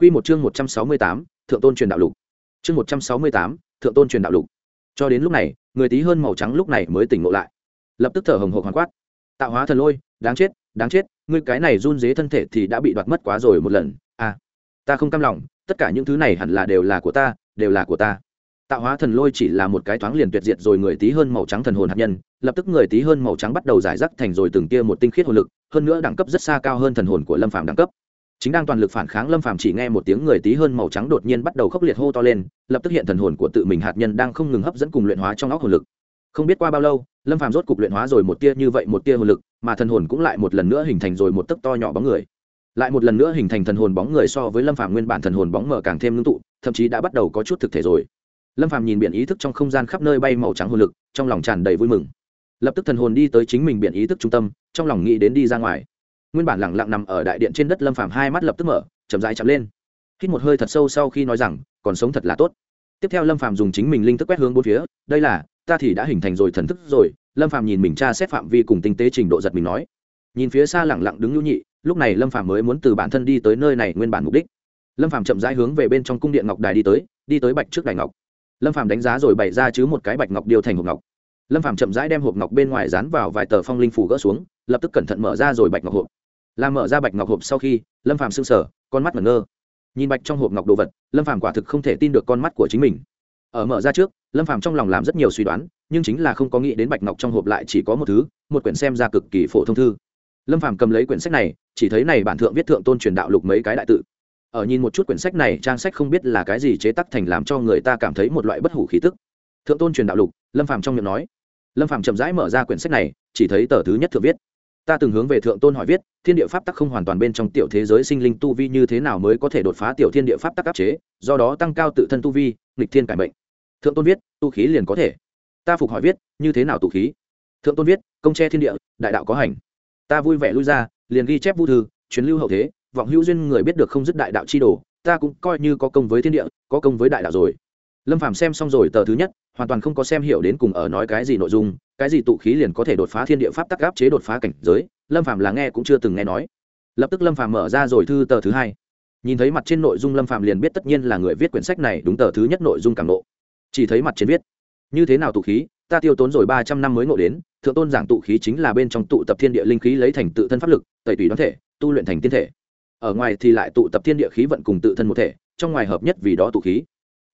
Quy một chương 168, Thượng Tôn truyền đạo lục. Chương 168, Thượng Tôn truyền đạo lục. Cho đến lúc này, người tí hơn màu trắng lúc này mới tỉnh ngộ lại. Lập tức thở hồng hộc hoàn quát. Tạo hóa thần lôi, đáng chết, đáng chết, ngươi cái này run rế thân thể thì đã bị đoạt mất quá rồi một lần. À, ta không cam lòng, tất cả những thứ này hẳn là đều là của ta, đều là của ta. Tạo hóa thần lôi chỉ là một cái thoáng liền tuyệt diệt rồi người tí hơn màu trắng thần hồn hạt nhân, lập tức người tí hơn màu trắng bắt đầu giải rác thành rồi từng kia một tinh khiết hồn lực, hơn nữa đẳng cấp rất xa cao hơn thần hồn của Lâm Phàm đẳng cấp chính đang toàn lực phản kháng lâm phàm chỉ nghe một tiếng người tí hơn màu trắng đột nhiên bắt đầu khốc liệt hô to lên, lập tức hiện thần hồn của tự mình hạt nhân đang không ngừng hấp dẫn cùng luyện hóa trong óc hồn lực. Không biết qua bao lâu, lâm phàm rốt cục luyện hóa rồi một tia như vậy một tia hồn lực, mà thần hồn cũng lại một lần nữa hình thành rồi một tấc to nhỏ bóng người. Lại một lần nữa hình thành thần hồn bóng người so với lâm phàm nguyên bản thần hồn bóng mở càng thêm ngưng tụ, thậm chí đã bắt đầu có chút thực thể rồi. Lâm phàm nhìn biển ý thức trong không gian khắp nơi bay màu trắng hồn lực, trong lòng tràn đầy vui mừng. Lập tức thần hồn đi tới chính mình biển ý thức trung tâm, trong lòng nghĩ đến đi ra ngoài nguyên bản lẳng lặng nằm ở đại điện trên đất lâm phàm hai mắt lập tức mở, chậm rãi chậm lên. Hít một hơi thật sâu sau khi nói rằng, còn sống thật là tốt. Tiếp theo lâm phàm dùng chính mình linh thức quét hướng bốn phía, đây là, ta thì đã hình thành rồi thần thức rồi, lâm phàm nhìn mình tra xét phạm vi cùng tinh tế trình độ giật mình nói. Nhìn phía xa lẳng lặng đứng nhu nhị, lúc này lâm phàm mới muốn từ bản thân đi tới nơi này nguyên bản mục đích. Lâm phàm chậm rãi hướng về bên trong cung điện ngọc đài đi tới đi tới bạch trước đài ngọc. Lâm phàm đánh giá rồi bày ra chứ một cái bạch ngọc điều thành hộp ngọc. Lâm phàm chậm rãi đem hộp ngọc bên ngoài dán vào vài tờ phong linh phủ gỡ xuống, lập tức cẩn thận mở ra rồi bạch ngọc hộp làm mở ra bạch ngọc hộp sau khi, lâm phàm s ư n g sở con mắt ngẩn ngơ. Nhìn bạch trong hộp ngọc đồ vật, lâm phàm quả thực không thể tin được con mắt của chính mình. Ở mở ra trước, lâm phàm trong lòng làm rất nhiều suy đoán, nhưng chính là không có nghĩ đến bạch ngọc trong hộp lại chỉ có một thứ, một quyển xem ra cực kỳ phổ thông thư. Lâm phàm cầm lấy quyển sách này, chỉ thấy này bản thượng viết thượng tôn truyền đạo lục mấy cái đại tự. Ở nhìn một chút quyển sách này, trang sách không biết là cái gì chế tắc thành làm cho người ta cảm thấy một loại bất hủ khí tức. Thượng tôn truyền đạo lục, lâm phàm trong miệng nói. Lâm phàm chậm rãi mở ra quyển sách này, chỉ thấy tờ thứ nhất thượng viết ta từng hướng về thượng tôn hỏi viết, thiên địa pháp tắc không hoàn toàn bên trong tiểu thế giới sinh linh tu vi như thế nào mới có thể đột phá tiểu thiên địa pháp tắc áp chế, do đó tăng cao tự thân tu vi, nghịch thiên cải mệnh. Thượng tôn viết, tu khí liền có thể. Ta phục hỏi viết, như thế nào tu khí? Thượng tôn viết, công tre thiên địa, đại đạo có hành. Ta vui vẻ lui ra, liền ghi chép vu thư, truyền lưu hậu thế, vọng hữu duyên người biết được không dứt đại đạo chi đồ, ta cũng coi như có công với thiên địa, có công với đại đạo rồi lâm phàm xem xong rồi tờ thứ nhất, hoàn toàn không có xem hiểu đến cùng ở nói cái gì nội dung, cái gì tụ khí liền có thể đột phá thiên địa pháp tắc áp chế đột phá cảnh giới, lâm phàm là nghe cũng chưa từng nghe nói. Lập tức lâm phàm mở ra rồi thư tờ thứ hai. Nhìn thấy mặt trên nội dung lâm phàm liền biết tất nhiên là người viết quyển sách này đúng tờ thứ nhất nội dung càng nộ chỉ thấy mặt trên viết, như thế nào tụ khí, ta tiêu tốn rồi ba trăm năm mới ngộ đến, thượng tôn giảng tụ khí chính là bên trong tụ tập thiên địa linh khí lấy thành tự thân pháp lực, tẩy tùy đoán thể, tu luyện thành tiên thể. Ở ngoài thì lại tụ tập thiên địa khí vận cùng tự thân một thể, trong ngoài hợp nhất vì đó tụ khí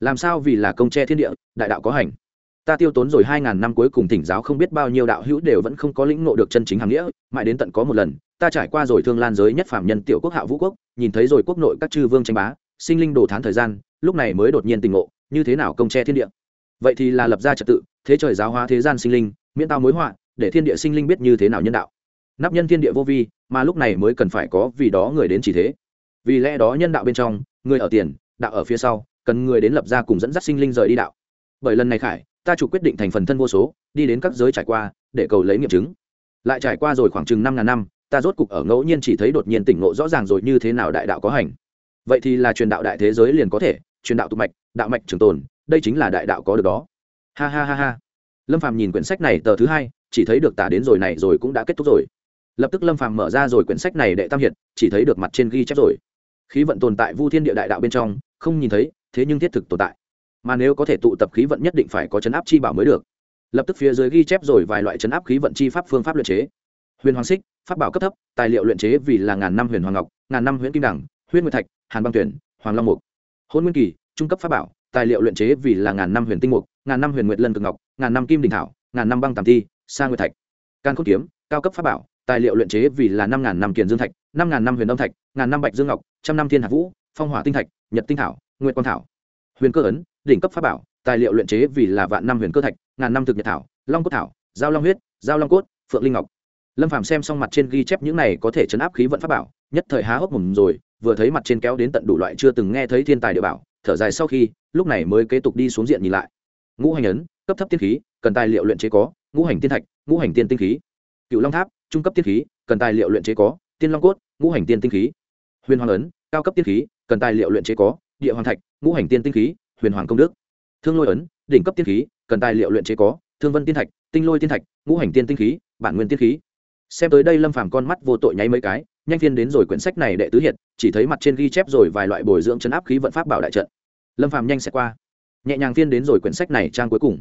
làm sao vì là công tre thiên địa, đại đạo có hành. Ta tiêu tốn rồi hai ngàn năm cuối cùng thỉnh giáo không biết bao nhiêu đạo hữu đều vẫn không có lĩnh ngộ được chân chính hàng nghĩa, mãi đến tận có một lần, ta trải qua rồi thương lan giới nhất phạm nhân tiểu quốc hạ vũ quốc, nhìn thấy rồi quốc nội các chư vương tranh bá, sinh linh đồ thán thời gian, lúc này mới đột nhiên tình ngộ, như thế nào công tre thiên địa? Vậy thì là lập ra trật tự, thế trời giáo hóa thế gian sinh linh, miễn tao mối họa, để thiên địa sinh linh biết như thế nào nhân đạo. Nắp nhân thiên địa vô vi, mà lúc này mới cần phải có vì đó người đến chỉ thế. Vì lẽ đó nhân đạo bên trong, người ở tiền, đạo ở phía sau cần người đến lập ra cùng dẫn dắt sinh linh rời đi đạo. Bởi lần này khải, ta chủ quyết định thành phần thân vô số, đi đến các giới trải qua, để cầu lấy nghiệm chứng. Lại trải qua rồi khoảng chừng năm ngàn năm, ta rốt cục ở ngẫu nhiên chỉ thấy đột nhiên tỉnh ngộ rõ ràng rồi như thế nào đại đạo có hành. Vậy thì là truyền đạo đại thế giới liền có thể, truyền đạo tụ mạch, đạo mạch trường tồn, đây chính là đại đạo có được đó. Ha ha ha ha. Lâm phàm nhìn quyển sách này tờ thứ hai, chỉ thấy được tả đến rồi này rồi cũng đã kết thúc rồi. Lập tức lâm phàm mở ra rồi quyển sách này đệ tam hiệt, chỉ thấy được mặt trên ghi chép rồi. Khí vận tồn tại vu thiên địa đại đạo bên trong, không nhìn thấy thế nhưng thiết thực tồn tại. Mà nếu có thể tụ tập khí vận nhất định phải có chấn áp chi bảo mới được. Lập tức phía dưới ghi chép rồi vài loại chấn áp khí vận chi pháp phương pháp luyện chế. Huyền hoàng xích, pháp bảo cấp thấp, tài liệu luyện chế vì là ngàn năm huyền hoàng ngọc, ngàn năm huyền kim đẳng huyền nguyệt thạch, hàn băng tuyển, hoàng long mục. Hôn nguyên kỳ, trung cấp pháp bảo, tài liệu luyện chế vì là ngàn năm huyền tinh mục, ngàn năm huyền nguyệt lân cực ngọc, ngàn năm kim đình thảo, ngàn năm băng tàm thi, sa nguyệt thạch. Can Khúc kiếm, cao cấp pháp bảo, tài liệu luyện chế vì là năm ngàn năm kiền dương thạch, năm ngàn năm huyền đông thạch, ngàn năm bạch dương ngọc, trăm năm thiên hạ vũ, phong hỏa tinh thạch, nhật tinh thảo nguyệt quang thảo, huyền cơ ấn, đỉnh cấp pháp bảo, tài liệu luyện chế vì là vạn năm huyền cơ thạch, ngàn năm thực nhật thảo, long cốt thảo, giao long huyết, giao long cốt, phượng linh ngọc. Lâm phàm xem xong mặt trên ghi chép những này có thể chấn áp khí vận pháp bảo, nhất thời há hốc mồm rồi, vừa thấy mặt trên kéo đến tận đủ loại chưa từng nghe thấy thiên tài địa bảo, thở dài sau khi, lúc này mới kế tục đi xuống diện nhìn lại. Ngũ hành ấn, cấp thấp tiên khí, cần tài liệu luyện chế có, ngũ hành tiên thạch, ngũ hành tiên tinh khí. Cựu long tháp, trung cấp tiên khí, cần tài liệu luyện chế có, tiên long cốt, ngũ hành tiên tinh khí. Huyền hoàng ấn, cao cấp tiên khí, cần tài liệu luyện chế có địa hoàng thạch, ngũ hành tiên tinh khí, huyền hoàng công đức. Thương lôi ấn, đỉnh cấp tiên khí, cần tài liệu luyện chế có, thương vân tiên thạch, tinh lôi tiên thạch, ngũ hành tiên tinh khí, bản nguyên tiên khí. Xem tới đây lâm phàm con mắt vô tội nháy mấy cái, nhanh phiên đến rồi quyển sách này đệ tứ hiệt, chỉ thấy mặt trên ghi chép rồi vài loại bồi dưỡng chấn áp khí vận pháp bảo đại trận. Lâm phàm nhanh sẽ qua. Nhẹ nhàng phiên đến rồi quyển sách này trang cuối cùng.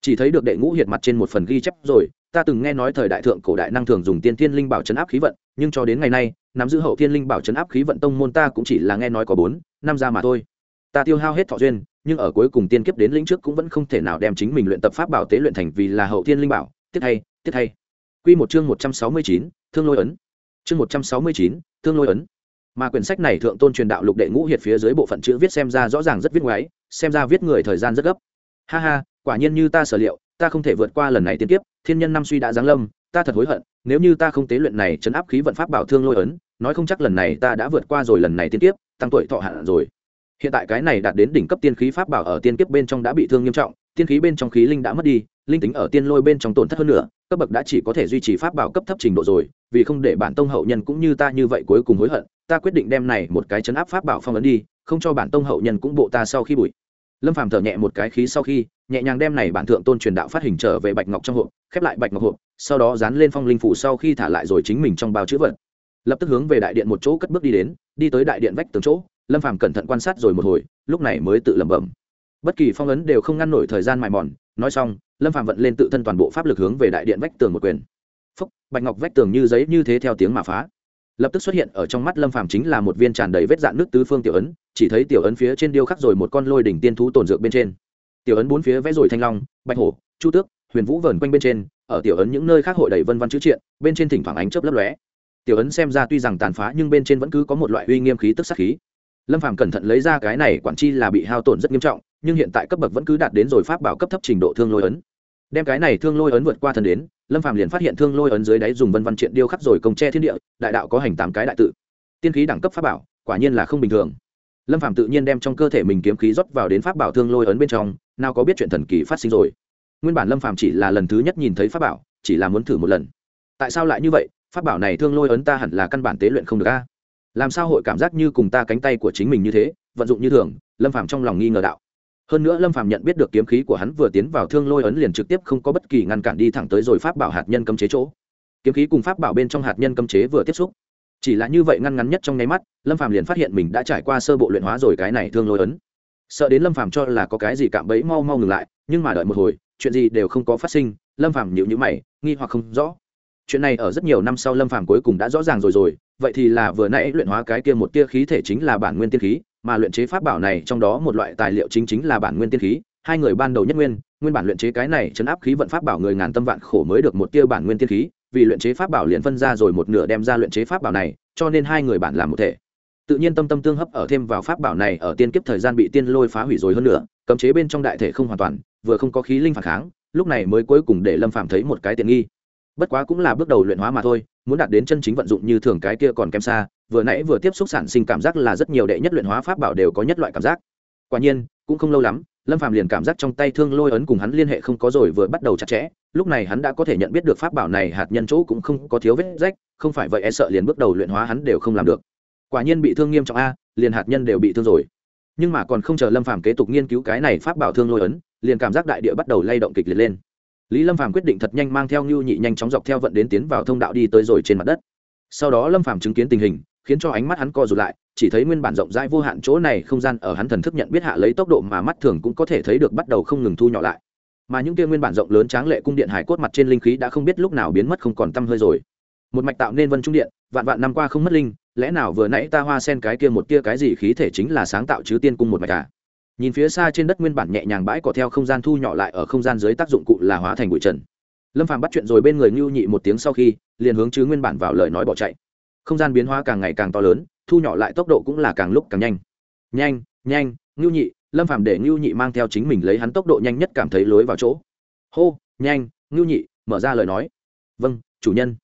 Chỉ thấy được đệ ngũ hiệt mặt trên một phần ghi chép rồi, ta từng nghe nói thời đại thượng cổ đại năng thường dùng tiên thiên linh bảo chấn áp khí vận, nhưng cho đến ngày nay nắm giữ hậu thiên linh bảo chấn áp khí vận tông môn ta cũng chỉ là nghe nói có bốn, năm ra mà thôi. Ta tiêu hao hết thọ duyên, nhưng ở cuối cùng tiên kiếp đến lĩnh trước cũng vẫn không thể nào đem chính mình luyện tập pháp bảo tế luyện thành vì là hậu thiên linh bảo. Tiếp hay tiếp hay quy một chương một trăm sáu mươi chín, thương lôi ấn. Chương một trăm sáu mươi chín, thương lôi ấn. Mà quyển sách này thượng tôn truyền đạo lục đệ ngũ hiệt phía dưới bộ phận chữ viết xem ra rõ ràng rất viết ngoáy, xem ra viết người thời gian rất gấp. Ha ha, quả nhiên như ta sở liệu ta không thể vượt qua lần này tiên kiếp, thiên nhân năm suy đã giáng lâm, ta thật hối hận, nếu như ta không tế luyện này chấn áp khí vận pháp bảo thương lôi ấn, nói không chắc lần này ta đã vượt qua rồi lần này tiên kiếp, tăng tuổi thọ hạn rồi. Hiện tại cái này đạt đến đỉnh cấp tiên khí pháp bảo ở tiên kiếp bên trong đã bị thương nghiêm trọng, tiên khí bên trong khí linh đã mất đi, linh tính ở tiên lôi bên trong tổn thất hơn nữa, cấp bậc đã chỉ có thể duy trì pháp bảo cấp thấp trình độ rồi, vì không để bản tông hậu nhân cũng như ta như vậy cuối cùng hối hận, ta quyết định đem này một cái chấn áp pháp bảo phong ấn đi, không cho bản tông hậu nhân cũng bộ ta sau khi bụi lâm phàm thở nhẹ một cái khí sau khi, nhẹ nhàng đem này bản thượng tôn truyền đạo phát hình trở về bạch ngọc trong hộp, khép lại bạch ngọc hộp, sau đó dán lên phong linh phủ sau khi thả lại rồi chính mình trong bao chữ vật. Lập tức hướng về đại điện một chỗ cất bước đi đến, đi tới đại điện vách tường chỗ, lâm phàm cẩn thận quan sát rồi một hồi, lúc này mới tự lẩm bẩm. Bất kỳ phong ấn đều không ngăn nổi thời gian mài mòn, nói xong, lâm phàm vận lên tự thân toàn bộ pháp lực hướng về đại điện vách tường một quyền. Phúc, bạch ngọc vách tường như giấy như thế theo tiếng mà phá lập tức xuất hiện ở trong mắt lâm phàm chính là một viên tràn đầy vết dạn nước tứ phương tiểu ấn, chỉ thấy tiểu ấn phía trên điêu khắc rồi một con lôi đỉnh tiên thú tồn dược bên trên. Tiểu ấn bốn phía vẽ rồi thanh long, bạch hổ, chu tước, huyền vũ vờn quanh bên trên, ở tiểu ấn những nơi khác hội đầy vân văn chữ triện, bên trên thỉnh thoảng ánh chớp lấp lóe. Tiểu ấn xem ra tuy rằng tàn phá nhưng bên trên vẫn cứ có một loại uy nghiêm khí tức sắc khí. Lâm phàm cẩn thận lấy ra cái này quản chi là bị hao tổn rất nghiêm trọng, nhưng hiện tại cấp bậc vẫn cứ đạt đến rồi pháp bảo cấp thấp trình độ thương lôi ấn. Đem cái này thương lôi ấn vượt qua thần đến lâm phàm liền phát hiện thương lôi ấn dưới đáy dùng vân văn triện điêu khắc rồi công tre thiên địa, đại đạo có hành tám cái đại tự. Tiên khí đẳng cấp pháp bảo, quả nhiên là không bình thường. Lâm phàm tự nhiên đem trong cơ thể mình kiếm khí rót vào đến pháp bảo thương lôi ấn bên trong, nào có biết chuyện thần kỳ phát sinh rồi. Nguyên bản lâm phàm chỉ là lần thứ nhất nhìn thấy pháp bảo, chỉ là muốn thử một lần. Tại sao lại như vậy? Pháp bảo này thương lôi ấn ta hẳn là căn bản tế luyện không được a. Làm sao hội cảm giác như cùng ta cánh tay của chính mình như thế, vận dụng như thường, lâm phàm trong lòng nghi ngờ đạo hơn nữa lâm phàm nhận biết được kiếm khí của hắn vừa tiến vào thương lôi ấn liền trực tiếp không có bất kỳ ngăn cản đi thẳng tới rồi pháp bảo hạt nhân cấm chế chỗ. Kiếm khí cùng pháp bảo bên trong hạt nhân cấm chế vừa tiếp xúc. Chỉ là như vậy ngăn ngắn nhất trong nháy mắt, lâm phàm liền phát hiện mình đã trải qua sơ bộ luyện hóa rồi cái này thương lôi ấn. Sợ đến lâm phàm cho là có cái gì cạm bẫy mau mau ngừng lại, nhưng mà đợi một hồi, chuyện gì đều không có phát sinh, lâm phàm nhịu nhữ mày, nghi hoặc không rõ. Chuyện này ở rất nhiều năm sau lâm phàm cuối cùng đã rõ ràng rồi rồi, vậy thì là vừa nãy luyện hóa cái kia một tia khí thể chính là bản nguyên tiên khí mà luyện chế pháp bảo này trong đó một loại tài liệu chính chính là bản nguyên tiên khí, hai người ban đầu nhất nguyên nguyên bản luyện chế cái này chấn áp khí vận pháp bảo người ngàn tâm vạn khổ mới được một tia bản nguyên tiên khí, vì luyện chế pháp bảo liền phân ra rồi một nửa đem ra luyện chế pháp bảo này, cho nên hai người bản làm một thể. Tự nhiên tâm tâm tương hấp ở thêm vào pháp bảo này ở tiên kiếp thời gian bị tiên lôi phá hủy rồi hơn nữa cấm chế bên trong đại thể không hoàn toàn, vừa không có khí linh phản kháng, lúc này mới cuối cùng để lâm phàm thấy một cái tiện nghi. Bất quá cũng là bước đầu luyện hóa mà thôi, muốn đạt đến chân chính vận dụng như thường cái kia còn kém xa vừa nãy vừa tiếp xúc sản sinh cảm giác là rất nhiều đệ nhất luyện hóa pháp bảo đều có nhất loại cảm giác. Quả nhiên, cũng không lâu lắm, lâm phàm liền cảm giác trong tay thương lôi ấn cùng hắn liên hệ không có rồi vừa bắt đầu chặt chẽ. Lúc này hắn đã có thể nhận biết được pháp bảo này hạt nhân chỗ cũng không có thiếu vết rách, không phải vậy e sợ liền bước đầu luyện hóa hắn đều không làm được. Quả nhiên bị thương nghiêm trọng a, liền hạt nhân đều bị thương rồi. Nhưng mà còn không chờ lâm phàm kế tục nghiên cứu cái này pháp bảo thương lôi ấn, liền cảm giác đại địa bắt đầu lay động kịch liệt lên. Lý lâm phàm quyết định thật nhanh mang theo ngưu nhị nhanh chóng dọc theo vận đến tiến vào thông đạo đi tới rồi trên mặt đất. Sau đó lâm phàm chứng kiến tình hình khiến cho ánh mắt hắn co rụt lại, chỉ thấy nguyên bản rộng rãi vô hạn chỗ này không gian ở hắn thần thức nhận biết hạ lấy tốc độ mà mắt thường cũng có thể thấy được bắt đầu không ngừng thu nhỏ lại. Mà những kia nguyên bản rộng lớn tráng lệ cung điện hải cốt mặt trên linh khí đã không biết lúc nào biến mất không còn tăm hơi rồi. Một mạch tạo nên vân trung điện, vạn vạn năm qua không mất linh, lẽ nào vừa nãy ta hoa sen cái kia một kia cái gì khí thể chính là sáng tạo chứ tiên cung một mạch à? Nhìn phía xa trên đất nguyên bản nhẹ nhàng bãi cỏ theo không gian thu nhỏ lại ở không gian dưới tác dụng cụ là hóa thành bụi trần. Lâm phàm bắt chuyện rồi bên người ngưu nhị một tiếng sau khi, liền hướng chứ nguyên bản vào lời nói bỏ chạy không gian biến hóa càng ngày càng to lớn, thu nhỏ lại tốc độ cũng là càng lúc càng nhanh. Nhanh nhanh, ngưu nhị, lâm Phạm để ngưu nhị mang theo chính mình lấy hắn tốc độ nhanh nhất cảm thấy lối vào chỗ. Hô, nhanh, ngưu nhị, mở ra lời nói. Vâng chủ nhân.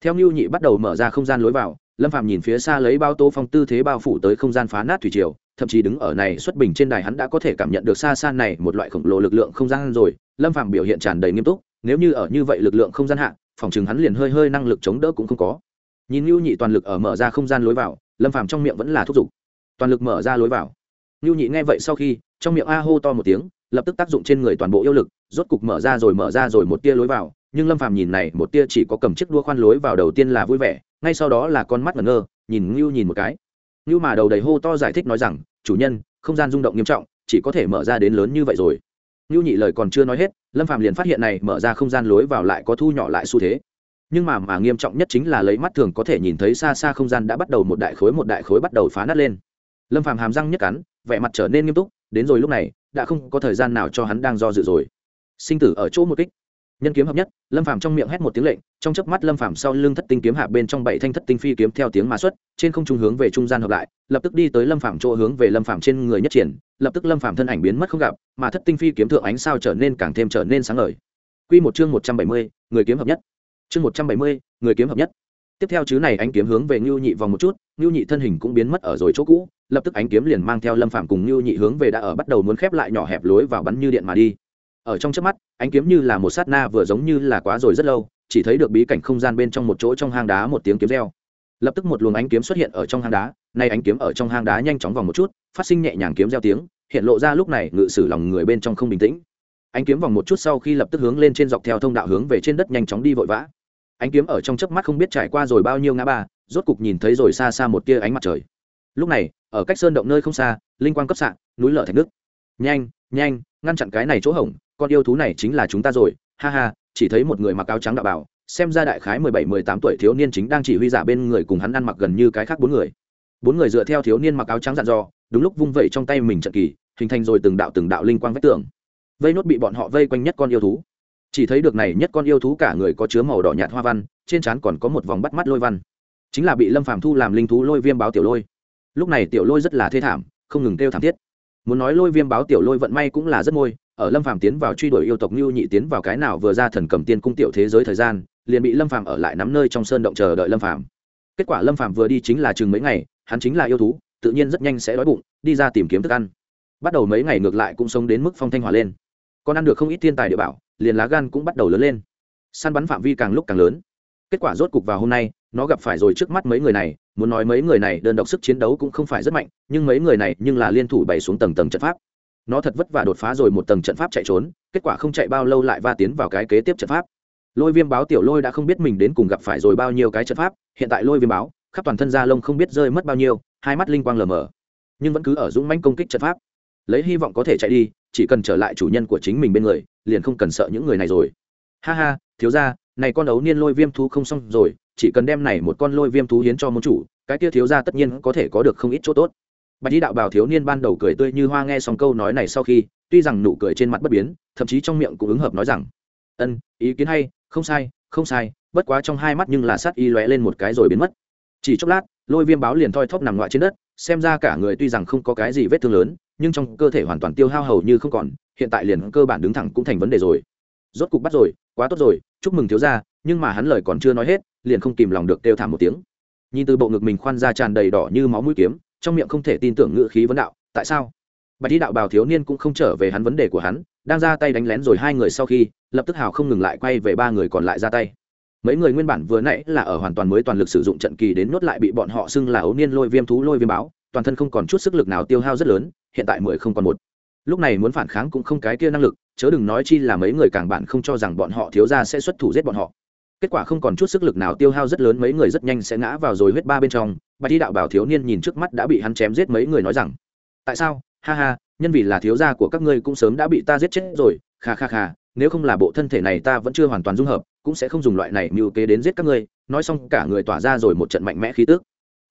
Theo ngưu nhị bắt đầu mở ra không gian lối vào, lâm Phạm nhìn phía xa lấy bao tô phong tư thế bao phủ tới không gian phá nát thủy triều, thậm chí đứng ở này xuất bình trên đài hắn đã có thể cảm nhận được xa xa này một loại khổng lồ lực lượng không gian rồi. Lâm Phạm biểu hiện tràn đầy nghiêm túc, nếu như ở như vậy lực lượng không gian hạ, phòng chừng hắn liền hơi hơi năng lực chống đỡ cũng không có nhìn lưu nhị toàn lực ở mở ra không gian lối vào, lâm phàm trong miệng vẫn là thúc giục. Toàn lực mở ra lối vào. Lưu nhị nghe vậy sau khi, trong miệng a hô to một tiếng, lập tức tác dụng trên người toàn bộ yêu lực, rốt cục mở ra rồi mở ra rồi một tia lối vào, nhưng lâm phàm nhìn này một tia chỉ có cầm chiếc đua khoan lối vào đầu tiên là vui vẻ, ngay sau đó là con mắt ngẩn ngơ, nhìn ngưu nhìn một cái. Ngưu mà đầu đầy hô to giải thích nói rằng, chủ nhân, không gian rung động nghiêm trọng, chỉ có thể mở ra đến lớn như vậy rồi. Ngưu nhị lời còn chưa nói hết, lâm phạm liền phát hiện này mở ra không gian lối vào lại có thu nhỏ lại xu thế nhưng mà mà nghiêm trọng nhất chính là lấy mắt thường có thể nhìn thấy xa xa không gian đã bắt đầu một đại khối một đại khối bắt đầu phá nát lên. Lâm phàm hàm răng nhất cắn, vẻ mặt trở nên nghiêm túc, đến rồi lúc này, đã không có thời gian nào cho hắn đang do dự rồi. Sinh tử ở chỗ một kích. Nhân kiếm hợp nhất, lâm phàm trong miệng hét một tiếng lệnh, trong chớp mắt lâm phàm sau lưng thất tinh kiếm hạ bên trong bảy thanh thất tinh phi kiếm theo tiếng mà xuất, trên không trung hướng về trung gian hợp lại, lập tức đi tới lâm phàm chỗ hướng về lâm phàm trên người nhất triển, lập tức lâm phàm thân ảnh biến mất không gặp, mà thất tinh phi kiếm thượng ánh sao trở nên càng thêm trở nên sáng ngời. Quy một chương một trăm bảy mươi, người kiếm hợp nhất chương một trăm bảy mươi, người kiếm hợp nhất. Tiếp theo chứ này ánh kiếm hướng về ngưu nhị vòng một chút, ngưu nhị thân hình cũng biến mất ở rồi chỗ cũ, lập tức ánh kiếm liền mang theo lâm phạm cùng ngưu nhị hướng về đã ở bắt đầu muốn khép lại nhỏ hẹp lối vào bắn như điện mà đi. Ở trong trước mắt, ánh kiếm như là một sát na vừa giống như là quá rồi rất lâu, chỉ thấy được bí cảnh không gian bên trong một chỗ trong hang đá một tiếng kiếm reo. Lập tức một luồng ánh kiếm xuất hiện ở trong hang đá, nay ánh kiếm ở trong hang đá nhanh chóng vòng một chút, phát sinh nhẹ nhàng kiếm reo tiếng, hiện lộ ra lúc này ngự sử lòng người bên trong không bình tĩnh. Ánh kiếm vòng một chút sau khi lập tức hướng lên trên dọc theo thông đạo hướng về trên đất nhanh chóng đi vội vã ánh kiếm ở trong chớp mắt không biết trải qua rồi bao nhiêu ngã ba, rốt cục nhìn thấy rồi xa xa một tia ánh mặt trời. Lúc này, ở cách sơn động nơi không xa, linh quang cấp xạ, núi lở thạch nước. Nhanh nhanh, ngăn chặn cái này chỗ hỏng con yêu thú này chính là chúng ta rồi. Ha ha, chỉ thấy một người mặc áo trắng đạo bảo, xem ra đại khái mười bảy, mười tám tuổi thiếu niên chính đang chỉ huy giả bên người cùng hắn ăn mặc gần như cái khác bốn người. Bốn người dựa theo thiếu niên mặc áo trắng dặn dò, đúng lúc vung vẩy trong tay mình trận kỳ, hình thành rồi từng đạo từng đạo linh quang vách tường. Vây nốt bị bọn họ vây quanh nhất con yêu thú chỉ thấy được này nhất con yêu thú cả người có chứa màu đỏ nhạt hoa văn, trên trán còn có một vòng bắt mắt lôi văn. Chính là bị lâm phàm thu làm linh thú lôi viêm báo tiểu lôi. Lúc này tiểu lôi rất là thê thảm, không ngừng kêu thảm thiết. Muốn nói lôi viêm báo tiểu lôi vận may cũng là rất môi, ở lâm phàm tiến vào truy đuổi yêu tộc như nhị tiến vào cái nào vừa ra thần cầm tiên cung tiểu thế giới thời gian, liền bị lâm phàm ở lại nắm nơi trong sơn động chờ đợi lâm phàm. Kết quả lâm phàm vừa đi chính là chừng mấy ngày, hắn chính là yêu thú, tự nhiên rất nhanh sẽ đói bụng, đi ra tìm kiếm thức ăn. Bắt đầu mấy ngày ngược lại cũng sống đến mức phong thanh hỏa lên còn ăn được không ít thiên tài địa bảo, liền lá gan cũng bắt đầu lớn lên. Săn bắn phạm vi càng lúc càng lớn. Kết quả rốt cục vào hôm nay, nó gặp phải rồi trước mắt mấy người này, muốn nói mấy người này đơn độc sức chiến đấu cũng không phải rất mạnh, nhưng mấy người này nhưng là liên thủ bày xuống tầng tầng trận pháp. Nó thật vất vả đột phá rồi một tầng trận pháp chạy trốn, kết quả không chạy bao lâu lại va tiến vào cái kế tiếp trận pháp. Lôi viêm báo tiểu lôi đã không biết mình đến cùng gặp phải rồi bao nhiêu cái trận pháp, hiện tại lôi viêm báo, khắp toàn thân da lông không biết rơi mất bao nhiêu, hai mắt linh quang lờ mờ. Nhưng vẫn cứ ở dũng manh công kích trận pháp. Lấy hy vọng có thể chạy đi chỉ cần trở lại chủ nhân của chính mình bên người, liền không cần sợ những người này rồi. Ha ha, thiếu ra này con ấu niên lôi viêm thú không xong rồi, chỉ cần đem này một con lôi viêm thú hiến cho môn chủ, cái kia thiếu ra tất nhiên có thể có được không ít chỗ tốt. Bạch đi đạo bảo thiếu niên ban đầu cười tươi như hoa nghe xong câu nói này sau khi, tuy rằng nụ cười trên mặt bất biến, thậm chí trong miệng cũng ứng hợp nói rằng, ân, ý kiến hay, không sai không sai, bất quá trong hai mắt nhưng là sát y lóe lên một cái rồi biến mất. Chỉ chốc lát, lôi viêm báo liền thoi thóp nằm ngoại trên đất, xem ra cả người tuy rằng không có cái gì vết thương lớn nhưng trong cơ thể hoàn toàn tiêu hao hầu như không còn, hiện tại liền cơ bản đứng thẳng cũng thành vấn đề rồi. Rốt cục bắt rồi, quá tốt rồi, chúc mừng thiếu gia, nhưng mà hắn lời còn chưa nói hết, liền không kìm lòng được kêu thảm một tiếng. Nhìn từ bộ ngực mình khoan ra tràn đầy đỏ như máu mũi kiếm, trong miệng không thể tin tưởng ngự khí vấn đạo, tại sao? Bạch đi đạo bào thiếu niên cũng không trở về hắn vấn đề của hắn, đang ra tay đánh lén rồi hai người sau khi, lập tức hào không ngừng lại quay về ba người còn lại ra tay. Mấy người nguyên bản vừa nãy là ở hoàn toàn mới toàn lực sử dụng trận kỳ đến nốt lại bị bọn họ xưng là ấu niên lôi viêm thú lôi viêm báo, toàn thân không còn chút sức lực nào tiêu hao rất lớn hiện tại mười không còn một. Lúc này muốn phản kháng cũng không cái kia năng lực, chớ đừng nói chi là mấy người càng bạn không cho rằng bọn họ thiếu ra sẽ xuất thủ giết bọn họ. Kết quả không còn chút sức lực nào tiêu hao rất lớn, mấy người rất nhanh sẽ ngã vào rồi huyết ba bên trong. Bạch thi đạo bảo thiếu niên nhìn trước mắt đã bị hắn chém giết mấy người nói rằng, tại sao? Ha ha, nhân vì là thiếu gia của các ngươi cũng sớm đã bị ta giết chết rồi. Kha kha kha, nếu không là bộ thân thể này ta vẫn chưa hoàn toàn dung hợp, cũng sẽ không dùng loại này mưu kế đến giết các ngươi. Nói xong cả người tỏa ra rồi một trận mạnh mẽ khí tức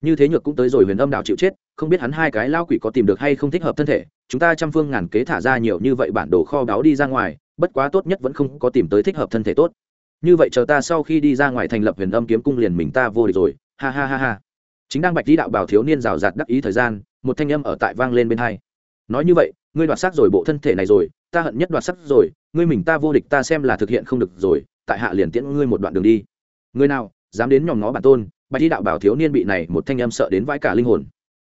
như thế nhược cũng tới rồi huyền âm đạo chịu chết, không biết hắn hai cái lao quỷ có tìm được hay không thích hợp thân thể, chúng ta trăm phương ngàn kế thả ra nhiều như vậy bản đồ kho báu đi ra ngoài, bất quá tốt nhất vẫn không có tìm tới thích hợp thân thể tốt. Như vậy chờ ta sau khi đi ra ngoài thành lập huyền âm kiếm cung liền mình ta vô địch rồi, ha ha ha ha. Chính đang bạch đi đạo bảo thiếu niên rào rạt đắc ý thời gian, một thanh âm ở tại vang lên bên hai. Nói như vậy, ngươi đoạt sắc rồi bộ thân thể này rồi, ta hận nhất đoạt sắc rồi, ngươi mình ta vô địch ta xem là thực hiện không được rồi, tại hạ liền tiễn ngươi một đoạn đường đi. Ngươi nào, dám đến nhòm nó bản tôn bạch đi đạo bảo thiếu niên bị này một thanh âm sợ đến vãi cả linh hồn.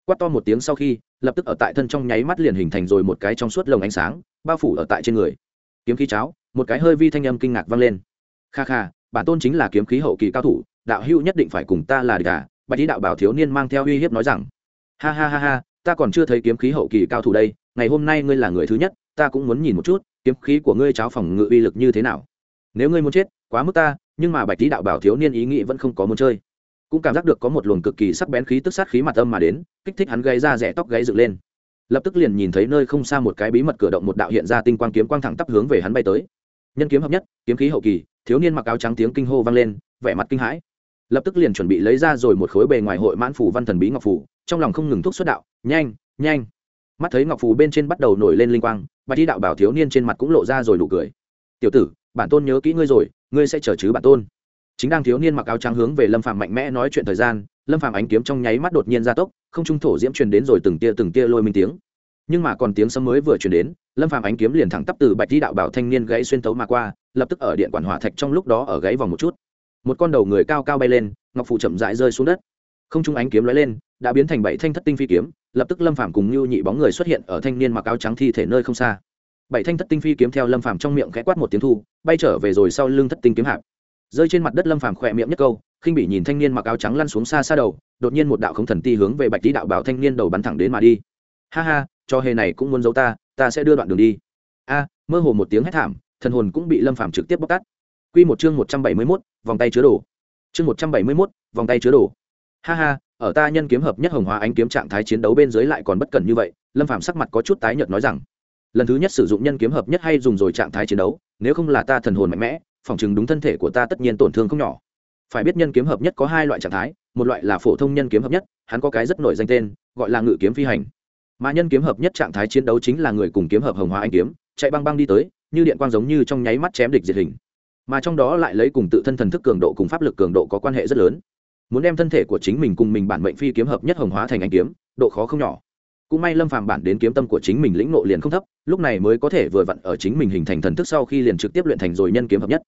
Quát to một tiếng sau khi, lập tức ở tại thân trong nháy mắt liền hình thành rồi một cái trong suốt lồng ánh sáng, bao phủ ở tại trên người. Kiếm khí cháo, một cái hơi vi thanh âm kinh ngạc vang lên. Kha kha, bản tôn chính là kiếm khí hậu kỳ cao thủ, đạo hữu nhất định phải cùng ta là địch cả bạch đi đạo bảo thiếu niên mang theo uy hiếp nói rằng. Ha ha ha ha, ta còn chưa thấy kiếm khí hậu kỳ cao thủ đây, ngày hôm nay ngươi là người thứ nhất, ta cũng muốn nhìn một chút, kiếm khí của ngươi cháo phòng ngự uy lực như thế nào. Nếu ngươi muốn chết, quá mức ta, nhưng mà bạch tý đạo bảo thiếu niên ý nghĩ vẫn không có muốn chơi cũng cảm giác được có một luồng cực kỳ sắc bén khí tức sát khí mặt âm mà đến, kích thích hắn gáy ra rẻ tóc gáy dựng lên. Lập tức liền nhìn thấy nơi không xa một cái bí mật cửa động một đạo hiện ra tinh quang kiếm quang thẳng tắp hướng về hắn bay tới. Nhân kiếm hợp nhất, kiếm khí hậu kỳ, thiếu niên mặc áo trắng tiếng kinh hô vang lên, vẻ mặt kinh hãi. Lập tức liền chuẩn bị lấy ra rồi một khối bề ngoài hội mãn phủ văn thần bí ngọc phủ trong lòng không ngừng thúc xuất đạo, nhanh nhanh! Mắt thấy ngọc phù bên trên bắt đầu nổi lên linh quang và thi đạo bảo thiếu niên trên mặt cũng lộ ra rồi nụ cười. Tiểu tử, bản tôn nhớ kỹ ngươi rồi, ngươi sẽ chờ chứ bản tôn chính đang thiếu niên mặc áo trắng hướng về lâm phạm mạnh mẽ nói chuyện thời gian, lâm phạm ánh kiếm trong nháy mắt đột nhiên gia tốc, không trung thổ diễm truyền đến rồi từng tia từng tia lôi minh tiếng. Nhưng mà còn tiếng sấm mới vừa truyền đến, lâm phạm ánh kiếm liền thẳng tắp từ bạch di đạo bảo thanh niên gãy xuyên tấu mà qua, lập tức ở điện quản hỏa thạch trong lúc đó ở gãy vòng một chút. Một con đầu người cao cao bay lên, ngọc phụ chậm rãi rơi xuống đất. Không trung ánh kiếm lóe lên, đã biến thành bảy thanh thất tinh phi kiếm, lập tức lâm phàm cùng như nhị bóng người xuất hiện ở thanh niên mặc áo trắng thi thể nơi không xa. Bảy thanh thất tinh phi kiếm theo lâm phàm trong miệng khẽ quát một tiếng thu, bay trở về rồi sau lưng thất tinh kiếm hạp rơi trên mặt đất lâm phàm khỏe miệng nhất câu khinh bị nhìn thanh niên mặc áo trắng lăn xuống xa xa đầu đột nhiên một đạo không thần ti hướng về bạch tý đạo bảo thanh niên đầu bắn thẳng đến mà đi. Ha ha cho hề này cũng muốn giấu ta ta sẽ đưa đoạn đường đi. A mơ hồ một tiếng hét thảm thần hồn cũng bị lâm phàm trực tiếp bóc tát. Quy một chương một trăm bảy mươi 171, vòng tay chứa đồ. Chương một trăm bảy mươi 171, vòng tay chứa đồ. Ha ha ở ta nhân kiếm hợp nhất hồng hóa ánh kiếm trạng thái chiến đấu bên dưới lại còn bất cần như vậy. Lâm phàm sắc mặt có chút tái nhợt nói rằng lần thứ nhất sử dụng nhân kiếm hợp nhất hay dùng rồi trạng thái chiến đấu nếu không là ta thần hồn mạnh mẽ phòng chừng đúng thân thể của ta tất nhiên tổn thương không nhỏ. Phải biết nhân kiếm hợp nhất có hai loại trạng thái, một loại là phổ thông nhân kiếm hợp nhất, hắn có cái rất nổi danh tên, gọi là ngự kiếm phi hành. Mà nhân kiếm hợp nhất trạng thái chiến đấu chính là người cùng kiếm hợp hồng hóa anh kiếm, chạy băng băng đi tới, như điện quang giống như trong nháy mắt chém địch diệt hình. Mà trong đó lại lấy cùng tự thân thần thức cường độ cùng pháp lực cường độ có quan hệ rất lớn. Muốn đem thân thể của chính mình cùng mình bản mệnh phi kiếm hợp nhất hồng hóa thành anh kiếm, độ khó không nhỏ. Cũng may lâm phàm bản đến kiếm tâm của chính mình lĩnh nộ liền không thấp, lúc này mới có thể vừa vặn ở chính mình hình thành thần thức sau khi liền trực tiếp luyện thành rồi nhân kiếm hợp nhất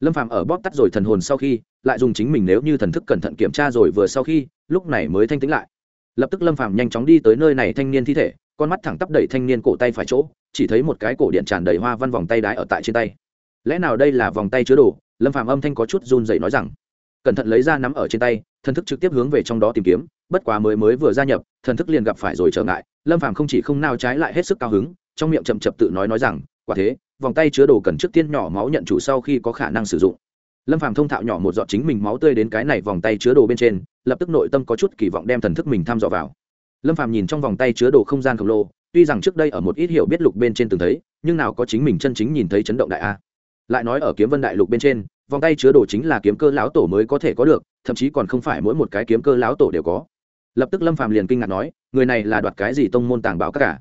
lâm phàm ở bóp tắt rồi thần hồn sau khi, lại dùng chính mình nếu như thần thức cẩn thận kiểm tra rồi vừa sau khi, lúc này mới thanh tĩnh lại. Lập tức lâm phàm nhanh chóng đi tới nơi này thanh niên thi thể, con mắt thẳng tắp đẩy thanh niên cổ tay phải chỗ, chỉ thấy một cái cổ điện tràn đầy hoa văn vòng tay đái ở tại trên tay. Lẽ nào đây là vòng tay chứa đồ? Lâm phàm âm thanh có chút run dậy nói rằng. Cẩn thận lấy ra nắm ở trên tay, thần thức trực tiếp hướng về trong đó tìm kiếm, bất quá mới mới vừa gia nhập, thần thức liền gặp phải rồi trở ngại. Lâm phàm không chỉ không nao trái lại hết sức cao hứng, trong miệng chậm chậm tự nói nói rằng, quả thế vòng tay chứa đồ cần trước tiên nhỏ máu nhận chủ sau khi có khả năng sử dụng. Lâm phàm thông thạo nhỏ một giọt chính mình máu tươi đến cái này vòng tay chứa đồ bên trên, lập tức nội tâm có chút kỳ vọng đem thần thức mình thăm dò vào. Lâm phàm nhìn trong vòng tay chứa đồ không gian khổng lồ, tuy rằng trước đây ở một ít hiểu biết lục bên trên từng thấy, nhưng nào có chính mình chân chính nhìn thấy chấn động đại a. Lại nói ở kiếm vân đại lục bên trên, vòng tay chứa đồ chính là kiếm cơ lão tổ mới có thể có được, thậm chí còn không phải mỗi một cái kiếm cơ lão tổ đều có. Lập tức lâm phàm liền kinh ngạc nói, người này là đoạt cái gì tông môn tàng bảo các cả?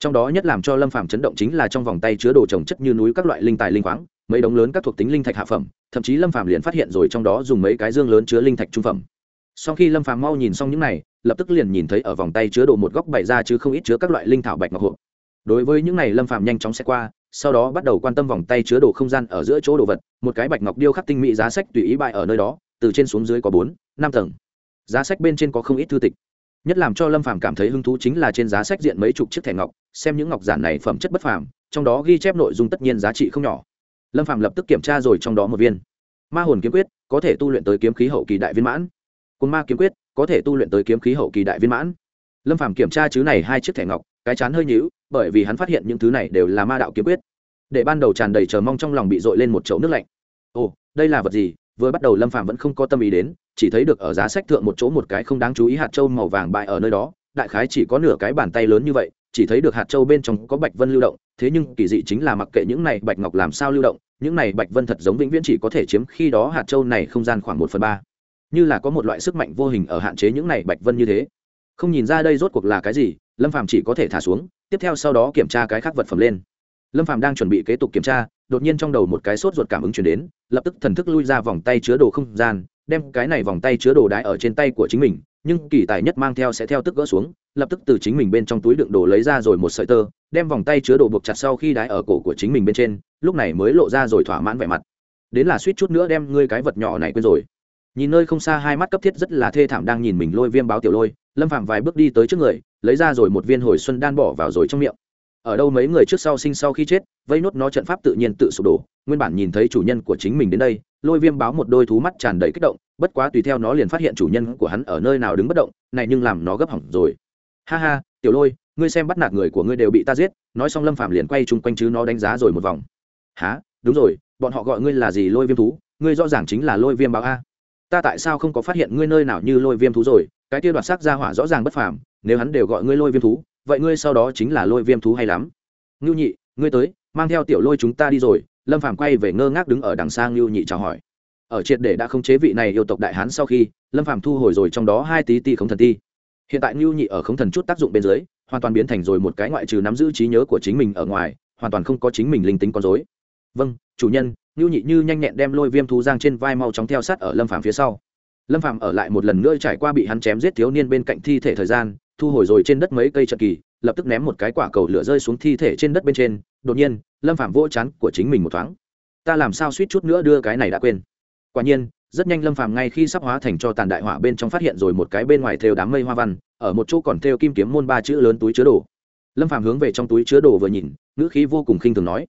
Trong đó nhất làm cho lâm phàm chấn động chính là trong vòng tay chứa đồ trồng chất như núi các loại linh tài linh khoáng, mấy đống lớn các thuộc tính linh thạch hạ phẩm, thậm chí lâm phàm liền phát hiện rồi trong đó dùng mấy cái dương lớn chứa linh thạch trung phẩm. Sau khi lâm phàm mau nhìn xong những này, lập tức liền nhìn thấy ở vòng tay chứa đồ một góc bày ra chứ không ít chứa các loại linh thảo bạch ngọc hộp. Đối với những này lâm phàm nhanh chóng sẽ qua, sau đó bắt đầu quan tâm vòng tay chứa đồ không gian ở giữa chỗ đồ vật, một cái bạch ngọc điêu khắc tinh mỹ giá sách tùy ý bại ở nơi đó, từ trên xuống dưới có bốn, năm tầng. Giá sách bên trên có không ít thư tịch nhất làm cho lâm phàm cảm thấy hứng thú chính là trên giá sách diện mấy chục chiếc thẻ ngọc, xem những ngọc giản này phẩm chất bất phàm, trong đó ghi chép nội dung tất nhiên giá trị không nhỏ. Lâm phàm lập tức kiểm tra rồi trong đó một viên. Ma hồn kiếm quyết, có thể tu luyện tới kiếm khí hậu kỳ đại viên mãn. Cồn ma kiếm quyết, có thể tu luyện tới kiếm khí hậu kỳ đại viên mãn. Lâm phàm kiểm tra chứ này hai chiếc thẻ ngọc, cái chán hơi nhíu, bởi vì hắn phát hiện những thứ này đều là ma đạo kiếm quyết. Để ban đầu tràn đầy chờ mong trong lòng bị dội lên một chậu nước lạnh. Ồ, đây là vật gì? Vừa bắt đầu lâm phàm vẫn không có tâm ý đến chỉ thấy được ở giá sách thượng một chỗ một cái không đáng chú ý hạt châu màu vàng bại ở nơi đó, đại khái chỉ có nửa cái bàn tay lớn như vậy, chỉ thấy được hạt châu bên trong có bạch vân lưu động, thế nhưng kỳ dị chính là mặc kệ những này bạch ngọc làm sao lưu động, những này bạch vân thật giống vĩnh viễn chỉ có thể chiếm khi đó hạt châu này không gian khoảng một phần ba. Như là có một loại sức mạnh vô hình ở hạn chế những này bạch vân như thế. Không nhìn ra đây rốt cuộc là cái gì, lâm phàm chỉ có thể thả xuống, tiếp theo sau đó kiểm tra cái khác vật phẩm lên. Lâm phàm đang chuẩn bị kế tục kiểm tra, đột nhiên trong đầu một cái sốt ruột cảm ứng chuyển đến, lập tức thần thức lui ra vòng tay chứa đồ không gian đem cái này vòng tay chứa đồ đái ở trên tay của chính mình, nhưng kỳ tài nhất mang theo sẽ theo tức gỡ xuống, lập tức từ chính mình bên trong túi đựng đồ lấy ra rồi một sợi tơ, đem vòng tay chứa đồ buộc chặt sau khi đái ở cổ của chính mình bên trên, lúc này mới lộ ra rồi thỏa mãn vẻ mặt. Đến là suýt chút nữa đem ngươi cái vật nhỏ này quên rồi. Nhìn nơi không xa hai mắt cấp thiết rất là thê thảm đang nhìn mình lôi viêm báo tiểu lôi, lâm phạm vài bước đi tới trước người, lấy ra rồi một viên hồi xuân đan bỏ vào rồi trong miệng. Ở đâu mấy người trước sau sinh sau khi chết, vây nốt nó trận pháp tự nhiên tự sụp đổ, nguyên bản nhìn thấy chủ nhân của chính mình đến đây lôi viêm báo một đôi thú mắt tràn đầy kích động, bất quá tùy theo nó liền phát hiện chủ nhân của hắn ở nơi nào đứng bất động, này nhưng làm nó gấp hỏng rồi. Ha ha, tiểu lôi, ngươi xem bắt nạt người của ngươi đều bị ta giết, nói xong lâm phạm liền quay chung quanh chứ nó đánh giá rồi một vòng. Há đúng rồi, bọn họ gọi ngươi là gì lôi viêm thú? Ngươi rõ ràng chính là lôi viêm báo a. Ta tại sao không có phát hiện ngươi nơi nào như lôi viêm thú rồi? Cái tiêu đoạt xác ra hỏa rõ ràng bất phàm, nếu hắn đều gọi ngươi lôi viêm thú, vậy ngươi sau đó chính là lôi viêm thú hay lắm? Ngưu nhị, ngươi tới, mang theo tiểu lôi chúng ta đi rồi lâm phàm quay về ngơ ngác đứng ở đằng xa ngưu nhị chào hỏi. Ở triệt để đã không chế vị này yêu tộc đại hán sau khi, lâm phàm thu hồi rồi trong đó hai tí ti không thần ti. Hiện tại ngưu nhị ở không thần chút tác dụng bên dưới, hoàn toàn biến thành rồi một cái ngoại trừ nắm giữ trí nhớ của chính mình ở ngoài, hoàn toàn không có chính mình linh tính con dối vâng chủ nhân ngưu nhị như nhanh nhẹn đem lôi viêm thú giang trên vai mau chóng theo sát ở lâm phàm phía sau. Lâm phàm ở lại một lần nữa trải qua bị hắn chém giết thiếu niên bên cạnh thi thể thời gian, thu hồi rồi trên đất mấy cây trận kỳ, lập tức ném một cái quả cầu lửa rơi xuống thi thể trên đất bên trên. Đột nhiên lâm Phạm vỗ chán của chính mình một thoáng. Ta làm sao suýt chút nữa đưa cái này đã quên. Quả nhiên, rất nhanh lâm phàm ngay khi sắp hóa thành cho tàn đại hỏa bên trong phát hiện rồi một cái bên ngoài thêu đám mây hoa văn, ở một chỗ còn thêu kim kiếm môn ba chữ lớn túi chứa đồ. Lâm phàm hướng về trong túi chứa đồ vừa nhìn, ngữ khí vô cùng khinh thường nói,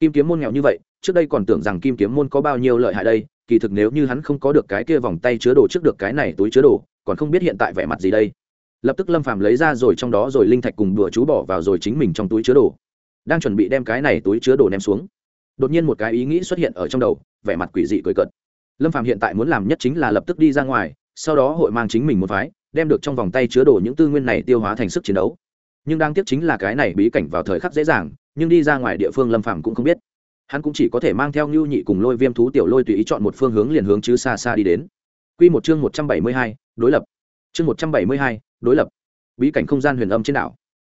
kim kiếm môn nghèo như vậy, trước đây còn tưởng rằng kim kiếm môn có bao nhiêu lợi hại đây, kỳ thực nếu như hắn không có được cái kia vòng tay chứa đồ trước được cái này túi chứa đồ, còn không biết hiện tại vẻ mặt gì đây. Lập tức lâm phàm lấy ra rồi trong đó rồi linh thạch cùng đùa chú bỏ vào rồi chính mình trong túi chứa đồ đang chuẩn bị đem cái này túi chứa đồ ném xuống. Đột nhiên một cái ý nghĩ xuất hiện ở trong đầu vẻ mặt quỷ dị cười cợt. Lâm Phạm hiện tại muốn làm nhất chính là lập tức đi ra ngoài sau đó hội mang chính mình một phái đem được trong vòng tay chứa đồ những tư nguyên này tiêu hóa thành sức chiến đấu. Nhưng đang tiếc chính là cái này bí cảnh vào thời khắc dễ dàng nhưng đi ra ngoài địa phương lâm Phạm cũng không biết. Hắn cũng chỉ có thể mang theo ngưu nhị cùng lôi viêm thú tiểu lôi tùy ý chọn một phương hướng liền hướng chứ xa xa đi đến. Quy một chương một trăm bảy mươi hai, đối lập. Chương một trăm bảy mươi hai, đối lập. Bí cảnh không gian huyền âm trên đảo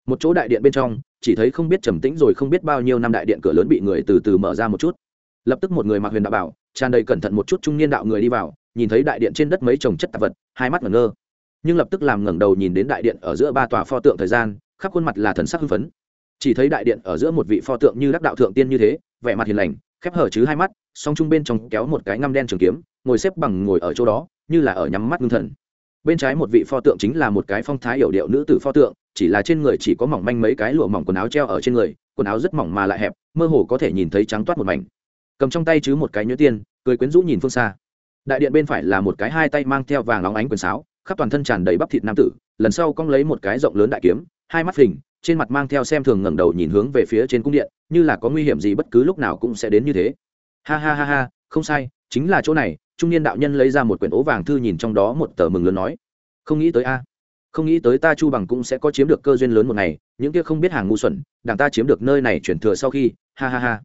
một chỗ đại điện bên trong, chỉ thấy không biết trầm tĩnh rồi không biết bao nhiêu năm đại điện cửa lớn bị người từ từ mở ra một chút. Lập tức một người mặc huyền đạo bảo, tràn đầy cẩn thận một chút trung niên đạo người đi vào, nhìn thấy đại điện trên đất mấy chồng chất tạp vật, hai mắt ngẩn ngơ. Nhưng lập tức làm ngẩng đầu nhìn đến đại điện ở giữa ba tòa pho tượng thời gian, khắp khuôn mặt là thần sắc hưng phấn. Chỉ thấy đại điện ở giữa một vị pho tượng như đắc đạo thượng tiên như thế, vẻ mặt hiền lành, khép hở chứ hai mắt, song trung bên trong kéo một cái ngăm đen trường kiếm, ngồi xếp bằng ngồi ở chỗ đó, như là ở nhắm mắt ngưng thần. Bên trái một vị pho tượng chính là một cái phong thái hiểu điệu nữ tử pho tượng chỉ là trên người chỉ có mỏng manh mấy cái lụa mỏng quần áo treo ở trên người, quần áo rất mỏng mà lại hẹp, mơ hồ có thể nhìn thấy trắng toát một mảnh. Cầm trong tay chứ một cái nhớ tiên, cười quyến rũ nhìn phương xa. Đại điện bên phải là một cái hai tay mang theo vàng óng ánh quần sáo, khắp toàn thân tràn đầy bắp thịt nam tử, lần sau cong lấy một cái rộng lớn đại kiếm, hai mắt hình trên mặt mang theo xem thường ngẩng đầu nhìn hướng về phía trên cung điện, như là có nguy hiểm gì bất cứ lúc nào cũng sẽ đến như thế. Ha ha ha ha, không sai, chính là chỗ này, trung niên đạo nhân lấy ra một quyển ố vàng thư nhìn trong đó một tờ mừng lớn nói. Không nghĩ tới a không nghĩ tới ta chu bằng cũng sẽ có chiếm được cơ duyên lớn một ngày, những kia không biết hàng ngu xuẩn, đảng ta chiếm được nơi này chuyển thừa sau khi, ha ha ha.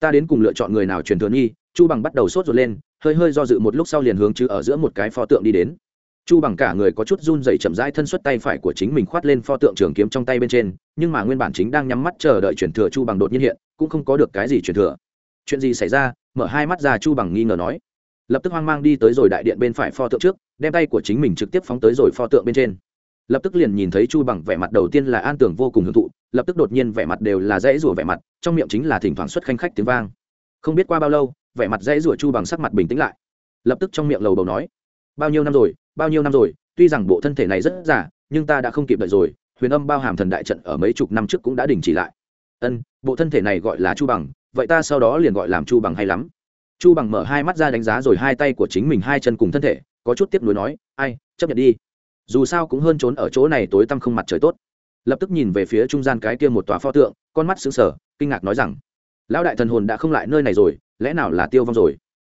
Ta đến cùng lựa chọn người nào truyền thừa nghi, chu bằng bắt đầu sốt ruột lên, hơi hơi do dự một lúc sau liền hướng chứ ở giữa một cái pho tượng đi đến. Chu bằng cả người có chút run dày chậm rãi thân xuất tay phải của chính mình khoát lên pho tượng trường kiếm trong tay bên trên, nhưng mà nguyên bản chính đang nhắm mắt chờ đợi chuyển thừa chu bằng đột nhiên hiện, cũng không có được cái gì chuyển thừa. Chuyện gì xảy ra? Mở hai mắt ra, chu bằng nghi ngờ nói. Lập tức hoang mang đi tới rồi đại điện bên phải pho tượng trước, đem tay của chính mình trực tiếp phóng tới rồi pho tượng bên trên lập tức liền nhìn thấy chu bằng vẻ mặt đầu tiên là an tưởng vô cùng hưởng thụ, lập tức đột nhiên vẻ mặt đều là dãy rủa vẻ mặt, trong miệng chính là thỉnh thoảng xuất khanh khách tiếng vang. Không biết qua bao lâu, vẻ mặt dãy rủa chu bằng sắc mặt bình tĩnh lại. Lập tức trong miệng lầu bầu nói, bao nhiêu năm rồi, bao nhiêu năm rồi, tuy rằng bộ thân thể này rất giả nhưng ta đã không kịp đợi rồi, huyền âm bao hàm thần đại trận ở mấy chục năm trước cũng đã đình chỉ lại. Ân, bộ thân thể này gọi là chu bằng, vậy ta sau đó liền gọi làm chu bằng hay lắm. Chu bằng mở hai mắt ra đánh giá rồi hai tay của chính mình hai chân cùng thân thể, có chút tiếp nối nói, ai, chấp nhận đi dù sao cũng hơn trốn ở chỗ này tối tăm không mặt trời tốt. Lập tức nhìn về phía trung gian cái kia một tòa pho tượng, con mắt xứng sở kinh ngạc nói rằng, lão đại thần hồn đã không lại nơi này rồi, lẽ nào là tiêu vong rồi?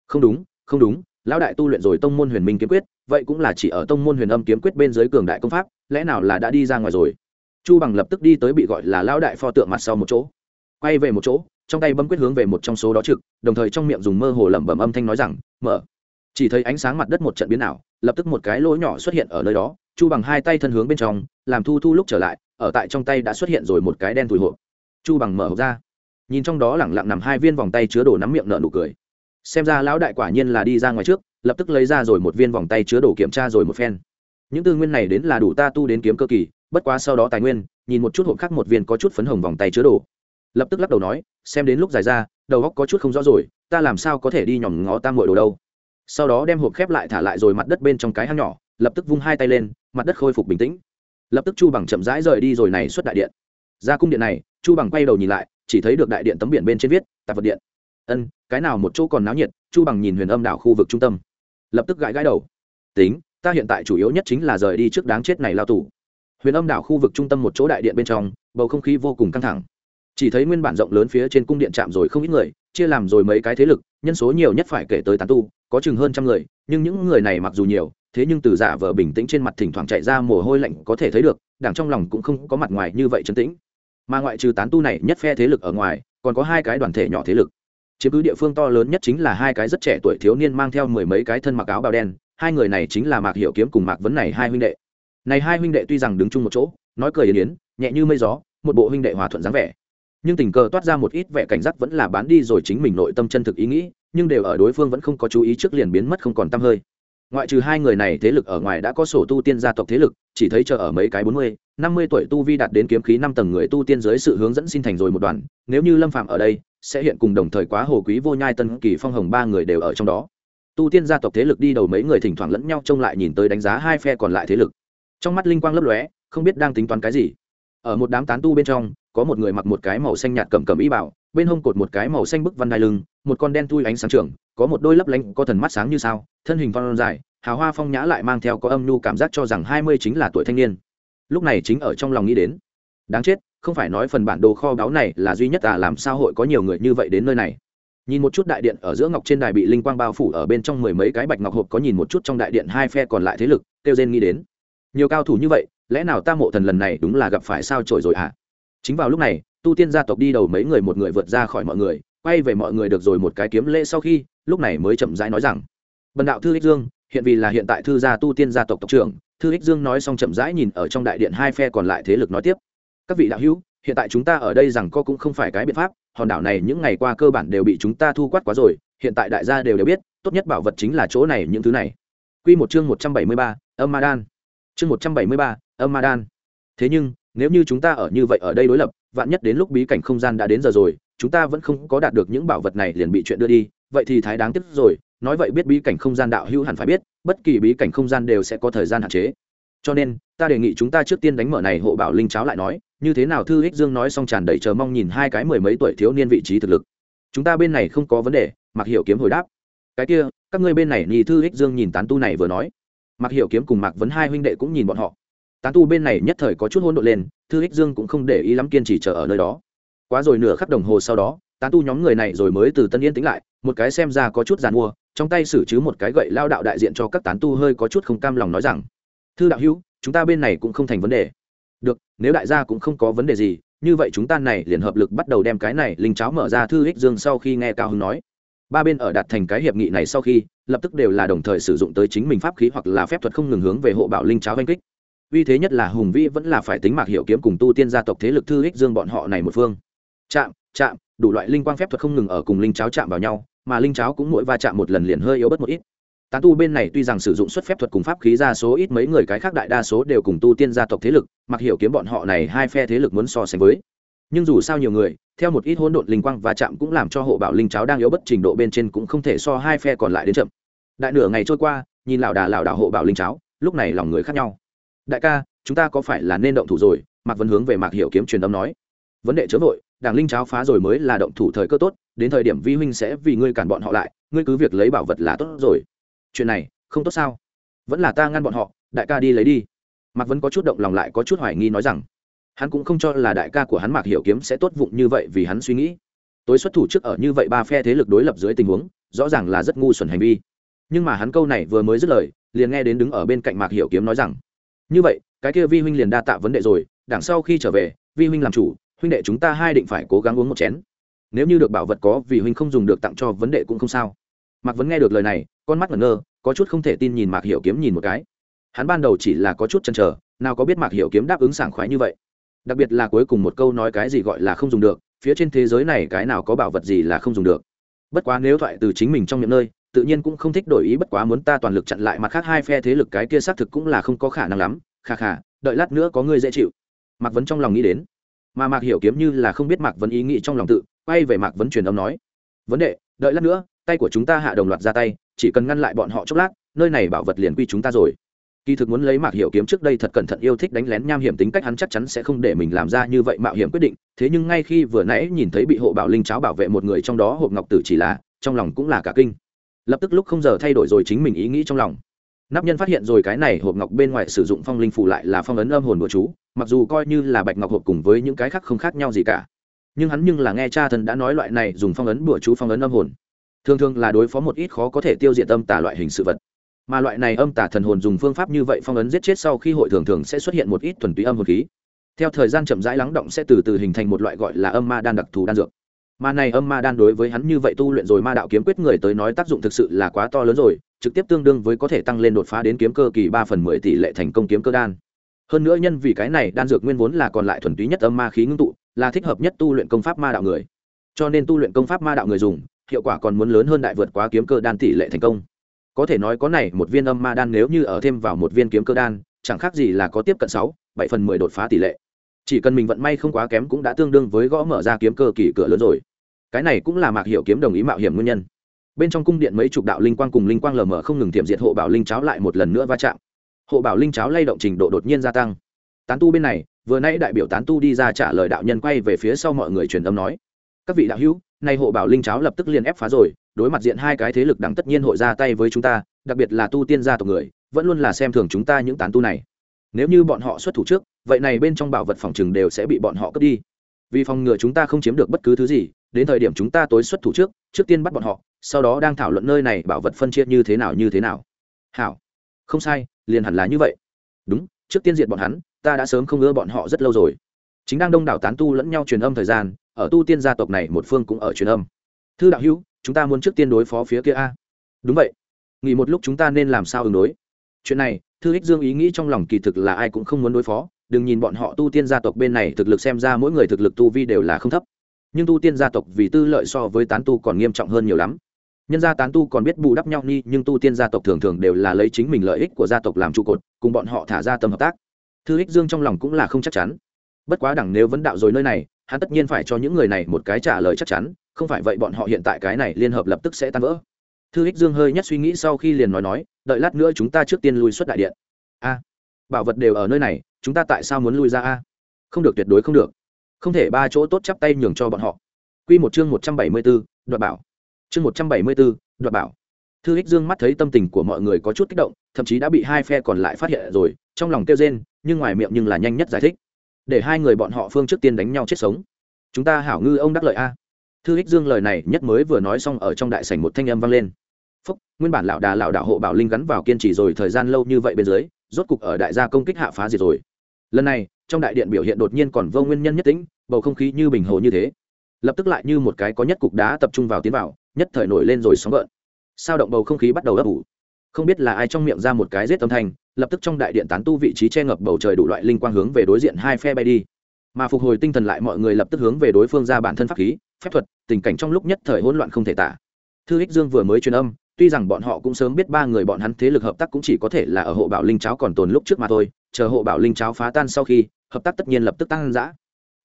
Không đúng không đúng, lão đại tu luyện rồi tông môn huyền minh kiếm quyết, vậy cũng là chỉ ở tông môn huyền âm kiếm quyết bên dưới cường đại công pháp, lẽ nào là đã đi ra ngoài rồi? Chu bằng lập tức đi tới bị gọi là lão đại pho tượng mặt sau một chỗ. Quay về một chỗ, trong tay bấm quyết hướng về một trong số đó trực, đồng thời trong miệng dùng mơ hồ lẩm bẩm âm thanh nói rằng, mở chỉ thấy ánh sáng mặt đất một trận biến ảo, lập tức một cái lỗ nhỏ xuất hiện ở nơi đó, chu bằng hai tay thân hướng bên trong, làm thu thu lúc trở lại, ở tại trong tay đã xuất hiện rồi một cái đen thùi hộp. Chu bằng mở hộp ra, nhìn trong đó lẳng lặng nằm hai viên vòng tay chứa đồ nắm miệng nợ nụ cười. Xem ra lão đại quả nhiên là đi ra ngoài trước, lập tức lấy ra rồi một viên vòng tay chứa đồ kiểm tra rồi một phen. Những tư nguyên này đến là đủ ta tu đến kiếm cơ kỳ, bất quá sau đó tài nguyên, nhìn một chút hộp khác một viên có chút phấn hồng vòng tay chứa đồ. Lập tức lắc đầu nói, xem đến lúc dài ra, đầu góc có chút không rõ rồi, ta làm sao có thể đi nhòm ngó tam mội đồ đâu sau đó đem hộp khép lại thả lại rồi mặt đất bên trong cái hang nhỏ, lập tức vung hai tay lên, mặt đất khôi phục bình tĩnh. Lập tức chu bằng chậm rãi rời đi rồi này xuất đại điện. Ra cung điện này, chu bằng quay đầu nhìn lại, chỉ thấy được đại điện tấm biển bên trên viết, tạp vật điện. Ân, cái nào một chỗ còn náo nhiệt? Chu bằng nhìn huyền âm đảo khu vực trung tâm. Lập tức gãi gãi đầu. Tính, ta hiện tại chủ yếu nhất chính là rời đi trước đáng chết này lao tù. Huyền âm đảo khu vực trung tâm một chỗ đại điện bên trong, bầu không khí vô cùng căng thẳng chỉ thấy nguyên bản rộng lớn phía trên cung điện chạm rồi không ít người, chia làm rồi mấy cái thế lực, nhân số nhiều nhất phải kể tới tán tu, có chừng hơn trăm người, nhưng những người này mặc dù nhiều, thế nhưng từ giả vờ bình tĩnh trên mặt thỉnh thoảng chạy ra mồ hôi lạnh có thể thấy được, đảng trong lòng cũng không có mặt ngoài như vậy trấn tĩnh. Mà ngoại trừ tán tu này nhất phe thế lực ở ngoài, còn có hai cái đoàn thể nhỏ thế lực. Chiếm cứ địa phương to lớn nhất chính là hai cái rất trẻ tuổi thiếu niên mang theo mười mấy cái thân mặc áo bào đen, hai người này chính là mạc hiệu kiếm cùng mạc vấn này hai huynh đệ. Này hai huynh đệ tuy rằng đứng chung một chỗ, nói cười yến yến, nhẹ như mây gió, một bộ huynh đệ hòa thuận dáng vẻ nhưng tình cờ toát ra một ít vẻ cảnh giác vẫn là bán đi rồi chính mình nội tâm chân thực ý nghĩ, nhưng đều ở đối phương vẫn không có chú ý trước liền biến mất không còn t hơi. Ngoại trừ hai người này, thế lực ở ngoài đã có sổ tu tiên gia tộc thế lực, chỉ thấy chờ ở mấy cái bốn mươi, năm mươi tuổi tu vi đạt đến kiếm khí năm tầng người tu tiên dưới sự hướng dẫn xin thành rồi một đoàn, nếu như lâm phạm ở đây, sẽ hiện cùng đồng thời quá hồ quý vô nhai tân kỳ phong hồng ba người đều ở trong đó. Tu tiên gia tộc thế lực đi đầu mấy người thỉnh thoảng lẫn nhau trông lại nhìn tới đánh giá hai phe còn lại thế lực. Trong mắt linh quang lấp lóe, không biết đang tính toán cái gì. Ở một đám tán tu bên trong có một người mặc một cái màu xanh nhạt cầm cầm y bảo, bên hông cột một cái màu xanh bức văn đai lưng, một con đen thui ánh sáng trường có một đôi lấp lánh, có thần mắt sáng như sao, thân hình phong dài, hào hoa phong nhã lại mang theo có âm nhu cảm giác cho rằng hai mươi chính là tuổi thanh niên. Lúc này chính ở trong lòng nghĩ đến, đáng chết, không phải nói phần bản đồ kho báu này là duy nhất à làm sao hội có nhiều người như vậy đến nơi này. Nhìn một chút đại điện ở giữa ngọc trên đài bị linh quang bao phủ ở bên trong mười mấy cái bạch ngọc hộp có nhìn một chút trong đại điện hai phe còn lại thế lực, kêu rên nghĩ đến. Nhiều cao thủ như vậy, lẽ nào ta mộ thần lần này đúng là gặp phải sao trổi rồi à chính vào lúc này tu tiên gia tộc đi đầu mấy người một người vượt ra khỏi mọi người quay về mọi người được rồi một cái kiếm lễ sau khi lúc này mới chậm rãi nói rằng bần đạo thư ích dương hiện vì là hiện tại thư gia tu tiên gia tộc tộc trưởng thư ích dương nói xong chậm rãi nhìn ở trong đại điện hai phe còn lại thế lực nói tiếp các vị đạo hữu hiện tại chúng ta ở đây rằng co cũng không phải cái biện pháp hòn đảo này những ngày qua cơ bản đều bị chúng ta thu quát quá rồi hiện tại đại gia đều đều biết tốt nhất bảo vật chính là chỗ này những thứ này. Quy một chương một trăm bảy mươi ba, âm ma đan. Chương một trăm bảy mươi ba, âm ma đan. Thế nhưng nếu như chúng ta ở như vậy ở đây đối lập, vạn nhất đến lúc bí cảnh không gian đã đến giờ rồi, chúng ta vẫn không có đạt được những bảo vật này liền bị chuyện đưa đi, vậy thì thái đáng tiếc rồi. Nói vậy biết bí cảnh không gian đạo hữu hẳn phải biết, bất kỳ bí cảnh không gian đều sẽ có thời gian hạn chế. Cho nên, ta đề nghị chúng ta trước tiên đánh mở này hộ bảo linh cháo lại nói, như thế nào thư ích dương nói xong tràn đầy chờ mong nhìn hai cái mười mấy tuổi thiếu niên vị trí thực lực. Chúng ta bên này không có vấn đề mặc hiểu kiếm hồi đáp. Cái kia, các ngươi bên này nhì thư ích dương nhìn tán tu này vừa nói. Mặc hiểu kiếm cùng mạc vấn hai huynh đệ cũng nhìn bọn họ tán tu bên này nhất thời có chút hôn đội lên, thư ích dương cũng không để ý lắm kiên trì chờ ở nơi đó. Quá rồi nửa khắc đồng hồ sau đó, tán tu nhóm người này rồi mới từ tân yên tính lại, một cái xem ra có chút giàn mua, trong tay xử chứ một cái gậy lao đạo đại diện cho các tán tu hơi có chút không cam lòng nói rằng, thư đạo hữu, chúng ta bên này cũng không thành vấn đề. Được, nếu đại gia cũng không có vấn đề gì, như vậy chúng ta này liền hợp lực bắt đầu đem cái này linh cháo mở ra, thư ích dương sau khi nghe cao hưng nói. Ba bên ở đạt thành cái hiệp nghị này sau khi, lập tức đều là đồng thời sử dụng tới chính mình pháp khí hoặc là phép thuật không ngừng hướng về hộ bảo linh cháo oanh kích uy thế nhất là hùng vĩ vẫn là phải tính mạc hiệu kiếm cùng tu tiên gia tộc thế lực thư ích dương bọn họ này một phương. Chạm chạm, đủ loại linh quang phép thuật không ngừng ở cùng linh cháo chạm vào nhau, mà linh cháo cũng mỗi va chạm một lần liền hơi yếu bớt một ít. Tán tu bên này tuy rằng sử dụng xuất phép thuật cùng pháp khí ra số, ít mấy người cái khác đại đa số đều cùng tu tiên gia tộc thế lực mặc hiểu kiếm bọn họ này hai phe thế lực muốn so sánh với. Nhưng dù sao nhiều người, theo một ít hỗn độn linh quang và chạm cũng làm cho hộ bảo linh cháo đang yếu bất trình độ bên trên cũng không thể so hai phe còn lại đến chậm. Đại nửa ngày trôi qua, nhìn lão đà lão đảo hộ bảo linh cháo, lúc này lòng người khác nhau đại ca, chúng ta có phải là nên động thủ rồi? Mạc vấn hướng về mạc hiểu kiếm truyền âm nói. Vấn đề chớ vội, đảng linh cháo phá rồi mới là động thủ thời cơ tốt, đến thời điểm vi huynh sẽ vì ngươi cản bọn họ lại, ngươi cứ việc lấy bảo vật là tốt rồi. Chuyện này, không tốt sao? Vẫn là ta ngăn bọn họ, đại ca đi lấy đi. Mạc vẫn có chút động lòng lại có chút hoài nghi nói rằng, hắn cũng không cho là đại ca của hắn mạc hiểu kiếm sẽ tốt vụng như vậy vì hắn suy nghĩ. Tối xuất thủ trước ở như vậy ba phe thế lực đối lập dưới tình huống, rõ ràng là rất ngu xuẩn hành vi. Nhưng mà hắn câu này vừa mới dứt lời, liền nghe đến đứng ở bên cạnh mạc hiểu kiếm nói rằng như vậy, cái kia vi huynh liền đa tạ vấn đề rồi đằng sau khi trở về, vi huynh làm chủ, huynh đệ chúng ta hai định phải cố gắng uống một chén. Nếu như được bảo vật có, vì huynh không dùng được tặng cho vấn đề cũng không sao. Mạc vẫn nghe được lời này, con mắt ngẩn ngơ, có chút không thể tin nhìn mạc hiểu kiếm nhìn một cái. Hắn ban đầu chỉ là có chút chần trở nào có biết mạc hiểu kiếm đáp ứng sảng khoái như vậy. Đặc biệt là cuối cùng một câu nói cái gì gọi là không dùng được, phía trên thế giới này cái nào có bảo vật gì là không dùng được. Bất quá nếu thoại từ chính mình trong những nơi tự nhiên cũng không thích đổi ý bất quá muốn ta toàn lực chặn lại mặt khác hai phe thế lực cái kia xác thực cũng là không có khả năng lắm. Kha kha, đợi lát nữa có người dễ chịu. Mạc vấn trong lòng nghĩ đến. Mà mạc hiểu kiếm như là không biết mạc vấn ý nghĩ trong lòng tự, quay về mạc vấn truyền âm nói. Vấn đề đợi lát nữa, tay của chúng ta hạ đồng loạt ra tay, chỉ cần ngăn lại bọn họ chốc lát, nơi này bảo vật liền quy chúng ta rồi. Kỳ thực muốn lấy mạc hiểu kiếm trước đây thật cẩn thận yêu thích đánh lén nham hiểm tính cách hắn chắc chắn sẽ không để mình làm ra như vậy mạo hiểm quyết định, thế nhưng ngay khi vừa nãy nhìn thấy bị hộ bảo linh cháo bảo vệ một người trong đó hộp ngọc tử chỉ là, trong lòng cũng là cả kinh lập tức lúc không giờ thay đổi rồi chính mình ý nghĩ trong lòng. Nắp nhân phát hiện rồi cái này hộp ngọc bên ngoài sử dụng phong linh phủ lại là phong ấn âm hồn của chú, mặc dù coi như là bạch ngọc hộp cùng với những cái khác không khác nhau gì cả. Nhưng hắn nhưng là nghe cha thần đã nói loại này dùng phong ấn bữa chú phong ấn âm hồn. Thường thường là đối phó một ít khó có thể tiêu diệt âm tả loại hình sự vật. Mà loại này âm tả thần hồn dùng phương pháp như vậy phong ấn giết chết sau khi hội thường thường sẽ xuất hiện một ít thuần túy âm hồn khí. Theo thời gian chậm rãi lắng động sẽ từ từ hình thành một loại gọi là âm ma đan đặc thù đan dược mà này âm ma đan đối với hắn như vậy tu luyện rồi ma đạo kiếm quyết người tới nói tác dụng thực sự là quá to lớn rồi, trực tiếp tương đương với có thể tăng lên đột phá đến kiếm cơ kỳ ba phần mười tỷ lệ thành công kiếm cơ đan. Hơn nữa nhân vì cái này, đan dược nguyên vốn là còn lại thuần túy nhất âm ma khí ngưng tụ, là thích hợp nhất tu luyện công pháp ma đạo người. Cho nên tu luyện công pháp ma đạo người dùng, hiệu quả còn muốn lớn hơn đại vượt quá kiếm cơ đan tỷ lệ thành công. Có thể nói có này, một viên âm ma đan nếu như ở thêm vào một viên kiếm cơ đan, chẳng khác gì là có tiếp cận sáu, bảy phần mười đột phá tỷ lệ chỉ cần mình vận may không quá kém cũng đã tương đương với gõ mở ra kiếm cơ kỳ cửa lớn rồi. Cái này cũng là mạc hiệu kiếm đồng ý mạo hiểm nguyên nhân. Bên trong cung điện mấy chục đạo linh quang cùng linh quang lờ mờ không ngừng tiệm diệt hộ bảo linh cháo lại một lần nữa va chạm. Hộ bảo linh cháo lay động trình độ đột nhiên gia tăng. Tán tu bên này, vừa nãy đại biểu tán tu đi ra trả lời đạo nhân quay về phía sau mọi người truyền âm nói, các vị đạo hữu, nay hộ bảo linh cháo lập tức liền ép phá rồi, đối mặt diện hai cái thế lực đẳng tất nhiên hội ra tay với chúng ta, đặc biệt là tu tiên gia tộc người, vẫn luôn là xem thường chúng ta những tán tu này nếu như bọn họ xuất thủ trước, vậy này bên trong bảo vật phòng chừng đều sẽ bị bọn họ cướp đi. Vì phòng ngừa chúng ta không chiếm được bất cứ thứ gì, đến thời điểm chúng ta tối xuất thủ trước trước tiên bắt bọn họ, sau đó đang thảo luận nơi này bảo vật phân chia như thế nào, như thế nào. Hảo. Không sai, liền hẳn là như vậy. Đúng, trước tiên diệt bọn hắn, ta đã sớm không ưa bọn họ rất lâu rồi. Chính đang đông đảo tán tu lẫn nhau truyền âm thời gian, ở tu tiên gia tộc này một phương cũng ở truyền âm. Thư đạo hữu, chúng ta muốn trước tiên đối phó phía kia a. Đúng vậy. Nghỉ một lúc chúng ta nên làm sao ứng đối? Chuyện này thư ích dương ý nghĩ trong lòng kỳ thực là ai cũng không muốn đối phó, đừng nhìn bọn họ tu tiên gia tộc bên này thực lực xem ra mỗi người thực lực tu vi đều là không thấp. Nhưng tu tiên gia tộc vì tư lợi so với tán tu còn nghiêm trọng hơn nhiều lắm. Nhân gia tán tu còn biết bù đắp nhau nghi nhưng tu tiên gia tộc thường thường đều là lấy chính mình lợi ích của gia tộc làm trụ cột, cùng bọn họ thả ra tâm hợp tác. Thư ích dương trong lòng cũng là không chắc chắn. Bất quá đẳng nếu vấn đạo rồi nơi này, hắn tất nhiên phải cho những người này một cái trả lời chắc chắn, không phải vậy bọn họ hiện tại cái này liên hợp lập tức sẽ tan vỡ thư ích dương hơi nhất suy nghĩ sau khi liền nói nói, đợi lát nữa chúng ta trước tiên lui xuất đại điện. A, bảo vật đều ở nơi này, chúng ta tại sao muốn lui ra a? Không được, tuyệt đối không được. Không thể, ba chỗ tốt chắp tay nhường cho bọn họ. Q một chương một trăm bảy mươi b ố đoạt bảo. Chương một trăm bảy mươi b ố đoạt bảo. Thư ích dương mắt thấy tâm tình của mọi người có chút kích động, thậm chí đã bị hai phe còn lại phát hiện rồi, trong lòng kêu rên, nhưng ngoài miệng nhưng là nhanh nhất giải thích. Để hai người bọn họ phương trước tiên đánh nhau chết sống. Chúng ta hảo ngư ông đắc lợi a thư ích dương lời này nhất mới vừa nói xong ở trong đại sảnh một thanh âm vang lên. Phúc, nguyên bản lão đà lão đạo hộ bảo linh gắn vào kiên trì rồi thời gian lâu như vậy bên dưới, rốt cục ở đại gia công kích hạ phá diệt rồi. Lần này, trong đại điện biểu hiện đột nhiên còn vô nguyên nhân nhất tính bầu không khí như bình hồ như thế. Lập tức lại như một cái có nhất cục đá tập trung vào tiến vào, nhất thời nổi lên rồi sóng gợn. Sao động bầu không khí bắt đầu ấp ủ? Không biết là ai trong miệng ra một cái rết âm thanh, lập tức trong đại điện tán tu vị trí che ngập bầu trời đủ loại linh quang hướng về đối diện hai phe bay đi mà phục hồi tinh thần lại mọi người lập tức hướng về đối phương ra bản thân pháp khí, phép thuật, tình cảnh trong lúc nhất thời hỗn loạn không thể tả. Thư ích dương vừa mới truyền âm, tuy rằng bọn họ cũng sớm biết ba người bọn hắn thế lực hợp tác cũng chỉ có thể là ở hộ bảo linh cháo còn tồn lúc trước mà thôi, chờ hộ bảo linh cháo phá tan sau khi, hợp tác tất nhiên lập tức tăng giã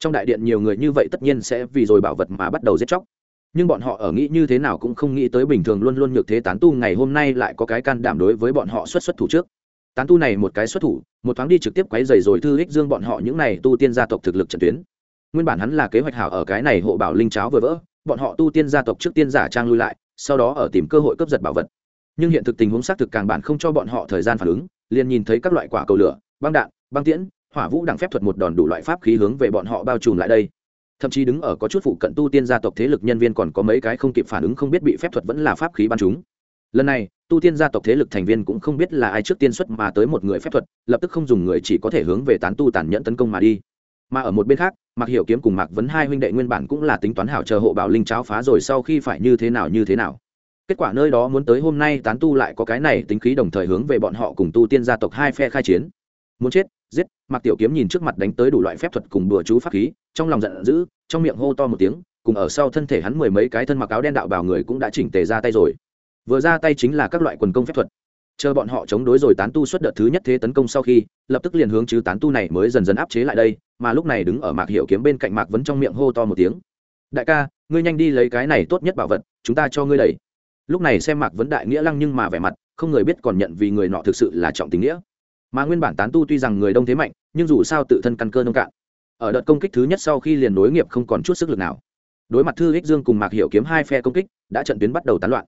trong đại điện nhiều người như vậy tất nhiên sẽ vì rồi bảo vật mà bắt đầu giết chóc. Nhưng bọn họ ở nghĩ như thế nào cũng không nghĩ tới bình thường luôn luôn nhược thế tán tu ngày hôm nay lại có cái can đảm đối với bọn họ xuất xuất thủ trước tán tu này một cái xuất thủ, một thoáng đi trực tiếp quấy dày rồi thư ích dương bọn họ những này tu tiên gia tộc thực lực trận tuyến. Nguyên bản hắn là kế hoạch hảo ở cái này hộ bảo linh cháo vừa vỡ, bọn họ tu tiên gia tộc trước tiên giả trang lui lại, sau đó ở tìm cơ hội cướp giật bảo vật. Nhưng hiện thực tình huống xác thực càng bản không cho bọn họ thời gian phản ứng, liền nhìn thấy các loại quả cầu lửa, băng đạn, băng tiễn, hỏa vũ đẳng phép thuật một đòn đủ loại pháp khí hướng về bọn họ bao trùm lại đây. Thậm chí đứng ở có chút phụ cận tu tiên gia tộc thế lực nhân viên còn có mấy cái không kịp phản ứng không biết bị phép thuật vẫn là pháp khí bắn chúng lần này, tu tiên gia tộc thế lực thành viên cũng không biết là ai trước tiên xuất mà tới một người phép thuật, lập tức không dùng người chỉ có thể hướng về tán tu tàn nhẫn tấn công mà đi. Mà ở một bên khác, mạc hiểu kiếm cùng mạc vấn hai huynh đệ nguyên bản cũng là tính toán hảo chờ hộ bảo linh cháo phá rồi sau khi phải như thế nào như thế nào. Kết quả nơi đó muốn tới hôm nay tán tu lại có cái này tính khí đồng thời hướng về bọn họ cùng tu tiên gia tộc hai phe khai chiến. Muốn chết, giết, mạc tiểu kiếm nhìn trước mặt đánh tới đủ loại phép thuật cùng bừa chú pháp khí, trong lòng giận dữ, trong miệng hô to một tiếng, cùng ở sau thân thể hắn mười mấy cái thân mặc áo đen đạo bào người cũng đã chỉnh tề ra tay rồi vừa ra tay chính là các loại quần công phép thuật. Chờ bọn họ chống đối rồi tán tu xuất đợt thứ nhất thế tấn công sau khi, lập tức liền hướng chứ tán tu này mới dần dần áp chế lại đây, mà lúc này đứng ở mạc hiệu kiếm bên cạnh mạc vấn trong miệng hô to một tiếng. Đại ca, ngươi nhanh đi lấy cái này tốt nhất bảo vật, chúng ta cho ngươi đầy. lúc này xem mạc vấn đại nghĩa lăng nhưng mà vẻ mặt, không người biết còn nhận vì người nọ thực sự là trọng tình nghĩa. Mà nguyên bản tán tu tuy rằng người đông thế mạnh, nhưng dù sao tự thân căn cơ nông cạn. Ở đợt công kích thứ nhất sau khi liền nối nghiệp không còn chút sức lực nào. Đối mặt thư ích dương cùng mạc hiệu kiếm hai phe công kích, đã trận tuyến bắt đầu tán loạn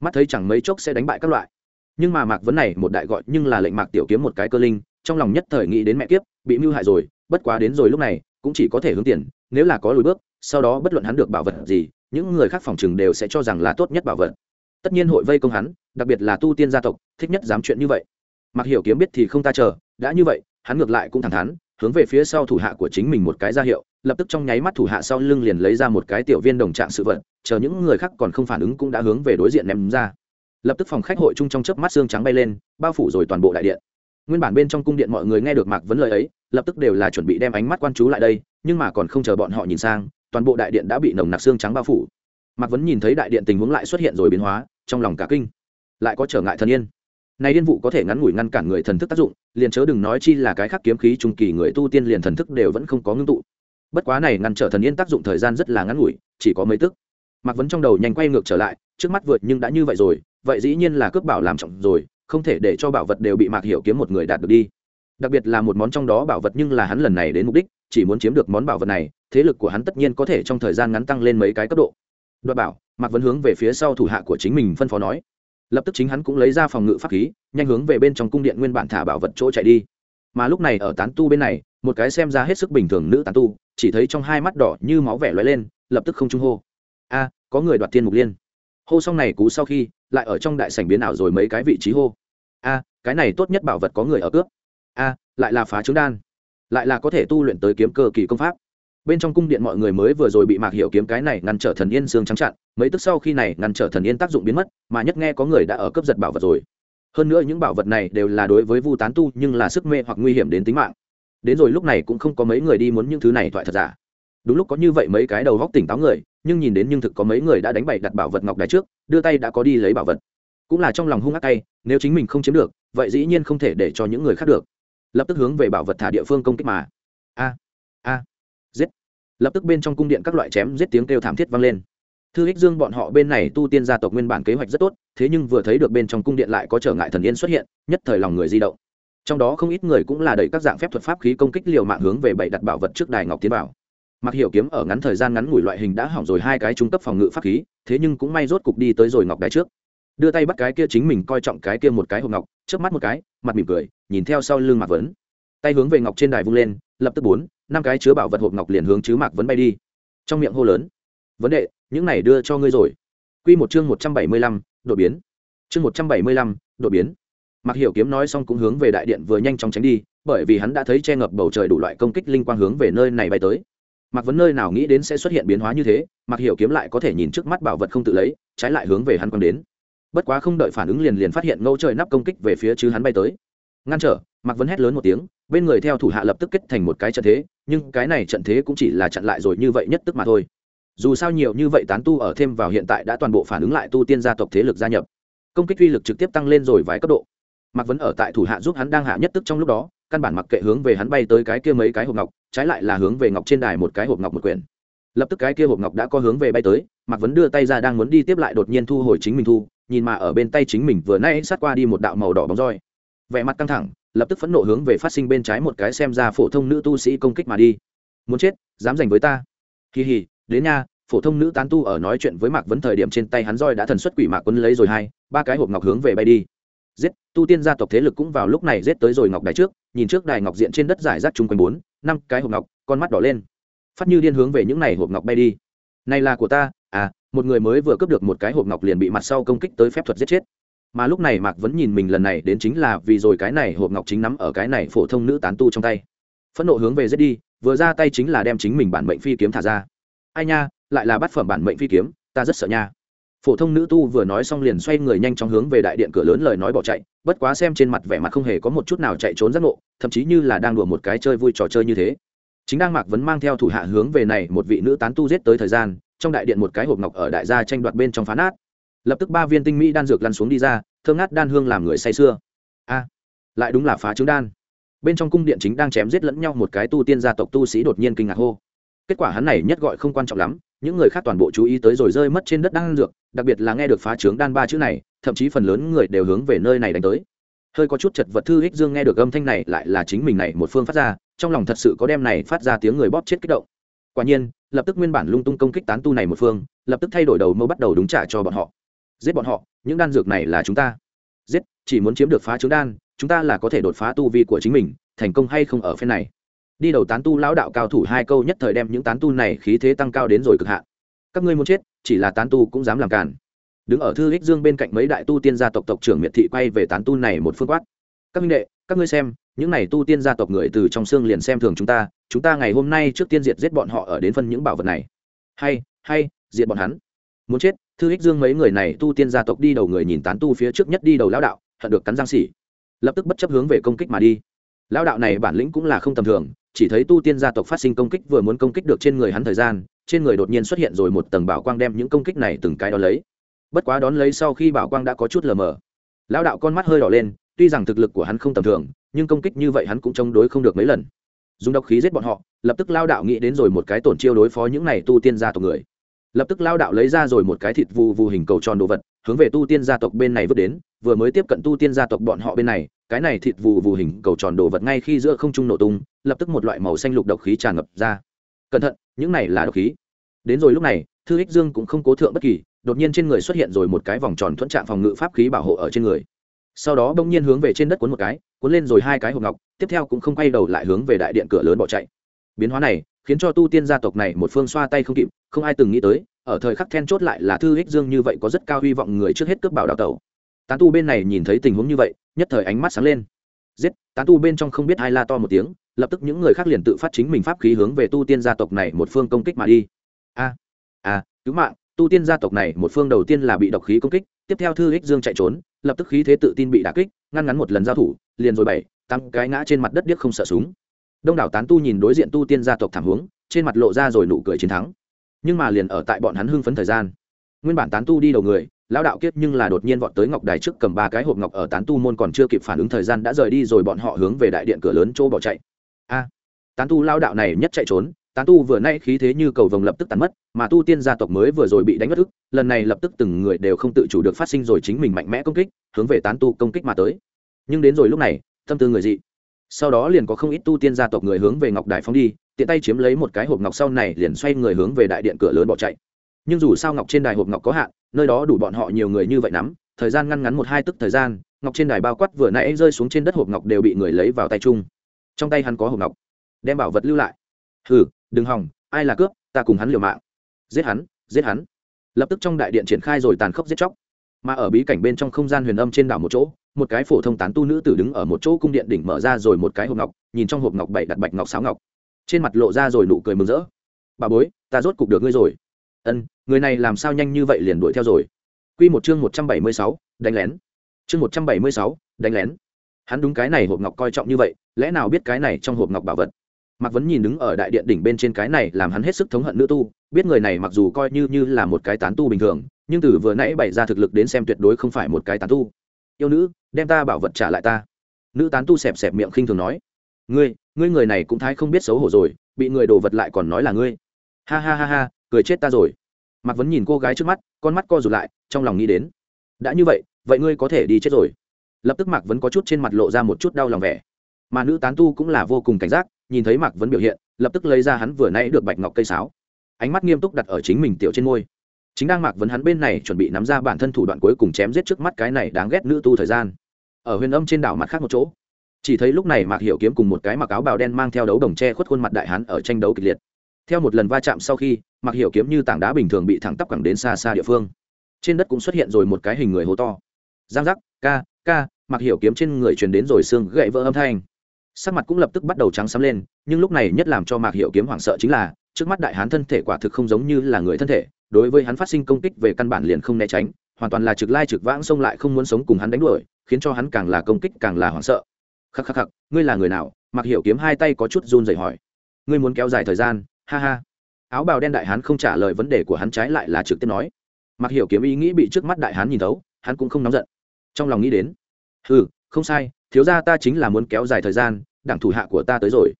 mắt thấy chẳng mấy chốc sẽ đánh bại các loại. Nhưng mà mạc vấn này một đại gọi nhưng là lệnh mạc tiểu kiếm một cái cơ linh, trong lòng nhất thời nghĩ đến mẹ kiếp, bị mưu hại rồi, bất quá đến rồi lúc này, cũng chỉ có thể hướng tiền, nếu là có lùi bước, sau đó bất luận hắn được bảo vật gì, những người khác phòng chừng đều sẽ cho rằng là tốt nhất bảo vật. Tất nhiên hội vây công hắn, đặc biệt là tu tiên gia tộc, thích nhất dám chuyện như vậy. Mạc hiểu kiếm biết thì không ta chờ, đã như vậy, hắn ngược lại cũng thẳng thắn, hướng về phía sau thủ hạ của chính mình một cái ra hiệu lập tức trong nháy mắt thủ hạ sau lưng liền lấy ra một cái tiểu viên đồng trạng sự vật, chờ những người khác còn không phản ứng cũng đã hướng về đối diện ném ra. Lập tức phòng khách hội chung trong chớp mắt xương trắng bay lên, bao phủ rồi toàn bộ đại điện. Nguyên bản bên trong cung điện mọi người nghe được mạc vấn lời ấy, lập tức đều là chuẩn bị đem ánh mắt quan chú lại đây, nhưng mà còn không chờ bọn họ nhìn sang, toàn bộ đại điện đã bị nồng nặc xương trắng bao phủ. Mạc vấn nhìn thấy đại điện tình huống lại xuất hiện rồi biến hóa, trong lòng cả kinh. Lại có trở ngại thần yên. Này điên vụ có thể ngắn ngủi ngăn cản người thần thức tác dụng, liền chớ đừng nói chi là cái khác kiếm khí trung kỳ người tu tiên liền thần thức đều vẫn không có ngưng tụ bất quá này ngăn trở thần yên tác dụng thời gian rất là ngắn ngủi, chỉ có mấy tức. Mạc vấn trong đầu nhanh quay ngược trở lại, trước mắt vượt nhưng đã như vậy rồi, vậy dĩ nhiên là cướp bảo làm trọng rồi, không thể để cho bảo vật đều bị mạc hiểu kiếm một người đạt được đi. Đặc biệt là một món trong đó bảo vật nhưng là hắn lần này đến mục đích, chỉ muốn chiếm được món bảo vật này, thế lực của hắn tất nhiên có thể trong thời gian ngắn tăng lên mấy cái cấp độ. Đoạt bảo, mạc vấn hướng về phía sau thủ hạ của chính mình phân phó nói. Lập tức chính hắn cũng lấy ra phòng ngự pháp khí, nhanh hướng về bên trong cung điện nguyên bản thả bảo vật chỗ chạy đi. Mà lúc này ở tán tu bên này, một cái xem ra hết sức bình thường nữ tán tu chỉ thấy trong hai mắt đỏ như máu vẻ lóe lên, lập tức không trung hô. A, có người đoạt tiên mục liên. Hô xong này cú sau khi, lại ở trong đại sảnh biến ảo rồi mấy cái vị trí hô. A, cái này tốt nhất bảo vật có người ở cướp. A, lại là phá trứng đan. Lại là có thể tu luyện tới kiếm cơ kỳ công pháp. Bên trong cung điện mọi người mới vừa rồi bị mạc hiểu kiếm cái này ngăn trở thần yên xương trắng chặn, mấy tức sau khi này ngăn trở thần yên tác dụng biến mất, mà nhất nghe có người đã ở cấp giật bảo vật rồi. Hơn nữa những bảo vật này đều là đối với vu tán tu nhưng là sức mê hoặc nguy hiểm đến tính mạng đến rồi lúc này cũng không có mấy người đi muốn những thứ này thoại thật giả. Đúng lúc có như vậy mấy cái đầu góc tỉnh táo người, nhưng nhìn đến nhưng thực có mấy người đã đánh bậy đặt bảo vật ngọc đài trước, đưa tay đã có đi lấy bảo vật. Cũng là trong lòng hung ác tay, nếu chính mình không chiếm được, vậy dĩ nhiên không thể để cho những người khác được. Lập tức hướng về bảo vật thả địa phương công kích mà. A a, giết. Lập tức bên trong cung điện các loại chém giết tiếng kêu thảm thiết vang lên. Thư ích dương bọn họ bên này tu tiên gia tộc nguyên bản kế hoạch rất tốt, thế nhưng vừa thấy được bên trong cung điện lại có trở ngại thần yên xuất hiện, nhất thời lòng người di động trong đó không ít người cũng là đẩy các dạng phép thuật pháp khí công kích liều mạng hướng về bảy đặt bảo vật trước đài ngọc tiến bảo mặc hiểu kiếm ở ngắn thời gian ngắn ngủi loại hình đã hỏng rồi hai cái trung cấp phòng ngự pháp khí, thế nhưng cũng may rốt cục đi tới rồi ngọc đài trước. Đưa tay bắt cái kia chính mình coi trọng cái kia một cái hộp ngọc trước mắt một cái, mặt mỉm cười, nhìn theo sau lưng mạc vấn. Tay hướng về ngọc trên đài vung lên, lập tức bốn, năm cái chứa bảo vật hộp ngọc liền hướng chứ mạc vấn bay đi. Trong miệng hô lớn, vấn đề những này đưa cho ngươi rồi. Quy một chương một trăm bảy mươi lăm, đột biến. Chương một trăm bảy mươi lăm, đột biến mặc hiểu kiếm nói xong cũng hướng về đại điện vừa nhanh chóng tránh đi, bởi vì hắn đã thấy che ngập bầu trời đủ loại công kích linh quang hướng về nơi này bay tới. Mặc vấn nơi nào nghĩ đến sẽ xuất hiện biến hóa như thế mặc hiểu kiếm lại có thể nhìn trước mắt bảo vật không tự lấy, trái lại hướng về hắn quan đến. Bất quá không đợi phản ứng liền liền phát hiện ngẫu trời nắp công kích về phía chứ hắn bay tới. Ngăn trở mặc vấn hét lớn một tiếng, bên người theo thủ hạ lập tức kết thành một cái trận thế, nhưng cái này trận thế cũng chỉ là chặn lại rồi như vậy nhất tức mà thôi. Dù sao nhiều như vậy tán tu ở thêm vào hiện tại đã toàn bộ phản ứng lại tu tiên gia tộc thế lực gia nhập. Công kích uy lực trực tiếp tăng lên rồi vài cấp độ. Mạc vấn ở tại thủ hạ giúp hắn đang hạ nhất tức trong lúc đó, căn bản mặc kệ hướng về hắn bay tới cái kia mấy cái hộp ngọc, trái lại là hướng về ngọc trên đài một cái hộp ngọc một quyển. Lập tức cái kia hộp ngọc đã có hướng về bay tới, Mạc vấn đưa tay ra đang muốn đi tiếp lại đột nhiên thu hồi chính mình thu, nhìn mà ở bên tay chính mình vừa nay sát qua đi một đạo màu đỏ bóng roi. Vẻ mặt căng thẳng, lập tức phẫn nộ hướng về phát sinh bên trái một cái xem ra phổ thông nữ tu sĩ công kích mà đi. Muốn chết, dám giành với ta. Kỳ hì đến nha, phổ thông nữ tán tu ở nói chuyện với mạc vấn thời điểm trên tay hắn roi đã thần xuất quỷ mạc quân lấy rồi hai, ba cái hộp ngọc hướng về bay đi giết, tu tiên gia tộc thế lực cũng vào lúc này giết tới rồi ngọc đài trước, nhìn trước đài ngọc diện trên đất giải rác chung quanh bốn, năm cái hộp ngọc, con mắt đỏ lên. Phát như điên hướng về những này hộp ngọc bay đi. Này là của ta à một người mới vừa cướp được một cái hộp ngọc liền bị mặt sau công kích tới phép thuật giết chết. Mà lúc này mạc vẫn nhìn mình lần này đến chính là vì rồi cái này hộp ngọc chính nắm ở cái này phổ thông nữ tán tu trong tay. Phẫn nộ hướng về giết đi, vừa ra tay chính là đem chính mình bản mệnh phi kiếm thả ra. Ai nha, lại là bát phẩm bản mệnh phi kiếm, ta rất sợ nha phổ thông nữ tu vừa nói xong liền xoay người nhanh chóng hướng về đại điện cửa lớn lời nói bỏ chạy, bất quá xem trên mặt vẻ mặt không hề có một chút nào chạy trốn giác ngộ, thậm chí như là đang đùa một cái chơi vui trò chơi như thế. Chính đang mạc vấn mang theo thủ hạ hướng về này một vị nữ tán tu giết tới thời gian, trong đại điện một cái hộp ngọc ở đại gia tranh đoạt bên trong phá nát. Lập tức ba viên tinh mỹ đan dược lăn xuống đi ra, thơm ngát đan hương làm người say sưa. A, lại đúng là phá trứng đan. Bên trong cung điện chính đang chém giết lẫn nhau một cái tu tiên gia tộc tu sĩ đột nhiên kinh ngạc hô. Kết quả hắn này nhất gọi không quan trọng lắm, những người khác toàn bộ chú ý tới rồi rơi mất trên đất đan dược đặc biệt là nghe được phá trướng đan ba chữ này, thậm chí phần lớn người đều hướng về nơi này đánh tới. Hơi có chút chật vật thư hích dương nghe được âm thanh này lại là chính mình này một phương phát ra, trong lòng thật sự có đem này phát ra tiếng người bóp chết kích động. Quả nhiên, lập tức nguyên bản lung tung công kích tán tu này một phương, lập tức thay đổi đầu mâu bắt đầu đúng trả cho bọn họ. Giết bọn họ, những đan dược này là chúng ta. Giết, chỉ muốn chiếm được phá trướng đan, chúng ta là có thể đột phá tu vi của chính mình, thành công hay không ở phen này. Đi đầu tán tu lão đạo cao thủ hai câu nhất thời đem những tán tu này khí thế tăng cao đến rồi cực hạn các ngươi muốn chết, chỉ là tán tu cũng dám làm cản đứng ở thư ích dương bên cạnh mấy đại tu tiên gia tộc tộc trưởng miệt thị quay về tán tu này một phương quát. Các minh đệ, các ngươi xem, những này tu tiên gia tộc người từ trong xương liền xem thường chúng ta chúng ta ngày hôm nay trước tiên diệt giết bọn họ ở đến phân những bảo vật này. Hay hay, diệt bọn hắn. Muốn chết, thư ích dương mấy người này tu tiên gia tộc đi đầu người nhìn tán tu phía trước nhất đi đầu lão đạo, hận được cắn giang xỉ. Lập tức bất chấp hướng về công kích mà đi. Lão đạo này bản lĩnh cũng là không tầm thường, chỉ thấy tu tiên gia tộc phát sinh công kích vừa muốn công kích được trên người hắn thời gian trên người đột nhiên xuất hiện rồi một tầng bảo quang đem những công kích này từng cái đón lấy. Bất quá đón lấy sau khi bảo quang đã có chút lờ mờ. Lão đạo con mắt hơi đỏ lên, tuy rằng thực lực của hắn không tầm thường, nhưng công kích như vậy hắn cũng chống đối không được mấy lần. Dùng độc khí giết bọn họ, lập tức lao đạo nghĩ đến rồi một cái tổn chiêu đối phó những này tu tiên gia tộc người. Lập tức lao đạo lấy ra rồi một cái thịt vù vù hình cầu tròn đồ vật, hướng về tu tiên gia tộc bên này vứt đến, vừa mới tiếp cận tu tiên gia tộc bọn họ bên này, cái này thịt vù vù hình cầu tròn đồ vật ngay khi giữa không trung nổ tung, lập tức một loại màu xanh lục độc khí tràn ngập ra cẩn thận, những này là độc khí. Đến rồi lúc này, thư ích dương cũng không cố thượng bất kỳ, đột nhiên trên người xuất hiện rồi một cái vòng tròn thuẫn trạng phòng ngự pháp khí bảo hộ ở trên người. Sau đó bỗng nhiên hướng về trên đất cuốn một cái, cuốn lên rồi hai cái hộp ngọc, tiếp theo cũng không quay đầu lại hướng về đại điện cửa lớn bỏ chạy. Biến hóa này khiến cho tu tiên gia tộc này một phương xoa tay không kịp, không ai từng nghĩ tới, ở thời khắc then chốt lại là thư ích dương như vậy có rất cao hy vọng người trước hết cướp bảo đạo tẩu. Tán tu bên này nhìn thấy tình huống như vậy, nhất thời ánh mắt sáng lên. Giết, tán tu bên trong không biết ai la to một tiếng lập tức những người khác liền tự phát chính mình pháp khí hướng về tu tiên gia tộc này một phương công kích mà đi. A a, cứu mạng, tu tiên gia tộc này một phương đầu tiên là bị độc khí công kích, tiếp theo thư ích dương chạy trốn, lập tức khí thế tự tin bị đả kích, ngăn ngắn một lần giao thủ, liền rồi bảy tăng cái ngã trên mặt đất điếc không sợ súng. Đông đảo tán tu nhìn đối diện tu tiên gia tộc thảm huống, trên mặt lộ ra rồi nụ cười chiến thắng. Nhưng mà liền ở tại bọn hắn hưng phấn thời gian, nguyên bản tán tu đi đầu người, lão đạo kiếp nhưng là đột nhiên vọt tới ngọc đài trước cầm ba cái hộp ngọc ở tán tu môn còn chưa kịp phản ứng thời gian đã rời đi rồi bọn họ hướng về đại điện cửa lớn chỗ bỏ chạy a. Tán tu lao đạo này nhất chạy trốn, tán tu vừa nay khí thế như cầu vồng lập tức tàn mất, mà tu tiên gia tộc mới vừa rồi bị đánh mất ức, lần này lập tức từng người đều không tự chủ được phát sinh rồi chính mình mạnh mẽ công kích, hướng về tán tu công kích mà tới. Nhưng đến rồi lúc này, tâm tư người dị. Sau đó liền có không ít tu tiên gia tộc người hướng về ngọc đài phóng đi, tiện tay chiếm lấy một cái hộp ngọc sau này liền xoay người hướng về đại điện cửa lớn bỏ chạy. Nhưng dù sao ngọc trên đài hộp ngọc có hạn, nơi đó đủ bọn họ nhiều người như vậy nắm, thời gian ngăn ngắn một hai tức thời gian, ngọc trên đài bao quát vừa nãy rơi xuống trên đất hộp ngọc đều bị người lấy vào tay chung trong tay hắn có hộp ngọc đem bảo vật lưu lại. Hừ đừng hỏng, ai là cướp ta cùng hắn liều mạng. Giết hắn giết hắn. Lập tức trong đại điện triển khai rồi tàn khốc giết chóc. Mà ở bí cảnh bên trong không gian huyền âm trên đảo một chỗ một cái phổ thông tán tu nữ tử đứng ở một chỗ cung điện đỉnh mở ra rồi một cái hộp ngọc nhìn trong hộp ngọc bảy đặt bạch ngọc sáo ngọc. Trên mặt lộ ra rồi nụ cười mừng rỡ. Bà bối ta rốt cục được ngươi rồi. Ân người này làm sao nhanh như vậy liền đuổi theo rồi? Q một chương một trăm bảy mươi sáu đánh lén. Chương một trăm bảy mươi sáu đánh lén hắn đúng cái này hộp ngọc coi trọng như vậy, lẽ nào biết cái này trong hộp ngọc bảo vật? Mạc vấn nhìn đứng ở đại điện đỉnh bên trên cái này làm hắn hết sức thống hận nữ tu, biết người này mặc dù coi như như là một cái tán tu bình thường, nhưng từ vừa nãy bày ra thực lực đến xem tuyệt đối không phải một cái tán tu. Yêu nữ, đem ta bảo vật trả lại ta. Nữ tán tu xẹp xẹp miệng khinh thường nói. Ngươi ngươi người này cũng thái không biết xấu hổ rồi, bị người đồ vật lại còn nói là ngươi. Ha ha ha ha, cười chết ta rồi. Mạc vấn nhìn cô gái trước mắt, con mắt co rụt lại, trong lòng nghĩ đến. Đã như vậy vậy ngươi có thể đi chết rồi lập tức mạc vấn có chút trên mặt lộ ra một chút đau lòng vẻ. Mà nữ tán tu cũng là vô cùng cảnh giác, nhìn thấy mạc vấn biểu hiện, lập tức lấy ra hắn vừa nãy được bạch ngọc cây sáo. Ánh mắt nghiêm túc đặt ở chính mình tiểu trên môi. Chính đang mạc vấn hắn bên này chuẩn bị nắm ra bản thân thủ đoạn cuối cùng chém giết trước mắt cái này đáng ghét nữ tu thời gian. Ở huyền âm trên đảo mặt khác một chỗ. Chỉ thấy lúc này mạc hiểu kiếm cùng một cái mặc áo bào đen mang theo đấu đồng tre khuất khuôn mặt đại hắn ở tranh đấu kịch liệt. Theo một lần va chạm sau khi, mạc hiểu kiếm như tảng đá bình thường bị thẳng tắp cẳng đến xa xa địa phương. Trên đất cũng xuất hiện rồi một cái hình người hố to. Giang giác, ca ca mạc hiểu kiếm trên người truyền đến rồi xương gậy vỡ âm thanh. Sắc mặt cũng lập tức bắt đầu trắng xám lên, nhưng lúc này nhất làm cho mạc hiểu kiếm hoảng sợ chính là, trước mắt đại hán thân thể quả thực không giống như là người thân thể, đối với hắn phát sinh công kích về căn bản liền không né tránh, hoàn toàn là trực lai trực vãng xông lại không muốn sống cùng hắn đánh đuổi, khiến cho hắn càng là công kích càng là hoảng sợ. Khắc khắc khắc, ngươi là người nào? Mạc hiểu kiếm hai tay có chút run rẩy hỏi. Ngươi muốn kéo dài thời gian? Ha ha. Áo bào đen đại hán không trả lời vấn đề của hắn trái lại là trực tiếp nói. Mạc hiểu kiếm ý nghĩ bị trước mắt đại hán nhìn thấu, hắn cũng không nóng giận trong lòng nghĩ đến. Ừ không sai, thiếu gia ta chính là muốn kéo dài thời gian, đảng thủ hạ của ta tới rồi.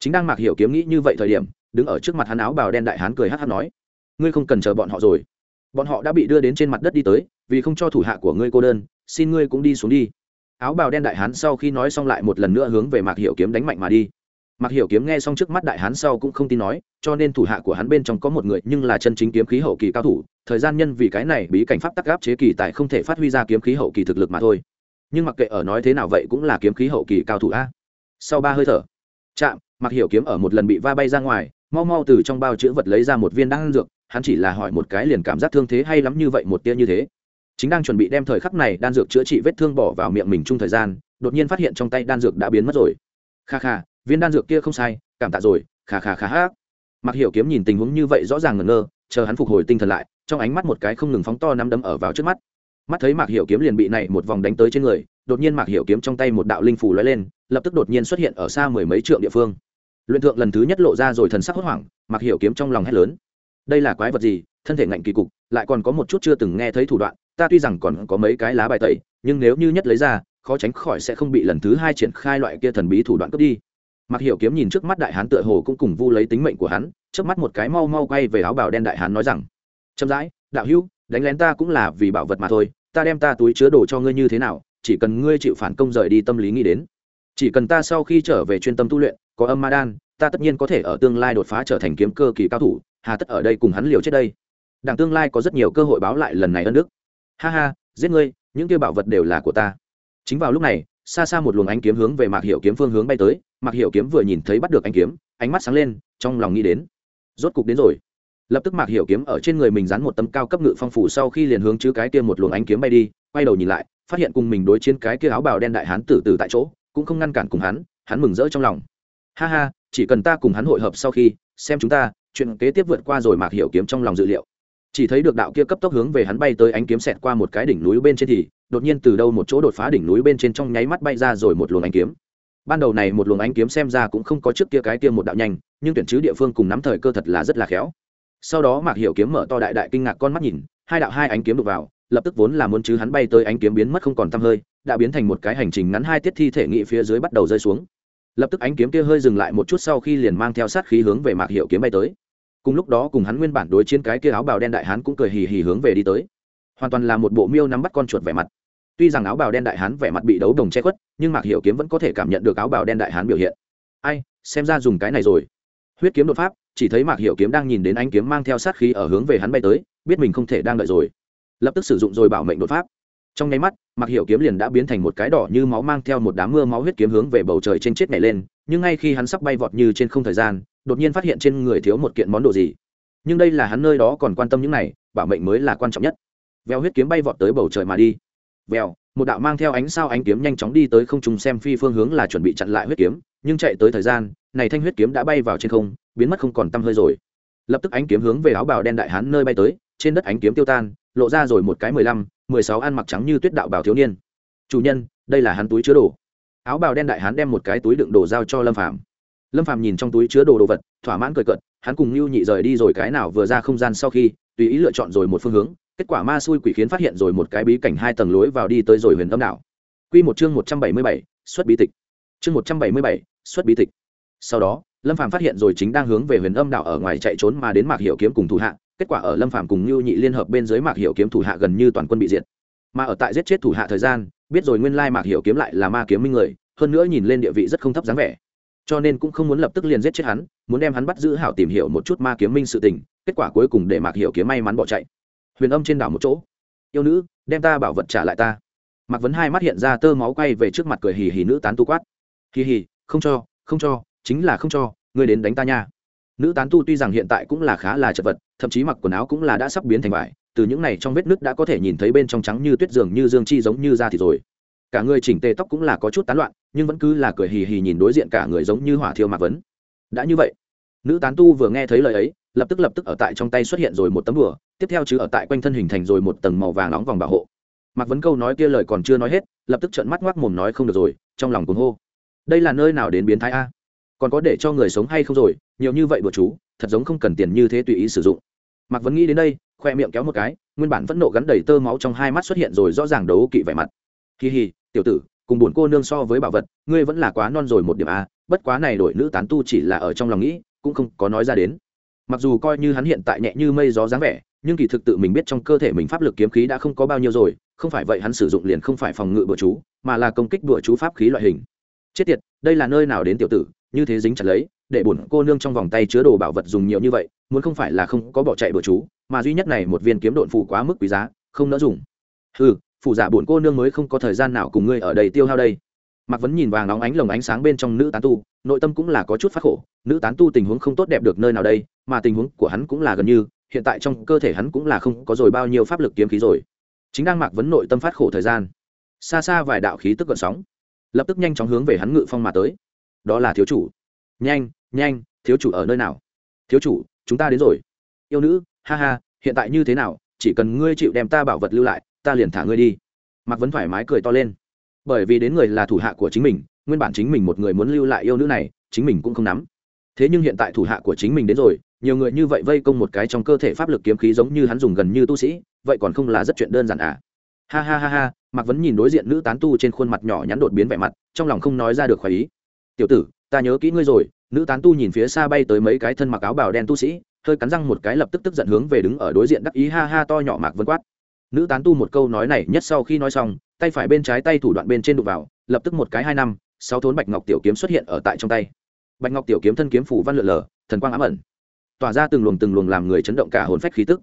Chính đang mặc hiểu kiếm nghĩ như vậy thời điểm, đứng ở trước mặt hắn áo bào đen đại hán cười hát hát nói, ngươi không cần chờ bọn họ rồi. Bọn họ đã bị đưa đến trên mặt đất đi tới, vì không cho thủ hạ của ngươi cô đơn, xin ngươi cũng đi xuống đi. Áo bào đen đại hán sau khi nói xong lại một lần nữa hướng về mạc hiểu kiếm đánh mạnh mà đi mạc hiểu kiếm nghe xong trước mắt đại hán sau cũng không tin nói, cho nên thủ hạ của hắn bên trong có một người nhưng là chân chính kiếm khí hậu kỳ cao thủ, thời gian nhân vì cái này bí cảnh pháp tắc gáp chế kỳ tại không thể phát huy ra kiếm khí hậu kỳ thực lực mà thôi. Nhưng mặc kệ ở nói thế nào vậy cũng là kiếm khí hậu kỳ cao thủ a. Sau ba hơi thở, chạm mặc hiểu kiếm ở một lần bị va bay ra ngoài, mau mau từ trong bao chữ vật lấy ra một viên đan dược, hắn chỉ là hỏi một cái liền cảm giác thương thế hay lắm như vậy một tia như thế. Chính đang chuẩn bị đem thời khắc này đan dược chữa trị vết thương bỏ vào miệng mình chung thời gian, đột nhiên phát hiện trong tay đan dược đã biến mất rồi. Kha kha viên đan dược kia không sai, cảm tạ rồi khà khà khà hát mặc hiểu kiếm nhìn tình huống như vậy rõ ràng ngẩn ngơ, chờ hắn phục hồi tinh thần lại, trong ánh mắt một cái không ngừng phóng to nắm đấm ở vào trước mắt. Mắt thấy mạc hiểu kiếm liền bị này một vòng đánh tới trên người, đột nhiên mạc hiểu kiếm trong tay một đạo linh phủ lóe lên, lập tức đột nhiên xuất hiện ở xa mười mấy trượng địa phương. Luyện thượng lần thứ nhất lộ ra rồi thần sắc hốt hoảng, mạc hiểu kiếm trong lòng hét lớn. Đây là quái vật gì? Thân thể ngạnh kỳ cục, lại còn có một chút chưa từng nghe thấy thủ đoạn, ta tuy rằng còn có mấy cái lá bài tẩy, nhưng nếu như nhất lấy ra, khó tránh khỏi sẽ không bị lần thứ hai triển khai loại kia thần bí thủ đoạn cướp đi mặc hiểu kiếm nhìn trước mắt đại hán tựa hồ cũng cùng vu lấy tính mệnh của hắn trước mắt một cái mau mau quay về áo bào đen đại hán nói rằng, chậm rãi, đạo hữu, đánh lén ta cũng là vì bảo vật mà thôi, ta đem ta túi chứa đồ cho ngươi như thế nào, chỉ cần ngươi chịu phản công rời đi tâm lý nghĩ đến. Chỉ cần ta sau khi trở về chuyên tâm tu luyện, có âm ma đan, ta tất nhiên có thể ở tương lai đột phá trở thành kiếm cơ kỳ cao thủ, hà tất ở đây cùng hắn liều chết đây. Đảng tương lai có rất nhiều cơ hội báo lại lần này ân đức. Ha ha, giết ngươi, những kia bảo vật đều là của ta. Chính vào lúc này xa xa một luồng ánh kiếm hướng về mạc hiệu kiếm phương hướng bay tới, mạc hiệu kiếm vừa nhìn thấy bắt được ánh kiếm, ánh mắt sáng lên, trong lòng nghĩ đến, rốt cục đến rồi. Lập tức mạc hiểu kiếm ở trên người mình dán một tấm cao cấp ngự phong phủ sau khi liền hướng chứ cái kia một luồng ánh kiếm bay đi, quay đầu nhìn lại, phát hiện cùng mình đối chiến cái kia áo bào đen đại hán tử tử tại chỗ, cũng không ngăn cản cùng hắn hắn mừng rỡ trong lòng. Ha ha, chỉ cần ta cùng hắn hội hợp sau khi, xem chúng ta, chuyện kế tiếp vượt qua rồi mạc hiểu kiếm trong lòng dự liệu. Chỉ thấy được đạo kia cấp tốc hướng về hắn bay tới ánh kiếm xẹt qua một cái đỉnh núi bên trên thì đột nhiên từ đâu một chỗ đột phá đỉnh núi bên trên trong nháy mắt bay ra rồi một luồng ánh kiếm. Ban đầu này một luồng ánh kiếm xem ra cũng không có trước kia cái kia một đạo nhanh, nhưng tuyển chứ địa phương cùng nắm thời cơ thật là rất là khéo. Sau đó mạc hiểu kiếm mở to đại đại kinh ngạc con mắt nhìn, hai đạo hai ánh kiếm đục vào, lập tức vốn là muốn chứ hắn bay tới ánh kiếm biến mất không còn tăm hơi, đã biến thành một cái hành trình ngắn hai tiết thi thể nghị phía dưới bắt đầu rơi xuống. Lập tức ánh kiếm kia hơi dừng lại một chút sau khi liền mang theo sát khí hướng về mạc hiệu kiếm bay tới. Cùng lúc đó cùng hắn nguyên bản đối chiến cái kia áo bào đen đại hán cũng cười hì hì hướng về đi tới. Hoàn toàn là một bộ miêu nắm bắt con chuột vẻ mặt tuy rằng áo bào đen đại hán vẻ mặt bị đấu đồng che khuất, nhưng mạc hiệu kiếm vẫn có thể cảm nhận được áo bào đen đại hán biểu hiện. Ai, xem ra dùng cái này rồi. Huyết kiếm đột pháp, chỉ thấy mạc hiệu kiếm đang nhìn đến ánh kiếm mang theo sát khí ở hướng về hắn bay tới, biết mình không thể đang đợi rồi. Lập tức sử dụng rồi bảo mệnh đột pháp. Trong nháy mắt, mạc hiệu kiếm liền đã biến thành một cái đỏ như máu mang theo một đám mưa máu huyết kiếm hướng về bầu trời trên chết nhảy lên, nhưng ngay khi hắn sắp bay vọt như trên không thời gian, đột nhiên phát hiện trên người thiếu một kiện món đồ gì. Nhưng đây là hắn nơi đó còn quan tâm những này, bảo mệnh mới là quan trọng nhất. Veo huyết kiếm bay vọt tới bầu trời mà đi vèo, một đạo mang theo ánh sao ánh kiếm nhanh chóng đi tới không trùng xem phi phương hướng là chuẩn bị chặn lại huyết kiếm, nhưng chạy tới thời gian, này thanh huyết kiếm đã bay vào trên không, biến mất không còn tăm hơi rồi. Lập tức ánh kiếm hướng về áo bào đen đại hán nơi bay tới, trên đất ánh kiếm tiêu tan, lộ ra rồi một cái mười lăm, mười sáu ăn mặc trắng như tuyết đạo bào thiếu niên. Chủ nhân, đây là hắn túi chứa đồ. Áo bào đen đại hán đem một cái túi đựng đồ giao cho lâm phàm. Lâm phàm nhìn trong túi chứa đồ đồ vật, thỏa mãn cười cợt, hắn cùng lưu nhị rời đi rồi cái nào vừa ra không gian sau khi, tùy ý lựa chọn rồi một phương hướng kết quả ma xui quỷ khiến phát hiện rồi một cái bí cảnh hai tầng lối vào đi tới rồi huyền âm đảo. Quy một chương một trăm bảy mươi bảy, xuất bí tịch. Chương một trăm bảy mươi bảy, xuất bí tịch. Sau đó lâm phàm phát hiện rồi chính đang hướng về huyền âm đảo ở ngoài chạy trốn mà đến mạc hiệu kiếm cùng thủ hạ kết quả ở lâm phàm cùng lưu nhị liên hợp bên dưới mạc hiệu kiếm thủ hạ gần như toàn quân bị diệt. Mà ở tại giết chết thủ hạ thời gian biết rồi nguyên lai mạc hiệu kiếm lại là ma kiếm minh người hơn nữa nhìn lên địa vị rất không thấp dáng vẻ. Cho nên cũng không muốn lập tức liền giết chết hắn muốn đem hắn bắt giữ hảo tìm hiểu một chút ma kiếm minh sự tình kết quả cuối cùng để mạc hiệu kiếm may mắn bỏ chạy huyền âm trên đảo một chỗ. Yêu nữ, đem ta bảo vật trả lại ta. Mạc vấn hai mắt hiện ra tơ máu quay về trước mặt cười hì hì nữ tán tu quát. Hì hì, không cho không cho, chính là không cho, ngươi đến đánh ta nha. Nữ tán tu tuy rằng hiện tại cũng là khá là chật vật, thậm chí mặc quần áo cũng là đã sắp biến thành vải, từ những này trong vết nứt đã có thể nhìn thấy bên trong trắng như tuyết dường như dương chi giống như da thì rồi. Cả người chỉnh tề tóc cũng là có chút tán loạn, nhưng vẫn cứ là cười hì hì nhìn đối diện cả người giống như hỏa thiêu mạc vấn. Đã như vậy, nữ tán tu vừa nghe thấy lời ấy, lập tức lập tức ở tại trong tay xuất hiện rồi một tấm đùa tiếp theo chứ ở tại quanh thân hình thành rồi một tầng màu vàng nóng vòng bảo hộ. Mạc vấn câu nói kia lời còn chưa nói hết, lập tức trợn mắt ngoác mồm nói không được rồi, trong lòng cuồng hô. Đây là nơi nào đến biến thái a? Còn có để cho người sống hay không rồi, nhiều như vậy bữa chú, thật giống không cần tiền như thế tùy ý sử dụng. Mạc vấn nghĩ đến đây, khoe miệng kéo một cái, nguyên bản vẫn nộ gắn đầy tơ máu trong hai mắt xuất hiện rồi rõ ràng đấu kỵ vẻ mặt. Kỳ hì tiểu tử, cùng buồn cô nương so với bảo vật, ngươi vẫn là quá non rồi một điểm a, bất quá này đổi nữ tán tu chỉ là ở trong lòng nghĩ, cũng không có nói ra đến. Mặc dù coi như hắn hiện tại nhẹ như mây gió dáng vẻ nhưng kỳ thực tự mình biết trong cơ thể mình pháp lực kiếm khí đã không có bao nhiêu rồi, không phải vậy hắn sử dụng liền không phải phòng ngự bữa chú, mà là công kích bữa chú pháp khí loại hình. Chết tiệt, đây là nơi nào đến tiểu tử, như thế dính chặt lấy, để bổn cô nương trong vòng tay chứa đồ bảo vật dùng nhiều như vậy, muốn không phải là không có bỏ chạy bữa chú, mà duy nhất này một viên kiếm độn phụ quá mức quý giá, không nỡ dùng. Ừ phụ giả bổn cô nương mới không có thời gian nào cùng ngươi ở đây tiêu hao đây. Mạc vấn nhìn vàng óng ánh lồng ánh sáng bên trong nữ tán tu, nội tâm cũng là có chút phát khổ, nữ tán tu tình huống không tốt đẹp được nơi nào đây, mà tình huống của hắn cũng là gần như hiện tại trong cơ thể hắn cũng là không có rồi bao nhiêu pháp lực kiếm khí rồi. Chính đang mạc vấn nội tâm phát khổ thời gian. Xa xa vài đạo khí tức gợn sóng, lập tức nhanh chóng hướng về hắn ngự phong mà tới. Đó là thiếu chủ. Nhanh nhanh, thiếu chủ ở nơi nào? Thiếu chủ, chúng ta đến rồi. Yêu nữ, ha ha, hiện tại như thế nào? Chỉ cần ngươi chịu đem ta bảo vật lưu lại, ta liền thả ngươi đi. Mạc vấn thoải mái cười to lên. Bởi vì đến người là thủ hạ của chính mình, nguyên bản chính mình một người muốn lưu lại yêu nữ này, chính mình cũng không nắm. Thế nhưng hiện tại thủ hạ của chính mình đến rồi nhiều người như vậy vây công một cái trong cơ thể pháp lực kiếm khí giống như hắn dùng gần như tu sĩ, vậy còn không là rất chuyện đơn giản à? Ha ha ha ha, mạc vấn nhìn đối diện nữ tán tu trên khuôn mặt nhỏ nhắn đột biến vẻ mặt, trong lòng không nói ra được khỏi ý. Tiểu tử, ta nhớ kỹ ngươi rồi. Nữ tán tu nhìn phía xa bay tới mấy cái thân mặc áo bào đen tu sĩ, hơi cắn răng một cái lập tức tức giận hướng về đứng ở đối diện đắc ý ha ha to nhỏ mạc vân quát. Nữ tán tu một câu nói này nhất sau khi nói xong, tay phải bên trái tay thủ đoạn bên trên đụng vào, lập tức một cái hai năm, sáu thốn bạch ngọc tiểu kiếm xuất hiện ở tại trong tay. Bạch ngọc tiểu kiếm thân kiếm phủ văn lượn lờ, thần quang ám ẩn tỏa ra từng luồng từng luồng làm người chấn động cả hồn phách khí tức.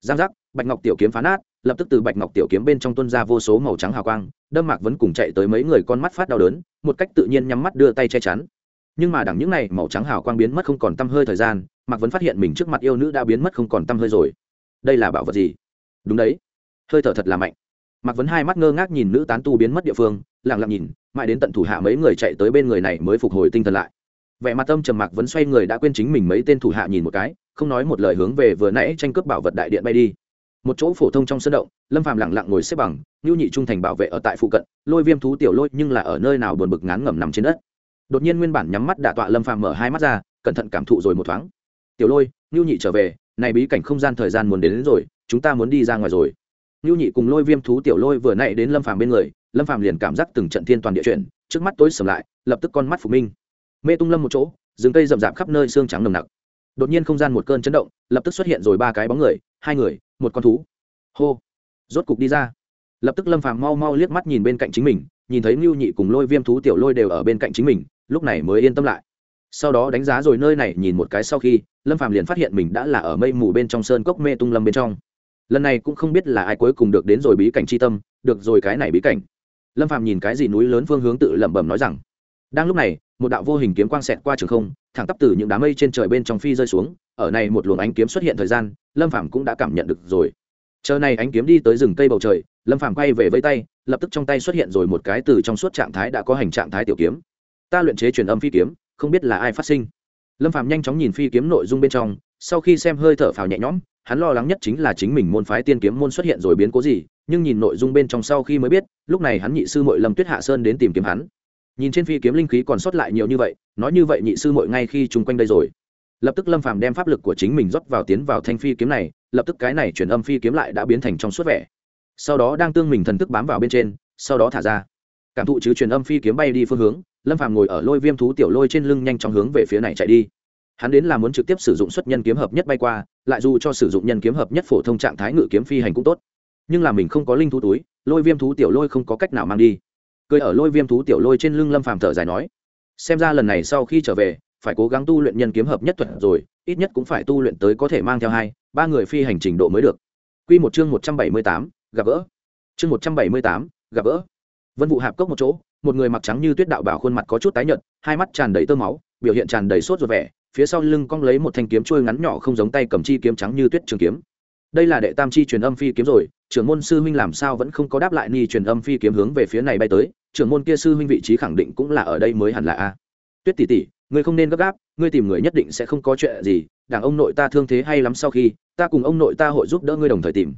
Giang giác, bạch ngọc tiểu kiếm phá nát, lập tức từ bạch ngọc tiểu kiếm bên trong tuân ra vô số màu trắng hào quang, đâm mạc vẫn cùng chạy tới mấy người con mắt phát đau đớn, một cách tự nhiên nhắm mắt đưa tay che chắn. Nhưng mà đằng những này màu trắng hào quang biến mất không còn tăm hơi thời gian, mạc vẫn phát hiện mình trước mặt yêu nữ đã biến mất không còn tăm hơi rồi. Đây là bảo vật gì? Đúng đấy. Hơi thở thật là mạnh. Mạc vẫn hai mắt ngơ ngác nhìn nữ tán tu biến mất địa phương, lặng lặng nhìn, mãi đến tận thủ hạ mấy người chạy tới bên người này mới phục hồi tinh thần lại vẻ mặt tâm trầm mạc vẫn xoay người đã quên chính mình mấy tên thủ hạ nhìn một cái không nói một lời hướng về vừa nãy tranh cướp bảo vật đại điện bay đi. Một chỗ phổ thông trong sân động lâm phàm lặng lặng ngồi xếp bằng nhu nhị trung thành bảo vệ ở tại phụ cận lôi viêm thú tiểu lôi nhưng là ở nơi nào buồn bực ngán ngẩm nằm trên đất. Đột nhiên nguyên bản nhắm mắt đả tọa lâm phàm mở hai mắt ra cẩn thận cảm thụ rồi một thoáng. Tiểu lôi nhu nhị trở về này bí cảnh không gian thời gian muốn đến, đến rồi chúng ta muốn đi ra ngoài rồi. Nhu nhị cùng lôi viêm thú tiểu lôi vừa nãy đến lâm phàm bên người lâm phàm liền cảm giác từng trận thiên toàn địa chuyển trước mắt tối sầm lại lập tức con mắt phục minh mê tung lâm một chỗ, rừng cây rậm rạp khắp nơi xương trắng nồng nặc. Đột nhiên không gian một cơn chấn động, lập tức xuất hiện rồi ba cái bóng người, hai người, một con thú. Hô! Rốt cục đi ra. Lập tức lâm phàm mau mau liếc mắt nhìn bên cạnh chính mình, nhìn thấy ngưu nhị cùng lôi viêm thú tiểu lôi đều ở bên cạnh chính mình, lúc này mới yên tâm lại. Sau đó đánh giá rồi nơi này, nhìn một cái sau khi, lâm phàm liền phát hiện mình đã là ở mây mù bên trong sơn cốc mê tung lâm bên trong. Lần này cũng không biết là ai cuối cùng được đến rồi bí cảnh c h i tâm, được rồi cái này bí cảnh. Lâm phàm nhìn cái gì núi lớn phương hướng tự lẩm bẩm nói rằng, đang lúc này một đạo vô hình kiếm quang xẹt qua trường không, thẳng tắp từ những đám mây trên trời bên trong phi rơi xuống, ở này một luồng ánh kiếm xuất hiện thời gian, lâm phàm cũng đã cảm nhận được rồi. Chờ này ánh kiếm đi tới rừng cây bầu trời, lâm phàm quay về với tay, lập tức trong tay xuất hiện rồi một cái từ trong suốt trạng thái đã có hành trạng thái tiểu kiếm. Ta luyện chế truyền âm phi kiếm, không biết là ai phát sinh. Lâm phàm nhanh chóng nhìn phi kiếm nội dung bên trong, sau khi xem hơi thở phào nhẹ nhõm, hắn lo lắng nhất chính là chính mình môn phái tiên kiếm môn xuất hiện rồi biến cố gì, nhưng nhìn nội dung bên trong sau khi mới biết, lúc này hắn nhị sư mội lâm tuyết hạ sơn đến tìm kiếm hắn nhìn trên phi kiếm linh khí còn sót lại nhiều như vậy, nói như vậy nhị sư mội ngay khi chung quanh đây rồi. Lập tức lâm phàm đem pháp lực của chính mình rót vào tiến vào thanh phi kiếm này, lập tức cái này chuyển âm phi kiếm lại đã biến thành trong suốt vẻ. Sau đó đang tương mình thần thức bám vào bên trên, sau đó thả ra. Cảm thụ chứ truyền âm phi kiếm bay đi phương hướng, lâm phàm ngồi ở lôi viêm thú tiểu lôi trên lưng nhanh chóng hướng về phía này chạy đi. Hắn đến là muốn trực tiếp sử dụng xuất nhân kiếm hợp nhất bay qua, lại dù cho sử dụng nhân kiếm hợp nhất phổ thông trạng thái ngự kiếm phi hành cũng tốt. Nhưng là mình không có linh thú túi, lôi viêm thú tiểu lôi không có cách nào mang đi cười ở lôi viêm thú tiểu lôi trên lưng lâm phàm thở dài nói, xem ra lần này sau khi trở về, phải cố gắng tu luyện nhân kiếm hợp nhất thuật rồi, ít nhất cũng phải tu luyện tới có thể mang theo hai, ba người phi hành trình độ mới được. Quy một chương một trăm bảy mươi tám, gặp gỡ. Chương một trăm bảy mươi tám, gặp gỡ. Vân vụ hạp cốc một chỗ, một người mặc trắng như tuyết đạo bảo khuôn mặt có chút tái nhợt, hai mắt tràn đầy tơ máu, biểu hiện tràn đầy sốt ruột vẻ, phía sau lưng cong lấy một thanh kiếm trôi ngắn nhỏ không giống tay cầm chi kiếm trắng như tuyết trường kiếm đây là đệ tam chi truyền âm phi kiếm rồi, trưởng môn sư huynh làm sao vẫn không có đáp lại ni truyền âm phi kiếm hướng về phía này bay tới, trưởng môn kia sư huynh vị trí khẳng định cũng là ở đây mới hẳn là a. Tuyết tỷ tỷ, ngươi không nên gấp gáp, ngươi tìm người nhất định sẽ không có chuyện gì, đảng ông nội ta thương thế hay lắm sau khi, ta cùng ông nội ta hội giúp đỡ ngươi đồng thời tìm.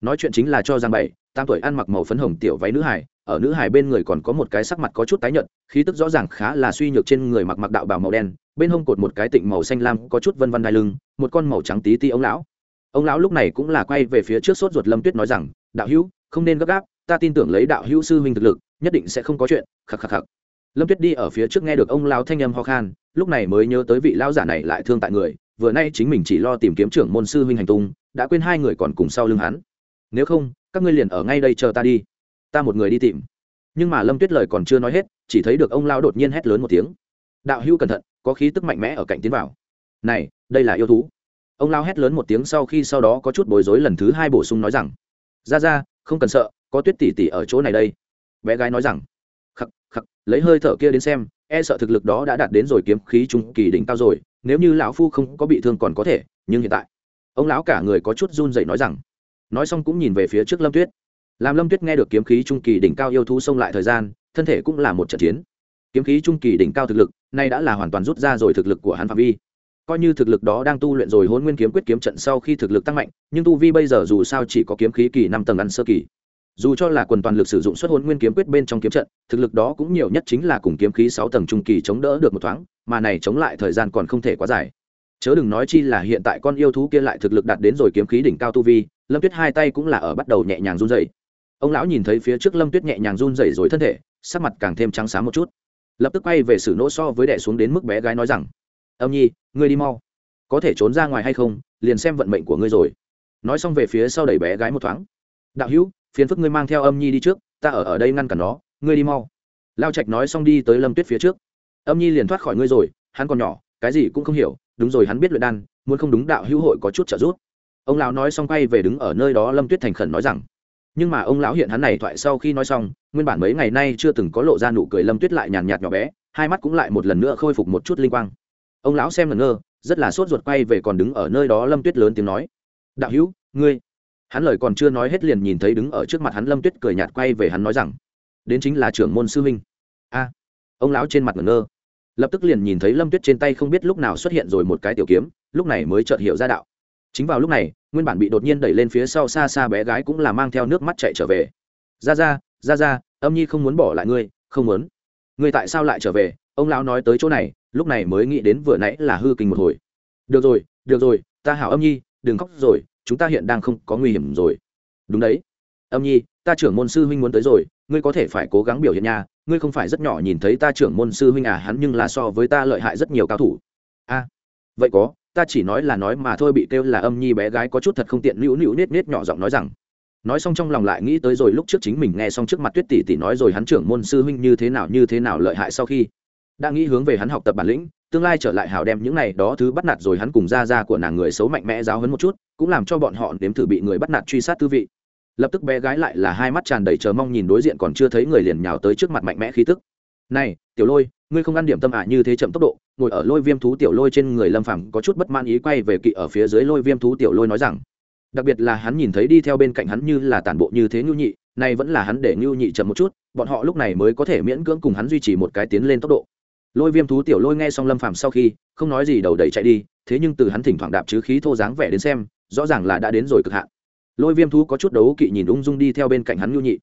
Nói chuyện chính là cho giang bảy tam tuổi ăn mặc màu phấn hồng tiểu váy nữ hải, ở nữ hải bên người còn có một cái sắc mặt có chút tái nhợt, khí tức rõ ràng khá là suy nhược trên người mặc mặc đạo bào màu đen, bên hông cột một cái tịnh màu xanh lam có chút vân vân đai lưng, một con màu trắng tí ti ông lão ông lão lúc này cũng là quay về phía trước sốt ruột lâm tuyết nói rằng, đạo hữu, không nên gấp gáp, ta tin tưởng lấy đạo hữu sư huynh thực lực, nhất định sẽ không có chuyện. Khắc khắc khắc. Lâm tuyết đi ở phía trước nghe được ông lão thanh âm ho khan, lúc này mới nhớ tới vị lão giả này lại thương tại người, vừa nay chính mình chỉ lo tìm kiếm trưởng môn sư huynh hành tung, đã quên hai người còn cùng sau lưng hắn. Nếu không, các ngươi liền ở ngay đây chờ ta đi, ta một người đi tìm. Nhưng mà lâm tuyết lời còn chưa nói hết, chỉ thấy được ông lão đột nhiên hét lớn một tiếng. Đạo hữu cẩn thận, có khí tức mạnh mẽ ở cạnh tiến vào. Này, đây là yêu thú ông lao hét lớn một tiếng sau khi sau đó có chút bối rối lần thứ hai bổ sung nói rằng, ra ra, không cần sợ, có tuyết tỉ tỉ ở chỗ này đây. Bé gái nói rằng, khắc khắc, lấy hơi thở kia đến xem e sợ thực lực đó đã đạt đến rồi kiếm khí trung kỳ đỉnh cao rồi, nếu như lão phu không có bị thương còn có thể, nhưng hiện tại. Ông lão cả người có chút run dậy nói rằng, nói xong cũng nhìn về phía trước lâm tuyết. Làm lâm tuyết nghe được kiếm khí trung kỳ đỉnh cao yêu thú xông lại thời gian, thân thể cũng là một trận chiến. Kiếm khí trung kỳ đỉnh cao thực lực, nay đã là hoàn toàn rút ra rồi thực lực của hắn phạm vi coi như thực lực đó đang tu luyện rồi hôn nguyên kiếm quyết kiếm trận sau khi thực lực tăng mạnh, nhưng tu vi bây giờ dù sao chỉ có kiếm khí kỳ năm tầng ăn sơ kỳ. Dù cho là quần toàn lực sử dụng xuất hôn nguyên kiếm quyết bên trong kiếm trận, thực lực đó cũng nhiều nhất chính là cùng kiếm khí sáu tầng trung kỳ chống đỡ được một thoáng, mà này chống lại thời gian còn không thể quá dài. Chớ đừng nói chi là hiện tại con yêu thú kia lại thực lực đạt đến rồi kiếm khí đỉnh cao tu vi, lâm tuyết hai tay cũng là ở bắt đầu nhẹ nhàng run dày ông lão nhìn thấy phía trước lâm tuyết nhẹ nhàng run dày rồi thân thể, sắc mặt càng thêm trắng sáng một chút. Lập tức quay về sự nỗ so với đẻ xuống đến mức bé gái nói rằng âm nhi, ngươi đi mau. Có thể trốn ra ngoài hay không, liền xem vận mệnh của ngươi rồi. Nói xong về phía sau đẩy bé gái một thoáng. Đạo hữu, phiền phức ngươi mang theo âm nhi đi trước, ta ở ở đây ngăn cản nó, ngươi đi mau. Lao trạch nói xong đi tới lâm tuyết phía trước. Âm nhi liền thoát khỏi ngươi rồi, hắn còn nhỏ, cái gì cũng không hiểu, đúng rồi hắn biết luyện đan, muốn không đúng đạo hữu hội có chút trợ giúp. Ông lão nói xong quay về đứng ở nơi đó, lâm tuyết thành khẩn nói rằng, nhưng mà ông lão hiện hắn này thoại sau khi nói xong, nguyên bản mấy ngày nay chưa từng có lộ ra nụ cười lâm tuyết lại nhàn nhạt nhỏ bé, hai mắt cũng lại một lần nữa khôi phục một chút linh quang ông lão xem ngẩn ngơ, rất là sốt ruột quay về còn đứng ở nơi đó lâm tuyết lớn tiếng nói. Đạo hữu, ngươi. Hắn lời còn chưa nói hết liền nhìn thấy đứng ở trước mặt hắn lâm tuyết cười nhạt quay về hắn nói rằng, đến chính là trưởng môn sư huynh. A. Ông lão trên mặt ngẩn ngơ. Lập tức liền nhìn thấy lâm tuyết trên tay không biết lúc nào xuất hiện rồi một cái tiểu kiếm, lúc này mới chợt hiểu ra đạo. Chính vào lúc này, nguyên bản bị đột nhiên đẩy lên phía sau xa xa bé gái cũng là mang theo nước mắt chạy trở về. Ra ra ra ra âm nhi không muốn bỏ lại ngươi, không muốn. Ngươi tại sao lại trở về? Ông lão nói tới chỗ này, lúc này mới nghĩ đến vừa nãy là hư kinh một hồi. Được rồi được rồi, ta hảo âm nhi, đừng khóc rồi, chúng ta hiện đang không có nguy hiểm rồi. Đúng đấy. Âm nhi, ta trưởng môn sư huynh muốn tới rồi, ngươi có thể phải cố gắng biểu hiện nha, ngươi không phải rất nhỏ nhìn thấy ta trưởng môn sư huynh à hắn nhưng là so với ta lợi hại rất nhiều cao thủ. A, vậy có, ta chỉ nói là nói mà thôi, bị kêu là âm nhi bé gái có chút thật không tiện, nữu nữu nết nết nhỏ giọng nói rằng. Nói xong trong lòng lại nghĩ tới rồi, lúc trước chính mình nghe xong trước mặt tuyết tỷ tỷ nói rồi, hắn trưởng môn sư huynh như thế nào, như thế nào lợi hại sau khi đã nghĩ hướng về hắn học tập bản lĩnh, tương lai trở lại hảo đem những này đó thứ bắt nạt rồi hắn cùng ra ra của nàng người xấu mạnh mẽ giáo hấn một chút, cũng làm cho bọn họ nếm thử bị người bắt nạt truy sát tư vị. Lập tức bé gái lại là hai mắt tràn đầy chờ mong nhìn đối diện còn chưa thấy người liền nhào tới trước mặt mạnh mẽ khí tức. Này, tiểu lôi, ngươi không ăn điểm tâm ả như thế chậm tốc độ, ngồi ở lôi viêm thú tiểu lôi trên người lâm phẳng có chút bất man ý quay về kỵ ở phía dưới lôi viêm thú tiểu lôi nói rằng, đặc biệt là hắn nhìn thấy đi theo bên cạnh hắn như là tản bộ như thế ngưu nhị, này vẫn là hắn để ngưu nhị chậm một chút, bọn họ lúc này mới có thể miễn cưỡng cùng hắn duy trì một cái tiến lên tốc độ lôi viêm thú tiểu lôi nghe xong lâm phàm sau khi, không nói gì đầu đẩy chạy đi, thế nhưng từ hắn thỉnh thoảng đạp chứ khí thô dáng vẻ đến xem, rõ ràng là đã đến rồi cực hạn. Lôi viêm thú có chút đấu kỵ nhìn ung dung đi theo bên cạnh hắn nhu nhị.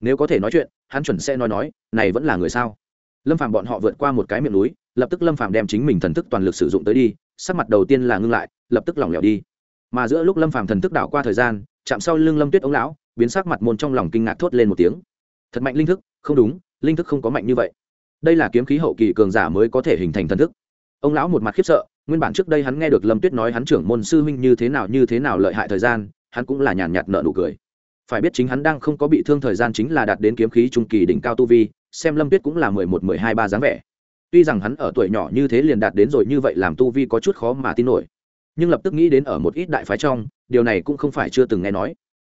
Nếu có thể nói chuyện, hắn chuẩn sẽ nói nói, này vẫn là người sao? Lâm phàm bọn họ vượt qua một cái miệng núi, lập tức lâm phàm đem chính mình thần thức toàn lực sử dụng tới đi, sắc mặt đầu tiên là ngưng lại, lập tức lỏng lẻo đi. Mà giữa lúc lâm phàm thần thức đảo qua thời gian, chạm sau lưng lâm tuyết ống lão, biến sắc mặt môn trong lòng kinh ngạc thốt lên một tiếng. Thật mạnh linh thức, không đúng, linh thức không có mạnh như vậy đây là kiếm khí hậu kỳ cường giả mới có thể hình thành thần thức. Ông lão một mặt khiếp sợ, nguyên bản trước đây hắn nghe được lâm tuyết nói hắn trưởng môn sư huynh như thế nào như thế nào lợi hại thời gian, hắn cũng là nhàn nhạt nợ nụ cười. Phải biết chính hắn đang không có bị thương thời gian chính là đạt đến kiếm khí trung kỳ đỉnh cao tu vi, xem lâm tuyết cũng là mười một, mười hai, ba dáng vẻ. Tuy rằng hắn ở tuổi nhỏ như thế liền đạt đến rồi như vậy làm tu vi có chút khó mà tin nổi, nhưng lập tức nghĩ đến ở một ít đại phái trong, điều này cũng không phải chưa từng nghe nói.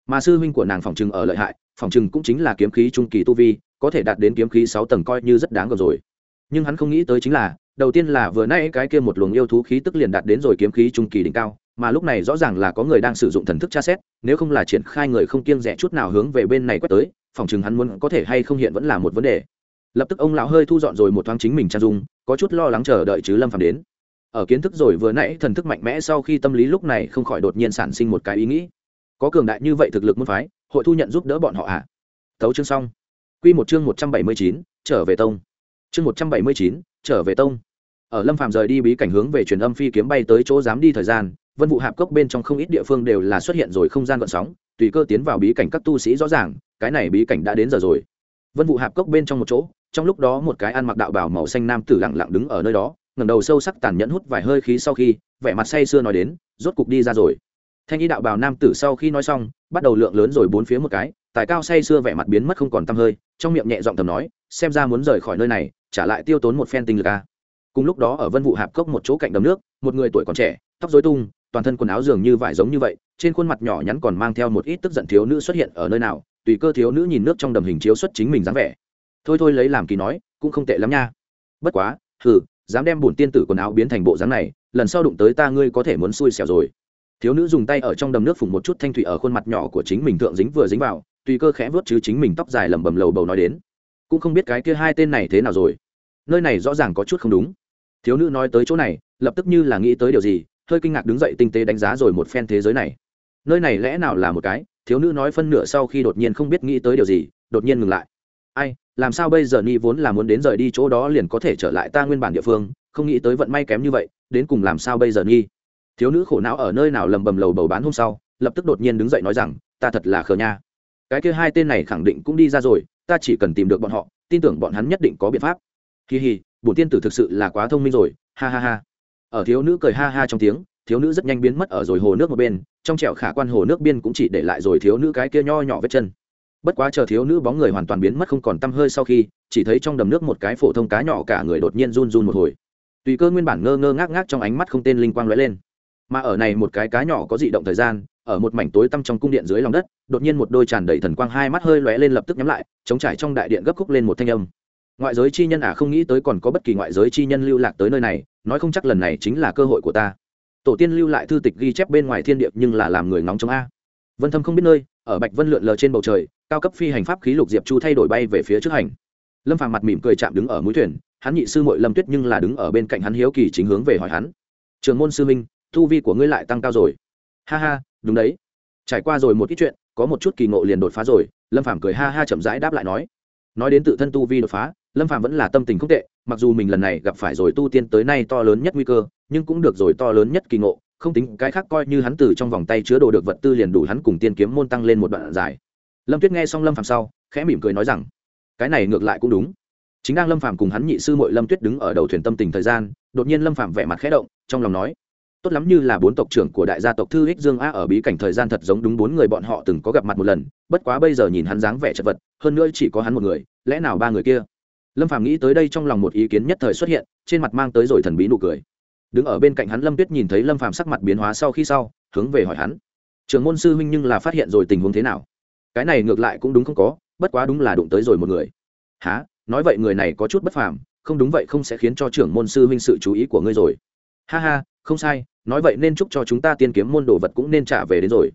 Mà sư huynh của nàng phòng trừng ở lợi hại phòng trừng cũng chính là kiếm khí trung kỳ tu vi có thể đạt đến kiếm khí sáu tầng coi như rất đáng gờm rồi. Nhưng hắn không nghĩ tới chính là, đầu tiên là vừa nãy cái kia một luồng yêu thú khí tức liền đạt đến rồi kiếm khí trung kỳ đỉnh cao, mà lúc này rõ ràng là có người đang sử dụng thần thức tra xét, nếu không là triển khai người không kiêng rẻ chút nào hướng về bên này quét tới, phòng chừng hắn muốn có thể hay không hiện vẫn là một vấn đề. Lập tức ông lão hơi thu dọn rồi một thoáng chính mình trang dung, có chút lo lắng chờ đợi chứ lâm phàm đến. Ở kiến thức rồi vừa nãy thần thức mạnh mẽ sau khi tâm lý lúc này không khỏi đột nhiên sản sinh một cái ý nghĩ. Có cường đại như vậy thực lực môn phái, hội thu nhận giúp đỡ bọn họ ạ à? tấu chương xong quy một chương một trăm bảy mươi chín, trở về tông. Chương một trăm bảy mươi chín, trở về tông. Ở lâm phàm rời đi bí cảnh hướng về truyền âm phi kiếm bay tới chỗ dám đi thời gian, vân vụ hạp cốc bên trong không ít địa phương đều là xuất hiện rồi không gian gợn sóng, tùy cơ tiến vào bí cảnh các tu sĩ rõ ràng, cái này bí cảnh đã đến giờ rồi. Vân vụ hạp cốc bên trong một chỗ, trong lúc đó một cái ăn mặc đạo bào màu xanh nam tử lặng lặng đứng ở nơi đó, ngẩng đầu sâu sắc tàn nhẫn hút vài hơi khí sau khi, vẻ mặt say sưa nói đến, rốt cục đi ra rồi. Thanh y đạo bào nam tử sau khi nói xong, bắt đầu lượng lớn rồi bốn phía một cái tài cao say xưa vẻ mặt biến mất không còn tăm hơi, trong miệng nhẹ giọng thầm nói, xem ra muốn rời khỏi nơi này, trả lại tiêu tốn một phen tinh lực a. Cùng lúc đó ở vân vụ hạp cốc một chỗ cạnh đầm nước, một người tuổi còn trẻ, tóc dối tung, toàn thân quần áo dường như vải giống như vậy, trên khuôn mặt nhỏ nhắn còn mang theo một ít tức giận thiếu nữ xuất hiện ở nơi nào, tùy cơ thiếu nữ nhìn nước trong đầm hình chiếu xuất chính mình dáng vẻ. Thôi thôi lấy làm kỳ nói, cũng không tệ lắm nha. Bất quá, hừ, dám đem bổn tiên tử quần áo biến thành bộ dáng này, lần sau đụng tới ta ngươi có thể muốn xui xẻo rồi. Thiếu nữ dùng tay ở trong đầm nước phùng một chút thanh thủy ở khuôn mặt nhỏ của chính mình thượng dính vừa dính vào tùy cơ khẽ vớt chứ chính mình tóc dài lẩm bẩm lầu bầu nói đến. Cũng không biết cái kia hai tên này thế nào rồi. Nơi này rõ ràng có chút không đúng. Thiếu nữ nói tới chỗ này, lập tức như là nghĩ tới điều gì, hơi kinh ngạc đứng dậy tinh tế đánh giá rồi một phen thế giới này. Nơi này lẽ nào là một cái? Thiếu nữ nói phân nửa sau khi đột nhiên không biết nghĩ tới điều gì, đột nhiên ngừng lại. Ai, làm sao bây giờ ni vốn là muốn đến rời đi chỗ đó liền có thể trở lại ta nguyên bản địa phương, không nghĩ tới vận may kém như vậy, đến cùng làm sao bây giờ ni? Thiếu nữ khổ não ở nơi nào lầm bầm lầu bầu bán hôm sau, lập tức đột nhiên đứng dậy nói rằng, ta thật là khờ nha cái kia hai tên này khẳng định cũng đi ra rồi, ta chỉ cần tìm được bọn họ, tin tưởng bọn hắn nhất định có biện pháp. Kỳ hì bổn tiên tử thực sự là quá thông minh rồi, ha ha ha. Ở thiếu nữ cười ha ha trong tiếng, thiếu nữ rất nhanh biến mất ở rồi hồ nước một bên, trong trẻo khả quan hồ nước biên cũng chỉ để lại rồi thiếu nữ cái kia nho nhỏ vết chân. Bất quá chờ thiếu nữ bóng người hoàn toàn biến mất không còn tăm hơi sau khi, chỉ thấy trong đầm nước một cái phổ thông cá nhỏ cả người đột nhiên run run một hồi. Tùy cơ nguyên bản ngơ ngơ ngác ngác trong ánh mắt không tên linh quang lóe lên. Mà ở này một cái cá nhỏ có dị động thời gian ở một mảnh tối tăm trong cung điện dưới lòng đất, đột nhiên một đôi tràn đầy thần quang hai mắt hơi lóe lên lập tức nhắm lại, chống trải trong đại điện gấp khúc lên một thanh âm. Ngoại giới chi nhân à không nghĩ tới còn có bất kỳ ngoại giới chi nhân lưu lạc tới nơi này, nói không chắc lần này chính là cơ hội của ta. Tổ tiên lưu lại thư tịch ghi chép bên ngoài thiên địa nhưng là làm người ngóng trông a. Vân thâm không biết nơi, ở bạch vân lượn lờ trên bầu trời, cao cấp phi hành pháp khí lục diệp chu thay đổi bay về phía trước hành. Lâm phàm mặt mỉm cười chạm đứng ở mũi thuyền, hắn nhị sư mội lâm tuyết nhưng là đứng ở bên cạnh hắn hiếu kỳ chính hướng về hỏi hắn. Trường môn sư minh thu vi của ngươi lại tăng cao rồi. Ha ha đúng đấy. Trải qua rồi một ít chuyện, có một chút kỳ ngộ liền đột phá rồi, lâm phàm cười ha ha chậm rãi đáp lại nói. Nói đến tự thân tu vi đột phá, lâm phàm vẫn là tâm tình không tệ, mặc dù mình lần này gặp phải rồi tu tiên tới nay to lớn nhất nguy cơ, nhưng cũng được rồi to lớn nhất kỳ ngộ, không tính cái khác coi như hắn từ trong vòng tay chứa đồ được vật tư liền đủ hắn cùng tiên kiếm môn tăng lên một đoạn dài. Lâm tuyết nghe xong lâm phàm sau, khẽ mỉm cười nói rằng, cái này ngược lại cũng đúng. Chính đang lâm phàm cùng hắn nhị sư mội lâm tuyết đứng ở đầu thuyền tâm tình thời gian, đột nhiên lâm phàm vẻ mặt khẽ động, trong lòng nói tốt lắm như là bốn tộc trưởng của đại gia tộc thư ích dương a ở bí cảnh thời gian thật giống đúng bốn người bọn họ từng có gặp mặt một lần, bất quá bây giờ nhìn hắn dáng vẻ chật vật, hơn nữa chỉ có hắn một người, lẽ nào ba người kia? Lâm phàm nghĩ tới đây trong lòng một ý kiến nhất thời xuất hiện, trên mặt mang tới rồi thần bí nụ cười. Đứng ở bên cạnh hắn lâm tuyết nhìn thấy lâm phàm sắc mặt biến hóa sau khi sau, hướng về hỏi hắn. Trường môn sư huynh nhưng là phát hiện rồi tình huống thế nào? Cái này ngược lại cũng đúng không có, bất quá đúng là đụng tới rồi một người. Há nói vậy người này có chút bất phàm, không đúng vậy không sẽ khiến cho trưởng môn sư huynh sự chú ý của ngươi rồi. Ha ha không sai, nói vậy nên chúc cho chúng ta tiên kiếm môn đồ vật cũng nên trả về đến rồi.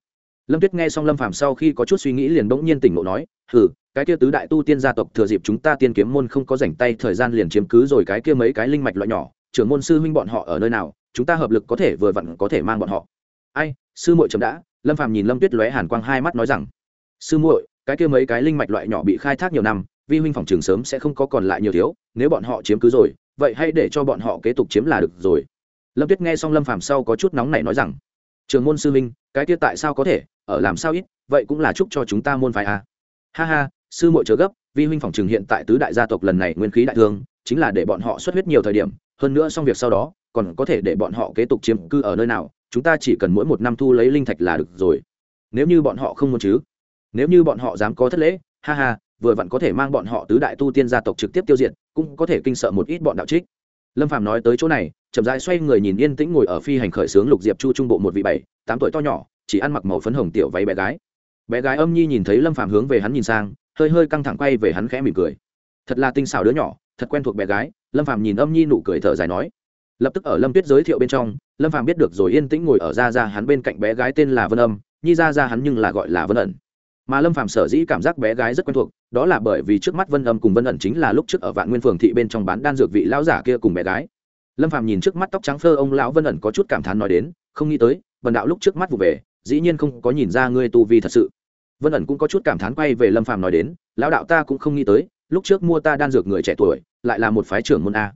Lâm tuyết nghe xong lâm phàm sau khi có chút suy nghĩ liền bỗng nhiên tỉnh ngộ nói, hừ, cái kia tứ đại tu tiên gia tộc thừa dịp chúng ta tiên kiếm môn không có rảnh tay thời gian liền chiếm cứ rồi cái kia mấy cái linh mạch loại nhỏ, trưởng môn sư huynh bọn họ ở nơi nào, chúng ta hợp lực có thể vừa vặn có thể mang bọn họ. Ai, sư muội chậm đã. Lâm phàm nhìn lâm tuyết lóe hàn quang hai mắt nói rằng, sư muội, cái kia mấy cái linh mạch loại nhỏ bị khai thác nhiều năm, vi huynh phòng trường sớm sẽ không có còn lại nhiều thiếu, nếu bọn họ chiếm cứ rồi, vậy hãy để cho bọn họ kế tục chiếm là được rồi lâm tuyết nghe xong lâm phàm sau có chút nóng này nói rằng trường môn sư Minh, cái kia tại sao có thể? Ở làm sao ít? Vậy cũng là chúc cho chúng ta môn phái à. ha ha sư muội chớ gấp vi huynh phòng trường hiện tại tứ đại gia tộc lần này nguyên khí đại thương chính là để bọn họ xuất huyết nhiều thời điểm hơn nữa xong việc sau đó còn có thể để bọn họ kế tục chiếm cư ở nơi nào chúng ta chỉ cần mỗi một năm thu lấy linh thạch là được rồi. Nếu như bọn họ không muốn chứ? Nếu như bọn họ dám có thất lễ ha ha vừa vặn có thể mang bọn họ tứ đại tu tiên gia tộc trực tiếp tiêu diệt cũng có thể kinh sợ một ít bọn đạo trích lâm Phạm nói tới chỗ này, chậm rãi xoay người nhìn yên tĩnh ngồi ở phi hành khởi sướng lục diệp chu trung bộ một vị bảy, tám tuổi to nhỏ, chỉ ăn mặc màu phấn hồng tiểu váy bé gái. Bé gái âm nhi nhìn thấy lâm Phạm hướng về hắn nhìn sang, hơi hơi căng thẳng quay về hắn khẽ mỉm cười. Thật là tinh xảo đứa nhỏ, thật quen thuộc bé gái, lâm Phạm nhìn âm nhi nụ cười thở dài nói. Lập tức ở lâm tuyết giới thiệu bên trong, lâm Phạm biết được rồi yên tĩnh ngồi ở ra ra hắn bên cạnh bé gái tên là vân âm, nhi ra ra hắn nhưng là gọi là vân ẩn mà lâm phàm sở dĩ cảm giác bé gái rất quen thuộc, đó là bởi vì trước mắt vân âm cùng vân ẩn chính là lúc trước ở vạn nguyên phường thị bên trong bán đan dược vị lão giả kia cùng bé gái. Lâm phàm nhìn trước mắt tóc trắng phơ ông lão vân ẩn có chút cảm thán nói đến, không nghĩ tới vần đạo lúc trước mắt vụ về, dĩ nhiên không có nhìn ra ngươi tu vi thật sự. Vân ẩn cũng có chút cảm thán quay về lâm phàm nói đến, lão đạo ta cũng không nghĩ tới, lúc trước mua ta đan dược người trẻ tuổi, lại là một phái trưởng môn a.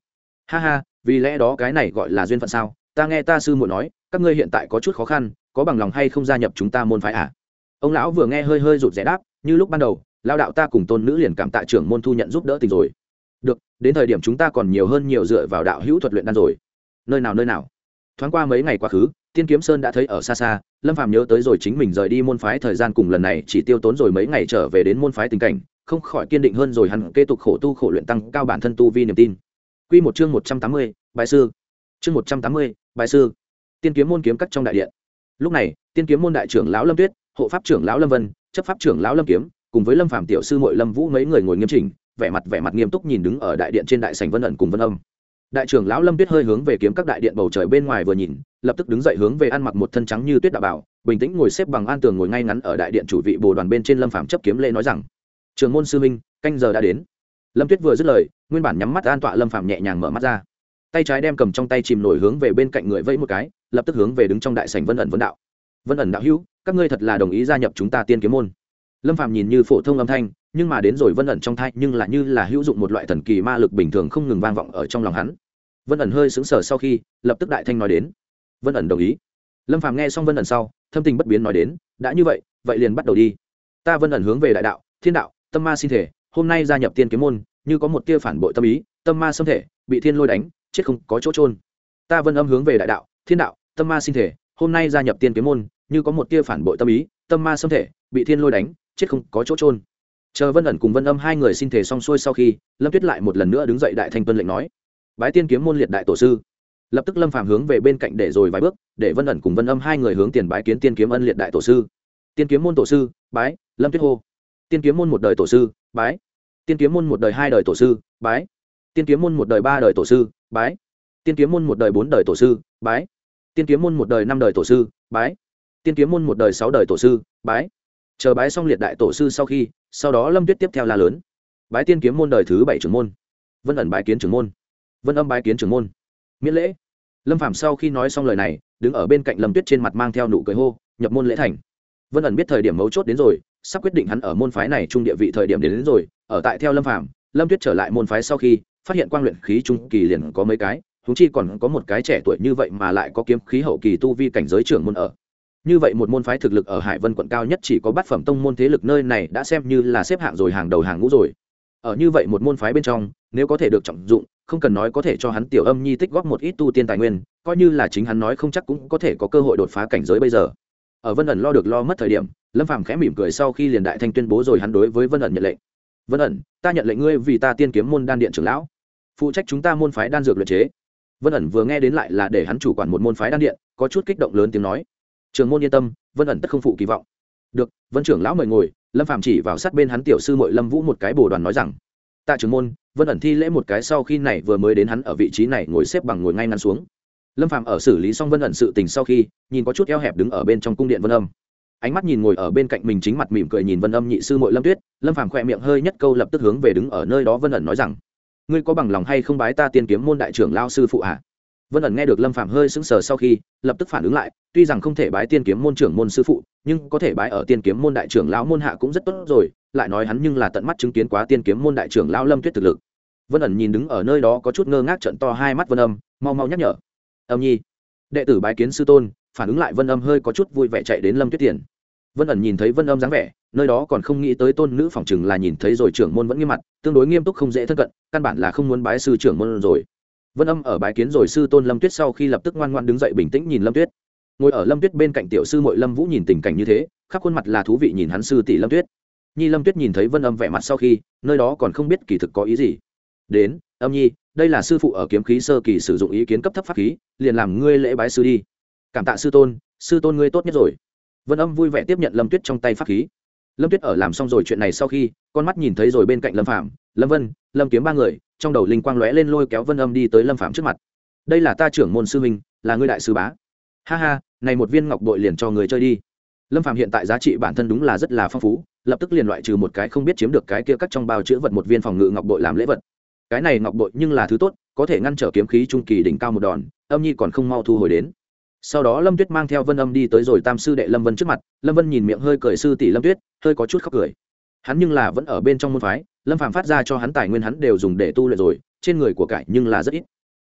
Ha ha, vì lẽ đó cái này gọi là duyên phận sao? Ta nghe ta sư muội nói, các ngươi hiện tại có chút khó khăn, có bằng lòng hay không gia nhập chúng ta môn phái à? Ông lão vừa nghe hơi hơi rụt rẽ đáp như lúc ban đầu lao đạo ta cùng tôn nữ liền cảm tạ trưởng môn thu nhận giúp đỡ tình rồi. Được đến thời điểm chúng ta còn nhiều hơn nhiều dựa vào đạo hữu thuật luyện đan rồi. Nơi nào nơi nào? Thoáng qua mấy ngày quá khứ tiên kiếm sơn đã thấy ở xa xa lâm phàm nhớ tới rồi chính mình rời đi môn phái thời gian cùng lần này chỉ tiêu tốn rồi mấy ngày trở về đến môn phái tình cảnh không khỏi kiên định hơn rồi hắn kế tục khổ tu khổ luyện tăng cao bản thân tu vi niềm tin. Quy một chương một trăm tám mươi, bài sư. Chương một trăm tám mươi, bài sư. Tiên kiếm môn kiếm cắt trong đại điện. Lúc này tiên kiếm môn đại trưởng lão lâm tuyết hộ pháp trưởng lão lâm vân, chấp pháp trưởng lão lâm kiếm, cùng với lâm phạm tiểu sư mội lâm vũ mấy người ngồi nghiêm chỉnh, vẻ mặt vẻ mặt nghiêm túc nhìn đứng ở đại điện trên đại sảnh vân ẩn cùng vân âm. Đại trưởng lão lâm tuyết hơi hướng về kiếm các đại điện bầu trời bên ngoài vừa nhìn, lập tức đứng dậy hướng về ăn mặc một thân trắng như tuyết đạo bảo, bình tĩnh ngồi xếp bằng an tường ngồi ngay ngắn ở đại điện chủ vị bồ đoàn bên trên lâm phạm chấp kiếm lễ nói rằng, trường môn sư minh canh giờ đã đến. Lâm tuyết vừa dứt lời, nguyên bản nhắm mắt an tọa lâm phạm nhẹ nhàng mở mắt ra. Tay trái đem cầm trong tay chìm nổi hướng về bên cạnh người vẫy một cái, lập tức hướng về đứng trong đại sảnh vân ẩn vân đạo vân ẩn đạo hữu, các ngươi thật là đồng ý gia nhập chúng ta tiên kiếm môn. Lâm phạm nhìn như phổ thông âm thanh, nhưng mà đến rồi vân ẩn trong thai, nhưng là như là hữu dụng một loại thần kỳ ma lực bình thường không ngừng vang vọng ở trong lòng hắn. Vân ẩn hơi sững sờ sau khi, lập tức đại thanh nói đến. Vân ẩn đồng ý. Lâm Phạm nghe xong vân ẩn sau, thâm tình bất biến nói đến, đã như vậy vậy liền bắt đầu đi. Ta vân ẩn hướng về đại đạo, thiên đạo, tâm ma sinh thể, hôm nay gia nhập tiên kiếm môn, như có một tia phản bội tâm ý, tâm ma xâm thể, bị thiên lôi đánh, chết không có chỗ trôn ta vân âm hướng về đại đạo, thiên đạo, tâm ma sinh thể, hôm nay gia nhập tiên kiếm môn như có một tia phản bội tâm ý, tâm ma xâm thể, bị thiên lôi đánh, chết không có chỗ trôn chờ vân ẩn cùng vân âm hai người xin thể xong xuôi sau khi, lâm tuyết lại một lần nữa đứng dậy đại thanh tuân lệnh nói, bái tiên kiếm môn liệt đại tổ sư. Lập tức lâm phàm hướng về bên cạnh để rồi vài bước, để vân ẩn cùng vân âm hai người hướng tiền bái kiến tiên kiếm ân liệt đại tổ sư. Tiên kiếm môn tổ sư, bái, lâm tuyết hô. Tiên kiếm môn một đời tổ sư, bái. Tiên kiếm môn một đời hai đời tổ sư, bái. Tiên kiếm môn một đời ba đời tổ sư, bái. Tiên kiếm môn một đời bốn đời tổ sư, bái. Tiên kiếm môn một đời năm đời tổ sư, bái tiên kiếm môn một đời sáu đời tổ sư bái. Chờ bái xong liệt đại tổ sư sau khi sau đó lâm tuyết tiếp theo la lớn. Bái tiên kiếm môn đời thứ bảy trưởng môn. Vân ẩn bái kiến trưởng môn. Vân âm bái kiến trưởng môn. Miễn lễ. Lâm phạm sau khi nói xong lời này đứng ở bên cạnh lâm tuyết trên mặt mang theo nụ cười hô nhập môn lễ thành. Vân ẩn biết thời điểm mấu chốt đến rồi sắp quyết định hắn ở môn phái này trung địa vị thời điểm đến, đến rồi. Ở tại theo lâm phạm lâm tuyết trở lại môn phái sau khi phát hiện quang luyện khí trung kỳ liền có mấy cái húng chi còn có một cái trẻ tuổi như vậy mà lại có kiếm khí hậu kỳ tu vi cảnh giới trưởng môn ở như vậy một môn phái thực lực ở hải vân quận cao nhất chỉ có bát phẩm tông môn thế lực nơi này đã xem như là xếp hạng rồi, hàng đầu, hàng ngũ rồi. Ở như vậy một môn phái bên trong, nếu có thể được trọng dụng, không cần nói có thể cho hắn tiểu âm nhi tích góp một ít tu tiên tài nguyên, coi như là chính hắn nói không chắc cũng có thể có cơ hội đột phá cảnh giới bây giờ. Ở vân ẩn lo được lo mất thời điểm, lâm phàm khẽ mỉm cười sau khi liền đại thanh tuyên bố rồi hắn đối với vân ẩn nhận lệnh. Vân ẩn, ta nhận lệnh ngươi vì ta tiên kiếm môn đan điện trưởng lão. Phụ trách chúng ta môn phái đan dược luyện chế. Vân ẩn vừa nghe đến lại là để hắn chủ quản một môn phái đan điện, có chút kích động lớn tiếng nói trường môn yên tâm, vân ẩn tất không phụ kỳ vọng. Được, vân trưởng lão mời ngồi, lâm Phạm chỉ vào sát bên hắn tiểu sư mội lâm vũ một cái bồ đoàn nói rằng, tạ trưởng môn, vân ẩn thi lễ một cái sau khi này vừa mới đến hắn ở vị trí này ngồi xếp bằng ngồi ngay ngắn xuống. Lâm phạm ở xử lý xong vân ẩn sự tình sau khi, nhìn có chút eo hẹp đứng ở bên trong cung điện vân âm. Ánh mắt nhìn ngồi ở bên cạnh mình chính mặt mỉm cười nhìn vân âm nhị sư mội lâm tuyết, lâm phạm khỏe miệng hơi nhất câu lập tức hướng về đứng ở nơi đó vân ẩn nói rằng, ngươi có bằng lòng hay không bái ta tiên kiếm môn đại trưởng lao sư phụ à? Vân ẩn nghe được lâm phạm hơi sững sờ sau khi, lập tức phản ứng lại, tuy rằng không thể bái tiên kiếm môn trưởng môn sư phụ, nhưng có thể bái ở tiên kiếm môn đại trưởng lão môn hạ cũng rất tốt rồi, lại nói hắn nhưng là tận mắt chứng kiến quá tiên kiếm môn đại trưởng lão lâm tuyết thực lực. Vân ẩn nhìn đứng ở nơi đó có chút ngơ ngác trận to hai mắt vân âm, mau mau nhắc nhở. Âm nhi. Đệ tử bái kiến sư tôn, phản ứng lại vân âm hơi có chút vui vẻ chạy đến lâm tuyết tiền. Vân ẩn nhìn thấy vân âm dáng vẻ, nơi đó còn không nghĩ tới tôn nữ phòng chừng là nhìn thấy rồi trưởng môn vẫn nghiêm mặt, tương đối nghiêm túc không dễ thân cận, căn bản là không muốn bái sư trưởng môn rồi vân âm ở bái kiến rồi sư tôn lâm tuyết sau khi lập tức ngoan ngoan đứng dậy bình tĩnh nhìn lâm tuyết. Ngồi ở lâm tuyết bên cạnh tiểu sư mội lâm vũ nhìn tình cảnh như thế, khắp khuôn mặt là thú vị nhìn hắn sư tỷ lâm tuyết. Nhi lâm tuyết nhìn thấy vân âm vẻ mặt sau khi, nơi đó còn không biết kỳ thực có ý gì. Đến, âm nhi, đây là sư phụ ở kiếm khí sơ kỳ sử dụng ý kiến cấp thấp pháp khí, liền làm ngươi lễ bái sư đi. Cảm tạ sư tôn sư tôn ngươi tốt nhất rồi. Vân âm vui vẻ tiếp nhận lâm tuyết trong tay pháp khí. Lâm tuyết ở làm xong rồi chuyện này sau khi, con mắt nhìn thấy rồi bên cạnh lâm phạm lâm vân, lâm kiếm ba người trong đầu linh quang lóe lên lôi kéo vân âm đi tới lâm phạm trước mặt. Đây là ta trưởng môn sư minh là ngươi đại sư bá. Ha ha, này một viên ngọc bội liền cho người chơi đi. Lâm phạm hiện tại giá trị bản thân đúng là rất là phong phú, lập tức liền loại trừ một cái không biết chiếm được cái kia cắt trong bao chữ vật một viên phòng ngự ngọc bội làm lễ vật. Cái này ngọc bội nhưng là thứ tốt, có thể ngăn trở kiếm khí trung kỳ đỉnh cao một đòn, âm nhi còn không mau thu hồi đến. Sau đó lâm tuyết mang theo vân âm đi tới rồi tam sư đệ lâm vân trước mặt. Lâm vân nhìn miệng hơi cười sư tỷ lâm tuyết, hơi có chút khóc cười hắn nhưng là vẫn ở bên trong môn phái, lâm phạm phát ra cho hắn tài nguyên hắn đều dùng để tu luyện rồi, trên người của cải nhưng là rất ít.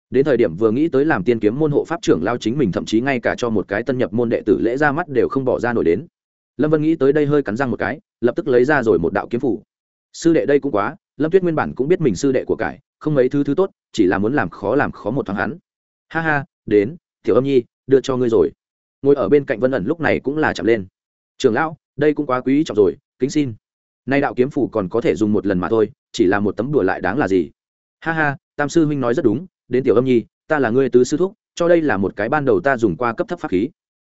Đến thời điểm vừa nghĩ tới làm tiên kiếm môn hộ pháp trưởng lao chính mình thậm chí ngay cả cho một cái tân nhập môn đệ tử lễ ra mắt đều không bỏ ra nổi đến. Lâm vân nghĩ tới đây hơi cắn răng một cái, lập tức lấy ra rồi một đạo kiếm phủ. Sư đệ đây cũng quá, lâm tuyết nguyên bản cũng biết mình sư đệ của cải, không mấy thứ thứ tốt, chỉ là muốn làm khó làm khó một thoáng hắn. Ha ha, đến thiểu âm nhi, đưa cho ngươi rồi. Ngồi ở bên cạnh vân ẩn lúc này cũng là chậm lên. Trường lão, đây cũng quá quý trọng rồi, kính xin nay đạo kiếm phủ còn có thể dùng một lần mà thôi, chỉ là một tấm đùa lại đáng là gì? Ha ha, tam sư huynh nói rất đúng, đến tiểu âm nhi, ta là ngươi tứ sư thúc, cho đây là một cái ban đầu ta dùng qua cấp thấp pháp khí.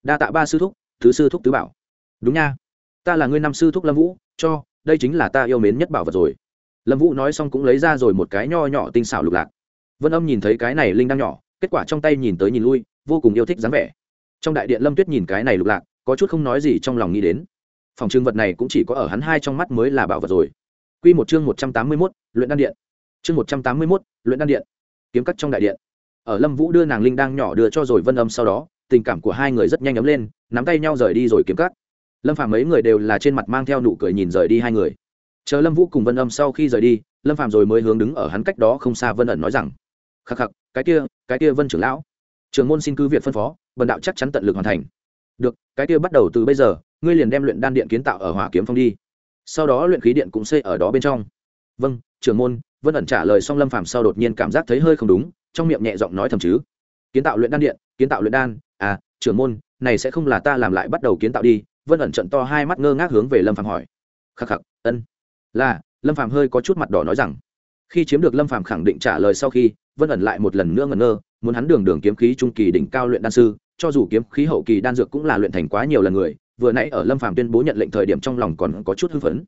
Đa tạ ba sư thúc thứ sư thúc tứ bảo. Đúng nha. Ta là ngươi năm sư thúc lâm vũ, cho, đây chính là ta yêu mến nhất bảo vật rồi. Lâm vũ nói xong cũng lấy ra rồi một cái nho nhỏ tinh xảo lục lạc. Vân âm nhìn thấy cái này linh đang nhỏ, kết quả trong tay nhìn tới nhìn lui, vô cùng yêu thích dáng vẻ. Trong đại điện lâm tuyết nhìn cái này lục lạc, có chút không nói gì trong lòng nghĩ đến phòng trưng vật này cũng chỉ có ở hắn hai trong mắt mới là bảo vật rồi. Q một chương một trăm tám mươi mốt, luyện đan điện. Chương một trăm tám mươi mốt, luyện đan điện. Kiếm cắt trong đại điện. Ở lâm vũ đưa nàng linh đang nhỏ đưa cho rồi vân âm sau đó, tình cảm của hai người rất nhanh ấm lên, nắm tay nhau rời đi rồi kiếm cắt. Lâm phàm mấy người đều là trên mặt mang theo nụ cười nhìn rời đi hai người. Chờ lâm vũ cùng vân âm sau khi rời đi, lâm phàm rồi mới hướng đứng ở hắn cách đó không xa vân ẩn nói rằng, khắc khắc, cái kia cái kia vân trưởng lão trường môn xin cứ việc phân phó vần đạo chắc chắn tận lực hoàn thành. Được, cái kia bắt đầu từ bây giờ ngươi liền đem luyện đan điện kiến tạo ở hỏa kiếm phong đi. Sau đó luyện khí điện cũng xây ở đó bên trong. Vâng trưởng môn, vân ẩn trả lời xong lâm phàm sau đột nhiên cảm giác thấy hơi không đúng, trong miệng nhẹ giọng nói thầm chứ. Kiến tạo luyện đan điện, kiến tạo luyện đan. À trưởng môn, này sẽ không là ta làm lại bắt đầu kiến tạo đi. Vân ẩn trận to hai mắt ngơ ngác hướng về lâm phàm hỏi. Khắc khắc, ân. Là, lâm phàm hơi có chút mặt đỏ nói rằng. Khi chiếm được lâm phàm khẳng định trả lời sau khi, vân ẩn lại một lần nữa ngẩn ngơ, muốn hắn đường đường kiếm khí trung kỳ đỉnh cao luyện đan sư, cho dù kiếm khí hậu kỳ đan dược cũng là luyện thành quá nhiều lần người vừa nãy ở lâm phàm tuyên bố nhận lệnh thời điểm trong lòng còn có chút hưng phấn.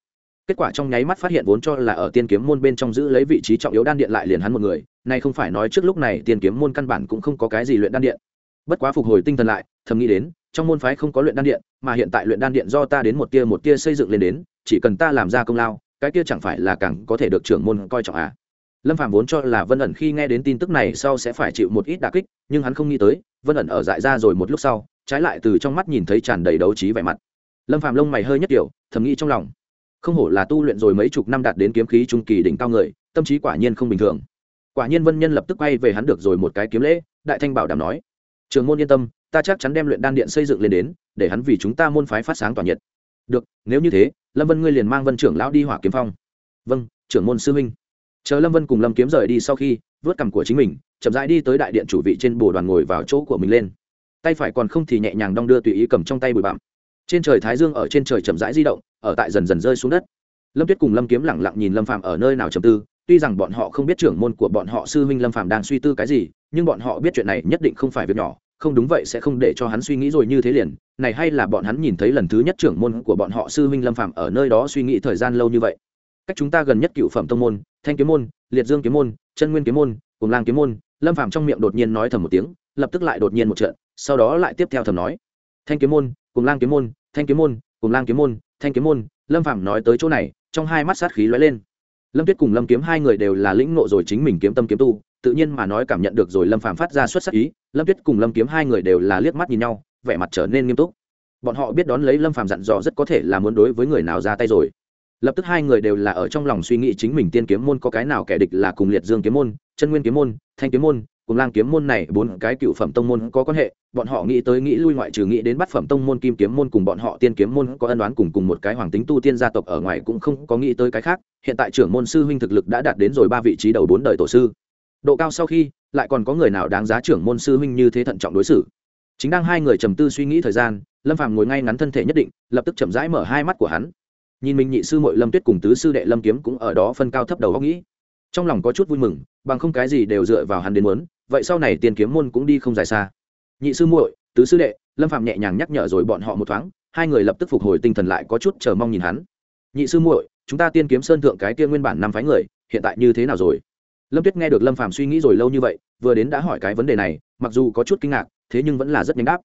Kết quả trong nháy mắt phát hiện vốn cho là ở tiên kiếm môn bên trong giữ lấy vị trí trọng yếu đan điện lại liền hắn một người, nay không phải nói trước lúc này tiên kiếm môn căn bản cũng không có cái gì luyện đan điện. Bất quá phục hồi tinh thần lại, thầm nghĩ đến, trong môn phái không có luyện đan điện, mà hiện tại luyện đan điện do ta đến một tia một tia xây dựng lên đến, chỉ cần ta làm ra công lao, cái kia chẳng phải là càng có thể được trưởng môn coi trọng à? Lâm phạm vốn cho là vân ẩn khi nghe đến tin tức này sau sẽ phải chịu một ít đà kích, nhưng hắn không nghĩ tới, vân ẩn ở dại ra rồi một lúc sau trái lại từ trong mắt nhìn thấy tràn đầy đấu trí vẻ mặt. Lâm phàm lông mày hơi nhất kiểu, thầm nghĩ trong lòng. Không hổ là tu luyện rồi mấy chục năm đạt đến kiếm khí trung kỳ đỉnh cao người, tâm trí quả nhiên không bình thường. Quả nhiên vân nhân lập tức quay về hắn được rồi một cái kiếm lễ, đại thanh bảo đảm nói, trường môn yên tâm, ta chắc chắn đem luyện đan điện xây dựng lên đến, để hắn vì chúng ta môn phái phát sáng tỏa nhiệt. Được, nếu như thế, lâm vân ngươi liền mang vân trưởng lão đi hỏa kiếm phong. Vâng trưởng môn sư huynh. Chờ lâm vân cùng lâm kiếm rời đi sau khi, vớt cằm của chính mình, chậm rãi đi tới đại điện chủ vị trên bồ đoàn ngồi vào chỗ của mình lên tay phải còn không thì nhẹ nhàng đong đưa tùy ý cầm trong tay bụi bặm. Trên trời thái dương ở trên trời chậm rãi di động, ở tại dần dần rơi xuống đất. Lâm tuyết cùng lâm kiếm lẳng lặng nhìn lâm phạm ở nơi nào trầm tư, tuy rằng bọn họ không biết trưởng môn của bọn họ sư huynh lâm phạm đang suy tư cái gì, nhưng bọn họ biết chuyện này nhất định không phải việc nhỏ, không đúng vậy sẽ không để cho hắn suy nghĩ rồi như thế liền. Này hay là bọn hắn nhìn thấy lần thứ nhất trưởng môn của bọn họ sư huynh lâm phạm ở nơi đó suy nghĩ thời gian lâu như vậy? Cách chúng ta gần nhất cựu phẩm tông môn, thanh kiếm môn, liệt dương kiếm môn, chân nguyên kiếm môn, cùng lang kiếm môn, lâm phạm trong miệng đột nhiên nói thầm một tiếng, lập tức lại đột nhiên một trận sau đó lại tiếp theo thầm nói, thanh kiếm môn, cùng lang kiếm môn, thanh kiếm môn, cùng lang kiếm môn, thanh kiếm môn. Lâm phạm nói tới chỗ này, trong hai mắt sát khí lóe lên. Lâm tuyết cùng lâm kiếm hai người đều là lĩnh nộ rồi chính mình kiếm tâm kiếm tu, tự nhiên mà nói cảm nhận được rồi lâm phạm phát ra xuất sắc ý, lâm tuyết cùng lâm kiếm hai người đều là liếc mắt nhìn nhau, vẻ mặt trở nên nghiêm túc. Bọn họ biết đón lấy lâm phạm dặn dò rất có thể là muốn đối với người nào ra tay rồi. Lập tức hai người đều là ở trong lòng suy nghĩ chính mình tiên kiếm môn có cái nào kẻ địch là cùng liệt dương kiếm môn, chân nguyên kiếm môn, thanh kiếm môn cùng lang kiếm môn này bốn cái cựu phẩm tông môn có quan hệ, bọn họ nghĩ tới nghĩ lui ngoại trừ nghĩ đến bắt phẩm tông môn kim kiếm môn cùng bọn họ tiên kiếm môn có ân đoán cùng cùng một cái hoàng tính tu tiên gia tộc ở ngoài cũng không có nghĩ tới cái khác, hiện tại trưởng môn sư huynh thực lực đã đạt đến rồi ba vị trí đầu bốn đời tổ sư. Độ cao sau khi, lại còn có người nào đáng giá trưởng môn sư huynh như thế thận trọng đối xử? Chính đang hai người trầm tư suy nghĩ thời gian, lâm phàm ngồi ngay ngắn thân thể nhất định, lập tức chậm rãi mở hai mắt của hắn. Nhìn mình nhị sư mội lâm tuyết cùng tứ sư đệ lâm kiếm cũng ở đó phân cao thấp đầu góc nghĩ. Trong lòng có chút vui mừng, bằng không cái gì đều dựa vào hắn đến muốn vậy sau này tiền kiếm môn cũng đi không dài xa. Nhị sư muội, tứ sư đệ, lâm phạm nhẹ nhàng nhắc nhở rồi bọn họ một thoáng, hai người lập tức phục hồi tinh thần lại có chút chờ mong nhìn hắn. Nhị sư muội, chúng ta tiên kiếm sơn thượng cái tiên nguyên bản năm phái người, hiện tại như thế nào rồi? Lâm tuyết nghe được lâm phạm suy nghĩ rồi lâu như vậy, vừa đến đã hỏi cái vấn đề này, mặc dù có chút kinh ngạc, thế nhưng vẫn là rất nhanh đáp.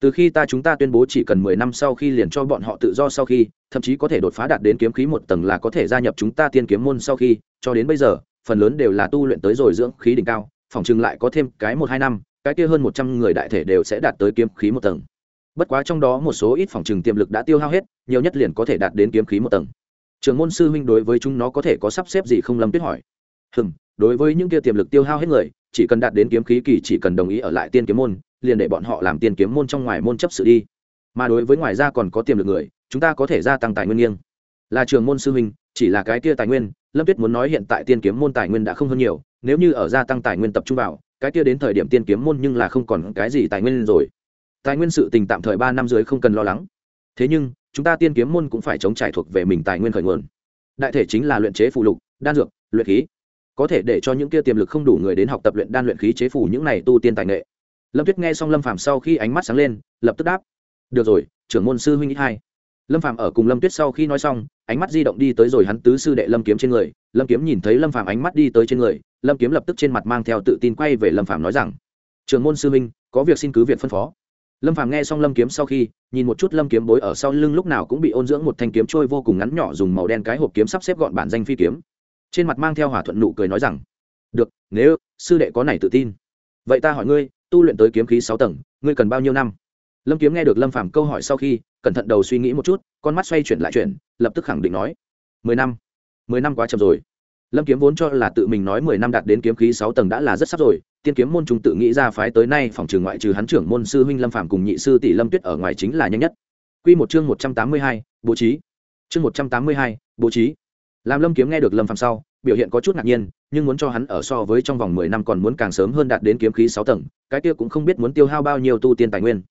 Từ khi ta chúng ta tuyên bố chỉ cần mười năm sau khi liền cho bọn họ tự do sau khi, thậm chí có thể đột phá đạt đến kiếm khí một tầng là có thể gia nhập chúng ta tiên kiếm môn sau khi, cho đến bây giờ, phần lớn đều là tu luyện tới rồi dưỡng khí đỉnh cao phòng chừng lại có thêm cái một hai năm, cái kia hơn một trăm người đại thể đều sẽ đạt tới kiếm khí một tầng. Bất quá trong đó một số ít phòng chừng tiềm lực đã tiêu hao hết, nhiều nhất liền có thể đạt đến kiếm khí một tầng. Trường môn sư huynh đối với chúng nó có thể có sắp xếp gì không lâm tuyết hỏi. Hừm, đối với những kia tiềm lực tiêu hao hết người, chỉ cần đạt đến kiếm khí kỳ chỉ cần đồng ý ở lại tiên kiếm môn, liền để bọn họ làm tiên kiếm môn trong ngoài môn chấp sự đi. Mà đối với ngoài ra còn có tiềm lực người, chúng ta có thể gia tăng tài nguyên nghiêng. Là trường môn sư huynh, chỉ là cái kia tài nguyên lâm tuyết muốn nói hiện tại tiên kiếm môn tài nguyên đã không hơn nhiều, nếu như ở gia tăng tài nguyên tập trung vào, cái kia đến thời điểm tiên kiếm môn nhưng là không còn cái gì tài nguyên rồi. Tài nguyên sự tình tạm thời ba năm dưới không cần lo lắng. Thế nhưng, chúng ta tiên kiếm môn cũng phải chống trải thuộc về mình tài nguyên khởi nguồn. Đại thể chính là luyện chế phụ lục, đan dược, luyện khí. Có thể để cho những kia tiềm lực không đủ người đến học tập luyện đan luyện khí chế phủ những này tu tiên tài nghệ. Lâm tuyết nghe xong lâm phàm sau khi ánh mắt sáng lên, lập tức đáp. Được rồi, trưởng môn sư huynh ít hai. Lâm phàm ở cùng lâm tuyết sau khi nói xong ánh mắt di động đi tới rồi hắn tứ sư đệ lâm kiếm trên người. Lâm kiếm nhìn thấy lâm phàm ánh mắt đi tới trên người, lâm kiếm lập tức trên mặt mang theo tự tin quay về lâm phàm nói rằng trường môn sư minh có việc xin cứ việc phân phó. Lâm phàm nghe xong lâm kiếm sau khi, nhìn một chút lâm kiếm bối ở sau lưng lúc nào cũng bị ôn dưỡng một thanh kiếm trôi vô cùng ngắn nhỏ dùng màu đen cái hộp kiếm sắp xếp gọn bản danh phi kiếm. Trên mặt mang theo hỏa thuận nụ cười nói rằng, được, nếu sư đệ có này tự tin, vậy ta hỏi ngươi, tu luyện tới kiếm khí sáu tầng, ngươi cần bao nhiêu năm? Lâm kiếm nghe được lâm phàm câu hỏi sau khi, cẩn thận đầu suy nghĩ một chút con mắt xoay chuyển lại chuyển lập tức khẳng định nói mười năm mười năm quá chậm rồi. Lâm kiếm vốn cho là tự mình nói mười năm đạt đến kiếm khí sáu tầng đã là rất sắp rồi tiên kiếm môn trung tự nghĩ ra phái tới nay phòng trừ ngoại trừ hắn trưởng môn sư huynh lâm Phạm cùng nhị sư tỷ lâm tuyết ở ngoài chính là nhanh nhất. Quy một chương một trăm tám mươi hai, bố trí. Chương một trăm tám mươi hai, bố trí. Làm lâm kiếm nghe được lâm Phạm sau biểu hiện có chút ngạc nhiên nhưng muốn cho hắn ở so với trong vòng mười năm còn muốn càng sớm hơn đạt đến kiếm khí sáu tầng cái kia cũng không biết muốn tiêu hao bao nhiêu tu tiên tài nguyên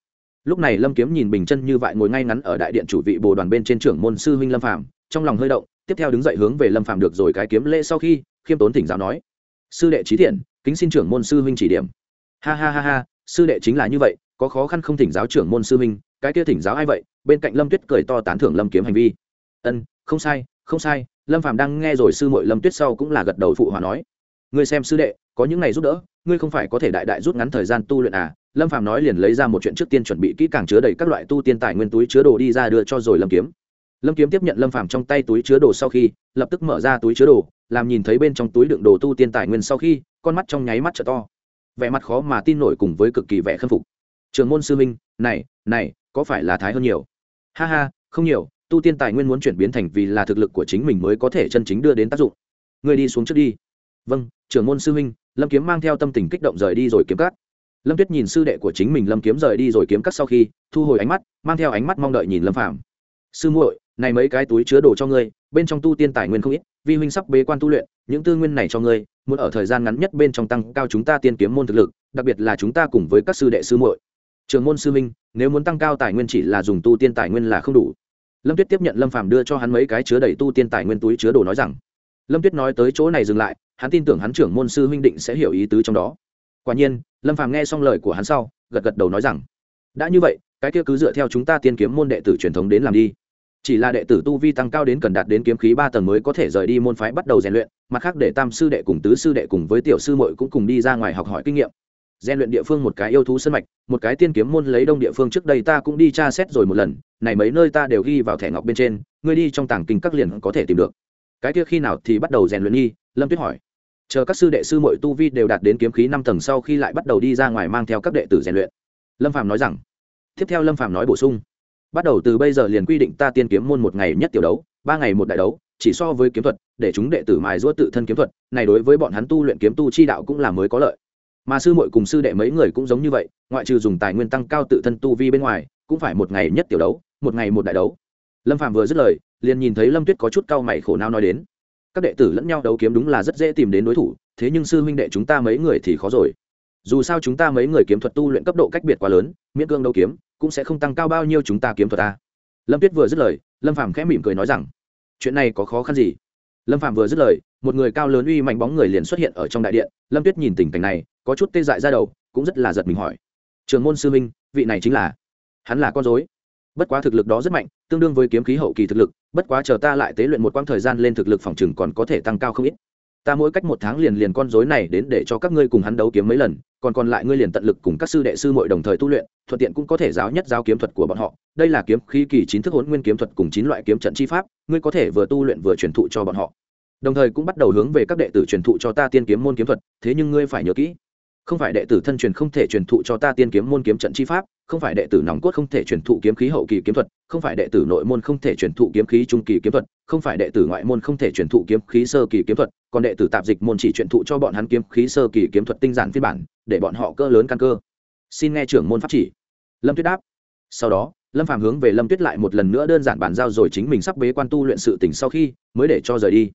lúc này lâm kiếm nhìn bình chân như vậy ngồi ngay ngắn ở đại điện chủ vị bồ đoàn bên trên trưởng môn sư huynh lâm phạm trong lòng hơi động, tiếp theo đứng dậy hướng về lâm phạm được rồi cái kiếm lễ sau khi, khiêm tốn thỉnh giáo nói, sư đệ trí thiện, kính xin trưởng môn sư huynh chỉ điểm. Ha ha ha ha, sư đệ chính là như vậy, có khó khăn không thỉnh giáo trưởng môn sư huynh, cái kia thỉnh giáo ai vậy? Bên cạnh lâm tuyết cười to tán thưởng lâm kiếm hành vi. Ân, không sai không sai, lâm phạm đang nghe rồi sư muội lâm tuyết sau cũng là gật đầu phụ hòa nói, ngươi xem sư đệ, có những này giúp đỡ, ngươi không phải có thể đại đại rút ngắn thời gian tu luyện à lâm phàm nói liền lấy ra một chuyện trước tiên chuẩn bị kỹ càng chứa đầy các loại tu tiên tài nguyên túi chứa đồ đi ra đưa cho rồi lâm kiếm. Lâm kiếm tiếp nhận lâm phàm trong tay túi chứa đồ sau khi, lập tức mở ra túi chứa đồ, làm nhìn thấy bên trong túi đựng đồ tu tiên tài nguyên sau khi, con mắt trong nháy mắt trở to. Vẻ mặt khó mà tin nổi cùng với cực kỳ vẻ khâm phục. Trường môn sư minh này này, có phải là thái hơn nhiều? Ha ha, không nhiều, tu tiên tài nguyên muốn chuyển biến thành vì là thực lực của chính mình mới có thể chân chính đưa đến tác dụng. Người đi xuống trước đi. Vâng trưởng môn sư huynh. Lâm kiếm mang theo tâm tình kích động rời đi rồi kiếm cát lâm tuyết nhìn sư đệ của chính mình lâm kiếm rời đi rồi kiếm cắt sau khi, thu hồi ánh mắt, mang theo ánh mắt mong đợi nhìn lâm phạm sư muội, này mấy cái túi chứa đồ cho ngươi, bên trong tu tiên tài nguyên không ít, vi huynh sắp bế quan tu luyện, những tư nguyên này cho ngươi, muốn ở thời gian ngắn nhất bên trong tăng cao chúng ta tiên kiếm môn thực lực, đặc biệt là chúng ta cùng với các sư đệ sư muội. Trường môn sư minh nếu muốn tăng cao tài nguyên chỉ là dùng tu tiên tài nguyên là không đủ. Lâm tuyết tiếp nhận lâm phàm đưa cho hắn mấy cái chứa đầy tu tiên tài nguyên túi chứa đồ nói rằng. Lâm tuyết nói tới chỗ này dừng lại, hắn tin tưởng hắn trưởng môn sư huynh định sẽ hiểu ý tứ trong đó. Quả nhiên lâm phàm nghe xong lời của hắn sau, gật gật đầu nói rằng, đã như vậy, cái kia cứ dựa theo chúng ta tiên kiếm môn đệ tử truyền thống đến làm đi. Chỉ là đệ tử tu vi tăng cao đến cần đạt đến kiếm khí ba tầng mới có thể rời đi môn phái bắt đầu rèn luyện, mặt khác để tam sư đệ cùng tứ sư đệ cùng với tiểu sư muội cũng cùng đi ra ngoài học hỏi kinh nghiệm. Rèn luyện địa phương một cái yêu thú sân mạch, một cái tiên kiếm môn lấy đông địa phương trước đây ta cũng đi tra xét rồi một lần, này mấy nơi ta đều ghi vào thẻ ngọc bên trên, ngươi đi trong tảng kinh các liền có thể tìm được. Cái kia khi nào thì bắt đầu rèn luyện nghi? Lâm tuyết hỏi chờ các sư đệ sư muội tu vi đều đạt đến kiếm khí năm tầng sau khi lại bắt đầu đi ra ngoài mang theo các đệ tử rèn luyện. Lâm Phạm nói rằng, tiếp theo lâm Phạm nói bổ sung, bắt đầu từ bây giờ liền quy định ta tiên kiếm môn một ngày nhất tiểu đấu, ba ngày một đại đấu, chỉ so với kiếm thuật, để chúng đệ tử mài giũa tự thân kiếm thuật, này đối với bọn hắn tu luyện kiếm tu chi đạo cũng là mới có lợi. Mà sư muội cùng sư đệ mấy người cũng giống như vậy, ngoại trừ dùng tài nguyên tăng cao tự thân tu vi bên ngoài, cũng phải một ngày nhất tiểu đấu, một ngày một đại đấu. Lâm phạm vừa dứt lời, liền nhìn thấy lâm tuyết có chút cau mày khổ não nói đến các đệ tử lẫn nhau đấu kiếm đúng là rất dễ tìm đến đối thủ, thế nhưng sư huynh đệ chúng ta mấy người thì khó rồi. Dù sao chúng ta mấy người kiếm thuật tu luyện cấp độ cách biệt quá lớn, miễn cương đấu kiếm, cũng sẽ không tăng cao bao nhiêu chúng ta kiếm thuật ta. Lâm tuyết vừa dứt lời, lâm phàm khẽ mỉm cười nói rằng, chuyện này có khó khăn gì? Lâm phàm vừa dứt lời, một người cao lớn uy mạnh bóng người liền xuất hiện ở trong đại điện. Lâm tuyết nhìn tình cảnh này, có chút tê dại ra đầu, cũng rất là giật mình hỏi, trường môn sư minh vị này chính là? Hắn là con dối bất quá thực lực đó rất mạnh, tương đương với kiếm khí hậu kỳ thực lực, bất quá chờ ta lại tế luyện một quãng thời gian lên thực lực phòng chừng còn có thể tăng cao không ít. Ta mỗi cách một tháng liền liền con dối này đến để cho các ngươi cùng hắn đấu kiếm mấy lần, còn còn lại ngươi liền tận lực cùng các sư đệ sư muội đồng thời tu luyện, thuận tiện cũng có thể giáo nhất giáo kiếm thuật của bọn họ. Đây là kiếm khí kỳ chín thức hốn nguyên kiếm thuật cùng chín loại kiếm trận chi pháp, ngươi có thể vừa tu luyện vừa truyền thụ cho bọn họ. Đồng thời cũng bắt đầu hướng về các đệ tử truyền thụ cho ta tiên kiếm môn kiếm thuật, thế nhưng ngươi phải nhớ kỹ, không phải đệ tử thân truyền không thể truyền thụ cho ta tiên kiếm môn kiếm trận chi pháp không phải đệ tử nòng cốt không thể truyền thụ kiếm khí hậu kỳ kiếm thuật, không phải đệ tử nội môn không thể truyền thụ kiếm khí trung kỳ kiếm thuật, không phải đệ tử ngoại môn không thể truyền thụ kiếm khí sơ kỳ kiếm thuật, còn đệ tử tạp dịch môn chỉ truyền thụ cho bọn hắn kiếm khí sơ kỳ kiếm thuật tinh giản phiên bản, để bọn họ cơ lớn căn cơ. Xin nghe trưởng môn pháp chỉ. Lâm tuyết đáp. Sau đó, lâm phàm hướng về lâm tuyết lại một lần nữa đơn giản bàn giao rồi chính mình sắp bế quan tu luyện sự tỉnh sau khi, mới để cho rời đi.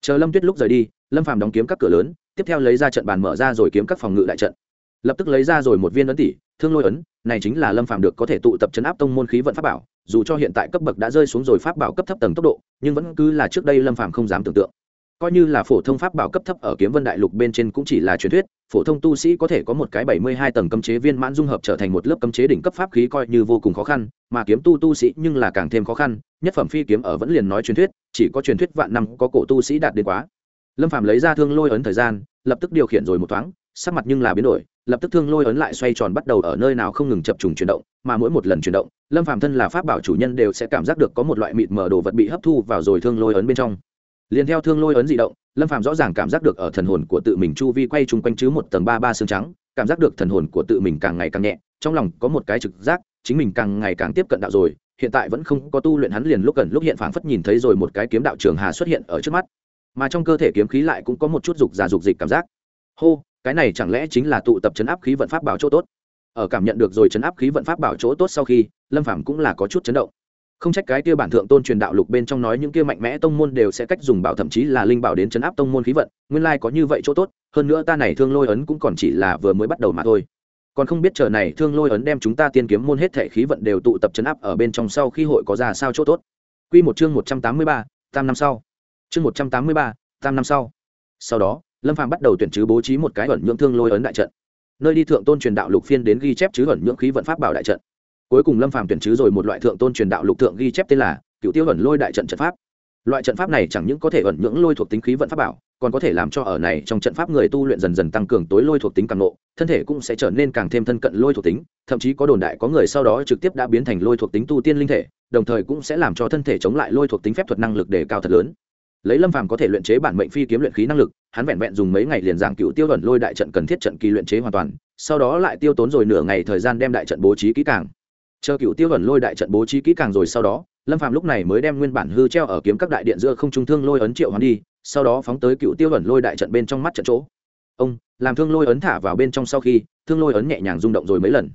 Chờ lâm tuyết lúc rời đi, lâm phàm đóng kiếm các cửa lớn, tiếp theo lấy ra trận bàn mở ra rồi kiếm các phòng ngự đại trận lập tức lấy ra rồi một viên ấn tỷ thương lôi ấn, này chính là lâm phàm được có thể tụ tập chấn áp tông môn khí vận pháp bảo, dù cho hiện tại cấp bậc đã rơi xuống rồi pháp bảo cấp thấp tầng tốc độ, nhưng vẫn cứ là trước đây lâm phàm không dám tưởng tượng. Coi như là phổ thông pháp bảo cấp thấp ở kiếm vân đại lục bên trên cũng chỉ là truyền thuyết, phổ thông tu sĩ có thể có một cái bảy mươi hai tầng cấm chế viên mãn dung hợp trở thành một lớp cấm chế đỉnh cấp pháp khí coi như vô cùng khó khăn, mà kiếm tu tu sĩ nhưng là càng thêm khó khăn, nhất phẩm phi kiếm ở vẫn liền nói truyền thuyết, chỉ có truyền thuyết vạn năm có cổ tu sĩ đạt đến quá. Lâm phạm lấy ra thương lôi ấn thời gian, lập tức điều khiển rồi một thoáng sắc mặt nhưng là biến đổi, lập tức thương lôi ấn lại xoay tròn bắt đầu ở nơi nào không ngừng chập trùng chuyển động, mà mỗi một lần chuyển động, lâm phạm thân là pháp bảo chủ nhân đều sẽ cảm giác được có một loại mịt mờ đồ vật bị hấp thu vào rồi thương lôi ấn bên trong. Liền theo thương lôi ấn di động, lâm phạm rõ ràng cảm giác được ở thần hồn của tự mình chu vi quay chung quanh chứ một tầng ba ba xương trắng, cảm giác được thần hồn của tự mình càng ngày càng nhẹ, trong lòng có một cái trực giác, chính mình càng ngày càng tiếp cận đạo rồi, hiện tại vẫn không có tu luyện hắn liền lúc cần lúc hiện phảng phất nhìn thấy rồi một cái kiếm đạo trường hà xuất hiện ở trước mắt. Mà trong cơ thể kiếm khí lại cũng có một chút dục giả dục dịch cảm giác. Hô cái này chẳng lẽ chính là tụ tập chấn áp khí vận pháp bảo chỗ tốt? Ở cảm nhận được rồi chấn áp khí vận pháp bảo chỗ tốt sau khi, lâm phàm cũng là có chút chấn động. Không trách cái kia bản thượng tôn truyền đạo lục bên trong nói những kia mạnh mẽ tông môn đều sẽ cách dùng bảo thậm chí là linh bảo đến chấn áp tông môn khí vận, nguyên lai có như vậy chỗ tốt, hơn nữa ta này thương lôi ấn cũng còn chỉ là vừa mới bắt đầu mà thôi. Còn không biết chờ này thương lôi ấn đem chúng ta tiên kiếm môn hết thể khí vận đều tụ tập chấn áp ở bên trong sau khi hội có ra sao chỗ tốt. Quy một chương một trăm tám mươi ba, tam năm sau. Chương một trăm tám mươi ba, tam năm sau. Sau đó lâm phàm bắt đầu tuyển chứ bố trí một cái ẩn nhưỡng thương lôi ấn đại trận. Nơi đi thượng tôn truyền đạo lục phiên đến ghi chép chứ ẩn nhưỡng khí vận pháp bảo đại trận. Cuối cùng lâm phàm tuyển chứ rồi một loại thượng tôn truyền đạo lục thượng ghi chép tên là cựu tiêu ẩn lôi đại trận trận pháp. Loại trận pháp này chẳng những có thể ẩn nhưỡng lôi thuộc tính khí vận pháp bảo, còn có thể làm cho ở này trong trận pháp người tu luyện dần dần tăng cường tối lôi thuộc tính càng nộ thân thể cũng sẽ trở nên càng thêm thân cận lôi thuộc tính, thậm chí có đồn đại có người sau đó trực tiếp đã biến thành lôi thuộc tính tu tiên linh thể, đồng thời cũng sẽ làm cho thân thể chống lại lôi thuộc tính phép thuật năng lực đề cao thật lớn lấy lâm phàm có thể luyện chế bản mệnh phi kiếm luyện khí năng lực, hắn vẹn vẹn dùng mấy ngày liền giảng cựu tiêu ẩn lôi đại trận cần thiết trận kỳ luyện chế hoàn toàn, sau đó lại tiêu tốn rồi nửa ngày thời gian đem đại trận bố trí kỹ càng. Chờ cựu tiêu ẩn lôi đại trận bố trí kỹ càng rồi sau đó, lâm phàm lúc này mới đem nguyên bản hư treo ở kiếm các đại điện giữa không trung thương lôi ấn triệu hoán đi, sau đó phóng tới cựu tiêu ẩn lôi đại trận bên trong mắt trận chỗ. Ông, làm thương lôi ấn thả vào bên trong sau khi, thương lôi ấn nhẹ nhàng rung động rồi mấy lần.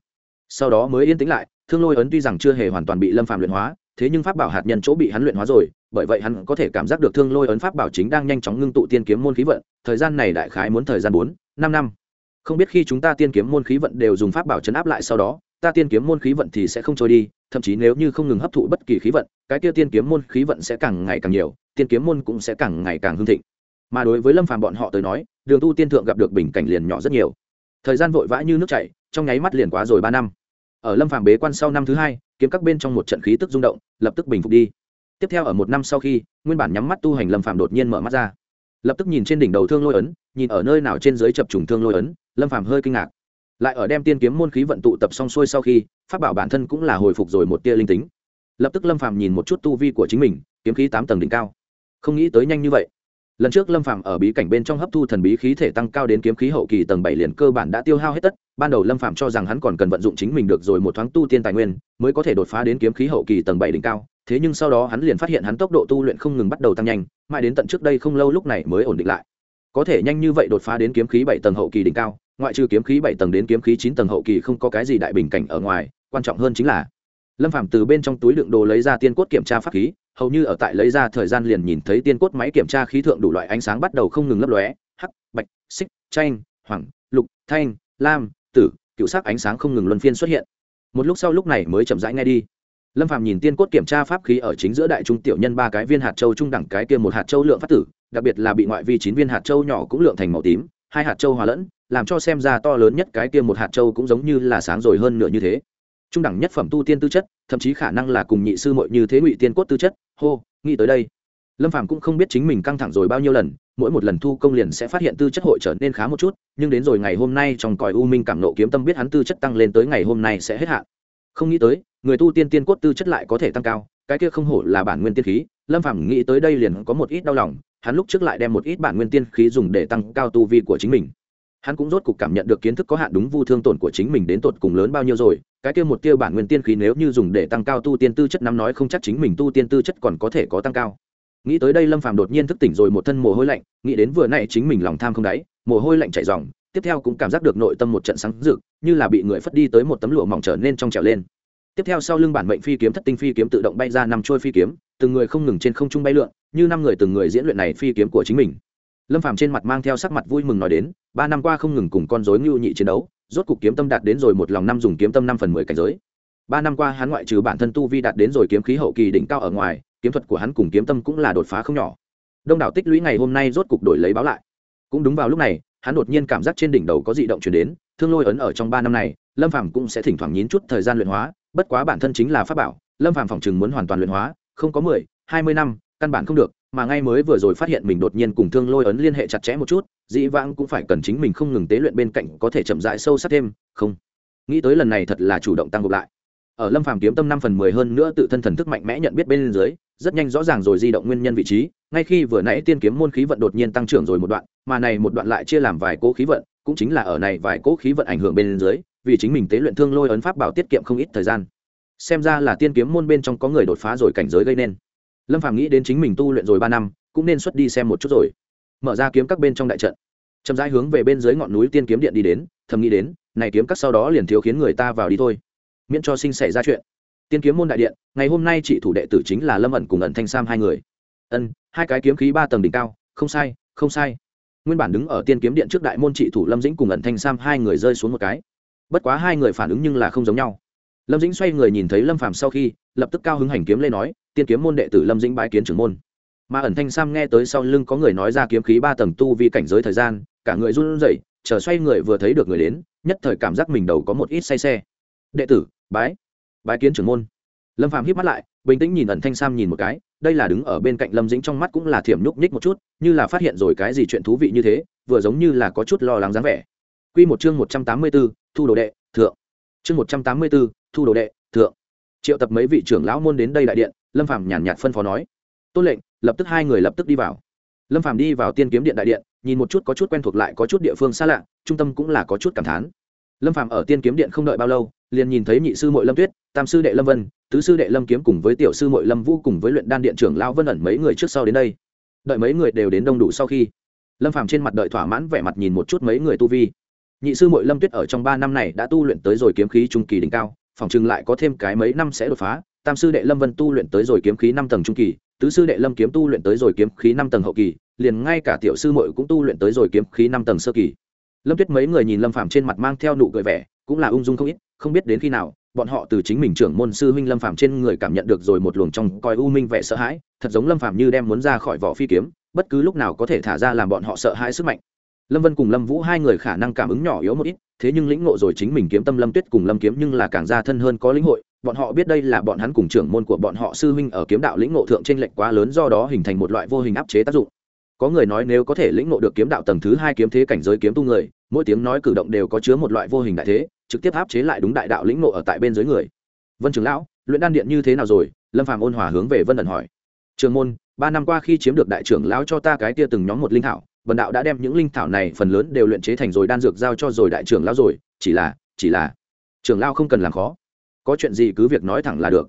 Sau đó mới yên tĩnh lại, thương lôi ấn tuy rằng chưa hề hoàn toàn bị lâm phàm luyện hóa, thế nhưng pháp bảo hạt nhân chỗ bị hắn luyện hóa rồi bởi vậy hắn có thể cảm giác được thương lôi ấn pháp bảo chính đang nhanh chóng ngưng tụ tiên kiếm môn khí vận, thời gian này đại khái muốn thời gian bốn, năm năm. Không biết khi chúng ta tiên kiếm môn khí vận đều dùng pháp bảo chấn áp lại sau đó, ta tiên kiếm môn khí vận thì sẽ không trôi đi, thậm chí nếu như không ngừng hấp thụ bất kỳ khí vận, cái kia tiên kiếm môn khí vận sẽ càng ngày càng nhiều, tiên kiếm môn cũng sẽ càng ngày càng hưng thịnh. Mà đối với lâm phàm bọn họ tới nói, đường tu tiên thượng gặp được bình cảnh liền nhỏ rất nhiều. Thời gian vội vã như nước chảy, trong nháy mắt liền quá rồi ba năm. Ở lâm phàm bế quan sau năm thứ hai, kiếm các bên trong một trận khí tức rung động, lập tức bình phục đi tiếp theo ở một năm sau khi, nguyên bản nhắm mắt tu hành lâm phạm đột nhiên mở mắt ra. Lập tức nhìn trên đỉnh đầu thương lôi ấn, nhìn ở nơi nào trên dưới chập trùng thương lôi ấn, lâm phạm hơi kinh ngạc. Lại ở đem tiên kiếm môn khí vận tụ tập xong xuôi sau khi phát bảo bản thân cũng là hồi phục rồi một tia linh tính. Lập tức lâm phạm nhìn một chút tu vi của chính mình, kiếm khí tám tầng đỉnh cao. Không nghĩ tới nhanh như vậy. Lần trước lâm phạm ở bí cảnh bên trong hấp thu thần bí khí thể tăng cao đến kiếm khí hậu kỳ tầng bảy liền cơ bản đã tiêu hao hết tất. Ban đầu lâm phạm cho rằng hắn còn cần vận dụng chính mình được rồi một thoáng tu tiên tài nguyên, mới có thể đột phá đến kiếm khí hậu kỳ tầng bảy đỉnh cao thế nhưng sau đó hắn liền phát hiện hắn tốc độ tu luyện không ngừng bắt đầu tăng nhanh, mãi đến tận trước đây không lâu lúc này mới ổn định lại. Có thể nhanh như vậy đột phá đến kiếm khí bảy tầng hậu kỳ đỉnh cao, ngoại trừ kiếm khí bảy tầng đến kiếm khí chín tầng hậu kỳ không có cái gì đại bình cảnh ở ngoài, quan trọng hơn chính là lâm phàm từ bên trong túi đựng đồ lấy ra tiên cốt kiểm tra pháp khí, hầu như ở tại lấy ra thời gian liền nhìn thấy tiên cốt máy kiểm tra khí thượng đủ loại ánh sáng bắt đầu không ngừng lấp lóe, hắc, bạch, xích, chanh hoàng lục, thanh, lam, tử, cựu sắc ánh sáng không ngừng luân phiên xuất hiện. Một lúc sau lúc này mới chậm rãi ngay đi lâm phàm nhìn tiên cốt kiểm tra pháp khí ở chính giữa đại trung tiểu nhân ba cái viên hạt châu trung đẳng cái kia một hạt châu lượng phát tử, đặc biệt là bị ngoại vi chín viên hạt châu nhỏ cũng lượng thành màu tím, hai hạt châu hòa lẫn, làm cho xem ra to lớn nhất cái kia một hạt châu cũng giống như là sáng rồi hơn nửa như thế. Trung đẳng nhất phẩm tu tiên tư chất, thậm chí khả năng là cùng nhị sư muội như thế ngụy tiên cốt tư chất, hô, nghĩ tới đây. Lâm phàm cũng không biết chính mình căng thẳng rồi bao nhiêu lần, mỗi một lần thu công liền sẽ phát hiện tư chất hội trở nên khá một chút, nhưng đến rồi ngày hôm nay trong còi u minh cảm nộ kiếm tâm biết hắn tư chất tăng lên tới ngày hôm nay sẽ hết hạn. Không nghĩ tới người tu tiên tiên cốt tư chất lại có thể tăng cao, cái kia không hổ là bản nguyên tiên khí, lâm phàm nghĩ tới đây liền có một ít đau lòng, hắn lúc trước lại đem một ít bản nguyên tiên khí dùng để tăng cao tu vi của chính mình. Hắn cũng rốt cục cảm nhận được kiến thức có hạn đúng vu thương tổn của chính mình đến tột cùng lớn bao nhiêu rồi, cái kia một tiêu bản nguyên tiên khí nếu như dùng để tăng cao tu tiên tư chất năm nói không chắc chính mình tu tiên tư chất còn có thể có tăng cao. Nghĩ tới đây lâm phàm đột nhiên thức tỉnh rồi một thân mồ hôi lạnh, nghĩ đến vừa nãy chính mình lòng tham không đáy, mồ hôi lạnh chảy ròng, tiếp theo cũng cảm giác được nội tâm một trận sáng rực, như là bị người phất đi tới một tấm lụa mỏng trở nên trong trèo lên tiếp theo sau lưng bản mệnh phi kiếm thất tinh phi kiếm tự động bay ra năm trôi phi kiếm, từng người không ngừng trên không trung bay lượn, như năm người từng người diễn luyện này phi kiếm của chính mình. Lâm phàm trên mặt mang theo sắc mặt vui mừng nói đến, ba năm qua không ngừng cùng con rối ngưu nhị chiến đấu, rốt cục kiếm tâm đạt đến rồi một lòng năm dùng kiếm tâm năm phần mười cảnh giới. Ba năm qua hắn ngoại trừ bản thân tu vi đạt đến rồi kiếm khí hậu kỳ đỉnh cao ở ngoài, kiếm thuật của hắn cùng kiếm tâm cũng là đột phá không nhỏ. Đông đảo tích lũy ngày hôm nay rốt cục đổi lấy báo lại. Cũng đúng vào lúc này, hắn đột nhiên cảm giác trên đỉnh đầu có dị động chuyển đến, thương lôi ấn ở trong ba năm này, lâm phàm cũng sẽ thỉnh thoảng nhín chút thời gian luyện hóa bất quá bản thân chính là pháp bảo, lâm phàm phòng chừng muốn hoàn toàn luyện hóa, không có mười, hai mươi năm, căn bản không được, mà ngay mới vừa rồi phát hiện mình đột nhiên cùng thương lôi ấn liên hệ chặt chẽ một chút, dĩ vãng cũng phải cần chính mình không ngừng tế luyện bên cạnh có thể chậm rãi sâu sắc thêm, không. Nghĩ tới lần này thật là chủ động tăng gộp lại. Ở lâm phàm kiếm tâm năm phần mười hơn nữa tự thân thần thức mạnh mẽ nhận biết bên dưới, rất nhanh rõ ràng rồi di động nguyên nhân vị trí, ngay khi vừa nãy tiên kiếm môn khí vận đột nhiên tăng trưởng rồi một đoạn, mà này một đoạn lại chia làm vài cố khí vận, cũng chính là ở này vài cố khí vận ảnh hưởng bên dưới vì chính mình tế luyện thương lôi ấn pháp bảo tiết kiệm không ít thời gian. Xem ra là tiên kiếm môn bên trong có người đột phá rồi cảnh giới gây nên. Lâm phàm nghĩ đến chính mình tu luyện rồi ba năm, cũng nên xuất đi xem một chút rồi. Mở ra kiếm các bên trong đại trận. Chậm rãi hướng về bên dưới ngọn núi tiên kiếm điện đi đến, thầm nghĩ đến, này kiếm các sau đó liền thiếu khiến người ta vào đi thôi. Miễn cho sinh xảy ra chuyện. Tiên kiếm môn đại điện, ngày hôm nay chị thủ đệ tử chính là lâm ẩn cùng ẩn thanh sam hai người. Ân, hai cái kiếm khí ba tầng đỉnh cao, không sai không sai. Nguyên bản đứng ở tiên kiếm điện trước đại môn trị thủ lâm dĩnh cùng ẩn thanh sam hai người rơi xuống một cái bất quá hai người phản ứng nhưng là không giống nhau. Lâm dĩnh xoay người nhìn thấy lâm phàm sau khi lập tức cao hứng hành kiếm lên nói tiên kiếm môn đệ tử lâm dĩnh bái kiến trưởng môn. Mà ẩn thanh sam nghe tới sau lưng có người nói ra kiếm khí ba tầng tu vi cảnh giới thời gian cả người run rẩy chờ xoay người vừa thấy được người đến nhất thời cảm giác mình đầu có một ít say xe. Đệ tử bái bái kiến trưởng môn. Lâm phàm híp mắt lại bình tĩnh nhìn ẩn thanh sam nhìn một cái đây là đứng ở bên cạnh lâm dĩnh trong mắt cũng là thiểm nhúc nhích một chút như là phát hiện rồi cái gì chuyện thú vị như thế vừa giống như là có chút lo lắng dáng vẻ. Quy một chương một trăm tám mươi 184, thu đồ đệ, thượng. Chương một trăm tám mươi 184, thu đồ đệ, thượng. Triệu tập mấy vị trưởng lão môn đến đây đại điện, Lâm Phàm nhàn nhạt phân phó nói: "Tôn lệnh, lập tức hai người lập tức đi vào." Lâm Phàm đi vào Tiên Kiếm Điện đại điện, nhìn một chút có chút quen thuộc lại có chút địa phương xa lạ, trung tâm cũng là có chút cảm thán. Lâm Phàm ở Tiên Kiếm Điện không đợi bao lâu, liền nhìn thấy nhị sư muội Lâm Tuyết, tam sư đệ Lâm Vân, tứ sư đệ Lâm Kiếm cùng với tiểu sư muội Lâm Vũ cùng với luyện đan điện trưởng lão Vân ẩn mấy người trước sau đến đây. Đợi mấy người đều đến đông đủ sau khi, Lâm Phàm trên mặt đợi thỏa mãn vẻ mặt nhìn một chút mấy người tu vi nhị sư mội lâm tuyết ở trong ba năm này đã tu luyện tới rồi kiếm khí trung kỳ đỉnh cao, phòng chừng lại có thêm cái mấy năm sẽ đột phá. Tam sư đệ lâm vân tu luyện tới rồi kiếm khí năm tầng trung kỳ, tứ sư đệ lâm kiếm tu luyện tới rồi kiếm khí năm tầng hậu kỳ, liền ngay cả tiểu sư mội cũng tu luyện tới rồi kiếm khí năm tầng sơ kỳ. Lâm tuyết mấy người nhìn lâm phàm trên mặt mang theo nụ cười vẻ, cũng là ung dung không ít, không biết đến khi nào, bọn họ từ chính mình trưởng môn sư huynh lâm phàm trên người cảm nhận được rồi một luồng trong coi u minh vẻ sợ hãi, thật giống lâm phàm như đem muốn ra khỏi vỏ phi kiếm, bất cứ lúc nào có thể thả ra làm bọn họ sợ hãi sức mạnh lâm vân cùng lâm vũ hai người khả năng cảm ứng nhỏ yếu một ít, thế nhưng lĩnh ngộ rồi chính mình kiếm tâm lâm tuyết cùng lâm kiếm nhưng là càng ra thân hơn có lĩnh hội, bọn họ biết đây là bọn hắn cùng trưởng môn của bọn họ sư huynh ở kiếm đạo lĩnh ngộ thượng t r ê n lệch quá lớn do đó hình thành một loại vô hình áp chế tác dụng. Có người nói nếu có thể lĩnh ngộ được kiếm đạo tầng thứ hai kiếm thế cảnh giới kiếm tu người, mỗi tiếng nói cử động đều có chứa một loại vô hình đại thế, trực tiếp áp chế lại đúng đại đạo lĩnh ngộ ở tại bên dưới người. Vân trường lão, luyện đan điện như thế nào rồi? Lâm phàm ôn hòa hướng về vân ẩn hỏi. Trường môn, ba năm qua khi chiếm được đại trưởng lão cho ta cái tia từng nhóm một linh hảo vần đạo đã đem những linh thảo này phần lớn đều luyện chế thành rồi đan dược giao cho rồi đại trưởng lão rồi, chỉ là chỉ là, trưởng lão không cần làm khó. Có chuyện gì cứ việc nói thẳng là được.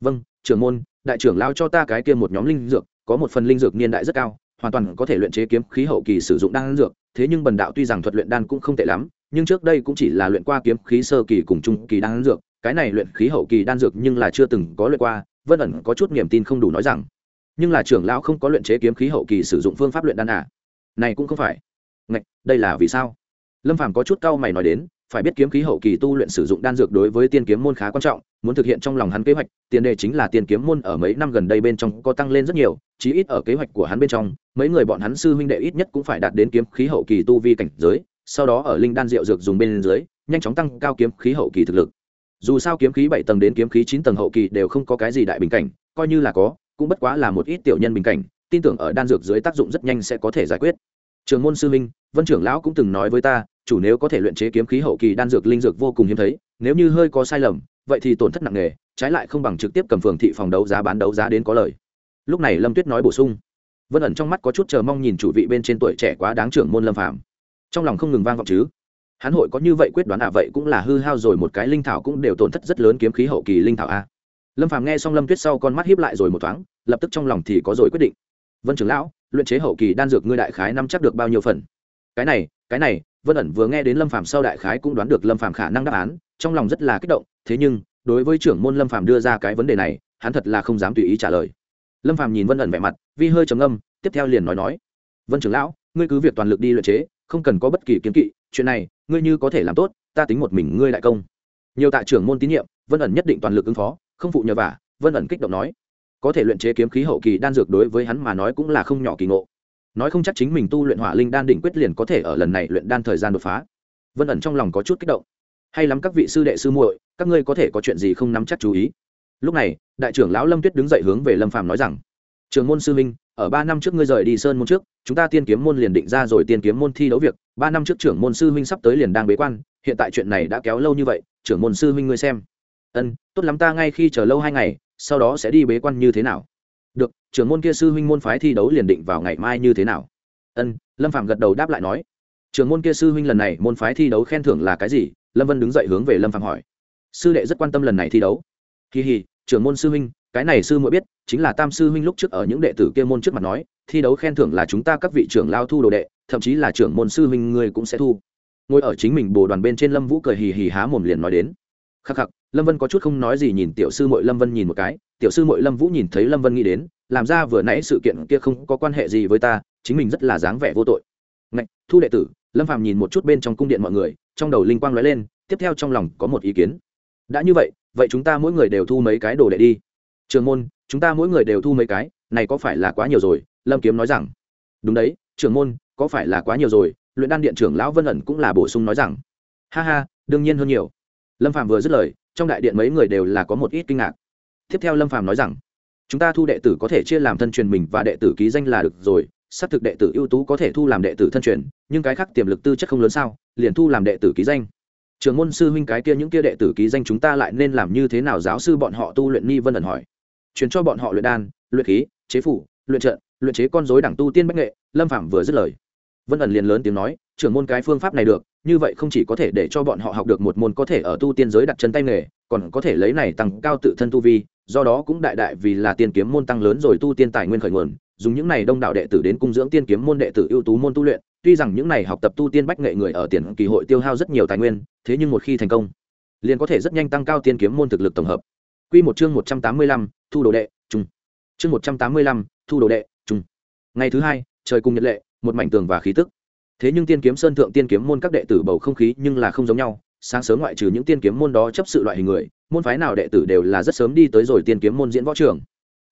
Vâng trưởng môn, đại trưởng lão cho ta cái kia một nhóm linh dược, có một phần linh dược niên đại rất cao, hoàn toàn có thể luyện chế kiếm khí hậu kỳ sử dụng đan dược, thế nhưng bần đạo tuy rằng thuật luyện đan cũng không tệ lắm, nhưng trước đây cũng chỉ là luyện qua kiếm khí sơ kỳ cùng trung kỳ đan dược, cái này luyện khí hậu kỳ đan dược nhưng là chưa từng có luyện qua, vân ẩn có chút niềm tin không đủ nói rằng, nhưng là trưởng lão không có luyện chế kiếm khí hậu kỳ sử dụng phương pháp luyện đan à? Này cũng không phải. Ngạch, đây là vì sao? Lâm phàm có chút cau mày nói đến, phải biết kiếm khí hậu kỳ tu luyện sử dụng đan dược đối với tiên kiếm môn khá quan trọng, muốn thực hiện trong lòng hắn kế hoạch, tiền đề chính là tiên kiếm môn ở mấy năm gần đây bên trong có tăng lên rất nhiều, chí ít ở kế hoạch của hắn bên trong, mấy người bọn hắn sư huynh đệ ít nhất cũng phải đạt đến kiếm khí hậu kỳ tu vi cảnh giới, sau đó ở linh đan rượu dược dùng bên dưới, nhanh chóng tăng cao kiếm khí hậu kỳ thực lực. Dù sao kiếm khí bảy tầng đến kiếm khí chín tầng hậu kỳ đều không có cái gì đại bình cảnh, coi như là có, cũng bất quá là một ít tiểu nhân bình cảnh tin tưởng ở đan dược dưới tác dụng rất nhanh sẽ có thể giải quyết. Trường môn sư minh vân trưởng lão cũng từng nói với ta, chủ nếu có thể luyện chế kiếm khí hậu kỳ đan dược linh dược vô cùng hiếm thấy, nếu như hơi có sai lầm, vậy thì tổn thất nặng nề, trái lại không bằng trực tiếp cầm phường thị phòng đấu giá bán đấu giá đến có lời. Lúc này lâm tuyết nói bổ sung. Vân ẩn trong mắt có chút chờ mong nhìn chủ vị bên trên tuổi trẻ quá đáng trưởng môn lâm phạm trong lòng không ngừng vang vọng chứ. Hắn hội có như vậy quyết đoán à vậy cũng là hư hao rồi, một cái linh thảo cũng đều tổn thất rất lớn kiếm khí hậu kỳ linh thảo a lâm phàm nghe xong lâm tuyết sau con mắt hiếp lại rồi một thoáng, lập tức trong lòng thì có rồi quyết định vân trưởng lão, luyện chế hậu kỳ đan dược ngươi đại khái năm chắc được bao nhiêu phần? Cái này cái này, vân ẩn vừa nghe đến lâm phàm sau đại khái cũng đoán được lâm phàm khả năng đáp án, trong lòng rất là kích động, thế nhưng, đối với trưởng môn lâm phàm đưa ra cái vấn đề này, hắn thật là không dám tùy ý trả lời. Lâm phàm nhìn vân ẩn vẻ mặt, vi hơi trầm âm tiếp theo liền nói nói, vân trưởng lão, ngươi cứ việc toàn lực đi luyện chế, không cần có bất kỳ kiến kỵ, chuyện này, ngươi như có thể làm tốt, ta tính một mình ngươi đại công. Nhiều tạ trưởng môn tín nhiệm, vân ẩn nhất định toàn lực ứng phó, không phụ nhờ vả, vân ẩn kích động nói có thể luyện chế kiếm khí hậu kỳ đan dược đối với hắn mà nói cũng là không nhỏ kỳ ngộ. Nói không chắc chính mình tu luyện hỏa linh đan đỉnh quyết liền có thể ở lần này luyện đan thời gian đột phá. Vân ẩn trong lòng có chút kích động. Hay lắm các vị sư đệ sư muội, các ngươi có thể có chuyện gì không nắm chắc chú ý. Lúc này, đại trưởng lão lâm tuyết đứng dậy hướng về lâm phàm nói rằng, trường môn sư minh, ở ba năm trước ngươi rời đi sơn môn trước, chúng ta tiên kiếm môn liền định ra rồi tiên kiếm môn thi đấu việc. Ba năm trước trưởng môn sư huynh sắp tới liền đang bế quan, hiện tại chuyện này đã kéo lâu như vậy, trưởng môn sư huynh ngươi xem. Ân, tốt lắm ta ngay khi chờ lâu hai ngày sau đó sẽ đi bế quan như thế nào? Được, trưởng môn kia sư huynh môn phái thi đấu liền định vào ngày mai như thế nào? Ân, lâm phạm gật đầu đáp lại nói. Trưởng môn kia sư huynh lần này môn phái thi đấu khen thưởng là cái gì? Lâm vân đứng dậy hướng về lâm phạm hỏi. Sư đệ rất quan tâm lần này thi đấu. Kỳ hì, trưởng môn sư huynh, cái này sư muội biết, chính là tam sư huynh lúc trước ở những đệ tử kia môn trước mặt nói, thi đấu khen thưởng là chúng ta các vị trưởng lao thu đồ đệ, thậm chí là trưởng môn sư huynh ngươi cũng sẽ thu. Ngồi ở chính mình bồ đoàn bên trên lâm vũ cười hì hì há mồm liền nói đến. Khắc khắc lâm vân có chút không nói gì nhìn tiểu sư mội lâm vân nhìn một cái tiểu sư mội lâm vũ nhìn thấy lâm vân nghĩ đến làm ra vừa nãy sự kiện kia không có quan hệ gì với ta chính mình rất là dáng vẻ vô tội. Ngạch, thu đệ tử lâm phàm nhìn một chút bên trong cung điện mọi người trong đầu linh quang lóe lên tiếp theo trong lòng có một ý kiến. Đã như vậy vậy chúng ta mỗi người đều thu mấy cái đồ đệ đi. Trường môn chúng ta mỗi người đều thu mấy cái này có phải là quá nhiều rồi? Lâm kiếm nói rằng. Đúng đấy trường môn có phải là quá nhiều rồi? Luyện đan điện trưởng lão vân ẩn cũng là bổ sung nói rằng. Ha ha đương nhiên hơn nhiều. Lâm phạm vừa dứt lời trong đại điện mấy người đều là có một ít kinh ngạc. Tiếp theo lâm phàm nói rằng, chúng ta thu đệ tử có thể chia làm thân truyền mình và đệ tử ký danh là được rồi, xác thực đệ tử ưu tú có thể thu làm đệ tử thân truyền, nhưng cái khác tiềm lực tư chất không lớn sao, liền thu làm đệ tử ký danh. Trường môn sư huynh cái kia những kia đệ tử ký danh chúng ta lại nên làm như thế nào giáo sư bọn họ tu luyện ni vân ẩn hỏi. Truyền cho bọn họ luyện đan, luyện khí, chế phủ, luyện trận, luyện chế con dối đẳng tu tiên bách nghệ, lâm phạm vừa dứt lời. Vân ẩn liền lớn tiếng nói trưởng môn cái phương pháp này được như vậy không chỉ có thể để cho bọn họ học được một môn có thể ở tu tiên giới đặt chân tay nghề còn có thể lấy này tăng cao tự thân tu vi do đó cũng đại đại vì là tiên kiếm môn tăng lớn rồi tu tiên tài nguyên khởi nguồn dùng những này đông đạo đệ tử đến cung dưỡng tiên kiếm môn đệ tử ưu tú môn tu luyện tuy rằng những này học tập tu tiên bách nghệ người ở tiền kỳ hội tiêu hao rất nhiều tài nguyên thế nhưng một khi thành công liền có thể rất nhanh tăng cao tiên kiếm môn thực lực tổng hợp Quy một chương một trăm tám mươi lăm, thu đồ đệ, trung. Chương một trăm tám mươi lăm, thu đồ đệ, trung. Ngày thứ hai, trời cùng nhật lệ, một mảnh tường và khí tức thế nhưng tiên kiếm sơn thượng tiên kiếm môn các đệ tử bầu không khí nhưng là không giống nhau, sáng sớm ngoại trừ những tiên kiếm môn đó chấp sự loại hình người, môn phái nào đệ tử đều là rất sớm đi tới rồi tiên kiếm môn diễn võ trường.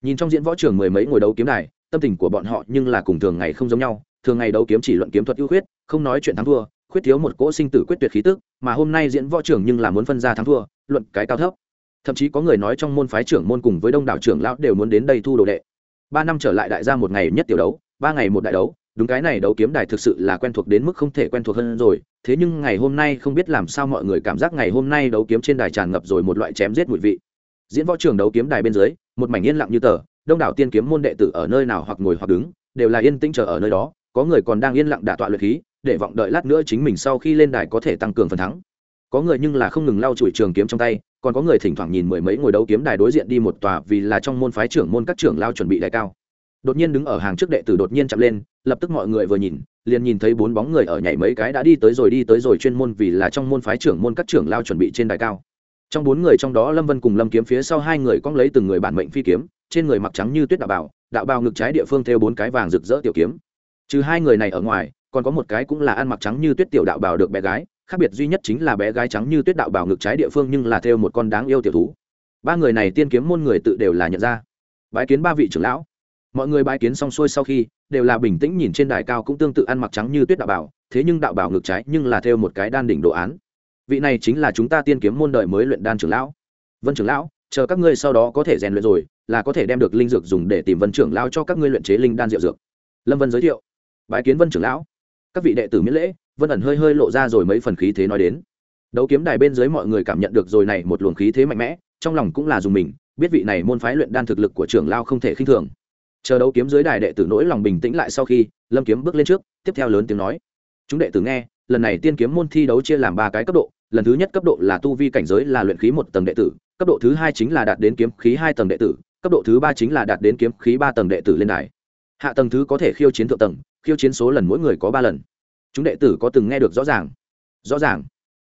Nhìn trong diễn võ trường mười mấy ngồi đấu kiếm này tâm tình của bọn họ nhưng là cùng thường ngày không giống nhau, thường ngày đấu kiếm chỉ luận kiếm thuật ưu khuyết, không nói chuyện thắng thua, khuyết thiếu một cỗ sinh tử quyết tuyệt khí tức, mà hôm nay diễn võ trường nhưng là muốn phân ra thắng thua, luận cái cao thấp. Thậm chí có người nói trong môn phái trưởng môn cùng với đông đảo trưởng lão đều muốn đến đây thu đồ đệ. Ba năm trở lại đại gia một ngày nhất tiểu đấu, ba ngày một đại đấu đúng cái này đấu kiếm đài thực sự là quen thuộc đến mức không thể quen thuộc hơn rồi. Thế nhưng ngày hôm nay không biết làm sao mọi người cảm giác ngày hôm nay đấu kiếm trên đài tràn ngập rồi một loại chém giết mùi vị. Diễn võ trường đấu kiếm đài bên dưới, một mảnh yên lặng như tờ, đông đảo tiên kiếm môn đệ tử ở nơi nào hoặc ngồi hoặc đứng, đều là yên tĩnh chờ ở nơi đó. Có người còn đang yên lặng đả tọa luyện khí, để vọng đợi lát nữa chính mình sau khi lên đài có thể tăng cường phần thắng. Có người nhưng là không ngừng lau chùi trường kiếm trong tay, còn có người thỉnh thoảng nhìn mười mấy ngồi đấu kiếm đài đối diện đi một tòa vì là trong môn phái trưởng môn các trưởng lao chuẩn bị đài cao đột nhiên đứng ở hàng trước đệ tử đột nhiên chậm lên, lập tức mọi người vừa nhìn, liền nhìn thấy bốn bóng người ở nhảy mấy cái đã đi tới rồi, đi tới rồi chuyên môn vì là trong môn phái trưởng môn các trưởng lao chuẩn bị trên đài cao. Trong bốn người trong đó lâm vân cùng lâm kiếm phía sau hai người cong lấy từng người bản mệnh phi kiếm, trên người mặc trắng như tuyết đạo bào đạo bào ngực trái địa phương theo bốn cái vàng rực rỡ tiểu kiếm. Trừ hai người này ở ngoài, còn có một cái cũng là ăn mặc trắng như tuyết tiểu đạo bào được bé gái, khác biệt duy nhất chính là bé gái trắng như tuyết đạo bào ngực trái địa phương nhưng là theo một con đáng yêu tiểu thú. Ba người này tiên kiếm môn người tự đều là nhận ra. Bái kiến ba vị trưởng lão mọi người bái kiến xong xuôi sau khi, đều là bình tĩnh nhìn trên đài cao cũng tương tự ăn mặc trắng như tuyết đạo bảo, thế nhưng đạo bảo ngược trái nhưng là theo một cái đan đỉnh đồ án. Vị này chính là chúng ta tiên kiếm môn đời mới luyện đan trưởng lão. Vân trưởng lão, chờ các ngươi sau đó có thể rèn luyện rồi, là có thể đem được linh dược dùng để tìm vân trưởng lão cho các ngươi luyện chế linh đan rượu dược. Lâm vân giới thiệu. Bái kiến vân trưởng lão. Các vị đệ tử miễn lễ, vân ẩn hơi hơi lộ ra rồi mấy phần khí thế nói đến. Đấu kiếm đài bên dưới mọi người cảm nhận được rồi này một luồng khí thế mạnh mẽ, trong lòng cũng là dùng mình, biết vị này môn phái luyện đan thực lực của trưởng lao không thể khinh thường chờ đấu kiếm dưới đài đệ tử nỗi lòng bình tĩnh lại sau khi, lâm kiếm bước lên trước, tiếp theo lớn tiếng nói. Chúng đệ tử nghe, lần này tiên kiếm môn thi đấu chia làm ba cái cấp độ, lần thứ nhất cấp độ là tu vi cảnh giới là luyện khí một tầng đệ tử, cấp độ thứ hai chính là đạt đến kiếm khí hai tầng đệ tử, cấp độ thứ ba chính là đạt đến kiếm khí ba tầng đệ tử lên đài. Hạ tầng thứ có thể khiêu chiến thượng tầng, khiêu chiến số lần mỗi người có ba lần. Chúng đệ tử có từng nghe được rõ ràng? Rõ ràng.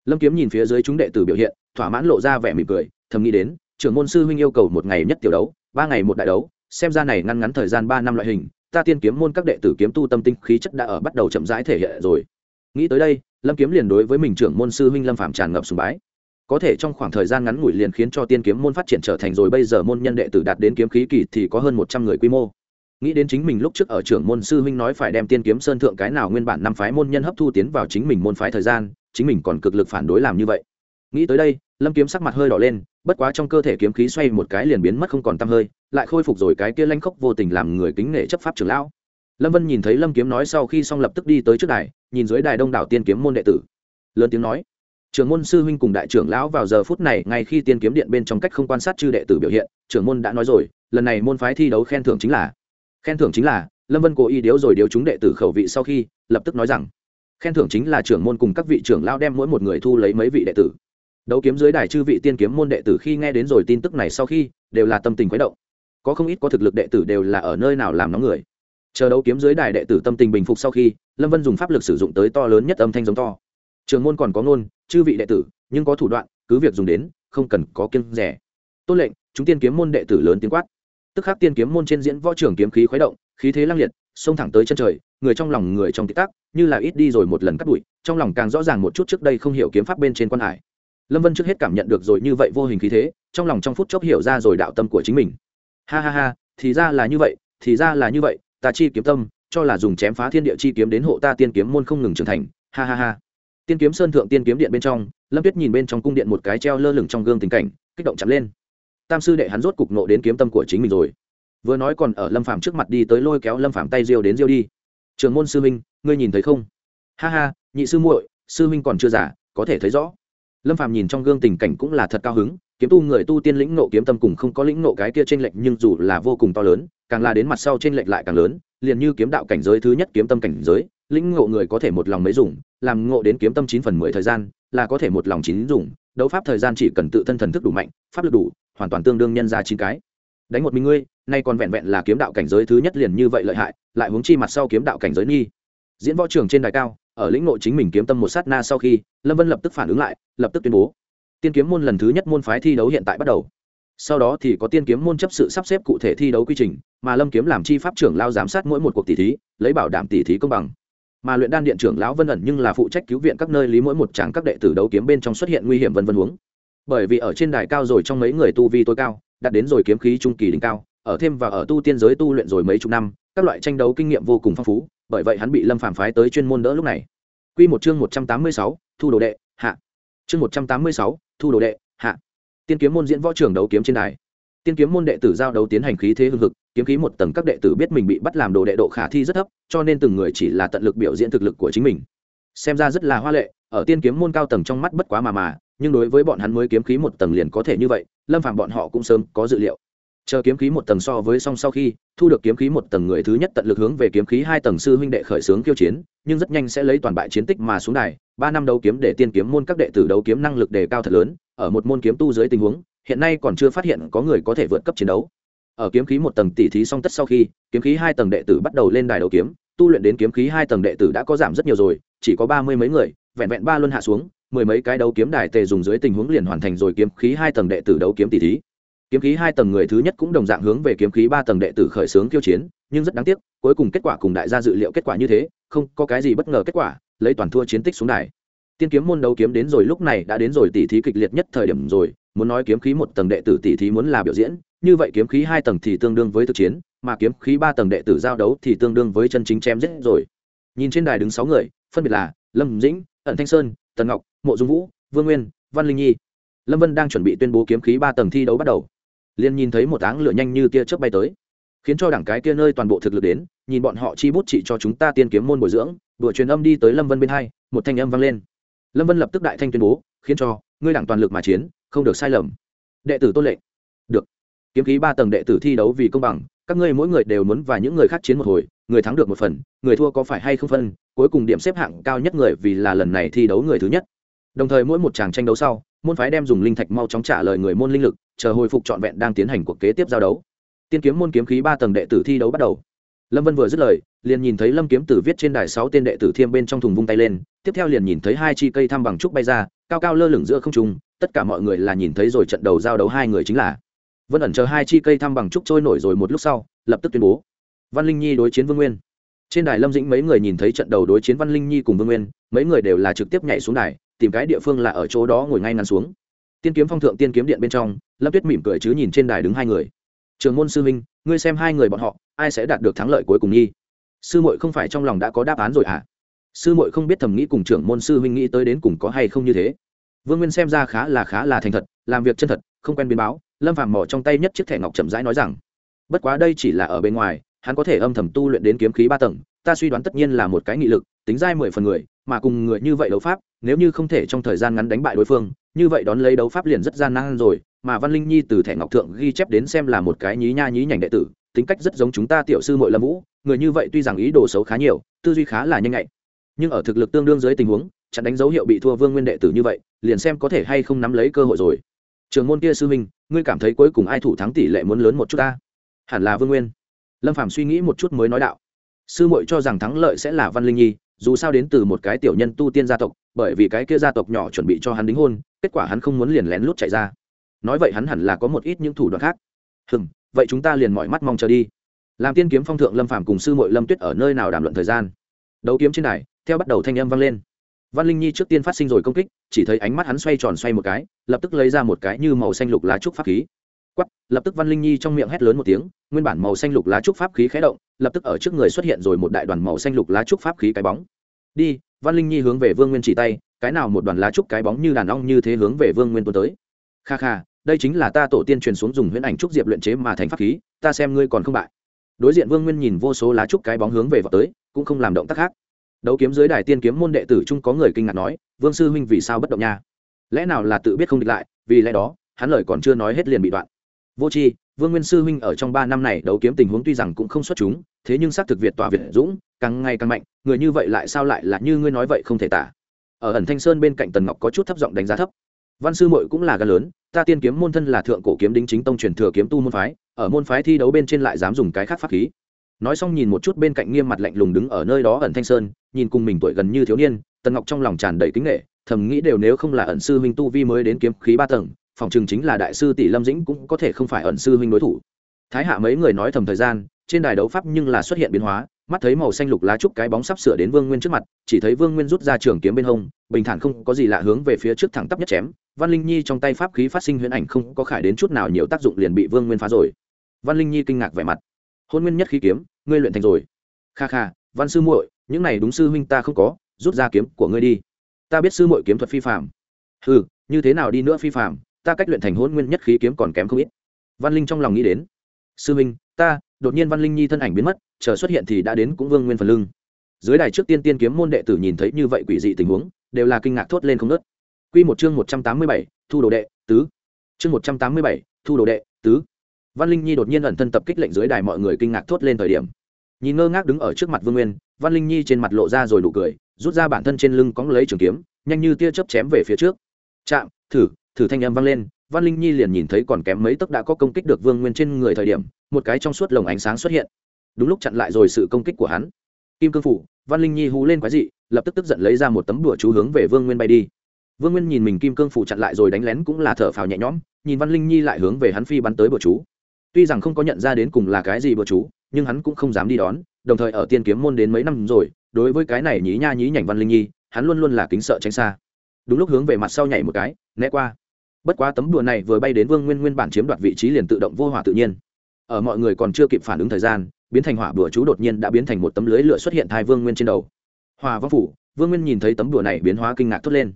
Lâm kiếm nhìn phía dưới chúng đệ tử biểu hiện, thỏa mãn lộ ra vẻ mỉm cười, thầm nghĩ đến, trưởng môn sư huynh yêu cầu một ngày nhất tiểu đấu, ba ngày một đại đấu xem ra này ngăn ngắn thời gian ba năm loại hình, ta tiên kiếm môn các đệ tử kiếm tu tâm tinh khí chất đã ở bắt đầu chậm rãi thể hiện rồi. Nghĩ tới đây, lâm kiếm liền đối với mình trưởng môn sư huynh lâm phạm tràn ngập sùng bái. Có thể trong khoảng thời gian ngắn ngủi liền khiến cho tiên kiếm môn phát triển trở thành rồi, bây giờ môn nhân đệ tử đạt đến kiếm khí kỳ thì có hơn một trăm người quy mô. Nghĩ đến chính mình lúc trước ở trưởng môn sư huynh nói phải đem tiên kiếm sơn thượng cái nào nguyên bản năm phái môn nhân hấp thu tiến vào chính mình môn phái thời gian, chính mình còn cực lực phản đối làm như vậy. Nghĩ tới đây lâm kiếm sắc mặt hơi đỏ lên, bất quá trong cơ thể kiếm khí xoay một cái liền biến mất không còn t hơi, lại khôi phục rồi cái kia lanh khốc vô tình làm người kính nể chấp pháp trưởng lão. Lâm vân nhìn thấy lâm kiếm nói sau khi xong lập tức đi tới trước đài, nhìn dưới đài đông đảo tiên kiếm môn đệ tử. Lớn tiếng nói, trưởng môn sư huynh cùng đại trưởng lão vào giờ phút này, ngay khi tiên kiếm điện bên trong cách không quan sát chư đệ tử biểu hiện, trưởng môn đã nói rồi, lần này môn phái thi đấu khen thưởng chính là. Khen thưởng chính là, lâm vân cố ý điếu rồi điếu chúng đệ tử khẩu vị sau khi, lập tức nói rằng, khen thưởng chính là trưởng môn cùng các vị trưởng lao đem mỗi một người thu lấy mấy vị đệ tử đấu kiếm dưới đài chư vị tiên kiếm môn đệ tử khi nghe đến rồi tin tức này sau khi, đều là tâm tình khuấy động. Có không ít có thực lực đệ tử đều là ở nơi nào làm nóng người. Chờ đấu kiếm dưới đài đệ tử tâm tình bình phục sau khi, lâm vân dùng pháp lực sử dụng tới to lớn nhất âm thanh giống to. Trường môn còn có ngôn, chư vị đệ tử, nhưng có thủ đoạn, cứ việc dùng đến, không cần có kiêng rẻ. Tôn lệnh, chúng tiên kiếm môn đệ tử lớn tiếng quát. Tức khắc tiên kiếm môn trên diễn võ trường kiếm khí khuấy động, khí thế lang liệt, xông thẳng tới chân trời, người trong lòng người trong tích tắc, như là ít đi rồi một lần cắt đuổi, trong lòng càng rõ ràng một chút trước đây không hiểu kiếm pháp bên trên quan hải lâm vân trước hết cảm nhận được rồi như vậy vô hình khí thế, trong lòng trong phút chốc hiểu ra rồi đạo tâm của chính mình. Ha ha ha, thì ra là như vậy, thì ra là như vậy, ta chi kiếm tâm, cho là dùng chém phá thiên địa chi kiếm đến hộ ta tiên kiếm môn không ngừng trưởng thành. Ha ha ha. Tiên kiếm sơn thượng tiên kiếm điện bên trong, lâm tuyết nhìn bên trong cung điện một cái treo lơ lửng trong gương tình cảnh, kích động chậm lên. Tam sư đệ hắn rốt cục nộ đến kiếm tâm của chính mình rồi. Vừa nói còn ở lâm phạm trước mặt đi tới lôi kéo lâm phạm tay diêu đến diêu đi. Trường môn sư minh ngươi nhìn thấy không? Ha ha, nhị sư muội, sư minh còn chưa giả, có thể thấy rõ lâm phạm nhìn trong gương tình cảnh cũng là thật cao hứng, kiếm tu người tu tiên lĩnh nộ kiếm tâm cùng không có lĩnh nộ cái kia trên lệnh nhưng dù là vô cùng to lớn, càng là đến mặt sau trên lệnh lại càng lớn, liền như kiếm đạo cảnh giới thứ nhất kiếm tâm cảnh giới, lĩnh ngộ người có thể một lòng mấy dùng, làm ngộ đến kiếm tâm chín phần mười thời gian, là có thể một lòng chín dùng, đấu pháp thời gian chỉ cần tự thân thần thức đủ mạnh, pháp lực đủ, hoàn toàn tương đương nhân ra chín cái. Đánh một mình ngươi, nay còn vẹn vẹn là kiếm đạo cảnh giới thứ nhất liền như vậy lợi hại, lại hướng chi mặt sau kiếm đạo cảnh giới nghi. Diễn võ trường trên đài cao ở lĩnh nội chính mình kiếm tâm một sát na sau khi, lâm vân lập tức phản ứng lại, lập tức tuyên bố. Tiên kiếm môn lần thứ nhất môn phái thi đấu hiện tại bắt đầu. Sau đó thì có tiên kiếm môn chấp sự sắp xếp cụ thể thi đấu quy trình, mà lâm kiếm làm chi pháp trưởng lao giám sát mỗi một cuộc tỷ thí, lấy bảo đảm tỷ thí công bằng. Mà luyện đan điện trưởng lão vân ẩn nhưng là phụ trách cứu viện các nơi lý mỗi một tràng các đệ tử đấu kiếm bên trong xuất hiện nguy hiểm vân vân huống. Bởi vì ở trên đài cao rồi trong mấy người tu vi tối cao, đạt đến rồi kiếm khí trung kỳ đỉnh cao, ở thêm và ở tu tiên giới tu luyện rồi mấy chục năm, các loại tranh đấu kinh nghiệm vô cùng phong phú bởi vậy hắn bị lâm phàm phái tới chuyên môn đỡ lúc này. Quy một chương một trăm tám mươi sáu, thu đồ đệ hạ. Chương một trăm tám mươi sáu, thu đồ đệ hạ. Tiên kiếm môn diễn võ trường đấu kiếm trên đài. Tiên kiếm môn đệ tử giao đấu tiến hành khí thế hưng hực kiếm khí một tầng các đệ tử biết mình bị bắt làm đồ đệ độ khả thi rất thấp cho nên từng người chỉ là tận lực biểu diễn thực lực của chính mình. Xem ra rất là hoa lệ ở tiên kiếm môn cao tầng trong mắt bất quá mà mà nhưng đối với bọn hắn mới kiếm khí một tầng liền có thể như vậy lâm phàm bọn họ cũng sớm có dự liệu chờ kiếm khí một tầng so với song sau khi, thu được kiếm khí một tầng người thứ nhất tận lực hướng về kiếm khí hai tầng sư huynh đệ khởi xướng kiêu chiến, nhưng rất nhanh sẽ lấy toàn bại chiến tích mà xuống đài, ba năm đấu kiếm để tiên kiếm môn các đệ tử đấu kiếm năng lực đề cao thật lớn, ở một môn kiếm tu dưới tình huống, hiện nay còn chưa phát hiện có người có thể vượt cấp chiến đấu. Ở kiếm khí một tầng tỉ thí song tất sau khi, kiếm khí hai tầng đệ tử bắt đầu lên đài đấu kiếm, tu luyện đến kiếm khí hai tầng đệ tử đã có giảm rất nhiều rồi, chỉ có ba mươi mấy người, vẹn vẹn ba luân hạ xuống, mười mấy cái đấu kiếm đài tề dùng dưới tình huống liền hoàn thành rồi kiếm khí hai tầng đệ tử đấu kiếm tỷ thí kiếm khí hai tầng người thứ nhất cũng đồng dạng hướng về kiếm khí ba tầng đệ tử khởi xướng kiêu chiến, nhưng rất đáng tiếc, cuối cùng kết quả cùng đại gia dự liệu kết quả như thế, không có cái gì bất ngờ kết quả, lấy toàn thua chiến tích xuống đài. Tiên kiếm môn đấu kiếm đến rồi lúc này đã đến rồi tỷ thí kịch liệt nhất thời điểm rồi, muốn nói kiếm khí một tầng đệ tử tỷ thí muốn là biểu diễn, như vậy kiếm khí hai tầng thì tương đương với thực chiến, mà kiếm khí ba tầng đệ tử giao đấu thì tương đương với chân chính chém giết rồi. Nhìn trên đài đứng sáu người, phân biệt là lâm dĩnh, ẩn thanh sơn, tần ngọc, mộ dung vũ, vương nguyên, văn linh nhi. Lâm vân đang chuẩn bị tuyên bố kiếm khí ba tầng thi đấu bắt đầu liền nhìn thấy một áng lửa nhanh như tia chớp bay tới, khiến cho đảng cái kia nơi toàn bộ thực lực đến, nhìn bọn họ chi bút chỉ cho chúng ta tiên kiếm môn bồi dưỡng vừa truyền âm đi tới lâm vân bên hai, một thanh âm vang lên. Lâm vân lập tức đại thanh tuyên bố, khiến cho ngươi đảng toàn lực mà chiến, không được sai lầm. Đệ tử tôn lệnh. Được. Kiếm khí ba tầng đệ tử thi đấu vì công bằng, các ngươi mỗi người đều muốn và những người khác chiến một hồi, người thắng được một phần, người thua có phải hay không phân, cuối cùng điểm xếp hạng cao nhất người vì là lần này thi đấu người thứ nhất. Đồng thời mỗi một tràng tranh đấu sau môn phái đem dùng linh thạch mau chóng trả lời người môn linh lực, chờ hồi phục trọn vẹn đang tiến hành cuộc kế tiếp giao đấu. Tiên kiếm môn kiếm khí ba tầng đệ tử thi đấu bắt đầu. Lâm vân vừa dứt lời, liền nhìn thấy lâm kiếm tử viết trên đài sáu tên đệ tử thiêm bên trong thùng vung tay lên, tiếp theo liền nhìn thấy hai chi cây thăm bằng trúc bay ra, cao cao lơ lửng giữa không trung, tất cả mọi người là nhìn thấy rồi trận đầu giao đấu hai người chính là. Vân ẩn chờ hai chi cây thăm bằng trúc trôi nổi rồi một lúc sau, lập tức tuyên bố. Văn linh nhi đối chiến vương nguyên. Trên đài lâm dĩnh mấy người nhìn thấy trận đầu đối chiến văn linh nhi cùng vương nguyên, mấy người đều là trực tiếp nhảy xuống đài tìm cái địa phương là ở chỗ đó ngồi ngay ngắn xuống. Tiên kiếm phong thượng, tiên kiếm điện bên trong, lâm tuyết mỉm cười chứ nhìn trên đài đứng hai người. Trường môn sư minh ngươi xem hai người bọn họ, ai sẽ đạt được thắng lợi cuối cùng nhi sư muội không phải trong lòng đã có đáp án rồi à sư muội không biết thầm nghĩ cùng trưởng môn sư huynh nghĩ tới đến cùng có hay không như thế. Vương nguyên xem ra khá là khá là thành thật, làm việc chân thật, không quen biến báo, lâm phàm mỏ trong tay nhất chiếc thẻ ngọc chậm rãi nói rằng, bất quá đây chỉ là ở bên ngoài, hắn có thể âm thầm tu luyện đến kiếm khí ba tầng, ta suy đoán tất nhiên là một cái nghị lực, tính dai mười phần người mà cùng người như vậy đấu pháp, nếu như không thể trong thời gian ngắn đánh bại đối phương, như vậy đón lấy đấu pháp liền rất gian nan rồi, mà văn linh nhi từ thẻ ngọc thượng ghi chép đến xem là một cái nhí nha nhí nhảnh đệ tử, tính cách rất giống chúng ta tiểu sư mội lâm vũ, người như vậy tuy rằng ý đồ xấu khá nhiều, tư duy khá là nhanh nhạy, nhưng ở thực lực tương đương dưới tình huống, chặn đánh dấu hiệu bị thua vương nguyên đệ tử như vậy, liền xem có thể hay không nắm lấy cơ hội rồi. Trường môn kia sư huynh, ngươi cảm thấy cuối cùng ai thủ thắng tỷ lệ muốn lớn một chút ta? Hẳn là vương nguyên. Lâm phàm suy nghĩ một chút mới nói đạo. Sư muội cho rằng thắng lợi sẽ là văn linh nhi dù sao đến từ một cái tiểu nhân tu tiên gia tộc, bởi vì cái kia gia tộc nhỏ chuẩn bị cho hắn đính hôn, kết quả hắn không muốn liền lén lút chạy ra. Nói vậy hắn hẳn là có một ít những thủ đoạn khác. Hừm, vậy chúng ta liền mọi mắt mong chờ đi. Làm tiên kiếm phong thượng lâm phàm cùng sư muội lâm tuyết ở nơi nào đàm luận thời gian? Đấu kiếm trên đài, theo bắt đầu thanh âm vang lên. Văn linh nhi trước tiên phát sinh rồi công kích, chỉ thấy ánh mắt hắn xoay tròn xoay một cái, lập tức lấy ra một cái như màu xanh lục lá trúc pháp khí quắp lập tức văn linh nhi trong miệng hét lớn một tiếng, nguyên bản màu xanh lục lá trúc pháp khí khé động, lập tức ở trước người xuất hiện rồi một đại đoàn màu xanh lục lá trúc pháp khí cái bóng. Đi, văn linh nhi hướng về vương nguyên chỉ tay, cái nào một đoàn lá trúc cái bóng như đàn ong như thế hướng về vương nguyên tuần tới. Kha kha, đây chính là ta tổ tiên truyền xuống dùng huyễn ảnh trúc diệp luyện chế mà thành pháp khí, ta xem ngươi còn không bại. Đối diện vương nguyên nhìn vô số lá trúc cái bóng hướng về vào tới, cũng không làm động tác khác. Đấu kiếm dưới đài tiên kiếm môn đệ tử chung có người kinh ngạc nói, vương sư huynh vì sao bất động nha? Lẽ nào là tự biết không địch lại, vì lẽ đó, hắn lời còn chưa nói hết liền bị đoạn vô tri, vương nguyên sư huynh ở trong ba năm này đấu kiếm tình huống tuy rằng cũng không xuất chúng, thế nhưng xác thực việt tòa việt dũng, càng ngày càng mạnh, người như vậy lại sao lại là như ngươi nói vậy không thể tả. Ở ẩn thanh sơn bên cạnh tần ngọc có chút thấp giọng đánh giá thấp. Văn sư mội cũng là gan lớn, ta tiên kiếm môn thân là thượng cổ kiếm đính chính tông truyền thừa kiếm tu môn phái, ở môn phái thi đấu bên trên lại dám dùng cái khác pháp khí. Nói xong nhìn một chút bên cạnh nghiêm mặt lạnh lùng đứng ở nơi đó ẩn thanh sơn, nhìn cùng mình tuổi gần như thiếu niên, tần ngọc trong lòng tràn đầy kính nghệ thầm nghĩ đều nếu không là ẩn sư huynh tu vi mới đến kiếm khí ba tầng phòng trường chính là đại sư tỷ lâm dĩnh cũng có thể không phải ẩn sư huynh đối thủ. Thái hạ mấy người nói thầm thời gian, trên đài đấu pháp nhưng là xuất hiện biến hóa, mắt thấy màu xanh lục lá trúc cái bóng sắp sửa đến vương nguyên trước mặt, chỉ thấy vương nguyên rút ra trường kiếm bên hông, bình thản không có gì lạ hướng về phía trước thẳng tắp nhất chém, văn linh nhi trong tay pháp khí phát sinh huyễn ảnh không có khải đến chút nào nhiều tác dụng liền bị vương nguyên phá rồi. Văn linh nhi kinh ngạc vẻ mặt. Hôn nguyên nhất khí kiếm, ngươi luyện thành rồi. Kha kha, văn sư muội, những này đúng sư huynh ta không có, rút ra kiếm của ngươi đi. Ta biết sư muội kiếm thuật phi phạm ừ như thế nào đi nữa phi phạm ta cách luyện thành hôn nguyên nhất khí kiếm còn kém không ít. Văn linh trong lòng nghĩ đến. Sư minh, ta, đột nhiên văn linh nhi thân ảnh biến mất, chờ xuất hiện thì đã đến cũng vương nguyên phần lưng. Dưới đài trước tiên tiên kiếm môn đệ tử nhìn thấy như vậy quỷ dị tình huống, đều là kinh ngạc thốt lên không nớt q một chương một trăm tám mươi bảy, thu đồ đệ, tứ. Chương một trăm tám mươi bảy, thu đồ đệ, tứ. Văn linh nhi đột nhiên ẩn thân tập kích lệnh dưới đài mọi người kinh ngạc thốt lên thời điểm. Nhìn ngơ ngác đứng ở trước mặt vương nguyên, văn linh nhi trên mặt lộ ra rồi đủ cười, rút ra bản thân trên lưng cóng lấy trường kiếm, nhanh như tia chớp chém về phía trước. Chạm, thử thử thanh âm vang lên, văn linh nhi liền nhìn thấy còn kém mấy tấc đã có công kích được vương nguyên trên người thời điểm, một cái trong suốt lồng ánh sáng xuất hiện. Đúng lúc chặn lại rồi sự công kích của hắn. Kim cương phủ, văn linh nhi hú lên quái dị, lập tức tức giận lấy ra một tấm đùa chú hướng về vương nguyên bay đi. Vương nguyên nhìn mình kim cương phủ chặn lại rồi đánh lén cũng là thở phào nhẹ nhõm, nhìn văn linh nhi lại hướng về hắn phi bắn tới bùa chú. Tuy rằng không có nhận ra đến cùng là cái gì bùa chú, nhưng hắn cũng không dám đi đón, đồng thời ở tiên kiếm môn đến mấy năm rồi, đối với cái này nhí nha nhí nhảnh văn linh nhi, hắn luôn luôn là kính sợ tránh xa. Đúng lúc hướng về mặt sau nhảy một cái, né qua bất quá tấm đùa này vừa bay đến vương nguyên nguyên bản chiếm đoạt vị trí liền tự động vô hỏa tự nhiên. Ở mọi người còn chưa kịp phản ứng thời gian, biến thành hỏa bùa chú đột nhiên đã biến thành một tấm lưới lửa xuất hiện thai vương nguyên trên đầu. Hòa vong phủ, vương nguyên nhìn thấy tấm đùa này biến hóa kinh ngạc thốt lên.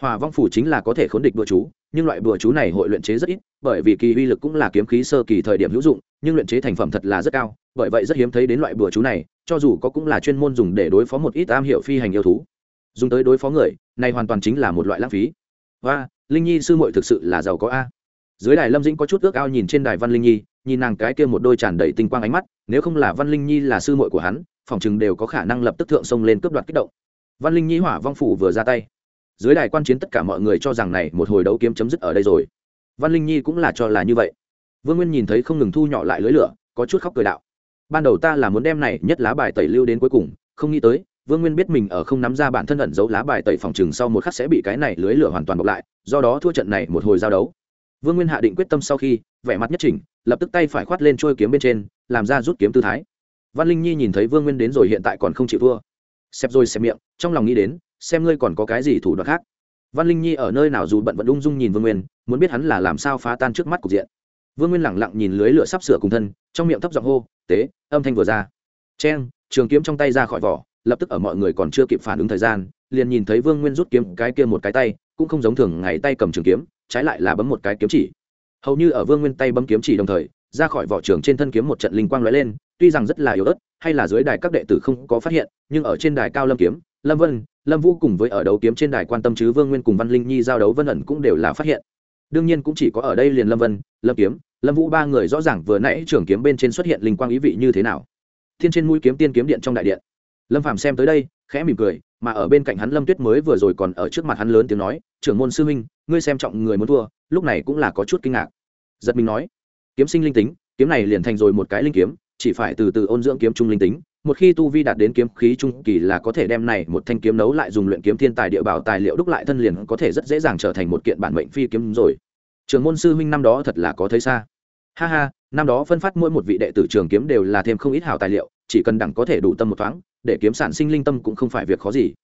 Hòa vong phủ chính là có thể khốn địch bùa chú, nhưng loại bùa chú này hội luyện chế rất ít, bởi vì kỳ uy lực cũng là kiếm khí sơ kỳ thời điểm hữu dụng, nhưng luyện chế thành phẩm thật là rất cao, bởi vậy rất hiếm thấy đến loại bùa chú này, cho dù có cũng là chuyên môn dùng để đối phó một ít am hiểu phi hành yêu thú. Dùng tới đối phó người, này hoàn toàn chính là một loại lãng phí. Và linh nhi sư muội thực sự là giàu có a. Dưới đài lâm dĩnh có chút ước ao nhìn trên đài văn linh nhi, nhìn nàng cái kia một đôi tràn đầy tinh quang ánh mắt, nếu không là văn linh nhi là sư muội của hắn, phòng chừng đều có khả năng lập tức thượng sông lên cướp đoạt kích động. Văn linh nhi hỏa vong phủ vừa ra tay. Dưới đài quan chiến tất cả mọi người cho rằng này một hồi đấu kiếm chấm dứt ở đây rồi. Văn linh nhi cũng là cho là như vậy. Vương nguyên nhìn thấy không ngừng thu nhỏ lại lưới lửa, có chút khóc cười đạo. Ban đầu ta là muốn đem này nhất lá bài tẩy lưu đến cuối cùng, không nghĩ tới vương nguyên biết mình ở không nắm ra bản thân ẩn giấu lá bài tẩy phòng chừng sau một khắc sẽ bị cái này lưới lửa hoàn toàn bọc lại, do đó thua trận này một hồi giao đấu. Vương nguyên hạ định quyết tâm sau khi, vẻ mặt nhất chỉnh, lập tức tay phải khoát lên trôi kiếm bên trên, làm ra rút kiếm tư thái. Văn linh nhi nhìn thấy vương nguyên đến rồi hiện tại còn không chịu thua. Xẹp rồi xẹp miệng, trong lòng nghĩ đến, xem ngươi còn có cái gì thủ đoạn khác. Văn linh nhi ở nơi nào dù bận vẫn ung dung nhìn vương nguyên, muốn biết hắn là làm sao phá tan trước mắt cục diện. Vương nguyên lẳng lặng nhìn lưới lửa sắp sửa cùng thân, trong miệng thấp giọng hô, tế, âm thanh vừa ra. C trường kiếm trong tay ra khỏi vỏ lập tức ở mọi người còn chưa kịp phản ứng thời gian, liền nhìn thấy vương nguyên rút kiếm cái kia một cái tay, cũng không giống thường ngày tay cầm trường kiếm, trái lại là bấm một cái kiếm chỉ. Hầu như ở vương nguyên tay bấm kiếm chỉ đồng thời, ra khỏi vỏ trường trên thân kiếm một trận linh quang lóe lên, tuy rằng rất là yếu ớt, hay là dưới đài các đệ tử không có phát hiện, nhưng ở trên đài cao lâm kiếm, lâm vân, lâm vũ cùng với ở đấu kiếm trên đài quan tâm chứ vương nguyên cùng văn linh nhi giao đấu vân ẩn cũng đều là phát hiện. Đương nhiên cũng chỉ có ở đây liền lâm vân, lâm kiếm, lâm vũ ba người rõ ràng vừa nãy trường kiếm bên trên xuất hiện linh quang ý vị như thế nào. Thiên trên mũi kiếm tiên kiếm điện trong đại điện lâm phàm xem tới đây, khẽ mỉm cười, mà ở bên cạnh hắn lâm tuyết mới vừa rồi còn ở trước mặt hắn lớn tiếng nói, trưởng môn sư huynh, ngươi xem trọng người muốn thua. Lúc này cũng là có chút kinh ngạc. Giật mình nói, kiếm sinh linh tính, kiếm này liền thành rồi một cái linh kiếm, chỉ phải từ từ ôn dưỡng kiếm trung linh tính, một khi tu vi đạt đến kiếm khí trung kỳ là có thể đem này một thanh kiếm nấu lại dùng luyện kiếm thiên tài địa bảo tài liệu đúc lại thân liền có thể rất dễ dàng trở thành một kiện bản mệnh phi kiếm rồi. Trường môn sư huynh năm đó thật là có thấy xa ha ha, năm đó phân phát mỗi một vị đệ tử trường kiếm đều là thêm không ít hào tài liệu, chỉ cần đẳng có thể đủ tâm một thoáng, để kiếm sản sinh linh tâm cũng không phải việc khó gì.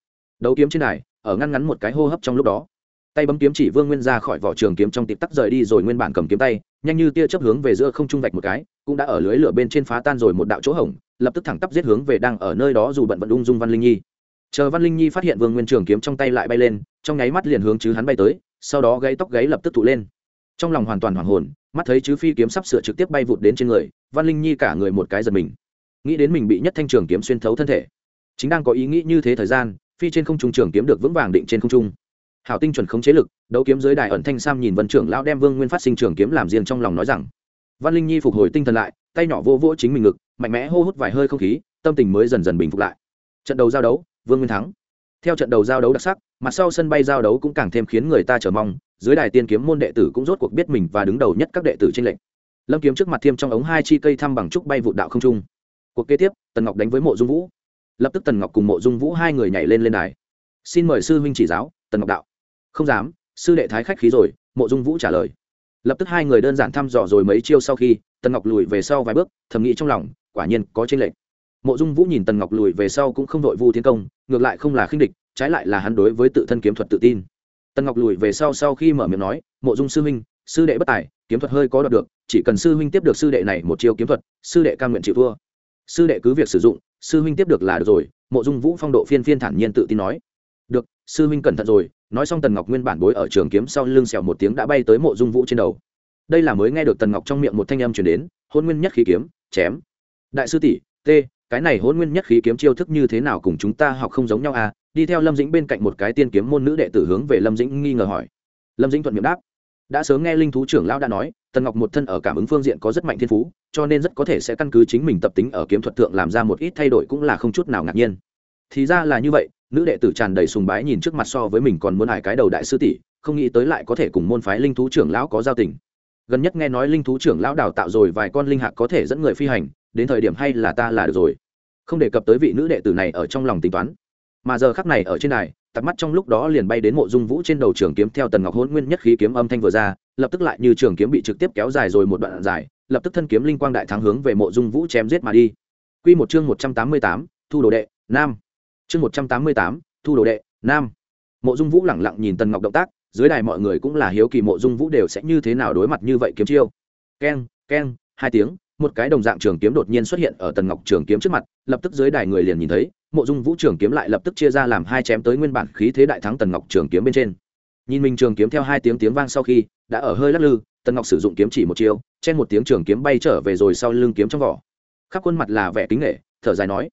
Đấu kiếm trên đài, ở ngăn ngắn một cái hô hấp trong lúc đó, tay bấm kiếm chỉ vương nguyên ra khỏi vỏ trường kiếm trong tịp tắc rời đi rồi nguyên bản cầm kiếm tay, nhanh như tia chấp hướng về giữa không trung vạch một cái, cũng đã ở lưới lửa bên trên phá tan rồi một đạo chỗ hổng, lập tức thẳng tắp giết hướng về đang ở nơi đó dù bận vận ung dung văn linh nhi. Chờ văn linh nhi phát hiện vương nguyên trường kiếm trong tay lại bay lên, trong nháy mắt liền hướng chứ hắn bay tới, sau đó gáy tóc gáy lập tức tụ lên trong lòng hoàn toàn hoảng hồn, mắt thấy chứ phi kiếm sắp sửa trực tiếp bay vụt đến trên người, văn linh nhi cả người một cái giật mình. Nghĩ đến mình bị nhất thanh trường kiếm xuyên thấu thân thể. Chính đang có ý nghĩ như thế thời gian, phi trên không trung trường kiếm được vững vàng định trên không trung. Hảo tinh chuẩn khống chế lực, đấu kiếm dưới đài ẩn thanh sam nhìn vân trưởng lão đem vương nguyên phát sinh trường kiếm làm riêng trong lòng nói rằng. Văn linh nhi phục hồi tinh thần lại, tay nhỏ vô vỗ chính mình ngực, mạnh mẽ hô hút vài hơi không khí, tâm tình mới dần dần bình phục lại. Trận đầu giao đấu, vương nguyên thắng theo trận đầu giao đấu đặc sắc, mặt sau sân bay giao đấu cũng càng thêm khiến người ta chờ mong, dưới đài tiên kiếm môn đệ tử cũng rốt cuộc biết mình và đứng đầu nhất các đệ tử trên lệnh lâm kiếm trước mặt thiêm trong ống hai chi cây thăm bằng trúc bay vụ đạo không trung. Cuộc kế tiếp, tần ngọc đánh với mộ dung vũ. Lập tức tần ngọc cùng mộ dung vũ hai người nhảy lên lên đài. Xin mời sư huynh chỉ giáo, tần ngọc đạo. Không dám, sư đệ thái khách khí rồi, mộ dung vũ trả lời. Lập tức hai người đơn giản thăm dò rồi mấy chiêu sau khi, tần ngọc lùi về sau vài bước, thầm nghĩ trong lòng, quả nhiên có tranh lệch mộ dung vũ nhìn tần ngọc lùi về sau cũng không đội vu tiến công, ngược lại không là khinh địch, trái lại là hắn đối với tự thân kiếm thuật tự tin. Tần ngọc lùi về sau sau khi mở miệng nói, mộ dung sư huynh, sư đệ bất tài, kiếm thuật hơi có đoạt được, chỉ cần sư huynh tiếp được sư đệ này một chiêu kiếm thuật, sư đệ cam nguyện chịu thua. Sư đệ cứ việc sử dụng, sư huynh tiếp được là được rồi. Mộ dung vũ phong độ phiên phiên thản nhiên tự tin nói. Được, sư huynh cẩn thận rồi. Nói xong tần ngọc nguyên bản bối ở trường kiếm sau lưng xèo một tiếng đã bay tới mộ dung vũ trên đầu. Đây là mới nghe được tần ngọc trong miệng một thanh âm chuyển đến, hôn nguyên nhất khí kiếm, chém. Đại sư tỷ t cái này hôn nguyên nhất khí kiếm chiêu thức như thế nào cùng chúng ta học không giống nhau à? Đi theo lâm dĩnh bên cạnh một cái tiên kiếm môn nữ đệ tử hướng về lâm dĩnh nghi ngờ hỏi. Lâm dĩnh thuận miệng đáp. Đã sớm nghe linh thú trưởng lão đã nói, tần ngọc một thân ở cảm ứng phương diện có rất mạnh thiên phú, cho nên rất có thể sẽ căn cứ chính mình tập tính ở kiếm thuật thượng làm ra một ít thay đổi cũng là không chút nào ngạc nhiên. Thì ra là như vậy, nữ đệ tử tràn đầy sùng bái nhìn trước mặt so với mình còn muốn hại cái đầu đại sư tỷ, không nghĩ tới lại có thể cùng môn phái linh thú trưởng lão có giao tình. Gần nhất nghe nói linh thú trưởng lão đào tạo rồi vài con linh hạc có thể dẫn người phi hành đến thời điểm hay là ta là được rồi không đề cập tới vị nữ đệ tử này ở trong lòng tính toán mà giờ khắc này ở trên đài tạp mắt trong lúc đó liền bay đến mộ dung vũ trên đầu trường kiếm theo tần ngọc hôn nguyên nhất khí kiếm âm thanh vừa ra lập tức lại như trường kiếm bị trực tiếp kéo dài rồi một đoạn dài lập tức thân kiếm linh quang đại thắng hướng về mộ dung vũ chém giết mà đi Quy một chương một trăm tám mươi tám, thu đồ đệ, nam. Chương một trăm tám mươi tám, thu đồ đệ, nam. Mộ Dung Vũ lẳng lặng nhìn Tần Ngọc động tác, dưới đài mọi người cũng là hiếu kỳ Mộ Dung Vũ đều sẽ như thế nào đối mặt như vậy kiếm chiêu. Keng, keng, hai tiếng, một cái đồng dạng trường kiếm đột nhiên xuất hiện ở Tần Ngọc trường kiếm trước mặt, lập tức dưới đài người liền nhìn thấy, Mộ Dung Vũ trường kiếm lại lập tức chia ra làm hai chém tới nguyên bản khí thế đại thắng Tần Ngọc trường kiếm bên trên. Nhìn mình trường kiếm theo hai tiếng tiếng vang sau khi, đã ở hơi lắc lư, Tần Ngọc sử dụng kiếm chỉ một chiêu, trên một tiếng trường kiếm bay trở về rồi sau lưng kiếm trong vỏ. Khắp khuôn mặt là vẻ kính nghệ thở dài nói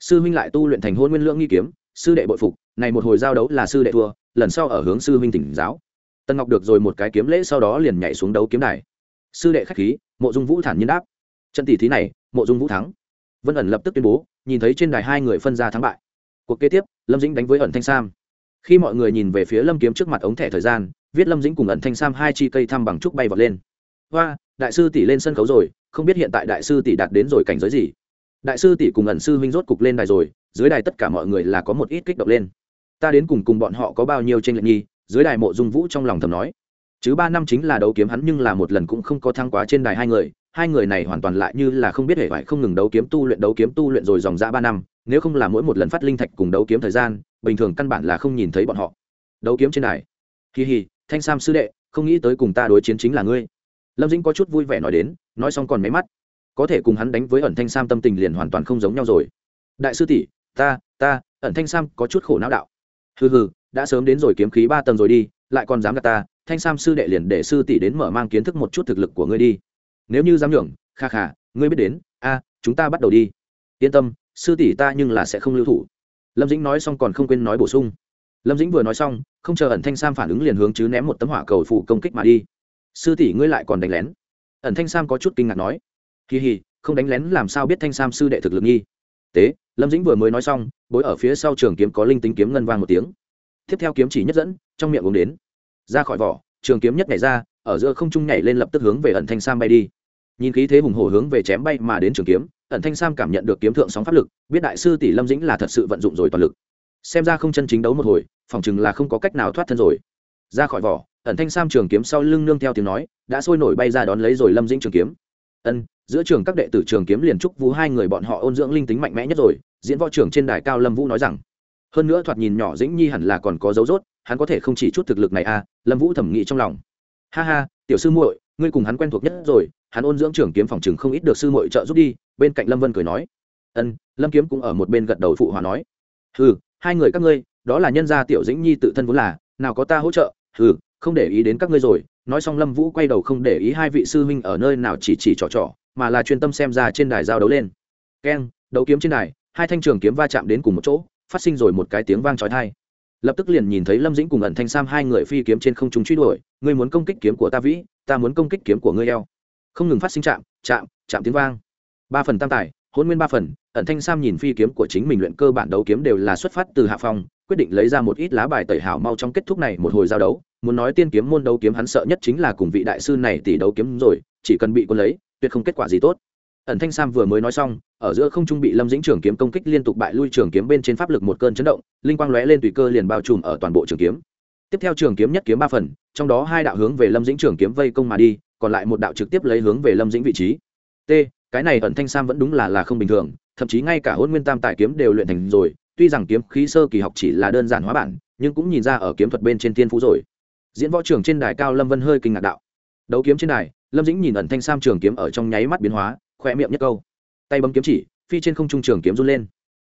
sư huynh lại tu luyện thành hôn nguyên lưỡng nghi kiếm sư đệ bội phục này một hồi giao đấu là sư đệ thua lần sau ở hướng sư huynh tỉnh giáo. Tân ngọc được rồi một cái kiếm lễ sau đó liền nhảy xuống đấu kiếm đài. Sư đệ khách khí mộ dung vũ thản nhiên đáp trận tỷ thí này, mộ dung vũ thắng. Vân ẩn lập tức tuyên bố, nhìn thấy trên đài hai người phân ra thắng bại. Cuộc kế tiếp, lâm dĩnh đánh với ẩn thanh sam. Khi mọi người nhìn về phía lâm kiếm trước mặt ống thẻ thời gian, viết lâm dĩnh cùng ẩn thanh sam hai chi cây thăm bằng trúc bay vọt lên. Hoa, đại sư tỷ lên sân khấu rồi, không biết hiện tại đại sư tỷ đạt đến rồi cảnh giới gì. Đại sư tỷ cùng ẩn sư huynh rốt cục lên đài rồi, dưới đài tất cả mọi người là có một ít kích động lên. Ta đến cùng cùng bọn họ có bao nhiêu tranh lệch nhi dưới đài mộ dung vũ trong lòng thầm nói. Chứ ba năm chính là đấu kiếm hắn nhưng là một lần cũng không có thăng quá trên đài hai người hai người này hoàn toàn lại như là không biết hề phải không ngừng đấu kiếm tu luyện, đấu kiếm tu luyện rồi dòng ra ba năm, nếu không là mỗi một lần phát linh thạch cùng đấu kiếm thời gian, bình thường căn bản là không nhìn thấy bọn họ. Đấu kiếm trên đài. Kỳ hì thanh sam sư đệ, không nghĩ tới cùng ta đối chiến chính là ngươi. Lâm dĩnh có chút vui vẻ nói đến, nói xong còn máy mắt. Có thể cùng hắn đánh với ẩn thanh sam tâm tình liền hoàn toàn không giống nhau rồi. Đại sư tỷ, ta ta, ẩn thanh sam có chút khổ não đạo. Hừ hừ, đã sớm đến rồi kiếm khí ba tầng rồi đi, lại còn dám gạt ta, thanh sam sư đệ liền để sư tỷ đến mở mang kiến thức một chút thực lực của ngươi đi nếu như dám nhường, kha kha, ngươi biết đến, a, chúng ta bắt đầu đi. Yên tâm, sư tỷ ta nhưng là sẽ không lưu thủ. Lâm dĩnh nói xong còn không quên nói bổ sung. Lâm dĩnh vừa nói xong, không chờ ẩn thanh sam phản ứng liền hướng chứ ném một tấm hỏa cầu phụ công kích mà đi. Sư tỷ ngươi lại còn đánh lén. Ẩn thanh sam có chút kinh ngạc nói. Kỳ hì không đánh lén làm sao biết thanh sam sư đệ thực lực nghi. Tế, lâm dĩnh vừa mới nói xong, bối ở phía sau trường kiếm có linh tính kiếm ngân vang một tiếng. Tiếp theo kiếm chỉ nhất dẫn, trong miệng uống đến. Ra khỏi vỏ, trường kiếm nhất nhảy ra ở giữa không trung nhảy lên lập tức hướng về ẩn thanh sam bay đi. Nhìn khí thế hùng hổ hướng về chém bay mà đến trường kiếm, ẩn thanh sam cảm nhận được kiếm thượng sóng pháp lực, biết đại sư tỷ lâm dĩnh là thật sự vận dụng rồi toàn lực. Xem ra không chân chính đấu một hồi, phòng chừng là không có cách nào thoát thân rồi. Ra khỏi vỏ, ẩn thanh sam trường kiếm sau lưng nương theo tiếng nói, đã sôi nổi bay ra đón lấy rồi lâm dĩnh trường kiếm. Ân, giữa trường các đệ tử trường kiếm liền trúc vũ hai người bọn họ ôn dưỡng linh tính mạnh mẽ nhất rồi, diễn võ trưởng trên đài cao lâm vũ nói rằng. Hơn nữa thoạt nhìn nhỏ dĩnh nhi hẳn là còn có dấu dốt hắn có thể không chỉ chút thực lực này à lâm vũ thẩm nghĩ trong lòng ha ha, tiểu sư muội, ngươi cùng hắn quen thuộc nhất rồi, hắn ôn dưỡng trưởng kiếm phòng chừng không ít được sư muội trợ giúp đi, bên cạnh lâm vân cười nói. Ân, lâm kiếm cũng ở một bên gật đầu phụ hòa nói. Ừ hai người các ngươi, đó là nhân gia tiểu dĩnh nhi tự thân vốn là, nào có ta hỗ trợ. Ừ không để ý đến các ngươi rồi. Nói xong lâm vũ quay đầu không để ý hai vị sư huynh ở nơi nào chỉ chỉ trò trò, mà là chuyên tâm xem ra trên đài giao đấu lên. Keng, đấu kiếm trên đài, hai thanh trường kiếm va chạm đến cùng một chỗ, phát sinh rồi một cái tiếng vang trói thai lập tức liền nhìn thấy lâm dĩnh cùng ẩn thanh sam hai người phi kiếm trên không trung truy đuổi, ngươi muốn công kích kiếm của ta vĩ, ta muốn công kích kiếm của ngươi eo. Không ngừng phát sinh chạm chạm chạm tiếng vang. Ba phần tam tài, hôn nguyên ba phần, ẩn thanh sam nhìn phi kiếm của chính mình luyện cơ bản đấu kiếm đều là xuất phát từ hạ phong, quyết định lấy ra một ít lá bài tẩy hảo mau trong kết thúc này một hồi giao đấu. Muốn nói tiên kiếm môn đấu kiếm hắn sợ nhất chính là cùng vị đại sư này tỷ đấu kiếm rồi, chỉ cần bị quân lấy, tuyệt không kết quả gì tốt ẩn thanh sam vừa mới nói xong, ở giữa không trung bị lâm dĩnh trường kiếm công kích liên tục bại lui trường kiếm bên trên pháp lực một cơn chấn động, linh quang lóe lên tùy cơ liền bao trùm ở toàn bộ trường kiếm. Tiếp theo trường kiếm nhất kiếm ba phần, trong đó hai đạo hướng về lâm dĩnh trường kiếm vây công mà đi, còn lại một đạo trực tiếp lấy hướng về lâm dĩnh vị trí. T, cái này ẩn thanh sam vẫn đúng là là không bình thường, thậm chí ngay cả hôn nguyên tam tài kiếm đều luyện thành rồi, tuy rằng kiếm khí sơ kỳ học chỉ là đơn giản hóa bản, nhưng cũng nhìn ra ở kiếm thuật bên trên thiên phú rồi. Diễn võ trường trên đài cao lâm vân hơi kinh ngạc đạo. Đấu kiếm trên đài, lâm dĩnh nhìn ẩn thanh sam trường kiếm ở trong nháy mắt biến hóa khoe miệng nhất câu. Tay bấm kiếm chỉ, phi trên không trung trường kiếm run lên.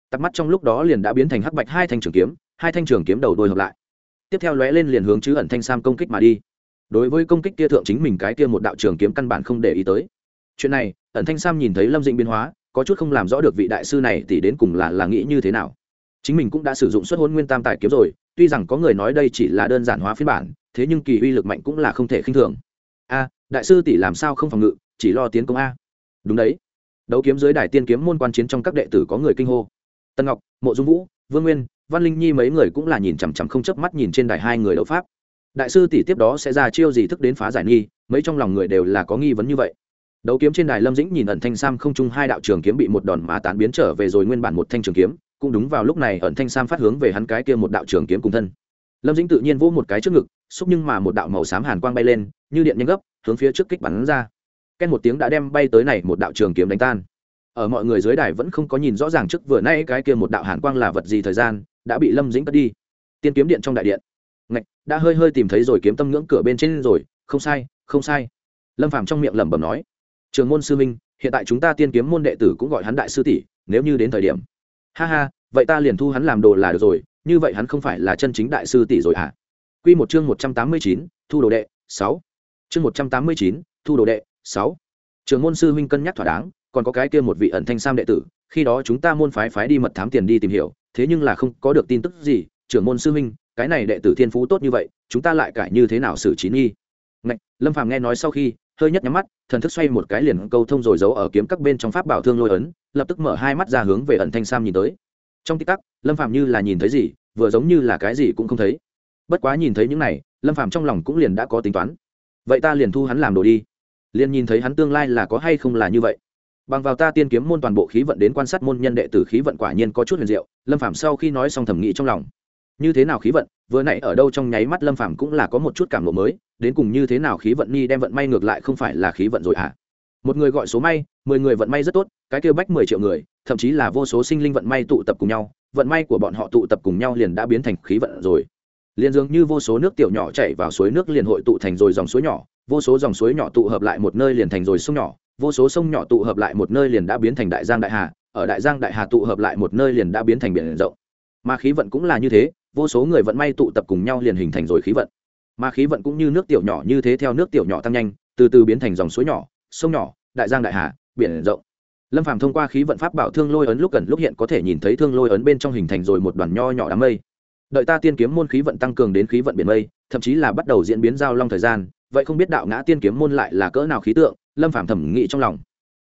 Tắt mắt trong lúc đó liền đã biến thành hắc bạch hai thanh trường kiếm, hai thanh trường kiếm đầu đôi hợp lại. Tiếp theo lóe lên liền hướng chứ ẩn thanh sam công kích mà đi. Đối với công kích kia thượng chính mình cái kia một đạo trường kiếm căn bản không để ý tới. Chuyện này, ẩn thanh sam nhìn thấy lâm dĩnh biến hóa, có chút không làm rõ được vị đại sư này thì đến cùng là là nghĩ như thế nào. Chính mình cũng đã sử dụng xuất hôn nguyên tam tài kiếm rồi, tuy rằng có người nói đây chỉ là đơn giản hóa phiên bản, thế nhưng kỳ uy lực mạnh cũng là không thể khinh thường. A, đại sư tỷ làm sao không phòng ngự, chỉ lo tiến công a đúng đấy. Đấu kiếm dưới đài tiên kiếm môn quan chiến trong các đệ tử có người kinh hô. Tân ngọc, mộ dung vũ, vương nguyên, văn linh nhi mấy người cũng là nhìn chằm chằm không chớp mắt nhìn trên đài hai người đấu pháp. Đại sư tỷ tiếp đó sẽ ra chiêu gì thức đến phá giải nghi, mấy trong lòng người đều là có nghi vấn như vậy. Đấu kiếm trên đài lâm dĩnh nhìn ẩn thanh sam không chung hai đạo trường kiếm bị một đòn mà tán biến trở về rồi nguyên bản một thanh trường kiếm, cũng đúng vào lúc này ẩn thanh sam phát hướng về hắn cái kia một đạo trường kiếm cùng thân. Lâm dĩnh tự nhiên vỗ một cái trước ngực, xúc nhưng mà một đạo màu xám hàn quang bay lên, như điện nhanh gấp, hướng phía trước kích bắn ra ken một tiếng đã đem bay tới này một đạo trường kiếm đánh tan. Ở mọi người dưới đài vẫn không có nhìn rõ ràng trước vừa nay cái kia một đạo hàn quang là vật gì thời gian, đã bị lâm dĩnh cất đi. Tiên kiếm điện trong đại điện. Ngạch, đã hơi hơi tìm thấy rồi kiếm tâm ngưỡng cửa bên trên rồi, không sai không sai. Lâm phàm trong miệng lẩm bẩm nói, trường môn sư minh, hiện tại chúng ta tiên kiếm môn đệ tử cũng gọi hắn đại sư tỷ, nếu như đến thời điểm. Ha ha, vậy ta liền thu hắn làm đồ là được rồi, như vậy hắn không phải là chân chính đại sư tỷ rồi à Quy một chương một trăm tám mươi chín, thu đồ đệ, sáu. Chương một trăm tám mươi chín, thu đồ đệ sáu. Trường môn sư huynh cân nhắc thỏa đáng còn có cái kia một vị ẩn thanh sam đệ tử khi đó chúng ta môn phái phái đi mật thám tiền đi tìm hiểu thế nhưng là không có được tin tức gì trưởng môn sư huynh cái này đệ tử thiên phú tốt như vậy chúng ta lại cải như thế nào xử trí nghi? Ngạch, lâm phàm nghe nói sau khi hơi nhất nhắm mắt thần thức xoay một cái liền câu thông rồi giấu ở kiếm các bên trong pháp bảo thương lôi ấn lập tức mở hai mắt ra hướng về ẩn thanh sam nhìn tới. Trong tích tắc lâm phàm như là nhìn thấy gì vừa giống như là cái gì cũng không thấy. Bất quá nhìn thấy những này lâm phàm trong lòng cũng liền đã có tính toán. Vậy ta liền thu hắn làm đồ đi liền nhìn thấy hắn tương lai là có hay không là như vậy. Bằng vào ta tiên kiếm môn toàn bộ khí vận đến quan sát môn nhân đệ tử khí vận quả nhiên có chút huyền diệu, lâm phàm sau khi nói xong thẩm nghĩ trong lòng. Như thế nào khí vận, vừa nãy ở đâu trong nháy mắt lâm phàm cũng là có một chút cảm lộ mới, đến cùng như thế nào khí vận ni đem vận may ngược lại không phải là khí vận rồi à một người gọi số may, mười người vận may rất tốt, cái kêu bách mười triệu người, thậm chí là vô số sinh linh vận may tụ tập cùng nhau, vận may của bọn họ tụ tập cùng nhau liền đã biến thành khí vận rồi liền dường như vô số nước tiểu nhỏ chảy vào suối nước liền hội tụ thành rồi dòng suối nhỏ, vô số dòng suối nhỏ tụ hợp lại một nơi liền thành rồi sông nhỏ, vô số sông nhỏ tụ hợp lại một nơi liền đã biến thành đại giang đại hà, ở đại giang đại hà tụ hợp lại một nơi liền đã biến thành biển rộng. Mà khí vận cũng là như thế, vô số người vận may tụ tập cùng nhau liền hình thành rồi khí vận. Mà khí vận cũng như nước tiểu nhỏ như thế theo nước tiểu nhỏ tăng nhanh, từ từ biến thành dòng suối nhỏ, sông nhỏ, đại giang đại hà, biển rộng. Lâm phàm thông qua khí vận pháp bảo thương lôi ấn lúc gần lúc hiện có thể nhìn thấy thương lôi ấn bên trong hình thành rồi một đoàn nho nhỏ đám mây đợi ta tiên kiếm môn khí vận tăng cường đến khí vận biển mây, thậm chí là bắt đầu diễn biến giao long thời gian, vậy không biết đạo ngã tiên kiếm môn lại là cỡ nào khí tượng, lâm phàm thẩm nghĩ trong lòng.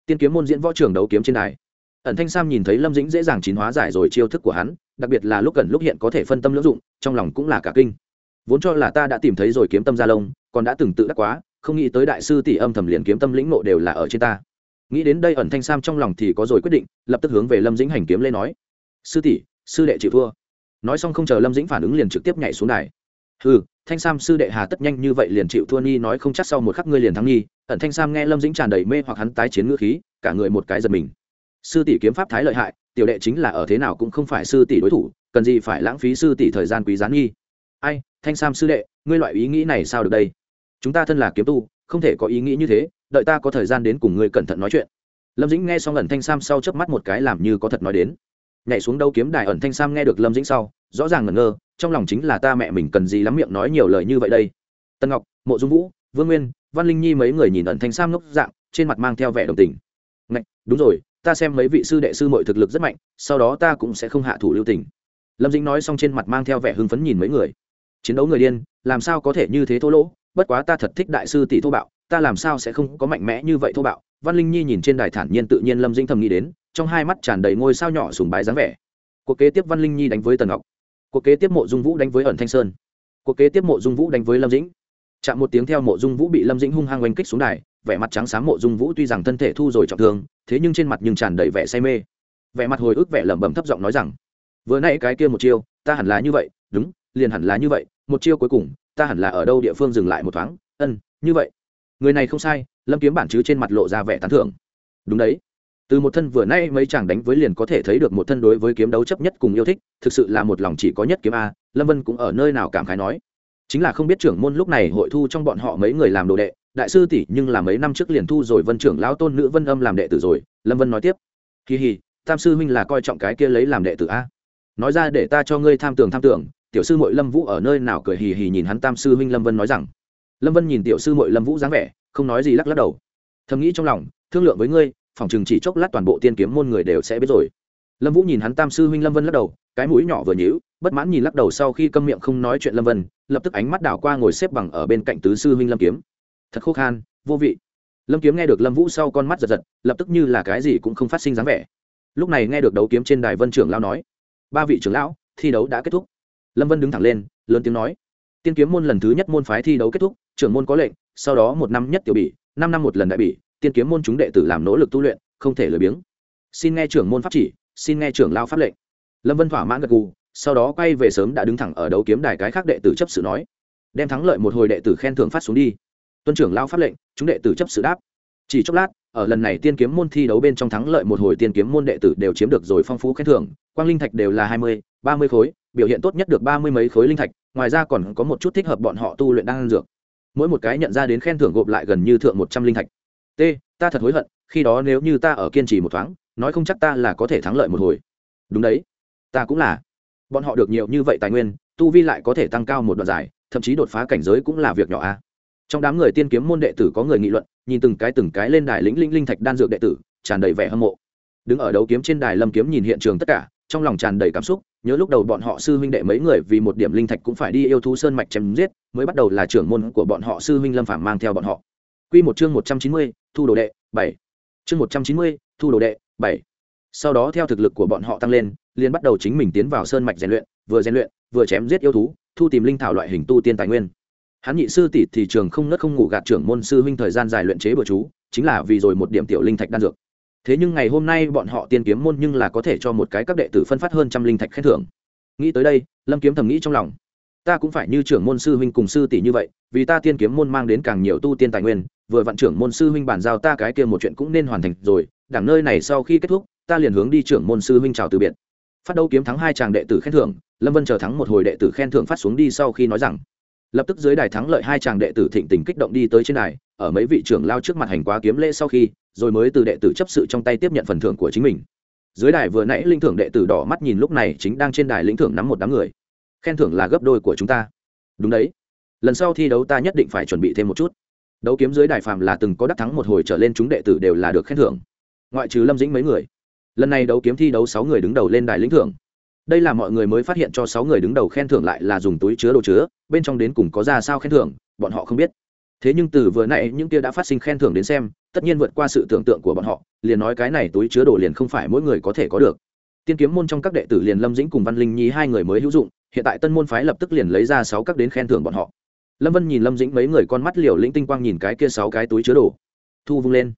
Tiên kiếm môn diễn võ trường đấu kiếm trên đài. Ẩn thanh sam nhìn thấy lâm dĩnh dễ dàng chín hóa giải rồi chiêu thức của hắn, đặc biệt là lúc cần lúc hiện có thể phân tâm lưỡng dụng, trong lòng cũng là cả kinh. Vốn cho là ta đã tìm thấy rồi kiếm tâm gia lông còn đã từng tự đắc quá, không nghĩ tới đại sư tỷ âm thầm liền kiếm tâm lĩnh nộ đều là ở trên ta. Nghĩ đến đây ẩn thanh sam trong lòng thì có rồi quyết định, lập tức hướng về lâm dĩnh hành kiếm lên nói. Sư tỷ, sư đệ chịu thua nói xong không chờ lâm dĩnh phản ứng liền trực tiếp nhảy xuống đài. Ừ thanh sam sư đệ hà tất nhanh như vậy liền chịu thua nhi nói không chắc sau một khắc ngươi liền thắng nhi ẩn thanh sam nghe lâm dĩnh tràn đầy mê hoặc hắn tái chiến ngữ khí, cả người một cái giật mình. Sư tỷ kiếm pháp thái lợi hại, tiểu đệ chính là ở thế nào cũng không phải sư tỷ đối thủ, cần gì phải lãng phí sư tỷ thời gian quý giá nghi. Ai, thanh sam sư đệ, ngươi loại ý nghĩ này sao được đây? Chúng ta thân là kiếm tu, không thể có ý nghĩ như thế, đợi ta có thời gian đến cùng ngươi cẩn thận nói chuyện. Lâm dĩnh nghe xong ẩn thanh sam sau chớp mắt một cái làm như có thật nói đến nhảy xuống đâu kiếm đài ẩn thanh sam nghe được lâm dĩnh sau, rõ ràng ngẩn ngơ, trong lòng chính là ta mẹ mình cần gì lắm miệng nói nhiều lời như vậy đây. Tân ngọc, mộ dung vũ, vương nguyên, văn linh nhi mấy người nhìn ẩn thanh sam ngốc dạng, trên mặt mang theo vẻ đồng tình. Ngạch, đúng rồi, ta xem mấy vị sư đệ sư mọi thực lực rất mạnh, sau đó ta cũng sẽ không hạ thủ lưu tình. Lâm dĩnh nói xong trên mặt mang theo vẻ hưng phấn nhìn mấy người. Chiến đấu người điên, làm sao có thể như thế thô lỗ? Bất quá ta thật thích đại sư tỷ thô bạo, ta làm sao sẽ không có mạnh mẽ như vậy thô bạo? Văn linh nhi nhìn trên đài thản nhiên tự nhiên lâm dĩnh thầm nghĩ đến trong hai mắt tràn đầy ngôi sao nhỏ sùng bái dáng vẻ. Cuộc kế tiếp văn linh nhi đánh với tần ngọc. Cuộc kế tiếp mộ dung vũ đánh với ẩn thanh sơn. Cuộc kế tiếp mộ dung vũ đánh với lâm dĩnh. Chạm một tiếng theo mộ dung vũ bị lâm dĩnh hung hăng oanh kích xuống đài, vẻ mặt trắng sáng mộ dung vũ tuy rằng thân thể thu rồi trọng thương, thế nhưng trên mặt nhưng tràn đầy vẻ say mê. Vẻ mặt hồi ức vẻ lẩm bẩm thấp giọng nói rằng, vừa nãy cái kia một chiêu, ta hẳn là như vậy, đúng, liền hẳn là như vậy, một chiêu cuối cùng, ta hẳn là ở đâu địa phương dừng lại một thoáng, ân, như vậy. Người này không sai, lâm kiếm bản chứ trên mặt lộ ra vẻ tán thưởng. Đúng đấy từ một thân vừa nay mấy chàng đánh với liền có thể thấy được một thân đối với kiếm đấu chấp nhất cùng yêu thích, thực sự là một lòng chỉ có nhất kiếm a, lâm vân cũng ở nơi nào cảm khái nói. Chính là không biết trưởng môn lúc này hội thu trong bọn họ mấy người làm đồ đệ, đại sư tỷ nhưng là mấy năm trước liền thu rồi vân trưởng lão tôn nữ vân âm làm đệ tử rồi, lâm vân nói tiếp. Kỳ hì tam sư huynh là coi trọng cái kia lấy làm đệ tử a. Nói ra để ta cho ngươi tham tưởng tham tưởng, tiểu sư mội lâm vũ ở nơi nào cười hì hì nhìn hắn tam sư huynh lâm vân nói rằng. Lâm vân nhìn tiểu sư mội lâm vũ dáng vẻ, không nói gì lắc lắc đầu. Thầm nghĩ trong lòng, thương lượng với ngươi phòng chừng chỉ chốc lát toàn bộ tiên kiếm môn người đều sẽ biết rồi. Lâm vũ nhìn hắn tam sư huynh lâm vân lắc đầu, cái mũi nhỏ vừa nhíu, bất mãn nhìn lắc đầu sau khi câm miệng không nói chuyện lâm vân, lập tức ánh mắt đảo qua ngồi xếp bằng ở bên cạnh tứ sư huynh lâm kiếm. Thật khô khan, vô vị. Lâm kiếm nghe được lâm vũ sau con mắt giật giật, lập tức như là cái gì cũng không phát sinh dáng vẻ. Lúc này nghe được đấu kiếm trên đài vân trưởng lao nói, ba vị trưởng lão, thi đấu đã kết thúc. Lâm vân đứng thẳng lên, lớn tiếng nói, tiên kiếm môn lần thứ nhất môn phái thi đấu kết thúc, trưởng môn có lệnh, sau đó một năm nhất tiểu bỉ, năm năm một lần đại bỉ tiên kiếm môn chúng đệ tử làm nỗ lực tu luyện, không thể lười biếng. Xin nghe trưởng môn pháp chỉ, xin nghe trưởng lao pháp lệnh. Lâm vân thỏa mãn gật gù, sau đó quay về sớm đã đứng thẳng ở đấu kiếm đài cái khác đệ tử chấp sự nói, đem thắng lợi một hồi đệ tử khen thưởng phát xuống đi. Tuân trưởng lao pháp lệnh, chúng đệ tử chấp sự đáp. Chỉ chốc lát, ở lần này tiên kiếm môn thi đấu bên trong thắng lợi một hồi tiên kiếm môn đệ tử đều chiếm được rồi phong phú khen thưởng, quang linh thạch đều là hai mươi, ba mươi khối, biểu hiện tốt nhất được ba mươi mấy khối linh thạch, ngoài ra còn có một chút thích hợp bọn họ tu luyện đang dược. Mỗi một cái nhận ra đến khen thưởng gộp lại gần như thượng một trăm linh thạch t, ta thật hối hận, khi đó nếu như ta ở kiên trì một thoáng, nói không chắc ta là có thể thắng lợi một hồi. Đúng đấy. Ta cũng là. Bọn họ được nhiều như vậy tài nguyên, tu vi lại có thể tăng cao một đoạn dài, thậm chí đột phá cảnh giới cũng là việc nhỏ a. Trong đám người tiên kiếm môn đệ tử có người nghị luận, nhìn từng cái từng cái lên đài lĩnh linh linh thạch đan dược đệ tử, tràn đầy vẻ hâm mộ. Đứng ở đấu kiếm trên đài lâm kiếm nhìn hiện trường tất cả, trong lòng tràn đầy cảm xúc, nhớ lúc đầu bọn họ sư huynh đệ mấy người vì một điểm linh thạch cũng phải đi yêu thú sơn mạch chém giết, mới bắt đầu là trưởng môn của bọn họ sư huynh lâm phạm mang theo bọn họ. Quy một chương một trăm chín mươi, thu đồ đệ, bảy. Chương một trăm chín mươi, thu đồ đệ, bảy. Sau đó theo thực lực của bọn họ tăng lên, liền bắt đầu chính mình tiến vào sơn mạch rèn luyện, vừa rèn luyện, vừa chém giết yêu thú, thu tìm linh thảo loại hình tu tiên tài nguyên. Hắn nhị sư tỷ thì trường không nứt không ngủ gạt trưởng môn sư huynh thời gian dài luyện chế bừa chú, chính là vì rồi một điểm tiểu linh thạch đan dược thế nhưng ngày hôm nay bọn họ tiên kiếm môn nhưng là có thể cho một cái các đệ tử phân phát hơn trăm linh thạch khen thưởng nghĩ tới đây lâm kiếm thầm nghĩ trong lòng ta cũng phải như trưởng môn sư huynh cùng sư tỷ như vậy vì ta tiên kiếm môn mang đến càng nhiều tu tiên tài nguyên vừa vạn trưởng môn sư huynh bàn giao ta cái kia một chuyện cũng nên hoàn thành rồi, đảng nơi này sau khi kết thúc, ta liền hướng đi trưởng môn sư huynh chào từ biệt. Phát đấu kiếm thắng hai chàng đệ tử khen thưởng, lâm vân chờ thắng một hồi đệ tử khen thưởng phát xuống đi sau khi nói rằng, lập tức dưới đài thắng lợi hai chàng đệ tử thịnh tình kích động đi tới trên đài, ở mấy vị trưởng lao trước mặt hành quá kiếm lễ sau khi, rồi mới từ đệ tử chấp sự trong tay tiếp nhận phần thưởng của chính mình. Dưới đài vừa nãy linh thưởng đệ tử đỏ mắt nhìn lúc này chính đang trên đài lĩnh thưởng nắm một đám người. Khen thưởng là gấp đôi của chúng ta. Đúng đấy. Lần sau thi đấu ta nhất định phải chuẩn bị thêm một chút đấu kiếm dưới đài phàm là từng có đắc thắng một hồi trở lên chúng đệ tử đều là được khen thưởng. Ngoại trừ lâm dĩnh mấy người. Lần này đấu kiếm thi đấu sáu người đứng đầu lên đài lĩnh thưởng. Đây là mọi người mới phát hiện cho sáu người đứng đầu khen thưởng lại là dùng túi chứa đồ chứa, bên trong đến cùng có ra sao khen thưởng, bọn họ không biết. Thế nhưng từ vừa nãy những kia đã phát sinh khen thưởng đến xem, tất nhiên vượt qua sự tưởng tượng của bọn họ, liền nói cái này túi chứa đồ liền không phải mỗi người có thể có được. Tiên kiếm môn trong các đệ tử liền lâm dĩnh cùng văn linh nhi hai người mới hữu dụng, hiện tại tân môn phái lập tức liền lấy ra sáu các đến khen thưởng bọn họ lâm vân nhìn lâm dĩnh mấy người con mắt liều lĩnh tinh quang nhìn cái kia sáu cái túi chứa đồ. Thu vung lên.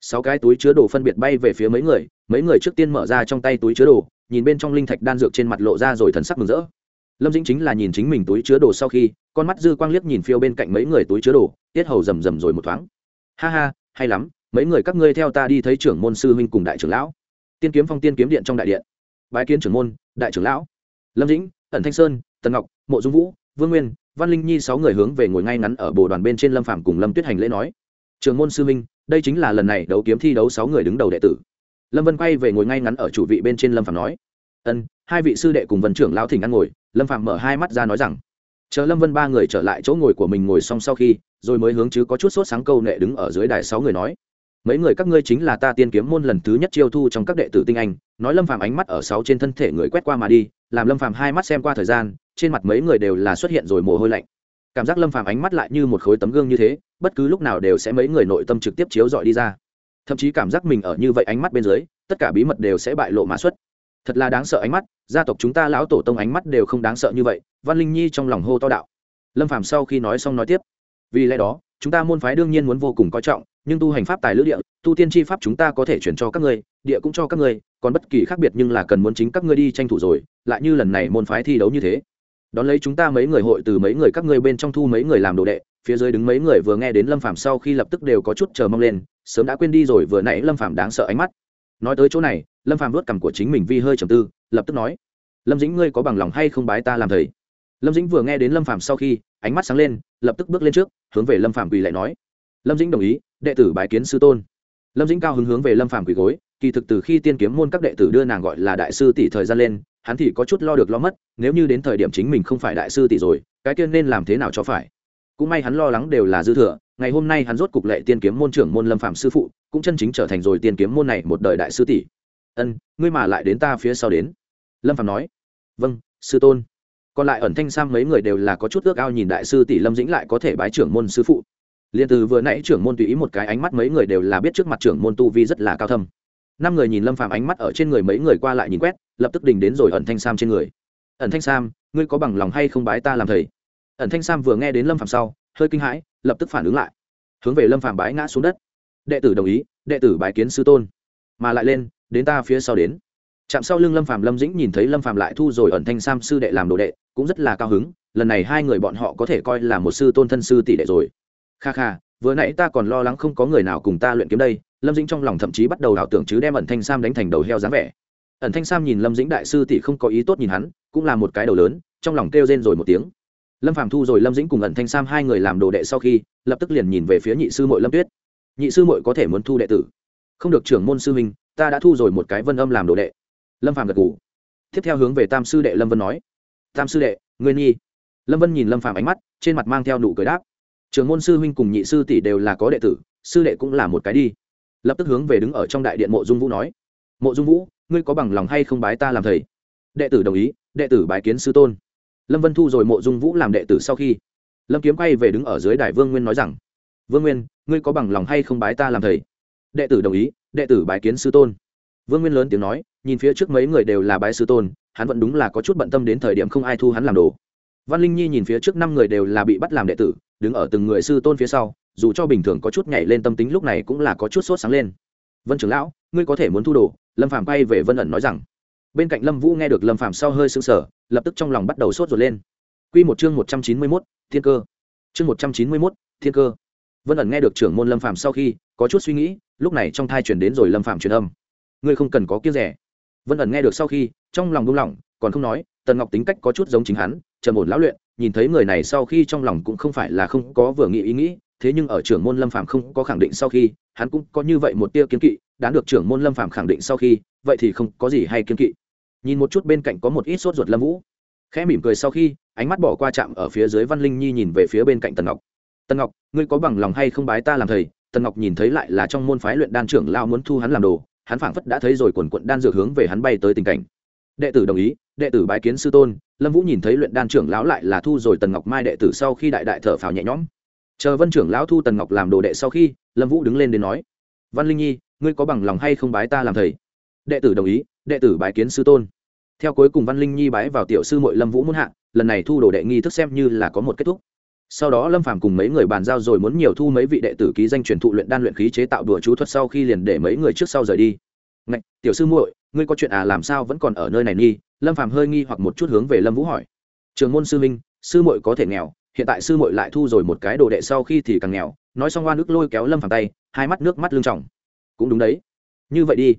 Sáu cái túi chứa đồ phân biệt bay về phía mấy người mấy người trước tiên mở ra trong tay túi chứa đồ, nhìn bên trong linh thạch đan dược trên mặt lộ ra rồi thần sắc mừng rỡ. Lâm dĩnh chính là nhìn chính mình túi chứa đồ sau khi, con mắt dư quang liếc nhìn phiêu bên cạnh mấy người túi chứa đồ, tiết hầu rầm rầm rồi một thoáng. Ha ha, hay lắm, mấy người các ngươi theo ta đi thấy trưởng môn sư huynh cùng đại trưởng lão. Tiên kiếm phong tiên kiếm điện trong đại điện. Bái kiến trưởng môn, đại trưởng lão. Lâm dĩnh ẩn thanh sơn, tần ngọc, mộ dung vũ, vương nguyên văn linh nhi sáu người hướng về ngồi ngay ngắn ở bồ đoàn bên trên lâm phạm cùng lâm tuyết hành lễ nói trường môn sư minh, đây chính là lần này đấu kiếm thi đấu sáu người đứng đầu đệ tử. Lâm vân quay về ngồi ngay ngắn ở chủ vị bên trên lâm phạm nói ân hai vị sư đệ cùng vân trưởng lão thỉnh ăn ngồi. Lâm phạm mở hai mắt ra nói rằng chờ lâm vân ba người trở lại chỗ ngồi của mình ngồi xong sau khi rồi mới hướng chứ có chút sốt sáng câu nệ đứng ở dưới đài sáu người nói mấy người các ngươi chính là ta tiên kiếm môn lần thứ nhất chiêu thu trong các đệ tử tinh anh. Nói lâm phàm ánh mắt ở sáu trên thân thể người quét qua mà đi làm lâm phàm hai mắt xem qua thời gian trên mặt mấy người đều là xuất hiện rồi mồ hôi lạnh. Cảm giác lâm phàm ánh mắt lại như một khối tấm gương như thế, bất cứ lúc nào đều sẽ mấy người nội tâm trực tiếp chiếu dọi đi ra. Thậm chí cảm giác mình ở như vậy ánh mắt bên dưới, tất cả bí mật đều sẽ bại lộ mã xuất. Thật là đáng sợ ánh mắt, gia tộc chúng ta lão tổ tông ánh mắt đều không đáng sợ như vậy, văn linh nhi trong lòng hô to đạo. Lâm phàm sau khi nói xong nói tiếp, vì lẽ đó, chúng ta môn phái đương nhiên muốn vô cùng coi trọng, nhưng tu hành pháp tài lữ địa, tu tiên tri pháp chúng ta có thể chuyển cho các ngươi, địa cũng cho các ngươi, còn bất kỳ khác biệt nhưng là cần muốn chính các ngươi đi tranh thủ rồi, lại như lần này môn phái thi đấu như thế đón lấy chúng ta mấy người hội từ mấy người các ngươi bên trong thu mấy người làm đồ đệ, phía dưới đứng mấy người vừa nghe đến lâm phạm sau khi lập tức đều có chút chờ mong lên, sớm đã quên đi rồi vừa nãy lâm phạm đáng sợ ánh mắt. Nói tới chỗ này, lâm phạm vớt cằm của chính mình vi hơi trầm tư, lập tức nói, lâm dĩnh, ngươi có bằng lòng hay không bái ta làm thầy? Lâm dĩnh vừa nghe đến lâm phạm sau khi, ánh mắt sáng lên, lập tức bước lên trước, hướng về lâm phạm quỳ lại nói, lâm dĩnh đồng ý, đệ tử bái kiến sư tôn. Lâm dĩnh cao hứng hướng về lâm phạm quỳ gối, kỳ thực từ khi tiên kiếm môn các đệ tử đưa nàng gọi là đại sư tỷ thời gian lên hắn thì có chút lo được lo mất, nếu như đến thời điểm chính mình không phải đại sư tỷ rồi, cái tiên nên làm thế nào cho phải? Cũng may hắn lo lắng đều là dư thừa, ngày hôm nay hắn rốt cục lệ tiên kiếm môn trưởng môn lâm phạm sư phụ, cũng chân chính trở thành rồi tiên kiếm môn này một đời đại sư tỷ. Ân, ngươi mà lại đến ta phía sau đến. Lâm phạm nói. Vâng sư tôn. Còn lại ẩn thanh sam mấy người đều là có chút ước ao nhìn đại sư tỷ lâm dĩnh lại có thể bái trưởng môn sư phụ. Liền từ vừa nãy trưởng môn tùy ý một cái ánh mắt mấy người đều là biết trước mặt trưởng môn tu vi rất là cao thâm. Năm người nhìn lâm phàm ánh mắt ở trên người mấy người qua lại nhìn quét lập tức đình đến rồi ẩn thanh sam trên người. Ẩn thanh sam, ngươi có bằng lòng hay không bái ta làm thầy? Ẩn thanh sam vừa nghe đến lâm phạm sau, hơi kinh hãi, lập tức phản ứng lại. Hướng về lâm phạm bái ngã xuống đất. Đệ tử đồng ý, đệ tử bái kiến sư tôn. Mà lại lên, đến ta phía sau đến. Chạm sau lưng lâm phạm lâm dĩnh nhìn thấy lâm phạm lại thu rồi ẩn thanh sam sư đệ làm đồ đệ, cũng rất là cao hứng, lần này hai người bọn họ có thể coi là một sư tôn thân sư tỷ đệ rồi. Kha kha, vừa nãy ta còn lo lắng không có người nào cùng ta luyện kiếm đây. Lâm dĩnh trong lòng thậm chí bắt đầu ảo tưởng chứ đem ẩn thanh sam đánh thành đầu heo dáng vẻ ẩn thanh sam nhìn lâm dĩnh đại sư tỷ không có ý tốt nhìn hắn cũng là một cái đầu lớn trong lòng kêu rên rồi một tiếng. Lâm phàm thu rồi lâm dĩnh cùng ẩn thanh sam hai người làm đồ đệ sau khi lập tức liền nhìn về phía nhị sư mội lâm tuyết. Nhị sư mội có thể muốn thu đệ tử? Không được trưởng môn sư minh, ta đã thu rồi một cái vân âm làm đồ đệ. Lâm phàm gật ngủ tiếp theo hướng về tam sư đệ lâm vân nói. Tam sư đệ ngươi nhi lâm vân nhìn lâm phàm ánh mắt trên mặt mang theo nụ cười đáp. Trường môn sư huynh cùng nhị sư tỷ đều là có đệ tử sư đệ cũng là một cái đi. Lập tức hướng về đứng ở trong đại điện mộ dung vũ nói. Mộ dung vũ ngươi có bằng lòng hay không bái ta làm thầy? Đệ tử đồng ý, đệ tử bái kiến sư tôn. Lâm vân thu rồi mộ dung vũ làm đệ tử sau khi, lâm kiếm quay về đứng ở dưới đài vương nguyên nói rằng, vương nguyên, ngươi có bằng lòng hay không bái ta làm thầy? Đệ tử đồng ý, đệ tử bái kiến sư tôn. Vương nguyên lớn tiếng nói, nhìn phía trước mấy người đều là bái sư tôn, hắn vẫn đúng là có chút bận tâm đến thời điểm không ai thu hắn làm đồ. Văn linh nhi nhìn phía trước năm người đều là bị bắt làm đệ tử, đứng ở từng người sư tôn phía sau, dù cho bình thường có chút nhảy lên tâm tính lúc này cũng là có chút sốt sáng lên vân trưởng lão ngươi có thể muốn thu đồ lâm phàm quay về vân ẩn nói rằng bên cạnh lâm vũ nghe được lâm phàm sau hơi sững sờ lập tức trong lòng bắt đầu sốt ruột lên quy một chương một trăm chín mươi 191, thiên cơ. Chương một trăm chín mươi 191, thiên cơ. Vân ẩn nghe được trưởng môn lâm phàm sau khi có chút suy nghĩ lúc này trong thai chuyển đến rồi lâm phàm truyền âm. Ngươi không cần có kiêng rẻ. Vân ẩn nghe được sau khi trong lòng buông lòng, còn không nói tần ngọc tính cách có chút giống chính hắn trầm ổn lão luyện nhìn thấy người này sau khi trong lòng cũng không phải là không có vừa nghĩ ý nghĩ thế nhưng ở trưởng môn lâm phàm không có khẳng định sau khi, hắn cũng có như vậy một tia kiến kỵ, đáng được trưởng môn lâm phàm khẳng định sau khi, vậy thì không có gì hay kiến kỵ. Nhìn một chút bên cạnh có một ít sốt ruột lâm vũ. Khẽ mỉm cười sau khi, ánh mắt bỏ qua chạm ở phía dưới văn linh nhi nhìn về phía bên cạnh tần ngọc. Tần ngọc, ngươi có bằng lòng hay không bái ta làm thầy? Tần ngọc nhìn thấy lại là trong môn phái luyện đan trưởng lao muốn thu hắn làm đồ, hắn phảng phất đã thấy rồi quần quận đan dược hướng về hắn bay tới tình cảnh. Đệ tử đồng ý, đệ tử bái kiến sư tôn. Lâm vũ nhìn thấy luyện đan trưởng lão lại là thu rồi tần ngọc mai đệ tử sau khi đại đại thở phào nhẹ nhõm chờ vân trưởng lão thu tần ngọc làm đồ đệ sau khi, lâm vũ đứng lên đến nói, văn linh nhi, ngươi có bằng lòng hay không bái ta làm thầy? Đệ tử đồng ý, đệ tử bái kiến sư tôn. Theo cuối cùng văn linh nhi bái vào tiểu sư mội lâm vũ muốn hạ, lần này thu đồ đệ nghi thức xem như là có một kết thúc. Sau đó lâm phàm cùng mấy người bàn giao rồi muốn nhiều thu mấy vị đệ tử ký danh truyền thụ luyện đan luyện khí chế tạo đùa chú thuật sau khi liền để mấy người trước sau rời đi. Ngạch, tiểu sư muội, ngươi có chuyện à làm sao vẫn còn ở nơi này nghi lâm phàm hơi nghi hoặc một chút hướng về lâm vũ hỏi. Trường môn sư minh sư muội có thể nghèo hiện tại sư muội lại thu rồi một cái đồ đệ sau khi thì càng nghèo, nói xong oan nước lôi kéo lâm phàm tay, hai mắt nước mắt lưng trọng cũng đúng đấy. Như vậy đi.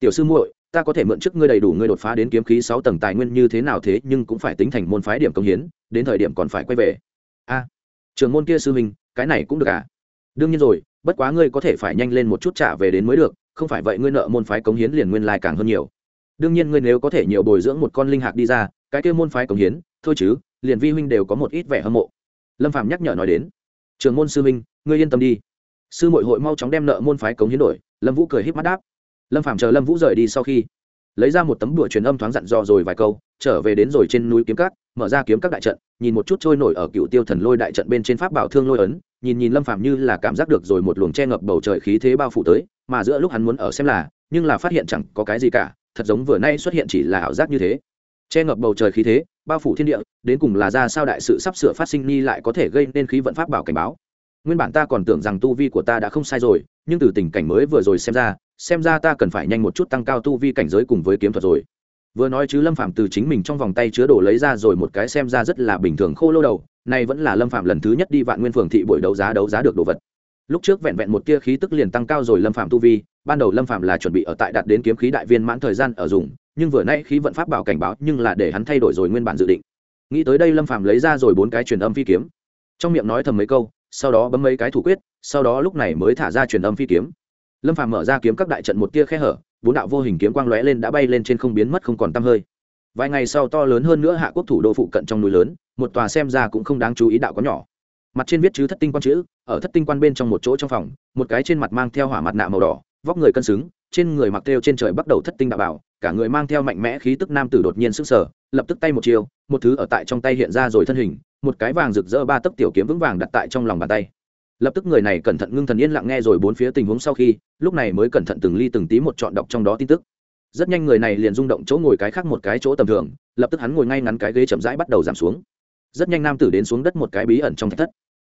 Tiểu sư muội, ta có thể mượn trước ngươi đầy đủ ngươi đột phá đến kiếm khí sáu tầng tài nguyên như thế nào thế, nhưng cũng phải tính thành môn phái điểm công hiến, đến thời điểm còn phải quay về. A. Trường môn kia sư huynh, cái này cũng được à? Đương nhiên rồi, bất quá ngươi có thể phải nhanh lên một chút trả về đến mới được, không phải vậy ngươi nợ môn phái cống hiến liền nguyên lai càng hơn nhiều. Đương nhiên ngươi nếu có thể nhiều bồi dưỡng một con linh hạc đi ra, cái kia môn phái cống hiến, thôi chứ liền vi huynh đều có một ít vẻ hâm mộ. Lâm phạm nhắc nhở nói đến, trường môn sư huynh, ngươi yên tâm đi. Sư mội hội mau chóng đem nợ môn phái cống hiến đổi. Lâm vũ cười h í p mắt đáp. Lâm phạm chờ lâm vũ rời đi sau khi, lấy ra một tấm đùa truyền âm thoáng dặn dò rồi vài câu, trở về đến rồi trên núi kiếm cát mở ra kiếm các đại trận, nhìn một chút trôi nổi ở cựu tiêu thần lôi đại trận bên trên pháp bảo thương lôi ấn, nhìn nhìn lâm phạm như là cảm giác được rồi một luồng che ngập bầu trời khí thế bao phủ tới, mà giữa lúc hắn muốn ở xem là, nhưng là phát hiện chẳng có cái gì cả, thật giống vừa nay xuất hiện chỉ là ảo giác như thế che ngập bầu trời khí thế, bao phủ thiên địa, đến cùng là ra sao đại sự sắp sửa phát sinh ni lại có thể gây nên khí vận pháp bảo cảnh báo. Nguyên bản ta còn tưởng rằng tu vi của ta đã không sai rồi, nhưng từ tình cảnh mới vừa rồi xem ra xem ra ta cần phải nhanh một chút tăng cao tu vi cảnh giới cùng với kiếm thuật rồi. Vừa nói chứ lâm phạm từ chính mình trong vòng tay chứa đồ lấy ra rồi một cái xem ra rất là bình thường khô lâu đầu này vẫn là lâm phạm lần thứ nhất đi vạn nguyên phường thị buổi đấu giá đấu giá được đồ vật. Lúc trước vẹn vẹn một tia khí tức liền tăng cao rồi lâm phạm tu vi, ban đầu lâm phạm là chuẩn bị ở tại đạt đến kiếm khí đại viên mãn thời gian ở dùng nhưng vừa nay khí vận pháp bảo cảnh báo nhưng là để hắn thay đổi rồi nguyên bản dự định. Nghĩ tới đây lâm phàm lấy ra rồi bốn cái truyền âm phi kiếm. Trong miệng nói thầm mấy câu, sau đó bấm mấy cái thủ quyết, sau đó lúc này mới thả ra truyền âm phi kiếm. Lâm phàm mở ra kiếm các đại trận một tia khe hở, bốn đạo vô hình kiếm quang lóe lên đã bay lên trên không biến mất không còn tăm hơi. Vài ngày sau to lớn hơn nữa hạ quốc thủ đô phụ cận trong núi lớn, một tòa xem ra cũng không đáng chú ý đạo có nhỏ. Mặt trên viết chứ thất tinh quan chữ, ở thất tinh quan bên trong một chỗ trong phòng, một cái trên mặt mang theo hỏa mặt nạ màu đỏ, vóc người cân xứng trên người mặc theo trên trời bắt đầu thất tinh đạo bảo, cả người mang theo mạnh mẽ khí tức nam tử đột nhiên sức sở lập tức tay một chiều một thứ ở tại trong tay hiện ra rồi thân hình, một cái vàng rực rỡ ba tấc tiểu kiếm vững vàng đặt tại trong lòng bàn tay. Lập tức người này cẩn thận ngưng thần yên lặng nghe rồi bốn phía tình huống sau khi, lúc này mới cẩn thận từng ly từng tí một chọn đọc trong đó tin tức. Rất nhanh người này liền rung động chỗ ngồi cái khác một cái chỗ tầm thường, lập tức hắn ngồi ngay ngắn cái ghế chậm rãi bắt đầu giảm xuống. Rất nhanh nam tử đến xuống đất một cái bí ẩn trong thạch thất.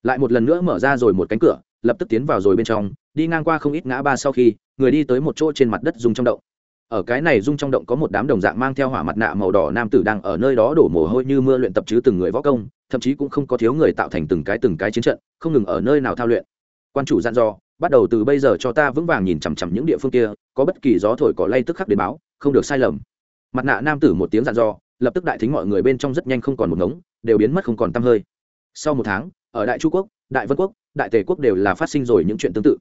Lại một lần nữa mở ra rồi một cánh cửa lập tức tiến vào rồi bên trong, đi ngang qua không ít ngã ba sau khi, người đi tới một chỗ trên mặt đất dung trong động. Ở cái này dung trong động có một đám đồng dạng mang theo hỏa mặt nạ màu đỏ nam tử đang ở nơi đó đổ mồ hôi như mưa luyện tập chứ từng người võ công, thậm chí cũng không có thiếu người tạo thành từng cái từng cái chiến trận, không ngừng ở nơi nào thao luyện. Quan chủ dặn dò, bắt đầu từ bây giờ cho ta vững vàng nhìn chằm chằm những địa phương kia, có bất kỳ gió thổi cỏ lay tức khắc đến báo, không được sai lầm. Mặt nạ nam tử một tiếng dặn dò, lập tức đại thính mọi người bên trong rất nhanh không còn một ngống, đều biến mất không còn t hơi. Sau một tháng, ở đại chu quốc đại vân quốc, đại tề quốc đều là phát sinh rồi những chuyện tương tự.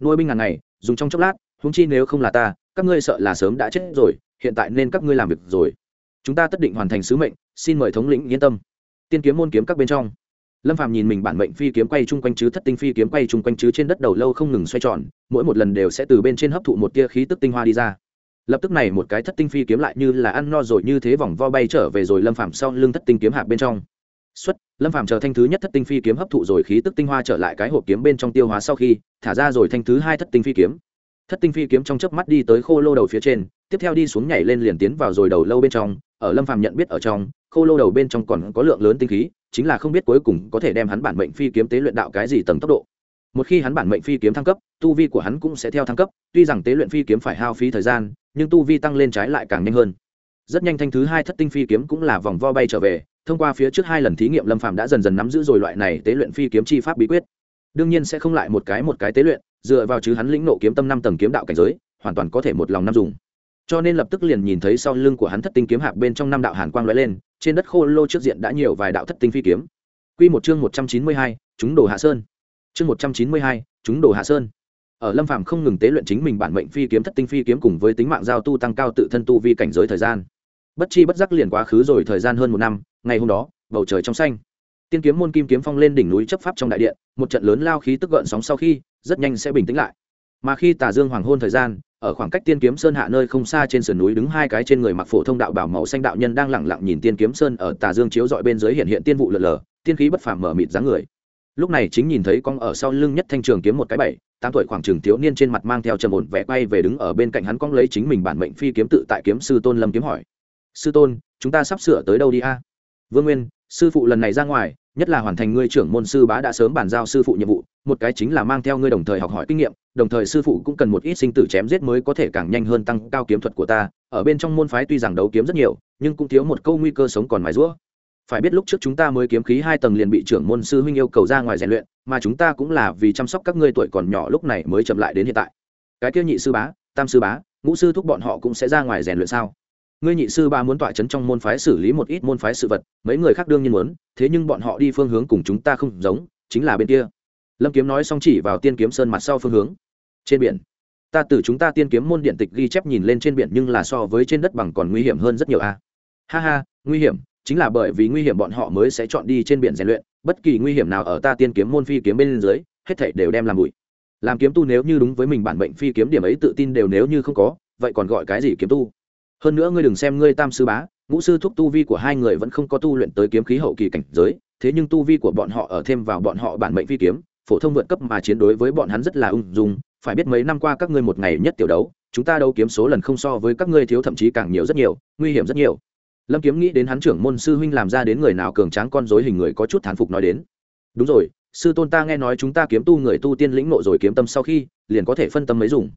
Nuôi binh ngàn ngày, dùng trong chốc lát húng chi nếu không là ta, các ngươi sợ là sớm đã chết rồi, hiện tại nên các ngươi làm việc rồi. Chúng ta tất định hoàn thành sứ mệnh, xin mời thống lĩnh yên tâm. Tiên kiếm môn kiếm các bên trong. Lâm phàm nhìn mình bản mệnh phi kiếm quay chung quanh chứ thất tinh phi kiếm quay chung quanh chứ trên đất đầu lâu không ngừng xoay tròn, mỗi một lần đều sẽ từ bên trên hấp thụ một tia khí tức tinh hoa đi ra. Lập tức này một cái thất tinh phi kiếm lại như là ăn no rồi như thế vòng vo bay trở về rồi lâm phàm sau lưng thất tinh kiếm hạp bên trong xuất, lâm phàm chờ thanh thứ nhất thất tinh phi kiếm hấp thụ rồi khí tức tinh hoa trở lại cái hộp kiếm bên trong tiêu hóa sau khi, thả ra rồi thanh thứ hai thất tinh phi kiếm. Thất tinh phi kiếm trong chớp mắt đi tới khô lô đầu phía trên, tiếp theo đi xuống nhảy lên liền tiến vào rồi đầu lâu bên trong, ở lâm phàm nhận biết ở trong, khô lô đầu bên trong còn có lượng lớn tinh khí, chính là không biết cuối cùng có thể đem hắn bản mệnh phi kiếm tế luyện đạo cái gì tầng tốc độ. Một khi hắn bản mệnh phi kiếm thăng cấp, tu vi của hắn cũng sẽ theo thăng cấp, tuy rằng tế luyện phi kiếm phải hao phí thời gian, nhưng tu vi tăng lên trái lại càng nhanh hơn. Rất nhanh thanh thứ hai thất tinh phi kiếm cũng là vòng vo bay trở về thông qua phía trước hai lần thí nghiệm lâm phàm đã dần dần nắm giữ rồi loại này tế luyện phi kiếm chi pháp bí quyết. Đương nhiên sẽ không lại một cái một cái tế luyện dựa vào chứ hắn lĩnh nộ kiếm tâm năm tầng kiếm đạo cảnh giới hoàn toàn có thể một lòng năm dùng. Cho nên lập tức liền nhìn thấy sau lưng của hắn thất tinh kiếm hạp bên trong năm đạo hàn quang lóe lên trên đất khô lô trước diện đã nhiều vài đạo thất tinh phi kiếm. Quy một chương một trăm chín mươi hai, chúng đồ hạ sơn. Chương một trăm chín mươi hai, chúng đồ hạ sơn. Ở lâm phàm không ngừng tế luyện chính mình bản mệnh phi kiếm thất tinh phi kiếm cùng với tính mạng giao tu tăng cao tự thân tu vi cảnh giới thời gian bất chi bất giác liền quá khứ rồi thời gian hơn một năm, ngày hôm đó, bầu trời trong xanh. Tiên kiếm môn kim kiếm phong lên đỉnh núi chấp pháp trong đại điện, một trận lớn lao khí tức gợn sóng sau khi, rất nhanh sẽ bình tĩnh lại. Mà khi tà dương hoàng hôn thời gian, ở khoảng cách tiên kiếm sơn hạ nơi không xa trên sườn núi đứng hai cái trên người mặc phổ thông đạo bảo màu xanh đạo nhân đang lẳng lặng nhìn tiên kiếm sơn ở tà dương chiếu dọi bên dưới hiện hiện tiên vụ lờ lờ, tiên khí bất phàm mở mịt dáng người. Lúc này chính nhìn thấy con ở sau lưng nhất thanh trường kiếm một cái bảy, tám tuổi khoảng trường thiếu niên trên mặt mang theo trầm ổn vẻ quay về đứng ở bên cạnh hắn con lấy chính mình bản mệnh phi kiếm tự tại kiếm sư tôn lâm kiếm hỏi sư tôn, chúng ta sắp sửa tới đâu đi a? Vương nguyên, sư phụ lần này ra ngoài, nhất là hoàn thành ngươi trưởng môn sư bá đã sớm bàn giao sư phụ nhiệm vụ, một cái chính là mang theo ngươi đồng thời học hỏi kinh nghiệm, đồng thời sư phụ cũng cần một ít sinh tử chém giết mới có thể càng nhanh hơn tăng cao kiếm thuật của ta. Ở bên trong môn phái tuy rằng đấu kiếm rất nhiều, nhưng cũng thiếu một câu nguy cơ sống còn mài rũa phải biết lúc trước chúng ta mới kiếm khí hai tầng liền bị trưởng môn sư huynh yêu cầu ra ngoài rèn luyện, mà chúng ta cũng là vì chăm sóc các ngươi tuổi còn nhỏ lúc này mới chậm lại đến hiện tại. Cái kia nhị sư bá, tam sư bá, ngũ sư thúc bọn họ cũng sẽ ra ngoài rèn luyện sao? Ngươi nhị sư ba muốn tỏa chấn trong môn phái xử lý một ít môn phái sự vật, mấy người khác đương nhiên muốn, thế nhưng bọn họ đi phương hướng cùng chúng ta không giống, chính là bên kia. Lâm kiếm nói xong chỉ vào tiên kiếm sơn mặt sau phương hướng. Trên biển. Ta từ chúng ta tiên kiếm môn điện tịch ghi chép nhìn lên trên biển nhưng là so với trên đất bằng còn nguy hiểm hơn rất nhiều a. Ha ha, nguy hiểm, chính là bởi vì nguy hiểm bọn họ mới sẽ chọn đi trên biển rèn luyện, bất kỳ nguy hiểm nào ở ta tiên kiếm môn phi kiếm bên dưới, hết thảy đều đem làm bụi. Làm kiếm tu nếu như đúng với mình bản mệnh phi kiếm điểm ấy tự tin đều nếu như không có, vậy còn gọi cái gì kiếm tu? Hơn nữa ngươi đừng xem ngươi tam sư bá, ngũ sư thúc tu vi của hai người vẫn không có tu luyện tới kiếm khí hậu kỳ cảnh giới, thế nhưng tu vi của bọn họ ở thêm vào bọn họ bản mệnh phi kiếm, phổ thông vượt cấp mà chiến đối với bọn hắn rất là ung dung, phải biết mấy năm qua các ngươi một ngày nhất tiểu đấu, chúng ta đấu kiếm số lần không so với các ngươi thiếu thậm chí càng nhiều rất nhiều, nguy hiểm rất nhiều. Lâm kiếm nghĩ đến hắn trưởng môn sư huynh làm ra đến người nào cường tráng con dối hình người có chút thán phục nói đến. Đúng rồi, sư tôn ta nghe nói chúng ta kiếm tu người tu tiên lĩnh nộ rồi kiếm tâm sau khi, liền có thể phân tâm mấy dùng.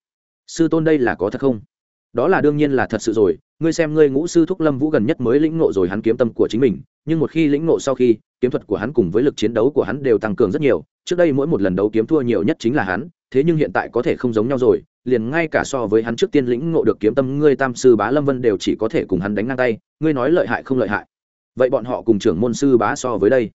Sư tôn đây là có thật không? Đó là đương nhiên là thật sự rồi, ngươi xem ngươi ngũ sư thúc lâm vũ gần nhất mới lĩnh nộ rồi hắn kiếm tâm của chính mình, nhưng một khi lĩnh nộ sau khi, kiếm thuật của hắn cùng với lực chiến đấu của hắn đều tăng cường rất nhiều, trước đây mỗi một lần đấu kiếm thua nhiều nhất chính là hắn, thế nhưng hiện tại có thể không giống nhau rồi, liền ngay cả so với hắn trước tiên lĩnh ngộ được kiếm tâm ngươi tam sư bá lâm vân đều chỉ có thể cùng hắn đánh ngang tay, ngươi nói lợi hại không lợi hại? Vậy bọn họ cùng trưởng môn sư bá so với đây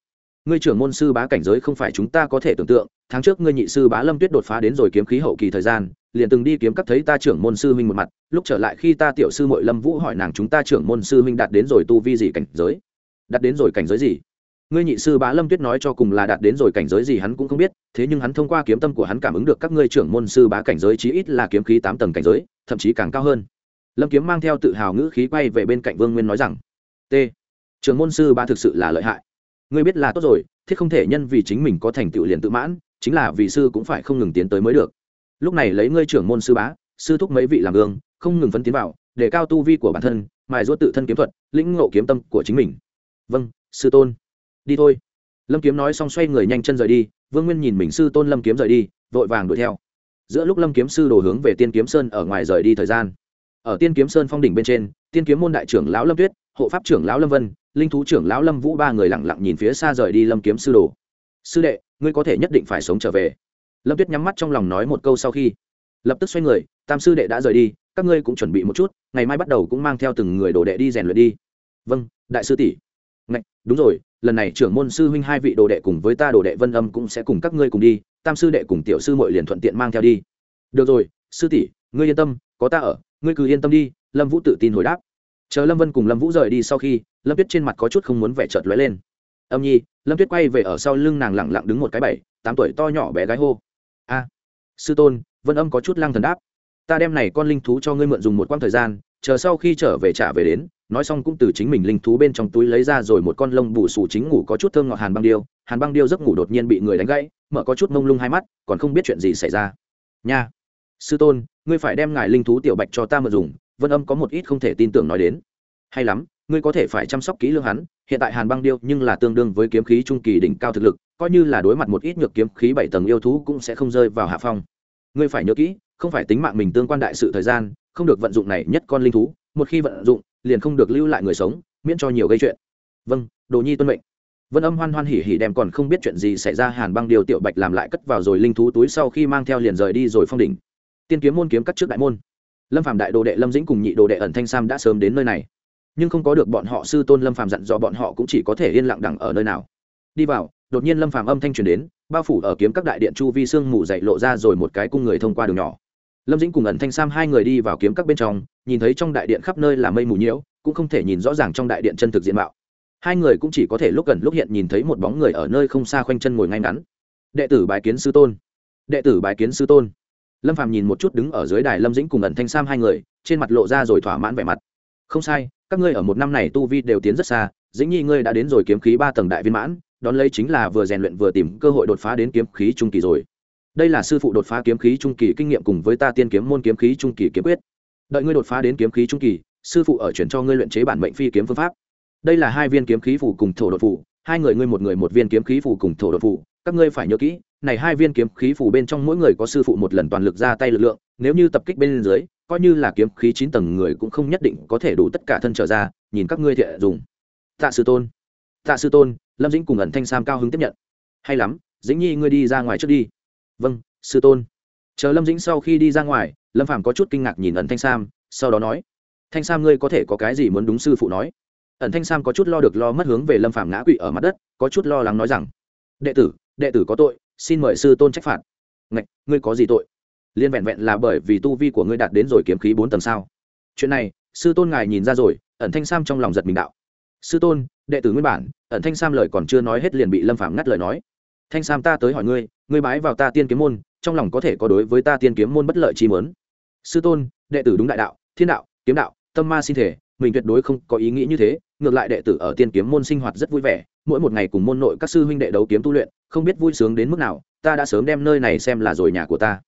ngươi trưởng môn sư bá cảnh giới không phải chúng ta có thể tưởng tượng, tháng trước ngươi nhị sư bá lâm tuyết đột phá đến rồi kiếm khí hậu kỳ thời gian, liền từng đi kiếm cắt thấy ta trưởng môn sư huynh một mặt, lúc trở lại khi ta tiểu sư mội lâm vũ hỏi nàng chúng ta trưởng môn sư huynh đạt đến rồi tu vi gì cảnh giới? Đạt đến rồi cảnh giới gì? Ngươi nhị sư bá lâm tuyết nói cho cùng là đạt đến rồi cảnh giới gì hắn cũng không biết, thế nhưng hắn thông qua kiếm tâm của hắn cảm ứng được các ngươi trưởng môn sư bá cảnh giới chí ít là kiếm khí tám tầng cảnh giới, thậm chí càng cao hơn. Lâm kiếm mang theo tự hào ngữ khí quay về bên cạnh vương nguyên nói rằng, t, trưởng môn sư bá thực sự là lợi hại ngươi biết là tốt rồi, thiết không thể nhân vì chính mình có thành tựu liền tự mãn, chính là vì sư cũng phải không ngừng tiến tới mới được. Lúc này lấy ngươi trưởng môn sư bá, sư thúc mấy vị làm gương, không ngừng phấn tiến vào, để cao tu vi của bản thân, mài ruốt tự thân kiếm thuật, lĩnh ngộ kiếm tâm của chính mình. Vâng sư tôn. Đi thôi. Lâm kiếm nói xong xoay người nhanh chân rời đi, vương nguyên nhìn mình sư tôn lâm kiếm rời đi, vội vàng đuổi theo. Giữa lúc lâm kiếm sư đồ hướng về tiên kiếm sơn ở ngoài rời đi thời gian. Ở tiên kiếm sơn phong đỉnh bên trên, tiên kiếm môn đại trưởng lão lâm tuyết, hộ pháp trưởng lão lâm vân linh thú trưởng lão lâm vũ ba người lặng lặng nhìn phía xa rời đi lâm kiếm sư đồ. Sư đệ ngươi có thể nhất định phải sống trở về. Lâm tuyết nhắm mắt trong lòng nói một câu sau khi lập tức xoay người tam sư đệ đã rời đi các ngươi cũng chuẩn bị một chút ngày mai bắt đầu cũng mang theo từng người đồ đệ đi rèn luyện đi. Vâng đại sư tỷ. Ngạch, đúng rồi lần này trưởng môn sư huynh hai vị đồ đệ cùng với ta đồ đệ vân âm cũng sẽ cùng các ngươi cùng đi tam sư đệ cùng tiểu sư mội liền thuận tiện mang theo đi. Được rồi sư tỷ ngươi yên tâm có ta ở ngươi cứ yên tâm đi lâm vũ tự tin hồi đáp chờ lâm vân cùng lâm vũ rời đi sau khi, lâm tuyết trên mặt có chút không muốn vẻ trợt lóe lên. Âm nhi. Lâm tuyết quay về ở sau lưng nàng lẳng lặng đứng một cái bảy, tám tuổi to nhỏ bé gái hô. A, sư tôn. Vân âm có chút lăng thần đáp. Ta đem này con linh thú cho ngươi mượn dùng một quãng thời gian, chờ sau khi trở về trả về đến. Nói xong cũng từ chính mình linh thú bên trong túi lấy ra rồi một con lông bù xù chính ngủ có chút thơm ngọt hàn băng điêu. Hàn băng điêu giấc ngủ đột nhiên bị người đánh gãy, mở có chút mông lung hai mắt, còn không biết chuyện gì xảy ra. Nha, sư tôn, ngươi phải đem ngài linh thú tiểu bạch cho ta mượn dùng vân âm có một ít không thể tin tưởng nói đến. Hay lắm, ngươi có thể phải chăm sóc kỹ lưỡng hắn, hiện tại hàn băng điêu nhưng là tương đương với kiếm khí trung kỳ đỉnh cao thực lực, coi như là đối mặt một ít nhược kiếm khí bảy tầng yêu thú cũng sẽ không rơi vào hạ phong. Ngươi phải nhớ kỹ, không phải tính mạng mình tương quan đại sự thời gian, không được vận dụng này nhất con linh thú, một khi vận dụng, liền không được lưu lại người sống, miễn cho nhiều gây chuyện. Vâng đồ nhi tuân mệnh. Vân âm hoan hoan hỉ hỉ đem còn không biết chuyện gì xảy ra hàn băng điều tiểu bạch làm lại cất vào rồi linh thú túi sau khi mang theo liền rời đi rồi phong đỉnh. Tiên kiếm môn kiếm cắt trước đại môn lâm phạm đại đồ đệ lâm dĩnh cùng nhị đồ đệ ẩn thanh sam đã sớm đến nơi này. Nhưng không có được bọn họ, sư tôn lâm phạm dặn dò bọn họ cũng chỉ có thể yên lặng đẳng ở nơi nào. Đi vào, đột nhiên lâm phạm âm thanh truyền đến, bao phủ ở kiếm các đại điện chu vi sương mù dậy lộ ra rồi một cái cung người thông qua đường nhỏ. Lâm dĩnh cùng ẩn thanh sam hai người đi vào kiếm các bên trong, nhìn thấy trong đại điện khắp nơi là mây mù nhiễu, cũng không thể nhìn rõ ràng trong đại điện chân thực diện mạo. Hai người cũng chỉ có thể lúc gần lúc hiện nhìn thấy một bóng người ở nơi không xa khoanh chân ngồi ngay ngắn. Đệ tử bái kiến sư tôn. Đệ tử bái kiến sư tôn lâm phàm nhìn một chút đứng ở dưới đài lâm dĩnh cùng ẩn thanh sam hai người, trên mặt lộ ra rồi thỏa mãn vẻ mặt. Không sai, các ngươi ở một năm này tu vi đều tiến rất xa, dĩnh nhi ngươi đã đến rồi kiếm khí ba tầng đại viên mãn, đón lấy chính là vừa rèn luyện vừa tìm cơ hội đột phá đến kiếm khí trung kỳ rồi. Đây là sư phụ đột phá kiếm khí trung kỳ kinh nghiệm cùng với ta tiên kiếm môn kiếm khí trung kỳ kiếm quyết. Đợi ngươi đột phá đến kiếm khí trung kỳ, sư phụ ở chuyển cho ngươi luyện chế bản mệnh phi kiếm phương pháp. Đây là hai viên kiếm khí phủ cùng thổ đột phủ hai người ngươi một người một viên kiếm khí phủ cùng thổ đột phủ các ngươi phải nhớ kỹ này hai viên kiếm khí phủ bên trong mỗi người có sư phụ một lần toàn lực ra tay lực lượng, nếu như tập kích bên dưới, coi như là kiếm khí chín tầng người cũng không nhất định có thể đủ tất cả thân trở ra, nhìn các ngươi thiện dùng. Tạ sư tôn, tạ sư tôn, lâm dĩnh cùng ẩn thanh sam cao hứng tiếp nhận. Hay lắm, dĩnh nhi ngươi đi ra ngoài trước đi. Vâng sư tôn. Chờ lâm dĩnh sau khi đi ra ngoài, lâm phàm có chút kinh ngạc nhìn ẩn thanh sam, sau đó nói, thanh sam ngươi có thể có cái gì muốn đúng sư phụ nói? Ẩn thanh sam có chút lo được lo mất hướng về lâm phàm ngã quỵ ở mặt đất, có chút lo lắng nói rằng, đệ tử đệ tử có tội xin mời sư tôn trách phạt. Ngạch, ngươi có gì tội? Liên vẹn vẹn là bởi vì tu vi của ngươi đạt đến rồi kiếm khí bốn tầng sao? Chuyện này, sư tôn ngài nhìn ra rồi, ẩn thanh sam trong lòng giật mình đạo. Sư tôn, đệ tử nguyên bản, ẩn thanh sam lời còn chưa nói hết liền bị lâm phạm ngắt lời nói. Thanh sam ta tới hỏi ngươi ngươi bái vào ta tiên kiếm môn, trong lòng có thể có đối với ta tiên kiếm môn bất lợi chi mớn sư tôn, đệ tử đúng đại đạo, thiên đạo, kiếm đạo, tâm ma sinh thể, mình tuyệt đối không có ý nghĩ như thế, ngược lại đệ tử ở tiên kiếm môn sinh hoạt rất vui vẻ mỗi một ngày cùng môn nội các sư huynh đệ đấu kiếm tu luyện, không biết vui sướng đến mức nào, ta đã sớm đem nơi này xem là rồi nhà của ta.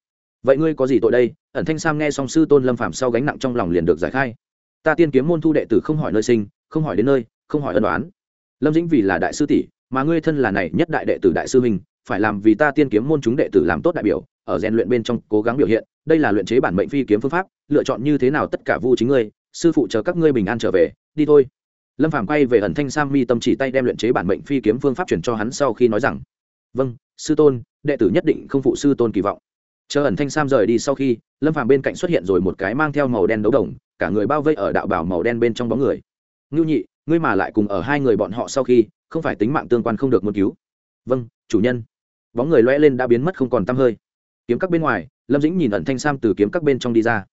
Vậy ngươi có gì tội đây? Ẩn thanh sam nghe xong sư tôn lâm phạm sau gánh nặng trong lòng liền được giải khai. Ta tiên kiếm môn thu đệ tử không hỏi nơi sinh, không hỏi đến nơi, không hỏi ân đoán lâm dĩnh vì là đại sư tỷ, mà ngươi thân là này nhất đại đệ tử đại sư huynh, phải làm vì ta tiên kiếm môn chúng đệ tử làm tốt đại biểu, ở rèn luyện bên trong cố gắng biểu hiện, đây là luyện chế bản mệnh phi kiếm phương pháp, lựa chọn như thế nào tất cả vu chính ngươi, sư phụ chờ các ngươi bình an trở về, đi thôi lâm phàm quay về ẩn thanh sam mi tâm chỉ tay đem luyện chế bản mệnh phi kiếm phương pháp chuyển cho hắn sau khi nói rằng vâng sư tôn, đệ tử nhất định không phụ sư tôn kỳ vọng. Chờ ẩn thanh sam rời đi sau khi, lâm phàm bên cạnh xuất hiện rồi một cái mang theo màu đen đấu đồng, cả người bao vây ở đạo bảo màu đen bên trong bóng người. Ngưu nhị, ngươi mà lại cùng ở hai người bọn họ sau khi, không phải tính mạng tương quan không được muốn cứu. Vâng chủ nhân. Bóng người loe lên đã biến mất không còn t hơi. Kiếm các bên ngoài, lâm dĩnh nhìn ẩn thanh sam từ kiếm các bên trong đi ra.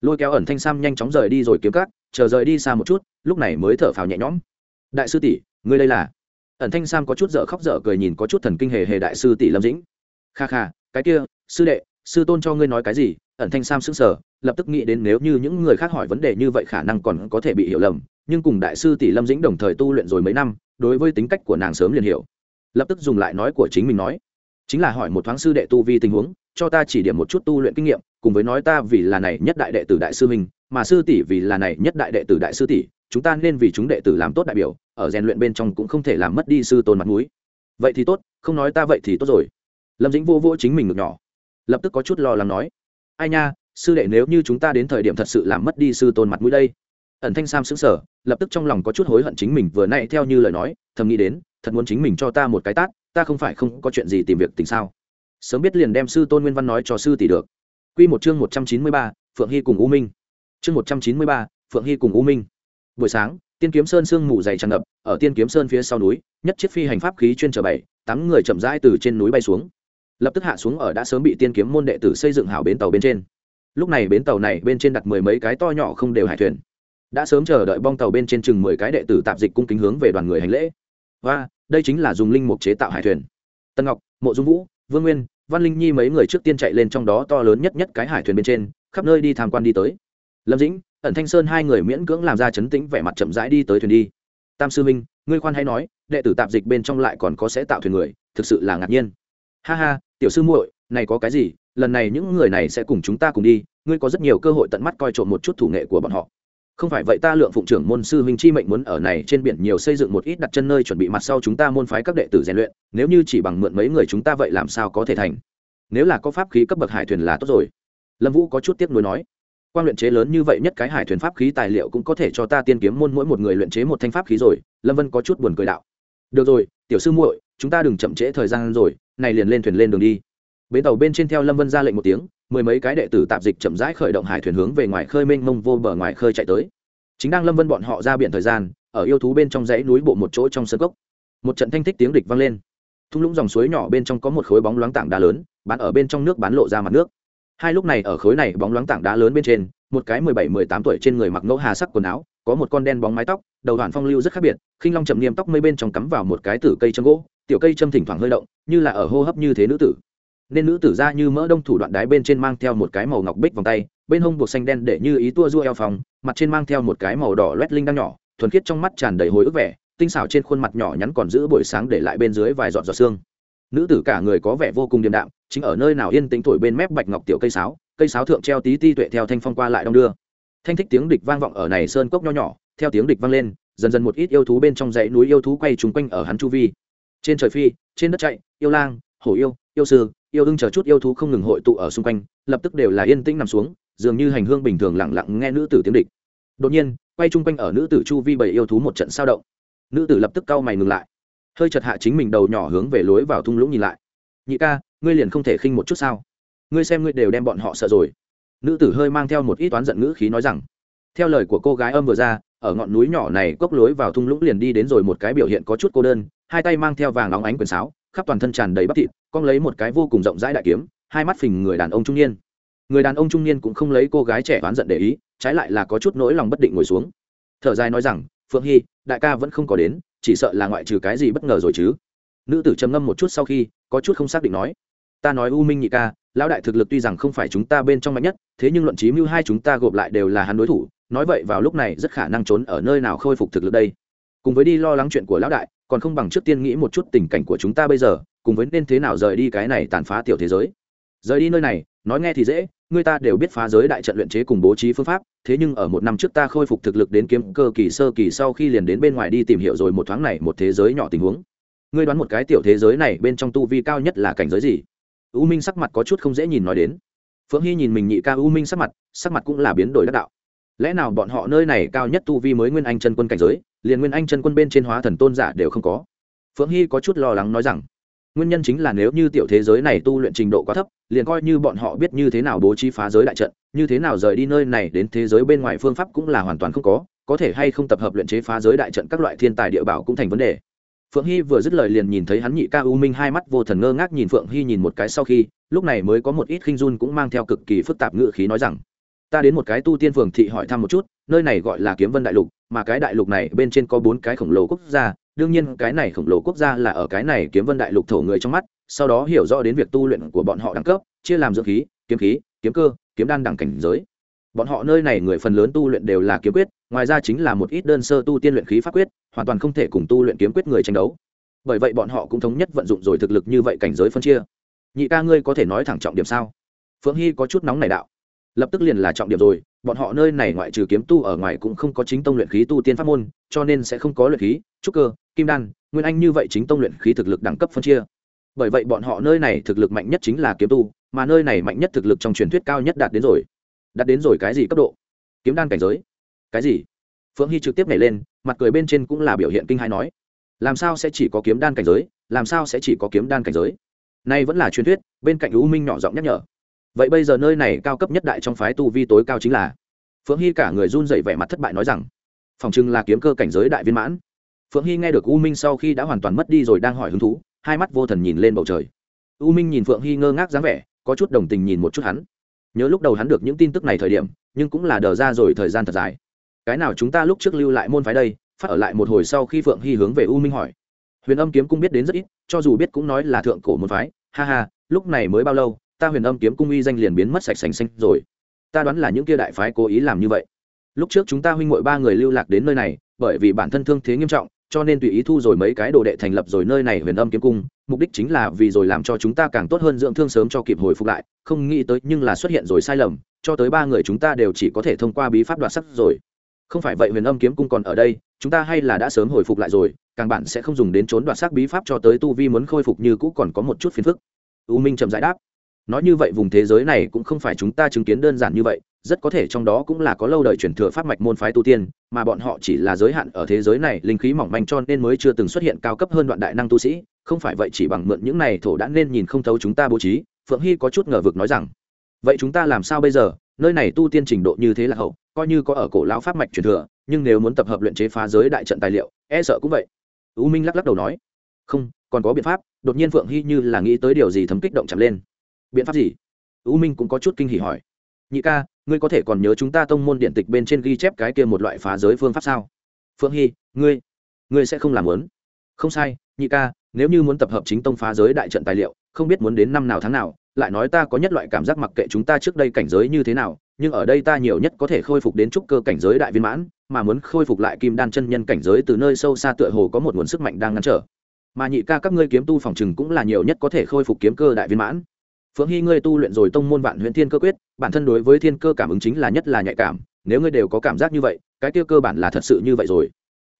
Lôi kéo ẩn thanh sam nhanh chóng rời đi rồi kiếm các chờ rời đi xa một chút, lúc này mới thở phào nhẹ nhõm. Đại sư tỷ, ngươi đây là? Ẩn thanh sam có chút dở khóc dở cười nhìn có chút thần kinh hề hề đại sư tỷ lâm dĩnh. Kha kha, cái kia, sư đệ, sư tôn cho ngươi nói cái gì? Ẩn thanh sam sững sờ, lập tức nghĩ đến nếu như những người khác hỏi vấn đề như vậy khả năng còn có thể bị hiểu lầm, nhưng cùng đại sư tỷ lâm dĩnh đồng thời tu luyện rồi mấy năm, đối với tính cách của nàng sớm liền hiểu. Lập tức dùng lại nói của chính mình nói. Chính là hỏi một thoáng sư đệ tu vi tình huống, cho ta chỉ điểm một chút tu luyện kinh nghiệm, cùng với nói ta vì là này nhất đại đệ tử đại sư mình mà sư tỷ vì là này nhất đại đệ tử đại sư tỷ chúng ta nên vì chúng đệ tử làm tốt đại biểu ở rèn luyện bên trong cũng không thể làm mất đi sư tôn mặt mũi. Vậy thì tốt không nói ta vậy thì tốt rồi. Lâm dĩnh vô vô chính mình ngực nhỏ lập tức có chút lo lắng nói ai nha sư đệ nếu như chúng ta đến thời điểm thật sự làm mất đi sư tôn mặt mũi đây. Ẩn thanh sam sững sờ lập tức trong lòng có chút hối hận chính mình vừa nay theo như lời nói thầm nghĩ đến thật muốn chính mình cho ta một cái tát ta không phải không có chuyện gì tìm việc tình sao? Sớm biết liền đem sư tôn nguyên văn nói cho sư tỷ được. Quy một chương một trăm chín mươi ba, Phượng Hy cùng U Minh. Chương một trăm chín mươi ba, Phượng Hy cùng U Minh. Buổi sáng, Tiên Kiếm Sơn sương mù dày tràn ngập, ở Tiên Kiếm Sơn phía sau núi, nhất chiếc phi hành pháp khí chuyên chở bảy, tám người chậm rãi từ trên núi bay xuống. Lập tức hạ xuống ở đã sớm bị Tiên Kiếm môn đệ tử xây dựng hảo bến tàu bên trên. Lúc này bến tàu này bên trên đặt mười mấy cái to nhỏ không đều hải thuyền. Đã sớm chờ đợi bong tàu bên trên chừng mười cái đệ tử tạm dịch cung kính hướng về đoàn người hành lễ. Và, đây chính là dùng linh mục chế tạo hải thuyền. Tân Ngọc, Mộ Dung Vũ, Vương Nguyên, văn linh nhi mấy người trước tiên chạy lên trong đó to lớn nhất nhất cái hải thuyền bên trên khắp nơi đi tham quan đi tới lâm dĩnh, ẩn thanh sơn hai người miễn cưỡng làm ra chấn tĩnh vẻ mặt chậm rãi đi tới thuyền đi. Tam sư minh ngươi khoan hay nói, đệ tử tạp dịch bên trong lại còn có sẽ tạo thuyền người, thực sự là ngạc nhiên. Ha ha, tiểu sư muội, này có cái gì? Lần này những người này sẽ cùng chúng ta cùng đi, ngươi có rất nhiều cơ hội tận mắt coi trộm một chút thủ nghệ của bọn họ. Không phải vậy ta lượng phụng trưởng môn sư huynh chi mệnh muốn ở này trên biển nhiều xây dựng một ít đặt chân nơi chuẩn bị mặt sau chúng ta môn phái các đệ tử rèn luyện, nếu như chỉ bằng mượn mấy người chúng ta vậy làm sao có thể thành? Nếu là có pháp khí cấp bậc hải thuyền là tốt rồi. Lâm vũ có chút tiếc nuối nói quan luyện chế lớn như vậy nhất cái hải thuyền pháp khí tài liệu cũng có thể cho ta tiên kiếm môn mỗi một người luyện chế một thanh pháp khí rồi, lâm vân có chút buồn cười đạo. Được rồi, tiểu sư muội, chúng ta đừng chậm trễ thời gian rồi, này liền lên thuyền lên đường đi. Bến tàu bên trên theo lâm vân ra lệnh một tiếng, mười mấy cái đệ tử tạp dịch chậm rãi khởi động hải thuyền hướng về ngoài khơi mênh mông vô bờ ngoài khơi chạy tới. Chính đang lâm vân bọn họ ra biển thời gian, ở yêu thú bên trong dãy núi bộ một chỗ trong sân cốc, một trận thanh thích tiếng địch vang lên. Thung lũng dòng suối nhỏ bên trong có một khối bóng loáng tảng đá lớn, bán ở bên trong nước bán lộ ra mặt nước hai lúc này ở khối này bóng loáng tảng đá lớn bên trên, một cái mười bảy, mười tám tuổi trên người mặc ngẫu hà sắc quần áo, có một con đen bóng mái tóc, đầu đoàn phong lưu rất khác biệt, khinh long chậm niêm tóc mây bên trong cắm vào một cái tử cây châm gỗ, tiểu cây châm thỉnh thoảng hơi động, như là ở hô hấp như thế nữ tử. Nên nữ tử ra như mỡ đông thủ đoạn đái bên trên mang theo một cái màu ngọc bích vòng tay, bên hông buộc xanh đen để như ý tua du eo phòng, mặt trên mang theo một cái màu đỏ loét linh đang nhỏ, thuần khiết trong mắt tràn đầy hồi ức vẻ, tinh xảo trên khuôn mặt nhỏ nhắn còn giữ buổi sáng để lại bên dưới vài giọt giọt xương nữ tử cả người có vẻ vô cùng điềm đạm, chính ở nơi nào yên tĩnh thổi bên mép bạch ngọc tiểu cây sáo cây sáo thượng treo tí ti tuệ theo thanh phong qua lại đong đưa. Thanh thích tiếng địch vang vọng ở này sơn cốc nho nhỏ, theo tiếng địch vang lên, dần dần một ít yêu thú bên trong dãy núi yêu thú quay trúng quanh ở hắn chu vi. Trên trời phi, trên đất chạy, yêu lang, hổ yêu yêu sư, yêu ưng chờ chút yêu thú không ngừng hội tụ ở xung quanh, lập tức đều là yên tĩnh nằm xuống, dường như hành hương bình thường lặng lặng nghe nữ tử tiếng địch. Đột nhiên, quay chung quanh ở nữ tử chu vi bảy yêu thú một trận sao động. Nữ tử lập tức cau mày ngừng lại hơi chật hạ chính mình đầu nhỏ hướng về lối vào thung lũng nhìn lại. Nhị ca, ngươi liền không thể khinh một chút sao? Ngươi xem ngươi đều đem bọn họ sợ rồi. Nữ tử hơi mang theo một ít toán giận ngữ khí nói rằng, theo lời của cô gái âm vừa ra, ở ngọn núi nhỏ này cốc lối vào thung lũng liền đi đến rồi một cái biểu hiện có chút cô đơn, hai tay mang theo vàng óng ánh quần sáo, khắp toàn thân tràn đầy bắp thịt con lấy một cái vô cùng rộng rãi đại kiếm, hai mắt phình người đàn ông trung niên. Người đàn ông trung niên cũng không lấy cô gái trẻ oán giận để ý, trái lại là có chút nỗi lòng bất định ngồi xuống. Thở dài nói rằng, phượng hy, đại ca vẫn không có đến chỉ sợ là ngoại trừ cái gì bất ngờ rồi chứ. Nữ tử trầm ngâm một chút sau khi, có chút không xác định nói, ta nói u minh nhị ca, lão đại thực lực tuy rằng không phải chúng ta bên trong mạnh nhất, thế nhưng luận trí mưu hai chúng ta gộp lại đều là hắn đối thủ, nói vậy vào lúc này rất khả năng trốn ở nơi nào khôi phục thực lực đây? Cùng với đi lo lắng chuyện của lão đại, còn không bằng trước tiên nghĩ một chút tình cảnh của chúng ta bây giờ, cùng với nên thế nào rời đi cái này tàn phá tiểu thế giới. Rời đi nơi này nói nghe thì dễ, người ta đều biết phá giới đại trận luyện chế cùng bố trí phương pháp, thế nhưng ở một năm trước ta khôi phục thực lực đến kiếm cơ kỳ sơ kỳ sau khi liền đến bên ngoài đi tìm hiểu rồi một thoáng này một thế giới nhỏ tình huống. Ngươi đoán một cái tiểu thế giới này bên trong tu vi cao nhất là cảnh giới gì? U minh sắc mặt có chút không dễ nhìn nói đến. Phượng hy nhìn mình nhị ca u minh sắc mặt sắc mặt cũng là biến đổi đắc đạo. Lẽ nào bọn họ nơi này cao nhất tu vi mới nguyên anh chân quân cảnh giới, liền nguyên anh chân quân bên trên hóa thần tôn giả đều không có? Phượng hy có chút lo lắng nói rằng nguyên nhân chính là nếu như tiểu thế giới này tu luyện trình độ quá thấp, liền coi như bọn họ biết như thế nào bố trí phá giới đại trận, như thế nào rời đi nơi này đến thế giới bên ngoài phương pháp cũng là hoàn toàn không có có thể hay không tập hợp luyện chế phá giới đại trận các loại thiên tài địa bảo cũng thành vấn đề. Phượng hy vừa dứt lời liền nhìn thấy hắn nhị ca u minh hai mắt vô thần ngơ ngác nhìn phượng hy nhìn một cái sau khi, lúc này mới có một ít khinh run cũng mang theo cực kỳ phức tạp ngự khí nói rằng, ta đến một cái tu tiên phường thị hỏi thăm một chút, nơi này gọi là kiếm vân đại lục, mà cái đại lục này bên trên có bốn cái khổng lồ quốc gia đương nhiên, cái này khổng lồ quốc gia là ở cái này kiếm vân đại lục thổ người trong mắt, sau đó hiểu rõ đến việc tu luyện của bọn họ đẳng cấp, chia làm dưỡng khí, kiếm khí, kiếm cơ, kiếm đan đẳng cảnh giới. Bọn họ nơi này người phần lớn tu luyện đều là kiếm quyết, ngoài ra chính là một ít đơn sơ tu tiên luyện khí pháp quyết, hoàn toàn không thể cùng tu luyện kiếm quyết người tranh đấu. Bởi vậy bọn họ cũng thống nhất vận dụng rồi thực lực như vậy cảnh giới phân chia. Nhị ca ngươi có thể nói thẳng trọng điểm sao? Phượng hy có chút nóng này đạo. Lập tức liền là trọng điểm rồi bọn họ nơi này ngoại trừ kiếm tu ở ngoài cũng không có chính tông luyện khí tu tiên pháp môn, cho nên sẽ không có luyện khí, trúc cơ, kim đan, nguyên anh như vậy chính tông luyện khí thực lực đẳng cấp phân chia. Bởi vậy bọn họ nơi này thực lực mạnh nhất chính là kiếm tu, mà nơi này mạnh nhất thực lực trong truyền thuyết cao nhất đạt đến rồi. Đạt đến rồi cái gì cấp độ? Kiếm đan cảnh giới. Cái gì? Phượng hy trực tiếp nhảy lên, mặt cười bên trên cũng là biểu hiện kinh hãi nói. Làm sao sẽ chỉ có kiếm đan cảnh giới? Làm sao sẽ chỉ có kiếm đan cảnh giới? Nay vẫn là truyền thuyết, bên cạnh u minh nhỏ giọng nhắc nhở vậy bây giờ nơi này cao cấp nhất đại trong phái tu vi tối cao chính là? Phượng hy cả người run dậy vẻ mặt thất bại nói rằng, phòng chừng là kiếm cơ cảnh giới đại viên mãn. Phượng hy nghe được u minh sau khi đã hoàn toàn mất đi rồi đang hỏi hứng thú, hai mắt vô thần nhìn lên bầu trời. U minh nhìn phượng hy ngơ ngác dáng vẻ, có chút đồng tình nhìn một chút hắn. Nhớ lúc đầu hắn được những tin tức này thời điểm, nhưng cũng là đờ ra rồi thời gian thật dài. Cái nào chúng ta lúc trước lưu lại môn phái đây? Phát ở lại một hồi sau khi phượng hy hướng về u minh hỏi. Huyền âm kiếm cung biết đến rất ít, cho dù biết cũng nói là thượng cổ môn phái. Ha ha, lúc này mới bao lâu? Ta huyền âm kiếm cung uy danh liền biến mất sạch sành xanh rồi. Ta đoán là những kia đại phái cố ý làm như vậy. Lúc trước chúng ta huynh mội ba người lưu lạc đến nơi này, bởi vì bản thân thương thế nghiêm trọng, cho nên tùy ý thu rồi mấy cái đồ đệ thành lập rồi nơi này huyền âm kiếm cung, mục đích chính là vì rồi làm cho chúng ta càng tốt hơn dưỡng thương sớm cho kịp hồi phục lại, không nghĩ tới nhưng là xuất hiện rồi sai lầm, cho tới ba người chúng ta đều chỉ có thể thông qua bí pháp đoạt sắc rồi. Không phải vậy huyền âm kiếm cung còn ở đây, chúng ta hay là đã sớm hồi phục lại rồi, càng bạn sẽ không dùng đến trốn đoạt sắc bí pháp cho tới tu vi muốn khôi phục như cũ còn có một chút phiền phức. U minh chậm giải đáp nói như vậy vùng thế giới này cũng không phải chúng ta chứng kiến đơn giản như vậy, rất có thể trong đó cũng là có lâu đời truyền thừa pháp mạch môn phái tu tiên, mà bọn họ chỉ là giới hạn ở thế giới này, linh khí mỏng manh cho nên mới chưa từng xuất hiện cao cấp hơn đoạn đại năng tu sĩ, không phải vậy chỉ bằng mượn những này thổ đã nên nhìn không thấu chúng ta bố trí, phượng hy có chút ngờ vực nói rằng, vậy chúng ta làm sao bây giờ? Nơi này tu tiên trình độ như thế là hậu, coi như có ở cổ lão pháp mạch truyền thừa, nhưng nếu muốn tập hợp luyện chế phá giới đại trận tài liệu e sợ cũng vậy. U minh lắc lắc đầu nói, không, còn có biện pháp. Đột nhiên phượng hy như là nghĩ tới điều gì thấm kích động chậm lên biện pháp gì? U minh cũng có chút kinh hỉ hỏi. Nhị ca, ngươi có thể còn nhớ chúng ta tông môn điện tịch bên trên ghi chép cái kia một loại phá giới phương pháp sao? Phượng hy, ngươi ngươi sẽ không làm lớn không sai, nhị ca, nếu như muốn tập hợp chính tông phá giới đại trận tài liệu, không biết muốn đến năm nào tháng nào, lại nói ta có nhất loại cảm giác mặc kệ chúng ta trước đây cảnh giới như thế nào, nhưng ở đây ta nhiều nhất có thể khôi phục đến trúc cơ cảnh giới đại viên mãn, mà muốn khôi phục lại kim đan chân nhân cảnh giới từ nơi sâu xa tựa hồ có một nguồn sức mạnh đang ngăn trở. Mà nhị ca các ngươi kiếm tu phòng chừng cũng là nhiều nhất có thể khôi phục kiếm cơ đại viên mãn phượng hy ngươi tu luyện rồi tông môn vạn huyện thiên cơ quyết, bản thân đối với thiên cơ cảm ứng chính là nhất là nhạy cảm, nếu ngươi đều có cảm giác như vậy, cái tiêu cơ bản là thật sự như vậy rồi.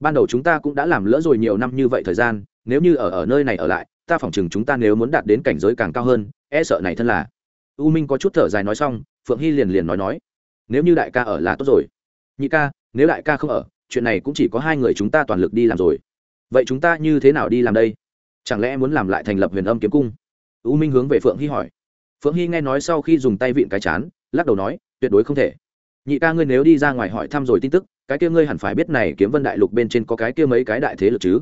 Ban đầu chúng ta cũng đã làm lỡ rồi nhiều năm như vậy thời gian, nếu như ở ở nơi này ở lại, ta phỏng chừng chúng ta nếu muốn đạt đến cảnh giới càng cao hơn e sợ này thân là. U minh có chút thở dài nói xong, phượng hy liền liền nói nói, nếu như đại ca ở là tốt rồi. Nhị ca, nếu đại ca không ở, chuyện này cũng chỉ có hai người chúng ta toàn lực đi làm rồi. Vậy chúng ta như thế nào đi làm đây? Chẳng lẽ muốn làm lại thành lập huyền âm kiếm cung? U minh hướng về phượng hy hỏi phượng hy nghe nói sau khi dùng tay vịn cái chán, lắc đầu nói, tuyệt đối không thể. Nhị ca ngươi nếu đi ra ngoài hỏi thăm rồi tin tức, cái kia ngươi hẳn phải biết này kiếm vân đại lục bên trên có cái kia mấy cái đại thế lực chứ.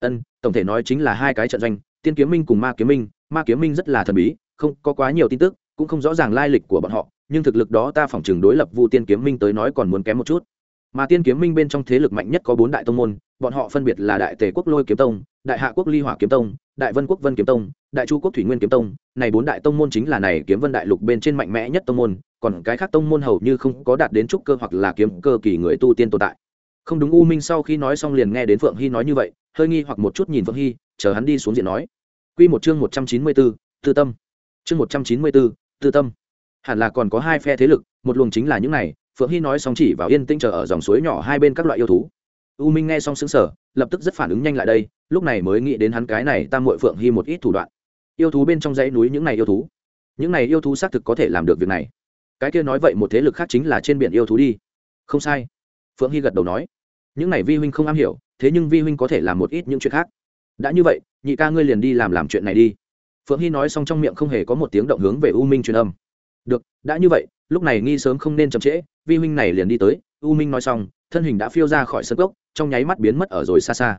Ân, tổng thể nói chính là hai cái trận doanh, tiên kiếm minh cùng ma kiếm minh. Ma kiếm minh rất là thần bí, không có quá nhiều tin tức, cũng không rõ ràng lai lịch của bọn họ, nhưng thực lực đó ta phỏng chừng đối lập vu tiên kiếm minh tới nói còn muốn kém một chút. Mà tiên kiếm minh bên trong thế lực mạnh nhất có bốn đại tông môn bọn họ phân biệt là đại tề quốc lôi kiếm tông, đại hạ quốc ly hỏa kiếm tông, đại vân quốc vân kiếm tông, đại chu quốc thủy nguyên kiếm tông. Này bốn đại tông môn chính là này kiếm vân đại lục bên trên mạnh mẽ nhất tông môn, còn cái khác tông môn hầu như không có đạt đến trúc cơ hoặc là kiếm cơ kỳ người tu tiên tồn tại. Không đúng, u minh sau khi nói xong liền nghe đến phượng hy nói như vậy, hơi nghi hoặc một chút nhìn phượng hy, chờ hắn đi xuống diện nói. Q một chương một trăm chín mươi bốn, tư tâm. Chương một trăm chín mươi bốn, tư tâm. Hẳn là còn có hai phe thế lực, một luồng chính là những này, phượng hy nói xong chỉ vào yên tĩnh chờ ở dòng suối nhỏ hai bên các loại yêu thú u minh nghe xong xứng sở lập tức rất phản ứng nhanh lại đây, lúc này mới nghĩ đến hắn cái này tam mội phượng hy một ít thủ đoạn. Yêu thú bên trong dãy núi những này yêu thú. Những này yêu thú xác thực có thể làm được việc này. Cái kia nói vậy một thế lực khác chính là trên biển yêu thú đi. Không sai. Phượng hy gật đầu nói. Những này vi huynh không am hiểu, thế nhưng vi huynh có thể làm một ít những chuyện khác. Đã như vậy, nhị ca ngươi liền đi làm làm chuyện này đi. Phượng hy nói xong trong miệng không hề có một tiếng động hướng về u minh truyền âm được, đã như vậy, lúc này nghi sớm không nên chậm trễ, vi huynh này liền đi tới, u minh nói xong, thân hình đã phiêu ra khỏi sân gốc trong nháy mắt biến mất ở rồi xa xa.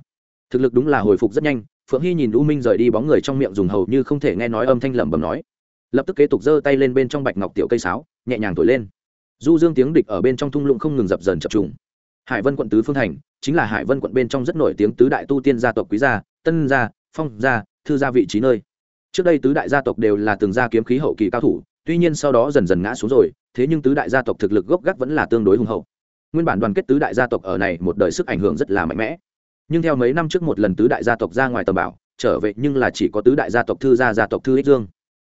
Thực lực đúng là hồi phục rất nhanh, phượng hy nhìn u minh rời đi bóng người trong miệng dùng hầu như không thể nghe nói âm thanh lẩm bẩm nói. Lập tức kế tục giơ tay lên bên trong bạch ngọc tiểu cây sáo, nhẹ nhàng thổi lên. Du dương tiếng địch ở bên trong thung lũng không ngừng dập dần chập trùng. Hải vân quận tứ phương thành, chính là hải vân quận bên trong rất nổi tiếng tứ đại tu tiên gia tộc quý gia, tân gia, phong gia, thư gia vị trí nơi. Trước đây tứ đại gia tộc đều là từng gia kiếm khí hậu kỳ cao thủ tuy nhiên sau đó dần dần ngã xuống rồi thế nhưng tứ đại gia tộc thực lực gốc gác vẫn là tương đối hùng hậu nguyên bản đoàn kết tứ đại gia tộc ở này một đời sức ảnh hưởng rất là mạnh mẽ nhưng theo mấy năm trước một lần tứ đại gia tộc ra ngoài tầm bảo trở về nhưng là chỉ có tứ đại gia tộc thư gia gia tộc thư ích dương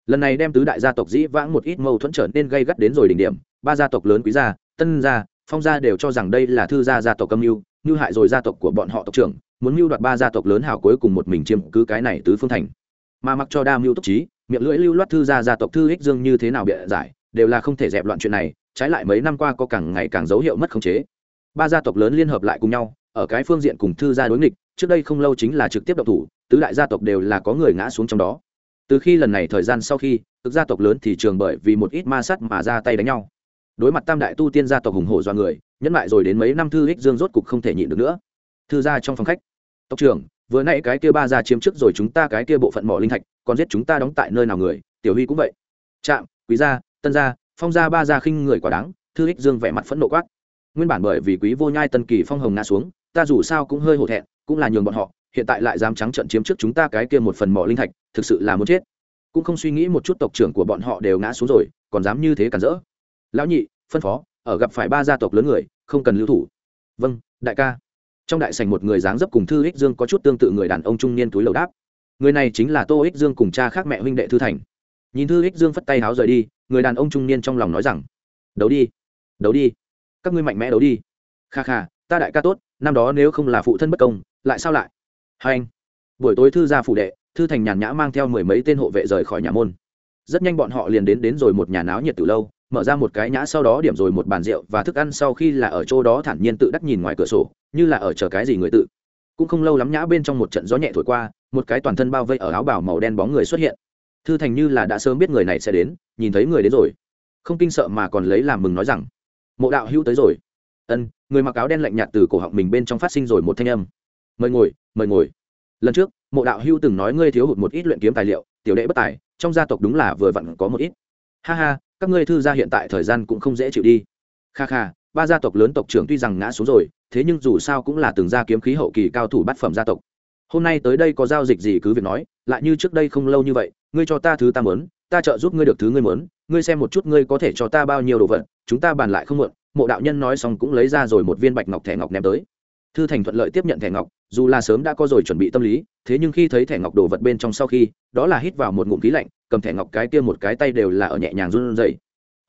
lần này đem tứ đại gia tộc dĩ vãng một ít mâu thuẫn trở nên gây gắt đến rồi đỉnh điểm ba gia tộc lớn quý gia tân gia phong gia đều cho rằng đây là thư gia gia tộc âm mưu như hại rồi gia tộc của bọn họ tộc trưởng muốn mưu đoạt ba gia tộc lớn hảo cuối cùng một mình chiếm cứ cái này tứ phương thành mà mặc cho đa mưu túc trí miệng lưỡi lưu loát thư gia gia tộc thư ích dương như thế nào bịa giải, đều là không thể dẹp loạn chuyện này, trái lại mấy năm qua có càng ngày càng dấu hiệu mất khống chế. Ba gia tộc lớn liên hợp lại cùng nhau, ở cái phương diện cùng thư gia đối nghịch, trước đây không lâu chính là trực tiếp độc thủ, tứ đại gia tộc đều là có người ngã xuống trong đó. Từ khi lần này thời gian sau khi thực gia tộc lớn thì trường bởi vì một ít ma sắt mà ra tay đánh nhau. Đối mặt tam đại tu tiên gia tộc hùng hổ do người, nhẫn lại rồi đến mấy năm thư ích dương rốt cục không thể nhịn được nữa. Thư gia trong phòng khách. Tộc trưởng, vừa nãy cái kia ba gia chiếm trước rồi chúng ta cái kia bộ phận mỏ linh thạch còn giết chúng ta đóng tại nơi nào người, tiểu huy cũng vậy. Trạm quý gia, tân gia, phong gia, ba gia khinh người quả đáng, thư ích dương vẻ mặt phẫn nộ quát. Nguyên bản bởi vì quý vô nhai tân kỳ phong hồng ngã xuống, ta dù sao cũng hơi hổ thẹn, cũng là nhường bọn họ, hiện tại lại dám trắng trận chiếm trước chúng ta cái kia một phần mỏ linh thạch, thực sự là muốn chết. Cũng không suy nghĩ một chút tộc trưởng của bọn họ đều ngã xuống rồi, còn dám như thế cản rỡ. Lão nhị, phân phó, ở gặp phải ba gia tộc lớn người, không cần lưu thủ. Vâng đại ca. Trong đại sảnh một người dáng dấp cùng thư ích dương có chút tương tự người đàn ông trung niên túi lầu đáp người này chính là tô ích dương cùng cha khác mẹ huynh đệ thư thành. Nhìn thư ích dương phất tay háo rời đi, người đàn ông trung niên trong lòng nói rằng, đấu đi đấu đi, các ngươi mạnh mẽ đấu đi. Kha kha, ta đại ca tốt, năm đó nếu không là phụ thân bất công, lại sao lại? Hai anh, buổi tối thư gia phủ đệ, thư thành nhàn nhã mang theo mười mấy tên hộ vệ rời khỏi nhà môn. Rất nhanh bọn họ liền đến đến rồi một nhà náo nhiệt từ lâu, mở ra một cái nhã sau đó điểm rồi một bàn rượu và thức ăn sau khi là ở chỗ đó thản nhiên tự đắc nhìn ngoài cửa sổ, như là ở chờ cái gì người tự. Cũng không lâu lắm nhã bên trong một trận gió nhẹ thổi qua một cái toàn thân bao vây ở áo bảo màu đen bóng người xuất hiện. Thư thành như là đã sớm biết người này sẽ đến, nhìn thấy người đến rồi. Không kinh sợ mà còn lấy làm mừng nói rằng, mộ đạo hữu tới rồi. Ân, người mặc áo đen lạnh nhạt từ cổ họng mình bên trong phát sinh rồi một thanh âm. Mời ngồi mời ngồi. Lần trước, mộ đạo hữu từng nói ngươi thiếu hụt một ít luyện kiếm tài liệu, tiểu đệ bất tài, trong gia tộc đúng là vừa vặn có một ít. Ha ha, các ngươi thư gia hiện tại thời gian cũng không dễ chịu đi. Kha kha, ba gia tộc lớn tộc trưởng tuy rằng ngã xuống rồi, thế nhưng dù sao cũng là từng gia kiếm khí hậu kỳ cao thủ bát phẩm gia tộc hôm nay tới đây có giao dịch gì cứ việc nói lại như trước đây không lâu như vậy ngươi cho ta thứ ta muốn, ta trợ giúp ngươi được thứ ngươi muốn. ngươi xem một chút ngươi có thể cho ta bao nhiêu đồ vật chúng ta bàn lại không muộn mộ đạo nhân nói xong cũng lấy ra rồi một viên bạch ngọc thẻ ngọc ném tới thư thành thuận lợi tiếp nhận thẻ ngọc dù là sớm đã có rồi chuẩn bị tâm lý thế nhưng khi thấy thẻ ngọc đồ vật bên trong sau khi đó là hít vào một ngụm khí lạnh cầm thẻ ngọc cái kia một cái tay đều là ở nhẹ nhàng run rẩy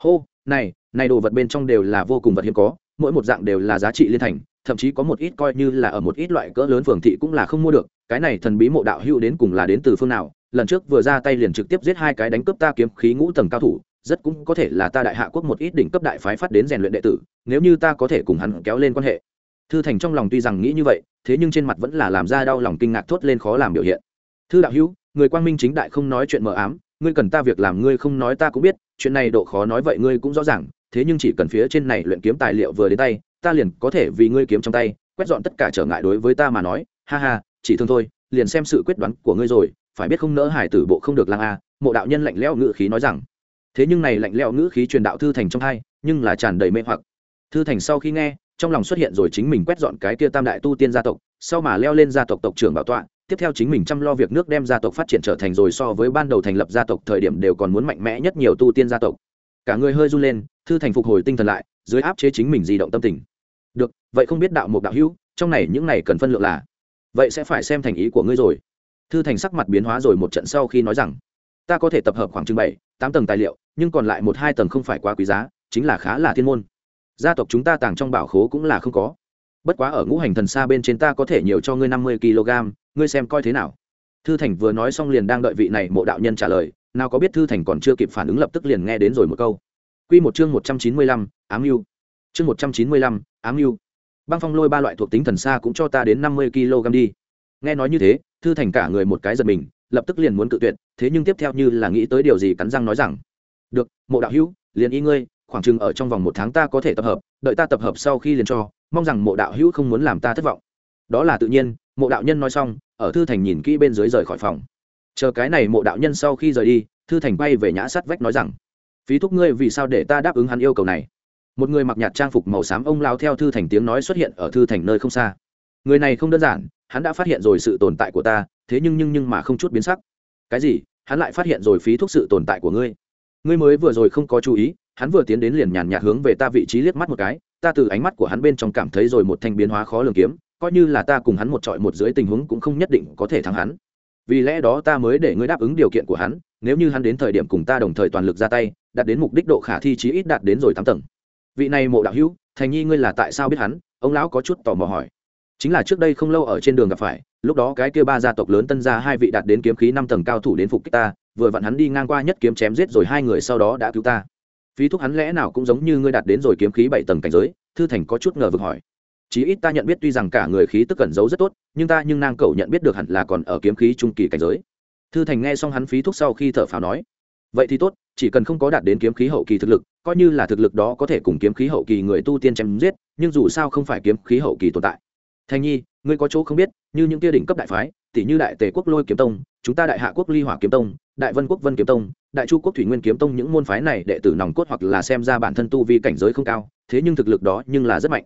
hô này này đồ vật bên trong đều là vô cùng vật hiếm có mỗi một dạng đều là giá trị liên thành thậm chí có một ít coi như là ở một ít loại cỡ lớn phường thị cũng là không mua được, cái này thần bí mộ đạo hữu đến cùng là đến từ phương nào? Lần trước vừa ra tay liền trực tiếp giết hai cái đánh cướp ta kiếm khí ngũ tầng cao thủ, rất cũng có thể là ta đại hạ quốc một ít đỉnh cấp đại phái phát đến rèn luyện đệ tử, nếu như ta có thể cùng hắn kéo lên quan hệ. Thư thành trong lòng tuy rằng nghĩ như vậy, thế nhưng trên mặt vẫn là làm ra đau lòng kinh ngạc thốt lên khó làm biểu hiện. Thư đạo hữu, người quang minh chính đại không nói chuyện mờ ám, ngươi cần ta việc làm ngươi không nói ta cũng biết, chuyện này độ khó nói vậy ngươi cũng rõ ràng, thế nhưng chỉ cần phía trên này luyện kiếm tài liệu vừa đến tay ta liền có thể vì ngươi kiếm trong tay, quét dọn tất cả trở ngại đối với ta mà nói. Ha ha, chỉ thương thôi, liền xem sự quyết đoán của ngươi rồi, phải biết không nỡ hải tử bộ không được lang a, mộ đạo nhân lạnh lẽo ngữ khí nói rằng. Thế nhưng này lạnh lẽo ngữ khí truyền đạo thư thành trong hai, nhưng là tràn đầy mê hoặc. Thư thành sau khi nghe, trong lòng xuất hiện rồi chính mình quét dọn cái kia tam đại tu tiên gia tộc, sau mà leo lên gia tộc tộc trưởng bảo tọa, tiếp theo chính mình chăm lo việc nước đem gia tộc phát triển trở thành rồi so với ban đầu thành lập gia tộc thời điểm đều còn muốn mạnh mẽ nhất nhiều tu tiên gia tộc. Cả người hơi run lên, thư thành phục hồi tinh thần lại, dưới áp chế chính mình di động tâm tình được, vậy không biết đạo mục đạo hữu, trong này những này cần phân lượng là? Vậy sẽ phải xem thành ý của ngươi rồi. Thư thành sắc mặt biến hóa rồi một trận sau khi nói rằng, ta có thể tập hợp khoảng chừng bảy, tám tầng tài liệu, nhưng còn lại một hai tầng không phải quá quý giá, chính là khá là thiên môn. Gia tộc chúng ta tàng trong bảo khố cũng là không có. Bất quá ở ngũ hành thần xa bên trên ta có thể nhiều cho ngươi năm mươi kg, ngươi xem coi thế nào. Thư thành vừa nói xong liền đang đợi vị này mộ đạo nhân trả lời, nào có biết thư thành còn chưa kịp phản ứng lập tức liền nghe đến rồi một câu. Q một chương một trăm chín mươi lăm, ám mưu chương một trăm chín mươi lăm ám mưu băng phong lôi ba loại thuộc tính thần xa cũng cho ta đến năm mươi kg đi. Nghe nói như thế, thư thành cả người một cái giật mình, lập tức liền muốn cự tuyệt, thế nhưng tiếp theo như là nghĩ tới điều gì cắn răng nói rằng, được, mộ đạo hữu, liền y ngươi, khoảng chừng ở trong vòng một tháng ta có thể tập hợp, đợi ta tập hợp sau khi liền cho, mong rằng mộ đạo hữu không muốn làm ta thất vọng. Đó là tự nhiên, mộ đạo nhân nói xong, ở thư thành nhìn kỹ bên dưới rời khỏi phòng. Chờ cái này mộ đạo nhân sau khi rời đi, thư thành bay về nhã sắt vách nói rằng, phí thúc ngươi vì sao để ta đáp ứng hắn yêu cầu này? Một người mặc nhạt trang phục màu xám ông lao theo thư thành tiếng nói xuất hiện ở thư thành nơi không xa. Người này không đơn giản, hắn đã phát hiện rồi sự tồn tại của ta, thế nhưng nhưng nhưng mà không chút biến sắc. Cái gì? Hắn lại phát hiện rồi phí thuốc sự tồn tại của ngươi. Ngươi mới vừa rồi không có chú ý, hắn vừa tiến đến liền nhàn nhạt hướng về ta vị trí liếc mắt một cái, ta từ ánh mắt của hắn bên trong cảm thấy rồi một thanh biến hóa khó lường kiếm, coi như là ta cùng hắn một trọi một dưới tình huống cũng không nhất định có thể thắng hắn. Vì lẽ đó ta mới để ngươi đáp ứng điều kiện của hắn, nếu như hắn đến thời điểm cùng ta đồng thời toàn lực ra tay, đạt đến mục đích độ khả thi chí ít đạt đến rồi tám tầng vị này mộ đạo hữu, thành nhi ngươi là tại sao biết hắn? Ông lão có chút tò mò hỏi. Chính là trước đây không lâu ở trên đường gặp phải, lúc đó cái kia ba gia tộc lớn tân gia hai vị đạt đến kiếm khí năm tầng cao thủ đến phục kích ta, vừa vặn hắn đi ngang qua nhất kiếm chém giết rồi hai người sau đó đã cứu ta. Phí thúc hắn lẽ nào cũng giống như ngươi đạt đến rồi kiếm khí bảy tầng cảnh giới, thư thành có chút ngờ vực hỏi. Chí ít ta nhận biết tuy rằng cả người khí tức cẩn giấu rất tốt, nhưng ta, nhưng nang cầu nhận biết được hẳn là còn ở kiếm khí trung kỳ cảnh giới. Thư thành nghe xong hắn phí thúc sau khi thở phào nói. Vậy thì tốt chỉ cần không có đạt đến kiếm khí hậu kỳ thực lực, coi như là thực lực đó có thể cùng kiếm khí hậu kỳ người tu tiên chém giết, nhưng dù sao không phải kiếm khí hậu kỳ tồn tại. Thành nhi, ngươi có chỗ không biết, như những kia đỉnh cấp đại phái tỷ như đại tề quốc lôi kiếm tông, chúng ta đại hạ quốc ly hỏa kiếm tông, đại vân quốc vân kiếm tông, đại chu quốc thủy nguyên kiếm tông những môn phái này đệ tử nòng cốt hoặc là xem ra bản thân tu vi cảnh giới không cao, thế nhưng thực lực đó nhưng là rất mạnh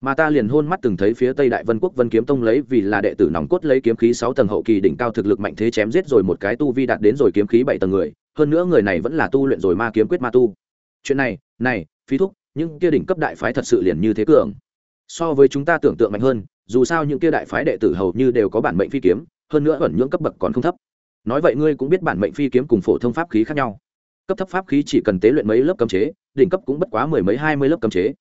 mà ta liền hôn mắt từng thấy phía tây đại vân quốc vân kiếm tông lấy vì là đệ tử nòng cốt lấy kiếm khí sáu tầng hậu kỳ đỉnh cao thực lực mạnh thế chém giết rồi một cái tu vi đạt đến rồi kiếm khí bảy tầng người, hơn nữa người này vẫn là tu luyện rồi ma kiếm quyết ma tu. Chuyện này này, phí thúc, những kia đỉnh cấp đại phái thật sự liền như thế cường. So với chúng ta tưởng tượng mạnh hơn, dù sao những kia đại phái đệ tử hầu như đều có bản mệnh phi kiếm, hơn nữa ẩn nhưỡng cấp bậc còn không thấp. Nói vậy ngươi cũng biết bản mệnh phi kiếm cùng phổ thông pháp khí khác nhau. Cấp thấp pháp khí chỉ cần tế luyện mấy lớp cấm chế, đỉnh cấp cũng bất quá mười mấy hai mươi lớp cấm chế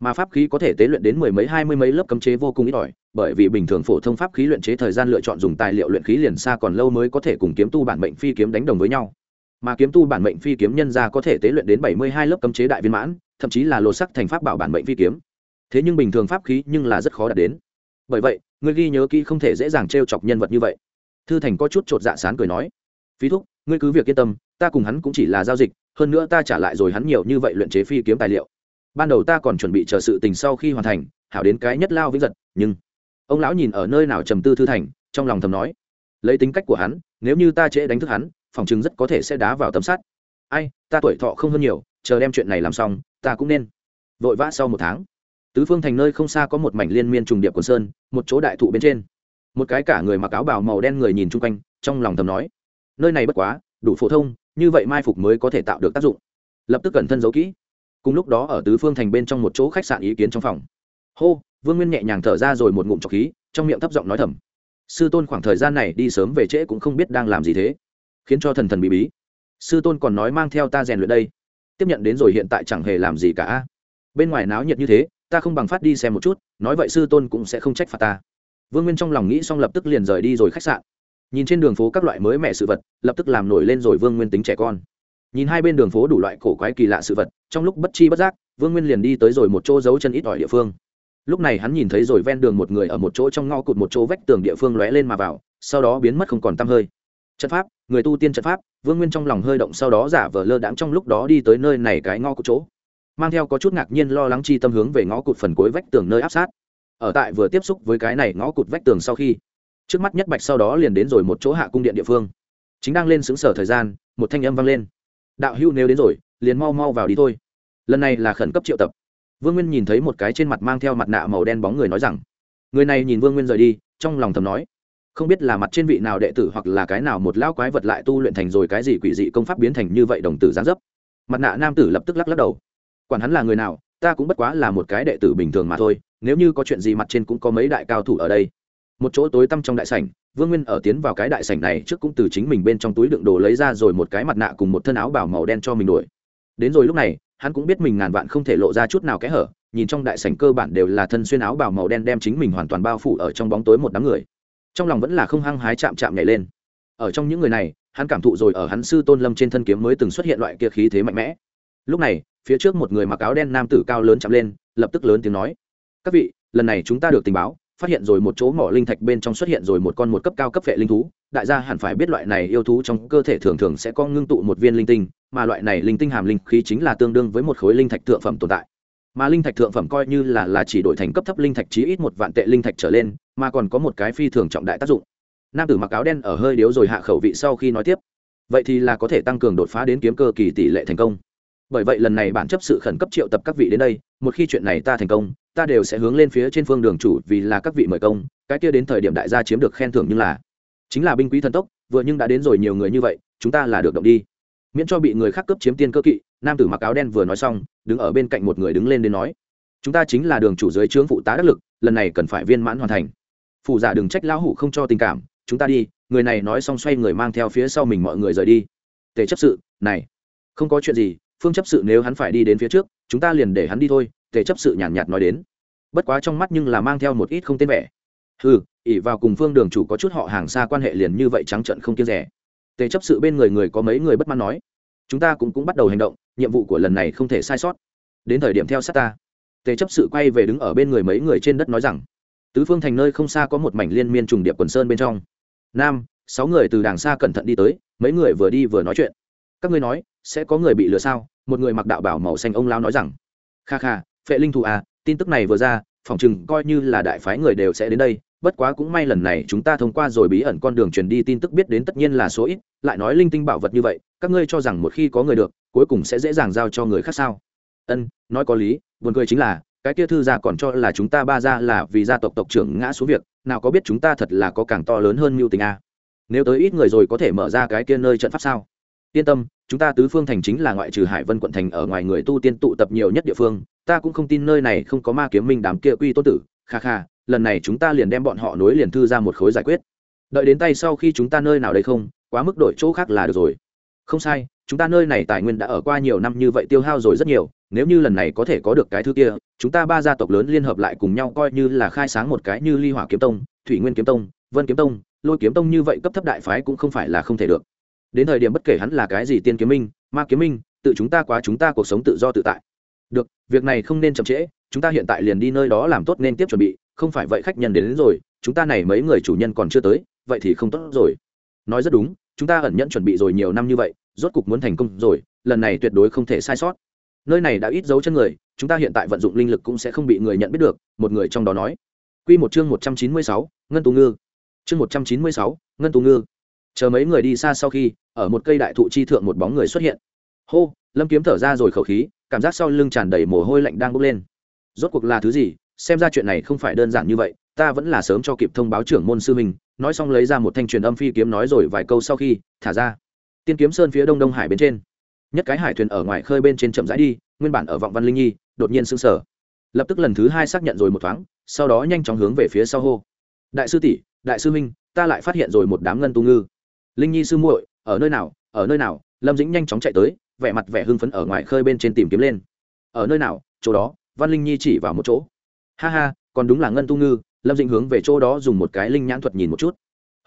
mà pháp khí có thể tế luyện đến mười mấy, hai mươi mấy lớp cấm chế vô cùng ít ỏi, bởi vì bình thường phổ thông pháp khí luyện chế thời gian lựa chọn dùng tài liệu luyện khí liền xa còn lâu mới có thể cùng kiếm tu bản mệnh phi kiếm đánh đồng với nhau. Mà kiếm tu bản mệnh phi kiếm nhân ra có thể tế luyện đến bảy mươi hai lớp cấm chế đại viên mãn, thậm chí là lột sắc thành pháp bảo bản mệnh phi kiếm. Thế nhưng bình thường pháp khí nhưng là rất khó đạt đến. Bởi vậy, ngươi ghi nhớ kỹ không thể dễ dàng t r e o chọc nhân vật như vậy. Thư thành có chút t r ộ t dạ sán cười nói, phí thúc, ngươi cứ việc yên tâm, ta cùng hắn cũng chỉ là giao dịch, hơn nữa ta trả lại rồi hắn nhiều như vậy luyện chế phi kiếm tài liệu ban đầu ta còn chuẩn bị chờ sự tình sau khi hoàn thành, hảo đến cái nhất lao vĩnh giật, nhưng ông lão nhìn ở nơi nào trầm tư thư thành, trong lòng thầm nói, lấy tính cách của hắn, nếu như ta trễ đánh thức hắn, phòng chứng rất có thể sẽ đá vào tấm sắt. Ai, ta tuổi thọ không hơn nhiều, chờ đem chuyện này làm xong, ta cũng nên vội vã sau một tháng. Tứ phương thành nơi không xa có một mảnh liên miên trùng điệp quần sơn, một chỗ đại thụ bên trên. Một cái cả người mặc áo bào màu đen người nhìn chung quanh, trong lòng thầm nói, nơi này bất quá, đủ phổ thông, như vậy mai phục mới có thể tạo được tác dụng. Lập tức cẩn thân giấu kỹ cùng lúc đó ở tứ phương thành bên trong một chỗ khách sạn ý kiến trong phòng. Hô, vương nguyên nhẹ nhàng thở ra rồi một ngụm trọc khí, trong miệng thấp giọng nói thầm. Sư tôn khoảng thời gian này đi sớm về trễ cũng không biết đang làm gì thế. Khiến cho thần thần bí bí. Sư tôn còn nói mang theo ta rèn luyện đây. Tiếp nhận đến rồi hiện tại chẳng hề làm gì cả. Bên ngoài náo nhiệt như thế, ta không bằng phát đi xem một chút, nói vậy sư tôn cũng sẽ không trách phạt ta. Vương nguyên trong lòng nghĩ xong lập tức liền rời đi rồi khách sạn. Nhìn trên đường phố các loại mới mẻ sự vật, lập tức làm nổi lên rồi vương nguyên tính trẻ con nhìn hai bên đường phố đủ loại cổ quái kỳ lạ sự vật, trong lúc bất chi bất giác, vương nguyên liền đi tới rồi một chỗ dấu chân ít ỏi địa phương. Lúc này hắn nhìn thấy rồi ven đường một người ở một chỗ trong ngõ cụt một chỗ vách tường địa phương lóe lên mà vào, sau đó biến mất không còn tăm hơi. Trận pháp, người tu tiên trận pháp, vương nguyên trong lòng hơi động sau đó giả vờ lơ đãng trong lúc đó đi tới nơi này cái ngõ cụt chỗ. Mang theo có chút ngạc nhiên lo lắng chi tâm hướng về ngõ cụt phần cuối vách tường nơi áp sát. Ở tại vừa tiếp xúc với cái này ngõ cụt vách tường sau khi, trước mắt nhất bạch sau đó liền đến rồi một chỗ hạ cung điện địa phương. Chính đang lên xứng sở thời gian, một thanh âm vang lên đạo hữu nếu đến rồi, liền mau mau vào đi thôi. Lần này là khẩn cấp triệu tập. Vương nguyên nhìn thấy một cái trên mặt mang theo mặt nạ màu đen bóng người nói rằng, người này nhìn vương nguyên rời đi, trong lòng thầm nói, không biết là mặt trên vị nào đệ tử hoặc là cái nào một lão quái vật lại tu luyện thành rồi cái gì quỷ dị công pháp biến thành như vậy đồng tử gián dấp. Mặt nạ nam tử lập tức lắc lắc đầu. Quản hắn là người nào, ta cũng bất quá là một cái đệ tử bình thường mà thôi, nếu như có chuyện gì mặt trên cũng có mấy đại cao thủ ở đây. Một chỗ tối tăm trong đại sảnh vương nguyên ở tiến vào cái đại sảnh này trước cũng từ chính mình bên trong túi đựng đồ lấy ra rồi một cái mặt nạ cùng một thân áo bảo màu đen cho mình đuổi đến rồi lúc này, hắn cũng biết mình ngàn vạn không thể lộ ra chút nào kẽ hở, nhìn trong đại sảnh cơ bản đều là thân xuyên áo bảo màu đen đem chính mình hoàn toàn bao phủ ở trong bóng tối một đám người. Trong lòng vẫn là không hăng hái chạm chạm nhảy lên. Ở trong những người này, hắn cảm thụ rồi ở hắn sư tôn lâm trên thân kiếm mới từng xuất hiện loại kia khí thế mạnh mẽ. Lúc này, phía trước một người mặc áo đen nam tử cao lớn chạm lên, lập tức lớn tiếng nói, các vị, lần này chúng ta được tình báo phát hiện rồi một chỗ mỏ linh thạch bên trong xuất hiện rồi một con một cấp cao cấp vệ linh thú. Đại gia hẳn phải biết loại này yêu thú trong cơ thể thường thường sẽ có ngưng tụ một viên linh tinh, mà loại này linh tinh hàm linh khí chính là tương đương với một khối linh thạch thượng phẩm tồn tại. Mà linh thạch thượng phẩm coi như là là chỉ đổi thành cấp thấp linh thạch chí ít một vạn tệ linh thạch trở lên, mà còn có một cái phi thường trọng đại tác dụng. Nam tử mặc áo đen ở hơi điếu rồi hạ khẩu vị sau khi nói tiếp. Vậy thì là có thể tăng cường đột phá đến kiếm cơ kỳ tỷ lệ thành công. Bởi vậy lần này bản chấp sự khẩn cấp triệu tập các vị đến đây, một khi chuyện này ta thành công ta đều sẽ hướng lên phía trên phương đường chủ vì là các vị mời công, cái kia đến thời điểm đại gia chiếm được khen thưởng nhưng là, chính là binh quý thần tốc, vừa nhưng đã đến rồi nhiều người như vậy, chúng ta là được động đi. Miễn cho bị người khác cấp chiếm tiên cơ kỵ, nam tử mặc áo đen vừa nói xong, đứng ở bên cạnh một người đứng lên đến nói, chúng ta chính là đường chủ dưới trướng phụ tá đắc lực, lần này cần phải viên mãn hoàn thành. Phụ giả đừng trách lão hủ không cho tình cảm, chúng ta đi, người này nói xong xoay người mang theo phía sau mình mọi người rời đi. Tề chấp sự, này, không có chuyện gì, phương chấp sự nếu hắn phải đi đến phía trước, chúng ta liền để hắn đi thôi tề chấp sự nhàn nhạt, nói đến. Bất quá trong mắt nhưng là mang theo một ít không tên vẻ. Ừ ỉ vào cùng phương đường chủ có chút họ hàng xa quan hệ liền như vậy trắng trận không kiêng rẻ. Tề chấp sự bên người người có mấy người bất mãn nói. Chúng ta cũng cũng bắt đầu hành động nhiệm vụ của lần này không thể sai sót. Đến thời điểm theo sát ta. Tề chấp sự quay về đứng ở bên người mấy người trên đất nói rằng. Tứ phương thành nơi không xa có một mảnh liên miên trùng điệp quần sơn bên trong. Nam sáu người từ đàng xa cẩn thận đi tới mấy người vừa đi vừa nói chuyện. Các ngươi nói sẽ có người bị lừa sao? Một người mặc đạo bảo màu xanh ông lao nói rằng. Kha kha phệ linh thù à tin tức này vừa ra, phòng chừng coi như là đại phái người đều sẽ đến đây, bất quá cũng may lần này chúng ta thông qua rồi bí ẩn con đường truyền đi tin tức biết đến tất nhiên là số ít, lại nói linh tinh bảo vật như vậy, các ngươi cho rằng một khi có người được, cuối cùng sẽ dễ dàng giao cho người khác sao? Ân, nói có lý, buồn cười chính là, cái kia thư gia còn cho là chúng ta ba gia là vì gia tộc tộc trưởng ngã xuống việc, nào có biết chúng ta thật là có càng to lớn hơn mưu tình a nếu tới ít người rồi có thể mở ra cái kia nơi trận pháp sao? Yên tâm, chúng ta tứ phương thành chính là ngoại trừ hải vân quận thành ở ngoài người tu tiên tụ tập nhiều nhất địa phương ta cũng không tin nơi này không có ma kiếm minh đám kia quy tôn tử, kha kha, lần này chúng ta liền đem bọn họ nối liền thư ra một khối giải quyết. Đợi đến tay sau khi chúng ta nơi nào đây không, quá mức đổi chỗ khác là được rồi. Không sai, chúng ta nơi này tài nguyên đã ở qua nhiều năm như vậy tiêu hao rồi rất nhiều, nếu như lần này có thể có được cái thứ kia, chúng ta ba gia tộc lớn liên hợp lại cùng nhau coi như là khai sáng một cái như ly hỏa kiếm tông, thủy nguyên kiếm tông, vân kiếm tông, lôi kiếm tông như vậy cấp thấp đại phái cũng không phải là không thể được. Đến thời điểm bất kể hắn là cái gì tiên kiếm minh, ma kiếm minh, tự chúng ta quá chúng ta cuộc sống tự do tự tại được việc này không nên chậm trễ chúng ta hiện tại liền đi nơi đó làm tốt nên tiếp chuẩn bị không phải vậy khách nhân đến, đến rồi chúng ta này mấy người chủ nhân còn chưa tới vậy thì không tốt rồi. Nói rất đúng chúng ta ẩn nhẫn chuẩn bị rồi nhiều năm như vậy rốt cục muốn thành công rồi lần này tuyệt đối không thể sai sót. Nơi này đã ít dấu chân người chúng ta hiện tại vận dụng linh lực cũng sẽ không bị người nhận biết được một người trong đó nói. Q một chương một trăm chín mươi sáu ngân tú ngư. Chương một trăm chín mươi sáu ngân tú ngư. Chờ mấy người đi xa sau khi ở một cây đại thụ chi thượng một bóng người xuất hiện. Hô lâm kiếm thở ra rồi khẩu khí cảm giác sau lưng tràn đầy mồ hôi lạnh đang bốc lên. Rốt cuộc là thứ gì? Xem ra chuyện này không phải đơn giản như vậy, ta vẫn là sớm cho kịp thông báo trưởng môn sư mình nói xong lấy ra một thanh truyền âm phi kiếm nói rồi vài câu sau khi, thả ra. Tiên kiếm sơn phía đông đông hải bên trên. Nhất cái hải thuyền ở ngoài khơi bên trên chậm rãi đi, nguyên bản ở vọng văn linh nhi, đột nhiên sững sờ. Lập tức lần thứ hai xác nhận rồi một thoáng, sau đó nhanh chóng hướng về phía sau hô. Đại sư tỷ, đại sư minh ta lại phát hiện rồi một đám ngân tu ngư. Linh nhi sư muội, ở nơi nào, ở nơi nào? Lâm dĩnh nhanh chóng chạy tới vẻ mặt vẻ hưng phấn ở ngoài khơi bên trên tìm kiếm lên. Ở nơi nào? Chỗ đó. Văn linh nhi chỉ vào một chỗ. Ha ha, còn đúng là ngân tu ngư. Lâm dĩnh hướng về chỗ đó dùng một cái linh nhãn thuật nhìn một chút.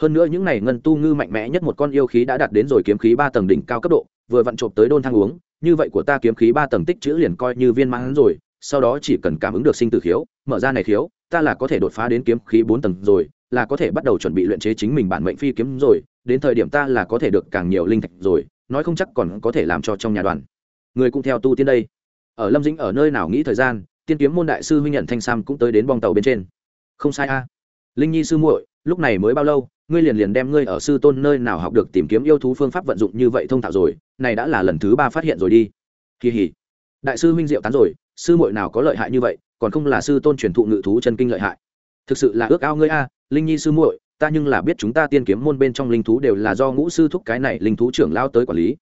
Hơn nữa những này ngân tu ngư mạnh mẽ nhất một con yêu khí đã đạt đến rồi kiếm khí ba tầng đỉnh cao cấp độ, vừa vặn trộm tới đôn thang uống, như vậy của ta kiếm khí ba tầng tích chữ liền coi như viên mãn rồi, sau đó chỉ cần cảm ứng được sinh tử khiếu, mở ra này khiếu, ta là có thể đột phá đến kiếm khí bốn tầng rồi, là có thể bắt đầu chuẩn bị luyện chế chính mình bản mệnh phi kiếm rồi, đến thời điểm ta là có thể được càng nhiều linh thạch rồi nói không chắc còn có thể làm cho trong nhà đoàn. Người cũng theo tu tiên đây. Ở lâm dĩnh ở nơi nào nghĩ thời gian, tiên kiếm môn đại sư huynh nhận thanh sam cũng tới đến bong tàu bên trên. Không sai a. Linh nhi sư muội, lúc này mới bao lâu, ngươi liền liền đem ngươi ở sư tôn nơi nào học được tìm kiếm yêu thú phương pháp vận dụng như vậy thông thạo rồi, này đã là lần thứ ba phát hiện rồi đi. Kỳ hỉ. Đại sư huynh diệu tán rồi, sư muội nào có lợi hại như vậy, còn không là sư tôn truyền thụ ngự thú chân kinh lợi hại. Thực sự là ước ao ngươi a, linh nhi sư muội ta nhưng là biết chúng ta tiên kiếm môn bên trong linh thú đều là do ngũ sư thúc cái này linh thú trưởng lao tới quản lý.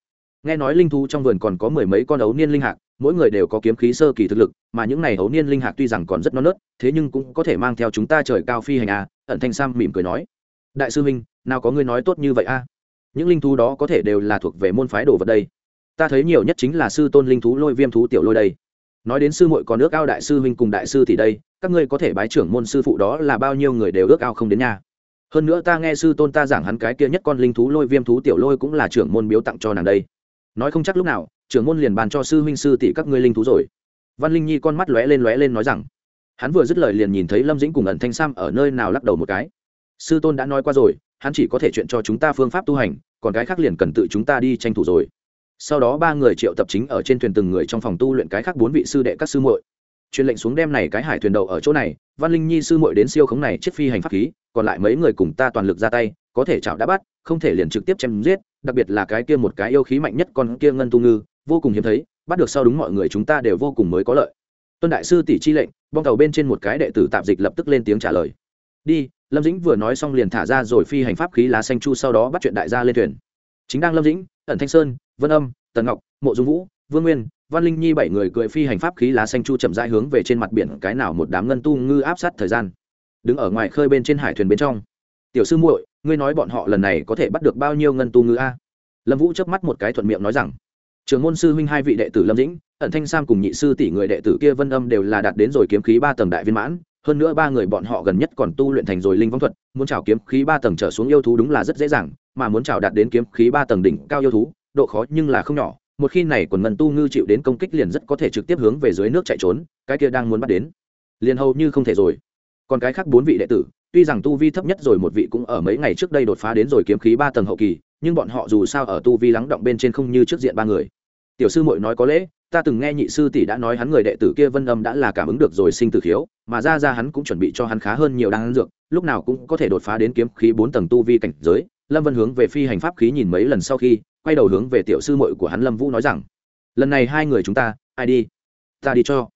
Nghe nói linh thú trong vườn còn có mười mấy con ấu niên linh hạc, mỗi người đều có kiếm khí sơ kỳ thực lực, mà những này ấu niên linh hạc tuy rằng còn rất non nớt, thế nhưng cũng có thể mang theo chúng ta trời cao phi hành à? ẩn thanh sam mỉm cười nói. Đại sư minh, nào có ngươi nói tốt như vậy a những linh thú đó có thể đều là thuộc về môn phái đồ vật đây. Ta thấy nhiều nhất chính là sư tôn linh thú lôi viêm thú tiểu lôi đây. Nói đến sư muội còn ước ao đại sư huynh cùng đại sư thì đây, các ngươi có thể bái trưởng môn sư phụ đó là bao nhiêu người đều ước ao không đến nhà hơn nữa ta nghe sư tôn ta giảng hắn cái kia nhất con linh thú lôi viêm thú tiểu lôi cũng là trưởng môn biếu tặng cho nàng đây. Nói không chắc lúc nào, trưởng môn liền bàn cho sư huynh sư tỷ các ngươi linh thú rồi. Văn linh nhi con mắt lóe lên lóe lên nói rằng, hắn vừa dứt lời liền nhìn thấy lâm dĩnh cùng ẩn thanh sam ở nơi nào lắc đầu một cái. Sư tôn đã nói qua rồi, hắn chỉ có thể chuyện cho chúng ta phương pháp tu hành, còn cái khác liền cần tự chúng ta đi tranh thủ rồi. Sau đó ba người triệu tập chính ở trên thuyền từng người trong phòng tu luyện cái khác bốn vị sư đệ các sư muội truyền lệnh xuống đem này cái hải thuyền đầu ở chỗ này, văn linh nhi sư muội đến siêu khống này chiếc phi hành pháp khí, còn lại mấy người cùng ta toàn lực ra tay, có thể chảo đã bắt, không thể liền trực tiếp chém giết, đặc biệt là cái kia một cái yêu khí mạnh nhất con kia ngân tu ngư, vô cùng hiếm thấy, bắt được sau đúng mọi người chúng ta đều vô cùng mới có lợi. Tuân đại sư tỷ chi lệnh, bong tàu bên trên một cái đệ tử tạp dịch lập tức lên tiếng trả lời. Đi, lâm dĩnh vừa nói xong liền thả ra rồi phi hành pháp khí lá xanh chu sau đó bắt chuyện đại gia lên thuyền. Chính đang lâm dĩnh, ẩn thanh sơn, vân âm, tần ngọc, mộ dung vũ, vương nguyên văn linh nhi bảy người cười phi hành pháp khí lá xanh chu chậm rãi hướng về trên mặt biển, cái nào một đám ngân tu ngư áp sát thời gian. Đứng ở ngoài khơi bên trên hải thuyền bên trong. Tiểu sư muội, ngươi nói bọn họ lần này có thể bắt được bao nhiêu ngân tu ngư a? Lâm vũ chớp mắt một cái thuận miệng nói rằng, trường môn sư huynh hai vị đệ tử lâm dĩnh, ẩn thanh sam cùng nhị sư tỷ người đệ tử kia vân âm đều là đạt đến rồi kiếm khí ba tầng đại viên mãn, hơn nữa ba người bọn họ gần nhất còn tu luyện thành rồi linh vong thuật, muốn chào kiếm khí ba tầng trở xuống yêu thú đúng là rất dễ dàng, mà muốn chào đạt đến kiếm khí ba tầng đỉnh cao yêu thú, độ khó nhưng là không nhỏ một khi này quần ngân tu ngư chịu đến công kích liền rất có thể trực tiếp hướng về dưới nước chạy trốn, cái kia đang muốn bắt đến. Liền hầu như không thể rồi. Còn cái khác bốn vị đệ tử, tuy rằng tu vi thấp nhất rồi một vị cũng ở mấy ngày trước đây đột phá đến rồi kiếm khí ba tầng hậu kỳ, nhưng bọn họ dù sao ở tu vi lắng động bên trên không như trước diện ba người. Tiểu sư muội nói có lẽ ta từng nghe nhị sư tỷ đã nói hắn người đệ tử kia vân âm đã là cảm ứng được rồi sinh tử khiếu, mà ra ra hắn cũng chuẩn bị cho hắn khá hơn nhiều đan dược, lúc nào cũng có thể đột phá đến kiếm khí bốn tầng tu vi cảnh giới. Lâm vân hướng về phi hành pháp khí nhìn mấy lần sau khi quay đầu hướng về tiểu sư muội của hắn lâm vũ nói rằng, lần này hai người chúng ta, ai đi? Ta đi cho.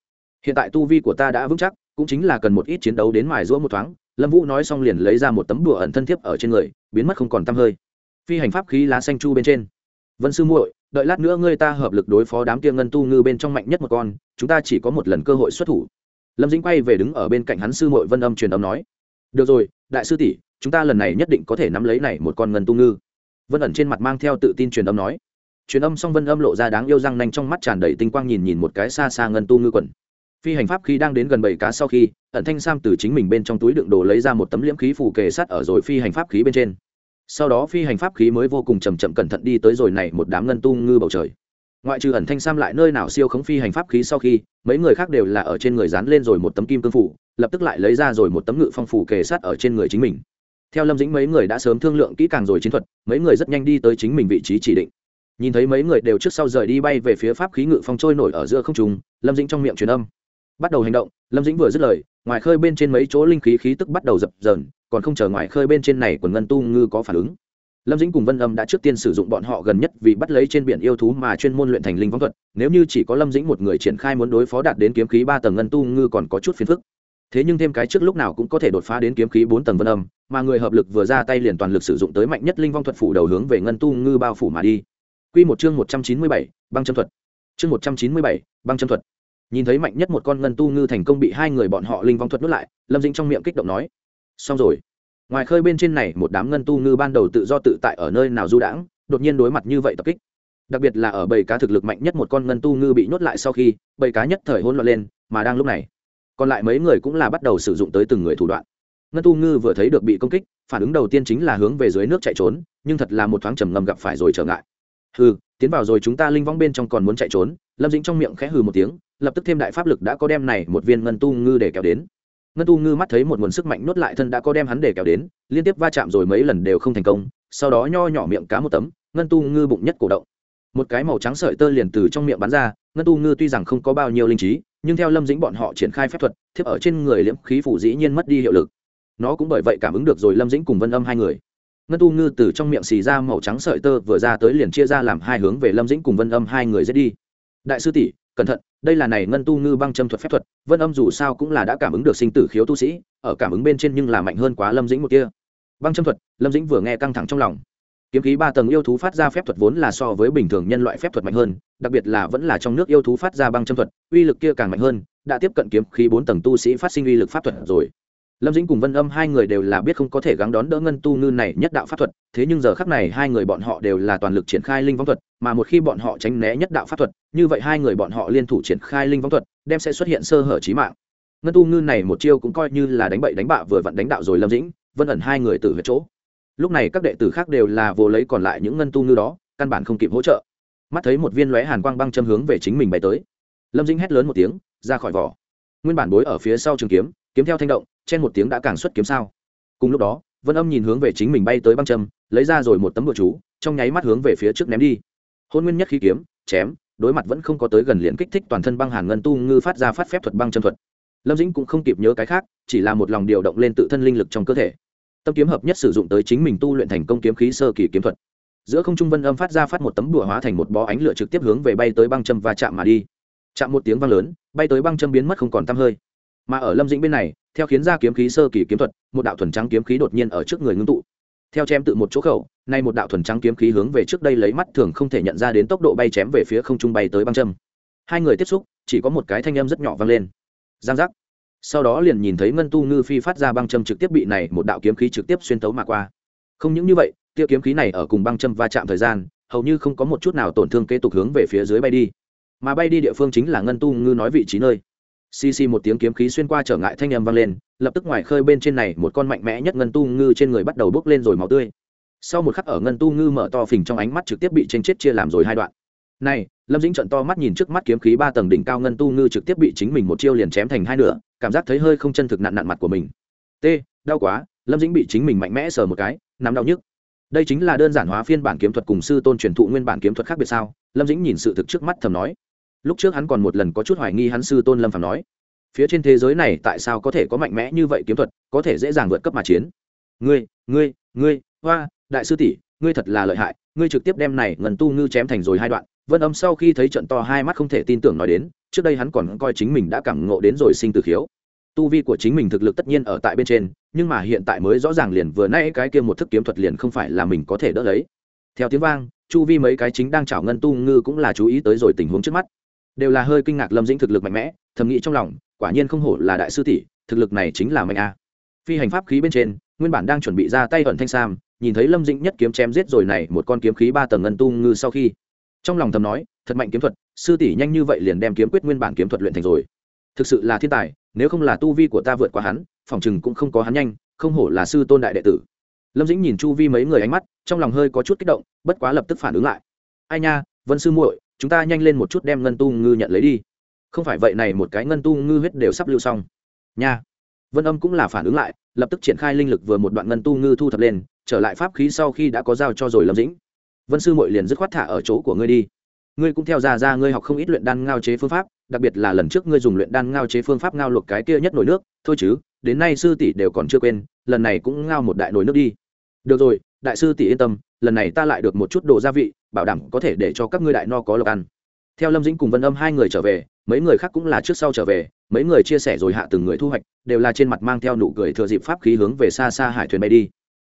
Hiện tại tu vi của ta đã vững chắc, cũng chính là cần một ít chiến đấu đến mài giũa một thoáng. Lâm vũ nói xong liền lấy ra một tấm đùa ẩn thân thiếp ở trên người, biến mất không còn t hơi. Phi hành pháp khí lá xanh chu bên trên. Vân sư muội, đợi lát nữa ngươi ta hợp lực đối phó đám kia ngân tu ngư bên trong mạnh nhất một con, chúng ta chỉ có một lần cơ hội xuất thủ. Lâm dĩnh quay về đứng ở bên cạnh hắn sư muội vân âm truyền âm nói, được rồi, đại sư tỷ, chúng ta lần này nhất định có thể nắm lấy này một con ngân tu ngư vân ẩn trên mặt mang theo tự tin truyền âm nói. Truyền âm xong vân âm lộ ra đáng yêu răng nanh trong mắt tràn đầy tinh quang nhìn nhìn một cái xa xa ngân tu ngư quần. Phi hành pháp khi đang đến gần bảy cá sau khi, ẩn thanh sam từ chính mình bên trong túi đựng đồ lấy ra một tấm liễm khí phủ kề sát ở rồi phi hành pháp khí bên trên. Sau đó phi hành pháp khí mới vô cùng chầm chậm cẩn thận đi tới rồi này một đám ngân tu ngư bầu trời. Ngoại trừ ẩn thanh sam lại nơi nào siêu khống phi hành pháp khí sau khi, mấy người khác đều là ở trên người dán lên rồi một tấm kim cương phủ, lập tức lại lấy ra rồi một tấm ngự phong phủ kề sát ở trên người chính mình theo lâm dĩnh mấy người đã sớm thương lượng kỹ càng rồi chiến thuật, mấy người rất nhanh đi tới chính mình vị trí chỉ định. Nhìn thấy mấy người đều trước sau rời đi bay về phía pháp khí ngự phong trôi nổi ở giữa không trùng lâm dĩnh trong miệng truyền âm. Bắt đầu hành động, lâm dĩnh vừa dứt lời, ngoài khơi bên trên mấy chỗ linh khí khí tức bắt đầu dập dờn, còn không chờ ngoài khơi bên trên này quần ngân tu ngư có phản ứng. Lâm dĩnh cùng vân âm đã trước tiên sử dụng bọn họ gần nhất vì bắt lấy trên biển yêu thú mà chuyên môn luyện thành linh võng thuật, nếu như chỉ có lâm dĩnh một người triển khai muốn đối phó đạt đến kiếm khí ba tầng ngân tu ngư còn có chút phiền phức thế nhưng thêm cái trước lúc nào cũng có thể đột phá đến kiếm khí bốn tầng vân âm mà người hợp lực vừa ra tay liền toàn lực sử dụng tới mạnh nhất linh vong thuật phủ đầu hướng về ngân tu ngư bao phủ mà đi Quy một chương một trăm chín mươi bảy, băng châm thuật. Chương một trăm chín mươi bảy, băng châm thuật. Nhìn thấy mạnh nhất một con ngân tu ngư thành công bị hai người bọn họ linh vong thuật nuốt lại, Lâm Dĩnh trong miệng kích động nói: "Xong rồi." Ngoài khơi bên trên này, một đám ngân tu ngư ban đầu tự do tự tại ở nơi nào du đãng, đột nhiên đối mặt như vậy tập kích. Đặc biệt là ở bầy cá thực lực mạnh nhất một con ngân tu ngư bị nhốt lại sau khi, bầy cá nhất thời hỗn loạn lên, mà đang lúc này, còn lại mấy người cũng là bắt đầu sử dụng tới từng người thủ đoạn. Ngân tu ngư vừa thấy được bị công kích, phản ứng đầu tiên chính là hướng về dưới nước chạy trốn, nhưng thật là một thoáng trầm ngầm gặp phải rồi trở ngại. Hừ, tiến vào rồi chúng ta linh vong bên trong còn muốn chạy trốn, lâm dĩnh trong miệng khẽ hừ một tiếng, lập tức thêm đại pháp lực đã có đem này một viên ngân tu ngư để kéo đến. Ngân tu ngư mắt thấy một nguồn sức mạnh nuốt lại thân đã có đem hắn để kéo đến, liên tiếp va chạm rồi mấy lần đều không thành công, sau đó nho nhỏ miệng cá một tấm, ngân tu ngư bụng nhất cổ động. Một cái màu trắng sợi tơ liền từ trong miệng bắn ra, ngân tu ngư tuy rằng không có bao nhiêu linh trí nhưng theo lâm dĩnh bọn họ triển khai phép thuật, thiếp ở trên người liễm khí phủ dĩ nhiên mất đi hiệu lực. Nó cũng bởi vậy cảm ứng được rồi lâm dĩnh cùng vân âm hai người. Ngân tu ngư từ trong miệng xì ra màu trắng sợi tơ vừa ra tới liền chia ra làm hai hướng về lâm dĩnh cùng vân âm hai người dễ đi. Đại sư tỷ, cẩn thận, đây là này ngân tu ngư băng châm thuật phép thuật, vân âm dù sao cũng là đã cảm ứng được sinh tử khiếu tu sĩ, ở cảm ứng bên trên nhưng là mạnh hơn quá lâm dĩnh một kia. Băng châm thuật, lâm dĩnh vừa nghe căng thẳng trong lòng kiếm khí ba tầng yêu thú phát ra phép thuật vốn là so với bình thường nhân loại phép thuật mạnh hơn, đặc biệt là vẫn là trong nước yêu thú phát ra băng châm thuật, uy lực kia càng mạnh hơn, đã tiếp cận kiếm khí bốn tầng tu sĩ phát sinh uy lực pháp thuật rồi. Lâm dĩnh cùng vân âm hai người đều là biết không có thể gắng đón đỡ ngân tu ngư này nhất đạo pháp thuật, thế nhưng giờ khắc này hai người bọn họ đều là toàn lực triển khai linh vong thuật, mà một khi bọn họ tránh né nhất đạo pháp thuật, như vậy hai người bọn họ liên thủ triển khai linh vong thuật, đem sẽ xuất hiện sơ hở trí mạng. Ngân tu ngư này một chiêu cũng coi như là đánh bậy đánh bạ vừa vặn đánh đạo rồi lâm dĩnh, vân ẩn hai người từ huyệt chỗ lúc này các đệ tử khác đều là vô lấy còn lại những ngân tu ngư đó, căn bản không kịp hỗ trợ. Mắt thấy một viên lóe hàn quang băng châm hướng về chính mình bay tới. Lâm dĩnh hét lớn một tiếng, ra khỏi vỏ. Nguyên bản bối ở phía sau trường kiếm kiếm theo thanh động chen một tiếng đã càng xuất kiếm sao. Cùng lúc đó, vân âm nhìn hướng về chính mình bay tới băng châm, lấy ra rồi một tấm bụa chú, trong nháy mắt hướng về phía trước ném đi. Hôn nguyên nhất khí kiếm, chém, đối mặt vẫn không có tới gần liền kích thích toàn thân băng hàn ngân tu ngư phát ra phát phép thuật băng châm thuật. Lâm dĩnh cũng không kịp nhớ cái khác, chỉ là một lòng điều động lên tự thân linh lực trong cơ thể tâm kiếm hợp nhất sử dụng tới chính mình tu luyện thành công kiếm khí sơ kỳ kiếm thuật. Giữa không trung vân âm phát ra phát một tấm đùa hóa thành một bó ánh lửa trực tiếp hướng về bay tới băng châm và chạm mà đi. Chạm một tiếng vang lớn, bay tới băng châm biến mất không còn tăm hơi. Mà ở lâm dĩnh bên này, theo khiến ra kiếm khí sơ kỳ kiếm thuật, một đạo thuần trắng kiếm khí đột nhiên ở trước người ngưng tụ. Theo chém tự một chỗ khẩu, nay một đạo thuần trắng kiếm khí hướng về trước đây lấy mắt thường không thể nhận ra đến tốc độ bay chém về phía không trung bay tới băng châm. Hai người tiếp xúc, chỉ có một cái thanh âm rất nhỏ vang lên. Giang giác sau đó liền nhìn thấy ngân tu ngư phi phát ra băng châm trực tiếp bị này một đạo kiếm khí trực tiếp xuyên tấu mà qua. Không những như vậy, tia kiếm khí này ở cùng băng châm va chạm thời gian, hầu như không có một chút nào tổn thương kế tục hướng về phía dưới bay đi. Mà bay đi địa phương chính là ngân tu ngư nói vị trí nơi. Xì xì một tiếng kiếm khí xuyên qua trở ngại thanh âm vang lên, lập tức ngoài khơi bên trên này một con mạnh mẽ nhất ngân tu ngư trên người bắt đầu bốc lên rồi máu tươi. Sau một khắc ở ngân tu ngư mở to phình trong ánh mắt trực tiếp bị tranh chết chia làm rồi hai đoạn. Này, lâm dĩnh trận to mắt nhìn trước mắt kiếm khí ba tầng đỉnh cao ngân tu ngư trực tiếp bị chính mình một chiêu liền chém thành hai nửa cảm giác thấy hơi không chân thực nặn nặn mặt của mình. T, đau quá, lâm dĩnh bị chính mình mạnh mẽ sờ một cái, nắm đau nhức. Đây chính là đơn giản hóa phiên bản kiếm thuật cùng sư tôn truyền thụ nguyên bản kiếm thuật khác biệt sao? Lâm dĩnh nhìn sự thực trước mắt thầm nói. Lúc trước hắn còn một lần có chút hoài nghi hắn sư tôn lâm phàm nói. Phía trên thế giới này tại sao có thể có mạnh mẽ như vậy kiếm thuật, có thể dễ dàng vượt cấp mà chiến? Ngươi ngươi ngươi, hoa, đại sư tỷ ngươi thật là lợi hại, ngươi trực tiếp đem này ngần tu ngư chém thành rồi hai đoạn. Vân âm sau khi thấy trận to hai mắt không thể tin tưởng nói đến, trước đây hắn còn coi chính mình đã cảm ngộ đến rồi sinh từ khiếu. Tu vi của chính mình thực lực tất nhiên ở tại bên trên, nhưng mà hiện tại mới rõ ràng liền vừa nay cái kia một thức kiếm thuật liền không phải là mình có thể đỡ lấy. Theo tiếng vang, chu vi mấy cái chính đang chảo ngân tu ngư cũng là chú ý tới rồi tình huống trước mắt. Đều là hơi kinh ngạc lâm dĩnh thực lực mạnh mẽ, thầm nghĩ trong lòng, quả nhiên không hổ là đại sư tỷ, thực lực này chính là mạnh a. Phi hành pháp khí bên trên, nguyên bản đang chuẩn bị ra tay ẩn thanh sam nhìn thấy lâm dĩnh nhất kiếm chém giết rồi này, một con kiếm khí ba tầng ngân tu ngư sau khi, trong lòng thầm nói, thật mạnh kiếm thuật, sư tỷ nhanh như vậy liền đem kiếm quyết nguyên bản kiếm thuật luyện thành rồi. Thực sự là thiên tài, nếu không là tu vi của ta vượt qua hắn, phòng chừng cũng không có hắn nhanh, không hổ là sư tôn đại đệ tử. Lâm dĩnh nhìn chu vi mấy người ánh mắt, trong lòng hơi có chút kích động, bất quá lập tức phản ứng lại. Ai nha, vân sư muội, chúng ta nhanh lên một chút đem ngân tu ngư nhận lấy đi. Không phải vậy này, một cái ngân tu ngư huyết đều sắp lưu xong. Nha. Vân âm cũng là phản ứng lại, lập tức triển khai linh lực vừa một đoạn ngân tu ngư thu thập lên trở lại pháp khí sau khi đã có giao cho rồi lâm dĩnh. Vân sư mội liền dứt khoát thả ở chỗ của ngươi đi. Ngươi cũng theo ra ra ngươi học không ít luyện đan ngao chế phương pháp, đặc biệt là lần trước ngươi dùng luyện đan ngao chế phương pháp ngao luộc cái kia nhất nổi nước, thôi chứ, đến nay sư tỷ đều còn chưa quên, lần này cũng ngao một đại nồi nước đi. Được rồi, đại sư tỷ yên tâm, lần này ta lại được một chút đồ gia vị, bảo đảm có thể để cho các ngươi đại no có lộc ăn. Theo lâm dĩnh cùng vân âm hai người trở về, mấy người khác cũng là trước sau trở về, mấy người chia sẻ rồi hạ từng người thu hoạch, đều là trên mặt mang theo nụ cười thừa dịp pháp khí hướng về xa xa hải thuyền bay đi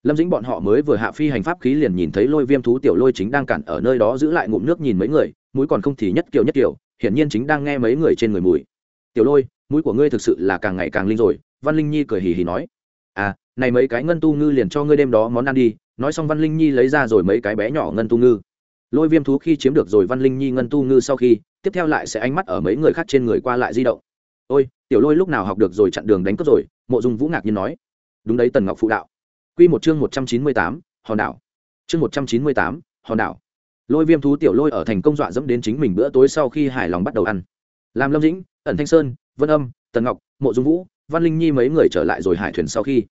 lâm dĩnh bọn họ mới vừa hạ phi hành pháp khí liền nhìn thấy lôi viêm thú tiểu lôi chính đang cản ở nơi đó giữ lại ngụm nước nhìn mấy người, mũi còn không thì nhất kiểu nhất kiểu, hiển nhiên chính đang nghe mấy người trên người mùi. Tiểu lôi, mũi của ngươi thực sự là càng ngày càng linh rồi, văn linh nhi cười hì hì nói. À này mấy cái ngân tu ngư liền cho ngươi đêm đó món ăn đi. Nói xong văn linh nhi lấy ra rồi mấy cái bé nhỏ ngân tu ngư. Lôi viêm thú khi chiếm được rồi văn linh nhi ngân tu ngư sau khi, tiếp theo lại sẽ ánh mắt ở mấy người khác trên người qua lại di động. Ôi, tiểu lôi lúc nào học được rồi chặn đường đánh cướp rồi? Mộ dung vũ ngạc nhiên nói. Đúng đấy, tần ngọc phụ đạo. Quy một chương một trăm chín mươi tám, hòn đảo. Chương một trăm chín mươi tám, hòn đảo. Lôi viêm thú tiểu lôi ở thành công dọa dẫm đến chính mình bữa tối sau khi hài lòng bắt đầu ăn. Làm lâm dĩnh, ẩn thanh sơn, vân âm, tần ngọc, mộ dung vũ, văn linh nhi mấy người trở lại rồi hải thuyền sau khi.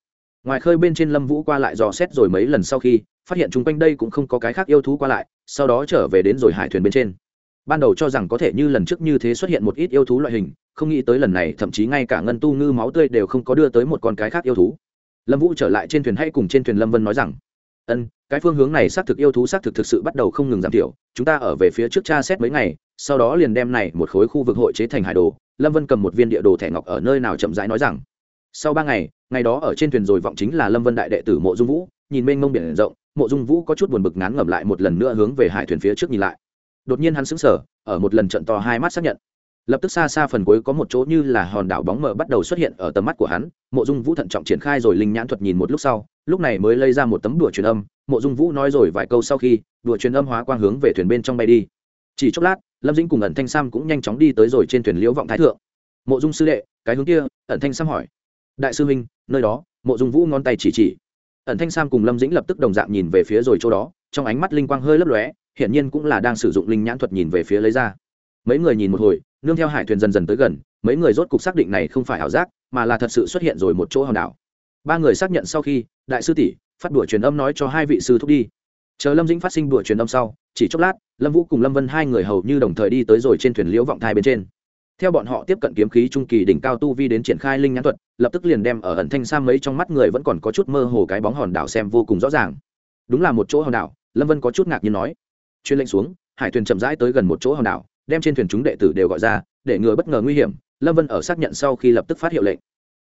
Ngoài khơi bên trên lâm vũ qua lại dò xét rồi mấy lần sau khi, phát hiện chung quanh đây cũng không có cái khác yêu thú qua lại, sau đó trở về đến rồi hải thuyền bên trên. Ban đầu cho rằng có thể như lần trước như thế xuất hiện một ít yêu thú loại hình, không nghĩ tới lần này, thậm chí ngay cả ngân tu ngư máu tươi đều không có đưa tới một con cái khác yêu thú lâm vũ trở lại trên thuyền hay cùng trên thuyền lâm vân nói rằng, ân, cái phương hướng này xác thực yêu thú xác thực thực sự bắt đầu không ngừng giảm thiểu, chúng ta ở về phía trước cha xét mấy ngày, sau đó liền đem này một khối khu vực hội chế thành hải đồ. Lâm vân cầm một viên địa đồ thẻ ngọc ở nơi nào chậm rãi nói rằng, sau ba ngày ngày đó ở trên thuyền rồi vọng chính là lâm vân đại đệ tử mộ dung vũ, nhìn mênh mông biển rộng, mộ dung vũ có chút buồn bực ngán ngẩm lại một lần nữa hướng về hải thuyền phía trước nhìn lại. Đột nhiên hắn sững sờ, ở một lần trận to hai mắt xác nhận lập tức xa xa phần cuối có một chỗ như là hòn đảo bóng mờ bắt đầu xuất hiện ở tầm mắt của hắn, mộ dung vũ thận trọng triển khai rồi linh nhãn thuật nhìn một lúc sau, lúc này mới lấy ra một tấm đùa truyền âm, mộ dung vũ nói rồi vài câu sau khi, đùa truyền âm hóa quang hướng về thuyền bên trong bay đi. Chỉ chốc lát, lâm dĩnh cùng ẩn thanh sam cũng nhanh chóng đi tới rồi trên thuyền liễu vọng thái thượng. Mộ dung sư đệ, cái hướng kia, ẩn thanh sam hỏi. Đại sư huynh, nơi đó, mộ dung vũ ngón tay chỉ chỉ. Ẩn thanh sam cùng lâm dĩnh lập tức đồng dạng nhìn về phía rồi chỗ đó, trong ánh mắt linh quang hơi lấp lóe, hiển nhiên cũng là đang sử dụng linh nhãn thuật nhìn về phía lấy ra. Mấy người nhìn một hồi nương theo hải thuyền dần dần tới gần, mấy người rốt cục xác định này không phải ảo giác, mà là thật sự xuất hiện rồi một chỗ hòn đảo. Ba người xác nhận sau khi, đại sư tỷ, phát đuổi truyền âm nói cho hai vị sư thúc đi. Chờ lâm dĩnh phát sinh đuổi truyền âm sau, chỉ chốc lát, lâm vũ cùng lâm vân hai người hầu như đồng thời đi tới rồi trên thuyền liễu vọng thai bên trên. Theo bọn họ tiếp cận kiếm khí trung kỳ đỉnh cao tu vi đến triển khai linh nhãn thuật, lập tức liền đem ở ẩn thanh sam mấy trong mắt người vẫn còn có chút mơ hồ cái bóng hòn đảo xem vô cùng rõ ràng. Đúng là một chỗ hòn đảo, lâm vân có chút ngạc nhiên nói. Chuyên lệnh xuống, hải thuyền chậm rãi tới gần một chỗ hòn đảo đem trên thuyền chúng đệ tử đều gọi ra, để ngừa bất ngờ nguy hiểm, lâm vân ở xác nhận sau khi lập tức phát hiệu lệnh.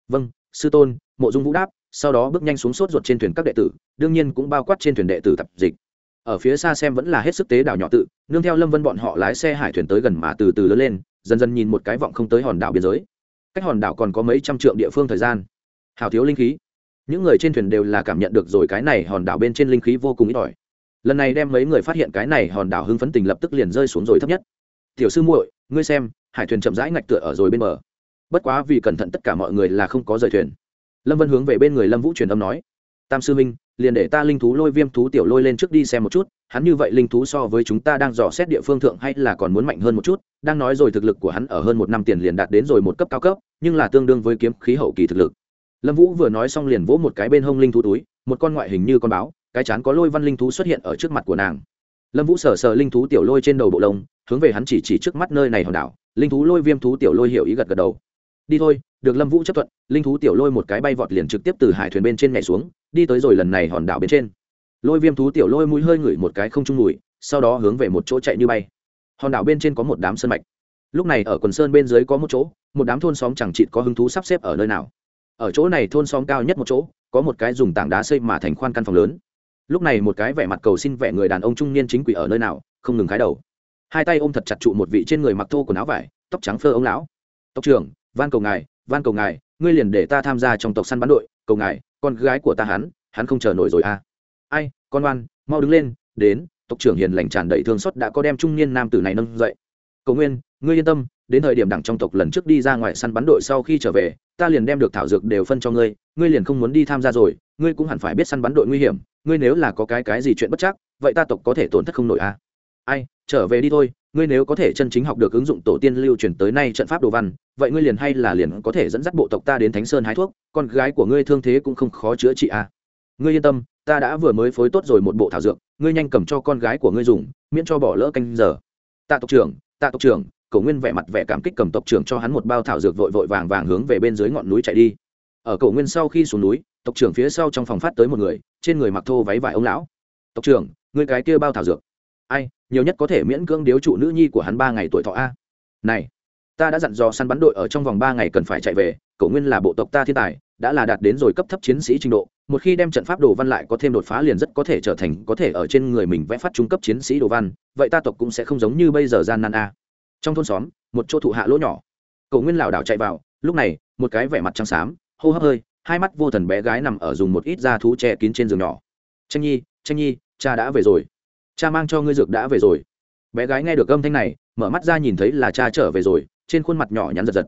Vâng sư tôn, mộ dung vũ đáp, sau đó bước nhanh xuống sốt ruột trên thuyền các đệ tử, đương nhiên cũng bao quát trên thuyền đệ tử tập dịch. Ở phía xa xem vẫn là hết sức tế đảo nhỏ tự, nương theo lâm vân bọn họ lái xe hải thuyền tới gần mà từ từ lớn lên, dần dần nhìn một cái vọng không tới hòn đảo biên giới. Cách hòn đảo còn có mấy trăm trượng địa phương thời gian. Hào thiếu linh khí. Những người trên thuyền đều là cảm nhận được rồi cái này hòn đảo bên trên linh khí vô cùng ít ỏi. Lần này đem mấy người phát hiện cái này hòn đảo hưng phấn tình lập tức liền rơi xuống rồi thấp nhất tiểu sư muội, ngươi xem, hải thuyền chậm rãi ngạch tựa ở rồi bên bờ. Bất quá vì cẩn thận tất cả mọi người là không có rời thuyền. Lâm vân hướng về bên người lâm vũ truyền âm nói, tam sư minh liền để ta linh thú lôi viêm thú tiểu lôi lên trước đi xem một chút, hắn như vậy linh thú so với chúng ta đang dò xét địa phương thượng hay là còn muốn mạnh hơn một chút, đang nói rồi thực lực của hắn ở hơn một năm tiền liền đạt đến rồi một cấp cao cấp, nhưng là tương đương với kiếm khí hậu kỳ thực lực. Lâm vũ vừa nói xong liền vỗ một cái bên hông linh thú túi, một con ngoại hình như con báo, cái chán có lôi văn linh thú xuất hiện ở trước mặt của nàng lâm vũ sờ sờ linh thú tiểu lôi trên đầu bộ lông, hướng về hắn chỉ chỉ trước mắt nơi này hòn đảo. Linh thú lôi viêm thú tiểu lôi hiểu ý gật gật đầu. Đi thôi, được lâm vũ chấp thuận, linh thú tiểu lôi một cái bay vọt liền trực tiếp từ hải thuyền bên trên nhảy xuống, đi tới rồi lần này hòn đảo bên trên. Lôi viêm thú tiểu lôi mũi hơi ngửi một cái không trung mùi, sau đó hướng về một chỗ chạy như bay. Hòn đảo bên trên có một đám sơn mạch. Lúc này ở quần sơn bên dưới có một chỗ, một đám thôn xóm chẳng chịt có hứng thú sắp xếp ở nơi nào. Ở chỗ này thôn xóm cao nhất một chỗ, có một cái dùng tảng đá xây mà thành khoan căn phòng lớn lúc này một cái vẻ mặt cầu xin vẻ người đàn ông trung niên chính quỷ ở nơi nào, không ngừng khái đầu. Hai tay ôm thật chặt trụ một vị trên người mặc thô quần áo vải, tóc trắng phơ ông lão. Tộc trưởng, van cầu ngài, van cầu ngài, ngươi liền để ta tham gia trong tộc săn bắn đội, cầu ngài, con gái của ta hắn hắn không chờ nổi rồi à. Ai, con oan, mau đứng lên, đến, tộc trưởng hiền lành tràn đầy thương xót đã có đem trung niên nam tử này nâng dậy. Cầu nguyên, ngươi yên tâm, đến thời điểm đảng trong tộc lần trước đi ra ngoài săn bắn đội sau khi trở về, ta liền đem được thảo dược đều phân cho ngươi ngươi liền không muốn đi tham gia rồi, ngươi cũng hẳn phải biết săn bắn đội nguy hiểm ngươi nếu là có cái cái gì chuyện bất chắc, vậy ta tộc có thể tổn thất không nổi à? Ai, trở về đi thôi, ngươi nếu có thể chân chính học được ứng dụng tổ tiên lưu truyền tới nay trận pháp đồ văn, vậy ngươi liền hay là liền có thể dẫn dắt bộ tộc ta đến thánh sơn hái thuốc, con gái của ngươi thương thế cũng không khó chữa trị à? Ngươi yên tâm, ta đã vừa mới phối tốt rồi một bộ thảo dược, ngươi nhanh cầm cho con gái của ngươi dùng, miễn cho bỏ lỡ canh giờ. Tạ tộc trưởng tạ tộc trưởng cầu nguyên vẻ mặt vẻ cảm kích cầm tộc trưởng cho hắn một bao thảo dược vội vội vàng vàng hướng về bên dưới ngọn núi chạy đi. Ở cầu nguyên sau khi xuống núi tộc trưởng phía sau trong phòng phát tới một người, trên người mặc thô váy vải ông lão. Tộc trưởng người cái kia bao thảo dược. Ai, nhiều nhất có thể miễn cưỡng điếu trụ nữ nhi của hắn ba ngày tuổi thọ a. Này, ta đã dặn dò săn bắn đội ở trong vòng ba ngày cần phải chạy về, cậu nguyên là bộ tộc ta thiên tài, đã là đạt đến rồi cấp thấp chiến sĩ trình độ, một khi đem trận pháp đồ văn lại có thêm đột phá liền rất có thể trở thành, có thể ở trên người mình vẽ phát trung cấp chiến sĩ đồ văn, vậy ta tộc cũng sẽ không giống như bây giờ gian nan a. Trong thôn xóm, một chỗ thụ hạ lỗ nhỏ. Cậu nguyên lảo đảo chạy vào, lúc này, một cái vẻ mặt trắng xám, hô hấp hơi hai mắt vô thần bé gái nằm ở dùng một ít da thú che kín trên giường nhỏ. Tranh nhi tranh nhi, cha đã về rồi. Cha mang cho ngươi dược đã về rồi. Bé gái nghe được âm thanh này, mở mắt ra nhìn thấy là cha trở về rồi, trên khuôn mặt nhỏ nhắn giật giật.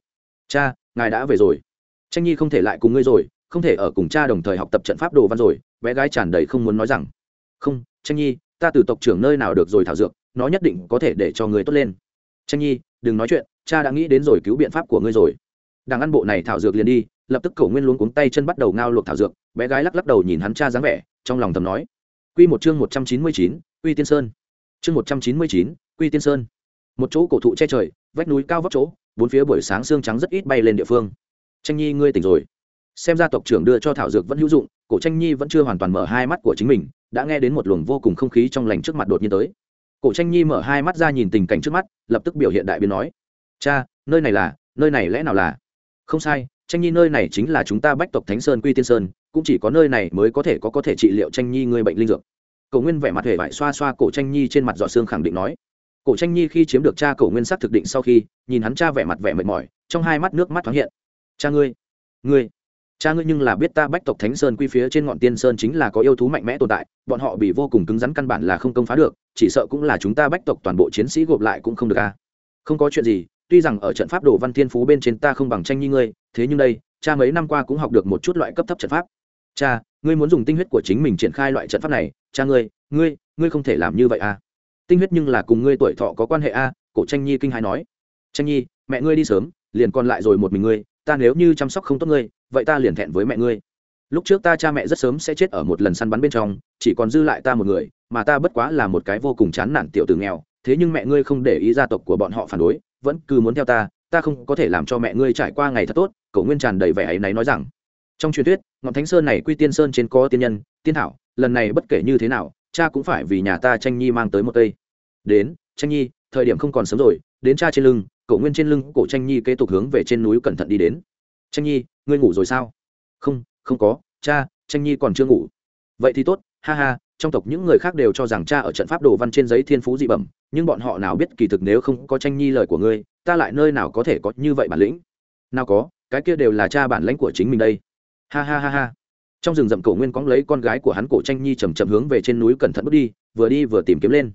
Cha, ngài đã về rồi. Tranh nhi không thể lại cùng ngươi rồi, không thể ở cùng cha đồng thời học tập trận pháp đồ văn rồi. Bé gái tràn đầy không muốn nói rằng. Không, tranh nhi, ta từ tộc trưởng nơi nào được rồi thảo dược, nó nhất định có thể để cho ngươi tốt lên. Tranh nhi, đừng nói chuyện, cha đã nghĩ đến rồi cứu biện pháp của ngươi rồi. Đang ăn bộ này thảo dược liền đi lập tức cổ nguyên luống cuống tay chân bắt đầu ngao luộc thảo dược bé gái lắc lắc đầu nhìn hắn cha dáng vẻ trong lòng thầm nói Quy một chương một trăm chín mươi chín Quy Tiên Sơn. Chương một trăm chín mươi chín Quy Tiên Sơn. Một chỗ cổ thụ che trời, vách núi cao vóc chỗ, bốn phía buổi sáng sương trắng rất ít bay lên địa phương. Tranh Nhi ngươi tỉnh rồi. Xem ra tộc trưởng đưa cho thảo dược vẫn hữu dụng, cổ Tranh Nhi vẫn chưa hoàn toàn mở hai mắt của chính mình, đã nghe đến một luồng vô cùng không khí trong lành trước mặt đột nhiên tới. Cổ Tranh Nhi mở hai mắt ra nhìn tình cảnh trước mắt, lập tức biểu hiện đại biến nói: "Cha, nơi này là, nơi này lẽ nào là?" "Không sai, Tranh Nhi nơi này chính là chúng ta Bách tộc Thánh Sơn Quy Tiên Sơn, cũng chỉ có nơi này mới có thể có có thể trị liệu Tranh Nhi người bệnh linh dược." Cổ Nguyên vẻ mặt hề vải xoa xoa cổ Tranh Nhi trên mặt giọt xương khẳng định nói: "Cổ Tranh Nhi khi chiếm được cha cổ Nguyên sắc thực định sau khi, nhìn hắn cha vẻ mặt vẻ mệt mỏi, trong hai mắt nước mắt thoáng hiện. Cha ngươi, ngươi cha ngươi nhưng là biết ta bách tộc thánh sơn quy phía trên ngọn tiên sơn chính là có yêu thú mạnh mẽ tồn tại bọn họ bị vô cùng cứng rắn căn bản là không công phá được chỉ sợ cũng là chúng ta bách tộc toàn bộ chiến sĩ gộp lại cũng không được a không có chuyện gì tuy rằng ở trận pháp đồ văn thiên phú bên trên ta không bằng tranh nhi ngươi, thế nhưng đây, cha mấy năm qua cũng học được một chút loại cấp thấp trận pháp. Cha, ngươi muốn dùng tinh huyết của chính mình triển khai loại trận pháp này, cha ngươi ngươi ngươi không thể làm như vậy à? tinh huyết nhưng là cùng ngươi tuổi thọ có quan hệ a cổ tranh nhi kinh hãi nói. Tranh nhi, mẹ ngươi đi sớm, liền còn lại rồi một mình ngươi, ta nếu như chăm sóc không tốt ngươi, vậy ta liền thẹn với mẹ ngươi. Lúc trước ta cha mẹ rất sớm sẽ chết ở một lần săn bắn bên trong, chỉ còn dư lại ta một người, mà ta bất quá là một cái vô cùng chán nản tiểu tử nghèo, thế nhưng mẹ ngươi không để ý gia tộc của bọn họ phản đối vẫn cứ muốn theo ta ta không có thể làm cho mẹ ngươi trải qua ngày thật tốt, cậu nguyên tràn đầy vẻ ấy náy nói rằng. Trong truyền thuyết ngọn thánh sơn này quy tiên sơn trên có tiên nhân, tiên thảo, lần này bất kể như thế nào, cha cũng phải vì nhà ta tranh nhi mang tới một cây. Đến, tranh nhi, thời điểm không còn sớm rồi, đến cha trên lưng, cậu nguyên trên lưng cổ tranh nhi kế tục hướng về trên núi cẩn thận đi đến. Tranh nhi, ngươi ngủ rồi sao? Không không có, cha, tranh nhi còn chưa ngủ. Vậy thì tốt, ha ha trong tộc những người khác đều cho rằng cha ở trận pháp đồ văn trên giấy thiên phú dị bẩm, nhưng bọn họ nào biết kỳ thực nếu không có tranh nhi lời của ngươi, ta lại nơi nào có thể có như vậy bản lĩnh? Nào có, cái kia đều là cha bản lãnh của chính mình đây. Ha ha ha ha. Trong rừng rậm cổ nguyên cóng lấy con gái của hắn cổ tranh nhi chầm chậm hướng về trên núi cẩn thận bước đi, vừa đi vừa tìm kiếm lên.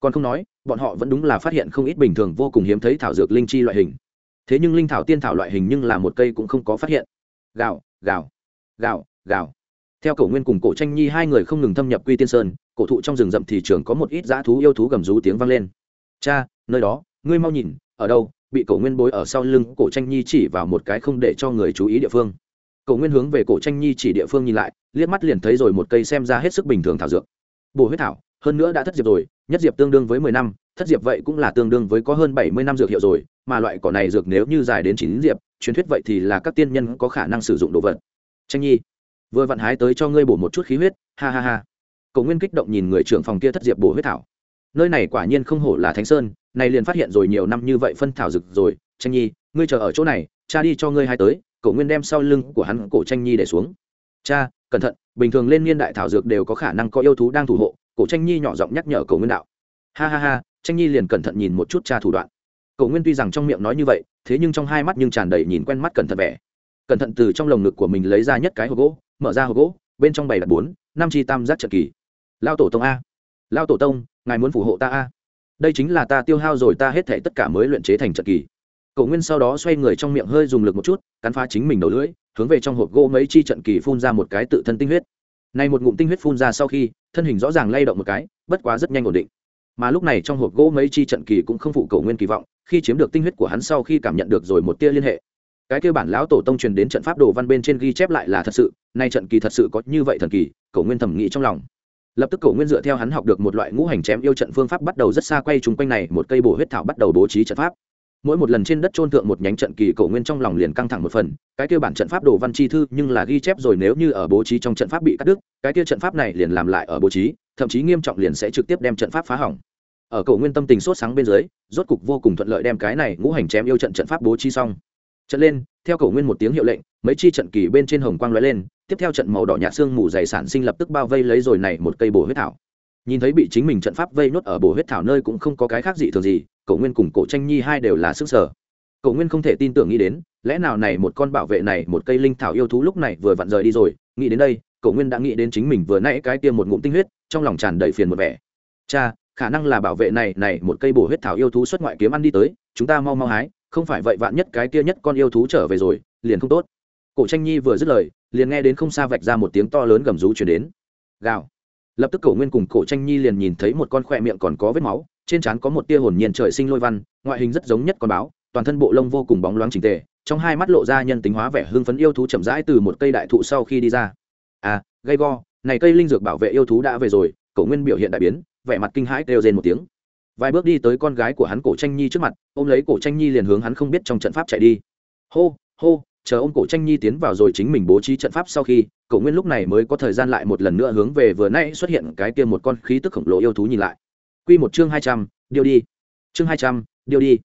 Còn không nói, bọn họ vẫn đúng là phát hiện không ít bình thường vô cùng hiếm thấy thảo dược linh chi loại hình. Thế nhưng linh thảo tiên thảo loại hình nhưng là một cây cũng không có phát hiện. Gạo gạo gạo gạo theo cổ nguyên cùng cổ tranh nhi, hai người không ngừng thâm nhập quy tiên sơn, cổ thụ trong rừng rậm thì trường có một ít dã thú yêu thú gầm rú tiếng vang lên. Cha, nơi đó, ngươi mau nhìn, ở đâu? Bị cổ nguyên bối ở sau lưng cổ tranh nhi chỉ vào một cái không để cho người chú ý địa phương. Cổ nguyên hướng về cổ tranh nhi chỉ địa phương nhìn lại, liếc mắt liền thấy rồi một cây xem ra hết sức bình thường thảo dược. Bồ huyết thảo, hơn nữa đã thất diệp rồi, nhất diệp tương đương với mười năm, thất diệp vậy cũng là tương đương với có hơn bảy mươi năm dược hiệu rồi, mà loại cỏ này dược nếu như dài đến chín diệp, truyền thuyết vậy thì là các tiên nhân có khả năng sử dụng đồ vật. Tranh nhi vừa vặn hái tới cho ngươi bổ một chút khí huyết, ha ha ha. Cầu nguyên kích động nhìn người trưởng phòng kia thất diệp bổ huyết thảo. Nơi này quả nhiên không hổ là thánh sơn, này liền phát hiện rồi nhiều năm như vậy phân thảo rực rồi. Tranh nhi, ngươi chờ ở chỗ này, cha đi cho ngươi hai tới. Cầu nguyên đem sau lưng của hắn cổ tranh nhi để xuống. Cha, cẩn thận, bình thường lên niên đại thảo dược đều có khả năng có yêu thú đang thủ hộ. Cổ tranh nhi nhỏ giọng nhắc nhở cầu nguyên đạo. Ha ha ha, tranh nhi liền cẩn thận nhìn một chút cha thủ đoạn. Cầu nguyên tuy rằng trong miệng nói như vậy, thế nhưng trong hai mắt nhưng tràn đầy nhìn quen mắt cẩn thận vẻ. Cẩn thận từ trong lồng ngực của mình lấy ra nhất cái hộp gỗ mở ra hộp gỗ, bên trong bày đặt bốn, năm chi tam giác trận kỳ. Lao tổ tông a. Lao tổ tông, ngài muốn phù hộ ta a. Đây chính là ta tiêu hao rồi ta hết thể tất cả mới luyện chế thành trận kỳ. Cậu nguyên sau đó xoay người trong miệng hơi dùng lực một chút, cắn phá chính mình đầu lưỡi, hướng về trong hộp gỗ mấy chi trận kỳ phun ra một cái tự thân tinh huyết. Này một ngụm tinh huyết phun ra sau khi, thân hình rõ ràng lay động một cái, bất quá rất nhanh ổn định. Mà lúc này trong hộp gỗ mấy chi trận kỳ cũng không phụ cầu nguyên kỳ vọng, khi chiếm được tinh huyết của hắn sau khi cảm nhận được rồi một tia liên hệ cái kêu bản lão tổ tông truyền đến trận pháp đồ văn bên trên ghi chép lại là thật sự, nay trận kỳ thật sự có như vậy thần kỳ, cổ nguyên thẩm nghĩ trong lòng. Lập tức cổ nguyên dựa theo hắn học được một loại ngũ hành chém yêu trận phương pháp bắt đầu rất xa quay chung quanh này, một cây bổ huyết thảo bắt đầu bố trí trận pháp. Mỗi một lần trên đất trôn thượng một nhánh trận kỳ, cổ nguyên trong lòng liền căng thẳng một phần, cái kia bản trận pháp đồ văn chi thư nhưng là ghi chép rồi nếu như ở bố trí trong trận pháp bị cắt đứt, cái kia trận pháp này liền làm lại ở bố trí, thậm chí nghiêm trọng liền sẽ trực tiếp đem trận pháp phá hỏng. Ở cổ nguyên tâm tình sốt sáng bên dưới, rốt cục vô cùng thuận lợi đem cái này ngũ hành chém yêu trận trận pháp bố trí xong trận lên, theo cầu nguyên một tiếng hiệu lệnh, mấy chi trận kỳ bên trên hồng quang lóe lên, tiếp theo trận màu đỏ nhạt xương mù dày sản sinh lập tức bao vây lấy rồi này một cây bổ huyết thảo. Nhìn thấy bị chính mình trận pháp vây nốt ở bổ huyết thảo nơi cũng không có cái khác gì thường gì cầu nguyên cùng cổ tranh nhi hai đều là sức sở. Cầu nguyên không thể tin tưởng nghĩ đến, lẽ nào này một con bảo vệ này một cây linh thảo yêu thú lúc này vừa vặn rời đi rồi, nghĩ đến đây cầu nguyên đã nghĩ đến chính mình vừa nãy cái tiêm một ngụm tinh huyết, trong lòng tràn đầy phiền một vẻ. Cha, khả năng là bảo vệ này này một cây bổ huyết thảo yêu thú xuất ngoại kiếm ăn đi tới, chúng ta mau mau hái không phải vậy vạn nhất cái kia nhất con yêu thú trở về rồi, liền không tốt. Cổ tranh nhi vừa dứt lời, liền nghe đến không xa vạch ra một tiếng to lớn gầm rú chuyển đến. Gào. Lập tức cổ nguyên cùng cổ tranh nhi liền nhìn thấy một con khoe miệng còn có vết máu, trên trán có một tia hồn nhiên trời sinh lôi văn, ngoại hình rất giống nhất con báo, toàn thân bộ lông vô cùng bóng loáng trình tề, trong hai mắt lộ ra nhân tính hóa vẻ hưng phấn yêu thú chậm rãi từ một cây đại thụ sau khi đi ra. À gây go, này cây linh dược bảo vệ yêu thú đã về rồi, cổ nguyên biểu hiện đại biến, vẻ mặt kinh hãi đều rên một tiếng vài bước đi tới con gái của hắn cổ tranh nhi trước mặt, ôm lấy cổ tranh nhi liền hướng hắn không biết trong trận pháp chạy đi. Hô hô, chờ ôm cổ tranh nhi tiến vào rồi chính mình bố trí trận pháp sau khi cổ nguyên lúc này mới có thời gian lại một lần nữa hướng về vừa nãy xuất hiện cái kia một con khí tức khổng lồ yêu thú nhìn lại. Quy một chương hai trăm, điêu đi. Chương hai trăm, điêu đi.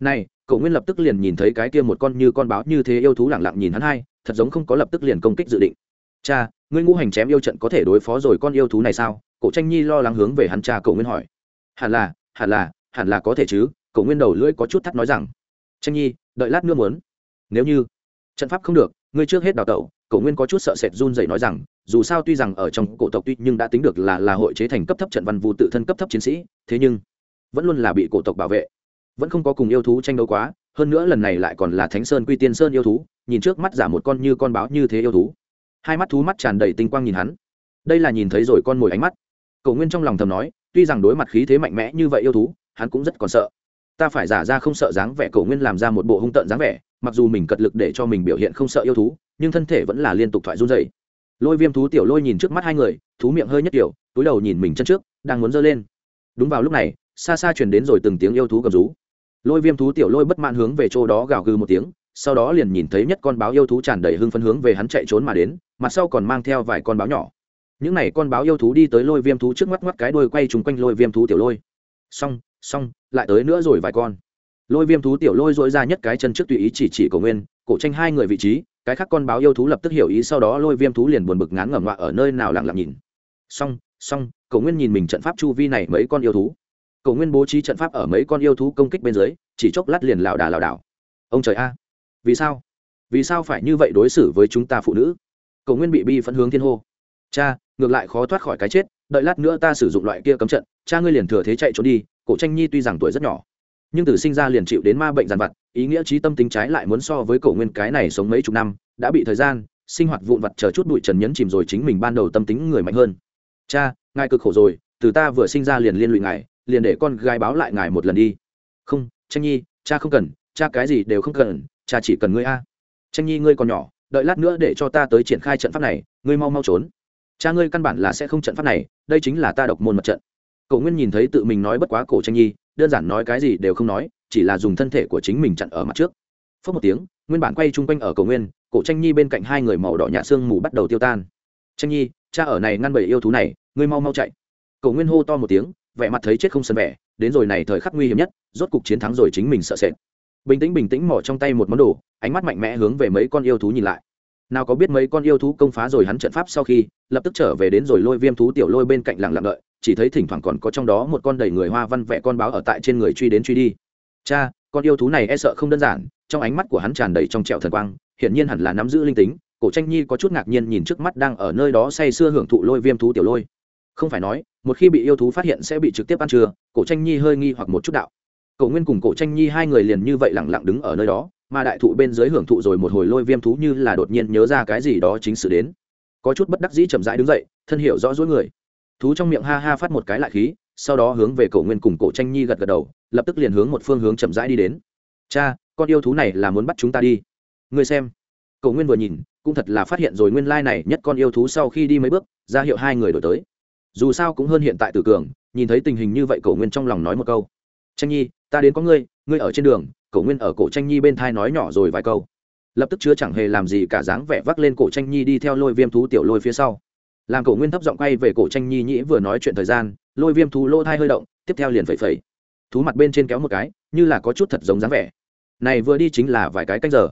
Này cổ nguyên lập tức liền nhìn thấy cái kia một con như con báo như thế yêu thú lẳng lặng nhìn hắn hai, thật giống không có lập tức liền công kích dự định. Cha, ngươi ngũ hành chém yêu trận có thể đối phó rồi con yêu thú này sao? Cổ tranh nhi lo lắng hướng về hắn cha cổ nguyên hỏi. Hẳn là hẳn là hẳn là có thể chứ, cổ nguyên đầu lưỡi có chút thắt nói rằng. Tranh nhi, đợi lát nữa muốn. Nếu như trận pháp không được, ngươi trước hết đào tẩu, cổ nguyên có chút sợ sệt run dậy nói rằng, dù sao tuy rằng ở trong cổ tộc tuy nhưng đã tính được là là hội chế thành cấp thấp trận văn vụ tự thân cấp thấp chiến sĩ, thế nhưng vẫn luôn là bị cổ tộc bảo vệ. Vẫn không có cùng yêu thú tranh đấu quá, hơn nữa lần này lại còn là thánh sơn quy tiên sơn yêu thú, nhìn trước mắt giả một con như con báo như thế yêu thú. Hai mắt thú mắt tràn đầy tinh quang nhìn hắn. Đây là nhìn thấy rồi con mồi ánh mắt. Cậu nguyên trong lòng thầm nói tuy rằng đối mặt khí thế mạnh mẽ như vậy yêu thú, hắn cũng rất còn sợ. Ta phải giả ra không sợ dáng vẻ cậu nguyên làm ra một bộ hung tợn dáng vẻ, mặc dù mình cật lực để cho mình biểu hiện không sợ yêu thú, nhưng thân thể vẫn là liên tục thoại run dày lôi viêm thú tiểu lôi nhìn trước mắt hai người, thú miệng hơi nhất kiểu túi đầu nhìn mình chân trước, đang muốn giơ lên. Đúng vào lúc này, xa xa truyền đến rồi từng tiếng yêu thú gầm rú. Lôi viêm thú tiểu lôi bất mãn hướng về chỗ đó gào gừ một tiếng, sau đó liền nhìn thấy nhất con báo yêu thú tràn đầy hưng phấn hướng về hắn chạy trốn mà đến, mặt sau còn mang theo vài con báo nhỏ những n à y con báo yêu thú đi tới lôi viêm thú trước mắt mắt cái đôi quay trùng quanh lôi viêm thú tiểu lôi. Xong xong, lại tới nữa rồi vài con. Lôi viêm thú tiểu lôi dội ra nhất cái chân trước tùy ý chỉ chỉ cầu nguyên, cổ tranh hai người vị trí, cái khác con báo yêu thú lập tức hiểu ý sau đó lôi viêm thú liền buồn bực ngán ngẩm ngoạ ở nơi nào lặng lặng nhìn. Xong xong cầu nguyên nhìn mình trận pháp chu vi này mấy con yêu thú. Cầu nguyên bố trí trận pháp ở mấy con yêu thú công kích bên dưới, chỉ chốc lát liền lảo đà lảo đảo. Ông trời a, vì sao? Vì sao phải như vậy đối xử với chúng ta phụ nữ? Cầu nguyên bị bi phẫn hướng thiên hô cha, ngược lại khó thoát khỏi cái chết, đợi lát nữa ta sử dụng loại kia cấm trận, cha ngươi liền thừa thế chạy trốn đi, cổ tranh nhi tuy rằng tuổi rất nhỏ, nhưng từ sinh ra liền chịu đến ma bệnh dàn vặt, ý nghĩa trí tâm tính trái lại muốn so với cổ nguyên cái này sống mấy chục năm, đã bị thời gian, sinh hoạt vụn vặt chờ chút bụi trần nhấn chìm rồi chính mình ban đầu tâm tính người mạnh hơn. Cha, ngài cực khổ rồi, từ ta vừa sinh ra liền liên lụy ngài, liền để con gái báo lại ngài một lần đi. Không, tranh nhi, cha không cần, cha cái gì đều không cần, cha chỉ cần ngươi a. Tranh nhi, ngươi còn nhỏ, đợi lát nữa để cho ta tới triển khai trận pháp này, ngươi mau mau trốn cha ngươi căn bản là sẽ không trận pháp này, đây chính là ta độc môn mật trận. Cậu nguyên nhìn thấy tự mình nói bất quá cổ tranh nhi, đơn giản nói cái gì đều không nói, chỉ là dùng thân thể của chính mình chặn ở mặt trước. Phớt một tiếng, nguyên bản quay chung quanh ở cầu nguyên, cổ tranh nhi bên cạnh hai người màu đỏ nhạt xương mù bắt đầu tiêu tan. Tranh nhi, cha ở này ngăn bầy yêu thú này, ngươi mau mau chạy. Cầu nguyên hô to một tiếng, vẻ mặt thấy chết không sân vẻ đến rồi này thời khắc nguy hiểm nhất, rốt cục chiến thắng rồi chính mình sợ sệt. Bình tĩnh bình tĩnh mỏ trong tay một món đồ, ánh mắt mạnh mẽ hướng về mấy con yêu thú nhìn lại nào có biết mấy con yêu thú công phá rồi hắn trận pháp sau khi, lập tức trở về đến rồi lôi viêm thú tiểu lôi bên cạnh lặng lặng đợi, chỉ thấy thỉnh thoảng còn có trong đó một con đầy người hoa văn vẽ con báo ở tại trên người truy đến truy đi. Cha, con yêu thú này e sợ không đơn giản, trong ánh mắt của hắn tràn đầy trong trẹo thần quang, hiển nhiên hẳn là nắm giữ linh tính, cổ tranh nhi có chút ngạc nhiên nhìn trước mắt đang ở nơi đó say sưa hưởng thụ lôi viêm thú tiểu lôi. Không phải nói, một khi bị yêu thú phát hiện sẽ bị trực tiếp ăn trưa, cổ tranh nhi hơi nghi hoặc một chút đạo. Cổ nguyên cùng cổ tranh nhi hai người liền như vậy lẳng lặng đứng ở nơi đó mà đại thụ bên dưới hưởng thụ rồi một hồi lôi viêm thú như là đột nhiên nhớ ra cái gì đó chính sự đến. Có chút bất đắc dĩ chậm rãi đứng dậy, thân hiểu rõ dối người. Thú trong miệng ha ha phát một cái lại khí, sau đó hướng về cổ nguyên cùng cổ tranh nhi gật gật đầu, lập tức liền hướng một phương hướng chậm rãi đi đến. Cha, con yêu thú này là muốn bắt chúng ta đi. Ngươi xem. Cổ nguyên vừa nhìn, cũng thật là phát hiện rồi nguyên lai này nhất con yêu thú sau khi đi mấy bước, ra hiệu hai người đổi tới. Dù sao cũng hơn hiện tại tử cường, nhìn thấy tình hình như vậy cổ nguyên trong lòng nói một câu. Tranh nhi ta đến có ngươi ngươi ở trên đường Cổ nguyên ở cổ tranh nhi bên thai nói nhỏ rồi vài câu. Lập tức chưa chẳng hề làm gì cả dáng vẻ vác lên cổ tranh nhi đi theo lôi viêm thú tiểu lôi phía sau. Làm cổ nguyên thấp giọng quay về cổ tranh nhi nhĩ vừa nói chuyện thời gian, lôi viêm thú lô thai hơi động, tiếp theo liền phẩy phẩy. Thú mặt bên trên kéo một cái, như là có chút thật giống dáng vẻ. Này vừa đi chính là vài cái canh giờ.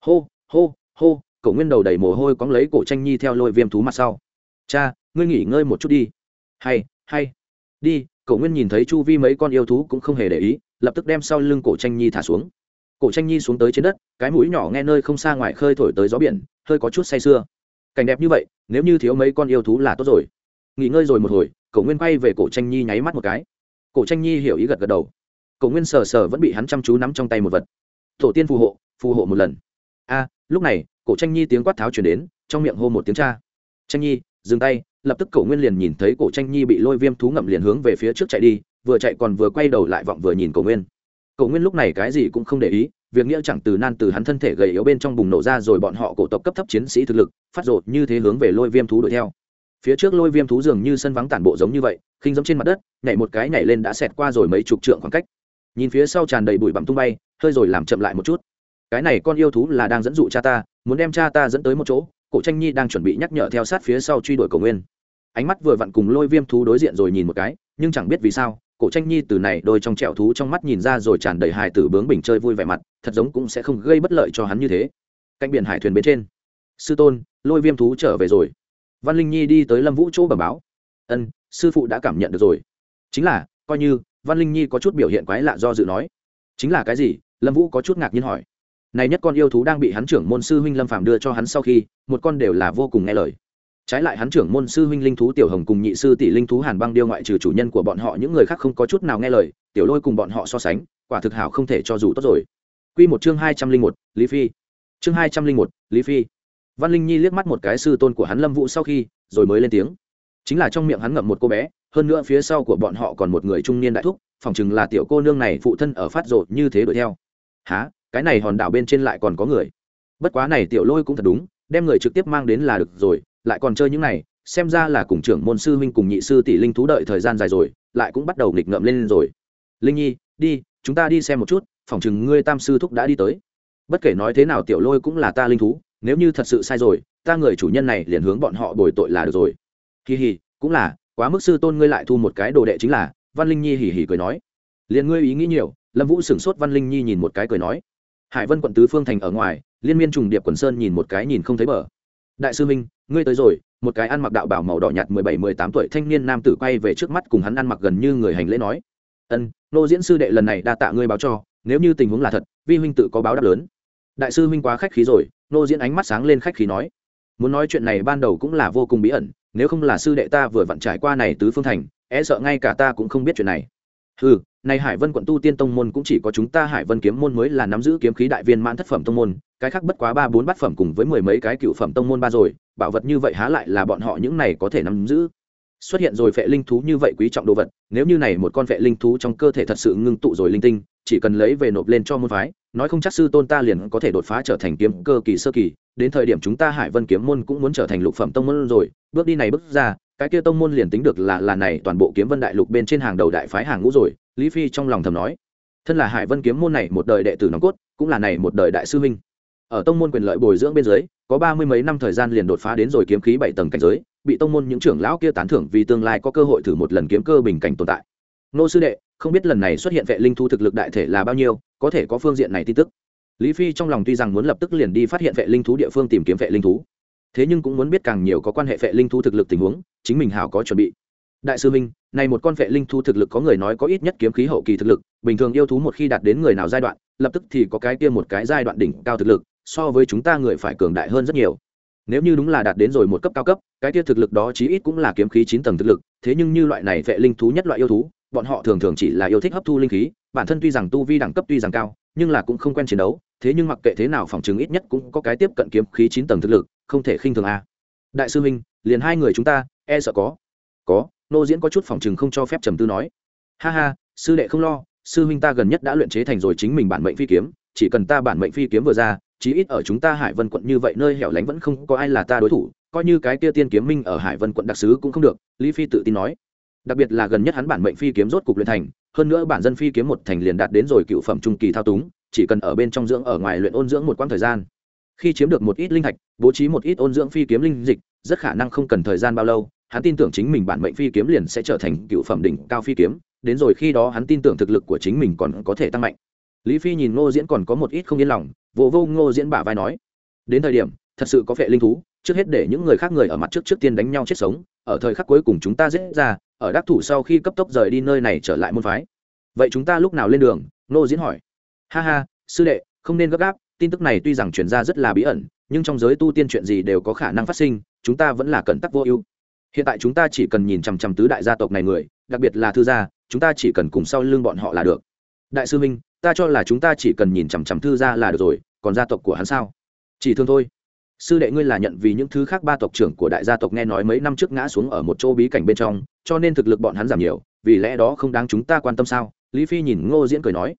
Hô hô hô cổ nguyên đầu đầy mồ hôi cóng lấy cổ tranh nhi theo lôi viêm thú mặt sau. Cha, ngươi nghỉ ngơi một chút đi. Hay hay. Đi cổ nguyên nhìn thấy chu vi mấy con yêu thú cũng không hề để ý lập tức đem sau lưng cổ tranh nhi thả xuống. Cổ tranh nhi xuống tới trên đất, cái mũi nhỏ nghe nơi không xa ngoài khơi thổi tới gió biển, hơi có chút say sưa. Cảnh đẹp như vậy, nếu như thiếu mấy con yêu thú là tốt rồi. Nghỉ ngơi rồi một hồi cổ nguyên quay về cổ tranh nhi nháy mắt một cái. Cổ tranh nhi hiểu ý gật gật đầu. Cổ nguyên sờ sờ vẫn bị hắn chăm chú nắm trong tay một vật. Tổ tiên phù hộ phù hộ một lần. A, lúc này, cổ tranh nhi tiếng quát tháo chuyển đến, trong miệng hô một tiếng cha. Tranh nhi, dừng tay, lập tức cổ nguyên liền nhìn thấy cổ tranh nhi bị lôi viêm thú ngậm liền hướng về phía trước chạy đi vừa chạy còn vừa quay đầu lại vọng vừa nhìn cổ nguyên. Cổ nguyên lúc này cái gì cũng không để ý, việc nghĩa chẳng từ nan từ hắn thân thể gầy yếu bên trong bùng nổ ra rồi bọn họ cổ tộc cấp thấp chiến sĩ thực lực, phát rộ như thế hướng về lôi viêm thú đuổi theo. Phía trước lôi viêm thú dường như sân vắng tản bộ giống như vậy, khinh giống trên mặt đất, nhảy một cái nhảy lên đã xẹt qua rồi mấy chục trượng khoảng cách. Nhìn phía sau tràn đầy bụi bặm tung bay, hơi rồi làm chậm lại một chút. Cái này con yêu thú là đang dẫn dụ cha ta, muốn đem cha ta dẫn tới một chỗ, cổ tranh nhi đang chuẩn bị nhắc nhở theo sát phía sau truy đuổi cổ nguyên. Ánh mắt vừa vặn cùng lôi viêm thú đối diện rồi nhìn một cái, nhưng chẳng biết vì sao cổ tranh nhi từ này đôi trong trẹo thú trong mắt nhìn ra rồi tràn đầy hài tử bướng bình chơi vui vẻ mặt, thật giống cũng sẽ không gây bất lợi cho hắn như thế. Cạnh biển hải thuyền bên trên, sư tôn, lôi viêm thú trở về rồi. Văn linh nhi đi tới lâm vũ chỗ bẩm báo. Ân, sư phụ đã cảm nhận được rồi. Chính là, coi như, văn linh nhi có chút biểu hiện quái lạ do dự nói. Chính là cái gì? Lâm vũ có chút ngạc nhiên hỏi. Này nhất con yêu thú đang bị hắn trưởng môn sư huynh lâm phàm đưa cho hắn sau khi, một con đều là vô cùng nghe lời trái lại hắn trưởng môn sư huynh linh thú tiểu hồng cùng nhị sư tỷ linh thú hàn băng điêu ngoại trừ chủ nhân của bọn họ, những người khác không có chút nào nghe lời, tiểu lôi cùng bọn họ so sánh, quả thực hảo không thể cho dù tốt rồi. Quy một chương hai trăm linh một, lý phi. Chương hai trăm linh một, lý phi. Văn linh nhi liếc mắt một cái sư tôn của hắn lâm vũ sau khi, rồi mới lên tiếng. Chính là trong miệng hắn ngậm một cô bé, hơn nữa phía sau của bọn họ còn một người trung niên đại thúc phòng chừng là tiểu cô nương này phụ thân ở phát rộ như thế đuổi theo. Há cái này hòn đảo bên trên lại còn có người. Bất quá này tiểu lôi cũng thật đúng, đem người trực tiếp mang đến là được rồi lại còn chơi những này, xem ra là cùng trưởng môn sư huynh cùng nhị sư tỷ linh thú đợi thời gian dài rồi, lại cũng bắt đầu nghịch ngợm lên rồi. Linh nhi, đi, chúng ta đi xem một chút phỏng chừng ngươi tam sư thúc đã đi tới. Bất kể nói thế nào tiểu lôi cũng là ta linh thú, nếu như thật sự sai rồi, ta người chủ nhân này liền hướng bọn họ bồi tội là được rồi. Kỳ hì cũng là, quá mức sư tôn ngươi lại thu một cái đồ đệ chính là, văn linh nhi hỉ hỉ cười nói. Liền ngươi ý nghĩ nhiều, lâm vũ sửng sốt văn linh nhi nhìn một cái cười nói. Hải vân quận tứ phương thành ở ngoài, liên miên trùng điệp quần sơn nhìn một cái nhìn không thấy bờ. Đại sư minh ngươi tới rồi, một cái ăn mặc đạo bảo màu đỏ nhạt mười bảy, mười tám tuổi thanh niên nam tử quay về trước mắt cùng hắn ăn mặc gần như người hành lễ nói. Ân, nô diễn sư đệ lần này đa tạ ngươi báo cho, nếu như tình huống là thật, vi huynh tự có báo đáp lớn. Đại sư huynh quá khách khí rồi, nô diễn ánh mắt sáng lên khách khí nói. Muốn nói chuyện này ban đầu cũng là vô cùng bí ẩn, nếu không là sư đệ ta vừa vặn trải qua này tứ phương thành e sợ ngay cả ta cũng không biết chuyện này ừ này hải vân quận tu tiên tông môn cũng chỉ có chúng ta hải vân kiếm môn mới là nắm giữ kiếm khí đại viên mãn thất phẩm tông môn, cái khác bất quá ba bốn bát phẩm cùng với mười mấy cái cựu phẩm tông môn ba rồi, bảo vật như vậy há lại là bọn họ những này có thể nắm giữ. Xuất hiện rồi phệ linh thú như vậy quý trọng đồ vật, nếu như này một con phệ linh thú trong cơ thể thật sự ngưng tụ rồi linh tinh, chỉ cần lấy về nộp lên cho môn phái, nói không chắc sư tôn ta liền có thể đột phá trở thành kiếm cơ kỳ sơ kỳ, đến thời điểm chúng ta hải vân kiếm môn cũng muốn trở thành lục phẩm tông môn rồi, bước đi này bước ra cái kia tông môn liền tính được là là này toàn bộ kiếm vân đại lục bên trên hàng đầu đại phái hàng ngũ rồi, lý phi trong lòng thầm nói. Thân là hải vân kiếm môn này một đời đệ tử nòng cốt, cũng là này một đời đại sư huynh. Ở tông môn quyền lợi bồi dưỡng bên dưới, có ba mươi mấy năm thời gian liền đột phá đến rồi kiếm khí bảy tầng cảnh giới, bị tông môn những trưởng lão kia tán thưởng vì tương lai có cơ hội thử một lần kiếm cơ bình cảnh tồn tại. Nô sư đệ, không biết lần này xuất hiện vệ linh thu thực lực đại thể là bao nhiêu, có thể có phương diện này tin tức. Lý phi trong lòng tuy rằng muốn lập tức liền đi phát hiện vệ linh thú địa phương tìm kiếm vệ linh thú thế nhưng cũng muốn biết càng nhiều có quan hệ vệ linh thú thực lực tình huống, chính mình hảo có chuẩn bị. Đại sư minh, này một con vệ linh thú thực lực có người nói có ít nhất kiếm khí hậu kỳ thực lực, bình thường yêu thú một khi đạt đến người nào giai đoạn, lập tức thì có cái kia một cái giai đoạn đỉnh cao thực lực, so với chúng ta người phải cường đại hơn rất nhiều. Nếu như đúng là đạt đến rồi một cấp cao cấp, cái kia thực lực đó chí ít cũng là kiếm khí chín tầng thực lực, thế nhưng như loại này vệ linh thú nhất loại yêu thú, bọn họ thường thường chỉ là yêu thích hấp thu linh khí, bản thân tuy rằng tu vi đẳng cấp tuy rằng cao, nhưng là cũng không quen chiến đấu, thế nhưng mặc kệ thế nào phòng chứng ít nhất cũng có cái tiếp cận kiếm khí chín tầng thực lực không thể khinh thường a đại sư huynh, liền hai người chúng ta e sợ có. Có, nô diễn có chút phòng chừng không cho phép trầm tư nói. Ha ha, sư đệ không lo, sư huynh ta gần nhất đã luyện chế thành rồi chính mình bản mệnh phi kiếm, chỉ cần ta bản mệnh phi kiếm vừa ra, chí ít ở chúng ta hải vân quận như vậy nơi hẻo lánh vẫn không có ai là ta đối thủ, coi như cái kia tiên kiếm minh ở hải vân quận đặc sứ cũng không được, lý phi tự tin nói. Đặc biệt là gần nhất hắn bản mệnh phi kiếm rốt cục luyện thành, hơn nữa bản dân phi kiếm một thành liền đạt đến rồi cựu phẩm trung kỳ thao túng, chỉ cần ở bên trong dưỡng ở ngoài luyện ôn dưỡng một quãng thời gian khi chiếm được một ít linh thạch, bố trí một ít ôn dưỡng phi kiếm linh dịch, rất khả năng không cần thời gian bao lâu, hắn tin tưởng chính mình bản mệnh phi kiếm liền sẽ trở thành cựu phẩm đỉnh cao phi kiếm, đến rồi khi đó hắn tin tưởng thực lực của chính mình còn có thể tăng mạnh. Lý phi nhìn ngô diễn còn có một ít không yên lòng vô vô ngô diễn bả vai nói, đến thời điểm, thật sự có vệ linh thú, trước hết để những người khác người ở mặt trước trước tiên đánh nhau chết sống, ở thời khắc cuối cùng chúng ta dễ ra, ở đắc thủ sau khi cấp tốc rời đi nơi này trở lại môn phái. Vậy chúng ta lúc nào lên đường? Ngô diễn hỏi. Ha ha, sư đệ, không nên gấp gáp tin tức này tuy rằng truyền ra rất là bí ẩn, nhưng trong giới tu tiên chuyện gì đều có khả năng phát sinh, chúng ta vẫn là cẩn tắc vô ưu. Hiện tại chúng ta chỉ cần nhìn chằm chằm tứ đại gia tộc này người, đặc biệt là thư gia, chúng ta chỉ cần cùng sau lưng bọn họ là được. Đại sư minh, ta cho là chúng ta chỉ cần nhìn chằm chằm thư gia là được rồi, còn gia tộc của hắn sao? Chỉ thương thôi. Sư đệ ngươi là nhận vì những thứ khác ba tộc trưởng của đại gia tộc nghe nói mấy năm trước ngã xuống ở một chỗ bí cảnh bên trong, cho nên thực lực bọn hắn giảm nhiều, vì lẽ đó không đáng chúng ta quan tâm sao? Lý phi nhìn ngô diễn cười nói.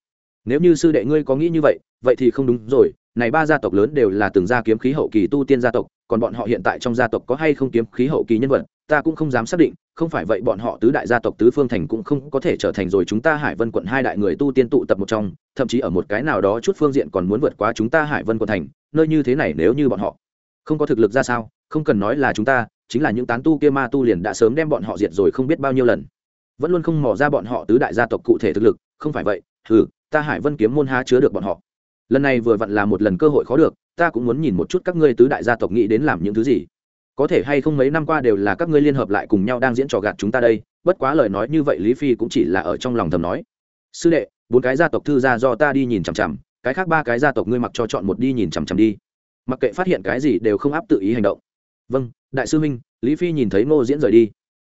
Nếu như sư đệ ngươi có nghĩ như vậy vậy thì không đúng rồi, này ba gia tộc lớn đều là từng gia kiếm khí hậu kỳ tu tiên gia tộc, còn bọn họ hiện tại trong gia tộc có hay không kiếm khí hậu kỳ nhân vật, ta cũng không dám xác định, không phải vậy bọn họ tứ đại gia tộc, tứ phương thành cũng không có thể trở thành rồi chúng ta hải vân quận hai đại người tu tiên tụ tập một trong, thậm chí ở một cái nào đó chút phương diện còn muốn vượt qua chúng ta hải vân quận thành, nơi như thế này nếu như bọn họ không có thực lực ra sao, không cần nói là chúng ta, chính là những tán tu kia ma tu liền đã sớm đem bọn họ diệt rồi không biết bao nhiêu lần. Vẫn luôn không mò ra bọn họ tứ đại gia tộc cụ thể thực lực, không phải vậy ừ ta hải vân kiếm môn há chứa được bọn họ lần này vừa vặn là một lần cơ hội khó được, ta cũng muốn nhìn một chút các ngươi tứ đại gia tộc nghĩ đến làm những thứ gì. Có thể hay không mấy năm qua đều là các ngươi liên hợp lại cùng nhau đang diễn trò gạt chúng ta đây, bất quá lời nói như vậy lý phi cũng chỉ là ở trong lòng thầm nói. Sư đệ, bốn cái gia tộc thư gia do ta đi nhìn chằm chằm, cái khác ba cái gia tộc ngươi mặc cho chọn một đi nhìn chằm chằm đi. Mặc kệ phát hiện cái gì đều không áp tự ý hành động. Vâng đại sư huynh, lý phi nhìn thấy ngô diễn rời đi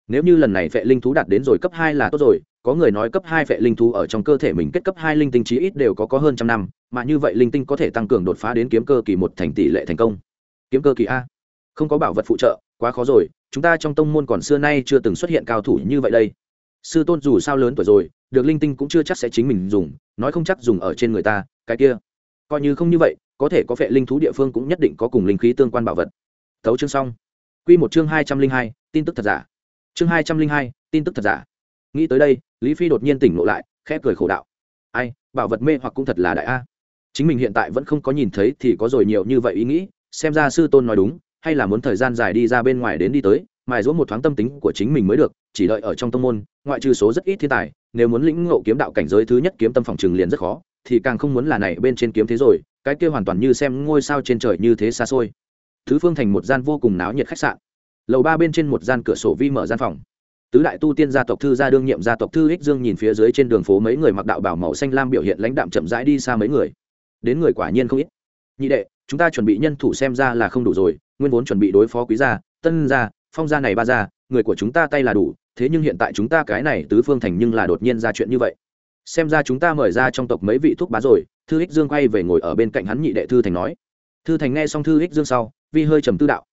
nếu như lần này vệ linh thú đạt đến rồi cấp hai là tốt rồi, có người nói cấp hai vệ linh thú ở trong cơ thể mình kết cấp hai linh tinh chí ít đều có có hơn trăm năm, mà như vậy linh tinh có thể tăng cường đột phá đến kiếm cơ kỳ một thành tỷ lệ thành công. Kiếm cơ kỳ a. Không có bảo vật phụ trợ, quá khó rồi, chúng ta trong tông môn còn xưa nay chưa từng xuất hiện cao thủ như vậy đây. Sư tôn dù sao lớn tuổi rồi, được linh tinh cũng chưa chắc sẽ chính mình dùng, nói không chắc dùng ở trên người ta, cái kia. Coi như không như vậy, có thể có vệ linh thú địa phương cũng nhất định có cùng linh khí tương quan bảo vật. Thấu chương xong. Q một chương hai trăm linh hai, tin tức thật giả chương hai trăm linh hai, tin tức thật giả. Nghĩ tới đây, lý phi đột nhiên tỉnh lộ lại, khẽ cười khổ đạo. Ai, bảo vật mê hoặc cũng thật là đại a. Chính mình hiện tại vẫn không có nhìn thấy thì có rồi nhiều như vậy ý nghĩ, xem ra sư tôn nói đúng, hay là muốn thời gian dài đi ra bên ngoài đến đi tới, mài dũa một thoáng tâm tính của chính mình mới được, chỉ đợi ở trong tông môn, ngoại trừ số rất ít thiên tài, nếu muốn lĩnh ngộ kiếm đạo cảnh giới thứ nhất kiếm tâm phòng trường liền rất khó, thì càng không muốn là này bên trên kiếm thế rồi, cái kia hoàn toàn như xem ngôi sao trên trời như thế xa xôi. Thứ phương thành một gian vô cùng náo nhiệt khách sạn lầu ba bên trên một gian cửa sổ vi mở gian phòng. Tứ đại tu tiên gia tộc thư gia đương nhiệm gia tộc thư ích dương nhìn phía dưới trên đường phố mấy người mặc đạo bảo màu xanh lam biểu hiện lãnh đạm chậm rãi đi xa mấy người. Đến người quả nhiên không ít. Nhị đệ, chúng ta chuẩn bị nhân thủ xem ra là không đủ rồi, nguyên vốn chuẩn bị đối phó quý gia, tân gia, phong gia này ba gia, người của chúng ta tay là đủ, thế nhưng hiện tại chúng ta cái này tứ phương thành nhưng là đột nhiên ra chuyện như vậy. Xem ra chúng ta mời ra trong tộc mấy vị thuốc bá rồi. Thư ích dương quay về ngồi ở bên cạnh hắn nhị đệ thư thành nói. Thư thành nghe xong thư ích dương sau, vi hơi trầm tư đạo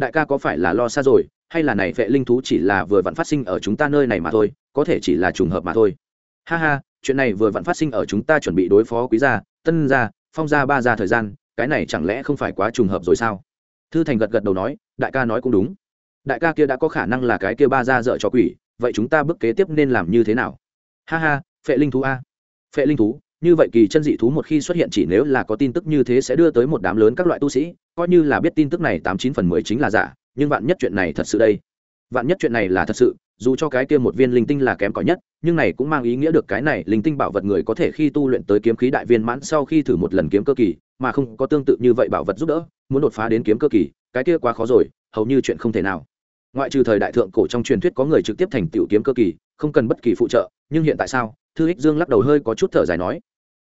đại ca có phải là lo xa rồi, hay là này vệ linh thú chỉ là vừa vặn phát sinh ở chúng ta nơi này mà thôi, có thể chỉ là trùng hợp mà thôi. Ha ha, chuyện này vừa vặn phát sinh ở chúng ta chuẩn bị đối phó quý gia, tân gia, phong gia, ba gia thời gian, cái này chẳng lẽ không phải quá trùng hợp rồi sao? Thư thành gật gật đầu nói, đại ca nói cũng đúng. Đại ca kia đã có khả năng là cái kia ba gia dợ cho quỷ, vậy chúng ta bước kế tiếp nên làm như thế nào? Ha ha phệ linh thú a. Phệ linh thú như vậy kỳ chân dị thú một khi xuất hiện chỉ nếu là có tin tức như thế sẽ đưa tới một đám lớn các loại tu sĩ, coi như là biết tin tức này tám chín phần mười chính là giả, nhưng vạn nhất chuyện này thật sự đây. Vạn nhất chuyện này là thật sự, dù cho cái kia một viên linh tinh là kém cỏi nhất, nhưng này cũng mang ý nghĩa được cái này linh tinh bảo vật người có thể khi tu luyện tới kiếm khí đại viên mãn sau khi thử một lần kiếm cơ kỳ, mà không có tương tự như vậy bảo vật giúp đỡ, muốn đột phá đến kiếm cơ kỳ, cái kia quá khó rồi, hầu như chuyện không thể nào. Ngoại trừ thời đại thượng cổ trong truyền thuyết có người trực tiếp thành tiểu kiếm cơ kỳ, không cần bất kỳ phụ trợ, nhưng hiện tại sao? Thư ích dương lắc đầu hơi có chút thở dài nói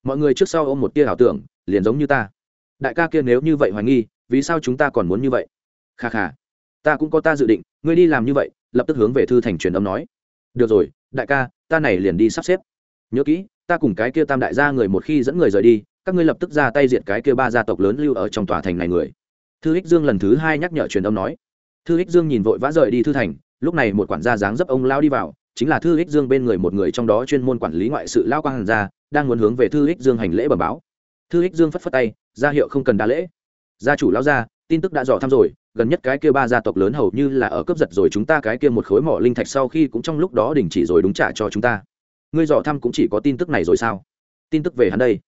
mọi người trước sau ôm một tia ảo tưởng, liền giống như ta. Đại ca kia nếu như vậy hoài nghi, vì sao chúng ta còn muốn như vậy? Kha kha. Ta cũng có ta dự định, ngươi đi làm như vậy, lập tức hướng về thư thành truyền âm nói. Được rồi, đại ca, ta này liền đi sắp xếp. Nhớ kỹ, ta cùng cái kia tam đại gia người một khi dẫn người rời đi, các ngươi lập tức ra tay diệt cái kia ba gia tộc lớn lưu ở trong tòa thành này người. Thư ích dương lần thứ hai nhắc nhở truyền âm nói. Thư ích dương nhìn vội vã rời đi thư thành, lúc này một quản gia dáng dấp ông lao đi vào, chính là thư ích dương bên người một người trong đó chuyên môn quản lý ngoại sự lao quang hàn gia đang muốn hướng về thư ích dương hành lễ bẩm báo. Thư ích dương phất phất tay, ra hiệu không cần đa lễ. Gia chủ lão gia, tin tức đã dò thăm rồi, gần nhất cái kia ba gia tộc lớn hầu như là ở cướp giật rồi, chúng ta cái kia một khối mỏ linh thạch sau khi cũng trong lúc đó đình chỉ rồi đúng trả cho chúng ta. Ngươi dò thăm cũng chỉ có tin tức này rồi sao? Tin tức về hắn đây.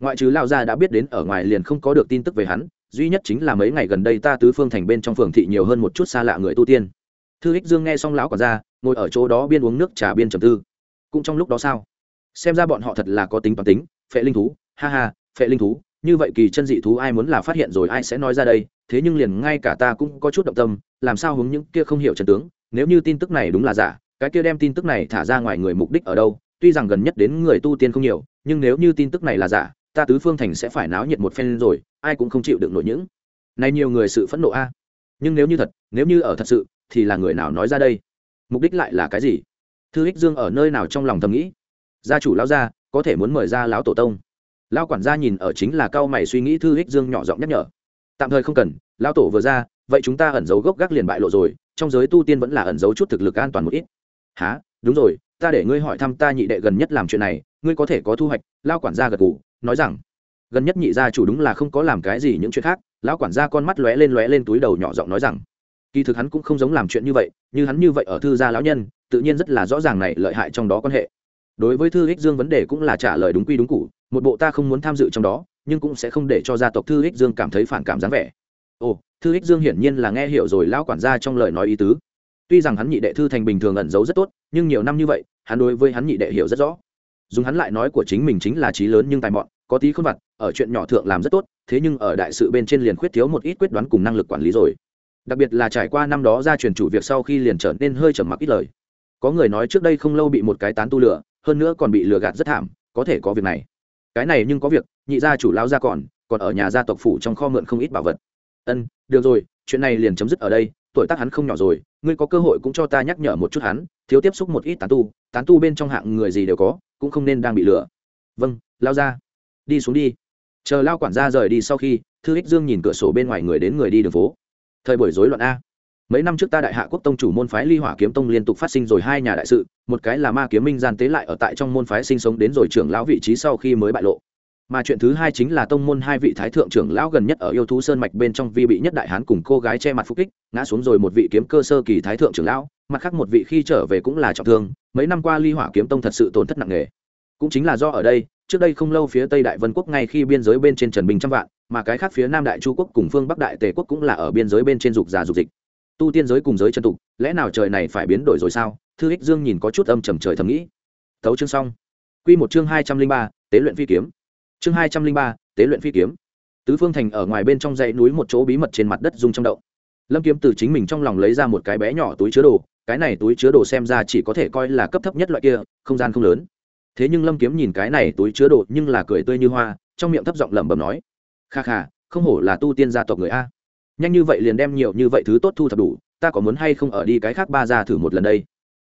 Ngoại trừ lao gia đã biết đến, ở ngoài liền không có được tin tức về hắn, duy nhất chính là mấy ngày gần đây ta tứ phương thành bên trong phường thị nhiều hơn một chút xa lạ người tu tiên. Thư ích dương nghe xong lão còn gia, ngồi ở chỗ đó biên uống nước trà biên trầm tư. Cũng trong lúc đó sao? Xem ra bọn họ thật là có tính toàn tính, phệ linh thú, ha ha, phệ linh thú, như vậy kỳ chân dị thú ai muốn là phát hiện rồi ai sẽ nói ra đây, thế nhưng liền ngay cả ta cũng có chút động tâm, làm sao hướng những kia không hiểu trần tướng, nếu như tin tức này đúng là giả, cái kia đem tin tức này thả ra ngoài người mục đích ở đâu, tuy rằng gần nhất đến người tu tiên không nhiều, nhưng nếu như tin tức này là giả, ta tứ phương thành sẽ phải náo nhiệt một phen rồi, ai cũng không chịu được nổi những này nhiều người sự phẫn nộ a. Nhưng nếu như thật, nếu như ở thật sự, thì là người nào nói ra đây? Mục đích lại là cái gì? Thư ích dương ở nơi nào trong lòng thầm nghĩ? Gia chủ lão gia, có thể muốn mời ra lão tổ tông. Lão quản gia nhìn ở chính là cao mày suy nghĩ thư hích dương nhỏ giọng nhắc nhở. Tạm thời không cần, lão tổ vừa ra, vậy chúng ta ẩn giấu gốc gác liền bại lộ rồi, trong giới tu tiên vẫn là ẩn giấu chút thực lực an toàn một ít. Há đúng rồi, ta để ngươi hỏi thăm ta nhị đệ gần nhất làm chuyện này, ngươi có thể có thu hoạch lao quản gia gật gù, nói rằng, gần nhất nhị gia chủ đúng là không có làm cái gì những chuyện khác, lão quản gia con mắt lóe lên lóe lên túi đầu nhỏ giọng nói rằng, kỳ thực hắn cũng không giống làm chuyện như vậy, như hắn như vậy ở thư gia lão nhân, tự nhiên rất là rõ ràng này lợi hại trong đó quan hệ đối với thư ích dương vấn đề cũng là trả lời đúng quy đúng cụ một bộ ta không muốn tham dự trong đó, nhưng cũng sẽ không để cho gia tộc thư ích dương cảm thấy phản cảm dáng vẻ. Ồ, thư ích dương hiển nhiên là nghe hiểu rồi lão quản gia trong lời nói ý tứ. Tuy rằng hắn nhị đệ thư thành bình thường ẩn giấu rất tốt, nhưng nhiều năm như vậy, hắn đối với hắn nhị đệ hiểu rất rõ. Dùng hắn lại nói của chính mình chính là trí lớn nhưng tài mọn, có tí khôn vặt, ở chuyện nhỏ thượng làm rất tốt, thế nhưng ở đại sự bên trên liền khuyết thiếu một ít quyết đoán cùng năng lực quản lý rồi. Đặc biệt là trải qua năm đó ra truyền chủ việc sau khi liền trở nên hơi trầm mặc ít lời. Có người nói trước đây không lâu bị một cái tán tu lửa hơn nữa còn bị lừa gạt rất thảm, có thể có việc này. Cái này nhưng có việc, nhị gia chủ lao ra còn còn ở nhà gia tộc phủ trong kho mượn không ít bảo vật. Ân, được rồi, chuyện này liền chấm dứt ở đây, tuổi tác hắn không nhỏ rồi, ngươi có cơ hội cũng cho ta nhắc nhở một chút hắn, thiếu tiếp xúc một ít tán tu tán tu bên trong hạng người gì đều có, cũng không nên đang bị lừa. Vâng lao ra đi xuống đi. Chờ lao quản gia rời đi sau khi, thư ích dương nhìn cửa sổ bên ngoài người đến người đi đường phố. Thời buổi rối loạn a mấy năm trước ta đại hạ quốc tông chủ môn phái ly hỏa kiếm tông liên tục phát sinh rồi hai nhà đại sự, một cái là ma kiếm minh gian tế lại ở tại trong môn phái sinh sống đến rồi trưởng lão vị trí sau khi mới bại lộ. Mà chuyện thứ hai chính là tông môn hai vị thái thượng trưởng lão gần nhất ở yêu thú sơn mạch bên trong vi bị nhất đại hán cùng cô gái che mặt phúc kích, ngã xuống rồi một vị kiếm cơ sơ kỳ thái thượng trưởng lão, mặt khác một vị khi trở về cũng là trọng thương, mấy năm qua ly hỏa kiếm tông thật sự tổn thất nặng nề. Cũng chính là do ở đây, trước đây không lâu phía tây đại vân quốc ngay khi biên giới bên trên trần bình trăm vạn, mà cái khác phía nam đại chu quốc cùng phương bắc đại tề quốc cũng là ở biên giới bên trên dục già dục dịch tu tiên giới cùng giới chân tục, lẽ nào trời này phải biến đổi rồi sao? Thư ích dương nhìn có chút âm trầm trời thầm nghĩ. Tấu chương xong. Q một chương hai trăm linh ba, tế luyện phi kiếm. Chương hai trăm linh ba, tế luyện phi kiếm. Tứ phương thành ở ngoài bên trong dãy núi một chỗ bí mật trên mặt đất dung trong động. Lâm kiếm từ chính mình trong lòng lấy ra một cái bé nhỏ túi chứa đồ, cái này túi chứa đồ xem ra chỉ có thể coi là cấp thấp nhất loại kia, không gian không lớn. Thế nhưng lâm kiếm nhìn cái này túi chứa đồ nhưng là cười tươi như hoa, trong miệng thấp giọng lẩm bẩm nói, kha kha, không hổ là tu tiên gia tộc người a nhanh như vậy liền đem nhiều như vậy thứ tốt thu thập đủ, ta có muốn hay không ở đi cái khác ba ra thử một lần đây?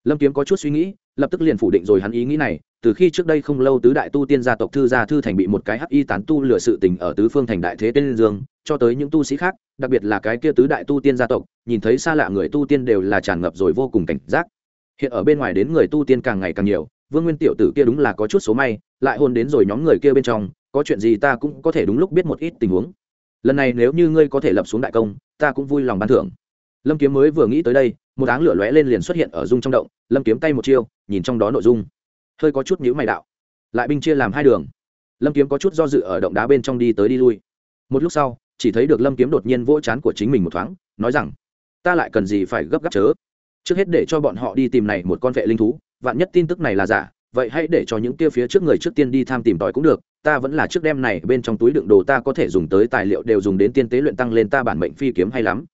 Lâm kiếm có chút suy nghĩ, lập tức liền phủ định rồi hắn ý nghĩ này, từ khi trước đây không lâu tứ đại tu tiên gia tộc thư gia thư thành bị một cái hắc y tán tu lừa sự tình ở tứ phương thành đại thế tên dương, cho tới những tu sĩ khác, đặc biệt là cái kia tứ đại tu tiên gia tộc, nhìn thấy xa lạ người tu tiên đều là tràn ngập rồi vô cùng cảnh giác. Hiện ở bên ngoài đến người tu tiên càng ngày càng nhiều, vương nguyên tiểu tử kia đúng là có chút số may, lại hôn đến rồi nhóm người kia bên trong, có chuyện gì ta cũng có thể đúng lúc biết một ít tình huống lần này nếu như ngươi có thể lập xuống đại công, ta cũng vui lòng ban thưởng. Lâm kiếm mới vừa nghĩ tới đây, một áng lửa lóe lên liền xuất hiện ở dung trong động, lâm kiếm tay một chiêu, nhìn trong đó nội dung. Hơi có chút nhữ mày đạo. Lại binh chia làm hai đường. Lâm kiếm có chút do dự ở động đá bên trong đi tới đi lui. Một lúc sau, chỉ thấy được lâm kiếm đột nhiên vỗ chán của chính mình một thoáng, nói rằng, ta lại cần gì phải gấp gáp chớ? Trước hết để cho bọn họ đi tìm này một con vệ linh thú, vạn nhất tin tức này là giả, vậy hãy để cho những kia phía trước người trước tiên đi tham tìm tòi cũng được ta vẫn là trước đêm này bên trong túi đựng đồ ta có thể dùng tới tài liệu đều dùng đến tiên tế luyện tăng lên ta bản mệnh phi kiếm hay lắm.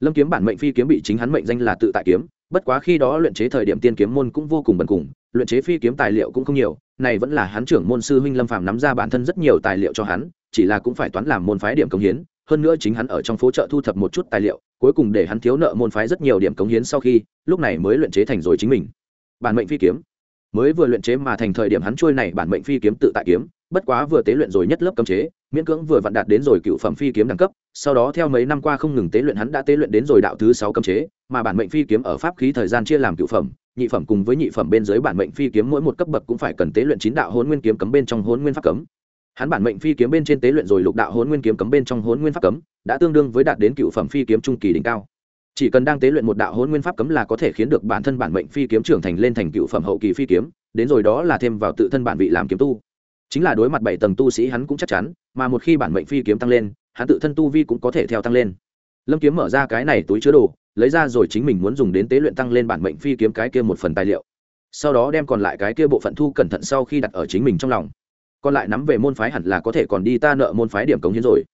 Lâm kiếm bản mệnh phi kiếm bị chính hắn mệnh danh là tự tại kiếm, bất quá khi đó luyện chế thời điểm tiên kiếm môn cũng vô cùng bần cùng, luyện chế phi kiếm tài liệu cũng không nhiều, này vẫn là hắn trưởng môn sư huynh lâm phàm nắm ra bản thân rất nhiều tài liệu cho hắn, chỉ là cũng phải toán làm môn phái điểm cống hiến, hơn nữa chính hắn ở trong phố chợ thu thập một chút tài liệu, cuối cùng để hắn thiếu nợ môn phái rất nhiều điểm cống hiến sau khi, lúc này mới luyện chế thành rồi chính mình. Bản mệnh phi kiếm. Mới vừa luyện chế mà thành thời điểm hắn trôi này bản mệnh phi kiếm tự tại kiếm bất quá vừa tế luyện rồi nhất lớp cấm chế, miễn cưỡng vừa vặn đạt đến rồi cựu phẩm phi kiếm đẳng cấp, sau đó theo mấy năm qua không ngừng tế luyện hắn đã tế luyện đến rồi đạo thứ sáu cấm chế, mà bản mệnh phi kiếm ở pháp khí thời gian chia làm cựu phẩm, nhị phẩm cùng với nhị phẩm bên dưới bản mệnh phi kiếm mỗi một cấp bậc cũng phải cần tế luyện chín đạo hồn nguyên kiếm cấm bên trong hồn nguyên pháp cấm. Hắn bản mệnh phi kiếm bên trên tế luyện rồi lục đạo hồn nguyên kiếm cấm bên trong hồn nguyên pháp cấm, đã tương đương với đạt đến cựu phẩm phi kiếm trung kỳ đỉnh cao. Chỉ cần đang tế luyện một đạo hôn nguyên pháp cấm là có thể khiến được bản thân bản mệnh phi kiếm trưởng thành lên thành cựu phẩm hậu kỳ phi kiếm, đến rồi đó là thêm vào tự thân bản vị làm kiếm tu chính là đối mặt bảy tầng tu sĩ hắn cũng chắc chắn, mà một khi bản mệnh phi kiếm tăng lên, hắn tự thân tu vi cũng có thể theo tăng lên. Lâm kiếm mở ra cái này túi chứa đồ, lấy ra rồi chính mình muốn dùng đến tế luyện tăng lên bản mệnh phi kiếm cái kia một phần tài liệu. Sau đó đem còn lại cái kia bộ phận thu cẩn thận sau khi đặt ở chính mình trong lòng. Còn lại nắm về môn phái hẳn là có thể còn đi ta nợ môn phái điểm cống hiến rồi.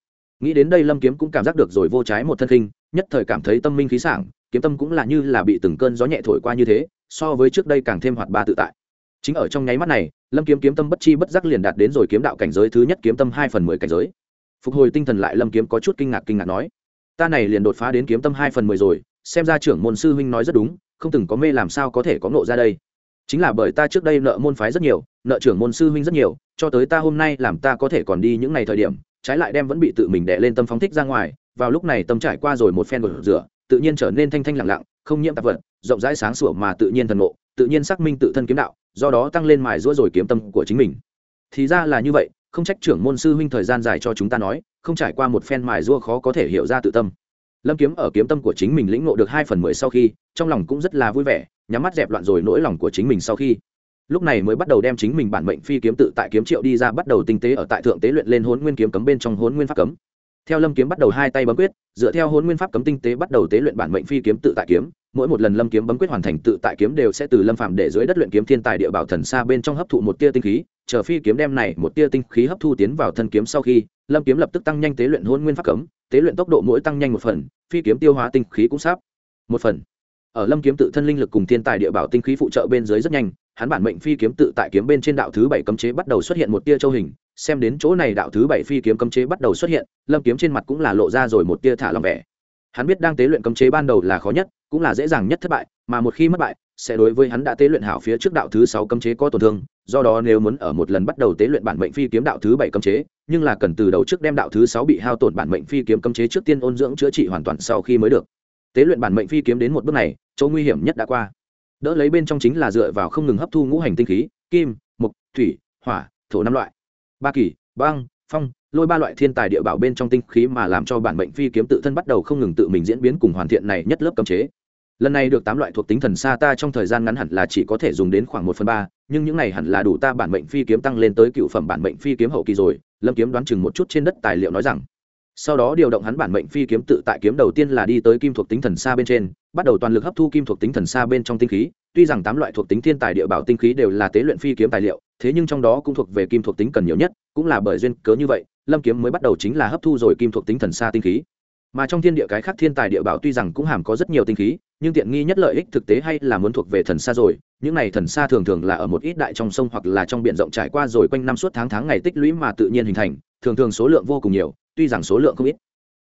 Nghĩ đến đây lâm kiếm cũng cảm giác được rồi vô trái một thân khinh nhất thời cảm thấy tâm minh khí sảng, kiếm tâm cũng là như là bị từng cơn gió nhẹ thổi qua như thế, so với trước đây càng thêm hoạt ba tự tại. Chính ở trong nháy mắt này lâm kiếm kiếm tâm bất chi bất giác liền đạt đến rồi kiếm đạo cảnh giới thứ nhất kiếm tâm hai phần mười cảnh giới. Phục hồi tinh thần lại, lâm kiếm có chút kinh ngạc kinh ngạc nói, ta này liền đột phá đến kiếm tâm hai phần mười rồi, xem ra trưởng môn sư huynh nói rất đúng, không từng có mê làm sao có thể có nộ ra đây. Chính là bởi ta trước đây nợ môn phái rất nhiều, nợ trưởng môn sư huynh rất nhiều, cho tới ta hôm nay làm ta có thể còn đi những ngày thời điểm, trái lại đem vẫn bị tự mình đè lên tâm phóng thích ra ngoài, vào lúc này tâm trải qua rồi một phen gột rửa, tự nhiên trở nên thanh thanh lặng lặng, không nhiễm tạp vật, rộng rãi sáng sủa mà tự nhiên thần ngộ, tự nhiên xác minh tự thân kiếm đạo do đó tăng lên mài rũa rồi kiếm tâm của chính mình. Thì ra là như vậy, không trách trưởng môn sư huynh thời gian dài cho chúng ta nói, không trải qua một phen mài rũa khó có thể hiểu ra tự tâm. Lâm kiếm ở kiếm tâm của chính mình lĩnh ngộ được hai phần mười sau khi, trong lòng cũng rất là vui vẻ, nhắm mắt dẹp loạn rồi nỗi lòng của chính mình sau khi. Lúc này mới bắt đầu đem chính mình bản mệnh phi kiếm tự tại kiếm triệu đi ra, bắt đầu tinh tế ở tại thượng tế luyện lên hốn nguyên kiếm cấm bên trong hốn nguyên pháp cấm. Theo lâm kiếm bắt đầu hai tay bấm quyết, dựa theo hốn nguyên pháp cấm tinh tế bắt đầu tế luyện bản mệnh phi kiếm tự tại kiếm mỗi một lần lâm kiếm bấm quyết hoàn thành tự tại kiếm đều sẽ từ lâm phạm để dưới đất luyện kiếm thiên tài địa bảo thần xa bên trong hấp thụ một tia tinh khí, chờ phi kiếm đem này một tia tinh khí hấp thu tiến vào thân kiếm sau khi, lâm kiếm lập tức tăng nhanh tế luyện hôn nguyên pháp cấm, tế luyện tốc độ mỗi tăng nhanh một phần, phi kiếm tiêu hóa tinh khí cũng sáp một phần. Ở lâm kiếm tự thân linh lực cùng thiên tài địa bảo tinh khí phụ trợ bên dưới rất nhanh, hắn bản mệnh phi kiếm tự tại kiếm bên trên đạo thứ bảy cấm chế bắt đầu xuất hiện một tia châu hình, xem đến chỗ này đạo thứ bảy phi kiếm cấm chế bắt đầu xuất hiện, lâm kiếm trên mặt cũng là lộ ra rồi một tia thả lòng vẻ. Hắn biết đang tế luyện cấm chế ban đầu là khó nhất cũng là dễ dàng nhất thất bại, mà một khi mất bại, sẽ đối với hắn đã tế luyện hảo phía trước đạo thứ sáu cấm chế có tổn thương, do đó nếu muốn ở một lần bắt đầu tế luyện bản mệnh phi kiếm đạo thứ bảy cấm chế, nhưng là cần từ đầu trước đem đạo thứ sáu bị hao tổn bản mệnh phi kiếm cấm chế trước tiên ôn dưỡng chữa trị hoàn toàn sau khi mới được. Tế luyện bản mệnh phi kiếm đến một bước này, chỗ nguy hiểm nhất đã qua. Đỡ lấy bên trong chính là dựa vào không ngừng hấp thu ngũ hành tinh khí, kim mục thủy, hỏa, thổ năm loại. Ba kỳ, băng, phong, lôi ba loại thiên tài địa bảo bên trong tinh khí mà làm cho bản mệnh phi kiếm tự thân bắt đầu không ngừng tự mình diễn biến cùng hoàn thiện này nhất lớp cấm chế lần này được tám loại thuộc tính thần xa ta trong thời gian ngắn hẳn là chỉ có thể dùng đến khoảng một phần ba, nhưng những này hẳn là đủ ta bản mệnh phi kiếm tăng lên tới cựu phẩm bản mệnh phi kiếm hậu kỳ rồi, lâm kiếm đoán chừng một chút trên đất tài liệu nói rằng. Sau đó điều động hắn bản mệnh phi kiếm tự tại kiếm đầu tiên là đi tới kim thuộc tính thần xa bên trên, bắt đầu toàn lực hấp thu kim thuộc tính thần xa bên trong tinh khí, tuy rằng tám loại thuộc tính thiên tài địa bảo tinh khí đều là tế luyện phi kiếm tài liệu, thế nhưng trong đó cũng thuộc về kim thuộc tính cần nhiều nhất, cũng là bởi duyên cớ như vậy, lâm kiếm mới bắt đầu chính là hấp thu rồi kim thuộc tính thần xa tinh khí mà trong thiên địa cái khác thiên tài địa bảo tuy rằng cũng hàm có rất nhiều tinh khí, nhưng tiện nghi nhất lợi ích thực tế hay là muốn thuộc về thần xa rồi. Những này thần xa thường thường là ở một ít đại trong sông hoặc là trong biển rộng trải qua rồi quanh năm suốt tháng tháng ngày tích lũy mà tự nhiên hình thành, thường thường số lượng vô cùng nhiều, tuy rằng số lượng không ít.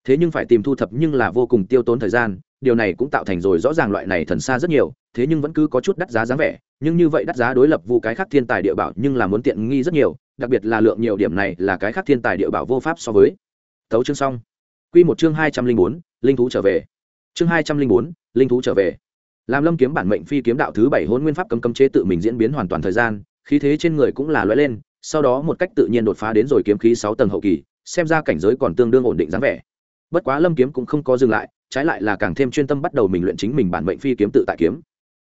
Thế nhưng phải tìm thu thập nhưng là vô cùng tiêu tốn thời gian, điều này cũng tạo thành rồi rõ ràng loại này thần xa rất nhiều, thế nhưng vẫn cứ có chút đắt giá dáng vẻ, nhưng như vậy đắt giá đối lập vụ cái khác thiên tài địa bảo nhưng là muốn tiện nghi rất nhiều, đặc biệt là lượng nhiều điểm này là cái khác thiên tài địa bảo vô pháp so với. Tấu chương xong quy một chương hai trăm linh bốn, linh thú trở về. Chương hai trăm linh bốn, linh thú trở về. Làm lâm kiếm bản mệnh phi kiếm đạo thứ bảy hỗn nguyên pháp cấm cấm chế tự mình diễn biến hoàn toàn thời gian, khí thế trên người cũng là lóe lên, sau đó một cách tự nhiên đột phá đến rồi kiếm khí sáu tầng hậu kỳ, xem ra cảnh giới còn tương đương ổn định dáng vẻ. Bất quá lâm kiếm cũng không có dừng lại, trái lại là càng thêm chuyên tâm bắt đầu mình luyện chính mình bản mệnh phi kiếm tự tại kiếm.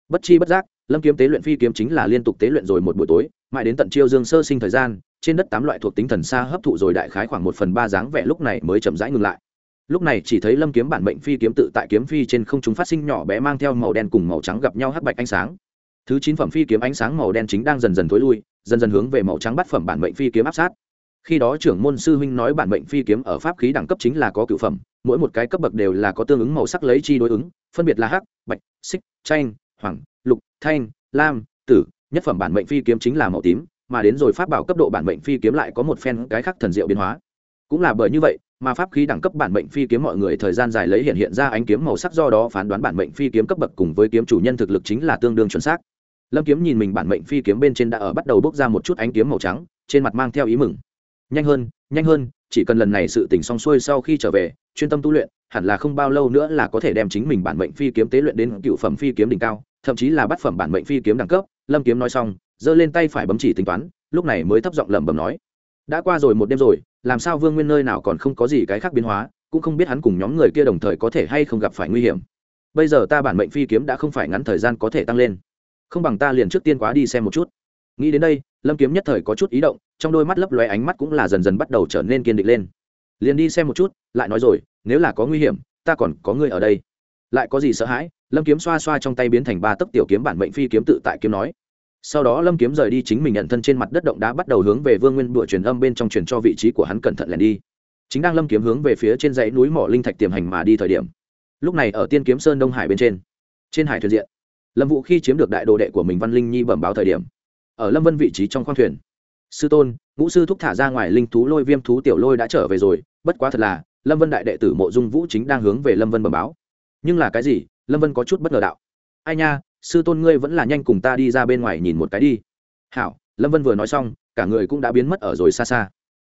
Bất chi bất giác, lâm kiếm tế luyện phi kiếm chính là liên tục tế luyện rồi một buổi tối, mãi đến tận chiêu dương sơ sinh thời gian, trên đất tám loại thuộc tính thần xa hấp thụ rồi đại khái khoảng một phần ba dáng vẻ lúc này mới chậm rãi ngừng lại lúc này chỉ thấy lâm kiếm bản mệnh phi kiếm tự tại kiếm phi trên không chúng phát sinh nhỏ bé mang theo màu đen cùng màu trắng gặp nhau hắc bạch ánh sáng. Thứ chín phẩm phi kiếm ánh sáng màu đen chính đang dần dần thối lui, dần dần hướng về màu trắng bắt phẩm bản mệnh phi kiếm áp sát. Khi đó trưởng môn sư huynh nói bản mệnh phi kiếm ở pháp khí đẳng cấp chính là có cựu phẩm, mỗi một cái cấp bậc đều là có tương ứng màu sắc lấy chi đối ứng, phân biệt là hắc, bạch, xích, chanh, hoàng, lục, thanh, lam, tử. Nhất phẩm bản mệnh phi kiếm chính là màu tím, mà đến rồi pháp bảo cấp độ bản mệnh phi kiếm lại có một phen cái khác thần diệu biến hóa. Cũng là bởi như vậy mà pháp khí đẳng cấp bản mệnh phi kiếm mọi người thời gian dài lấy hiện hiện ra ánh kiếm màu sắc do đó phán đoán bản mệnh phi kiếm cấp bậc cùng với kiếm chủ nhân thực lực chính là tương đương chuẩn xác. Lâm kiếm nhìn mình bản mệnh phi kiếm bên trên đã ở bắt đầu bốc ra một chút ánh kiếm màu trắng, trên mặt mang theo ý mừng. Nhanh hơn nhanh hơn, chỉ cần lần này sự tỉnh xong xuôi sau khi trở về, chuyên tâm tu luyện, hẳn là không bao lâu nữa là có thể đem chính mình bản mệnh phi kiếm tế luyện đến cựu phẩm phi kiếm đỉnh cao, thậm chí là bắt phẩm bản mệnh phi kiếm đẳng cấp. Lâm kiếm nói xong, giơ lên tay phải bấm chỉ tính toán, lúc này mới thấp giọng lẩm bẩm nói đã qua rồi một đêm rồi, làm sao vương nguyên nơi nào còn không có gì cái khác biến hóa, cũng không biết hắn cùng nhóm người kia đồng thời có thể hay không gặp phải nguy hiểm. Bây giờ ta bản mệnh phi kiếm đã không phải ngắn thời gian có thể tăng lên. Không bằng ta liền trước tiên quá đi xem một chút. Nghĩ đến đây, lâm kiếm nhất thời có chút ý động, trong đôi mắt lấp lóe ánh mắt cũng là dần dần bắt đầu trở nên kiên định lên. Liền đi xem một chút, lại nói rồi, nếu là có nguy hiểm, ta còn có người ở đây. Lại có gì sợ hãi? Lâm kiếm xoa xoa trong tay biến thành ba tấc tiểu kiếm bản mệnh phi kiếm tự tại kiếm nói sau đó lâm kiếm rời đi chính mình nhận thân trên mặt đất động đá bắt đầu hướng về vương nguyên bụa truyền âm bên trong truyền cho vị trí của hắn cẩn thận lẻn đi. Chính đang lâm kiếm hướng về phía trên dãy núi mỏ linh thạch tiềm hành mà đi thời điểm, lúc này ở tiên kiếm sơn đông hải bên trên trên hải thuyền diện, lâm vũ khi chiếm được đại đồ đệ của mình văn linh nhi bẩm báo thời điểm, ở lâm vân vị trí trong khoang thuyền, sư tôn, ngũ sư thúc thả ra ngoài linh thú lôi viêm thú tiểu lôi đã trở về rồi, bất quá thật là, lâm vân đại đệ tử mộ dung vũ chính đang hướng về lâm vân bẩm báo. Nhưng là cái gì? Lâm vân có chút bất ngờ đạo. Ai nha sư tôn ngươi vẫn là nhanh cùng ta đi ra bên ngoài nhìn một cái đi. Hảo, lâm vân vừa nói xong, cả người cũng đã biến mất ở rồi xa xa.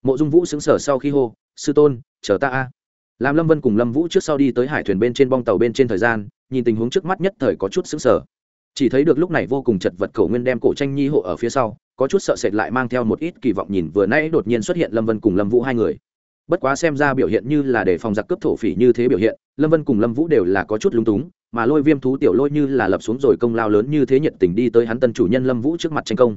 Mộ dung vũ xứng sở sau khi hô, sư tôn, chờ ta a. Làm lâm vân cùng lâm vũ trước sau đi tới hải thuyền bên trên bong tàu bên trên thời gian, nhìn tình huống trước mắt nhất thời có chút xứng sở chỉ thấy được lúc này vô cùng chật vật cổ nguyên đem cổ tranh nhi hộ ở phía sau, có chút sợ sệt lại mang theo một ít kỳ vọng nhìn vừa nãy đột nhiên xuất hiện lâm vân cùng lâm vũ hai người. Bất quá xem ra biểu hiện như là để phòng giặc cướp thổ phỉ như thế biểu hiện, lâm vân cùng lâm vũ đều là có chút lúng túng mà lôi viêm thú tiểu lôi như là lập xuống rồi công lao lớn như thế nhiệt tình đi tới hắn tân chủ nhân lâm vũ trước mặt tranh công.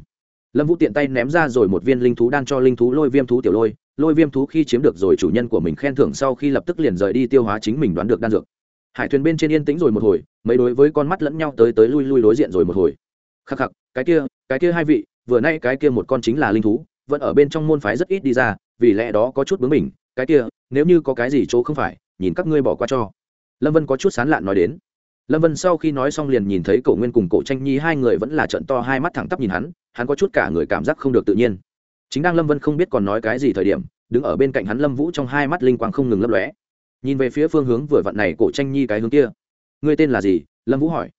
Lâm vũ tiện tay ném ra rồi một viên linh thú đan cho linh thú lôi viêm thú tiểu lôi. Lôi viêm thú khi chiếm được rồi chủ nhân của mình khen thưởng sau khi lập tức liền rời đi tiêu hóa chính mình đoán được đan dược. Hải thuyền bên trên yên tĩnh rồi một hồi, mấy đối với con mắt lẫn nhau tới tới lui lui đối diện rồi một hồi. Khắc khắc, cái kia cái kia hai vị, vừa nay cái kia một con chính là linh thú, vẫn ở bên trong môn phái rất ít đi ra, vì lẽ đó có chút bướng mình cái kia, nếu như có cái gì chỗ không phải, nhìn các ngươi bỏ qua cho. Lâm vân có chút sán lạn nói đến lâm vân sau khi nói xong liền nhìn thấy cổ nguyên cùng cổ tranh nhi, hai người vẫn là trận to hai mắt thẳng tắp nhìn hắn hắn có chút cả người cảm giác không được tự nhiên. Chính đang lâm vân không biết còn nói cái gì thời điểm, đứng ở bên cạnh hắn lâm vũ trong hai mắt linh quang không ngừng lấp lóe. Nhìn về phía phương hướng vừa vặn này cổ tranh nhi cái hướng kia. Ngươi tên là gì? Lâm vũ hỏi.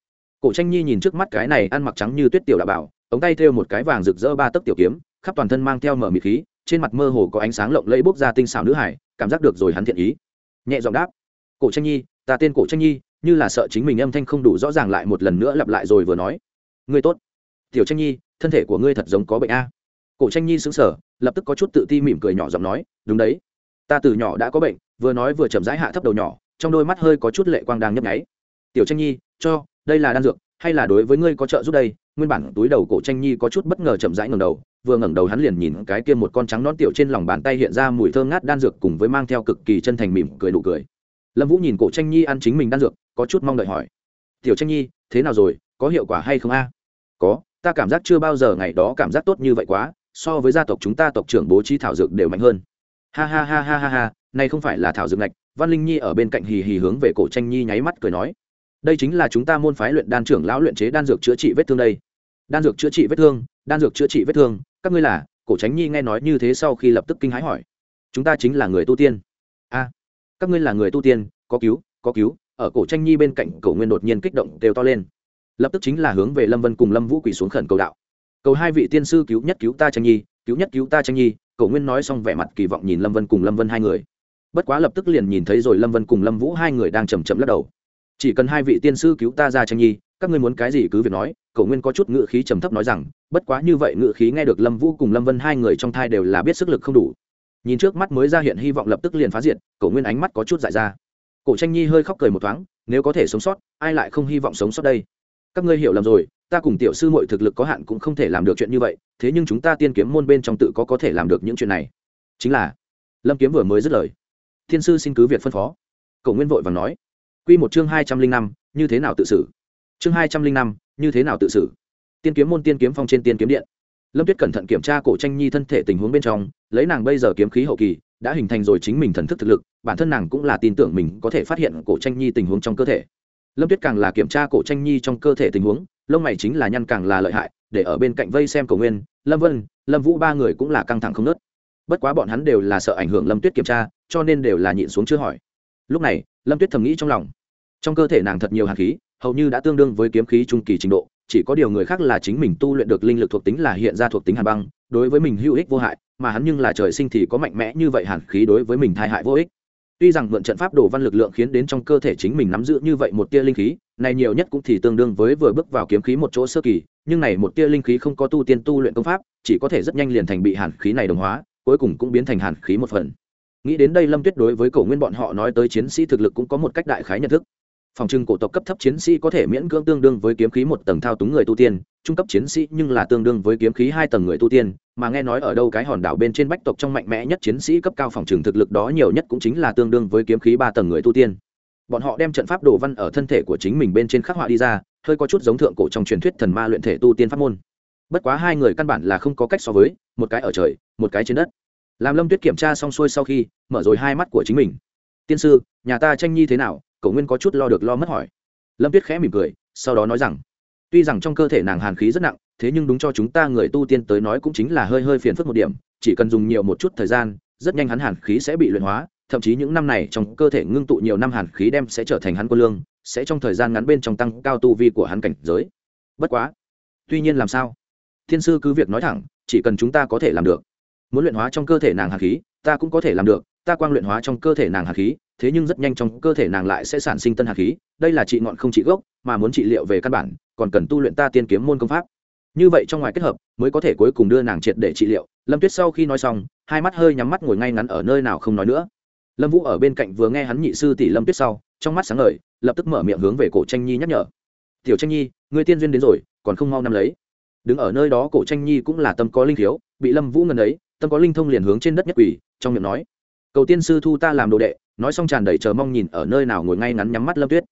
Cổ tranh nhi nhìn trước mắt cái này ăn mặc trắng như tuyết tiểu đạo bảo, ống tay thêu một cái vàng rực rỡ ba tấc tiểu kiếm, khắp toàn thân mang theo mở mịt khí, trên mặt mơ hồ có ánh sáng lộng lẫy bốc ra tinh xảo nữ hải, cảm giác được rồi hắn thiện ý. Nhẹ giọng đáp. Cổ tranh nhi, ta tên cổ tranh nhi như là sợ chính mình âm thanh không đủ rõ ràng lại một lần nữa lặp lại rồi vừa nói. Ngươi tốt. Tiểu tranh nhi, thân thể của ngươi thật giống có bệnh a. Cổ tranh nhi xứng sở lập tức có chút tự ti mỉm cười nhỏ giọng nói, đúng đấy. Ta từ nhỏ đã có bệnh, vừa nói vừa chậm rãi hạ thấp đầu nhỏ, trong đôi mắt hơi có chút lệ quang đang nhấp nháy. Tiểu tranh nhi, cho, đây là đan dược, hay là đối với ngươi có trợ giúp đây? Nguyên bản túi đầu cổ tranh nhi có chút bất ngờ chậm rãi ngẩng đầu, vừa ngẩng đầu hắn liền nhìn cái kia một con trắng non tiểu trên lòng bàn tay hiện ra mùi thơm ngát đan dược cùng với mang theo cực kỳ chân thành mỉm cười đủ cười. Lâm vũ nhìn cổ tranh nhi ăn chính mình đan dược có chút mong đợi hỏi. Tiểu tranh nhi, thế nào rồi? Có hiệu quả hay không a? Có, ta cảm giác chưa bao giờ ngày đó cảm giác tốt như vậy quá, so với gia tộc chúng ta tộc trưởng bố trí thảo dược đều mạnh hơn. Ha ha ha ha ha ha, này không phải là thảo dược ngạch, văn linh nhi ở bên cạnh hì hì hướng về cổ tranh nhi nháy mắt cười nói. Đây chính là chúng ta môn phái luyện đan trưởng lão luyện chế đan dược chữa trị vết thương đây. Đan dược chữa trị vết thương, đan dược chữa trị vết thương, các ngươi là, cổ tránh nhi nghe nói như thế sau khi lập tức kinh hãi hỏi. Chúng ta chính là người tu tiên. A, các ngươi là người tu tiên, có cứu có cứu ở cổ tranh nhi bên cạnh cổ nguyên đột nhiên kích động đều to lên. Lập tức chính là hướng về lâm vân cùng lâm vũ quỳ xuống khẩn cầu đạo. Cầu hai vị tiên sư cứu nhất cứu ta tranh nhi, cứu nhất cứu ta tranh nhi, cổ nguyên nói xong vẻ mặt kỳ vọng nhìn lâm vân cùng lâm vân hai người. Bất quá lập tức liền nhìn thấy rồi lâm vân cùng lâm vũ hai người đang chầm chậm lắc đầu. Chỉ cần hai vị tiên sư cứu ta ra tranh nhi, các ngươi muốn cái gì cứ việc nói cậu nguyên có chút ngự khí trầm thấp nói rằng, bất quá như vậy ngự khí nghe được lâm vũ cùng lâm vân hai người trong thai đều là biết sức lực không đủ. Nhìn trước mắt mới ra hiện hy vọng lập tức liền phá diện cậu nguyên ánh mắt có chút dại ra cổ tranh nhi hơi khóc cười một thoáng, nếu có thể sống sót, ai lại không hy vọng sống sót đây? Các ngươi hiểu lầm rồi, ta cùng tiểu sư mọi thực lực có hạn cũng không thể làm được chuyện như vậy, thế nhưng chúng ta tiên kiếm môn bên trong tự có có thể làm được những chuyện này. Chính là, lâm kiếm vừa mới dứt lời, thiên sư xin cứ việc phân phó. Cậu nguyên vội và nói, Quy một chương hai trăm linh năm, như thế nào tự xử? Chương hai trăm linh năm, như thế nào tự xử? Tiên kiếm môn tiên kiếm phong trên tiên kiếm điện. Lâm tuyết cẩn thận kiểm tra cổ tranh nhi thân thể tình huống bên trong, lấy nàng bây giờ kiếm khí hậu kỳ đã hình thành rồi chính mình thần thức thực lực, bản thân nàng cũng là tin tưởng mình có thể phát hiện cổ tranh nhi tình huống trong cơ thể. Lâm tuyết càng là kiểm tra cổ tranh nhi trong cơ thể tình huống, lông mày chính là nhăn càng là lợi hại, để ở bên cạnh vây xem cầu nguyên, lâm vân, lâm vũ ba người cũng là căng thẳng không nớt. Bất quá bọn hắn đều là sợ ảnh hưởng lâm tuyết kiểm tra, cho nên đều là nhịn xuống chưa hỏi. Lúc này, lâm tuyết thầm nghĩ trong lòng. Trong cơ thể nàng thật nhiều hạt khí, hầu như đã tương đương với kiếm khí trung kỳ trình độ, chỉ có điều người khác là chính mình tu luyện được linh lực thuộc tính là hiện ra thuộc tính hàn băng, đối với mình hữu ích vô hại mà hắn nhưng là trời sinh thì có mạnh mẽ như vậy hàn khí đối với mình thai hại vô ích. Tuy rằng mượn trận pháp đồ văn lực lượng khiến đến trong cơ thể chính mình nắm giữ như vậy một tia linh khí, này nhiều nhất cũng thì tương đương với vừa bước vào kiếm khí một chỗ sơ kỳ, nhưng này một tia linh khí không có tu tiên tu luyện công pháp, chỉ có thể rất nhanh liền thành bị hàn khí này đồng hóa, cuối cùng cũng biến thành hàn khí một phần. Nghĩ đến đây lâm tuyết đối với cổ nguyên bọn họ nói tới chiến sĩ thực lực cũng có một cách đại khái nhận thức. Phòng trưng cổ tộc cấp thấp chiến sĩ có thể miễn cưỡng tương đương với kiếm khí một tầng thao túng người tu tiên trung cấp chiến sĩ nhưng là tương đương với kiếm khí hai tầng người tu tiên, mà nghe nói ở đâu cái hòn đảo bên trên bách tộc trong mạnh mẽ nhất chiến sĩ cấp cao phòng trường thực lực đó nhiều nhất cũng chính là tương đương với kiếm khí ba tầng người tu tiên. Bọn họ đem trận pháp đồ văn ở thân thể của chính mình bên trên khắc họa đi ra, hơi có chút giống thượng cổ trong truyền thuyết thần ma luyện thể tu tiên pháp môn. Bất quá hai người căn bản là không có cách so với, một cái ở trời, một cái trên đất. Làm lâm tuyết kiểm tra xong xuôi sau khi, mở rồi hai mắt của chính mình. Tiên sư, nhà ta tranh nhi thế nào? Cậu nguyên có chút lo được lo mất hỏi. Lâm tuyết khẽ mỉm cười, sau đó nói rằng tuy rằng trong cơ thể nàng hàn khí rất nặng, thế nhưng đúng cho chúng ta người tu tiên tới nói cũng chính là hơi hơi phiền phức một điểm, chỉ cần dùng nhiều một chút thời gian, rất nhanh hắn hàn khí sẽ bị luyện hóa, thậm chí những năm này trong cơ thể ngưng tụ nhiều năm hàn khí đem sẽ trở thành hắn quân lương, sẽ trong thời gian ngắn bên trong tăng cao tu vi của hắn cảnh giới. Bất quá, tuy nhiên làm sao? Thiên sư cứ việc nói thẳng, chỉ cần chúng ta có thể làm được. Muốn luyện hóa trong cơ thể nàng hàn khí, ta cũng có thể làm được, ta quang luyện hóa trong cơ thể nàng hàn khí, thế nhưng rất nhanh trong cơ thể nàng lại sẽ sản sinh tân hàn khí, đây là trị ngọn không trị gốc, mà muốn trị liệu về căn bản còn cần tu luyện ta tiên kiếm môn công pháp. Như vậy trong ngoài kết hợp, mới có thể cuối cùng đưa nàng triệt để trị liệu. Lâm tuyết sau khi nói xong, hai mắt hơi nhắm mắt ngồi ngay ngắn ở nơi nào không nói nữa. Lâm vũ ở bên cạnh vừa nghe hắn nhị sư tỷ lâm tuyết sau, trong mắt sáng ngời, lập tức mở miệng hướng về cổ tranh nhi nhắc nhở. Tiểu tranh nhi người tiên duyên đến rồi, còn không mau nắm lấy. Đứng ở nơi đó cổ tranh nhi cũng là tâm có linh thiếu, bị lâm vũ ngần ấy, tâm có linh thông liền hướng trên đất nhất quỷ trong miệng nói, cầu tiên sư thu ta làm đồ đệ. Nói xong tràn đầy chờ mong nhìn ở nơi nào ngồi ngay ngắn nhắm mắt lâm tuyết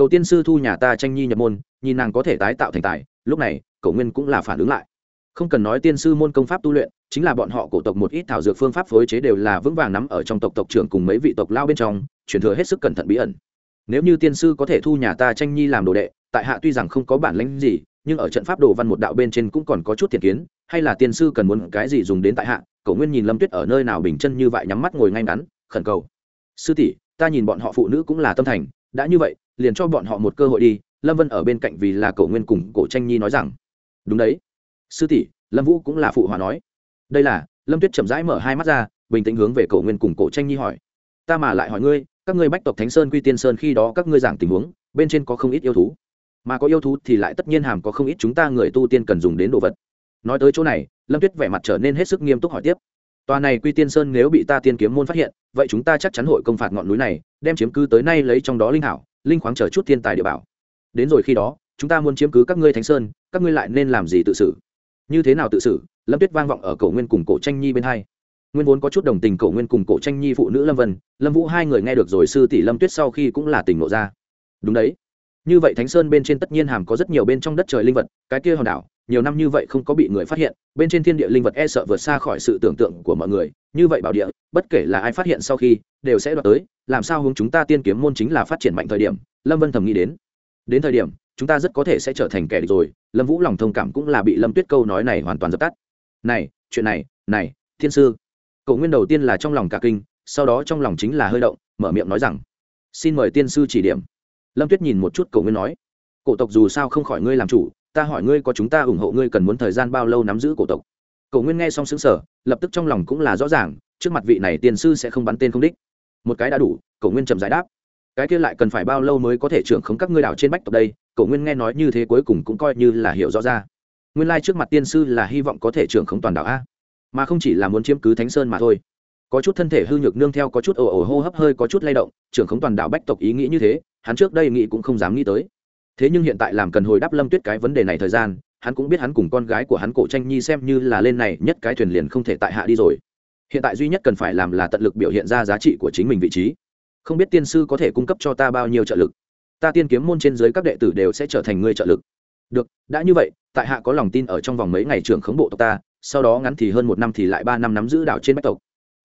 cầu tiên sư thu nhà ta tranh nhi nhập môn, nhìn nàng có thể tái tạo thành tài, lúc này cầu nguyên cũng là phản ứng lại. Không cần nói tiên sư môn công pháp tu luyện, chính là bọn họ cổ tộc một ít thảo dược phương pháp phối chế đều là vững vàng nắm ở trong tộc tộc trưởng cùng mấy vị tộc lao bên trong chuyển thừa hết sức cẩn thận bí ẩn. Nếu như tiên sư có thể thu nhà ta tranh nhi làm đồ đệ, tại hạ tuy rằng không có bản lãnh gì, nhưng ở trận pháp đồ văn một đạo bên trên cũng còn có chút thiện kiến, hay là tiên sư cần muốn cái gì dùng đến tại hạ, cậu nguyên nhìn lâm tuyết ở nơi nào bình chân như vậy nhắm mắt ngồi ngay ngắn, khẩn cầu. Sư tỷ, ta nhìn bọn họ phụ nữ cũng là tâm thành, đã như vậy liền cho bọn họ một cơ hội đi, lâm vân ở bên cạnh vì là cậu nguyên cùng cổ tranh nhi nói rằng, đúng đấy, sư tỷ, lâm vũ cũng là phụ hòa nói. Đây là, lâm tuyết chậm rãi mở hai mắt ra, bình tĩnh hướng về cậu nguyên cùng cổ tranh nhi hỏi, ta mà lại hỏi ngươi, các ngươi bách tộc thánh sơn, quy tiên sơn khi đó các ngươi giảng tình huống, bên trên có không ít yêu thú? Mà có yêu thú thì lại tất nhiên hàm có không ít chúng ta người tu tiên cần dùng đến đồ vật. Nói tới chỗ này, lâm tuyết vẻ mặt trở nên hết sức nghiêm túc hỏi tiếp, tòa này quy tiên sơn nếu bị ta tiên kiếm môn phát hiện, vậy chúng ta chắc chắn hội công phạt ngọn núi này, đem chiếm cứ tới nay lấy trong đó linh hảo linh khoáng chờ chút thiên tài địa bảo. Đến rồi khi đó, chúng ta muốn chiếm cứ các ngươi thánh sơn, các ngươi lại nên làm gì tự xử? Như thế nào tự xử? Lâm tuyết vang vọng ở cổ nguyên cùng cổ tranh nhi bên hai. Nguyên vốn có chút đồng tình cổ nguyên cùng cổ tranh nhi phụ nữ lâm vân, lâm vũ hai người nghe được rồi sư tỷ lâm tuyết sau khi cũng là tình nộ ra. Đúng đấy. Như vậy thánh sơn bên trên tất nhiên hàm có rất nhiều bên trong đất trời linh vật, cái kia hòn đảo nhiều năm như vậy không có bị người phát hiện, bên trên thiên địa linh vật e sợ vượt xa khỏi sự tưởng tượng của mọi người. Như vậy bảo địa, bất kể là ai phát hiện sau khi, đều sẽ đoạt tới. Làm sao hướng chúng ta tiên kiếm môn chính là phát triển mạnh thời điểm? Lâm vân thầm nghĩ đến. Đến thời điểm, chúng ta rất có thể sẽ trở thành kẻ địch rồi. Lâm vũ lòng thông cảm cũng là bị lâm tuyết câu nói này hoàn toàn dập tắt. Này, chuyện này này, thiên sư. Cậu nguyên đầu tiên là trong lòng cả kinh, sau đó trong lòng chính là hơi động, mở miệng nói rằng, xin mời tiên sư chỉ điểm. Lâm tuyết nhìn một chút cậu nguyên nói, cổ tộc dù sao không khỏi ngươi làm chủ ta hỏi ngươi có chúng ta ủng hộ ngươi cần muốn thời gian bao lâu nắm giữ cổ tộc? Cổ nguyên nghe xong xứng sở lập tức trong lòng cũng là rõ ràng, trước mặt vị này tiền sư sẽ không bắn tên không đích. Một cái đã đủ, cổ nguyên trầm giải đáp. Cái kia lại cần phải bao lâu mới có thể trưởng khống các ngươi đảo trên bách tộc đây? Cổ nguyên nghe nói như thế cuối cùng cũng coi như là hiểu rõ ra. Nguyên lai trước mặt tiên sư là hy vọng có thể trưởng khống toàn đảo a. Mà không chỉ là muốn chiếm cứ thánh sơn mà thôi. Có chút thân thể hư nhược nương theo có chút ồ ồ hô hấp hơi có chút lay động, trưởng khống toàn đảo bách tộc ý nghĩ như thế, hắn trước đây nghĩ cũng không dám nghĩ tới thế nhưng hiện tại làm cần hồi đáp lâm tuyết cái vấn đề này thời gian, hắn cũng biết hắn cùng con gái của hắn cổ tranh nhi xem như là lên này, nhất cái thuyền liền không thể tại hạ đi rồi. Hiện tại duy nhất cần phải làm là tận lực biểu hiện ra giá trị của chính mình vị trí. Không biết tiên sư có thể cung cấp cho ta bao nhiêu trợ lực? Ta tiên kiếm môn trên dưới các đệ tử đều sẽ trở thành người trợ lực. Được, đã như vậy, tại hạ có lòng tin ở trong vòng mấy ngày trưởng khống bộ tộc ta, sau đó ngắn thì hơn một năm thì lại ba năm nắm giữ đảo trên bách tộc.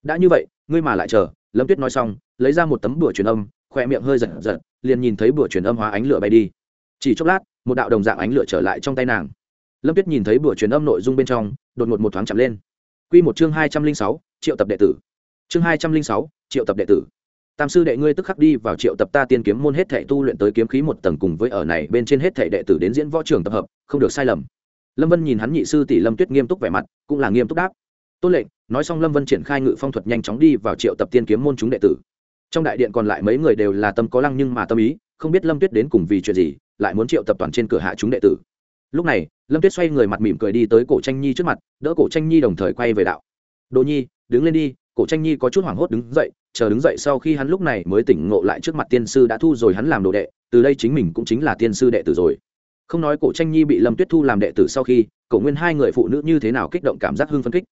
Đã như vậy, ngươi mà lại chờ, lâm tuyết nói xong, lấy ra một tấm bửa truyền âm, khoe miệng hơi giật giật, liền nhìn thấy bửa truyền âm hóa ánh lửa bay đi chỉ chốc lát, một đạo đồng dạng ánh lửa trở lại trong tay nàng. Lâm tuyết nhìn thấy bữa truyền âm nội dung bên trong, đột ngột một thoáng chậm lên. Q một chương hai trăm linh sáu, triệu tập đệ tử. Chương hai trăm linh sáu, triệu tập đệ tử. Tam sư đệ ngươi tức khắc đi vào triệu tập ta tiên kiếm môn hết thệ tu luyện tới kiếm khí một tầng cùng với ở này bên trên hết thệ đệ tử đến diễn võ trường tập hợp, không được sai lầm. Lâm vân nhìn hắn nhị sư tỷ lâm tuyết nghiêm túc vẻ mặt, cũng là nghiêm túc đáp. Tôn lệnh, nói xong lâm vân triển khai ngự phong thuật nhanh chóng đi vào triệu tập tiên kiếm môn chúng đệ tử. Trong đại điện còn lại mấy người đều là tâm có lăng nhưng mà tâm ý không biết lâm tuyết đến cùng vì chuyện gì, lại muốn triệu tập toàn trên cửa hạ chúng đệ tử. Lúc này, lâm tuyết xoay người mặt mỉm cười đi tới cổ tranh nhi trước mặt, đỡ cổ tranh nhi đồng thời quay về đạo. Đồ nhi, đứng lên đi. Cổ tranh nhi có chút hoảng hốt đứng dậy, chờ đứng dậy sau khi hắn lúc này mới tỉnh ngộ lại trước mặt tiên sư đã thu rồi hắn làm đồ đệ, từ đây chính mình cũng chính là tiên sư đệ tử rồi. Không nói cổ tranh nhi bị lâm tuyết thu làm đệ tử sau khi, cổ nguyên hai người phụ nữ như thế nào kích động cảm giác hưng phân kích.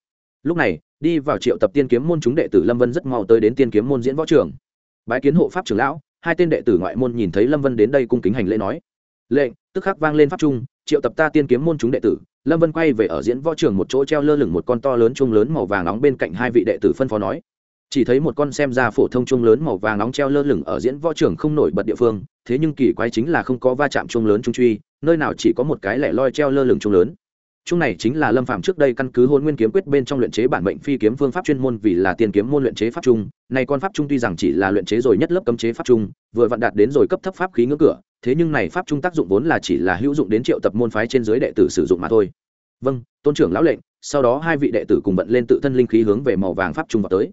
Lúc này, đi vào triệu tập tiên kiếm môn chúng đệ tử lâm vân rất mau tới đến tiên kiếm môn diễn võ trường. Bái kiến hộ pháp trưởng lão hai tên đệ tử ngoại môn nhìn thấy lâm vân đến đây cung kính hành lễ nói, lệnh, tức khắc vang lên pháp trung, triệu tập ta tiên kiếm môn chúng đệ tử. Lâm vân quay về ở diễn võ trường một chỗ treo lơ lửng một con to lớn trung lớn màu vàng nóng bên cạnh hai vị đệ tử phân phó nói, chỉ thấy một con xem ra phổ thông trung lớn màu vàng nóng treo lơ lửng ở diễn võ trường không nổi bật địa phương, thế nhưng kỳ quái chính là không có va chạm trung lớn trung truy, nơi nào chỉ có một cái lẻ loi treo lơ lửng trung lớn chung này chính là lâm phạm trước đây căn cứ hôn nguyên kiếm quyết bên trong luyện chế bản mệnh phi kiếm phương pháp chuyên môn vì là tiền kiếm môn luyện chế pháp trung. Này con pháp trung tuy rằng chỉ là luyện chế rồi nhất lớp cấm chế pháp trung, vừa vặn đạt đến rồi cấp thấp pháp khí ngưỡng cửa, thế nhưng này pháp trung tác dụng vốn là chỉ là hữu dụng đến triệu tập môn phái trên dưới đệ tử sử dụng mà thôi. Vâng tôn trưởng lão lệnh, sau đó hai vị đệ tử cùng bận lên tự thân linh khí hướng về màu vàng pháp trung vào tới.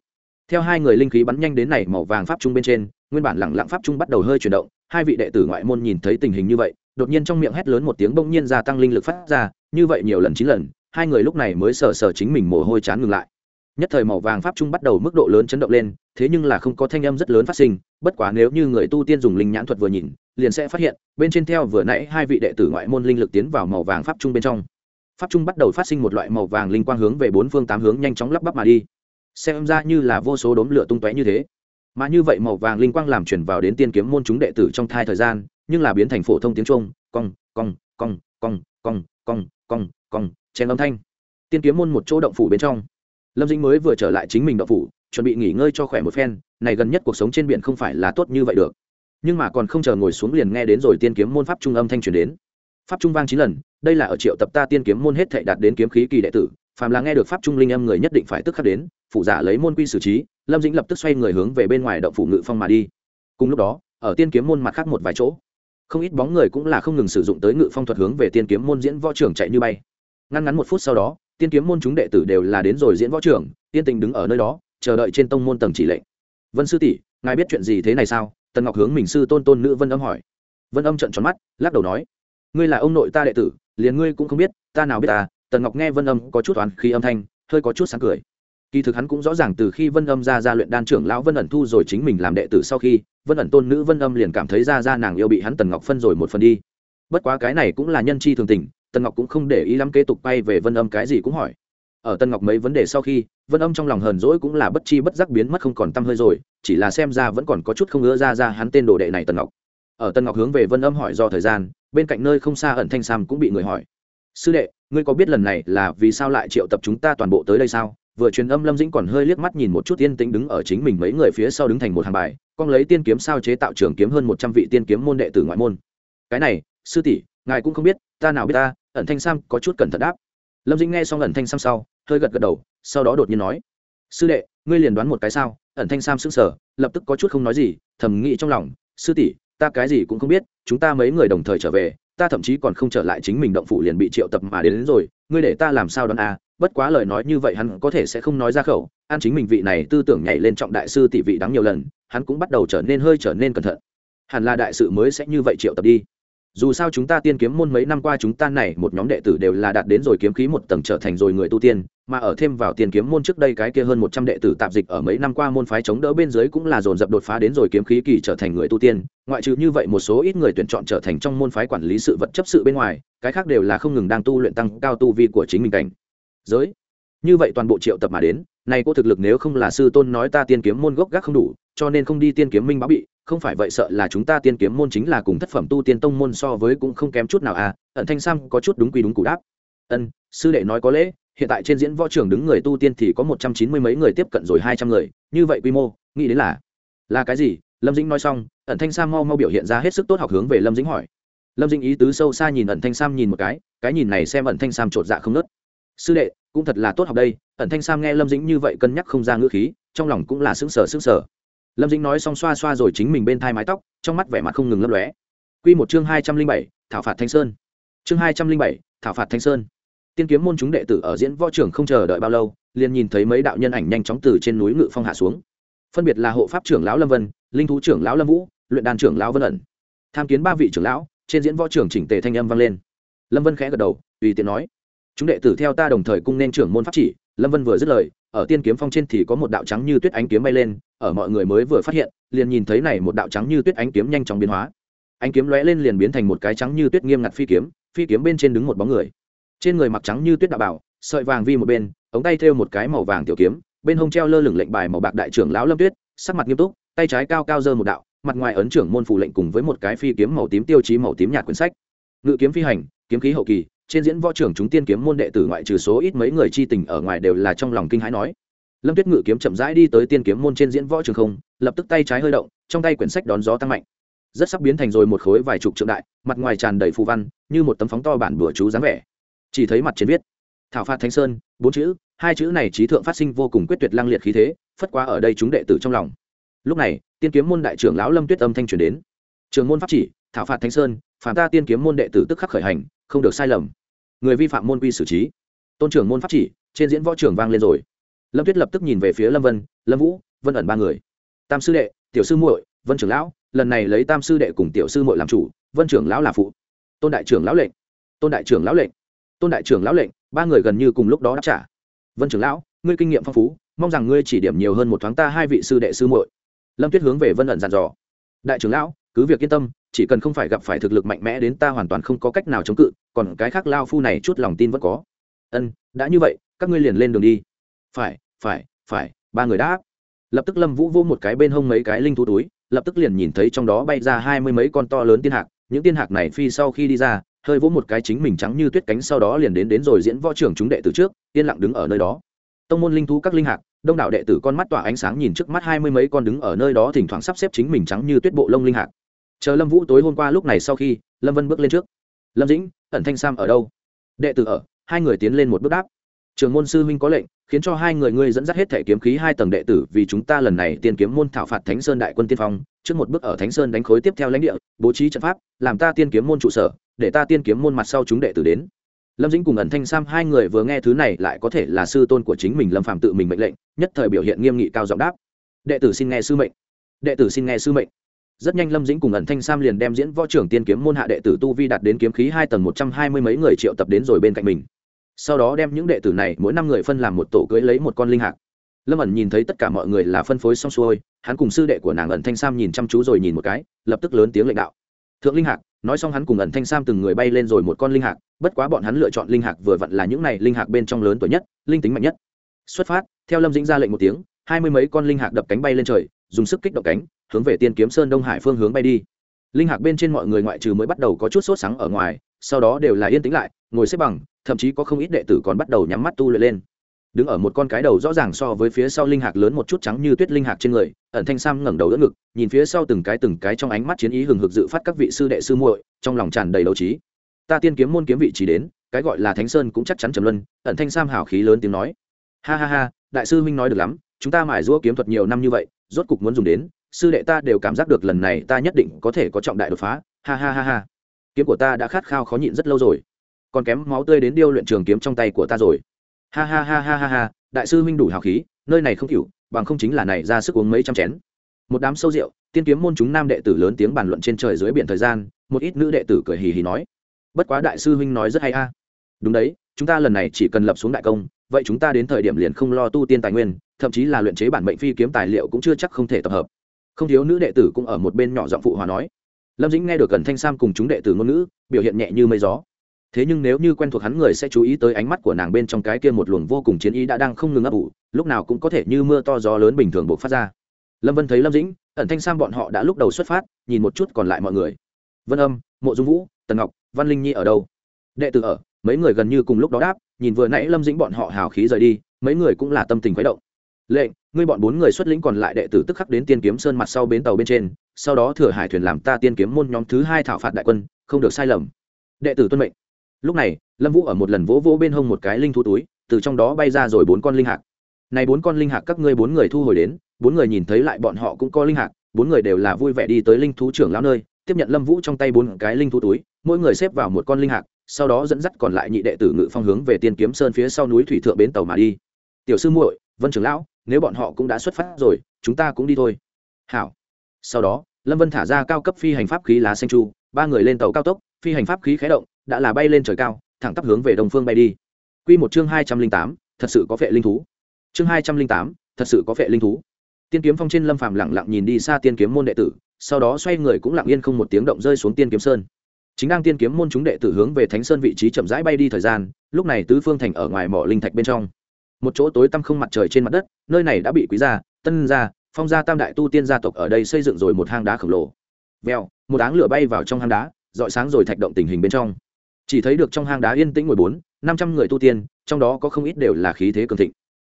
Theo hai người linh khí bắn nhanh đến này màu vàng pháp trung bên trên, nguyên bản lẳng lặng pháp trung bắt đầu hơi chuyển động, hai vị đệ tử ngoại môn nhìn thấy tình hình như vậy đột nhiên trong miệng hét lớn một tiếng bỗng nhiên gia tăng linh lực phát ra, như vậy nhiều lần chín lần, hai người lúc này mới sờ sờ chính mình mồ hôi chán ngừng lại. Nhất thời màu vàng pháp trung bắt đầu mức độ lớn chấn động lên, thế nhưng là không có thanh âm rất lớn phát sinh, bất quá nếu như người tu tiên dùng linh nhãn thuật vừa nhìn, liền sẽ phát hiện, bên trên theo vừa nãy hai vị đệ tử ngoại môn linh lực tiến vào màu vàng pháp trung bên trong. Pháp trung bắt đầu phát sinh một loại màu vàng linh quang hướng về bốn phương tám hướng nhanh chóng lắp bắp mà đi. Xem ra như là vô số đốm lửa tung tóe như thế. Mà như vậy màu vàng linh quang làm chuyển vào đến tiên kiếm môn chúng đệ tử trong thai thời gian nhưng là biến thành phổ thông tiếng trung, cong cong cong cong cong cong cong cong, chèn âm thanh. Tiên kiếm môn một chỗ động phủ bên trong. Lâm dĩnh mới vừa trở lại chính mình động phủ, chuẩn bị nghỉ ngơi cho khỏe một phen, này gần nhất cuộc sống trên biển không phải là tốt như vậy được. Nhưng mà còn không chờ ngồi xuống liền nghe đến rồi tiên kiếm môn pháp trung âm thanh truyền đến. Pháp trung vang chín lần, đây là ở triệu tập ta tiên kiếm môn hết thệ đạt đến kiếm khí kỳ đệ tử, phàm là nghe được pháp trung linh âm người nhất định phải tức khắc đến phụ giả lấy môn quy xử trí, lâm dĩnh lập tức xoay người hướng về bên ngoài động phủ ngự phong mà đi. Cùng lúc đó, ở tiên kiếm môn mặt khác một vài chỗ không ít bóng người cũng là không ngừng sử dụng tới ngự phong thuật hướng về tiên kiếm môn diễn võ trưởng chạy như bay. Ngăn ngắn một phút sau đó, tiên kiếm môn chúng đệ tử đều là đến rồi diễn võ trưởng, tiên tình đứng ở nơi đó, chờ đợi trên tông môn tầng chỉ lệnh. Vân sư tỷ, ngài biết chuyện gì thế này sao? Tần ngọc hướng mình sư tôn tôn nữ vân âm hỏi. Vân âm trận tròn mắt, lắc đầu nói, ngươi là ông nội ta đệ tử, liền ngươi cũng không biết, ta nào biết ta? Tần ngọc nghe vân âm có chút toán khí âm thanh, hơi có chút sáng cười kỳ thực hắn cũng rõ ràng từ khi vân âm ra ra luyện đan trưởng lão vân ẩn thu rồi chính mình làm đệ tử sau khi, vân ẩn tôn nữ vân âm liền cảm thấy ra ra nàng yêu bị hắn tần ngọc phân rồi một phần đi. Bất quá cái này cũng là nhân chi thường tình, tần ngọc cũng không để ý lắm kế tục bay về vân âm cái gì cũng hỏi. Ở tần ngọc mấy vấn đề sau khi, vân âm trong lòng hờn dỗi cũng là bất chi bất giác biến mất không còn t hơi rồi, chỉ là xem ra vẫn còn có chút không ngỡ ra ra hắn tên đồ đệ này tần ngọc. Ở tần ngọc hướng về vân âm hỏi do thời gian, bên cạnh nơi không xa ẩn thanh sam cũng bị người hỏi. Sư đệ, ngươi có biết lần này là vì sao lại triệu tập chúng ta toàn bộ tới đây sao? Vừa truyền âm lâm dĩnh còn hơi liếc mắt nhìn một chút tiên tính đứng ở chính mình mấy người phía sau đứng thành một hàng bài con lấy tiên kiếm sao chế tạo trường kiếm hơn một trăm vị tiên kiếm môn đệ tử ngoại môn. Cái này sư tỷ ngài cũng không biết ta nào biết ta ẩn thanh sam có chút cẩn thận đáp. Lâm dĩnh nghe xong ẩn thanh sam sau hơi gật gật đầu sau đó đột nhiên nói sư đệ ngươi liền đoán một cái sao? Ẩn thanh sam sững sờ lập tức có chút không nói gì thầm nghĩ trong lòng sư tỷ ta cái gì cũng không biết chúng ta mấy người đồng thời trở về ta thậm chí còn không trở lại chính mình động phủ liền bị triệu tập mà đến, đến rồi ngươi để ta làm sao đoán a bất quá lời nói như vậy hắn có thể sẽ không nói ra khẩu, an chính mình vị này tư tưởng nhảy lên trọng đại sư tỷ vị đáng nhiều lần, hắn cũng bắt đầu trở nên hơi trở nên cẩn thận. Hẳn là đại sự mới sẽ như vậy triệu tập đi. Dù sao chúng ta tiên kiếm môn mấy năm qua chúng ta này một nhóm đệ tử đều là đạt đến rồi kiếm khí một tầng trở thành rồi người tu tiên, mà ở thêm vào tiên kiếm môn trước đây cái kia hơn một trăm đệ tử tạp dịch ở mấy năm qua môn phái chống đỡ bên dưới cũng là dồn dập đột phá đến rồi kiếm khí kỳ trở thành người tu tiên, ngoại trừ như vậy một số ít người tuyển chọn trở thành trong môn phái quản lý sự vật chấp sự bên ngoài, cái khác đều là không ngừng đang tu luyện tăng cao tu vi của chính mình cảnh giới. Như vậy toàn bộ triệu tập mà đến này cô thực lực nếu không là sư tôn nói ta tiên kiếm môn gốc gác không đủ, cho nên không đi tiên kiếm minh báo bị, không phải vậy sợ là chúng ta tiên kiếm môn chính là cùng thất phẩm tu tiên tông môn so với cũng không kém chút nào à ẩn thanh sam có chút đúng quy đúng cụ đáp. Ân, sư đệ nói có lễ, hiện tại trên diễn võ trường đứng người tu tiên thì có một trăm chín mươi mấy người tiếp cận rồi hai trăm người, như vậy quy mô, nghĩ đến là là cái gì? Lâm dĩnh nói xong, ẩn thanh sam mau mau biểu hiện ra hết sức tốt học hướng về lâm dĩnh hỏi. Lâm dĩnh ý tứ sâu xa nhìn ẩn thanh sam nhìn một cái cái nhìn này xem ẩn thanh sam chột dạ không nớt sư đệ, cũng thật là tốt học đây, ẩn thanh sam nghe lâm dĩnh như vậy cân nhắc không ra ngữ khí, trong lòng cũng là sững sờ sững sờ. Lâm dĩnh nói xong xoa xoa rồi chính mình bên thai mái tóc, trong mắt vẻ mặt không ngừng lấp lóe. Q một chương hai trăm linh bảy, thảo phạt thanh sơn. Chương hai trăm linh bảy, thảo phạt thanh sơn. Tiên kiếm môn chúng đệ tử ở diễn võ trưởng không chờ đợi bao lâu, liền nhìn thấy mấy đạo nhân ảnh nhanh chóng từ trên núi ngự phong hạ xuống. Phân biệt là hộ pháp trưởng lão lâm vân, linh thú trưởng lão lâm vũ, luyện đàn trưởng lão vân ẩn. Tham kiến ba vị trưởng lão, trên diễn võ trưởng chỉnh tề thanh âm vang lên. Lâm vân khẽ gật đầu, tùy tiện nói chúng đệ tử theo ta đồng thời cung nên trưởng môn pháp chỉ. Lâm vân vừa dứt lời, ở tiên kiếm phong trên thì có một đạo trắng như tuyết ánh kiếm bay lên, ở mọi người mới vừa phát hiện, liền nhìn thấy này một đạo trắng như tuyết ánh kiếm nhanh chóng biến hóa. Ánh kiếm lóe lên liền biến thành một cái trắng như tuyết nghiêm ngặt phi kiếm phi kiếm bên trên đứng một bóng người. Trên người mặc trắng như tuyết đạo bảo, sợi vàng vi một bên, ống tay thêu một cái màu vàng tiểu kiếm, bên hông treo lơ lửng lệnh bài màu bạc đại trưởng lão lâm tuyết, sắc mặt nghiêm túc, tay trái cao cao dơ một đạo, mặt ngoài ấn trưởng môn phủ lệnh cùng với một cái phi kiếm màu tím tiêu chí màu tím nhạt quyển sách. Ngự kiếm phi hành, kiếm khí hậu kỳ trên diễn võ trưởng chúng tiên kiếm môn đệ tử ngoại trừ số ít mấy người chi tình ở ngoài đều là trong lòng kinh hãi nói. Lâm tuyết ngự kiếm chậm rãi đi tới tiên kiếm môn trên diễn võ trường không, lập tức tay trái hơi động, trong tay quyển sách đón gió tăng mạnh. Rất sắp biến thành rồi một khối vài chục trượng đại, mặt ngoài tràn đầy phù văn, như một tấm phóng to bản bùa chú dáng vẻ. Chỉ thấy mặt trên viết, thảo phạt thánh sơn, bốn chữ, hai chữ này trí thượng phát sinh vô cùng quyết tuyệt lăng liệt khí thế, phất qua ở đây chúng đệ tử trong lòng. Lúc này, tiên kiếm môn đại trưởng lão lâm tuyết âm thanh truyền đến. Trường môn pháp chỉ, thảo phạt thánh sơn, phàm ta tiên kiếm môn đệ tử tức khắc khởi hành, không được sai lầm người vi phạm môn quy xử trí. Tôn trưởng môn pháp chỉ, trên diễn võ trường vang lên rồi. Lâm tuyết lập tức nhìn về phía lâm vân, lâm vũ, vân ẩn ba người. Tam sư đệ, tiểu sư muội, vân trưởng lão, lần này lấy tam sư đệ cùng tiểu sư muội làm chủ, vân trưởng lão là phụ. Tôn đại trưởng lão lệnh. Tôn đại trưởng lão lệnh. Tôn đại trưởng lão lệnh, ba người gần như cùng lúc đó đáp trả. Vân trưởng lão, ngươi kinh nghiệm phong phú, mong rằng ngươi chỉ điểm nhiều hơn một thoáng ta hai vị sư đệ sư muội. Lâm tuyết hướng về vân ẩn dặn dò. Đại trưởng lão cứ việc yên tâm, chỉ cần không phải gặp phải thực lực mạnh mẽ đến ta hoàn toàn không có cách nào chống cự, còn cái khác lao phu này chút lòng tin vẫn có. Ân, đã như vậy, các ngươi liền lên đường đi. Phải phải phải, ba người đáp. Lập tức lâm vũ vô một cái bên hông mấy cái linh thú túi, lập tức liền nhìn thấy trong đó bay ra hai mươi mấy con to lớn tiên hạc, những tiên hạc này phi sau khi đi ra, hơi vỗ một cái chính mình trắng như tuyết cánh sau đó liền đến đến rồi diễn võ trưởng chúng đệ tử trước, yên lặng đứng ở nơi đó. Tông môn linh thú các linh hạc, đông đảo đệ tử con mắt tỏa ánh sáng nhìn trước mắt hai mươi mấy con đứng ở nơi đó thỉnh thoảng sắp xếp chính mình trắng như tuyết bộ lông linh hạc chờ lâm vũ tối hôm qua lúc này sau khi, lâm vân bước lên trước. Lâm dĩnh, ẩn thanh sam ở đâu? Đệ tử ở. Hai người tiến lên một bước đáp. Trường môn sư huynh có lệnh, khiến cho hai người ngươi dẫn dắt hết thể kiếm khí hai tầng đệ tử, vì chúng ta lần này tiên kiếm môn thảo phạt thánh sơn đại quân tiên phong, trước một bước ở thánh sơn đánh khối tiếp theo lãnh địa, bố trí trận pháp, làm ta tiên kiếm môn trụ sở, để ta tiên kiếm môn mặt sau chúng đệ tử đến. Lâm dĩnh cùng ẩn thanh sam hai người vừa nghe thứ này lại có thể là sư tôn của chính mình lâm phạm tự mình mệnh lệnh, nhất thời biểu hiện nghiêm nghị cao giọng đáp. Đệ tử xin nghe sư mệnh. Đệ tử xin nghe sư mệnh rất nhanh lâm dĩnh cùng ẩn thanh sam liền đem diễn võ trưởng tiên kiếm môn hạ đệ tử tu vi đạt đến kiếm khí hai tầng một trăm hai mươi mấy người triệu tập đến rồi bên cạnh mình. Sau đó đem những đệ tử này, mỗi năm người phân làm một tổ cưới lấy một con linh hạc. Lâm ẩn nhìn thấy tất cả mọi người là phân phối xong xuôi, hắn cùng sư đệ của nàng ẩn thanh sam nhìn chăm chú rồi nhìn một cái, lập tức lớn tiếng lệnh đạo. Thượng linh hạc, nói xong hắn cùng ẩn thanh sam từng người bay lên rồi một con linh hạc, bất quá bọn hắn lựa chọn linh hạc vừa vặn là những này linh hạc bên trong lớn tuổi nhất, linh tính mạnh nhất. Xuất phát, theo lâm dĩnh ra lệnh một tiếng, hai mươi mấy con linh hạc đập cánh bay lên trời, dùng sức kích động cánh hướng về tiên kiếm sơn đông hải phương hướng bay đi. Linh hạc bên trên mọi người ngoại trừ mới bắt đầu có chút sốt sáng ở ngoài, sau đó đều là yên tĩnh lại, ngồi xếp bằng, thậm chí có không ít đệ tử còn bắt đầu nhắm mắt tu luyện lên. Đứng ở một con cái đầu rõ ràng so với phía sau linh hạc lớn một chút trắng như tuyết linh hạc trên người, ẩn thanh sam ngẩng đầu đỡ ngực, nhìn phía sau từng cái từng cái trong ánh mắt chiến ý hừng hực dự phát các vị sư đệ sư muội, trong lòng tràn đầy đấu trí. Ta tiên kiếm môn kiếm vị trí đến, cái gọi là thánh sơn cũng chắc chắn trầm luân, ẩn thanh sam hào khí lớn tiếng nói. Ha ha ha, đại sư huynh nói được lắm, chúng ta mải giũa kiếm thuật nhiều năm như vậy, rốt cục muốn dùng đến sư đệ ta đều cảm giác được lần này ta nhất định có thể có trọng đại đột phá. Ha ha ha ha. Kiếm của ta đã khát khao khó nhịn rất lâu rồi. Còn kém máu tươi đến điêu luyện trường kiếm trong tay của ta rồi. Ha ha ha ha ha ha. Đại sư huynh đủ hào khí, nơi này không chịu bằng không chính là này ra sức uống mấy trăm chén. Một đám sâu rượu, tiên kiếm môn chúng nam đệ tử lớn tiếng bàn luận trên trời dưới biển thời gian, một ít nữ đệ tử cười hì hì nói. Bất quá đại sư huynh nói rất hay a. Đúng đấy, chúng ta lần này chỉ cần lập xuống đại công, vậy chúng ta đến thời điểm liền không lo tu tiên tài nguyên, thậm chí là luyện chế bản mệnh phi kiếm tài liệu cũng chưa chắc không thể tập hợp không thiếu nữ đệ tử cũng ở một bên nhỏ giọng phụ hòa nói. Lâm dĩnh nghe được cần thanh sam cùng chúng đệ tử ngôn ngữ, biểu hiện nhẹ như mây gió. Thế nhưng nếu như quen thuộc hắn người sẽ chú ý tới ánh mắt của nàng bên trong cái kia một luồng vô cùng chiến ý đã đang không ngừng ấp ủ, lúc nào cũng có thể như mưa to gió lớn bình thường buộc phát ra. Lâm vân thấy lâm dĩnh, ẩn thanh sam bọn họ đã lúc đầu xuất phát, nhìn một chút còn lại mọi người. Vân âm, mộ dung vũ, tần ngọc, văn linh nhi ở đâu? Đệ tử ở, mấy người gần như cùng lúc đó đáp, nhìn vừa nãy lâm dĩnh bọn họ hào khí rời đi, mấy người cũng là tâm tình khuấy động. Lệnh ngươi bọn bốn người xuất lĩnh còn lại đệ tử tức khắc đến tiên kiếm sơn mặt sau bến tàu bên trên, sau đó thừa hải thuyền làm ta tiên kiếm môn nhóm thứ hai thảo phạt đại quân, không được sai lầm. Đệ tử tuân mệnh. Lúc này, lâm vũ ở một lần vỗ vỗ bên hông một cái linh thú túi, từ trong đó bay ra rồi bốn con linh hạc. Này bốn con linh hạc các ngươi bốn người thu hồi đến, bốn người nhìn thấy lại bọn họ cũng có linh hạc, bốn người đều là vui vẻ đi tới linh thú trưởng lão nơi, tiếp nhận lâm vũ trong tay bốn cái linh thú túi, mỗi người xếp vào một con linh hạc, sau đó dẫn dắt còn lại nhị đệ tử ngự phong hướng về tiên kiếm sơn phía sau núi thủy thượng bến tàu mà đi. Tiểu sư muội, vân trưởng lão nếu bọn họ cũng đã xuất phát rồi, chúng ta cũng đi thôi. Hảo. Sau đó, lâm vân thả ra cao cấp phi hành pháp khí lá xanh chu, ba người lên tàu cao tốc, phi hành pháp khí khé động, đã là bay lên trời cao, thẳng tắp hướng về đông phương bay đi. Q một chương hai trăm linh tám, thật sự có vệ linh thú. Chương hai trăm linh tám, thật sự có vệ linh thú. Tiên kiếm phong trên lâm phàm lặng lặng nhìn đi xa tiên kiếm môn đệ tử, sau đó xoay người cũng lặng yên không một tiếng động rơi xuống tiên kiếm sơn. Chính đang tiên kiếm môn chúng đệ tử hướng về thánh sơn vị trí chậm rãi bay đi thời gian, lúc này tứ phương thành ở ngoài mỏ linh thạch bên trong một chỗ tối tăm không mặt trời trên mặt đất, nơi này đã bị quý gia, tân gia, phong gia, tam đại tu tiên gia tộc ở đây xây dựng rồi một hang đá khổng lồ. Vèo, một áng lửa bay vào trong hang đá dọi sáng rồi thạch động tình hình bên trong. Chỉ thấy được trong hang đá yên tĩnh ngồi bốn, năm trăm người tu tiên, trong đó có không ít đều là khí thế cường thịnh.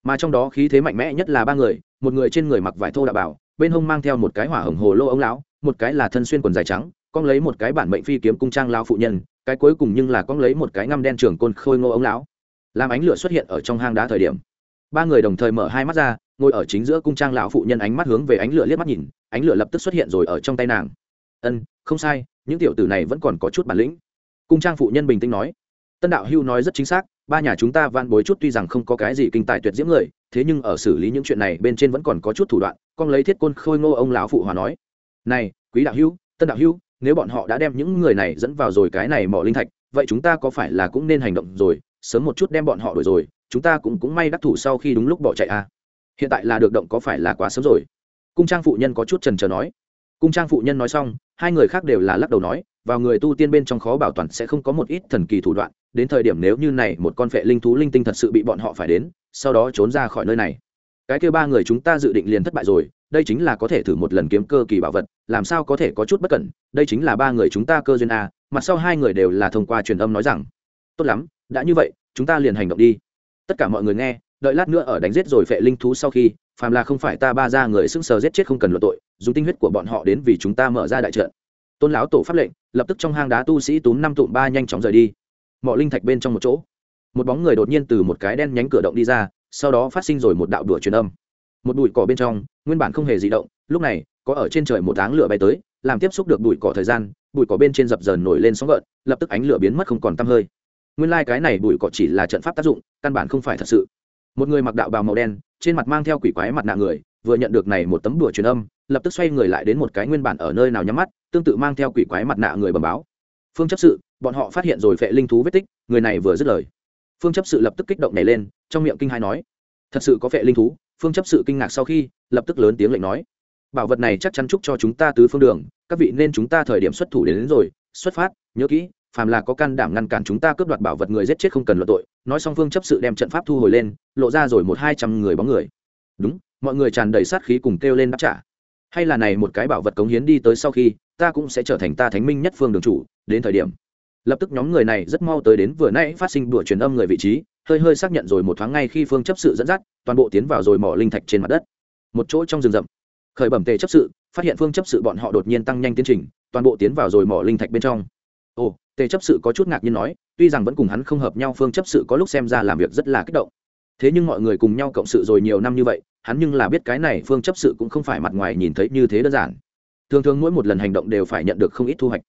Mà trong đó khí thế mạnh mẽ nhất là ba người, một người trên người mặc vải thô đạo bảo, bên hông mang theo một cái hỏa hồng hồ lô ống lão, một cái là thân xuyên quần dài trắng con lấy một cái bản mệnh phi kiếm cung trang lao phụ nhân, cái cuối cùng nhưng là con lấy một cái ngăm đen trường côn khôi ngô ống lão làm ánh lửa xuất hiện ở trong hang đá thời điểm. Ba người đồng thời mở hai mắt ra, ngồi ở chính giữa cung trang lão phụ nhân ánh mắt hướng về ánh lửa liếc mắt nhìn, ánh lửa lập tức xuất hiện rồi ở trong tay nàng. Ân, không sai, những tiểu tử này vẫn còn có chút bản lĩnh. Cung trang phụ nhân bình tĩnh nói. Tân đạo hưu nói rất chính xác, ba nhà chúng ta van bối chút tuy rằng không có cái gì kinh tài tuyệt diễm người, thế nhưng ở xử lý những chuyện này bên trên vẫn còn có chút thủ đoạn, con lấy thiết côn khôi ngô ông lão phụ hòa nói. Này, quý đạo hưu, tân đạo hưu, nếu bọn họ đã đem những người này dẫn vào rồi cái này mỏ linh thạch, vậy chúng ta có phải là cũng nên hành động rồi? Sớm một chút đem bọn họ đuổi rồi, chúng ta cũng cũng may đắc thủ sau khi đúng lúc bỏ chạy à. Hiện tại là được động có phải là quá sớm rồi? Cung trang phụ nhân có chút trần trờ nói. Cung trang phụ nhân nói xong, hai người khác đều là lắc đầu nói, vào người tu tiên bên trong khó bảo toàn sẽ không có một ít thần kỳ thủ đoạn, đến thời điểm nếu như này một con phệ linh thú linh tinh thật sự bị bọn họ phải đến, sau đó trốn ra khỏi nơi này. Cái kêu ba người chúng ta dự định liền thất bại rồi, đây chính là có thể thử một lần kiếm cơ kỳ bảo vật, làm sao có thể có chút bất cẩn, đây chính là ba người chúng ta cơ duyên a mặt sau hai người đều là thông qua truyền âm nói rằng tốt lắm, đã như vậy, chúng ta liền hành động đi. Tất cả mọi người nghe, đợi lát nữa ở đánh giết rồi phệ linh thú sau khi, phàm là không phải ta ba ra người sững sờ giết chết không cần luận tội, dùng tinh huyết của bọn họ đến vì chúng ta mở ra đại trận. Tôn lão tổ pháp lệnh, lập tức trong hang đá tu sĩ túm năm tụm ba nhanh chóng rời đi. Mọi linh thạch bên trong một chỗ. Một bóng người đột nhiên từ một cái đen nhánh cửa động đi ra, sau đó phát sinh rồi một đạo đùa truyền âm. Một bụi cỏ bên trong, nguyên bản không hề di động, lúc này, có ở trên trời một áng lửa bay tới, làm tiếp xúc được bụi cỏ thời gian, bụi cỏ bên trên dập dờn nổi lên sóng gợn, lập tức ánh lửa biến mất không còn tăm hơi nguyên lai、like、cái này bụi cỏ chỉ là trận pháp tác dụng căn bản không phải thật sự. Một người mặc đạo bào màu đen trên mặt mang theo quỷ quái mặt nạ người vừa nhận được này một tấm đùa truyền âm lập tức xoay người lại đến một cái nguyên bản ở nơi nào nhắm mắt tương tự mang theo quỷ quái mặt nạ người bẩm báo. Phương chấp sự bọn họ phát hiện rồi phệ linh thú vết tích người này vừa dứt lời. Phương chấp sự lập tức kích động nảy lên trong miệng kinh hai nói thật sự có phệ linh thú? Phương chấp sự kinh ngạc sau khi lập tức lớn tiếng lệnh nói bảo vật này chắc chắn chúc cho chúng ta tứ phương đường các vị nên chúng ta thời điểm xuất thủ đến, đến rồi xuất phát nhớ kỹ phàm là có can đảm ngăn cản chúng ta cướp đoạt bảo vật người giết chết không cần luận tội. Nói xong phương chấp sự đem trận pháp thu hồi lên, lộ ra rồi một hai trăm người bóng người. Đúng, mọi người tràn đầy sát khí cùng kêu lên đáp trả. Hay là này một cái bảo vật cống hiến đi tới sau khi, ta cũng sẽ trở thành ta thánh minh nhất phương đường chủ, đến thời điểm. Lập tức nhóm người này rất mau tới đến vừa nãy phát sinh đùa truyền âm người vị trí, hơi hơi xác nhận rồi một thoáng ngay khi phương chấp sự dẫn dắt, toàn bộ tiến vào rồi mỏ linh thạch trên mặt đất. Một chỗ trong rừng rậm. Khởi bẩm tề chấp sự, phát hiện phương chấp sự bọn họ đột nhiên tăng nhanh tiến trình, toàn bộ tiến vào rồi mỏ linh thạch bên trong. Ồ tề chấp sự có chút ngạc nhiên nói, tuy rằng vẫn cùng hắn không hợp nhau, phương chấp sự có lúc xem ra làm việc rất là kích động. Thế nhưng mọi người cùng nhau cộng sự rồi nhiều năm như vậy, hắn nhưng là biết cái này phương chấp sự cũng không phải mặt ngoài nhìn thấy như thế đơn giản. Thường thường mỗi một lần hành động đều phải nhận được không ít thu hoạch.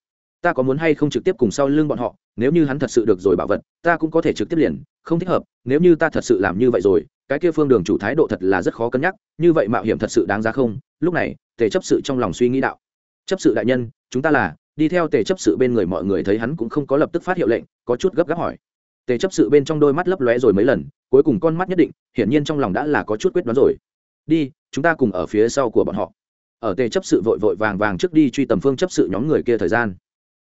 Ta có muốn hay không trực tiếp cùng sau lưng bọn họ, nếu như hắn thật sự được rồi bảo vật, ta cũng có thể trực tiếp liền, không thích hợp, nếu như ta thật sự làm như vậy rồi, cái kia phương đường chủ thái độ thật là rất khó cân nhắc, như vậy mạo hiểm thật sự đáng giá không? Lúc này, tề chấp sự trong lòng suy nghĩ đạo. Chấp sự đại nhân, chúng ta là đi theo tề chấp sự bên người mọi người thấy hắn cũng không có lập tức phát hiệu lệnh, có chút gấp gáp hỏi. Tề chấp sự bên trong đôi mắt lấp lóe rồi mấy lần, cuối cùng con mắt nhất định, hiển nhiên trong lòng đã là có chút quyết đoán rồi. Đi, chúng ta cùng ở phía sau của bọn họ. Ở tề chấp sự vội vội vàng vàng trước đi truy tầm phương chấp sự nhóm người kia thời gian.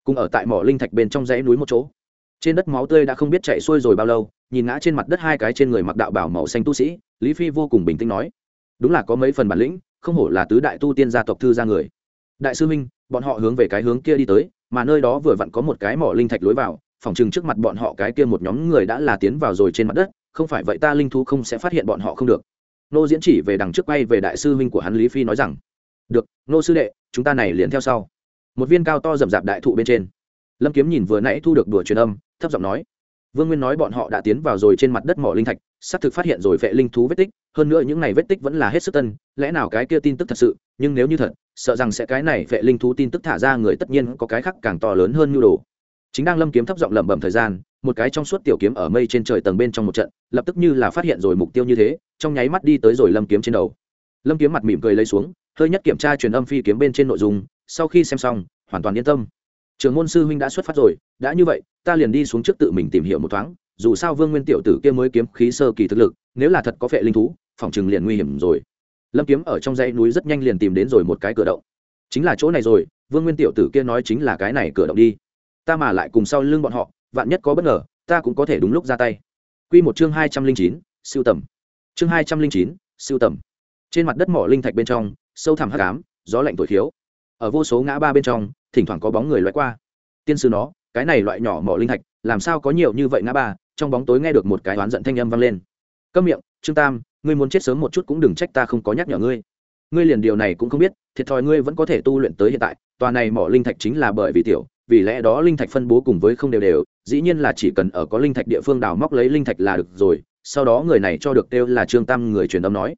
Cùng ở tại mỏ linh thạch bên trong dãy núi một chỗ. Trên đất máu tươi đã không biết chạy xuôi rồi bao lâu, nhìn ngã trên mặt đất hai cái trên người mặc đạo bảo màu xanh tu sĩ, lý phi vô cùng bình tĩnh nói. Đúng là có mấy phần bản lĩnh, không hổ là tứ đại tu tiên gia tộc thư ra người đại sư minh, bọn họ hướng về cái hướng kia đi tới, mà nơi đó vừa vặn có một cái mỏ linh thạch lối vào, phòng chừng trước mặt bọn họ cái kia một nhóm người đã là tiến vào rồi trên mặt đất, không phải vậy ta linh thú không sẽ phát hiện bọn họ không được. Nô diễn chỉ về đằng trước quay về đại sư minh của hắn lý phi nói rằng, được, nô sư đệ, chúng ta này liền theo sau. Một viên cao to rậm rạp đại thụ bên trên. Lâm kiếm nhìn vừa nãy thu được đùa truyền âm, thấp giọng nói, vương nguyên nói bọn họ đã tiến vào rồi trên mặt đất mỏ linh thạch, xác thực phát hiện rồi vệ linh thú vết tích, hơn nữa những này vết tích vẫn là hết sức tân, lẽ nào cái kia tin tức thật sự, nhưng nếu như thật sợ rằng sẽ cái này vệ linh thú tin tức thả ra người tất nhiên có cái khác càng to lớn hơn nhu đồ. Chính đang lâm kiếm thấp giọng lẩm bẩm thời gian, một cái trong suốt tiểu kiếm ở mây trên trời tầng bên trong một trận, lập tức như là phát hiện rồi mục tiêu như thế, trong nháy mắt đi tới rồi lâm kiếm trên đầu. Lâm kiếm mặt mỉm cười lấy xuống, hơi nhất kiểm tra truyền âm phi kiếm bên trên nội dung, sau khi xem xong, hoàn toàn yên tâm. Trường môn sư huynh đã xuất phát rồi, đã như vậy, ta liền đi xuống trước tự mình tìm hiểu một thoáng, dù sao vương nguyên tiểu tử kia mới kiếm khí sơ kỳ thực lực, nếu là thật có phệ linh thú, phòng chừng liền nguy hiểm rồi lâm kiếm ở trong dãy núi rất nhanh liền tìm đến rồi một cái cửa động. Chính là chỗ này rồi, vương nguyên tiểu tử kia nói chính là cái này cửa động đi. Ta mà lại cùng sau lưng bọn họ, vạn nhất có bất ngờ, ta cũng có thể đúng lúc ra tay. Q một chương hai trăm linh chín, siêu tầm. Chương hai trăm linh chín, siêu tầm. Trên mặt đất mỏ linh thạch bên trong, sâu thẳm hắc ám, gió lạnh thổi khiếu ở vô số ngã ba bên trong, thỉnh thoảng có bóng người loại qua. Tiên sư nó, cái này loại nhỏ mỏ linh thạch, làm sao có nhiều như vậy ngã ba? Trong bóng tối nghe được một cái oán giận thanh âm vang lên câm miệng, trương tam, ngươi muốn chết sớm một chút cũng đừng trách ta không có nhắc nhở ngươi. Ngươi liền điều này cũng không biết, thiệt thòi ngươi vẫn có thể tu luyện tới hiện tại, tòa này mỏ linh thạch chính là bởi vì tiểu, vì lẽ đó linh thạch phân bố cùng với không đều đều, dĩ nhiên là chỉ cần ở có linh thạch địa phương đào móc lấy linh thạch là được rồi, sau đó người này cho được kêu là trương tam người truyền âm nói.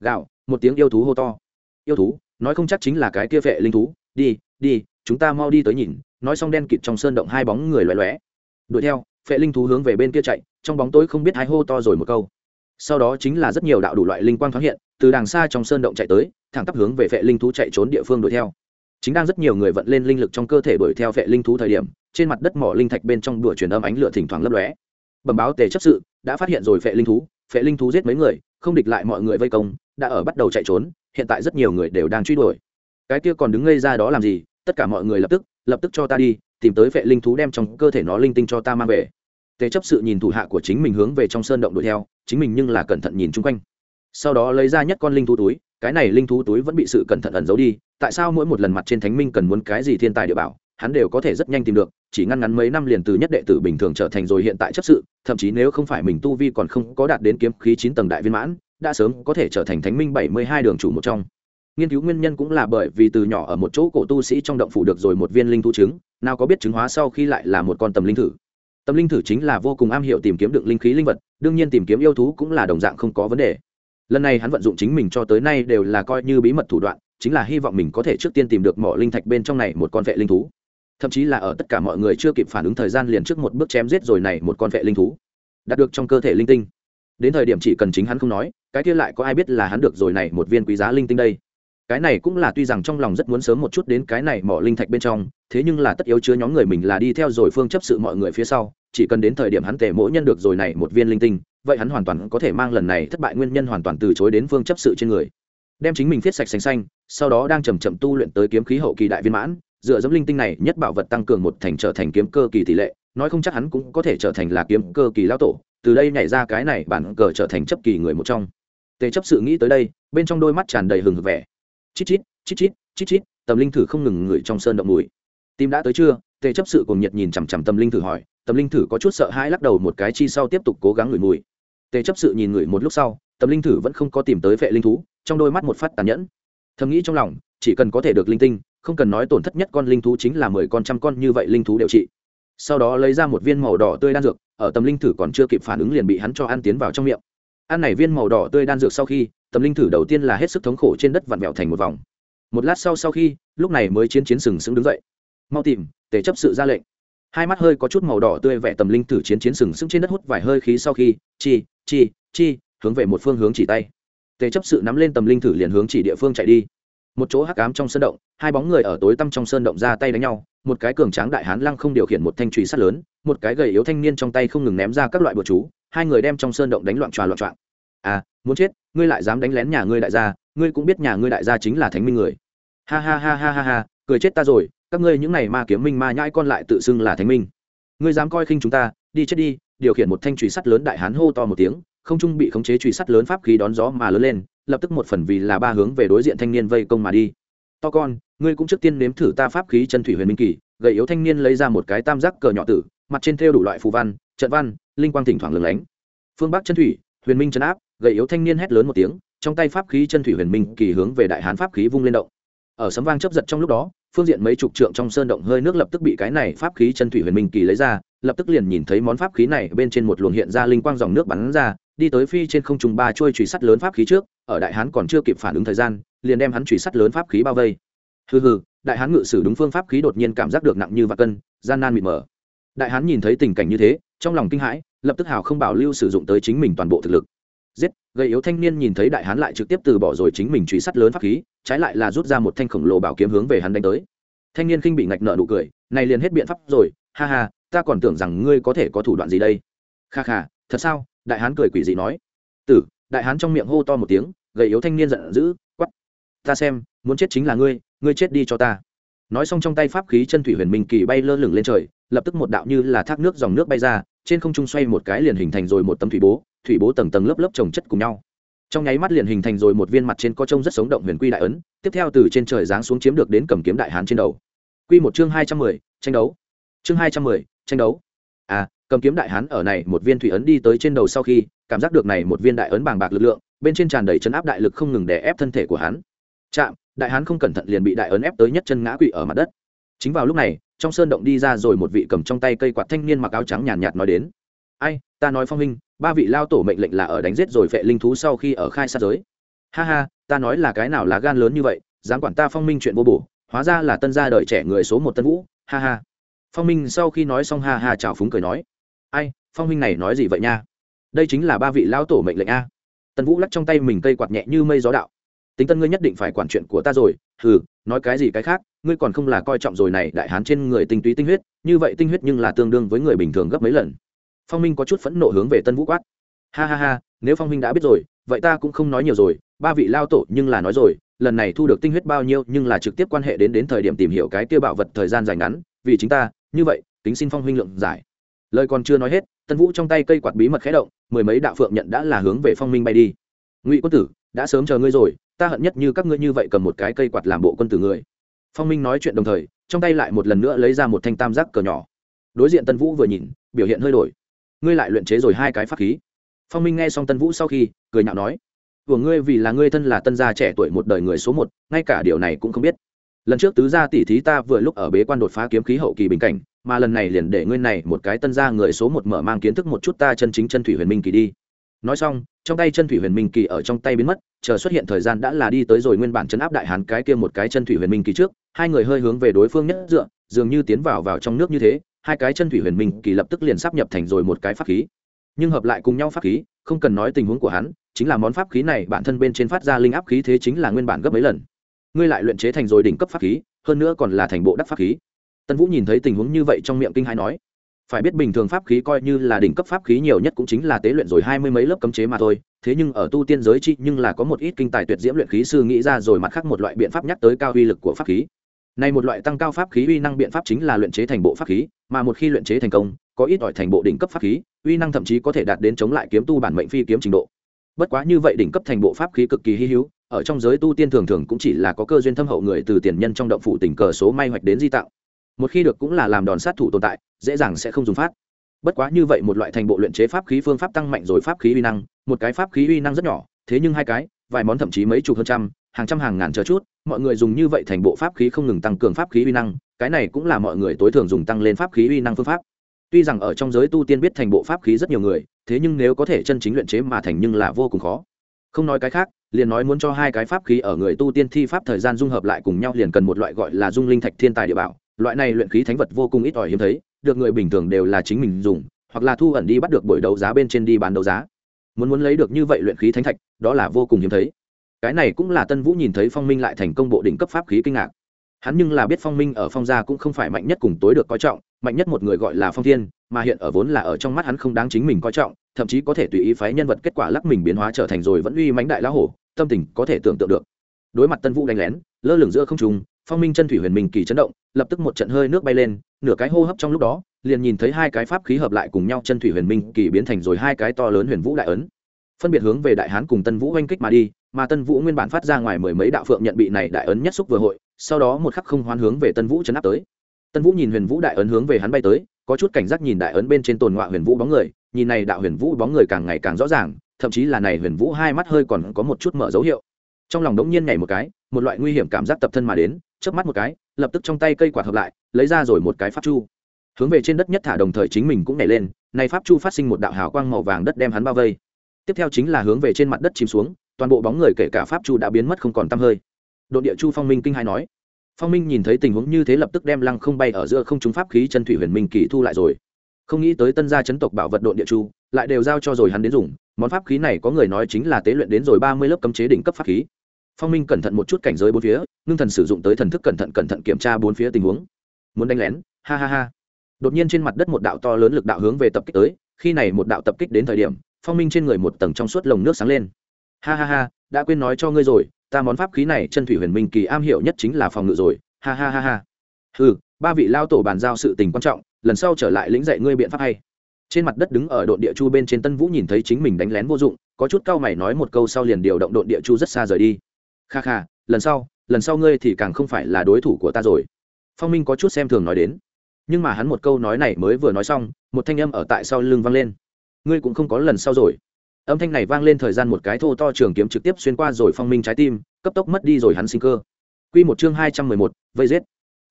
Gạo, một tiếng yêu thú hô to. Yêu thú, nói không chắc chính là cái kia vệ linh thú, đi đi, chúng ta mau đi tới nhìn, nói xong đen kịt trong sơn động hai bóng người loé loé. Đuổi theo phệ linh thú hướng về bên kia chạy, trong bóng tối không biết hai hô to rồi một câu sau đó chính là rất nhiều đạo đủ loại linh quang thoáng hiện, từ đàng xa trong sơn động chạy tới, thẳng tắp hướng về phệ linh thú chạy trốn địa phương đuổi theo. Chính đang rất nhiều người vận lên linh lực trong cơ thể đuổi theo phệ linh thú thời điểm, trên mặt đất mỏ linh thạch bên trong đùa truyền âm ánh lửa thỉnh thoảng lấp lóe. Bẩm báo tề chấp sự, đã phát hiện rồi phệ linh thú, phệ linh thú giết mấy người, không địch lại mọi người vây công, đã ở bắt đầu chạy trốn, hiện tại rất nhiều người đều đang truy đuổi. Cái kia còn đứng ngây ra đó làm gì? Tất cả mọi người lập tức lập tức cho ta đi, tìm tới vệ linh thú đem trong cơ thể nó linh tinh cho ta mang về. Tề chấp sự nhìn thủ hạ của chính mình hướng về trong sơn động đuổi theo chính mình nhưng là cẩn thận nhìn chung quanh. Sau đó lấy ra nhất con linh thú túi, cái này linh thú túi vẫn bị sự cẩn thận ẩn giấu đi, tại sao mỗi một lần mặt trên thánh minh cần muốn cái gì thiên tài địa bảo, hắn đều có thể rất nhanh tìm được, chỉ ngăn ngắn mấy năm liền từ nhất đệ tử bình thường trở thành rồi hiện tại chấp sự, thậm chí nếu không phải mình tu vi còn không có đạt đến kiếm khí chín tầng đại viên mãn, đã sớm có thể trở thành thánh minh bảy mươi hai đường chủ một trong. Nghiên cứu nguyên nhân cũng là bởi vì từ nhỏ ở một chỗ cổ tu sĩ trong động phủ được rồi một viên linh thú trứng, nào có biết chứng hóa sau khi lại là một con tầm linh thử tâm linh thử chính là vô cùng am hiểu tìm kiếm được linh khí linh vật, đương nhiên tìm kiếm yêu thú cũng là đồng dạng không có vấn đề. Lần này hắn vận dụng chính mình cho tới nay đều là coi như bí mật thủ đoạn, chính là hy vọng mình có thể trước tiên tìm được mỏ linh thạch bên trong này một con vệ linh thú. Thậm chí là ở tất cả mọi người chưa kịp phản ứng thời gian liền trước một bước chém giết rồi này một con vệ linh thú. Đạt được trong cơ thể linh tinh. Đến thời điểm chỉ cần chính hắn không nói, cái kia lại có ai biết là hắn được rồi này một viên quý giá linh tinh đây cái này cũng là tuy rằng trong lòng rất muốn sớm một chút đến cái này mỏ linh thạch bên trong, thế nhưng là tất yếu chứa nhóm người mình là đi theo rồi phương chấp sự mọi người phía sau, chỉ cần đến thời điểm hắn tề mỗi nhân được rồi này một viên linh tinh, vậy hắn hoàn toàn có thể mang lần này thất bại nguyên nhân hoàn toàn từ chối đến phương chấp sự trên người. Đem chính mình viết sạch xanh xanh, sau đó đang chầm chậm tu luyện tới kiếm khí hậu kỳ đại viên mãn, dựa dẫm linh tinh này nhất bảo vật tăng cường một thành trở thành kiếm cơ kỳ tỷ lệ, nói không chắc hắn cũng có thể trở thành là kiếm cơ kỳ lão tổ, từ đây nhảy ra cái này bản cờ trở thành chấp kỳ người một trong. Tề chấp sự nghĩ tới đây, bên trong đôi mắt tràn đầy hừng hực vẻ chít chít chít chít chít chít, tầm linh thử không ngừng ngửi trong sơn động mùi. Tim đã tới chưa? Tề chấp sự cùng nhiệt nhìn chằm chằm tâm linh thử hỏi tâm linh thử có chút sợ hãi lắc đầu một cái chi sau tiếp tục cố gắng ngửi mùi. Tề chấp sự nhìn ngửi một lúc sau tâm linh thử vẫn không có tìm tới vệ linh thú, trong đôi mắt một phát tàn nhẫn. Thầm nghĩ trong lòng, chỉ cần có thể được linh tinh, không cần nói tổn thất nhất con linh thú chính là mười con trăm con như vậy linh thú đều trị. Sau đó lấy ra một viên màu đỏ tươi đan dược, ở tâm linh thử còn chưa kịp phản ứng liền bị hắn cho ăn tiến vào trong miệng ăn này viên màu đỏ tươi đan dược sau khi, tầm linh thử đầu tiên là hết sức thống khổ trên đất vặn vẹo thành một vòng. Một lát sau sau khi, lúc này mới chiến chiến sừng sững đứng dậy. Mau tìm, tề chấp sự ra lệnh. Hai mắt hơi có chút màu đỏ tươi vẻ tầm linh thử chiến chiến sừng sững trên đất hút vài hơi khí sau khi, chi chi chi, hướng về một phương hướng chỉ tay. Tề chấp sự nắm lên tầm linh thử liền hướng chỉ địa phương chạy đi. Một chỗ hắc ám trong sơn động, hai bóng người ở tối tăm trong sơn động ra tay đánh nhau, một cái cường tráng đại hán lăng không điều khiển một thanh trùy sắt lớn một cái gầy yếu thanh niên trong tay không ngừng ném ra các loại bừa chú, hai người đem trong sơn động đánh loạn tròa loạn trọn à muốn chết, ngươi lại dám đánh lén nhà ngươi đại gia, ngươi cũng biết nhà ngươi đại gia chính là thánh minh người. Ha ha ha ha ha ha, cười chết ta rồi, các ngươi những này ma kiếm minh ma nhãi con lại tự xưng là thánh minh. Ngươi dám coi khinh chúng ta, đi chết đi, điều khiển một thanh trùy sắt lớn đại hán hô to một tiếng, không trung bị khống chế trùy sắt lớn pháp khí đón gió mà lớn lên, lập tức một phần vì là ba hướng về đối diện thanh niên vây công mà đi. To con, ngươi cũng trước tiên nếm thử ta pháp khí chân thủy huyền minh kỳ gầy yếu thanh niên lấy ra một cái tam giác cờ nhỏ tử, mặt trên thêu đủ loại phù văn, trận văn, linh quang thỉnh thoảng lừng lánh. Phương bắc chân thủy, huyền minh chấn áp, gầy yếu thanh niên hét lớn một tiếng, trong tay pháp khí chân thủy huyền minh kỳ hướng về đại hán pháp khí vung lên động. Ở sấm vang chấp giật trong lúc đó, phương diện mấy chục trượng trong sơn động hơi nước lập tức bị cái này pháp khí chân thủy huyền minh kỳ lấy ra, lập tức liền nhìn thấy món pháp khí này bên trên một luồng hiện ra linh quang dòng nước bắn ra, đi tới phi trên không trùng ba trôi trùy sắt lớn pháp khí trước, ở đại hán còn chưa kịp phản ứng thời gian, liền đem hắn trùy sắt lớn pháp khí bao vây. Hừ hừ đại hán ngự sử đúng phương pháp khí đột nhiên cảm giác được nặng như và cân, gian nan mịt mờ. Đại hán nhìn thấy tình cảnh như thế, trong lòng kinh hãi, lập tức hào không bảo lưu sử dụng tới chính mình toàn bộ thực lực. Giết, gây yếu thanh niên nhìn thấy đại hán lại trực tiếp từ bỏ rồi chính mình truy sát lớn pháp khí, trái lại là rút ra một thanh khổng lồ bảo kiếm hướng về hắn đánh tới. Thanh niên khinh bị ngạch nợ nụ cười, này liền hết biện pháp rồi, ha ha, ta còn tưởng rằng ngươi có thể có thủ đoạn gì đây. Kha kha, thật sao? Đại hán cười quỷ dị nói. Tử, đại hán trong miệng hô to một tiếng gầy yếu thanh niên giận dữ quắp ta xem, muốn chết chính là ngươi ngươi chết đi cho ta. Nói xong trong tay pháp khí chân thủy huyền minh kỳ bay lơ lửng lên trời, lập tức một đạo như là thác nước dòng nước bay ra, trên không trung xoay một cái liền hình thành rồi một tấm thủy bố thủy bố tầng tầng lớp lớp trồng chất cùng nhau. Trong nháy mắt liền hình thành rồi một viên mặt trên có trông rất sống động huyền quy đại ấn, tiếp theo từ trên trời giáng xuống chiếm được đến cầm kiếm đại hán trên đầu. Quy một chương hai trăm mười, tranh đấu. Chương hai trăm mười, tranh đấu. À cầm kiếm đại hán ở này một viên thủy ấn đi tới trên đầu sau khi, cảm giác được này một viên đại ấn bàng bạc lực lượng, bên trên tràn đầy chấn áp đại lực không ngừng đè ép thân thể của hắn. Chạm đại hán không cẩn thận liền bị đại ấn ép tới nhất chân ngã quỵ ở mặt đất. Chính vào lúc này trong sơn động đi ra rồi một vị cầm trong tay cây quạt thanh niên mặc áo trắng nhàn nhạt, nhạt nói đến. Ai ta nói phong minh ba vị lao tổ mệnh lệnh là ở đánh giết rồi phệ linh thú sau khi ở khai sát giới. Ha ha ta nói là cái nào là gan lớn như vậy dám quản ta phong minh chuyện vô bổ hóa ra là tân gia đời trẻ người số một tân vũ ha ha. Phong minh sau khi nói xong ha ha chào phúng cười nói ai phong minh này nói gì vậy nha? Đây chính là ba vị lao tổ mệnh lệnh a. Tân vũ lắc trong tay mình cây quạt nhẹ như mây gió đạo tính tân ngươi nhất định phải quản chuyện của ta rồi, hừ, nói cái gì cái khác, ngươi còn không là coi trọng rồi này, đại hán trên người tinh túy tinh huyết, như vậy tinh huyết nhưng là tương đương với người bình thường gấp mấy lần. Phong minh có chút phẫn nộ hướng về tân vũ quát. Ha ha ha, nếu phong minh đã biết rồi, vậy ta cũng không nói nhiều rồi, ba vị lao tổ nhưng là nói rồi, lần này thu được tinh huyết bao nhiêu nhưng là trực tiếp quan hệ đến đến thời điểm tìm hiểu cái tiêu bảo vật thời gian dài ngắn, vì chính ta, như vậy tính xin phong huynh lượng giải. Lời còn chưa nói hết, tân vũ trong tay cây quạt bí mật khẽ động, mười mấy đạo phượng nhận đã là hướng về phong minh bay đi. Ngụy quân tử, đã sớm chờ ngươi rồi ta hận nhất như các ngươi như vậy cầm một cái cây quạt làm bộ quân tử người. Phong minh nói chuyện đồng thời, trong tay lại một lần nữa lấy ra một thanh tam giác cờ nhỏ. Đối diện tân vũ vừa nhìn, biểu hiện hơi đổi. Ngươi lại luyện chế rồi hai cái pháp khí. Phong minh nghe xong tân vũ sau khi, cười nhạo nói, của ngươi vì là ngươi thân là tân gia trẻ tuổi một đời người số một, ngay cả điều này cũng không biết. Lần trước tứ gia tỷ thí ta vừa lúc ở bế quan đột phá kiếm khí hậu kỳ bình cảnh, mà lần này liền để ngươi này một cái tân gia người số một mở mang kiến thức một chút ta chân chính chân thủy huyền minh kỳ đi nói xong, trong tay chân thủy huyền minh kỳ ở trong tay biến mất, chờ xuất hiện thời gian đã là đi tới rồi nguyên bản chấn áp đại hán cái kia một cái chân thủy huyền minh kỳ trước, hai người hơi hướng về đối phương nhất dựa, dường như tiến vào vào trong nước như thế, hai cái chân thủy huyền minh kỳ lập tức liền sắp nhập thành rồi một cái pháp khí. Nhưng hợp lại cùng nhau pháp khí, không cần nói tình huống của hắn, chính là món pháp khí này bản thân bên trên phát ra linh áp khí thế chính là nguyên bản gấp mấy lần. Ngươi lại luyện chế thành rồi đỉnh cấp pháp khí, hơn nữa còn là thành bộ đắc pháp khí. Tân vũ nhìn thấy tình huống như vậy trong miệng kinh hai nói phải biết bình thường pháp khí coi như là đỉnh cấp pháp khí nhiều nhất cũng chính là tế luyện rồi hai mươi mấy lớp cấm chế mà thôi. Thế nhưng ở tu tiên giới chi nhưng là có một ít kinh tài tuyệt diễm luyện khí sư nghĩ ra rồi mặt khác một loại biện pháp nhắc tới cao uy lực của pháp khí. Này một loại tăng cao pháp khí uy năng biện pháp chính là luyện chế thành bộ pháp khí, mà một khi luyện chế thành công, có ít ỏi thành bộ đỉnh cấp pháp khí, uy năng thậm chí có thể đạt đến chống lại kiếm tu bản mệnh phi kiếm trình độ. Bất quá như vậy đỉnh cấp thành bộ pháp khí cực kỳ hy hữu, ở trong giới tu tiên thường thường cũng chỉ là có cơ duyên thâm hậu người từ tiền nhân trong động phủ tình cờ số may hoạch đến di tạo một khi được cũng là làm đòn sát thủ tồn tại, dễ dàng sẽ không dùng phát. Bất quá như vậy một loại thành bộ luyện chế pháp khí phương pháp tăng mạnh rồi pháp khí uy năng, một cái pháp khí uy năng rất nhỏ, thế nhưng hai cái, vài món thậm chí mấy chục hơn trăm, hàng trăm hàng ngàn chờ chút, mọi người dùng như vậy thành bộ pháp khí không ngừng tăng cường pháp khí uy năng, cái này cũng là mọi người tối thường dùng tăng lên pháp khí uy năng phương pháp. Tuy rằng ở trong giới tu tiên biết thành bộ pháp khí rất nhiều người, thế nhưng nếu có thể chân chính luyện chế mà thành nhưng là vô cùng khó. Không nói cái khác, liền nói muốn cho hai cái pháp khí ở người tu tiên thi pháp thời gian dung hợp lại cùng nhau liền cần một loại gọi là dung linh thạch thiên tài địa bảo loại này luyện khí thánh vật vô cùng ít ỏi hiếm thấy, được người bình thường đều là chính mình dùng, hoặc là thu ẩn đi bắt được buổi đấu giá bên trên đi bán đấu giá. Muốn muốn lấy được như vậy luyện khí thánh thạch, đó là vô cùng hiếm thấy. Cái này cũng là tân vũ nhìn thấy phong minh lại thành công bộ đỉnh cấp pháp khí kinh ngạc. Hắn nhưng là biết phong minh ở phong gia cũng không phải mạnh nhất cùng tối được coi trọng, mạnh nhất một người gọi là phong thiên, mà hiện ở vốn là ở trong mắt hắn không đáng chính mình coi trọng, thậm chí có thể tùy ý phái nhân vật kết quả lắc mình biến hóa trở thành rồi vẫn uy mãnh đại lão hổ, tâm tình có thể tưởng tượng được. Đối mặt tân vũ đánh lén, lơ lửng giữa không trung phong minh chân thủy huyền minh kỳ chấn động, lập tức một trận hơi nước bay lên, nửa cái hô hấp trong lúc đó, liền nhìn thấy hai cái pháp khí hợp lại cùng nhau chân thủy huyền minh kỳ biến thành rồi hai cái to lớn huyền vũ đại ấn. Phân biệt hướng về đại hán cùng tân vũ oanh kích mà đi, mà tân vũ nguyên bản phát ra ngoài mười mấy đạo phượng nhận bị này đại ấn nhất xúc vừa hội, sau đó một khắc không hoán hướng về tân vũ chấn áp tới. Tân vũ nhìn huyền vũ đại ấn hướng về hắn bay tới, có chút cảnh giác nhìn đại ấn bên trên tồn ngoại huyền vũ bóng người, nhìn này đạo huyền vũ bóng người càng ngày càng rõ ràng, thậm chí là này huyền vũ hai mắt hơi còn có một chút mở dấu hiệu. Trong lòng đống nhiên nhảy một cái, một loại nguy hiểm cảm giác tập thân mà đến chớp mắt một cái, lập tức trong tay cây quạt hợp lại, lấy ra rồi một cái pháp chu. Hướng về trên đất nhất thả đồng thời chính mình cũng nhảy lên này pháp chu phát sinh một đạo hào quang màu vàng đất đem hắn bao vây. Tiếp theo chính là hướng về trên mặt đất chìm xuống, toàn bộ bóng người kể cả pháp chu đã biến mất không còn tăm hơi. Đội địa chu phong minh kinh hai nói. Phong minh nhìn thấy tình huống như thế lập tức đem lăng không bay ở giữa không trung pháp khí chân thủy huyền minh kỳ thu lại rồi. Không nghĩ tới tân gia chấn tộc bảo vật đội địa chu, lại đều giao cho rồi hắn đến dùng. Món pháp khí này có người nói chính là tế luyện đến rồi ba mươi lớp cấm chế đỉnh cấp pháp khí phong minh cẩn thận một chút cảnh giới bốn phía, ngưng thần sử dụng tới thần thức cẩn thận cẩn thận kiểm tra bốn phía tình huống. Muốn đánh lén? Ha ha ha. Đột nhiên trên mặt đất một đạo to lớn lực đạo hướng về tập kích tới, khi này một đạo tập kích đến thời điểm, phong minh trên người một tầng trong suốt lồng nước sáng lên. Ha ha ha, đã quên nói cho ngươi rồi, ta món pháp khí này chân thủy huyền minh kỳ am hiểu nhất chính là phòng ngự rồi. Ha ha ha ha. Ừ ba vị lao tổ bàn giao sự tình quan trọng, lần sau trở lại lĩnh dạy ngươi biện pháp hay. Trên mặt đất đứng ở đội địa chu bên trên tân vũ nhìn thấy chính mình đánh lén vô dụng, có chút cao mày nói một câu sau liền điều động đội địa chu rất xa rời đi kha kha, lần sau lần sau ngươi thì càng không phải là đối thủ của ta rồi. Phong minh có chút xem thường nói đến. Nhưng mà hắn một câu nói này mới vừa nói xong, một thanh âm ở tại sau lưng vang lên. Ngươi cũng không có lần sau rồi. Âm thanh này vang lên thời gian một cái thô to trường kiếm trực tiếp xuyên qua rồi phong minh trái tim, cấp tốc mất đi rồi hắn sinh cơ. Q một chương hai trăm mười một, vây giết.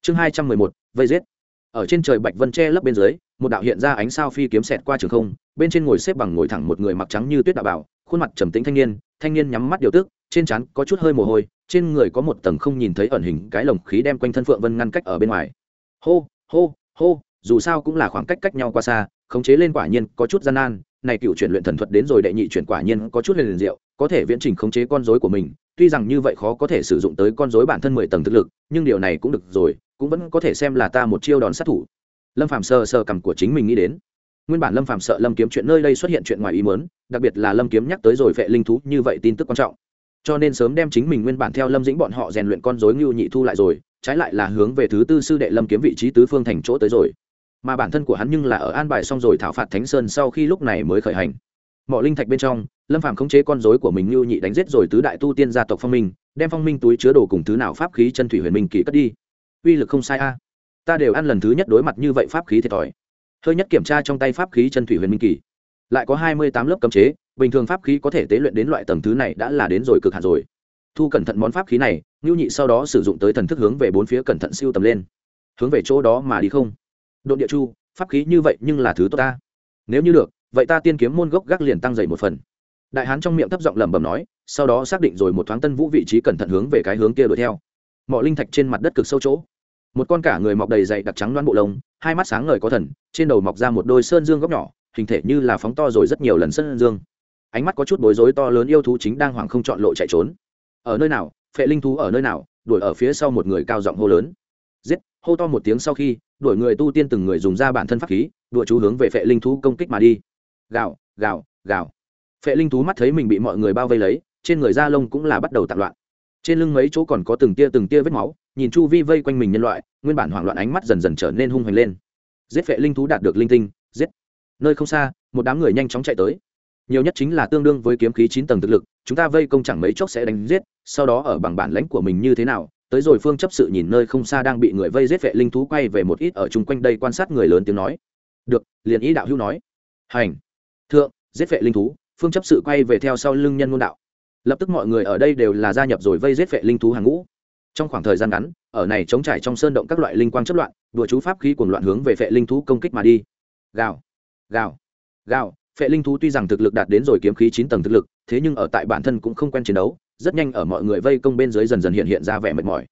Chương hai trăm mười một, vây giết. Ở trên trời bạch vân tre lấp bên dưới, một đạo hiện ra ánh sao phi kiếm xẹt qua trường không, bên trên ngồi xếp bằng ngồi thẳng một người mặc trắng như tuyết đạo bảo, khuôn mặt trầm tĩnh thanh niên thanh niên nhắm mắt điều tức trên trán có chút hơi mồ hôi, trên người có một tầng không nhìn thấy ẩn hình cái lồng khí đem quanh thân phượng vân ngăn cách ở bên ngoài. Hô hô hô, dù sao cũng là khoảng cách cách nhau qua xa, khống chế lên quả nhiên có chút gian nan, này cựu chuyển luyện thần thuật đến rồi đệ nhị chuyển quả nhiên có chút liền diệu, có thể viễn trình khống chế con rối của mình, tuy rằng như vậy khó có thể sử dụng tới con rối bản thân mười tầng thực lực, nhưng điều này cũng được rồi, cũng vẫn có thể xem là ta một chiêu đòn sát thủ. Lâm phạm sờ sờ cầm của chính mình nghĩ đến. Nguyên bản lâm phạm sợ lâm kiếm chuyện nơi đây xuất hiện chuyện ngoài ý mớn đặc biệt là lâm kiếm nhắc tới rồi vệ linh thú, như vậy tin tức quan trọng cho nên sớm đem chính mình nguyên bản theo lâm dĩnh bọn họ rèn luyện con dối ngưu nhị thu lại rồi, trái lại là hướng về thứ tư sư đệ lâm kiếm vị trí tứ phương thành chỗ tới rồi. Mà bản thân của hắn nhưng là ở an bài xong rồi thảo phạt thánh sơn sau khi lúc này mới khởi hành. Mọi linh thạch bên trong, lâm phạm khống chế con dối của mình ngưu nhị đánh giết rồi tứ đại tu tiên gia tộc phong minh, đem phong minh túi chứa đồ cùng thứ nào pháp khí chân thủy huyền minh kỳ cất đi. Uy lực không sai a. Ta đều ăn lần thứ nhất đối mặt như vậy pháp khí thiệt thòi. Hơi nhất kiểm tra trong tay pháp khí chân thủy huyền minh kỳ. Lại có hai mươi tám lớp cấm chế bình thường pháp khí có thể tế luyện đến loại tầng thứ này đã là đến rồi cực hạn rồi. Thu cẩn thận món pháp khí này ngưu nhị sau đó sử dụng tới thần thức hướng về bốn phía cẩn thận siêu tầm lên. Hướng về chỗ đó mà đi không? Đ địa chu, pháp khí như vậy nhưng là thứ tốt ta. Nếu như được, vậy ta tiên kiếm môn gốc gác liền tăng dày một phần. Đại hán trong miệng thấp giọng lẩm bẩm nói, sau đó xác định rồi một thoáng tân vũ vị trí cẩn thận hướng về cái hướng kia đuổi theo. Mọi linh thạch trên mặt đất cực sâu chỗ. Một con cả người mọc đầy dày đặc trắng đoán bộ lông, hai mắt sáng ngời có thần, trên đầu mọc ra một đôi sơn dương góc nhỏ, hình thể như là phóng to rồi rất nhiều lần sơn dương ánh mắt có chút bối rối to lớn yêu thú chính đang hoảng không chọn lộ chạy trốn. Ở nơi nào? Phệ linh thú ở nơi nào? Đuổi ở phía sau một người cao giọng hô lớn. Giết! Hô to một tiếng sau khi, đuổi người tu tiên từng người dùng ra bản thân pháp khí, đuổi chú hướng về phệ linh thú công kích mà đi. Gào gào gào. Phệ linh thú mắt thấy mình bị mọi người bao vây lấy, trên người da lông cũng là bắt đầu tạm loạn. Trên lưng mấy chỗ còn có từng tia từng tia vết máu, nhìn chu vi vây quanh mình nhân loại, nguyên bản hoảng loạn ánh mắt dần dần trở nên hung hoành lên. Giết phệ linh thú đạt được linh tinh, giết. Nơi không xa, một đám người nhanh chóng chạy tới nhiều nhất chính là tương đương với kiếm khí chín tầng thực lực, chúng ta vây công chẳng mấy chốc sẽ đánh giết, sau đó ở bằng bản lãnh của mình như thế nào, tới rồi phương chấp sự nhìn nơi không xa đang bị người vây giết vệ linh thú quay về một ít ở chung quanh đây quan sát người lớn tiếng nói. Được, liền ý đạo hữu nói. Hành. Thượng, giết vệ linh thú, phương chấp sự quay về theo sau lưng nhân môn đạo. Lập tức mọi người ở đây đều là gia nhập rồi vây giết vệ linh thú hàng ngũ. Trong khoảng thời gian ngắn, ở này chống trải trong sơn động các loại linh quang chất loạn, đùa chú pháp khí cuồng loạn hướng về vệ linh thú công kích mà đi. Gào. Gào. Gào phệ linh thú tuy rằng thực lực đạt đến rồi kiếm khí chín tầng thực lực, thế nhưng ở tại bản thân cũng không quen chiến đấu, rất nhanh ở mọi người vây công bên dưới dần dần hiện hiện ra vẻ mệt mỏi.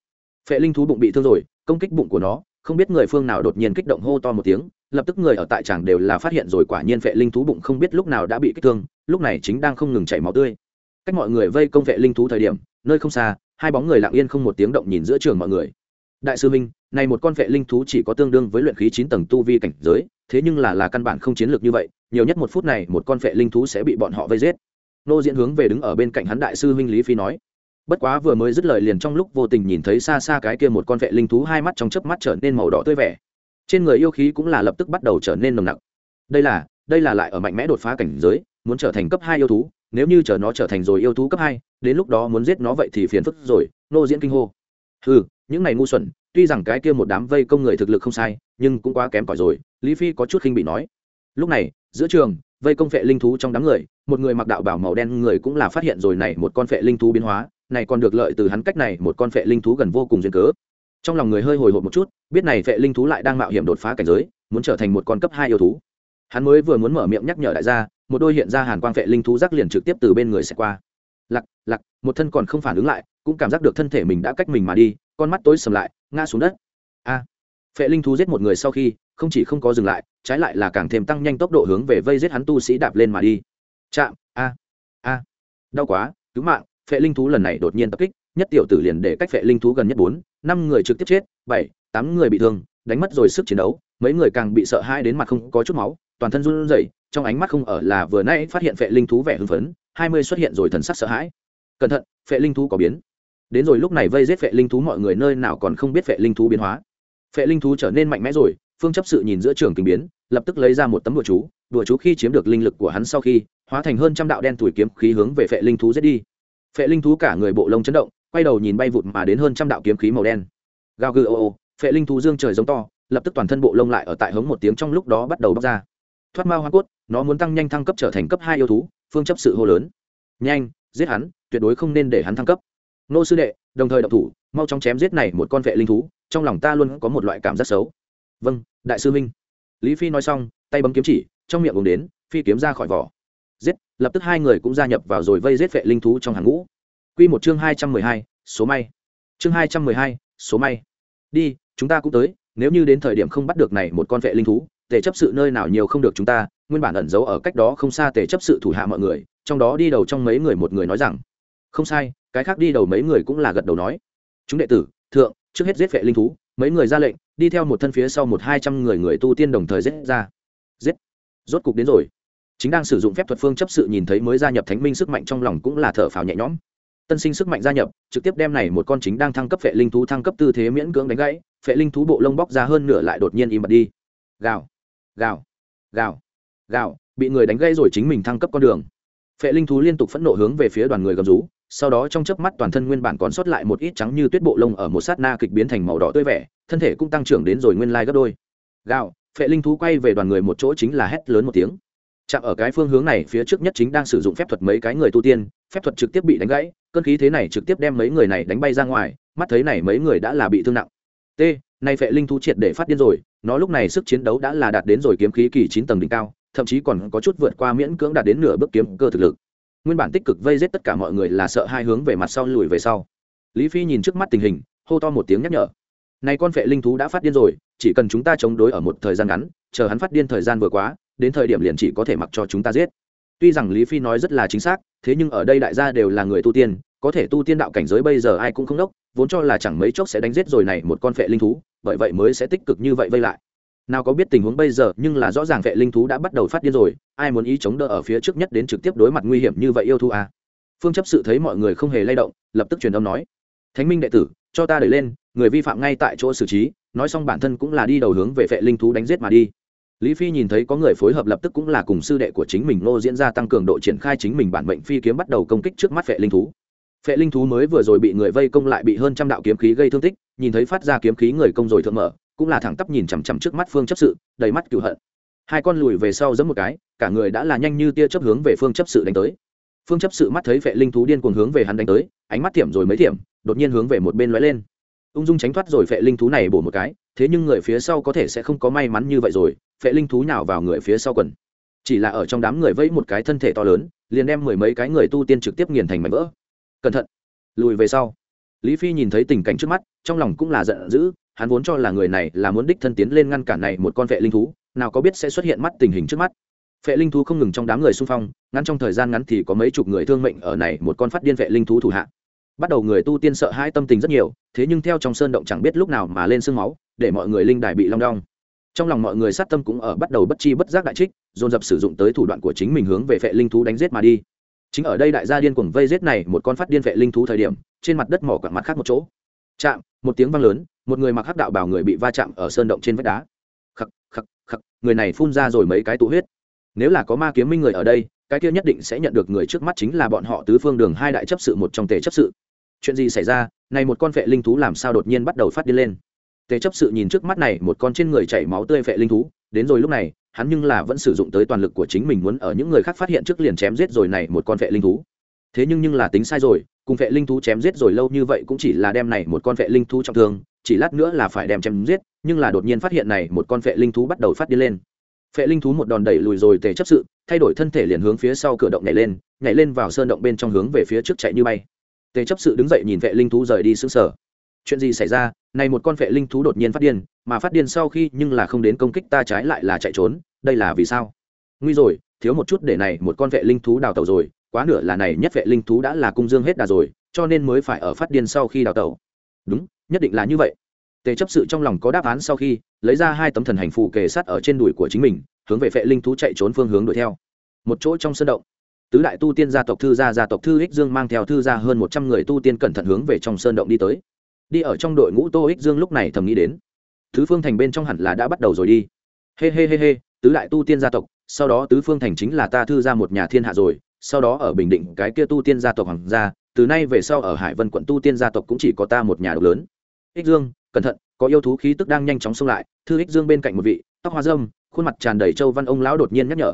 Phệ linh thú bụng bị thương rồi, công kích bụng của nó, không biết người phương nào đột nhiên kích động hô to một tiếng, lập tức người ở tại tràng đều là phát hiện rồi quả nhiên phệ linh thú bụng không biết lúc nào đã bị kích thương, lúc này chính đang không ngừng chảy máu tươi. Cách mọi người vây công phệ linh thú thời điểm, nơi không xa, hai bóng người lặng yên không một tiếng động nhìn giữa trường mọi người. Đại sư minh, này một con vệ linh thú chỉ có tương đương với luyện khí chín tầng tu vi cảnh giới, thế nhưng là là căn bản không chiến lược như vậy nhiều nhất một phút này một con vệ linh thú sẽ bị bọn họ vây giết. Nô diễn hướng về đứng ở bên cạnh hắn đại sư huynh lý phi nói. Bất quá vừa mới dứt lời liền trong lúc vô tình nhìn thấy xa xa cái kia một con vệ linh thú hai mắt trong chớp mắt trở nên màu đỏ tươi vẻ. Trên người yêu khí cũng là lập tức bắt đầu trở nên nồng nặc. Đây là đây là lại ở mạnh mẽ đột phá cảnh giới, muốn trở thành cấp hai yêu thú, nếu như chờ nó trở thành rồi yêu thú cấp hai, đến lúc đó muốn giết nó vậy thì phiền phức rồi, nô diễn kinh hô. Ừ những này ngu xuẩn, tuy rằng cái kia một đám vây công người thực lực không sai, nhưng cũng quá kém cỏi rồi, lý phi có chút khinh bị nói. Lúc này giữa trường, vây công phệ linh thú trong đám người, một người mặc đạo bảo màu đen người cũng là phát hiện rồi này một con phệ linh thú biến hóa, này còn được lợi từ hắn cách này một con phệ linh thú gần vô cùng duyên cớ. Trong lòng người hơi hồi hộp một chút, biết này phệ linh thú lại đang mạo hiểm đột phá cảnh giới, muốn trở thành một con cấp hai yêu thú. Hắn mới vừa muốn mở miệng nhắc nhở đại gia, một đôi hiện ra hàn quang phệ linh thú rắc liền trực tiếp từ bên người sẽ qua. Lặc lặc, một thân còn không phản ứng lại, cũng cảm giác được thân thể mình đã cách mình mà đi, con mắt tối sầm lại, ngã xuống đất. A, phệ linh thú giết một người sau khi không chỉ không có dừng lại, trái lại là càng thêm tăng nhanh tốc độ hướng về vây giết hắn tu sĩ đạp lên mà đi. Chạm, a a. Đau quá, cứu mạng, phệ linh thú lần này đột nhiên tập kích, nhất tiểu tử liền để cách phệ linh thú gần nhất bốn, năm người trực tiếp chết, bảy, tám người bị thương, đánh mất rồi sức chiến đấu, mấy người càng bị sợ hai đến mặt không có chút máu, toàn thân run rẩy, trong ánh mắt không ở là vừa nãy phát hiện phệ linh thú vẻ hưng phấn, hai mươi xuất hiện rồi thần sắc sợ hãi. Cẩn thận, phệ linh thú có biến. Đến rồi lúc này vây giết phệ linh thú mọi người nơi nào còn không biết phệ linh thú biến hóa. Phệ linh thú trở nên mạnh mẽ rồi phương chấp sự nhìn giữa trường kinh biến, lập tức lấy ra một tấm đùa chú đùa chú khi chiếm được linh lực của hắn sau khi, hóa thành hơn trăm đạo đen tuổi kiếm khí hướng về phệ linh thú giết đi. Phệ linh thú cả người bộ lông chấn động, quay đầu nhìn bay vụt mà đến hơn trăm đạo kiếm khí màu đen. Gào gừ ô ô, phệ linh thú dương trời giống to, lập tức toàn thân bộ lông lại ở tại hống một tiếng trong lúc đó bắt đầu bóc ra. Thoát ma hoa cốt, nó muốn tăng nhanh thăng cấp trở thành cấp hai yêu thú, phương chấp sự hô lớn. Nhanh, giết hắn, tuyệt đối không nên để hắn thăng cấp. Nô sư đệ, đồng thời động thủ, mau chóng chém giết này một con vệ linh thú, trong lòng ta luôn có một loại cảm giác xấu vâng đại sư minh lý phi nói xong, tay bấm kiếm chỉ, trong miệng uống đến, phi kiếm ra khỏi vỏ. Giết, lập tức hai người cũng gia nhập vào rồi vây giết vệ linh thú trong hàng ngũ. Q một chương hai trăm mười hai, số may. Chương hai trăm mười hai, số may. Đi, chúng ta cũng tới, nếu như đến thời điểm không bắt được này một con vệ linh thú, tề chấp sự nơi nào nhiều không được chúng ta, nguyên bản ẩn giấu ở cách đó không xa tề chấp sự thủ hạ mọi người, trong đó đi đầu trong mấy người một người nói rằng, không sai, cái khác đi đầu mấy người cũng là gật đầu nói, chúng đệ tử, thượng, trước hết giết vệ linh thú mấy người ra lệnh, đi theo một thân phía sau một hai trăm người người tu tiên đồng thời giết ra. Giết. Rốt cục đến rồi. Chính đang sử dụng phép thuật phương chấp sự nhìn thấy mới gia nhập thánh minh sức mạnh trong lòng cũng là thở phào nhẹ nhõm. Tân sinh sức mạnh gia nhập, trực tiếp đem này một con chính đang thăng cấp phệ linh thú thăng cấp tư thế miễn cưỡng đánh gãy, phệ linh thú bộ lông bóc ra hơn nửa lại đột nhiên im bật đi. Gào. Gào. Gào. Gào. Bị người đánh gãy rồi chính mình thăng cấp con đường. Phệ linh thú liên tục phẫn nộ hướng về phía đoàn người gầm rú sau đó trong chớp mắt toàn thân nguyên bản còn sót lại một ít trắng như tuyết bộ lông ở một sát na kịch biến thành màu đỏ tươi vẻ, thân thể cũng tăng trưởng đến rồi nguyên lai gấp đôi. Gào phệ linh thú quay về đoàn người một chỗ chính là hét lớn một tiếng. Chạm ở cái phương hướng này, phía trước nhất chính đang sử dụng phép thuật mấy cái người tu tiên, phép thuật trực tiếp bị đánh gãy, cơn khí thế này trực tiếp đem mấy người này đánh bay ra ngoài, mắt thấy này mấy người đã là bị thương nặng. T, nay phệ linh thú triệt để phát điên rồi, nó lúc này sức chiến đấu đã là đạt đến rồi kiếm khí kỳ chín tầng đỉnh cao, thậm chí còn có chút vượt qua miễn cưỡng đạt đến nửa bước kiếm cơ thực lực nguyên bản tích cực vây giết tất cả mọi người là sợ hai hướng về mặt sau lùi về sau. Lý phi nhìn trước mắt tình hình, hô to một tiếng nhắc nhở. Này con phệ linh thú đã phát điên rồi, chỉ cần chúng ta chống đối ở một thời gian ngắn, chờ hắn phát điên thời gian vừa quá, đến thời điểm liền chỉ có thể mặc cho chúng ta giết. Tuy rằng lý phi nói rất là chính xác, thế nhưng ở đây đại gia đều là người tu tiên, có thể tu tiên đạo cảnh giới bây giờ ai cũng không đốc, vốn cho là chẳng mấy chốc sẽ đánh giết rồi này một con phệ linh thú, bởi vậy mới sẽ tích cực như vậy vây lại nào có biết tình huống bây giờ, nhưng là rõ ràng vệ linh thú đã bắt đầu phát điên rồi, ai muốn ý chống đỡ ở phía trước nhất đến trực tiếp đối mặt nguy hiểm như vậy yêu thú à. phương chấp sự thấy mọi người không hề lay động, lập tức truyền âm nói, thánh minh đệ tử, cho ta đẩy lên, người vi phạm ngay tại chỗ xử trí, nói xong bản thân cũng là đi đầu hướng về vệ linh thú đánh giết mà đi lý phi nhìn thấy có người phối hợp lập tức cũng là cùng sư đệ của chính mình ngô diễn ra tăng cường độ triển khai chính mình bản mệnh phi kiếm bắt đầu công kích trước mắt vệ linh thú Vệ linh thú mới vừa rồi bị người vây công lại bị hơn trăm đạo kiếm khí gây thương tích, nhìn thấy phát ra kiếm khí người công rồi thượng mở cũng là thẳng tắp nhìn chằm chằm trước mắt phương chấp sự, đầy mắt cựu hận. Hai con lùi về sau giẫm một cái, cả người đã là nhanh như tia chấp hướng về phương chấp sự đánh tới. Phương chấp sự mắt thấy vệ linh thú điên cuồng hướng về hắn đánh tới, ánh mắt tiệm rồi mới tiệm, đột nhiên hướng về một bên lóe lên. Ung dung tránh thoát rồi vệ linh thú này bổ một cái, thế nhưng người phía sau có thể sẽ không có may mắn như vậy rồi, vệ linh thú nào vào người phía sau quần. Chỉ là ở trong đám người vẫy một cái thân thể to lớn, liền đem mười mấy cái người tu tiên trực tiếp nghiền thành mảnh vỡ. Cẩn thận! Lùi về sau lý phi nhìn thấy tình cảnh trước mắt, trong lòng cũng là giận dữ, hắn vốn cho là người này là muốn đích thân tiến lên ngăn cản này một con vệ linh thú, nào có biết sẽ xuất hiện mắt tình hình trước mắt. Vệ linh thú không ngừng trong đám người xung phong, ngắn trong thời gian ngắn thì có mấy chục người thương mệnh ở này một con phát điên vệ linh thú thủ hạ. Bắt đầu người tu tiên sợ hai tâm tình rất nhiều, thế nhưng theo trong sơn động chẳng biết lúc nào mà lên sương máu, để mọi người linh đài bị long đong. Trong lòng mọi người sát tâm cũng ở bắt đầu bất chi bất giác đại trích, dồn dập sử dụng tới thủ đoạn của chính mình hướng về vệ linh thú đánh giết mà đi chính ở đây đại gia điên cuồng vây giết này một con phát điên vệ linh thú thời điểm, trên mặt đất mỏ quặng mặt khác một chỗ. Chạm, một tiếng vang lớn, một người mặc hắc đạo bảo người bị va chạm ở sơn động trên vách đá. Khắc khắc khắc, người này phun ra rồi mấy cái tụ huyết. Nếu là có ma kiếm minh người ở đây, cái kia nhất định sẽ nhận được người trước mắt chính là bọn họ tứ phương đường hai đại chấp sự một trong tề chấp sự. Chuyện gì xảy ra? Này một con vệ linh thú làm sao đột nhiên bắt đầu phát điên lên? Tề chấp sự nhìn trước mắt này một con trên người chảy máu tươi vệ linh thú, đến rồi lúc này hắn nhưng là vẫn sử dụng tới toàn lực của chính mình muốn ở những người khác phát hiện trước liền chém giết rồi này một con vệ linh thú. Thế nhưng nhưng là tính sai rồi, cùng vệ linh thú chém giết rồi lâu như vậy cũng chỉ là đem này một con vệ linh thú trọng thương, chỉ lát nữa là phải đem chém giết, nhưng là đột nhiên phát hiện này một con vệ linh thú bắt đầu phát đi lên. Vệ linh thú một đòn đẩy lùi rồi tề chấp sự, thay đổi thân thể liền hướng phía sau cửa động nhảy lên nhảy lên vào sơn động bên trong hướng về phía trước chạy như bay. Tề chấp sự đứng dậy nhìn vệ linh thú rời đi xứng sở chuyện gì xảy ra, này một con vệ linh thú đột nhiên phát điên, mà phát điên sau khi nhưng là không đến công kích ta trái lại là chạy trốn, đây là vì sao? Nguy rồi, thiếu một chút để này một con vệ linh thú đào tẩu rồi, quá nửa là này nhất vệ linh thú đã là cung dương hết đà rồi, cho nên mới phải ở phát điên sau khi đào tẩu. Đúng, nhất định là như vậy. Tề chấp sự trong lòng có đáp án sau khi, lấy ra hai tấm thần hành phù kề sát ở trên đùi của chính mình, hướng về vệ linh thú chạy trốn phương hướng đuổi theo. Một chỗ trong sân động, tứ đại tu tiên gia tộc thư gia gia tộc thư ích dương mang theo thư gia hơn một trăm người tu tiên cẩn thận hướng về trong sơn động đi tới đi ở trong đội ngũ tô ích dương lúc này thầm nghĩ đến. Tứ phương thành bên trong hẳn là đã bắt đầu rồi đi. Hê hê hê hê, tứ đại tu tiên gia tộc, sau đó tứ phương thành chính là ta thư ra một nhà thiên hạ rồi, sau đó ở bình định cái kia tu tiên gia tộc hoàng gia, từ nay về sau ở hải vân quận tu tiên gia tộc cũng chỉ có ta một nhà độc lớn. Ích dương, cẩn thận, có yêu thú khí tức đang nhanh chóng xông lại, thư ích dương bên cạnh một vị, tóc hoa dâm khuôn mặt tràn đầy châu văn ông lão đột nhiên nhắc nhở.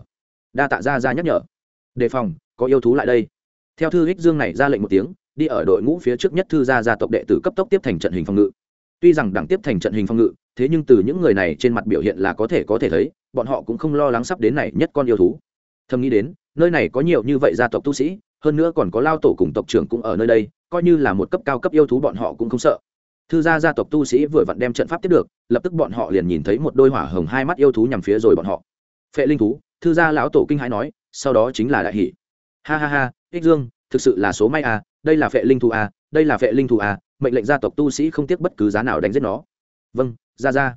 Đa tạ ra ra nhắc nhở. Đề phòng, có yêu thú lại đây. Theo thư ích dương này ra lệnh một tiếng đi ở đội ngũ phía trước nhất thư gia gia tộc đệ tử cấp tốc tiếp thành trận hình phòng ngự. Tuy rằng đẳng tiếp thành trận hình phòng ngự, thế nhưng từ những người này trên mặt biểu hiện là có thể có thể thấy, bọn họ cũng không lo lắng sắp đến này nhất con yêu thú. Thầm nghĩ đến, nơi này có nhiều như vậy gia tộc tu sĩ, hơn nữa còn có lao tổ cùng tộc trưởng cũng ở nơi đây, coi như là một cấp cao cấp yêu thú bọn họ cũng không sợ. Thư gia gia tộc tu sĩ vừa vặn đem trận pháp tiếp được, lập tức bọn họ liền nhìn thấy một đôi hỏa hồng hai mắt yêu thú nhằm phía rồi bọn họ. Phệ linh thú, thư gia lão tổ kinh hãi nói, sau đó chính là đại hỷ. Ha ha ha, ích dương, thực sự là số may à đây là phệ linh thú à đây là phệ linh thú à mệnh lệnh gia tộc tu sĩ không tiếc bất cứ giá nào đánh giết nó. Vâng ra ra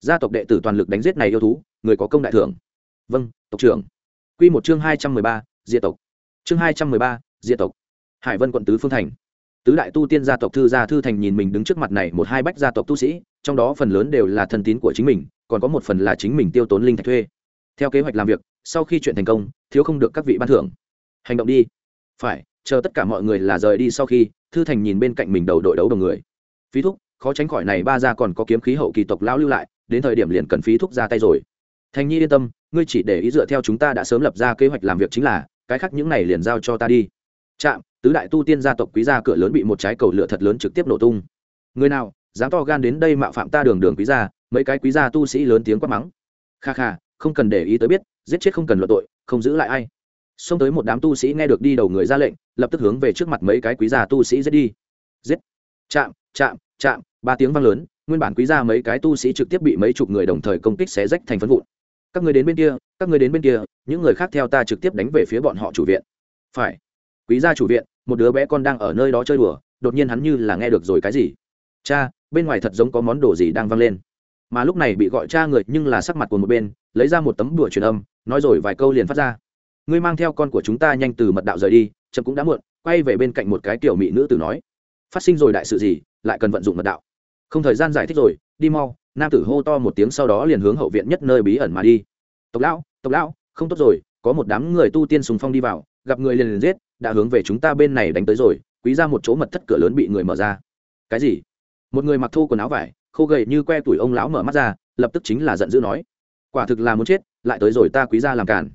gia tộc đệ tử toàn lực đánh giết này yêu thú, người có công đại thưởng. Vâng tộc trưởng. Quy một chương hai trăm mười ba, diệt tộc. Chương hai trăm mười ba, diệt tộc. Hải vân quận tứ phương thành. Tứ đại tu tiên gia tộc thư gia thư thành nhìn mình đứng trước mặt này một hai bách gia tộc tu sĩ, trong đó phần lớn đều là thân tín của chính mình, còn có một phần là chính mình tiêu tốn linh thạch thuê. Theo kế hoạch làm việc, sau khi chuyện thành công, thiếu không được các vị ban thưởng. Hành động đi. Phải chờ tất cả mọi người là rời đi sau khi, thư thành nhìn bên cạnh mình đầu đội đấu đồng người. Phí thúc, khó tránh khỏi này ba gia còn có kiếm khí hậu kỳ tộc lão lưu lại, đến thời điểm liền cần phí thúc ra tay rồi. Thành nhi yên tâm, ngươi chỉ để ý dựa theo chúng ta đã sớm lập ra kế hoạch làm việc chính là, cái khác những này liền giao cho ta đi. Chạm tứ đại tu tiên gia tộc quý gia cửa lớn bị một trái cầu lửa thật lớn trực tiếp nổ tung. Người nào, dám to gan đến đây mạo phạm ta đường đường quý gia, mấy cái quý gia tu sĩ lớn tiếng quát mắng. Kha kha, không cần để ý tới biết, giết chết không cần luận tội, không giữ lại ai xông tới một đám tu sĩ nghe được đi đầu người ra lệnh, lập tức hướng về trước mặt mấy cái quý gia tu sĩ giết đi. Giết. Chạm chạm chạm, ba tiếng vang lớn, nguyên bản quý gia mấy cái tu sĩ trực tiếp bị mấy chục người đồng thời công kích xé rách thành phân vụn. Các người đến bên kia, các người đến bên kia, những người khác theo ta trực tiếp đánh về phía bọn họ chủ viện. Phải. Quý gia chủ viện, một đứa bé con đang ở nơi đó chơi đùa, đột nhiên hắn như là nghe được rồi cái gì. Cha, bên ngoài thật giống có món đồ gì đang vang lên. Mà lúc này bị gọi cha người nhưng là sắc mặt của một bên, lấy ra một tấm đùa truyền âm, nói rồi vài câu liền phát ra ngươi mang theo con của chúng ta nhanh từ mật đạo rời đi, chậm cũng đã muộn, quay về bên cạnh một cái tiểu mỹ nữ tử nói, phát sinh rồi đại sự gì, lại cần vận dụng mật đạo. Không thời gian giải thích rồi, đi mau, nam tử hô to một tiếng sau đó liền hướng hậu viện nhất nơi bí ẩn mà đi. Tộc lão tộc lão, không tốt rồi, có một đám người tu tiên sùng phong đi vào, gặp người liền liền giết, đã hướng về chúng ta bên này đánh tới rồi, quý ra một chỗ mật thất cửa lớn bị người mở ra. Cái gì? Một người mặc thô quần áo vải, khô gầy như que tuổi ông lão mở mắt ra, lập tức chính là giận dữ nói, quả thực là muốn chết, lại tới rồi ta quý ra làm cản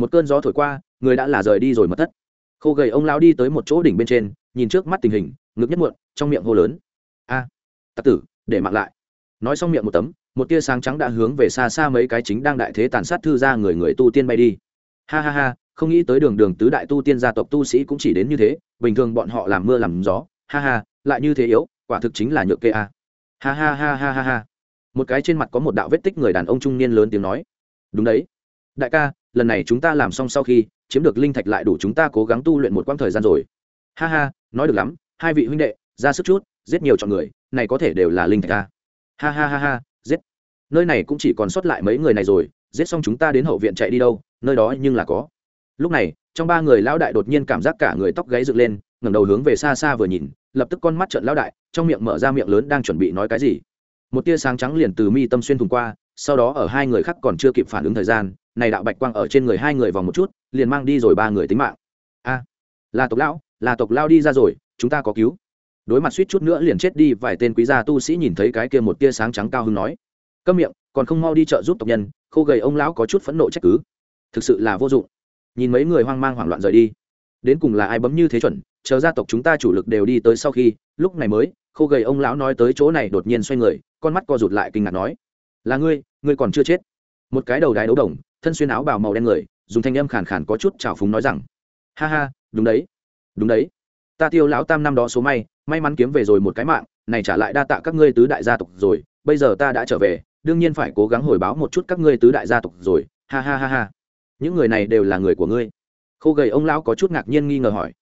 một cơn gió thổi qua người đã là rời đi rồi mất thất. Khô gầy ông lão đi tới một chỗ đỉnh bên trên nhìn trước mắt tình hình ngực nhất muộn trong miệng hô lớn. A à, tặc tử để mặc lại. Nói xong miệng một tấm một tia sáng trắng đã hướng về xa xa mấy cái chính đang đại thế tàn sát thư ra người người tu tiên bay đi. Ha ha ha không nghĩ tới đường đường tứ đại tu tiên gia tộc tu sĩ cũng chỉ đến như thế bình thường bọn họ làm mưa làm gió. Ha ha lại như thế yếu quả thực chính là nhược kê a. Ha ha ha ha ha ha. Một cái trên mặt có một đạo vết tích người đàn ông trung niên lớn tiếng nói. Đúng đấy. Đại ca lần này chúng ta làm xong sau khi, chiếm được linh thạch lại đủ chúng ta cố gắng tu luyện một quãng thời gian rồi. Ha ha, nói được lắm, hai vị huynh đệ, ra sức chút, giết nhiều chọn người, này có thể đều là linh thạch ta ha ha ha ha, giết. Nơi này cũng chỉ còn sót lại mấy người này rồi, giết xong chúng ta đến hậu viện chạy đi đâu, nơi đó nhưng là có. Lúc này, trong ba người lão đại đột nhiên cảm giác cả người tóc gáy dựng lên, ngẩng đầu hướng về xa xa vừa nhìn, lập tức con mắt trợn lão đại, trong miệng mở ra miệng lớn đang chuẩn bị nói cái gì. Một tia sáng trắng liền từ mi tâm xuyên thùng qua, sau đó ở hai người khác còn chưa kịp phản ứng thời gian này đạo bạch quang ở trên người hai người vòng một chút, liền mang đi rồi ba người tính mạng. A, là tộc lão, là tộc lao đi ra rồi, chúng ta có cứu. Đối mặt suýt chút nữa liền chết đi, vài tên quý gia tu sĩ nhìn thấy cái kia một tia sáng trắng cao hưng nói, câm miệng, còn không mau đi chợ giúp tộc nhân, khô gầy ông lão có chút phẫn nộ trách cứ. Thực sự là vô dụng. Nhìn mấy người hoang mang hoảng loạn rời đi. Đến cùng là ai bấm như thế chuẩn, chờ gia tộc chúng ta chủ lực đều đi tới sau khi, lúc này mới, khô gầy ông lão nói tới chỗ này đột nhiên xoay người, con mắt co rụt lại kinh ngạc nói, là ngươi ngươi còn chưa chết. Một cái đầu đái đấu đồng thân xuyên áo bào màu đen người, dùng thanh âm khàn khàn có chút trào phúng nói rằng, ha ha, đúng đấy đúng đấy. Ta tiêu lão tam năm đó số may may mắn kiếm về rồi một cái mạng, này trả lại đa tạ các ngươi tứ đại gia tộc rồi, bây giờ ta đã trở về, đương nhiên phải cố gắng hồi báo một chút các ngươi tứ đại gia tộc rồi. Ha ha ha ha. Những người này đều là người của ngươi. Khô gầy ông lão có chút ngạc nhiên nghi ngờ hỏi.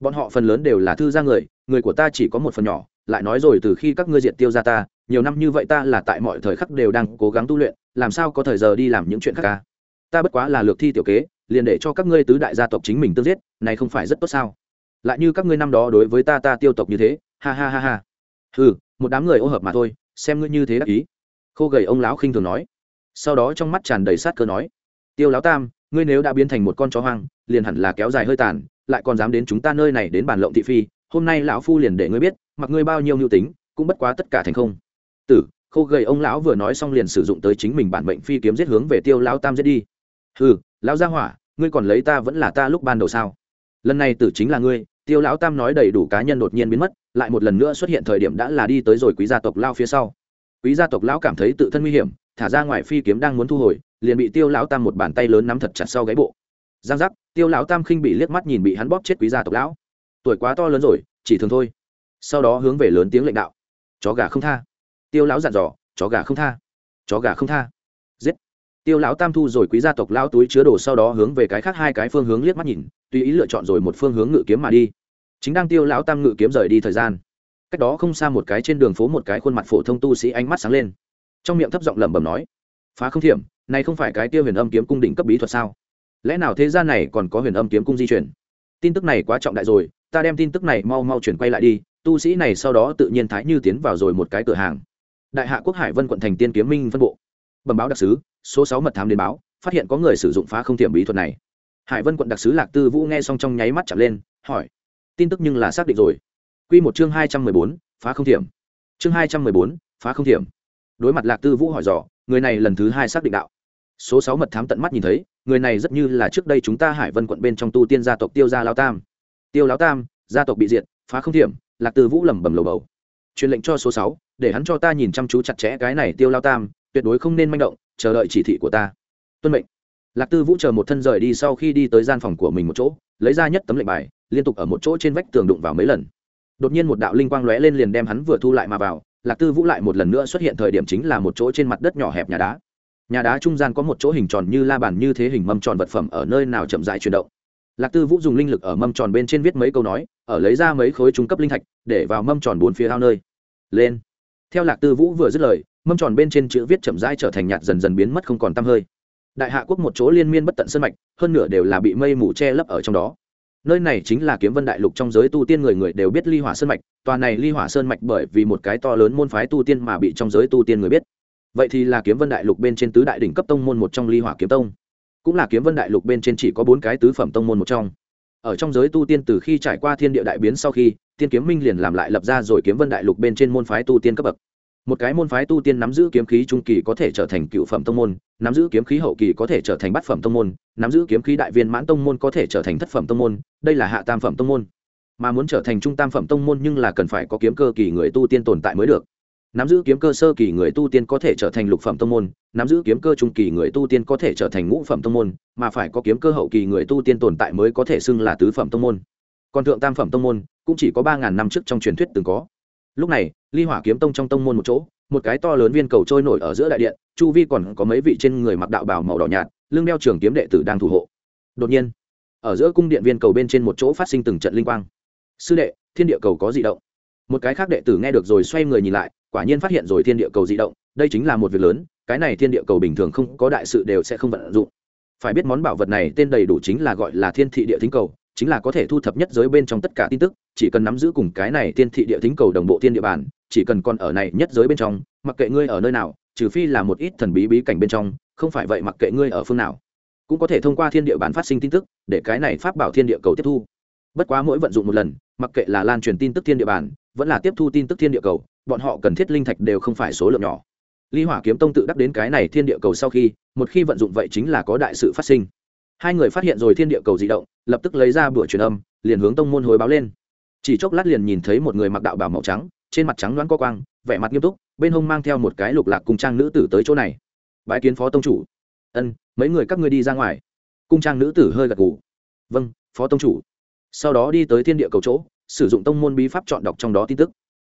Bọn họ phần lớn đều là thư gia người người của ta chỉ có một phần nhỏ, lại nói rồi từ khi các ngươi diệt tiêu ra ta, nhiều năm như vậy ta là tại mọi thời khắc đều đang cố gắng tu luyện, làm sao có thời giờ đi làm những chuyện khác ca ta bất quá là lược thi tiểu kế, liền để cho các ngươi tứ đại gia tộc chính mình tương giết, này không phải rất tốt sao? Lại như các ngươi năm đó đối với ta ta tiêu tộc như thế, ha ha ha ha. Ừ một đám người ô hợp mà thôi, xem ngươi như thế đắc ý. Khô gầy ông lão khinh thường nói. Sau đó trong mắt tràn đầy sát cơ nói. Tiêu lão tam, ngươi nếu đã biến thành một con chó hoang, liền hẳn là kéo dài hơi tàn, lại còn dám đến chúng ta nơi này đến bàn lộng thị phi, hôm nay lão phu liền để ngươi biết, mặc ngươi bao nhiêu mưu tính, cũng bất quá tất cả thành không. Tử, khô gầy ông lão vừa nói xong liền sử dụng tới chính mình bản mệnh phi kiếm giết hướng về tiêu lão tam giết đi ừ lão gia hỏa, ngươi còn lấy ta vẫn là ta lúc ban đầu sao? Lần này tử chính là ngươi, tiêu lão tam nói đầy đủ cá nhân đột nhiên biến mất, lại một lần nữa xuất hiện thời điểm đã là đi tới rồi quý gia tộc lao phía sau. Quý gia tộc lão cảm thấy tự thân nguy hiểm, thả ra ngoài phi kiếm đang muốn thu hồi, liền bị tiêu lão tam một bàn tay lớn nắm thật chặt sau gáy bộ. Giang giác, tiêu lão tam khinh bị liếc mắt nhìn bị hắn bóp chết quý gia tộc lão. Tuổi quá to lớn rồi, chỉ thường thôi. Sau đó hướng về lớn tiếng lệnh đạo. Chó gà không tha. Tiêu lão dặn dò, chó gà không tha. Chó gà không tha tiêu lão tam thu rồi quý gia tộc lão túi chứa đồ sau đó hướng về cái khác hai cái phương hướng liếc mắt nhìn, tùy ý lựa chọn rồi một phương hướng ngự kiếm mà đi. Chính đang tiêu lão tam ngự kiếm rời đi thời gian, cách đó không xa một cái trên đường phố một cái khuôn mặt phổ thông tu sĩ ánh mắt sáng lên. Trong miệng thấp giọng lẩm bẩm nói, phá không thiểm, này không phải cái tiêu huyền âm kiếm cung đỉnh cấp bí thuật sao? Lẽ nào thế gian này còn có huyền âm kiếm cung di chuyển tin tức này quá trọng đại rồi, ta đem tin tức này mau mau chuyển quay lại đi. Tu sĩ này sau đó tự nhiên thái như tiến vào rồi một cái cửa hàng. Đại hạ quốc hải vân quận thành tiên kiếm minh phân bộ bẩm báo đặc sứ, số sáu mật thám đến báo, phát hiện có người sử dụng phá không thiểm bí thuật này. Hải vân quận đặc sứ lạc tư vũ nghe xong trong nháy mắt chạm lên, hỏi, tin tức nhưng là xác định rồi. Q một chương hai trăm mười bốn, phá không thiểm. Chương hai trăm mười bốn, phá không thiểm. Đối mặt lạc tư vũ hỏi dò, người này lần thứ hai xác định đạo. Số sáu mật thám tận mắt nhìn thấy, người này rất như là trước đây chúng ta hải vân quận bên trong tu tiên gia tộc tiêu gia lao tam. Tiêu lao tam, gia tộc bị diệt, phá không thiểm, lạc tư vũ lẩm bẩm lầu bầu. Truyền lệnh cho số sáu, để hắn cho ta nhìn chăm chú chặt chẽ cái này tiêu lao tam tuyệt đối không nên manh động, chờ đợi chỉ thị của ta. Tuân mệnh. Lạc tư vũ chờ một thân rời đi sau khi đi tới gian phòng của mình một chỗ, lấy ra nhất tấm lệnh bài, liên tục ở một chỗ trên vách tường đụng vào mấy lần. Đột nhiên một đạo linh quang lóe lên liền đem hắn vừa thu lại mà vào, lạc tư vũ lại một lần nữa xuất hiện thời điểm chính là một chỗ trên mặt đất nhỏ hẹp nhà đá. Nhà đá trung gian có một chỗ hình tròn như la bàn như thế hình mâm tròn vật phẩm ở nơi nào chậm dại chuyển động. Lạc tư vũ dùng linh lực ở mâm tròn bên trên viết mấy câu nói, ở lấy ra mấy khối trung cấp linh thạch, để vào mâm tròn bốn phía ao nơi. Lên. Theo lạc tư vũ vừa dứt lời mâm tròn bên trên chữ viết chậm rãi trở thành nhạt dần dần biến mất không còn tăm hơi. Đại hạ quốc một chỗ liên miên bất tận sân mạch, hơn nửa đều là bị mây mù che lấp ở trong đó. Nơi này chính là kiếm vân đại lục trong giới tu tiên người người đều biết ly hỏa sơn mạch, tòa này ly hỏa sơn mạch bởi vì một cái to lớn môn phái tu tiên mà bị trong giới tu tiên người biết. Vậy thì là kiếm vân đại lục bên trên tứ đại đỉnh cấp tông môn một trong ly hỏa kiếm tông. Cũng là kiếm vân đại lục bên trên chỉ có bốn cái tứ phẩm tông môn một trong. Ở trong giới tu tiên từ khi trải qua thiên địa đại biến sau khi, tiên kiếm minh liền làm lại lập ra rồi kiếm vân đại lục bên trên môn phái tu tiên cấp bậc một cái môn phái tu tiên nắm giữ kiếm khí trung kỳ có thể trở thành cựu phẩm tông môn, nắm giữ kiếm khí hậu kỳ có thể trở thành bát phẩm tông môn, nắm giữ kiếm khí đại viên mãn tông môn có thể trở thành thất phẩm tông môn, đây là hạ tam phẩm tông môn. Mà muốn trở thành trung tam phẩm tông môn nhưng là cần phải có kiếm cơ kỳ người tu tiên tồn tại mới được. Nắm giữ kiếm cơ sơ kỳ người tu tiên có thể trở thành lục phẩm tông môn, nắm giữ kiếm cơ trung kỳ người tu tiên có thể trở thành ngũ phẩm tông môn, mà phải có kiếm cơ hậu kỳ người tu tiên tồn tại mới có thể xưng là tứ phẩm tông môn. Còn thượng tam phẩm tông môn cũng chỉ có ba ngàn năm trước trong truyền thuyết từng có lúc này, ly hỏa kiếm tông trong tông môn một chỗ, một cái to lớn viên cầu trôi nổi ở giữa đại điện, chu vi còn có mấy vị trên người mặc đạo bào màu đỏ nhạt, lưng đeo trường kiếm đệ tử đang thủ hộ. Đột nhiên, ở giữa cung điện viên cầu bên trên một chỗ phát sinh từng trận linh quang. Sư đệ, thiên địa cầu có di động. Một cái khác đệ tử nghe được rồi xoay người nhìn lại, quả nhiên phát hiện rồi thiên địa cầu di động, đây chính là một việc lớn, cái này thiên địa cầu bình thường không có đại sự đều sẽ không vận dụng. Phải biết món bảo vật này tên đầy đủ chính là gọi là thiên thị địa thính cầu chính là có thể thu thập nhất giới bên trong tất cả tin tức, chỉ cần nắm giữ cùng cái này thiên thị địa thính cầu đồng bộ thiên địa bàn, chỉ cần còn ở này nhất giới bên trong, mặc kệ ngươi ở nơi nào, trừ phi là một ít thần bí bí cảnh bên trong, không phải vậy mặc kệ ngươi ở phương nào, cũng có thể thông qua thiên địa bản phát sinh tin tức, để cái này pháp bảo thiên địa cầu tiếp thu. Bất quá mỗi vận dụng một lần, mặc kệ là lan truyền tin tức thiên địa bản vẫn là tiếp thu tin tức thiên địa cầu, bọn họ cần thiết linh thạch đều không phải số lượng nhỏ. Ly hỏa kiếm tông tự đắc đến cái này thiên địa cầu sau khi, một khi vận dụng vậy chính là có đại sự phát sinh hai người phát hiện rồi thiên địa cầu di động, lập tức lấy ra bữa truyền âm, liền hướng tông môn hồi báo lên. Chỉ chốc lát liền nhìn thấy một người mặc đạo bảo màu trắng, trên mặt trắng loáng có quang, vẻ mặt nghiêm túc, bên hông mang theo một cái lục lạc cung trang nữ tử tới chỗ này. Bãi kiến phó tông chủ. Ân, mấy người các ngươi đi ra ngoài. Cung trang nữ tử hơi gật gù. Vâng phó tông chủ. Sau đó đi tới thiên địa cầu chỗ, sử dụng tông môn bí pháp chọn đọc trong đó tin tức.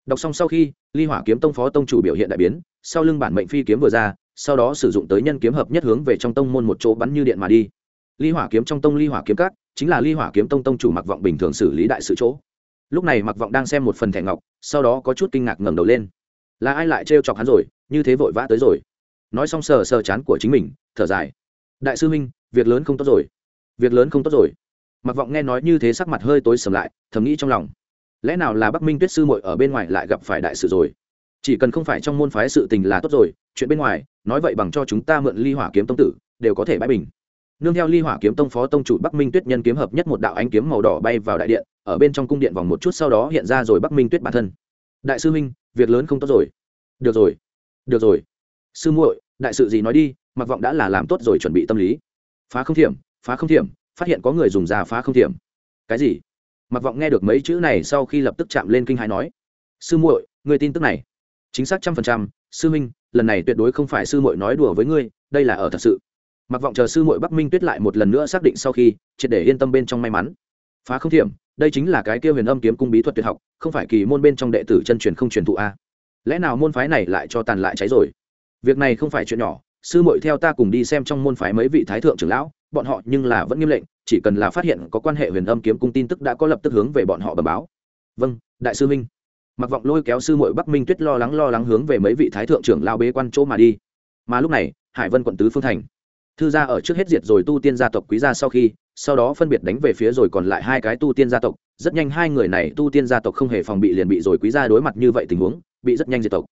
Đọc xong sau khi, ly hỏa kiếm tông phó tông chủ biểu hiện đại biến, sau lưng bản mệnh phi kiếm vừa ra, sau đó sử dụng tới nhân kiếm hợp nhất hướng về trong tông môn một chỗ bắn như điện mà đi ly hỏa kiếm trong tông ly hỏa kiếm các, chính là ly hỏa kiếm tông tông chủ mặc vọng bình thường xử lý đại sự chỗ. Lúc này mặc vọng đang xem một phần thẻ ngọc, sau đó có chút kinh ngạc ngẩng đầu lên. Là ai lại trêu chọc hắn rồi? Như thế vội vã tới rồi. Nói xong sờ sờ chán của chính mình, thở dài. Đại sư huynh, việc lớn không tốt rồi. Việc lớn không tốt rồi. Mặc vọng nghe nói như thế sắc mặt hơi tối sầm lại, thầm nghĩ trong lòng. Lẽ nào là bắc minh tuyết sư muội ở bên ngoài lại gặp phải đại sự rồi? Chỉ cần không phải trong môn phái sự tình là tốt rồi, chuyện bên ngoài, nói vậy bằng cho chúng ta mượn ly hỏa kiếm tông tử, đều có thể bãi bình nương theo ly hỏa kiếm tông phó tông chủ bắc minh tuyết nhân kiếm hợp nhất một đạo ánh kiếm màu đỏ bay vào đại điện, ở bên trong cung điện vòng một chút sau đó hiện ra rồi bắc minh tuyết bản thân. Đại sư huynh, việc lớn không tốt rồi. Được rồi được rồi. Sư muội, đại sự gì nói đi, mặc vọng đã là làm tốt rồi chuẩn bị tâm lý. Phá không thiểm, phá không thiểm, phát hiện có người dùng già phá không thiểm. Cái gì? Mặc vọng nghe được mấy chữ này sau khi lập tức chạm lên kinh hãi nói. Sư muội, người tin tức này. Chính xác trăm phần trăm, sư minh lần này tuyệt đối không phải sư muội nói đùa với ngươi, đây là ở thật sự mặc vọng chờ sư muội bắc minh tuyết lại một lần nữa xác định sau khi, triệt để yên tâm bên trong may mắn. Phá không thiểm, đây chính là cái kia huyền âm kiếm cung bí thuật tuyệt học, không phải kỳ môn bên trong đệ tử chân truyền không truyền thụ a. Lẽ nào môn phái này lại cho tàn lại cháy rồi? Việc này không phải chuyện nhỏ, sư muội theo ta cùng đi xem trong môn phái mấy vị thái thượng trưởng lão, bọn họ nhưng là vẫn nghiêm lệnh, chỉ cần là phát hiện có quan hệ huyền âm kiếm cung tin tức đã có lập tức hướng về bọn họ bẩm báo. Vâng đại sư minh. Mặc vọng lôi kéo sư muội bắc minh tuyết lo lắng lo lắng hướng về mấy vị thái thượng trưởng lao bế quan chỗ mà đi. Mà lúc này, hải vân quận tứ phương thành thư gia ở trước hết diệt rồi tu tiên gia tộc quý gia sau khi, sau đó phân biệt đánh về phía rồi còn lại hai cái tu tiên gia tộc. Rất nhanh hai người này tu tiên gia tộc không hề phòng bị liền bị rồi quý gia đối mặt như vậy tình huống, bị rất nhanh diệt tộc.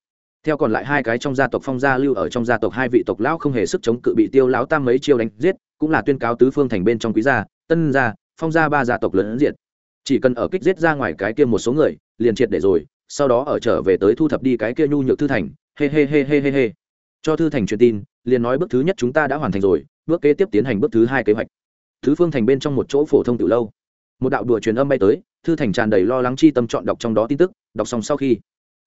Theo còn lại hai cái trong gia tộc phong gia lưu ở trong gia tộc hai vị tộc lão không hề sức chống cự bị tiêu lão tam mấy chiêu đánh giết, cũng là tuyên cáo tứ phương thành bên trong quý gia, tân gia, phong gia ba gia tộc lớn diệt. Chỉ cần ở kích giết ra ngoài cái kia một số người, liền triệt để rồi, sau đó ở trở về tới thu thập đi cái kia nhu nhược thư thành. Hê hê hê hê hê hê cho thư thành truyền tin liền nói bước thứ nhất chúng ta đã hoàn thành rồi, bước kế tiếp tiến hành bước thứ hai kế hoạch. Thứ phương thành bên trong một chỗ phổ thông từ lâu. Một đạo đùa truyền âm bay tới, thư thành tràn đầy lo lắng chi tâm chọn đọc trong đó tin tức, đọc xong sau khi.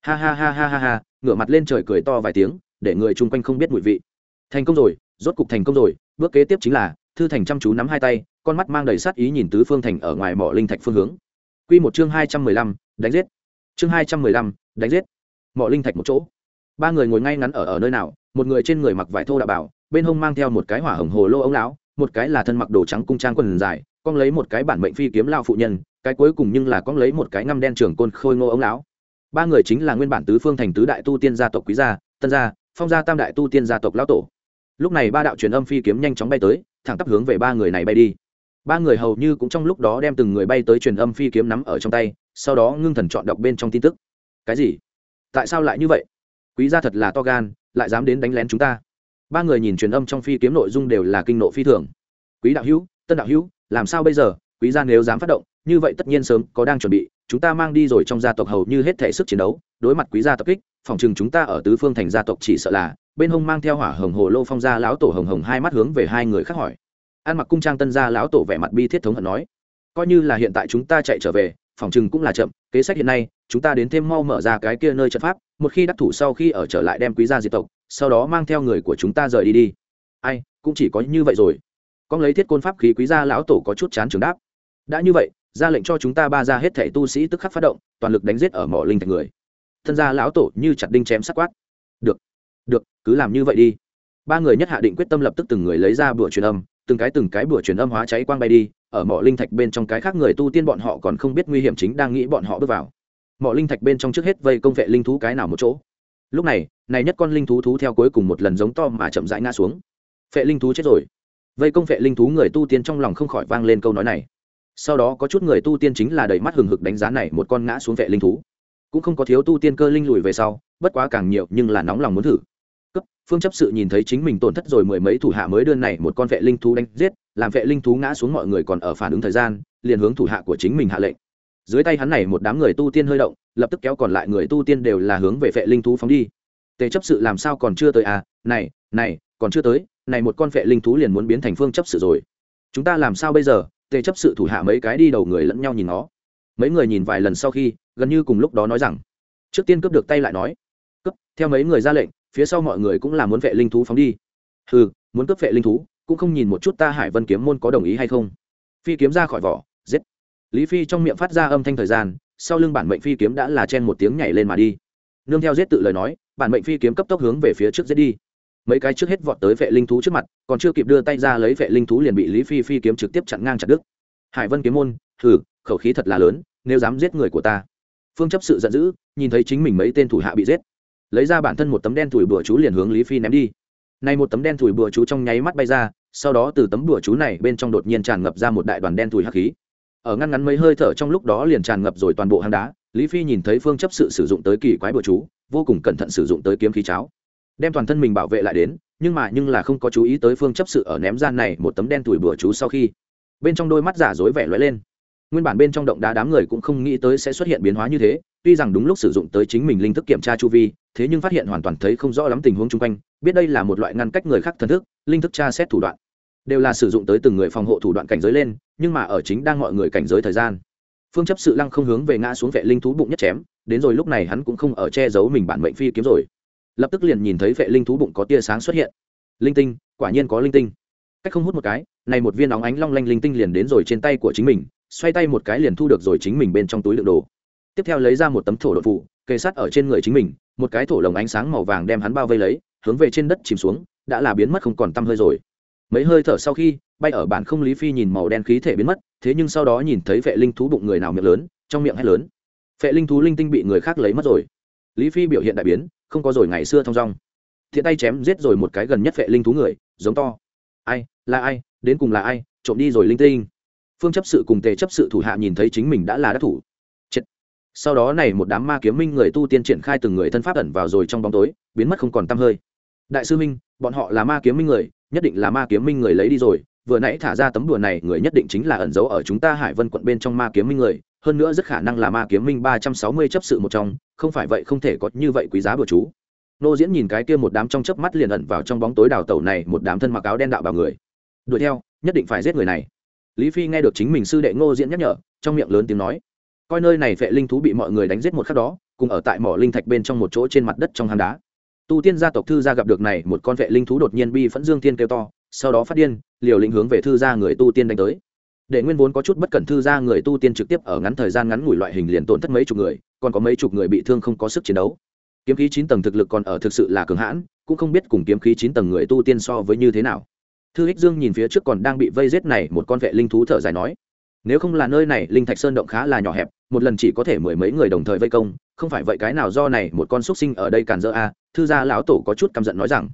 Ha ha ha ha ha ha, ngửa mặt lên trời cười to vài tiếng, để người chung quanh không biết mùi vị. Thành công rồi, rốt cục thành công rồi, bước kế tiếp chính là, thư thành chăm chú nắm hai tay, con mắt mang đầy sát ý nhìn tứ phương thành ở ngoài mỏ linh thạch phương hướng. Q một chương hai trăm mười lăm, đánh giết. Chương hai trăm mười lăm, đánh giết. Mỏ linh thạch một chỗ. Ba người ngồi ngay ngắn ở ở nơi nào? Một người trên người mặc vải thô đạo bảo, bên hông mang theo một cái hỏa hồng hồ lô ống lão, một cái là thân mặc đồ trắng cung trang quần dài con lấy một cái bản mệnh phi kiếm lao phụ nhân, cái cuối cùng nhưng là con lấy một cái ngăm đen trường côn khôi ngô ống lão. Ba người chính là nguyên bản tứ phương thành tứ đại tu tiên gia tộc quý gia, tân gia, phong gia tam đại tu tiên gia tộc lão tổ. Lúc này ba đạo truyền âm phi kiếm nhanh chóng bay tới, thẳng tắp hướng về ba người này bay đi. Ba người hầu như cũng trong lúc đó đem từng người bay tới truyền âm phi kiếm nắm ở trong tay, sau đó ngưng thần chọn đọc bên trong tin tức. Cái gì? Tại sao lại như vậy? Quý gia thật là to gan lại dám đến đánh lén chúng ta. Ba người nhìn truyền âm trong phi kiếm nội dung đều là kinh nộ phi thường. Quý đạo hữu, tân đạo hữu, làm sao bây giờ? Quý gia nếu dám phát động, như vậy tất nhiên sớm có đang chuẩn bị. Chúng ta mang đi rồi trong gia tộc hầu như hết thể sức chiến đấu. Đối mặt quý gia tập kích, phòng chừng chúng ta ở tứ phương thành gia tộc chỉ sợ là, bên hông mang theo hỏa hồng hồ lô phong gia lão tổ hồng hồng hai mắt hướng về hai người khác hỏi. An mặc cung trang tân gia lão tổ vẻ mặt bi thiết thống hận nói, coi như là hiện tại chúng ta chạy trở về, phòng chừng cũng là chậm. Kế sách hiện nay chúng ta đến thêm mau mở ra cái kia nơi trận pháp, một khi đắc thủ sau khi ở trở lại đem quý gia diệt tộc, sau đó mang theo người của chúng ta rời đi đi. Ai, cũng chỉ có như vậy rồi. Con lấy thiết côn pháp khí quý gia lão tổ có chút chán trường đáp. Đã như vậy, ra lệnh cho chúng ta ba ra hết thảy tu sĩ tức khắc phát động, toàn lực đánh giết ở mỏ linh thành người. Thân gia lão tổ như chặt đinh chém sắc quát. Được được, cứ làm như vậy đi. Ba người nhất hạ định quyết tâm lập tức từng người lấy ra bữa truyền âm, từng cái từng cái bữa truyền âm hóa cháy quang bay đi, ở mỏ linh thạch bên trong cái khác người tu tiên bọn họ còn không biết nguy hiểm chính đang nghĩ bọn họ bước vào mỏ linh thạch bên trong trước hết vây công vệ linh thú cái nào một chỗ. Lúc này này nhất con linh thú thú theo cuối cùng một lần giống to mà chậm rãi ngã xuống. Vệ linh thú chết rồi. Vây công vệ linh thú người tu tiên trong lòng không khỏi vang lên câu nói này. Sau đó có chút người tu tiên chính là đầy mắt hừng hực đánh giá này một con ngã xuống vệ linh thú. Cũng không có thiếu tu tiên cơ linh lùi về sau, bất quá càng nhiều nhưng là nóng lòng muốn thử. Cấp, phương chấp sự nhìn thấy chính mình tổn thất rồi mười mấy thủ hạ mới đơn này một con vệ linh thú đánh giết, làm vệ linh thú ngã xuống mọi người còn ở phản ứng thời gian, liền hướng thủ hạ của chính mình hạ lệnh dưới tay hắn này một đám người tu tiên hơi động, lập tức kéo còn lại người tu tiên đều là hướng về vệ linh thú phóng đi. Tề chấp sự làm sao còn chưa tới à? Này này, còn chưa tới, này một con vệ linh thú liền muốn biến thành phương chấp sự rồi. Chúng ta làm sao bây giờ? Tề chấp sự thủ hạ mấy cái đi đầu người lẫn nhau nhìn nó. Mấy người nhìn vài lần sau khi, gần như cùng lúc đó nói rằng, trước tiên cướp được tay lại nói. Cướp, theo mấy người ra lệnh, phía sau mọi người cũng là muốn vệ linh thú phóng đi. Ừ muốn cướp vệ linh thú, cũng không nhìn một chút ta hải vân kiếm môn có đồng ý hay không? Phi kiếm ra khỏi vỏ lý phi trong miệng phát ra âm thanh thời gian, sau lưng bản mệnh phi kiếm đã là chen một tiếng nhảy lên mà đi. Nương theo giết tự lời nói, bản mệnh phi kiếm cấp tốc hướng về phía trước giết đi. Mấy cái trước hết vọt tới vệ linh thú trước mặt, còn chưa kịp đưa tay ra lấy vệ linh thú liền bị lý phi phi kiếm trực tiếp chặn ngang chặt đứt. Hải vân kiếm môn, hừ, khẩu khí thật là lớn, nếu dám giết người của ta. Phương chấp sự giận dữ, nhìn thấy chính mình mấy tên thủ hạ bị giết. Lấy ra bản thân một tấm đen thủi bừa chú liền hướng lý phi ném đi. Nay một tấm đen thủi bừa chú trong nháy mắt bay ra, sau đó từ tấm bừa chú này bên trong đột nhiên tràn ngập ra một đại đoàn đen thủi hắc khí ở ngăn ngắn mấy hơi thở trong lúc đó liền tràn ngập rồi toàn bộ hang đá, lý phi nhìn thấy phương chấp sự sử dụng tới kỳ quái bừa chú, vô cùng cẩn thận sử dụng tới kiếm khí cháo. Đem toàn thân mình bảo vệ lại đến, nhưng mà nhưng là không có chú ý tới phương chấp sự ở ném gian này một tấm đen tuổi bừa chú sau khi, bên trong đôi mắt giả dối vẻ lóe lên. Nguyên bản bên trong động đá đám người cũng không nghĩ tới sẽ xuất hiện biến hóa như thế, tuy rằng đúng lúc sử dụng tới chính mình linh thức kiểm tra chu vi, thế nhưng phát hiện hoàn toàn thấy không rõ lắm tình huống chung quanh, biết đây là một loại ngăn cách người khác thần thức, linh thức tra xét thủ đoạn. Đều là sử dụng tới từng người phòng hộ thủ đoạn cảnh giới lên nhưng mà ở chính đang mọi người cảnh giới thời gian, phương chấp sự lăng không hướng về ngã xuống vệ linh thú bụng nhất chém, đến rồi lúc này hắn cũng không ở che giấu mình bản mệnh phi kiếm rồi. Lập tức liền nhìn thấy vệ linh thú bụng có tia sáng xuất hiện. Linh tinh, quả nhiên có linh tinh. Cách không hút một cái, này một viên óng ánh long lanh linh tinh liền đến rồi trên tay của chính mình, xoay tay một cái liền thu được rồi chính mình bên trong túi đựng đồ. Tiếp theo lấy ra một tấm thổ đột phụ kề sát ở trên người chính mình, một cái thổ lồng ánh sáng màu vàng đem hắn bao vây lấy, hướng về trên đất chìm xuống, đã là biến mất không còn tăm hơi rồi mấy hơi thở sau khi, bay ở bản không lý phi nhìn màu đen khí thể biến mất, thế nhưng sau đó nhìn thấy vệ linh thú bụng người nào miệng lớn, trong miệng hay lớn. Vệ linh thú linh tinh bị người khác lấy mất rồi. Lý phi biểu hiện đại biến, không có rồi ngày xưa thong dong. Thiện tay chém giết rồi một cái gần nhất vệ linh thú người, giống to. Ai, là ai, đến cùng là ai, trộm đi rồi linh tinh. Phương chấp sự cùng tề chấp sự thủ hạ nhìn thấy chính mình đã là đắc thủ. Chết. sau đó này một đám ma kiếm minh người tu tiên triển khai từng người thân pháp ẩn vào rồi trong bóng tối, biến mất không còn tăm hơi. Đại sư minh, bọn họ là ma kiếm minh người nhất định là ma kiếm minh người lấy đi rồi, vừa nãy thả ra tấm đùa này, người nhất định chính là ẩn giấu ở chúng ta hải vân quận bên trong ma kiếm minh người, hơn nữa rất khả năng là ma kiếm minh ba trăm sáu mươi chấp sự một trong, không phải vậy không thể có như vậy quý giá bừa chú. Nô diễn nhìn cái kia một đám trong chớp mắt liền ẩn vào trong bóng tối đào tẩu này, một đám thân mặc áo đen đạo vào người. Đuổi theo, nhất định phải giết người này. Lý phi nghe được chính mình sư đệ ngô diễn nhắc nhở, trong miệng lớn tiếng nói, coi nơi này vệ linh thú bị mọi người đánh giết một khắc đó, cùng ở tại mỏ linh thạch bên trong một chỗ trên mặt đất trong hang đá tu tiên gia tộc thư gia gặp được này, một con vệ linh thú đột nhiên bi phẫn dương tiên kêu to, sau đó phát điên, liều lĩnh hướng về thư gia người tu tiên đánh tới. Để nguyên vốn có chút bất cẩn thư gia người tu tiên trực tiếp ở ngắn thời gian ngắn ngủi loại hình liền tổn thất mấy chục người, còn có mấy chục người bị thương không có sức chiến đấu. Kiếm khí chín tầng thực lực còn ở thực sự là cường hãn, cũng không biết cùng kiếm khí chín tầng người tu tiên so với như thế nào. Thư ích dương nhìn phía trước còn đang bị vây rết này, một con vệ linh thú thở dài nói nếu không là nơi này, linh thạch sơn động khá là nhỏ hẹp, một lần chỉ có thể mười mấy người đồng thời vây công, không phải vậy cái nào do này một con xúc sinh ở đây càn dỡ a? Thư gia lão tổ có chút căm giận nói rằng,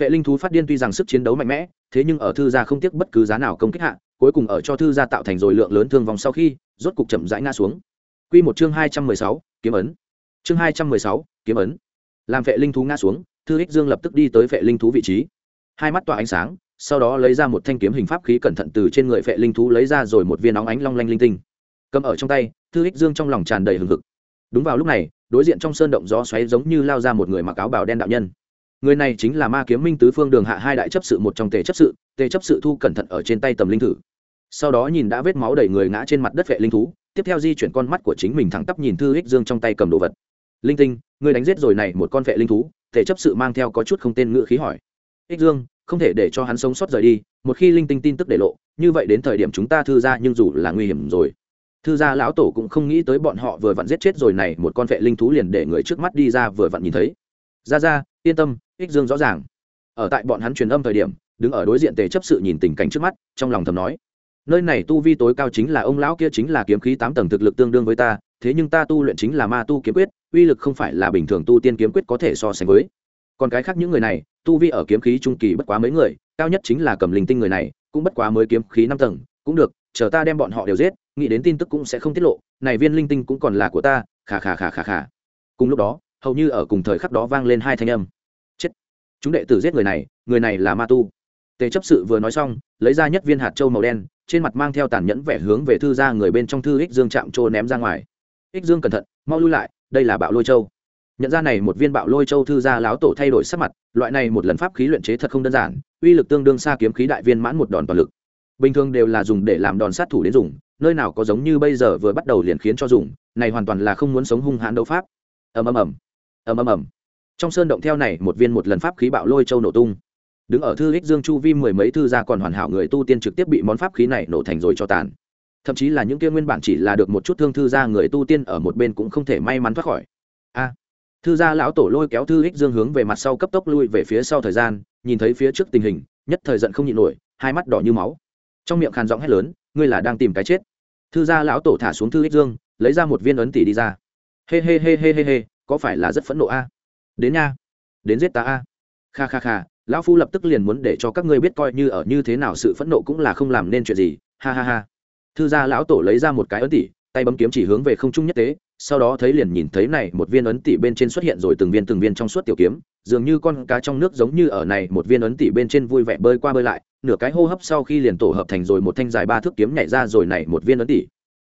phệ linh thú phát điên tuy rằng sức chiến đấu mạnh mẽ, thế nhưng ở thư gia không tiếc bất cứ giá nào công kích hạ, cuối cùng ở cho thư gia tạo thành rồi lượng lớn thương vong sau khi, rốt cục chậm rãi ngã xuống. Quy một chương hai trăm mười sáu, kiếm ấn. Chương hai trăm mười sáu, kiếm ấn. Làm phệ linh thú ngã xuống, thư ích dương lập tức đi tới phệ linh thú vị trí. Hai mắt tỏa ánh sáng sau đó lấy ra một thanh kiếm hình pháp khí cẩn thận từ trên người phệ linh thú lấy ra rồi một viên óng ánh long lanh linh tinh, cầm ở trong tay, thư ích dương trong lòng tràn đầy hừng hực. Đúng vào lúc này, đối diện trong sơn động gió xoáy giống như lao ra một người mặc áo bào đen đạo nhân. Người này chính là ma kiếm minh tứ phương đường hạ hai đại chấp sự, một trong tề chấp sự, tề chấp sự thu cẩn thận ở trên tay tầm linh thử. Sau đó nhìn đã vết máu đầy người ngã trên mặt đất vệ linh thú, tiếp theo di chuyển con mắt của chính mình thẳng tắp nhìn thư ích dương trong tay cầm đồ vật. Linh tinh người đánh giết rồi này một con vệ linh thú, tề chấp sự mang theo có chút không tên ngựa khí hỏi. Ích dương không thể để cho hắn sống sót rời đi, một khi linh tinh tin tức để lộ, như vậy đến thời điểm chúng ta thư ra nhưng dù là nguy hiểm rồi. Thư gia lão tổ cũng không nghĩ tới bọn họ vừa vặn giết chết rồi này, một con vệ linh thú liền để người trước mắt đi ra vừa vặn nhìn thấy. Ra ra, yên tâm, ích dương rõ ràng. Ở tại bọn hắn truyền âm thời điểm, đứng ở đối diện tề chấp sự nhìn tình cảnh trước mắt, trong lòng thầm nói, nơi này tu vi tối cao chính là ông lão kia chính là kiếm khí tám tầng thực lực tương đương với ta, thế nhưng ta tu luyện chính là ma tu kiếm quyết, uy lực không phải là bình thường tu tiên kiếm quyết có thể so sánh với. Còn cái khác những người này tu vi ở kiếm khí trung kỳ bất quá mấy người, cao nhất chính là cầm linh tinh người này, cũng bất quá mới kiếm khí năm tầng, cũng được, chờ ta đem bọn họ đều giết, nghĩ đến tin tức cũng sẽ không tiết lộ, này viên linh tinh cũng còn là của ta khà khà khà khà khà cùng lúc đó, hầu như ở cùng thời khắc đó vang lên hai thanh âm. Chết. Chúng đệ tử giết người này người này là ma tu. Tề chấp sự vừa nói xong, lấy ra nhất viên hạt trâu màu đen, trên mặt mang theo tàn nhẫn vẻ hướng về thư ra người bên trong thư ích dương chạm trô ném ra ngoài. Ích dương cẩn thận, mau lui lại, đây là bạo lôi châu nhận ra này một viên bạo lôi châu thư gia láo tổ thay đổi sắc mặt, loại này một lần pháp khí luyện chế thật không đơn giản, uy lực tương đương xa kiếm khí đại viên mãn một đòn toàn lực. Bình thường đều là dùng để làm đòn sát thủ đến dùng, nơi nào có giống như bây giờ vừa bắt đầu liền khiến cho dùng, này hoàn toàn là không muốn sống hung hãn đấu pháp. Ầm ầm ầm. Ầm ầm ầm. Trong sơn động theo này, một viên một lần pháp khí bạo lôi châu nổ tung. Đứng ở thư ích dương chu vi mười mấy thư gia còn hoàn hảo người tu tiên trực tiếp bị món pháp khí này nổ thành rồi cho tàn. Thậm chí là những kia nguyên bản chỉ là được một chút thương thư gia người tu tiên ở một bên cũng không thể may mắn thoát khỏi. A thư gia lão tổ lôi kéo thư ích dương hướng về mặt sau cấp tốc lui về phía sau thời gian, nhìn thấy phía trước tình hình, nhất thời giận không nhịn nổi, hai mắt đỏ như máu. Trong miệng khàn giọng hét lớn, ngươi là đang tìm cái chết. Thư gia lão tổ thả xuống thư ích dương, lấy ra một viên ấn tỷ đi ra. Hê hê hê hê hê hê, có phải là rất phẫn nộ a? Đến nha, đến giết ta a. Kha kha kha, lão phu lập tức liền muốn để cho các ngươi biết coi như ở như thế nào sự phẫn nộ cũng là không làm nên chuyện gì. Ha ha ha. Thư gia lão tổ lấy ra một cái ấn tỷ, tay bấm kiếm chỉ hướng về không trung nhất tế sau đó thấy liền nhìn thấy này một viên ấn tỷ bên trên xuất hiện rồi từng viên từng viên trong suốt tiểu kiếm, dường như con cá trong nước giống như ở này một viên ấn tỷ bên trên vui vẻ bơi qua bơi lại, nửa cái hô hấp sau khi liền tổ hợp thành rồi một thanh dài ba thước kiếm nhảy ra rồi này một viên ấn tỷ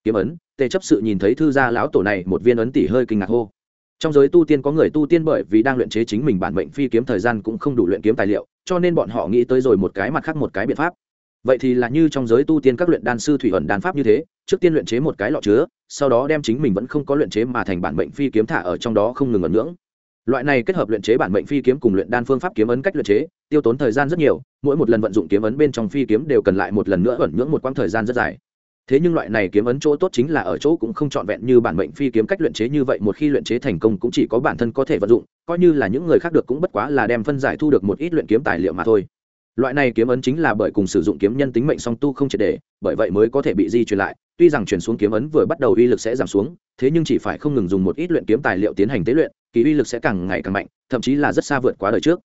kiếm ấn, tề chấp sự nhìn thấy thư gia lão tổ này một viên ấn tỷ hơi kinh ngạc hô. Trong giới tu tiên có người tu tiên bởi vì đang luyện chế chính mình bản mệnh phi kiếm thời gian cũng không đủ luyện kiếm tài liệu, cho nên bọn họ nghĩ tới rồi một cái mặt khác một cái biện pháp. Vậy thì là như trong giới tu tiên các luyện đan sư thủy ẩn đan pháp như thế, trước tiên luyện chế một cái lọ chứa sau đó đem chính mình vẫn không có luyện chế mà thành bản mệnh phi kiếm thả ở trong đó không ngừng ẩn ngưỡng. Loại này kết hợp luyện chế bản mệnh phi kiếm cùng luyện đan phương pháp kiếm ấn cách luyện chế, tiêu tốn thời gian rất nhiều, mỗi một lần vận dụng kiếm ấn bên trong phi kiếm đều cần lại một lần nữa ẩn ngưỡng một quãng thời gian rất dài. Thế nhưng loại này kiếm ấn chỗ tốt chính là ở chỗ cũng không trọn vẹn như bản mệnh phi kiếm cách luyện chế như vậy, một khi luyện chế thành công cũng chỉ có bản thân có thể vận dụng, coi như là những người khác được cũng bất quá là đem phân giải thu được một ít luyện kiếm tài liệu mà thôi. Loại này kiếm ấn chính là bởi cùng sử dụng kiếm nhân tính mệnh song tu không triệt để, bởi vậy mới có thể bị di truyền lại tuy rằng chuyển xuống kiếm ấn vừa bắt đầu uy lực sẽ giảm xuống, thế nhưng chỉ phải không ngừng dùng một ít luyện kiếm tài liệu tiến hành tế luyện, kỳ uy lực sẽ càng ngày càng mạnh, thậm chí là rất xa vượt quá đời trước.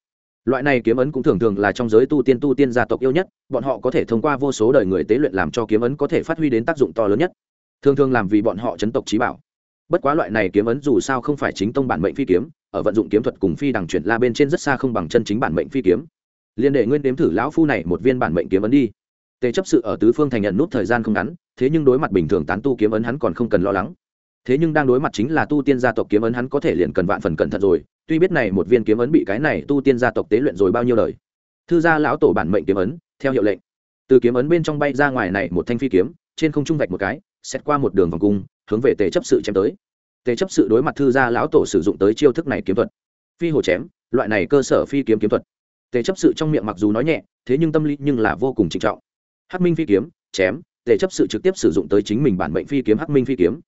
Loại này kiếm ấn cũng thường thường là trong giới tu tiên tu tiên gia tộc yêu nhất, bọn họ có thể thông qua vô số đời người tế luyện làm cho kiếm ấn có thể phát huy đến tác dụng to lớn nhất. Thường thường làm vì bọn họ chấn tộc trí bảo. Bất quá loại này kiếm ấn dù sao không phải chính tông bản mệnh phi kiếm, ở vận dụng kiếm thuật cùng phi đằng chuyển la bên trên rất xa không bằng chân chính bản mệnh phi kiếm. Liên đệ nguyên đếm thử lão phu này một viên bản mệnh kiếm ấn đi. Tề chấp sự ở tứ phương thành nhận nút thời gian không ngắn thế nhưng đối mặt bình thường tán tu kiếm ấn hắn còn không cần lo lắng. Thế nhưng đang đối mặt chính là tu tiên gia tộc kiếm ấn hắn có thể liền cần vạn phần cẩn thận rồi, tuy biết này một viên kiếm ấn bị cái này tu tiên gia tộc tế luyện rồi bao nhiêu đời. Thư gia lão tổ bản mệnh kiếm ấn, theo hiệu lệnh. Từ kiếm ấn bên trong bay ra ngoài này một thanh phi kiếm, trên không trung vạch một cái, xét qua một đường vòng cung, hướng về tề chấp sự chém tới. Tề chấp sự đối mặt thư gia lão tổ sử dụng tới chiêu thức này kiếm thuật. Phi hồ chém, loại này cơ sở phi kiếm kiếm thuật. Tề chấp sự trong miệng mặc dù nói nhẹ, thế nhưng tâm lý nhưng là vô cùng trịnh trọng. Hắc minh phi kiếm, chém tề chấp sự trực tiếp sử dụng tới chính mình bản mệnh phi kiếm hắc minh phi kiếm.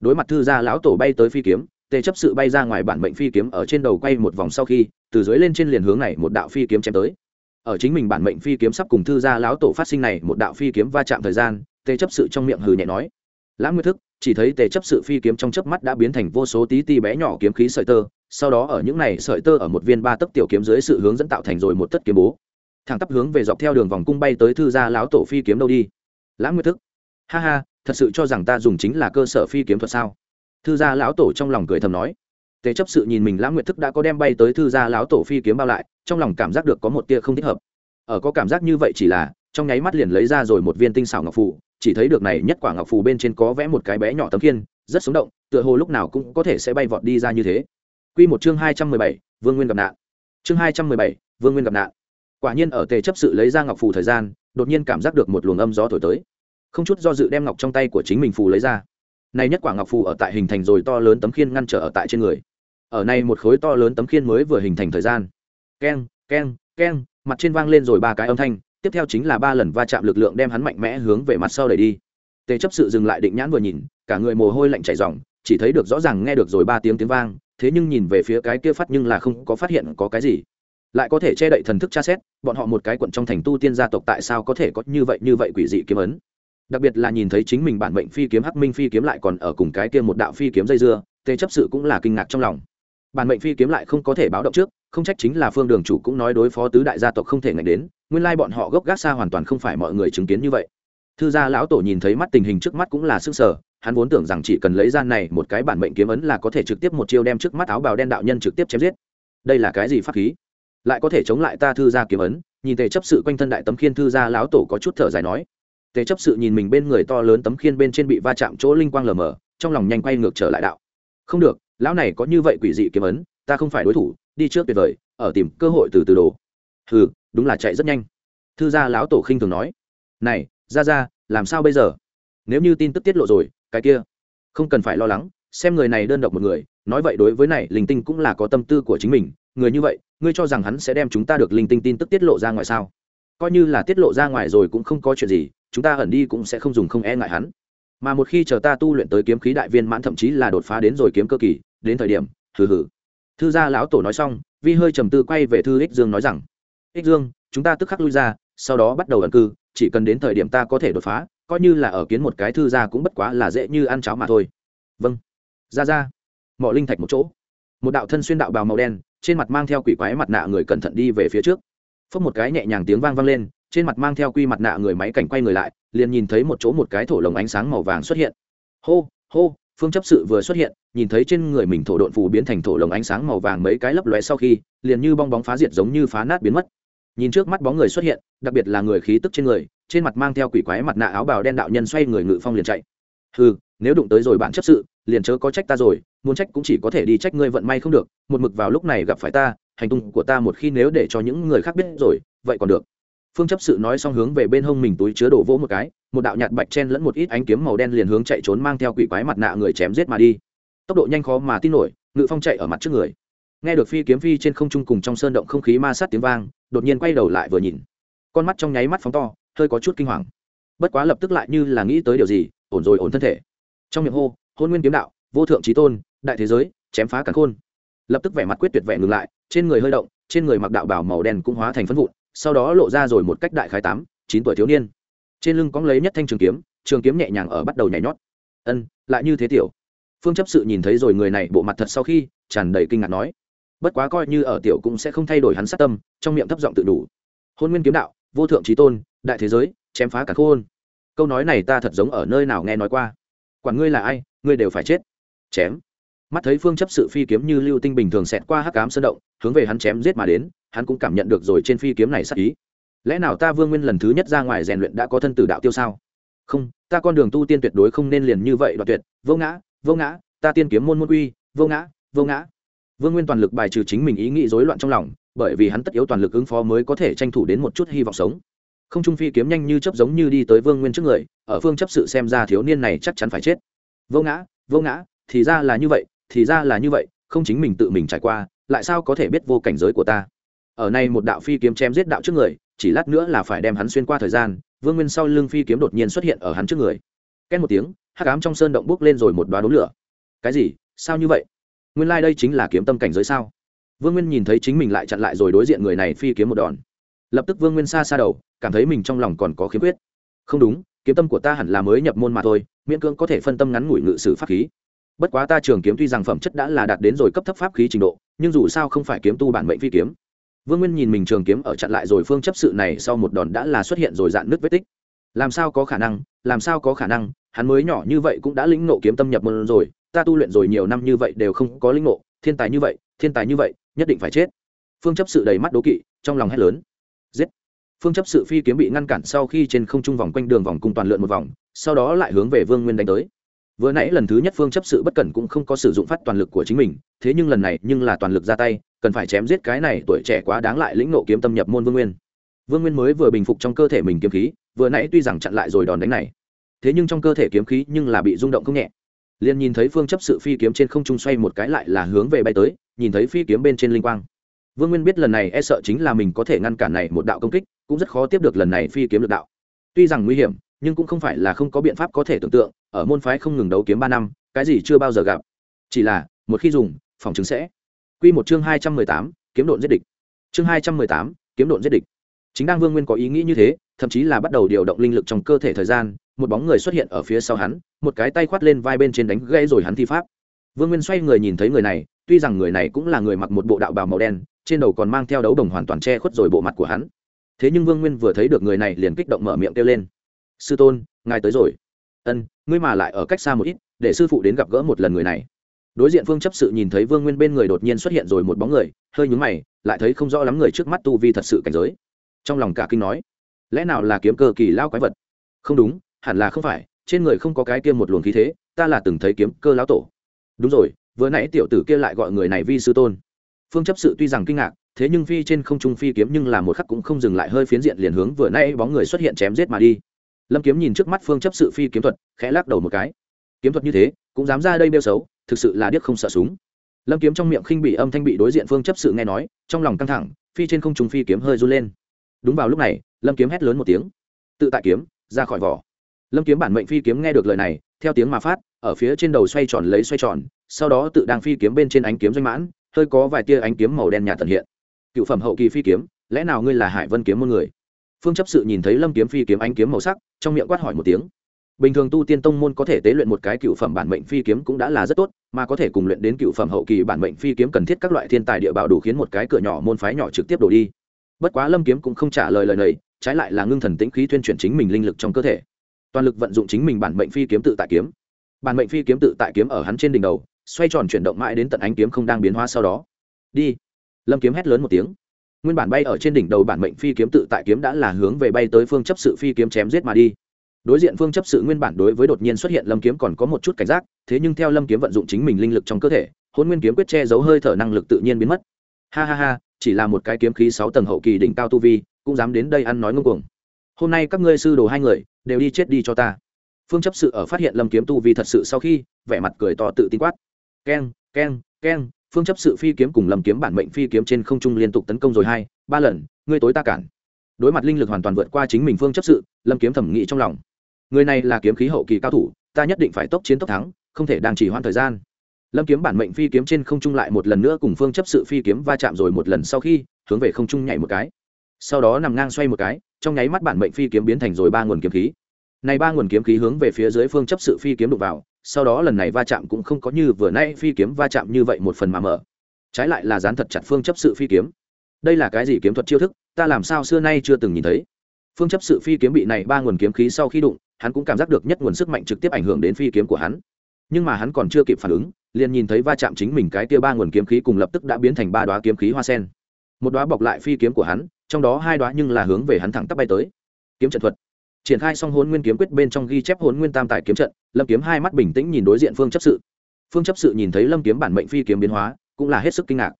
Đối mặt thư gia lão tổ bay tới phi kiếm, tề chấp sự bay ra ngoài bản mệnh phi kiếm ở trên đầu quay một vòng sau khi, từ dưới lên trên liền hướng này một đạo phi kiếm chém tới. Ở chính mình bản mệnh phi kiếm sắp cùng thư gia lão tổ phát sinh này một đạo phi kiếm va chạm thời gian, tề chấp sự trong miệng hừ nhẹ nói, lãng nguyên thức, chỉ thấy tề chấp sự phi kiếm trong chớp mắt đã biến thành vô số tí ti bé nhỏ kiếm khí sợi tơ, sau đó ở những này sợi tơ ở một viên ba tấc tiểu kiếm dưới sự hướng dẫn tạo thành rồi một tất kiếm bố. Thẳng tắp hướng về dọc theo đường vòng cung bay tới thư gia lão tổ phi kiếm đâu đi lãng nguyên thức. Ha ha thật sự cho rằng ta dùng chính là cơ sở phi kiếm thuật sao? Thư gia lão tổ trong lòng cười thầm nói. Tề chấp sự nhìn mình lãng nguyệt thức đã có đem bay tới thư gia lão tổ phi kiếm bao lại trong lòng cảm giác được có một tia không thích hợp. Ở có cảm giác như vậy chỉ là trong nháy mắt liền lấy ra rồi một viên tinh xảo ngọc phù chỉ thấy được này nhất quả ngọc phù bên trên có vẽ một cái bé nhỏ tấm khiên rất sống động tựa hồ lúc nào cũng có thể sẽ bay vọt đi ra như thế. Quy một chương hai trăm mười bảy, Vương Nguyên gặp nạn. Chương hai trăm mười bảy, Vương Nguyên gặp nạn. Quả nhiên ở tề chấp sự lấy ra ngọc phù thời gian, đột nhiên cảm giác được một luồng âm gió thổi tới. Không chút do dự đem ngọc trong tay của chính mình phù lấy ra. Này nhất quả ngọc phù ở tại hình thành rồi to lớn tấm khiên ngăn trở ở tại trên người. Ở này một khối to lớn tấm khiên mới vừa hình thành thời gian. Keng, keng, keng, mặt trên vang lên rồi ba cái âm thanh, tiếp theo chính là ba lần va chạm lực lượng đem hắn mạnh mẽ hướng về mặt sau đẩy đi tề chấp sự dừng lại định nhãn vừa nhìn cả người mồ hôi lạnh chảy ròng chỉ thấy được rõ ràng nghe được rồi ba tiếng tiếng vang thế nhưng nhìn về phía cái kia phát nhưng là không có phát hiện có cái gì lại có thể che đậy thần thức tra xét, bọn họ một cái quận trong thành tu tiên gia tộc tại sao có thể có như vậy như vậy quỷ dị kiếm ấn? Đặc biệt là nhìn thấy chính mình bản mệnh phi kiếm hắc minh phi kiếm lại còn ở cùng cái kia một đạo phi kiếm dây dưa, tề chấp sự cũng là kinh ngạc trong lòng. Bản mệnh phi kiếm lại không có thể báo động trước, không trách chính là phương đường chủ cũng nói đối phó tứ đại gia tộc không thể ngạch đến, nguyên lai bọn họ gốc gác xa hoàn toàn không phải mọi người chứng kiến như vậy. Thư gia lão tổ nhìn thấy mắt tình hình trước mắt cũng là sức sở hắn vốn tưởng rằng chỉ cần lấy ra này một cái bản mệnh kiếm ấn là có thể trực tiếp một chiêu đem trước mắt áo bào đen đạo nhân trực tiếp chém giết. Đây là cái gì pháp khí? Lại có thể chống lại ta thư gia kiếm ấn, nhìn tề chấp sự quanh thân đại tấm khiên thư gia lão tổ có chút thở dài nói. Tề chấp sự nhìn mình bên người to lớn tấm khiên bên trên bị va chạm chỗ linh quang lờ mờ, trong lòng nhanh quay ngược trở lại đạo. Không được, lão này có như vậy quỷ dị kiếm ấn, ta không phải đối thủ, đi trước tuyệt vời, ở tìm cơ hội từ từ đồ. Hừ, đúng là chạy rất nhanh. Thư gia lão tổ khinh thường nói. Này ra ra làm sao bây giờ? Nếu như tin tức tiết lộ rồi, cái kia. Không cần phải lo lắng, xem người này đơn độc một người, nói vậy đối với này, linh tinh cũng là có tâm tư của chính mình người như vậy, ngươi cho rằng hắn sẽ đem chúng ta được linh tinh tin tức tiết lộ ra ngoài sao? Coi như là tiết lộ ra ngoài rồi cũng không có chuyện gì, chúng ta ẩn đi cũng sẽ không dùng không e ngại hắn. Mà một khi chờ ta tu luyện tới kiếm khí đại viên mãn thậm chí là đột phá đến rồi kiếm cơ kỳ, đến thời điểm, hừ hừ. Thư gia lão tổ nói xong, vi hơi trầm tư quay về thư ích dương nói rằng, ích dương, chúng ta tức khắc lui ra, sau đó bắt đầu ẩn cư, chỉ cần đến thời điểm ta có thể đột phá, coi như là ở kiến một cái thư gia cũng bất quá là dễ như ăn cháo mà thôi. Vâng. Ra ra. Mọi linh thạch một chỗ. Một đạo thân xuyên đạo bào màu đen trên mặt mang theo quỷ quái mặt nạ người cẩn thận đi về phía trước. Phất một cái nhẹ nhàng tiếng vang vang lên, trên mặt mang theo quy mặt nạ người máy cảnh quay người lại, liền nhìn thấy một chỗ một cái thổ lồng ánh sáng màu vàng xuất hiện. Hô hô, phương chấp sự vừa xuất hiện, nhìn thấy trên người mình thổ độn phù biến thành thổ lồng ánh sáng màu vàng mấy cái lấp lóe sau khi, liền như bong bóng phá diệt giống như phá nát biến mất. Nhìn trước mắt bóng người xuất hiện, đặc biệt là người khí tức trên người, trên mặt mang theo quỷ quái mặt nạ áo bào đen đạo nhân xoay người ngự phong liền chạy. Hừ, nếu đụng tới rồi bạn chấp sự, liền chớ có trách ta rồi muốn trách cũng chỉ có thể đi trách ngươi vận may không được, một mực vào lúc này gặp phải ta, hành tung của ta một khi nếu để cho những người khác biết rồi, vậy còn được. Phương chấp sự nói xong hướng về bên hông mình túi chứa đổ vỗ một cái, một đạo nhạt bạch chen lẫn một ít ánh kiếm màu đen liền hướng chạy trốn mang theo quỷ quái mặt nạ người chém giết mà đi. Tốc độ nhanh khó mà tin nổi, ngự phong chạy ở mặt trước người. Nghe được phi kiếm phi trên không trung cùng trong sơn động không khí ma sát tiếng vang, đột nhiên quay đầu lại vừa nhìn. Con mắt trong nháy mắt phóng to, hơi có chút kinh hoàng. Bất quá lập tức lại như là nghĩ tới điều gì, ổn rồi ổn thân thể. Trong miệng hô, hôn nguyên kiếm đạo vô thượng trí tôn, đại thế giới, chém phá cả khôn. Lập tức vẻ mặt quyết tuyệt vẻ ngừng lại, trên người hơi động, trên người mặc đạo bảo màu đen cũng hóa thành phân vụn, sau đó lộ ra rồi một cách đại khái tám, chín tuổi thiếu niên. Trên lưng cóng lấy nhất thanh trường kiếm trường kiếm nhẹ nhàng ở bắt đầu nhảy nhót. Ân, lại như thế tiểu. Phương chấp sự nhìn thấy rồi người này bộ mặt thật sau khi tràn đầy kinh ngạc nói. Bất quá coi như ở tiểu cũng sẽ không thay đổi hắn sát tâm, trong miệng thấp giọng tự đủ. Hôn nguyên kiếm đạo, vô thượng trí tôn, đại thế giới, chém phá cả khôn. Câu nói này ta thật giống ở nơi nào nghe nói qua. Quản ngươi là ai, ngươi đều phải chết chém. Mắt thấy phương chấp sự phi kiếm như lưu tinh bình thường xẹt qua hắc cám sơn động, hướng về hắn chém giết mà đến, hắn cũng cảm nhận được rồi trên phi kiếm này sắc ý. Lẽ nào ta vương nguyên lần thứ nhất ra ngoài rèn luyện đã có thân tử đạo tiêu sao? Không, ta con đường tu tiên tuyệt đối không nên liền như vậy đoạt tuyệt. Vô ngã vô ngã, ta tiên kiếm môn môn quy, vô ngã vô ngã. Vương nguyên toàn lực bài trừ chính mình ý nghĩ rối loạn trong lòng, bởi vì hắn tất yếu toàn lực ứng phó mới có thể tranh thủ đến một chút hy vọng sống. Không trung phi kiếm nhanh như chấp giống như đi tới vương nguyên trước người, ở phương chấp sự xem ra thiếu niên này chắc chắn phải chết. Vô ngã vô ngã thì ra là như vậy, thì ra là như vậy, không chính mình tự mình trải qua, lại sao có thể biết vô cảnh giới của ta? Ở nay một đạo phi kiếm chém giết đạo trước người, chỉ lát nữa là phải đem hắn xuyên qua thời gian, vương nguyên sau lưng phi kiếm đột nhiên xuất hiện ở hắn trước người. Két một tiếng, hắc ám trong sơn động bốc lên rồi một đoá đốm lửa. Cái gì? Sao như vậy? Nguyên lai、like、đây chính là kiếm tâm cảnh giới sao? Vương nguyên nhìn thấy chính mình lại chặn lại rồi đối diện người này phi kiếm một đòn. Lập tức vương nguyên xa xa đầu, cảm thấy mình trong lòng còn có khiếm khuyết. Không đúng, kiếm tâm của ta hẳn là mới nhập môn mà thôi, miễn cưỡng có thể phân tâm ngắn ngủi ngự sử pháp khí bất quá ta trường kiếm tuy rằng phẩm chất đã là đạt đến rồi cấp thấp pháp khí trình độ, nhưng dù sao không phải kiếm tu bản mệnh phi kiếm. Vương nguyên nhìn mình trường kiếm ở chặn lại rồi phương chấp sự này sau một đòn đã là xuất hiện rồi dạn nước vết tích. Làm sao có khả năng, làm sao có khả năng, hắn mới nhỏ như vậy cũng đã lĩnh nộ kiếm tâm nhập môn rồi, ta tu luyện rồi nhiều năm như vậy đều không có lĩnh nộ thiên tài như vậy, thiên tài như vậy, nhất định phải chết. Phương chấp sự đầy mắt đố kỵ, trong lòng hét lớn. Giết! Phương chấp sự phi kiếm bị ngăn cản sau khi trên không trung vòng quanh đường vòng cung toàn lượn một vòng, sau đó lại hướng về vương nguyên đánh tới vừa nãy lần thứ nhất phương chấp sự bất cẩn cũng không có sử dụng phát toàn lực của chính mình, thế nhưng lần này nhưng là toàn lực ra tay, cần phải chém giết cái này tuổi trẻ quá đáng lại lĩnh nộ kiếm tâm nhập môn vương nguyên. Vương nguyên mới vừa bình phục trong cơ thể mình kiếm khí, vừa nãy tuy rằng chặn lại rồi đòn đánh này, thế nhưng trong cơ thể kiếm khí nhưng là bị rung động không nhẹ. Liền nhìn thấy phương chấp sự phi kiếm trên không trung xoay một cái lại là hướng về bay tới, nhìn thấy phi kiếm bên trên linh quang. Vương nguyên biết lần này e sợ chính là mình có thể ngăn cản này một đạo công kích, cũng rất khó tiếp được lần này phi kiếm được đạo. Tuy rằng nguy hiểm, nhưng cũng không phải là không có biện pháp có thể tưởng tượng ở môn phái không ngừng đấu kiếm ba năm, cái gì chưa bao giờ gặp. Chỉ là, một khi dùng, phòng chứng sẽ. Quy một chương hai trăm mười tám, kiếm độn giết địch. Chương hai trăm mười tám, kiếm độn giết địch. Chính đang vương nguyên có ý nghĩ như thế, thậm chí là bắt đầu điều động linh lực trong cơ thể thời gian, một bóng người xuất hiện ở phía sau hắn, một cái tay khoát lên vai bên trên đánh gãy rồi hắn thi pháp. Vương nguyên xoay người nhìn thấy người này, tuy rằng người này cũng là người mặc một bộ đạo bào màu đen, trên đầu còn mang theo đấu đồng hoàn toàn che khuất rồi bộ mặt của hắn. Thế nhưng vương nguyên vừa thấy được người này liền kích động mở miệng kêu lên. Sư tôn, ngài tới rồi ân, ngươi mà lại ở cách xa một ít, để sư phụ đến gặp gỡ một lần người này. Đối diện phương chấp sự nhìn thấy vương nguyên bên người đột nhiên xuất hiện rồi một bóng người, hơi nhúng mày, lại thấy không rõ lắm người trước mắt tu vi thật sự cảnh giới. Trong lòng cả kinh nói, lẽ nào là kiếm cơ kỳ lao quái vật? Không đúng, hẳn là không phải, trên người không có cái kia một luồng khí thế, ta là từng thấy kiếm cơ lão tổ. Đúng rồi, vừa nãy tiểu tử kia lại gọi người này vi sư tôn. Phương chấp sự tuy rằng kinh ngạc, thế nhưng phi trên không trung phi kiếm nhưng là một khắc cũng không dừng lại, hơi phiến diện liền hướng vừa nãy bóng người xuất hiện chém giết mà đi lâm kiếm nhìn trước mắt phương chấp sự phi kiếm thuật, khẽ lắc đầu một cái. Kiếm thuật như thế, cũng dám ra đây bêu xấu, thực sự là điếc không sợ súng. Lâm kiếm trong miệng khinh bị âm thanh bị đối diện phương chấp sự nghe nói, trong lòng căng thẳng, phi trên không trung phi kiếm hơi run lên. Đúng vào lúc này, lâm kiếm hét lớn một tiếng. Tự tại kiếm, ra khỏi vỏ. Lâm kiếm bản mệnh phi kiếm nghe được lời này, theo tiếng mà phát, ở phía trên đầu xoay tròn lấy xoay tròn, sau đó tự đang phi kiếm bên trên ánh kiếm doanh mãn, hơi có vài tia ánh kiếm màu đen nhạt tận hiện. Cựu phẩm hậu kỳ phi kiếm, lẽ nào ngươi là hải vân kiếm môn người? Phương chấp sự nhìn thấy lâm kiếm phi kiếm ánh kiếm màu sắc trong miệng quát hỏi một tiếng. Bình thường tu tiên tông môn có thể tế luyện một cái cựu phẩm bản mệnh phi kiếm cũng đã là rất tốt, mà có thể cùng luyện đến cựu phẩm hậu kỳ bản mệnh phi kiếm cần thiết các loại thiên tài địa bảo đủ khiến một cái cửa nhỏ môn phái nhỏ trực tiếp đổ đi. Bất quá lâm kiếm cũng không trả lời lời này, trái lại là ngưng thần tĩnh khí tuyên chuyển chính mình linh lực trong cơ thể. Toàn lực vận dụng chính mình bản mệnh phi kiếm tự tại kiếm. Bản mệnh phi kiếm tự tại kiếm ở hắn trên đỉnh đầu, xoay tròn chuyển động mãi đến tận ánh kiếm không đang biến hóa sau đó. Đi. Lâm kiếm hét lớn một tiếng nguyên bản bay ở trên đỉnh đầu bản mệnh phi kiếm tự tại kiếm đã là hướng về bay tới phương chấp sự phi kiếm chém giết mà đi. Đối diện phương chấp sự nguyên bản đối với đột nhiên xuất hiện lâm kiếm còn có một chút cảnh giác, thế nhưng theo lâm kiếm vận dụng chính mình linh lực trong cơ thể hôn nguyên kiếm quyết che giấu hơi thở năng lực tự nhiên biến mất. Ha ha ha, chỉ là một cái kiếm khí sáu tầng hậu kỳ đỉnh cao tu vi, cũng dám đến đây ăn nói ngông cuồng. Hôm nay các ngươi sư đồ hai người, đều đi chết đi cho ta. Phương chấp sự ở phát hiện lâm kiếm tu vi thật sự sau khi, vẻ mặt cười to tự tin quát. Keng keng keng phương chấp sự phi kiếm cùng lâm kiếm bản mệnh phi kiếm trên không trung liên tục tấn công rồi hai, ba lần, ngươi tối ta cản. Đối mặt linh lực hoàn toàn vượt qua chính mình phương chấp sự, lâm kiếm thẩm nghĩ trong lòng. Người này là kiếm khí hậu kỳ cao thủ, ta nhất định phải tốc chiến tốc thắng, không thể đang chỉ hoãn thời gian. Lâm kiếm bản mệnh phi kiếm trên không trung lại một lần nữa cùng phương chấp sự phi kiếm va chạm rồi một lần sau khi, hướng về không trung nhảy một cái. Sau đó nằm ngang xoay một cái, trong nháy mắt bản mệnh phi kiếm biến thành rồi ba nguồn kiếm khí này ba nguồn kiếm khí hướng về phía dưới phương chấp sự phi kiếm đục vào, sau đó lần này va chạm cũng không có như vừa nay phi kiếm va chạm như vậy một phần mà mở. Trái lại là dán thật chặt phương chấp sự phi kiếm. Đây là cái gì kiếm thuật chiêu thức, ta làm sao xưa nay chưa từng nhìn thấy? Phương chấp sự phi kiếm bị này ba nguồn kiếm khí sau khi đụng, hắn cũng cảm giác được nhất nguồn sức mạnh trực tiếp ảnh hưởng đến phi kiếm của hắn. Nhưng mà hắn còn chưa kịp phản ứng, liền nhìn thấy va chạm chính mình cái tia ba nguồn kiếm khí cùng lập tức đã biến thành ba đoá kiếm khí hoa sen. Một đoá bọc lại phi kiếm của hắn, trong đó hai đoá nhưng là hướng về hắn thẳng tắp bay tới. Kiếm trận thuật triển khai xong hôn nguyên kiếm quyết bên trong ghi chép hôn nguyên tam tài kiếm trận, lâm kiếm hai mắt bình tĩnh nhìn đối diện phương chấp sự. Phương chấp sự nhìn thấy lâm kiếm bản mệnh phi kiếm biến hóa, cũng là hết sức kinh ngạc.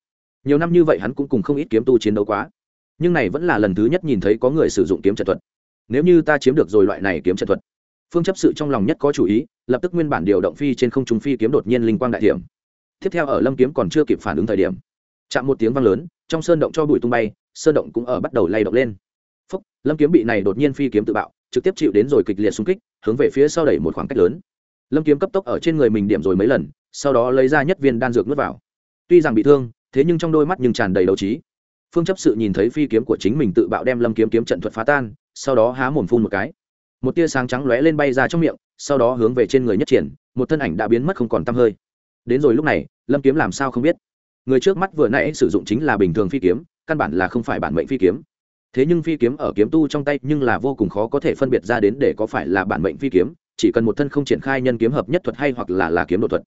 Nhiều năm như vậy hắn cũng cùng không ít kiếm tu chiến đấu quá. Nhưng này vẫn là lần thứ nhất nhìn thấy có người sử dụng kiếm trận thuật. Nếu như ta chiếm được rồi loại này kiếm trận thuật, phương chấp sự trong lòng nhất có chủ ý, lập tức nguyên bản điều động phi trên không trung phi kiếm đột nhiên linh quang đại thiểm tiếp theo ở lâm kiếm còn chưa kịp phản ứng thời điểm, chạm một tiếng vang lớn, trong sơn động cho bụi tung bay, sơn động cũng ở bắt đầu lay động lên. Phúc, lâm kiếm bị này đột nhiên phi kiếm tự bạo trực tiếp chịu đến rồi kịch liệt xung kích, hướng về phía sau đẩy một khoảng cách lớn. Lâm kiếm cấp tốc ở trên người mình điểm rồi mấy lần, sau đó lấy ra nhất viên đan dược nuốt vào. Tuy rằng bị thương, thế nhưng trong đôi mắt nhưng tràn đầy đấu trí. Phương chấp sự nhìn thấy phi kiếm của chính mình tự bạo đem lâm kiếm kiếm trận thuật phá tan, sau đó há mồm phun một cái. Một tia sáng trắng lóe lên bay ra trong miệng, sau đó hướng về trên người nhất triển, một thân ảnh đã biến mất không còn t hơi. Đến rồi lúc này, lâm kiếm làm sao không biết? Người trước mắt vừa nãy sử dụng chính là bình thường phi kiếm, căn bản là không phải bản mệnh phi kiếm thế nhưng phi kiếm ở kiếm tu trong tay nhưng là vô cùng khó có thể phân biệt ra đến để có phải là bản mệnh phi kiếm, chỉ cần một thân không triển khai nhân kiếm hợp nhất thuật hay hoặc là là kiếm đột thuật.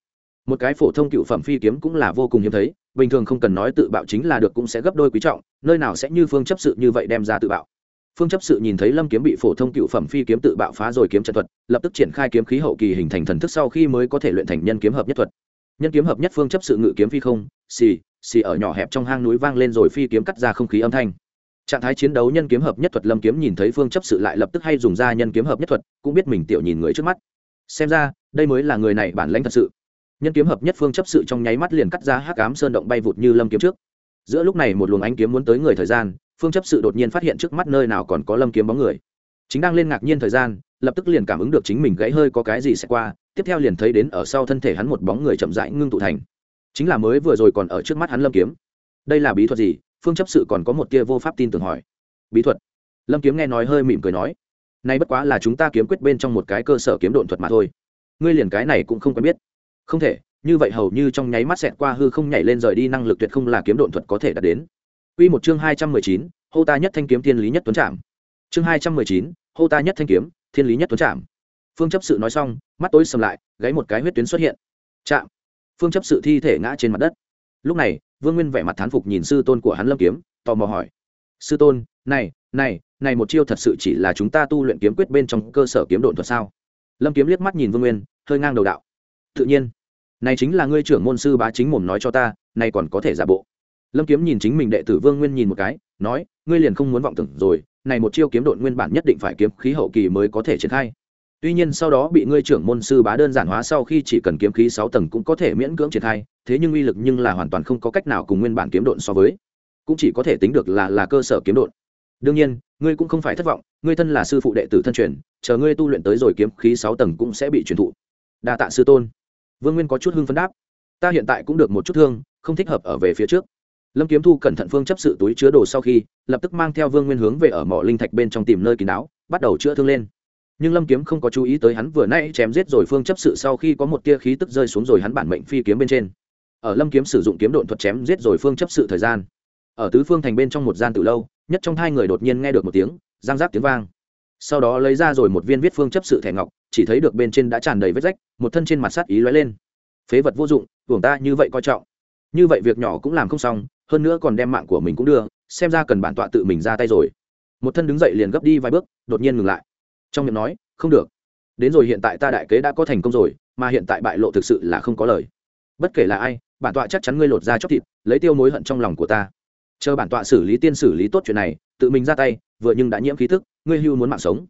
Một cái phổ thông cựu phẩm phi kiếm cũng là vô cùng hiếm thấy, bình thường không cần nói tự bạo chính là được cũng sẽ gấp đôi quý trọng, nơi nào sẽ như phương chấp sự như vậy đem ra tự bạo. Phương chấp sự nhìn thấy lâm kiếm bị phổ thông cựu phẩm phi kiếm tự bạo phá rồi kiếm trận thuật, lập tức triển khai kiếm khí hậu kỳ hình thành thần thức sau khi mới có thể luyện thành nhân kiếm hợp nhất thuật. Nhân kiếm hợp nhất phương chấp sự ngự kiếm phi không, xì xì ở nhỏ hẹp trong hang núi vang lên rồi phi kiếm cắt ra không khí âm thanh trạng thái chiến đấu nhân kiếm hợp nhất thuật lâm kiếm nhìn thấy phương chấp sự lại lập tức hay dùng ra nhân kiếm hợp nhất thuật, cũng biết mình tiểu nhìn người trước mắt. Xem ra, đây mới là người này bản lãnh thật sự. Nhân kiếm hợp nhất phương chấp sự trong nháy mắt liền cắt ra hắc ám sơn động bay vụt như lâm kiếm trước. Giữa lúc này một luồng ánh kiếm muốn tới người thời gian, phương chấp sự đột nhiên phát hiện trước mắt nơi nào còn có lâm kiếm bóng người. Chính đang lên ngạc nhiên thời gian, lập tức liền cảm ứng được chính mình gãy hơi có cái gì sẽ qua, tiếp theo liền thấy đến ở sau thân thể hắn một bóng người chậm rãi ngưng tụ thành. Chính là mới vừa rồi còn ở trước mắt hắn lâm kiếm. Đây là bí thuật gì? Phương chấp sự còn có một tia vô pháp tin tưởng hỏi bí thuật lâm kiếm nghe nói hơi mỉm cười nói nay bất quá là chúng ta kiếm quyết bên trong một cái cơ sở kiếm độn thuật mà thôi ngươi liền cái này cũng không quen biết không thể như vậy hầu như trong nháy mắt xẹt qua hư không nhảy lên rời đi năng lực tuyệt không là kiếm độn thuật có thể đạt đến Quy một chương hai trăm mười chín, hô ta nhất thanh kiếm thiên lý nhất tuấn trạm. Chương hai trăm mười chín, hô ta nhất thanh kiếm, thiên lý nhất tuấn trạm. Phương chấp sự nói xong, mắt tối sầm lại, gáy một cái huyết tuyến xuất hiện. Chạm. Phương chấp sự thi thể ngã trên mặt đất. Lúc này, Vương Nguyên vẻ mặt thán phục nhìn sư tôn của hắn Lâm Kiếm, tò mò hỏi: "Sư tôn, này, này, này một chiêu thật sự chỉ là chúng ta tu luyện kiếm quyết bên trong cơ sở kiếm độn thuật sao?" Lâm Kiếm liếc mắt nhìn Vương Nguyên, hơi ngang đầu đạo: "Tự nhiên, này chính là ngươi trưởng môn sư bá chính mồm nói cho ta, này còn có thể giả bộ." lâm kiếm nhìn chính mình đệ tử vương nguyên nhìn một cái nói ngươi liền không muốn vọng tưởng rồi này một chiêu kiếm độn nguyên bản nhất định phải kiếm khí hậu kỳ mới có thể triển khai tuy nhiên sau đó bị ngươi trưởng môn sư bá đơn giản hóa sau khi chỉ cần kiếm khí sáu tầng cũng có thể miễn cưỡng triển khai, thế nhưng uy lực nhưng là hoàn toàn không có cách nào cùng nguyên bản kiếm độn so với. Cũng chỉ có thể tính được là là cơ sở kiếm độn. Đương nhiên, ngươi cũng không phải thất vọng, ngươi thân là sư phụ đệ tử thân truyền, chờ ngươi tu luyện tới rồi kiếm khí sáu tầng cũng sẽ bị truyền thụ. Đa tạ sư tôn. Vương nguyên có chút hưng phấn đáp. Ta hiện tại cũng được một chút thương, không thích hợp ở về phía trước. Lâm kiếm thu cẩn thận phương chấp sự túi chứa đồ sau khi, lập tức mang theo vương nguyên hướng về ở mỏ linh thạch bên trong tìm nơi kín đáo, bắt đầu chữa thương lên nhưng lâm kiếm không có chú ý tới hắn vừa nay chém giết rồi phương chấp sự sau khi có một tia khí tức rơi xuống rồi hắn bản mệnh phi kiếm bên trên. Ở lâm kiếm sử dụng kiếm độn thuật chém giết rồi phương chấp sự thời gian. Ở tứ phương thành bên trong một gian từ lâu, nhất trong hai người đột nhiên nghe được một tiếng giang giáp tiếng vang. Sau đó lấy ra rồi một viên viết phương chấp sự thẻ ngọc, chỉ thấy được bên trên đã tràn đầy vết rách, một thân trên mặt sắt ý lóe lên. Phế vật vô dụng, hưởng ta như vậy coi trọng. Như vậy việc nhỏ cũng làm không xong, hơn nữa còn đem mạng của mình cũng đưa, xem ra cần bản tọa tự mình ra tay rồi. Một thân đứng dậy liền gấp đi vài bước, đột nhiên ngừng lại trong miệng nói, không được. Đến rồi hiện tại ta đại kế đã có thành công rồi, mà hiện tại bại lộ thực sự là không có lời. Bất kể là ai, bản tọa chắc chắn ngươi lột ra chóc thịt, lấy tiêu mối hận trong lòng của ta. Chờ bản tọa xử lý tiên xử lý tốt chuyện này, tự mình ra tay, vừa nhưng đã nhiễm khí thức ngươi hưu muốn mạng sống.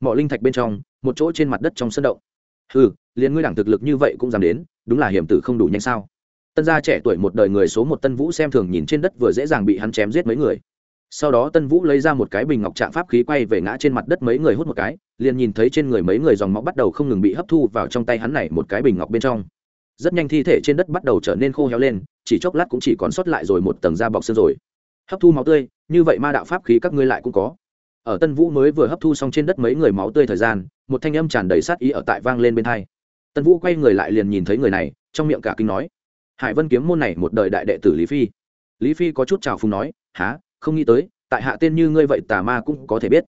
Mỏ linh thạch bên trong, một chỗ trên mặt đất trong sân động. Ừ liền ngươi đẳng thực lực như vậy cũng dám đến, đúng là hiểm tử không đủ nhanh sao? Tân gia trẻ tuổi một đời người số một tân vũ xem thường nhìn trên đất vừa dễ dàng bị hắn chém giết mấy người. Sau đó tân vũ lấy ra một cái bình ngọc trạng pháp khí quay về ngã trên mặt đất mấy người hút một cái liền nhìn thấy trên người mấy người dòng máu bắt đầu không ngừng bị hấp thu vào trong tay hắn này một cái bình ngọc bên trong. Rất nhanh thi thể trên đất bắt đầu trở nên khô héo lên, chỉ chốc lát cũng chỉ còn sót lại rồi một tầng da bọc xương rồi. Hấp thu máu tươi, như vậy ma đạo pháp khí các ngươi lại cũng có. Ở tân vũ mới vừa hấp thu xong trên đất mấy người máu tươi thời gian, một thanh âm tràn đầy sát ý ở tại vang lên bên hai. Tân vũ quay người lại liền nhìn thấy người này, trong miệng cả kinh nói, hải vân kiếm môn này một đời đại đệ tử lý phi. Lý phi có chút trào phúng nói há không nghĩ tới, tại hạ tên như ngươi vậy tà ma cũng có thể biết.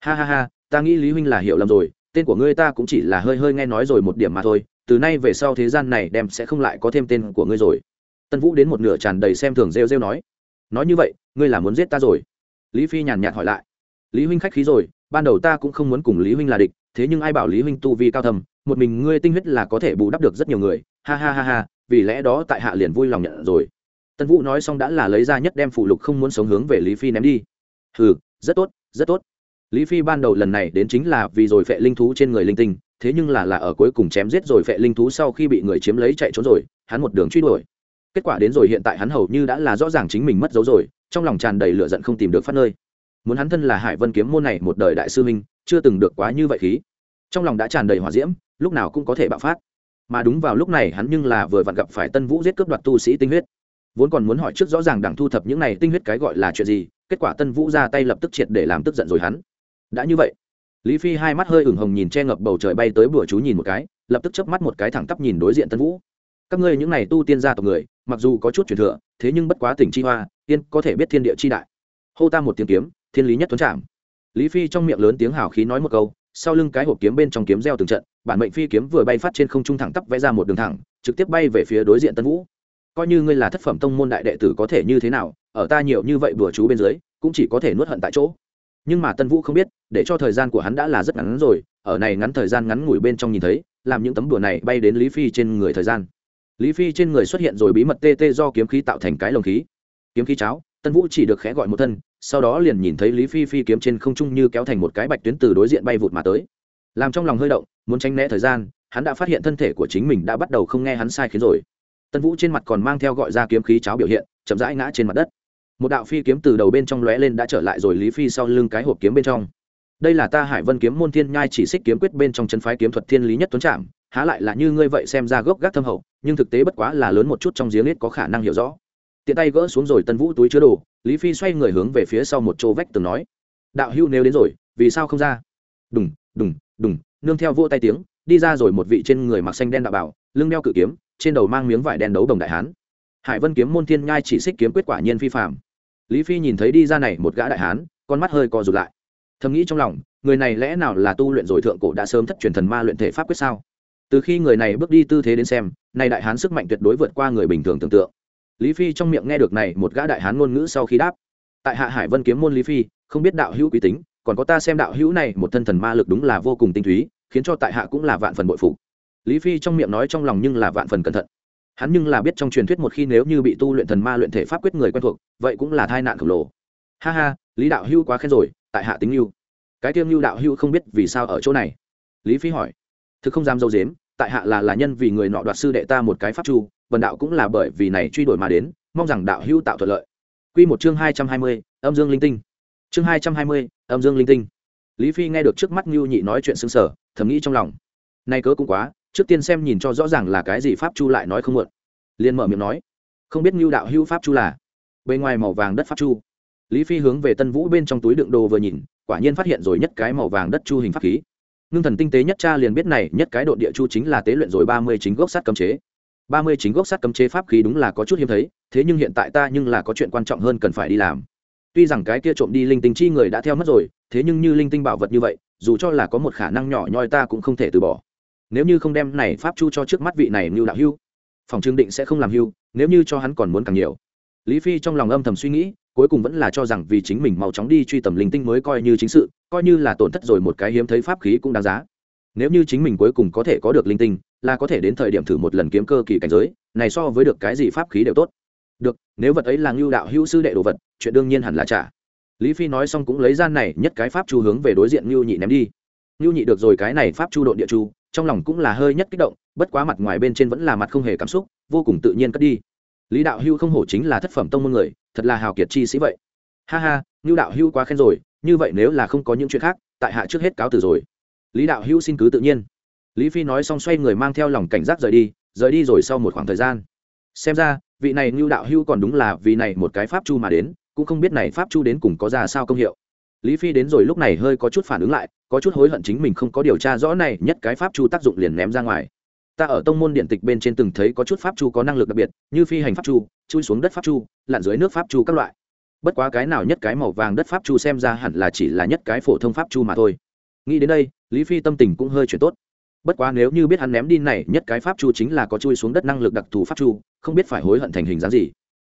Ha ha ha ta nghĩ lý huynh là hiểu lầm rồi, tên của ngươi ta cũng chỉ là hơi hơi nghe nói rồi một điểm mà thôi, từ nay về sau thế gian này đem sẽ không lại có thêm tên của ngươi rồi. Tân vũ đến một nửa tràn đầy xem thường rêu rêu nói nói như vậy, ngươi là muốn giết ta rồi? Lý phi nhàn nhạt hỏi lại, lý huynh khách khí rồi, ban đầu ta cũng không muốn cùng lý huynh là địch, thế nhưng ai bảo lý huynh tu vi cao thầm, một mình ngươi tinh huyết là có thể bù đắp được rất nhiều người, ha ha ha ha, vì lẽ đó tại hạ liền vui lòng nhận rồi. Tân vũ nói xong đã là lấy ra nhất đem phụ lục không muốn sống hướng về lý phi ném đi. Ừ rất tốt rất tốt lý phi ban đầu lần này đến chính là vì rồi phệ linh thú trên người linh tinh, thế nhưng là là ở cuối cùng chém giết rồi phệ linh thú sau khi bị người chiếm lấy chạy trốn rồi, hắn một đường truy đuổi. Kết quả đến rồi hiện tại hắn hầu như đã là rõ ràng chính mình mất dấu rồi, trong lòng tràn đầy lửa giận không tìm được phát nơi. Muốn hắn thân là hải vân kiếm môn này một đời đại sư minh chưa từng được quá như vậy khí. Trong lòng đã tràn đầy hỏa diễm, lúc nào cũng có thể bạo phát. Mà đúng vào lúc này hắn nhưng là vừa vặn gặp phải tân vũ giết cướp đoạt tu sĩ tinh huyết. Vốn còn muốn hỏi trước rõ ràng đảng thu thập những này tinh huyết cái gọi là chuyện gì, kết quả tân vũ ra tay lập tức triệt để làm tức giận rồi hắn đã như vậy, lý phi hai mắt hơi ửng hồng nhìn che ngập bầu trời bay tới bữa chú nhìn một cái, lập tức chớp mắt một cái thẳng tắp nhìn đối diện tân vũ. Các ngươi những này tu tiên gia tộc người, mặc dù có chút truyền thừa, thế nhưng bất quá tỉnh chi hoa, tiên có thể biết thiên địa chi đại. Hô ta một tiếng kiếm, thiên lý nhất tuấn trạng. lý phi trong miệng lớn tiếng hào khí nói một câu, sau lưng cái hộp kiếm bên trong kiếm gieo từng trận, bản mệnh phi kiếm vừa bay phát trên không trung thẳng tắp vẽ ra một đường thẳng, trực tiếp bay về phía đối diện tân vũ. Coi như ngươi là thất phẩm tông môn đại đệ tử có thể như thế nào, ở ta nhiều như vậy bừa chú bên dưới, cũng chỉ có thể nuốt hận tại chỗ nhưng mà tân vũ không biết, để cho thời gian của hắn đã là rất ngắn rồi, ở này ngắn thời gian ngắn ngủi bên trong nhìn thấy, làm những tấm đùa này bay đến lý phi trên người thời gian. Lý phi trên người xuất hiện rồi bí mật tê tê do kiếm khí tạo thành cái lồng khí. Kiếm khí cháo, tân vũ chỉ được khẽ gọi một thân, sau đó liền nhìn thấy lý phi phi kiếm trên không trung như kéo thành một cái bạch tuyến từ đối diện bay vụt mà tới. Làm trong lòng hơi động, muốn tránh né thời gian, hắn đã phát hiện thân thể của chính mình đã bắt đầu không nghe hắn sai khiến rồi. Tân vũ trên mặt còn mang theo gọi ra kiếm khí cháo biểu hiện, chậm rãi ngã trên mặt đất một đạo phi kiếm từ đầu bên trong lóe lên đã trở lại rồi lý phi sau lưng cái hộp kiếm bên trong. Đây là ta hải vân kiếm môn thiên nhai chỉ xích kiếm quyết bên trong chân phái kiếm thuật thiên lý nhất tuấn trạm, há lại là như ngươi vậy xem ra gốc gác thâm hậu, nhưng thực tế bất quá là lớn một chút trong giếng ít có khả năng hiểu rõ. Tiện tay gỡ xuống rồi tân vũ túi chứa đồ, lý phi xoay người hướng về phía sau một chỗ vách từng nói, đạo hưu nếu đến rồi, vì sao không ra? Đùng đùng đùng, nương theo vô tay tiếng, đi ra rồi một vị trên người mặc xanh đen đạo bảo, lưng đeo cự kiếm, trên đầu mang miếng vải đen đấu đồng đại hán. Hải vân kiếm môn thiên nhai chỉ xích kiếm quyết quả nhiên phi phạm lý phi nhìn thấy đi ra này một gã đại hán, con mắt hơi co rụt lại. Thầm nghĩ trong lòng, người này lẽ nào là tu luyện rồi thượng cổ đã sớm thất truyền thần ma luyện thể pháp quyết sao? Từ khi người này bước đi tư thế đến xem, nay đại hán sức mạnh tuyệt đối vượt qua người bình thường tưởng tượng. Lý phi trong miệng nghe được này một gã đại hán ngôn ngữ sau khi đáp. Tại hạ hải vân kiếm môn lý phi, không biết đạo hữu quý tính, còn có ta xem đạo hữu này một thân thần ma lực đúng là vô cùng tinh túy, khiến cho tại hạ cũng là vạn phần bội phục. Lý phi trong miệng nói trong lòng nhưng là vạn phần cẩn thận hắn nhưng là biết trong truyền thuyết một khi nếu như bị tu luyện thần ma luyện thể pháp quyết người quen thuộc vậy cũng là tai nạn khổng lồ. Ha ha lý đạo hưu quá khen rồi tại hạ tính lưu cái tiêm lưu đạo hưu không biết vì sao ở chỗ này. Lý phi hỏi. Thực không dám dâu dếm tại hạ là là nhân vì người nọ đoạt sư đệ ta một cái pháp chu vần đạo cũng là bởi vì này truy đuổi mà đến mong rằng đạo hưu tạo thuận lợi. Quy một chương hai trăm hai mươi, âm dương linh tinh. Chương hai trăm hai mươi, âm dương linh tinh. Lý Phi nghe được trước mắt Nưu Nhị nói chuyện sững sờ, thầm nghĩ trong lòng, nay cớ cũng quá, trước tiên xem nhìn cho rõ ràng là cái gì pháp chu lại nói không muộn. liền mở miệng nói, không biết ngưu đạo hữu pháp chu là. bề ngoài màu vàng đất pháp chu. Lý phi hướng về tân vũ bên trong túi đựng đồ vừa nhìn quả nhiên phát hiện rồi nhất cái màu vàng đất chu hình pháp khí. Ngưng thần tinh tế nhất cha liền biết này nhất cái độ địa chu chính là tế luyện rồi ba mươi chính gốc sắt cấm chế. Ba mươi chính gốc sắt cấm chế pháp khí đúng là có chút hiếm thấy thế nhưng hiện tại ta nhưng là có chuyện quan trọng hơn cần phải đi làm. Tuy rằng cái kia trộm đi linh tinh chi người đã theo mất rồi thế nhưng như linh tinh bảo vật như vậy dù cho là có một khả năng nhỏ nhoi ta cũng không thể từ bỏ nếu như không đem này pháp chu cho trước mắt vị này như đạo hưu, phòng trương định sẽ không làm hưu, nếu như cho hắn còn muốn càng nhiều. Lý phi trong lòng âm thầm suy nghĩ, cuối cùng vẫn là cho rằng vì chính mình mau chóng đi truy tầm linh tinh mới coi như chính sự, coi như là tổn thất rồi một cái hiếm thấy pháp khí cũng đáng giá. Nếu như chính mình cuối cùng có thể có được linh tinh, là có thể đến thời điểm thử một lần kiếm cơ kỳ cảnh giới, này so với được cái gì pháp khí đều tốt. Được, nếu vật ấy là ngưu đạo hữu sư đệ đồ vật, chuyện đương nhiên hẳn là trả. Lý phi nói xong cũng lấy ra này nhất cái pháp chu hướng về đối diện ngưu nhị ném đi. Ngưu nhị được rồi cái này pháp chu độ địa chu trong lòng cũng là hơi nhất kích động, bất quá mặt ngoài bên trên vẫn là mặt không hề cảm xúc, vô cùng tự nhiên cất đi. Lý đạo hưu không hổ chính là thất phẩm tông môn người, thật là hào kiệt chi sĩ vậy. Ha ha, ngưu đạo hưu quá khen rồi, như vậy nếu là không có những chuyện khác, tại hạ trước hết cáo từ rồi. Lý đạo hưu xin cứ tự nhiên. Lý phi nói xong xoay người mang theo lòng cảnh giác rời đi rời đi rồi sau một khoảng thời gian. Xem ra, vị này ngưu đạo hưu còn đúng là vì này một cái pháp chu mà đến, cũng không biết này pháp chu đến cùng có ra sao công hiệu lý phi đến rồi lúc này hơi có chút phản ứng lại, có chút hối hận chính mình không có điều tra rõ này nhất cái pháp chu tác dụng liền ném ra ngoài. Ta ở tông môn điện tịch bên trên từng thấy có chút pháp chu có năng lực đặc biệt, như phi hành pháp chu, chui xuống đất pháp chu, lặn dưới nước pháp chu các loại. Bất quá cái nào nhất cái màu vàng đất pháp chu xem ra hẳn là chỉ là nhất cái phổ thông pháp chu mà thôi. Nghĩ đến đây, lý phi tâm tình cũng hơi chuyển tốt. Bất quá nếu như biết hắn ném đi này nhất cái pháp chu chính là có chui xuống đất năng lực đặc thù pháp chu, không biết phải hối hận thành hình dáng gì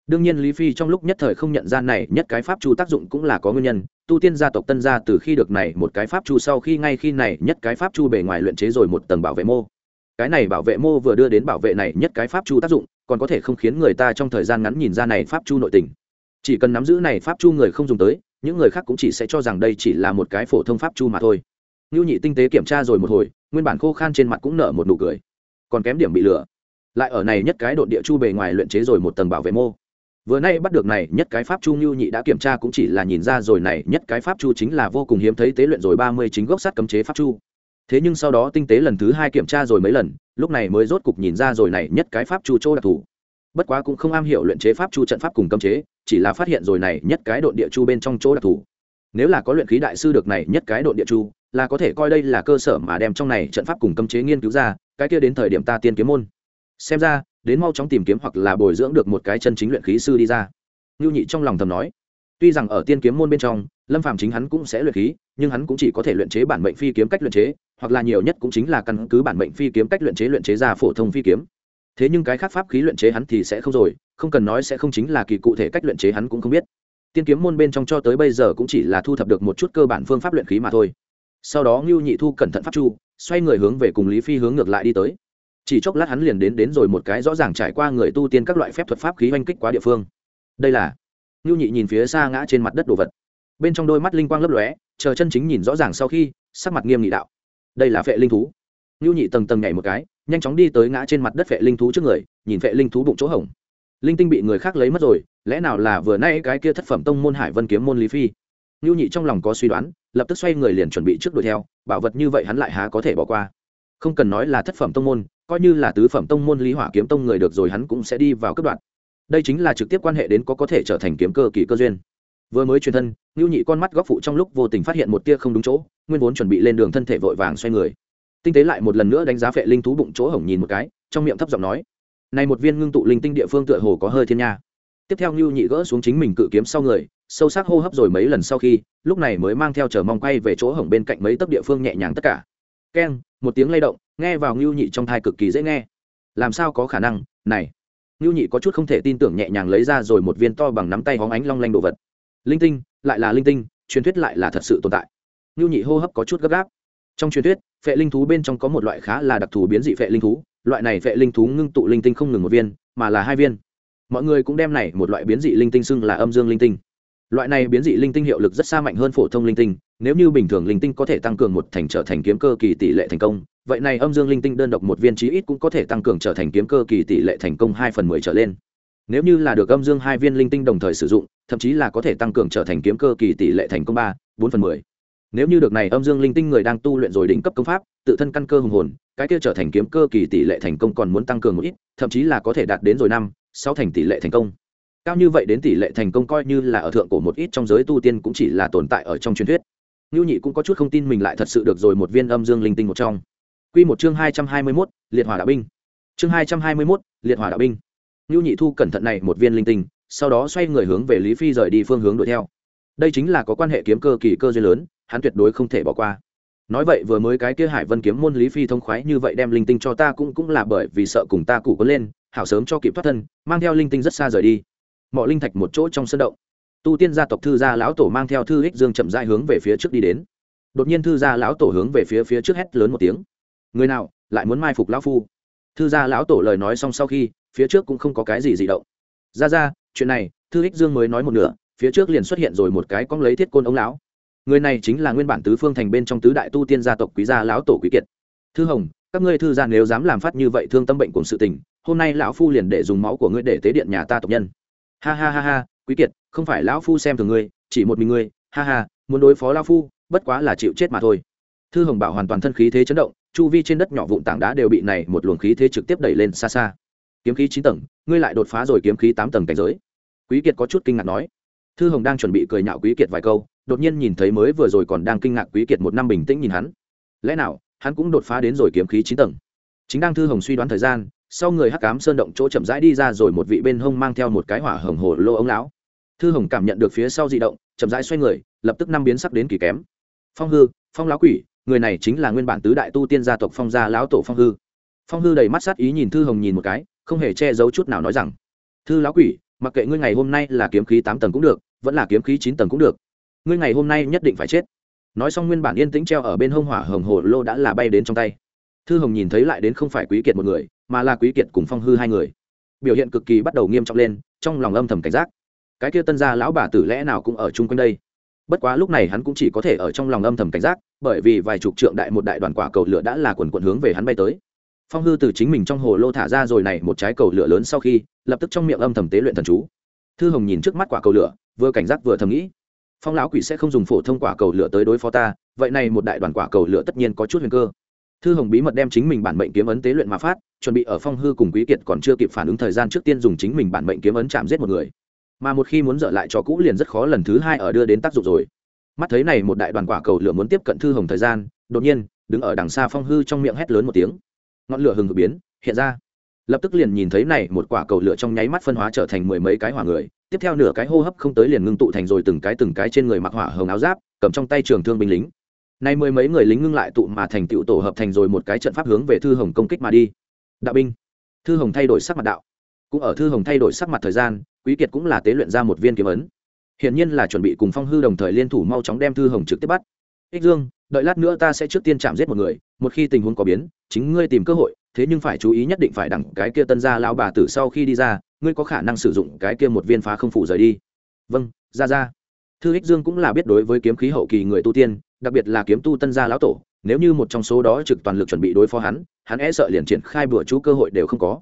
đương nhiên lý phi trong lúc nhất thời không nhận ra này nhất cái pháp chu tác dụng cũng là có nguyên nhân, tu tiên gia tộc tân gia từ khi được này một cái pháp chu sau khi ngay khi này nhất cái pháp chu bề ngoài luyện chế rồi một tầng bảo vệ mô. Cái này bảo vệ mô vừa đưa đến bảo vệ này nhất cái pháp chu tác dụng, còn có thể không khiến người ta trong thời gian ngắn nhìn ra này pháp chu nội tình. Chỉ cần nắm giữ này pháp chu người không dùng tới, những người khác cũng chỉ sẽ cho rằng đây chỉ là một cái phổ thông pháp chu mà thôi. Ngưu nhị tinh tế kiểm tra rồi một hồi, nguyên bản khô khan trên mặt cũng nở một nụ cười. Còn kém điểm bị lừa. Lại ở này nhất cái độn địa chu bề ngoài luyện chế rồi một tầng bảo vệ mô vừa nay bắt được này, nhất cái pháp chu ngưu nhị đã kiểm tra cũng chỉ là nhìn ra rồi này, nhất cái pháp chu chính là vô cùng hiếm thấy tế luyện rồi ba mươi chính gốc sắt cấm chế pháp chu. Thế nhưng sau đó tinh tế lần thứ hai kiểm tra rồi mấy lần, lúc này mới rốt cục nhìn ra rồi này, nhất cái pháp chu chỗ đặc thù. Bất quá cũng không am hiểu luyện chế pháp chu trận pháp cùng cấm chế, chỉ là phát hiện rồi này, nhất cái độn địa chu bên trong chỗ đặc thù. Nếu là có luyện khí đại sư được này, nhất cái độn địa chu, là có thể coi đây là cơ sở mà đem trong này trận pháp cùng cấm chế nghiên cứu ra, cái kia đến thời điểm ta tiên kiếm môn. Xem ra đến mau chóng tìm kiếm hoặc là bồi dưỡng được một cái chân chính luyện khí sư đi ra. Ngưu nhị trong lòng thầm nói, tuy rằng ở tiên kiếm môn bên trong, lâm phàm chính hắn cũng sẽ luyện khí, nhưng hắn cũng chỉ có thể luyện chế bản mệnh phi kiếm cách luyện chế, hoặc là nhiều nhất cũng chính là căn cứ bản mệnh phi kiếm cách luyện chế luyện chế ra phổ thông phi kiếm. Thế nhưng cái khác pháp khí luyện chế hắn thì sẽ không rồi, không cần nói sẽ không chính là kỳ cụ thể cách luyện chế hắn cũng không biết. Tiên kiếm môn bên trong cho tới bây giờ cũng chỉ là thu thập được một chút cơ bản phương pháp luyện khí mà thôi. Sau đó ngưu nhị thu cẩn thận pháp chu, xoay người hướng về cùng lý phi hướng ngược lại đi tới chỉ chốc lát hắn liền đến đến rồi một cái rõ ràng trải qua người tu tiên các loại phép thuật pháp khí oanh kích quá địa phương. Đây là ngưu nhị nhìn phía xa ngã trên mặt đất đồ vật. Bên trong đôi mắt linh quang lấp lóe, chờ chân chính nhìn rõ ràng sau khi, sắc mặt nghiêm nghị đạo. Đây là phệ linh thú. Ngưu nhị tầng tầng nhảy một cái, nhanh chóng đi tới ngã trên mặt đất phệ linh thú trước người, nhìn phệ linh thú bụng chỗ hổng. Linh tinh bị người khác lấy mất rồi, lẽ nào là vừa nay cái kia thất phẩm tông môn hải vân kiếm môn lý phi? Ngưu nhị trong lòng có suy đoán, lập tức xoay người liền chuẩn bị trước đuổi theo, bảo vật như vậy hắn lại há có thể bỏ qua. Không cần nói là thất phẩm tông môn coi như là tứ phẩm tông môn lý hỏa kiếm tông người được rồi hắn cũng sẽ đi vào cấp đoạn. Đây chính là trực tiếp quan hệ đến có có thể trở thành kiếm cơ kỳ cơ duyên. Vừa mới truyền thân ngưu nhị con mắt góc phụ trong lúc vô tình phát hiện một tia không đúng chỗ, nguyên vốn chuẩn bị lên đường thân thể vội vàng xoay người. Tinh tế lại một lần nữa đánh giá phệ linh thú bụng chỗ hổng nhìn một cái, trong miệng thấp giọng nói, này một viên ngưng tụ linh tinh địa phương tựa hồ có hơi thiên nha. Tiếp theo ngưu nhị gỡ xuống chính mình cự kiếm sau người, sâu sắc hô hấp rồi mấy lần sau khi, lúc này mới mang theo chờ mong quay về chỗ hổng bên cạnh mấy tấc địa phương nhẹ nhàng tất cả keng, một tiếng lay động, nghe vào ngưu nhị trong thai cực kỳ dễ nghe. Làm sao có khả năng? Này, ngưu nhị có chút không thể tin tưởng nhẹ nhàng lấy ra rồi một viên to bằng nắm tay hóng ánh long lanh đồ vật. Linh tinh, lại là linh tinh, truyền thuyết lại là thật sự tồn tại. Ngưu nhị hô hấp có chút gấp gáp. Trong truyền thuyết, phệ linh thú bên trong có một loại khá là đặc thù biến dị phệ linh thú, loại này phệ linh thú ngưng tụ linh tinh không ngừng một viên, mà là hai viên. Mọi người cũng đem này một loại biến dị linh tinh xưng là âm dương linh tinh loại này biến dị linh tinh hiệu lực rất xa mạnh hơn phổ thông linh tinh, nếu như bình thường linh tinh có thể tăng cường một thành trở thành kiếm cơ kỳ tỷ lệ thành công, vậy này âm dương linh tinh đơn độc một viên chí ít cũng có thể tăng cường trở thành kiếm cơ kỳ tỷ lệ thành công hai phần mười trở lên. Nếu như là được âm dương hai viên linh tinh đồng thời sử dụng, thậm chí là có thể tăng cường trở thành kiếm cơ kỳ tỷ lệ thành công ba, bốn phần mười. Nếu như được này âm dương linh tinh người đang tu luyện rồi đỉnh cấp công pháp, tự thân căn cơ hùng hồn, cái kia trở thành kiếm cơ kỳ tỷ lệ thành công còn muốn tăng cường một ít, thậm chí là có thể đạt đến rồi năm, sáu thành tỷ lệ thành công cao như vậy đến tỷ lệ thành công coi như là ở thượng cổ một ít trong giới tu tiên cũng chỉ là tồn tại ở trong truyền thuyết ngưu nhị cũng có chút không tin mình lại thật sự được rồi một viên âm dương linh tinh một trong Quy một chương hai trăm hai mươi mốt liệt hỏa đạo binh. Chương hai trăm hai mươi mốt liệt hỏa đạo binh. ngưu Nhị Thu cẩn thận này một viên linh tinh, sau đó xoay người hướng về Lý Phi rời đi phương hướng đuổi theo. Đây chính là có quan hệ kiếm cơ kỳ cơ duyên lớn, hắn tuyệt đối không thể bỏ qua. Nói vậy vừa mới cái kia Hải Vân kiếm môn Lý Phi thông khoái như vậy đem linh tinh cho ta cũng cũng là bởi vì sợ cùng ta cụ có lên, hảo sớm cho kịp thoát thân, mang theo linh tinh rất xa rời đi. Mộ linh thạch một chỗ trong sân động. Tu tiên gia tộc thư gia lão tổ mang theo thư ích dương chậm rãi hướng về phía trước đi đến. Đột nhiên thư gia lão tổ hướng về phía phía trước hét lớn một tiếng. Người nào, lại muốn mai phục lão phu? Thư gia lão tổ lời nói xong sau khi, phía trước cũng không có cái gì dị động. Ra ra, chuyện này, thư ích dương mới nói một nửa, phía trước liền xuất hiện rồi một cái cong lấy thiết côn ống lão. Người này chính là nguyên bản tứ phương thành bên trong tứ đại tu tiên gia tộc quý gia lão tổ quý kiệt. Thư hồng, các ngươi thư gia nếu dám làm phát như vậy thương tâm bệnh cùng sự tình, hôm nay lão phu liền để dùng máu của ngươi để tế điện nhà ta tộc nhân ha ha ha ha, quý kiệt, không phải lão phu xem thường ngươi, chỉ một mình ngươi, ha ha, muốn đối phó lão phu, bất quá là chịu chết mà thôi. Thư hồng bảo hoàn toàn thân khí thế chấn động, chu vi trên đất nhỏ vụn tảng đá đều bị này một luồng khí thế trực tiếp đẩy lên xa xa. Kiếm khí chín tầng, ngươi lại đột phá rồi kiếm khí tám tầng cảnh giới. Quý kiệt có chút kinh ngạc nói. Thư hồng đang chuẩn bị cười nhạo quý kiệt vài câu, đột nhiên nhìn thấy mới vừa rồi còn đang kinh ngạc quý kiệt một năm bình tĩnh nhìn hắn. Lẽ nào, hắn cũng đột phá đến rồi kiếm khí chín tầng? Chính đang thư hồng suy đoán thời gian sau người hắc cám sơn động chỗ chậm rãi đi ra rồi một vị bên hông mang theo một cái hỏa hồng hồ lô ống lão. Thư hồng cảm nhận được phía sau di động, chậm rãi xoay người, lập tức năm biến sắc đến kỳ kém. Phong hư, phong lão quỷ, người này chính là nguyên bản tứ đại tu tiên gia tộc phong gia lão tổ phong hư. Phong hư đầy mắt sát ý nhìn thư hồng nhìn một cái, không hề che giấu chút nào nói rằng, thư lão quỷ, mặc kệ ngươi ngày hôm nay là kiếm khí tám tầng cũng được, vẫn là kiếm khí chín tầng cũng được, ngươi ngày hôm nay nhất định phải chết. Nói xong nguyên bản yên tĩnh treo ở bên hông hỏa hồng hồ lô đã là bay đến trong tay. Thư hồng nhìn thấy lại đến không phải quý kiệt một người mà là quý kiệt cùng phong hư hai người. Biểu hiện cực kỳ bắt đầu nghiêm trọng lên, trong lòng âm thầm cảnh giác. Cái kia tân gia lão bà tử lẽ nào cũng ở chung quanh đây? Bất quá lúc này hắn cũng chỉ có thể ở trong lòng âm thầm cảnh giác, bởi vì vài chục trượng đại một đại đoàn quả cầu lửa đã là quần quần hướng về hắn bay tới. Phong hư từ chính mình trong hồ lô thả ra rồi này một trái cầu lửa lớn sau khi, lập tức trong miệng âm thầm tế luyện thần chú. Thư hồng nhìn trước mắt quả cầu lửa, vừa cảnh giác vừa thầm nghĩ, phong lão quỷ sẽ không dùng phổ thông quả cầu lửa tới đối phó ta, vậy này một đại đoàn quả cầu lửa tất nhiên có chút huyền cơ thư hồng bí mật đem chính mình bản mệnh kiếm ấn tế luyện mà phát, chuẩn bị ở phong hư cùng quý kiệt còn chưa kịp phản ứng thời gian trước tiên dùng chính mình bản mệnh kiếm ấn chạm giết một người. Mà một khi muốn dở lại cho cũ liền rất khó lần thứ hai ở đưa đến tác dụng rồi. Mắt thấy này một đại đoàn quả cầu lửa muốn tiếp cận thư hồng thời gian, đột nhiên, đứng ở đằng xa phong hư trong miệng hét lớn một tiếng. Ngọn lửa hừng hực biến, hiện ra. Lập tức liền nhìn thấy này một quả cầu lửa trong nháy mắt phân hóa trở thành mười mấy cái hỏa người, tiếp theo nửa cái hô hấp không tới liền ngưng tụ thành rồi từng cái từng cái trên người mặc hỏa hồng áo giáp, cầm trong tay trường thương binh lính nay mười mấy người lính ngưng lại tụ mà thành tựu tổ hợp thành rồi một cái trận pháp hướng về thư hồng công kích mà đi. Đạo binh. Thư hồng thay đổi sắc mặt đạo. Cũng ở thư hồng thay đổi sắc mặt thời gian, quý kiệt cũng là tế luyện ra một viên kiếm ấn. Hiển nhiên là chuẩn bị cùng phong hư đồng thời liên thủ mau chóng đem thư hồng trực tiếp bắt. Ích dương, đợi lát nữa ta sẽ trước tiên chạm giết một người, một khi tình huống có biến, chính ngươi tìm cơ hội, thế nhưng phải chú ý nhất định phải đẳng cái kia tân gia lao bà tử sau khi đi ra, ngươi có khả năng sử dụng cái kia một viên phá không phủ rời đi. Vâng ra ra. Thư ích dương cũng là biết đối với kiếm khí hậu kỳ người tu tiên đặc biệt là kiếm tu tân gia lão tổ, nếu như một trong số đó trực toàn lực chuẩn bị đối phó hắn hắn e sợ liền triển khai bữa chú cơ hội đều không có.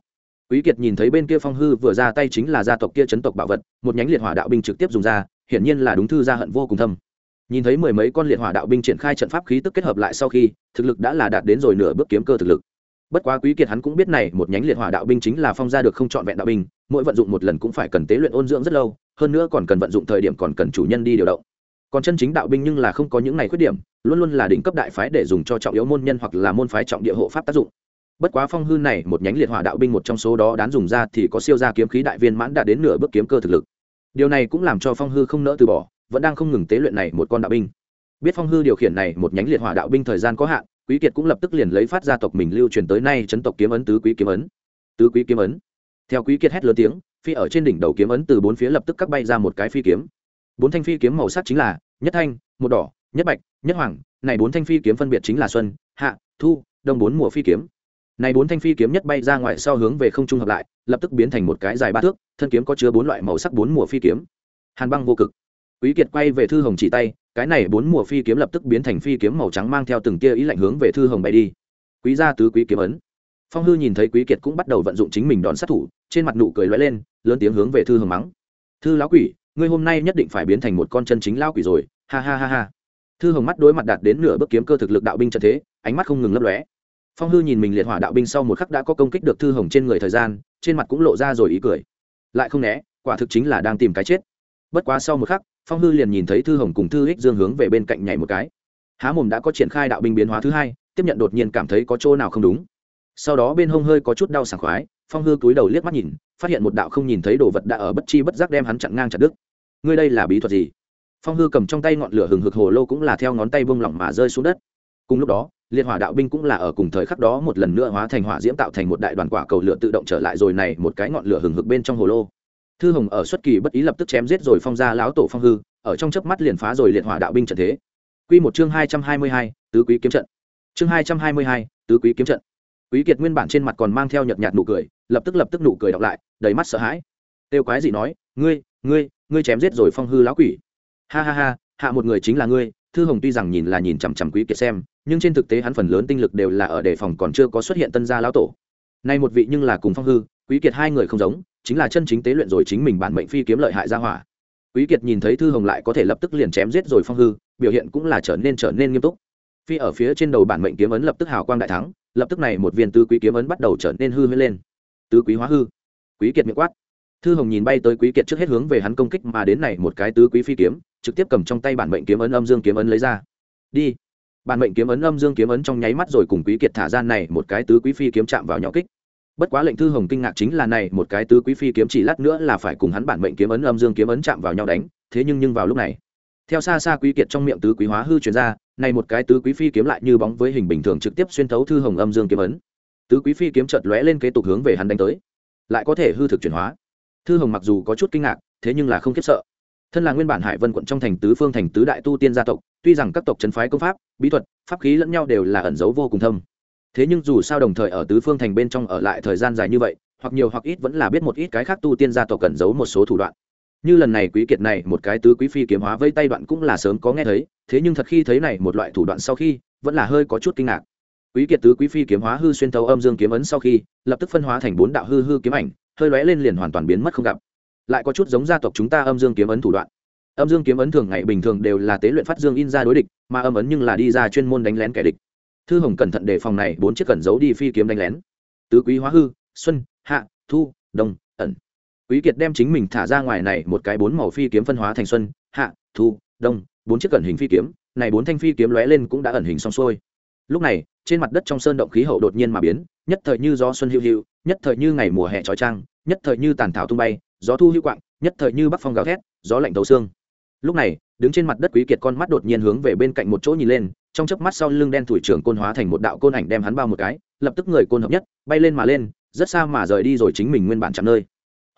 Quý kiệt nhìn thấy bên kia phong hư vừa ra tay chính là gia tộc kia chấn tộc bảo vật, một nhánh liệt hỏa đạo binh trực tiếp dùng ra, hiển nhiên là đúng thư gia hận vô cùng thâm. Nhìn thấy mười mấy con liệt hỏa đạo binh triển khai trận pháp khí tức kết hợp lại sau khi, thực lực đã là đạt đến rồi nửa bước kiếm cơ thực lực. Bất quá quý kiệt hắn cũng biết này, một nhánh liệt hỏa đạo binh chính là phong gia được không chọn vẹn đạo binh, mỗi vận dụng một lần cũng phải cần tế luyện ôn dưỡng rất lâu, hơn nữa còn cần vận dụng thời điểm còn cần chủ nhân đi điều động còn chân chính đạo binh nhưng là không có những này khuyết điểm, luôn luôn là đỉnh cấp đại phái để dùng cho trọng yếu môn nhân hoặc là môn phái trọng địa hộ pháp tác dụng. Bất quá phong hư này một nhánh liệt hỏa đạo binh một trong số đó đán dùng ra thì có siêu gia kiếm khí đại viên mãn đã đến nửa bước kiếm cơ thực lực. Điều này cũng làm cho phong hư không nỡ từ bỏ, vẫn đang không ngừng tế luyện này một con đạo binh. Biết phong hư điều khiển này một nhánh liệt hỏa đạo binh thời gian có hạn, quý kiệt cũng lập tức liền lấy phát gia tộc mình lưu truyền tới nay chấn tộc kiếm ấn tứ quý kiếm ấn. Tứ quý kiếm ấn. Theo quý kiệt hét lớn tiếng, phi ở trên đỉnh đầu kiếm ấn từ bốn phía lập tức cắt bay ra một cái phi kiếm bốn thanh phi kiếm màu sắc chính là nhất thanh, một đỏ, nhất bạch, nhất hoàng. Này bốn thanh phi kiếm phân biệt chính là xuân, hạ, thu, đông bốn mùa phi kiếm. Này bốn thanh phi kiếm nhất bay ra ngoài sau hướng về không trung hợp lại, lập tức biến thành một cái dài ba thước, thân kiếm có chứa bốn loại màu sắc bốn mùa phi kiếm. Hàn băng vô cực. Quý kiệt quay về thư hồng chỉ tay, cái này bốn mùa phi kiếm lập tức biến thành phi kiếm màu trắng mang theo từng tia ý lạnh hướng về thư hồng bay đi. Quý gia tứ quý kiếm ấn. Phong hư nhìn thấy quý kiệt cũng bắt đầu vận dụng chính mình đón sát thủ, trên mặt nụ cười lóe lên, lớn tiếng hướng về thư hồng mắng. Thư lão quỷ ngươi hôm nay nhất định phải biến thành một con chân chính lao quỷ rồi, ha ha ha ha. Thư hồng mắt đối mặt đạt đến nửa bước kiếm cơ thực lực đạo binh trận thế, ánh mắt không ngừng lấp lóe. Phong hư nhìn mình liệt hỏa đạo binh sau một khắc đã có công kích được thư hồng trên người thời gian, trên mặt cũng lộ ra rồi ý cười. Lại không né, quả thực chính là đang tìm cái chết. Bất quá sau một khắc, phong hư liền nhìn thấy thư hồng cùng thư ích dương hướng về bên cạnh nhảy một cái. Há mồm đã có triển khai đạo binh biến hóa thứ hai, tiếp nhận đột nhiên cảm thấy có chỗ nào không đúng. Sau đó bên hông hơi có chút đau sảng khoái, phong hư cúi đầu liếc mắt nhìn, phát hiện một đạo không nhìn thấy đồ vật đã ở bất chi bất giác đem hắn chặn ngang chặt đứt ngươi đây là bí thuật gì? Phong hư cầm trong tay ngọn lửa hừng hực hồ lô cũng là theo ngón tay bông lỏng mà rơi xuống đất. Cùng lúc đó liệt hỏa đạo binh cũng là ở cùng thời khắc đó một lần nữa hóa thành hỏa diễm tạo thành một đại đoàn quả cầu lửa tự động trở lại rồi này một cái ngọn lửa hừng hực bên trong hồ lô. Thư hồng ở xuất kỳ bất ý lập tức chém giết rồi phong ra lão tổ phong hư, ở trong chớp mắt liền phá rồi liệt hỏa đạo binh trận thế. Quy một chương hai trăm hai mươi hai, tứ quý kiếm trận. Chương hai trăm hai mươi hai, tứ quý kiếm trận. Quý kiệt nguyên bản trên mặt còn mang theo nhợt nhạt nụ cười, lập tức lập tức nụ cười đọc lại, đầy mắt sợ hãi. Tiêu quái gì nói, ngươi ngươi ngươi chém giết rồi phong hư lão quỷ. Ha ha ha, hạ một người chính là ngươi, thư hồng tuy rằng nhìn là nhìn chằm chằm quý kiệt xem, nhưng trên thực tế hắn phần lớn tinh lực đều là ở đề phòng còn chưa có xuất hiện tân gia lão tổ. Nay một vị nhưng là cùng phong hư, quý kiệt hai người không giống, chính là chân chính tế luyện rồi chính mình bản mệnh phi kiếm lợi hại ra hỏa. Quý kiệt nhìn thấy thư hồng lại có thể lập tức liền chém giết rồi phong hư, biểu hiện cũng là trở nên trở nên nghiêm túc. Phi ở phía trên đầu bản mệnh kiếm ấn lập tức hào quang đại thắng, lập tức này một viên tứ quý kiếm ấn bắt đầu trở nên hư huyết lên. Tứ quý hóa hư. Quý kiệt miệng quát thư hồng nhìn bay tới quý kiệt trước hết hướng về hắn công kích mà đến này một cái tứ quý phi kiếm, trực tiếp cầm trong tay bản mệnh kiếm ấn âm dương kiếm ấn lấy ra. Đi. Bản mệnh kiếm ấn âm dương kiếm ấn trong nháy mắt rồi cùng quý kiệt thả ra này một cái tứ quý phi kiếm chạm vào nhỏ kích. Bất quá lệnh thư hồng kinh ngạc chính là này một cái tứ quý phi kiếm chỉ lát nữa là phải cùng hắn bản mệnh kiếm ấn âm dương kiếm ấn chạm vào nhau đánh, thế nhưng nhưng vào lúc này, theo xa xa quý kiệt trong miệng tứ quý hóa hư chuyển ra, này một cái tứ quý phi kiếm lại như bóng với hình bình thường trực tiếp xuyên thấu thư hồng âm dương kiếm ấn. Tứ quý phi kiếm chợt lóe lên kế tục hướng về hắn đánh tới, lại có thể hư thực chuyển hóa thư hồng mặc dù có chút kinh ngạc, thế nhưng là không khiếp sợ. Thân là nguyên bản hải vân quận trong thành tứ phương thành tứ đại tu tiên gia tộc, tuy rằng các tộc trấn phái công pháp, bí thuật, pháp khí lẫn nhau đều là ẩn dấu vô cùng thâm. Thế nhưng dù sao đồng thời ở tứ phương thành bên trong ở lại thời gian dài như vậy, hoặc nhiều hoặc ít vẫn là biết một ít cái khác tu tiên gia tộc cẩn giấu một số thủ đoạn. Như lần này quý kiệt này, một cái tứ quý phi kiếm hóa vây tay đoạn cũng là sớm có nghe thấy, thế nhưng thật khi thấy này một loại thủ đoạn sau khi, vẫn là hơi có chút kinh ngạc. Quý kiệt tứ quý phi kiếm hóa hư xuyên thấu âm dương kiếm ấn sau khi, lập tức phân hóa thành bốn đạo hư hư kiếm ảnh hơi lóe lên liền hoàn toàn biến mất không gặp. Lại có chút giống gia tộc chúng ta âm dương kiếm ấn thủ đoạn. Âm dương kiếm ấn thường ngày bình thường đều là tế luyện phát dương in ra đối địch, mà âm ấn nhưng là đi ra chuyên môn đánh lén kẻ địch. Thư hồng cẩn thận đề phòng này, bốn chiếc cẩn giấu đi phi kiếm đánh lén. Tứ quý hóa hư, xuân, hạ, thu đông ẩn. Quý kiệt đem chính mình thả ra ngoài này một cái bốn màu phi kiếm phân hóa thành xuân, hạ, thu đông bốn chiếc cẩn hình phi kiếm. Này bốn thanh phi kiếm lóe lên cũng đã ẩn hình xong xuôi. Lúc này trên mặt đất trong sơn động khí hậu đột nhiên mà biến, nhất thời như gió xuân hữu hữu nhất thời như ngày mùa hè trói trang, nhất thời như tàn thảo tung bay, gió thu hữu quạng, nhất thời như bắc phong gào thét, gió lạnh tấu xương. Lúc này, đứng trên mặt đất quý kiệt con mắt đột nhiên hướng về bên cạnh một chỗ nhìn lên, trong chớp mắt sau lưng đen thủi trưởng côn hóa thành một đạo côn ảnh đem hắn bao một cái, lập tức người côn hợp nhất, bay lên mà lên, rất xa mà rời đi rồi chính mình nguyên bản chạm nơi.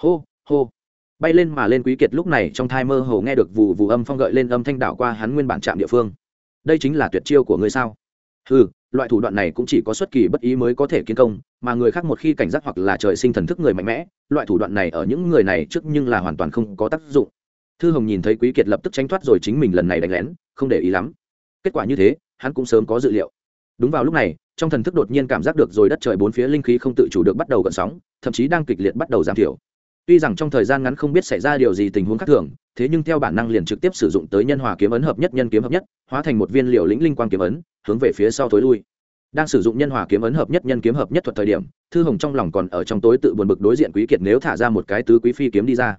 Hô hô. Bay lên mà lên quý kiệt lúc này trong thai mơ hồ nghe được vụ vụ âm phong gợi lên âm thanh đảo qua hắn nguyên bản chạm địa phương. Đây chính là tuyệt chiêu của ngươi sao? Hừ loại thủ đoạn này cũng chỉ có xuất kỳ bất ý mới có thể kiến công, mà người khác một khi cảnh giác hoặc là trời sinh thần thức người mạnh mẽ, loại thủ đoạn này ở những người này trước nhưng là hoàn toàn không có tác dụng. Thư hồng nhìn thấy quý kiệt lập tức tránh thoát rồi chính mình lần này đánh lén, không để ý lắm. Kết quả như thế, hắn cũng sớm có dự liệu. Đúng vào lúc này, trong thần thức đột nhiên cảm giác được rồi đất trời bốn phía linh khí không tự chủ được bắt đầu gợn sóng, thậm chí đang kịch liệt bắt đầu giảm thiểu. Tuy rằng trong thời gian ngắn không biết xảy ra điều gì tình huống khác thường, thế nhưng theo bản năng liền trực tiếp sử dụng tới nhân hòa kiếm ấn hợp nhất, nhân kiếm hợp nhất, hóa thành một viên liều lĩnh linh quang kiếm ấn hướng về phía sau thối lui. Đang sử dụng nhân hòa kiếm ấn hợp nhất nhân kiếm hợp nhất thuật thời điểm, thư hồng trong lòng còn ở trong tối tự buồn bực đối diện quý kiệt nếu thả ra một cái tứ quý phi kiếm đi ra.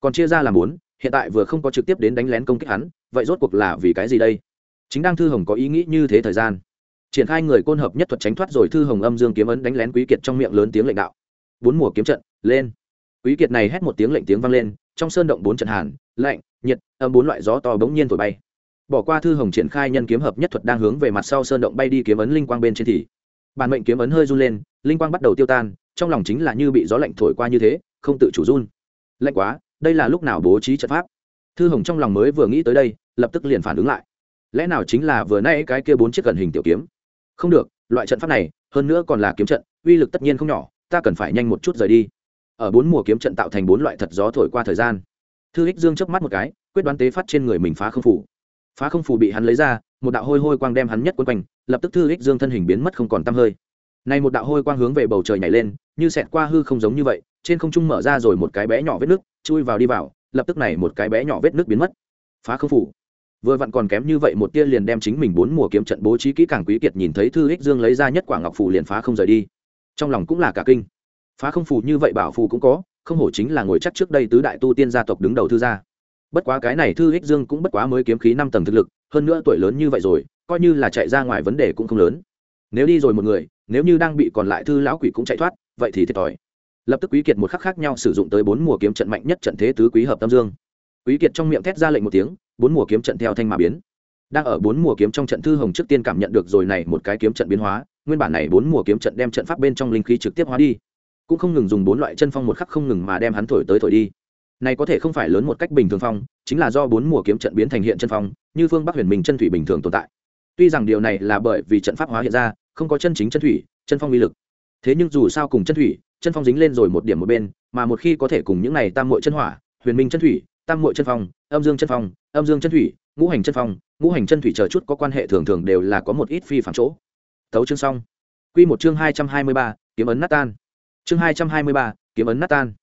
Còn chia ra làm bốn, hiện tại vừa không có trực tiếp đến đánh lén công kích hắn, vậy rốt cuộc là vì cái gì đây? Chính đang thư hồng có ý nghĩ như thế thời gian. Triển khai người côn hợp nhất thuật tránh thoát rồi thư hồng âm dương kiếm ấn đánh lén quý kiệt trong miệng lớn tiếng lệnh đạo. Bốn mùa kiếm trận, lên. Quý kiệt này hét một tiếng lệnh tiếng vang lên, trong sơn động bốn trận hàn, lạnh, nhiệt, âm bốn loại gió to bỗng nhiên thổi bay bỏ qua thư hồng triển khai nhân kiếm hợp nhất thuật đang hướng về mặt sau sơn động bay đi kiếm ấn linh quang bên trên thì bản mệnh kiếm ấn hơi run lên, linh quang bắt đầu tiêu tan, trong lòng chính là như bị gió lạnh thổi qua như thế, không tự chủ run. Lạnh quá, đây là lúc nào bố trí trận pháp? Thư hồng trong lòng mới vừa nghĩ tới đây, lập tức liền phản ứng lại. Lẽ nào chính là vừa nay cái kia bốn chiếc gần hình tiểu kiếm? Không được, loại trận pháp này, hơn nữa còn là kiếm trận, uy lực tất nhiên không nhỏ, ta cần phải nhanh một chút rời đi. Ở bốn mùa kiếm trận tạo thành bốn loại thật gió thổi qua thời gian. Thư ích dương chớp mắt một cái, quyết đoán tế phát trên người mình phá không phủ phá không phù bị hắn lấy ra, một đạo hôi hôi quang đem hắn nhất quân quanh, lập tức thư ích dương thân hình biến mất không còn tăm hơi. Nay một đạo hôi quang hướng về bầu trời nhảy lên, như xẹt qua hư không giống như vậy, trên không trung mở ra rồi một cái bé nhỏ vết nước, chui vào đi vào, lập tức này một cái bé nhỏ vết nước biến mất. Phá không phủ vừa vặn còn kém như vậy một tia liền đem chính mình bốn mùa kiếm trận bố trí kỹ càng quý kiệt nhìn thấy thư ích dương lấy ra nhất quả ngọc phủ liền phá không rời đi. Trong lòng cũng là cả kinh. Phá không phủ như vậy bảo phù cũng có, không hổ chính là ngồi chắc trước đây tứ đại tu tiên gia tộc đứng đầu thư gia bất quá cái này thư ích dương cũng bất quá mới kiếm khí năm tầng thực lực, hơn nữa tuổi lớn như vậy rồi, coi như là chạy ra ngoài vấn đề cũng không lớn. Nếu đi rồi một người, nếu như đang bị còn lại thư lão quỷ cũng chạy thoát, vậy thì thiệt thòi. Lập tức quý kiệt một khắc khác nhau sử dụng tới bốn mùa kiếm trận mạnh nhất trận thế tứ quý hợp tâm dương. Quý kiệt trong miệng thét ra lệnh một tiếng, bốn mùa kiếm trận theo thanh mà biến. Đang ở bốn mùa kiếm trong trận thư hồng trước tiên cảm nhận được rồi này một cái kiếm trận biến hóa, nguyên bản này bốn mùa kiếm trận đem trận pháp bên trong linh khí trực tiếp hóa đi. Cũng không ngừng dùng bốn loại chân phong một khắc không ngừng mà đem hắn thổi tới thổi đi này có thể không phải lớn một cách bình thường phong, chính là do bốn mùa kiếm trận biến thành hiện chân phong, như phương bắc huyền minh chân thủy bình thường tồn tại. Tuy rằng điều này là bởi vì trận pháp hóa hiện ra, không có chân chính chân thủy, chân phong uy lực. Thế nhưng dù sao cùng chân thủy, chân phong dính lên rồi một điểm một bên, mà một khi có thể cùng những này tam mội chân hỏa, huyền minh chân thủy, tam mội chân phong, âm dương chân phong, âm dương chân thủy, ngũ hành chân phong, ngũ hành chân thủy chờ chút có quan hệ thường thường đều là có một ít phi phạm chỗ. Thấu chương xong. Q một chương hai trăm hai mươi ba, kiếm ấn nát tan. Chương hai trăm hai mươi ba, kiếm ấn nát tan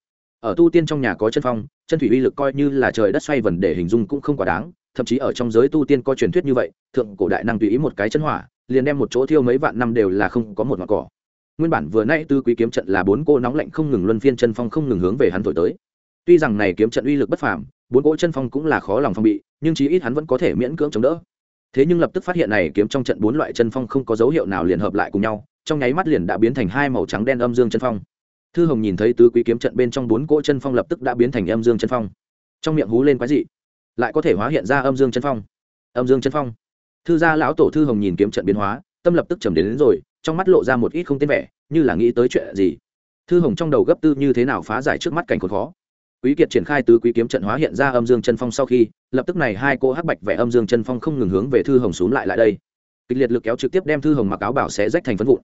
ở tu tiên trong nhà có chân phong, chân thủy uy lực coi như là trời đất xoay vần để hình dung cũng không quá đáng, thậm chí ở trong giới tu tiên có truyền thuyết như vậy, thượng cổ đại năng tùy ý một cái chân hỏa, liền đem một chỗ thiêu mấy vạn năm đều là không có một mặt cỏ. Nguyên bản vừa nãy tư quý kiếm trận là bốn cô nóng lạnh không ngừng luân phiên chân phong không ngừng hướng về hắn thổi tới. Tuy rằng này kiếm trận uy lực bất phàm, bốn cỗ chân phong cũng là khó lòng phong bị, nhưng chí ít hắn vẫn có thể miễn cưỡng chống đỡ. Thế nhưng lập tức phát hiện này kiếm trong trận bốn loại chân phong không có dấu hiệu nào liền hợp lại cùng nhau, trong nháy mắt liền đã biến thành hai màu trắng đen âm dương chân phong thư hồng nhìn thấy tứ quý kiếm trận bên trong bốn cỗ chân phong lập tức đã biến thành âm dương chân phong. Trong miệng hú lên quái dị lại có thể hóa hiện ra âm dương chân phong. Âm dương chân phong. Thư gia lão tổ thư hồng nhìn kiếm trận biến hóa tâm lập tức trầm đến, đến rồi trong mắt lộ ra một ít không tên vẻ như là nghĩ tới chuyện gì. Thư hồng trong đầu gấp tư như thế nào phá giải trước mắt cảnh khốn khó. Quý kiệt triển khai tứ quý kiếm trận hóa hiện ra âm dương chân phong sau khi lập tức này hai cô hắc bạch vẻ âm dương chân phong không ngừng hướng về thư hồng xuống lại lại đây. Kịch liệt lực kéo trực tiếp đem thư hồng mặc áo bảo sẽ rách thành phân vụn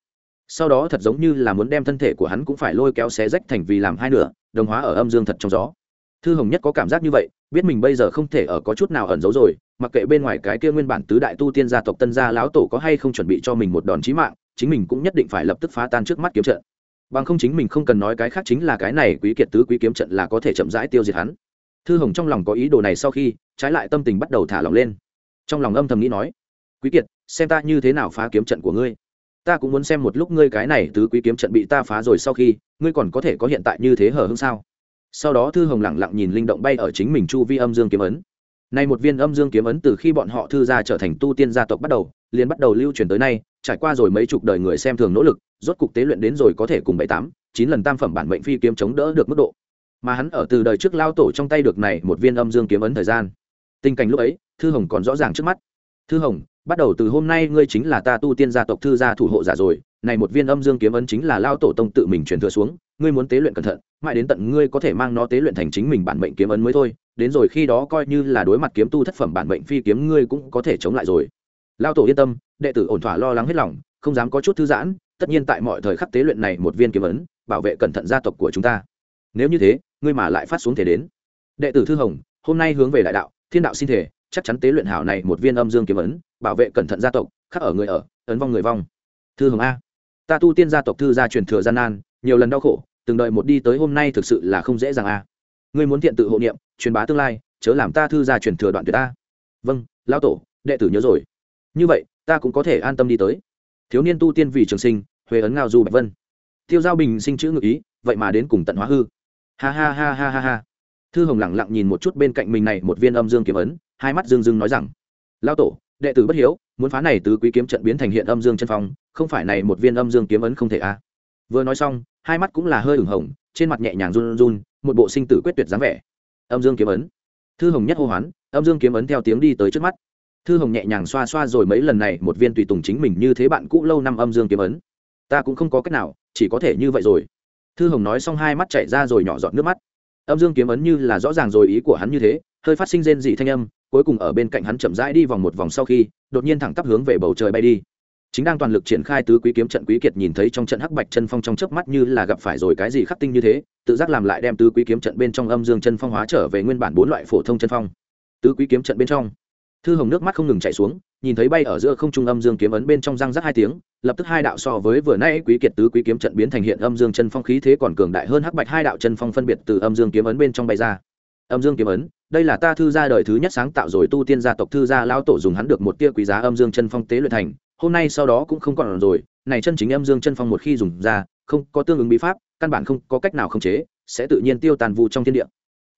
sau đó thật giống như là muốn đem thân thể của hắn cũng phải lôi kéo xé rách thành vì làm hai nửa, đồng hóa ở âm dương thật trong gió. Thư hồng nhất có cảm giác như vậy, biết mình bây giờ không thể ở có chút nào ẩn giấu rồi, mặc kệ bên ngoài cái kia nguyên bản tứ đại tu tiên gia tộc tân gia lão tổ có hay không chuẩn bị cho mình một đòn chí mạng, chính mình cũng nhất định phải lập tức phá tan trước mắt kiếm trận. Bằng không chính mình không cần nói cái khác chính là cái này quý kiệt tứ quý kiếm trận là có thể chậm rãi tiêu diệt hắn. Thư hồng trong lòng có ý đồ này sau khi, trái lại tâm tình bắt đầu thả lỏng lên. Trong lòng âm thầm nghĩ nói, quý kiệt, xem ta như thế nào phá kiếm trận của ngươi? Ta cũng muốn xem một lúc ngươi cái này tứ quý kiếm trận bị ta phá rồi sau khi, ngươi còn có thể có hiện tại như thế hở hưng sao? Sau đó thư hồng lẳng lặng nhìn linh động bay ở chính mình chu vi âm dương kiếm ấn. Nay một viên âm dương kiếm ấn từ khi bọn họ thư gia trở thành tu tiên gia tộc bắt đầu, liền bắt đầu lưu truyền tới nay, trải qua rồi mấy chục đời người xem thường nỗ lực, rốt cục tế luyện đến rồi có thể cùng bảy tám, chín lần tam phẩm bản mệnh phi kiếm chống đỡ được mức độ. Mà hắn ở từ đời trước lao tổ trong tay được này một viên âm dương kiếm ấn thời gian. Tình cảnh lúc ấy, thư hồng còn rõ ràng trước mắt thư hồng, bắt đầu từ hôm nay ngươi chính là ta tu tiên gia tộc thư gia thủ hộ giả rồi, này một viên âm dương kiếm ấn chính là lao tổ tông tự mình truyền thừa xuống, ngươi muốn tế luyện cẩn thận, mãi đến tận ngươi có thể mang nó tế luyện thành chính mình bản mệnh kiếm ấn mới thôi, đến rồi khi đó coi như là đối mặt kiếm tu thất phẩm bản mệnh phi kiếm ngươi cũng có thể chống lại rồi. Lao tổ yên tâm, đệ tử ổn thỏa lo lắng hết lòng, không dám có chút thư giãn, tất nhiên tại mọi thời khắc tế luyện này một viên kiếm ấn, bảo vệ cẩn thận gia tộc của chúng ta. Nếu như thế, ngươi mà lại phát xuống thể đến. Đệ tử thư hồng, hôm nay hướng về đại đạo, thiên đạo xin thể chắc chắn tế luyện hảo này một viên âm dương kiếm ấn, bảo vệ cẩn thận gia tộc, khắc ở người ở, ấn vong người vong. Thư hồng a. Ta tu tiên gia tộc thư gia truyền thừa gian nan, nhiều lần đau khổ, từng đợi một đi tới hôm nay thực sự là không dễ dàng a. Ngươi muốn thiện tự hộ niệm, truyền bá tương lai, chớ làm ta thư gia truyền thừa đoạn tuyệt ta vâng lão tổ, đệ tử nhớ rồi. Như vậy, ta cũng có thể an tâm đi tới. Thiếu niên tu tiên vì trường sinh huế ấn ngao du bạch vân. Tiêu giao bình sinh chữ ngự ý, vậy mà đến cùng tận hóa hư. Ha ha ha ha ha ha. Thư hồng lẳng lặng nhìn một chút bên cạnh mình này một viên âm dương kiếm ấn hai mắt dương dương nói rằng lao tổ, đệ tử bất hiếu, muốn phá này tứ quý kiếm trận biến thành hiện âm dương chân phong, không phải này một viên âm dương kiếm ấn không thể a. À. vừa nói xong, hai mắt cũng là hơi ửng hồng, trên mặt nhẹ nhàng run run, một bộ sinh tử quyết tuyệt dáng vẻ. Âm dương kiếm ấn. Thư hồng nhất hô hoán, âm dương kiếm ấn theo tiếng đi tới trước mắt. Thư hồng nhẹ nhàng xoa xoa rồi mấy lần này, một viên tùy tùng chính mình như thế bạn cũ lâu năm âm dương kiếm ấn. Ta cũng không có cách nào, chỉ có thể như vậy rồi. Thư hồng nói xong hai mắt chạy ra rồi nhỏ giọt nước mắt. Âm dương kiếm ấn như là rõ ràng rồi ý của hắn như thế, hơi phát sinh rên dị thanh âm cuối cùng ở bên cạnh hắn chậm rãi đi vòng một vòng sau khi, đột nhiên thẳng tắp hướng về bầu trời bay đi. Chính đang toàn lực triển khai tứ quý kiếm trận quý kiệt nhìn thấy trong trận hắc bạch chân phong trong chớp mắt như là gặp phải rồi cái gì khắc tinh như thế, tự giác làm lại đem tứ quý kiếm trận bên trong âm dương chân phong hóa trở về nguyên bản bốn loại phổ thông chân phong. Tứ quý kiếm trận bên trong, thư hồng nước mắt không ngừng chảy xuống, nhìn thấy bay ở giữa không trung âm dương kiếm ấn bên trong răng rắc hai tiếng, lập tức hai đạo so với vừa nay quý kiệt tứ quý kiếm trận biến thành hiện âm dương chân phong khí thế còn cường đại hơn hắc bạch hai đạo chân phong phân biệt từ âm dương kiếm ấn bên trong bay ra âm dương kiếm ấn, đây là ta thư gia đời thứ nhất sáng tạo rồi, tu tiên gia tộc thư gia lao tổ dùng hắn được một tia quý giá âm dương chân phong tế luyện thành, hôm nay sau đó cũng không còn rồi, này chân chính âm dương chân phong một khi dùng ra, không có tương ứng bí pháp, căn bản không có cách nào khống chế, sẽ tự nhiên tiêu tàn vụ trong thiên địa.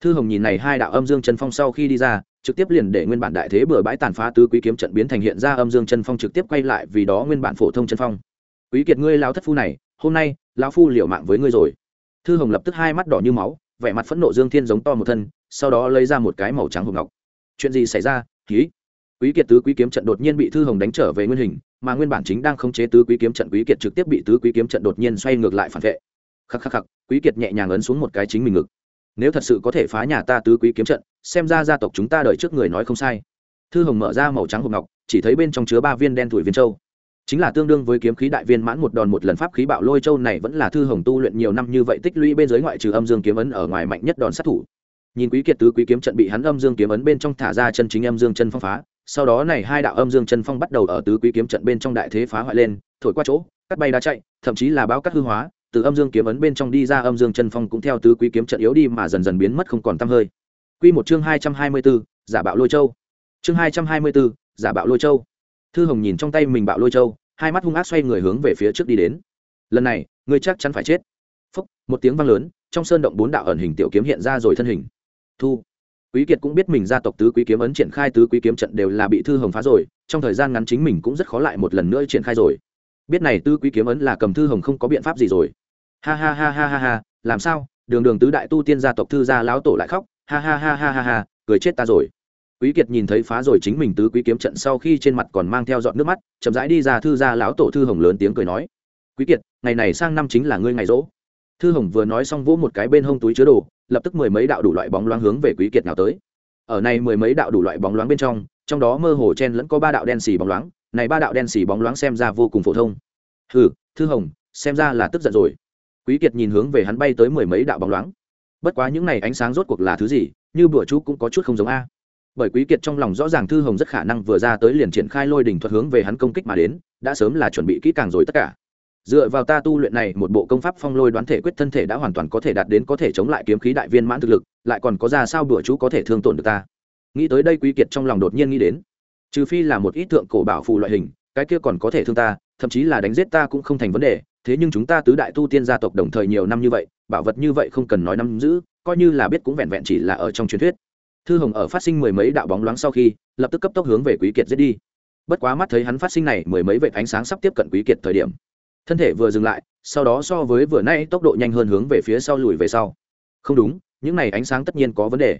Thư hồng nhìn này hai đạo âm dương chân phong sau khi đi ra, trực tiếp liền để nguyên bản đại thế bừa bãi tàn phá tứ quý kiếm trận biến thành hiện ra âm dương chân phong trực tiếp quay lại vì đó nguyên bản phổ thông chân phong. Quý kiệt ngươi lao thất phu này, hôm nay lão phu liều mạng với ngươi rồi. Thư hồng lập tức hai mắt đỏ như máu vẻ mặt phẫn nộ dương thiên giống to một thân, sau đó lấy ra một cái màu trắng hộp ngọc. Chuyện gì xảy ra? Ký. Quý kiệt tứ quý kiếm trận đột nhiên bị thư hồng đánh trở về nguyên hình, mà nguyên bản chính đang khống chế tứ quý kiếm trận quý kiệt trực tiếp bị tứ quý kiếm trận đột nhiên xoay ngược lại phản vệ. Khắc khắc khắc, quý kiệt nhẹ nhàng ấn xuống một cái chính mình ngực. Nếu thật sự có thể phá nhà ta tứ quý kiếm trận, xem ra gia tộc chúng ta đợi trước người nói không sai. Thư hồng mở ra màu trắng hộp ngọc, chỉ thấy bên trong chứa ba viên đen thủi viên châu chính là tương đương với kiếm khí đại viên mãn một đòn một lần pháp khí bạo lôi châu này vẫn là thư hồng tu luyện nhiều năm như vậy tích lũy bên dưới ngoại trừ âm dương kiếm ấn ở ngoài mạnh nhất đòn sát thủ. Nhìn quý kiệt tứ quý kiếm trận bị hắn âm dương kiếm ấn bên trong thả ra chân chính âm dương chân phong phá sau đó này hai đạo âm dương chân phong bắt đầu ở tứ quý kiếm trận bên trong đại thế phá hoại lên thổi qua chỗ cắt bay đá chạy thậm chí là báo cắt hư hóa từ âm dương kiếm ấn bên trong đi ra âm dương chân phong cũng theo tứ quý kiếm trận yếu đi mà dần dần biến mất không còn tăm hơi. Quy một chương hai trăm hai mươi 224, giả bạo lôi châu. Chương hai trăm hai mươi 224, giả bạo lôi châu thư hồng nhìn trong tay mình bạo lôi châu, hai mắt hung ác xoay người hướng về phía trước đi đến. Lần này, ngươi chắc chắn phải chết. Phúc, một tiếng vang lớn, trong sơn động bốn đạo ẩn hình tiểu kiếm hiện ra rồi thân hình. Thu. Quý kiệt cũng biết mình gia tộc tứ quý kiếm ấn triển khai tứ quý kiếm trận đều là bị thư hồng phá rồi, trong thời gian ngắn chính mình cũng rất khó lại một lần nữa triển khai rồi. Biết này tứ quý kiếm ấn là cầm thư hồng không có biện pháp gì rồi. Ha ha ha ha ha ha, làm sao? Đường đường tứ đại tu tiên gia tộc thư gia lão tổ lại khóc. Ha ha ha ha ha ha, cười chết ta rồi quý kiệt nhìn thấy phá rồi chính mình tứ quý kiếm trận sau khi trên mặt còn mang theo dọn nước mắt, chậm rãi đi ra thư gia lão tổ thư hồng lớn tiếng cười nói, quý kiệt, ngày này sang năm chính là ngươi ngày rỗ. Thư hồng vừa nói xong vỗ một cái bên hông túi chứa đồ, lập tức mười mấy đạo đủ loại bóng loáng hướng về quý kiệt nào tới. Ở này mười mấy đạo đủ loại bóng loáng bên trong trong đó mơ hồ chen lẫn có ba đạo đen xì bóng loáng, này ba đạo đen xì bóng loáng xem ra vô cùng phổ thông. Hừ, thư hồng, xem ra là tức giận rồi. Quý kiệt nhìn hướng về hắn bay tới mười mấy đạo bóng loáng. Bất quá những này ánh sáng rốt cuộc là thứ gì, như bữa chú cũng có chút không giống a bởi quý kiệt trong lòng rõ ràng thư hồng rất khả năng vừa ra tới liền triển khai lôi đỉnh thuật hướng về hắn công kích mà đến, đã sớm là chuẩn bị kỹ càng rồi tất cả. Dựa vào ta tu luyện này, một bộ công pháp phong lôi đoán thể quyết thân thể đã hoàn toàn có thể đạt đến có thể chống lại kiếm khí đại viên mãn thực lực, lại còn có ra sao bữa chú có thể thương tổn được ta? Nghĩ tới đây quý kiệt trong lòng đột nhiên nghĩ đến. Trừ phi là một ít thượng cổ bảo phù loại hình, cái kia còn có thể thương ta, thậm chí là đánh giết ta cũng không thành vấn đề, thế nhưng chúng ta tứ đại tu tiên gia tộc đồng thời nhiều năm như vậy, bảo vật như vậy không cần nói năm giữ, coi như là biết cũng vẹn vẹn chỉ là ở trong truyền thuyết thư hồng ở phát sinh mười mấy đạo bóng loáng sau khi, lập tức cấp tốc hướng về quý kiệt giết đi. Bất quá mắt thấy hắn phát sinh này, mười mấy vệt ánh sáng sắp tiếp cận quý kiệt thời điểm, thân thể vừa dừng lại, sau đó so với vừa nay tốc độ nhanh hơn hướng về phía sau lùi về sau. Không đúng, những này ánh sáng tất nhiên có vấn đề.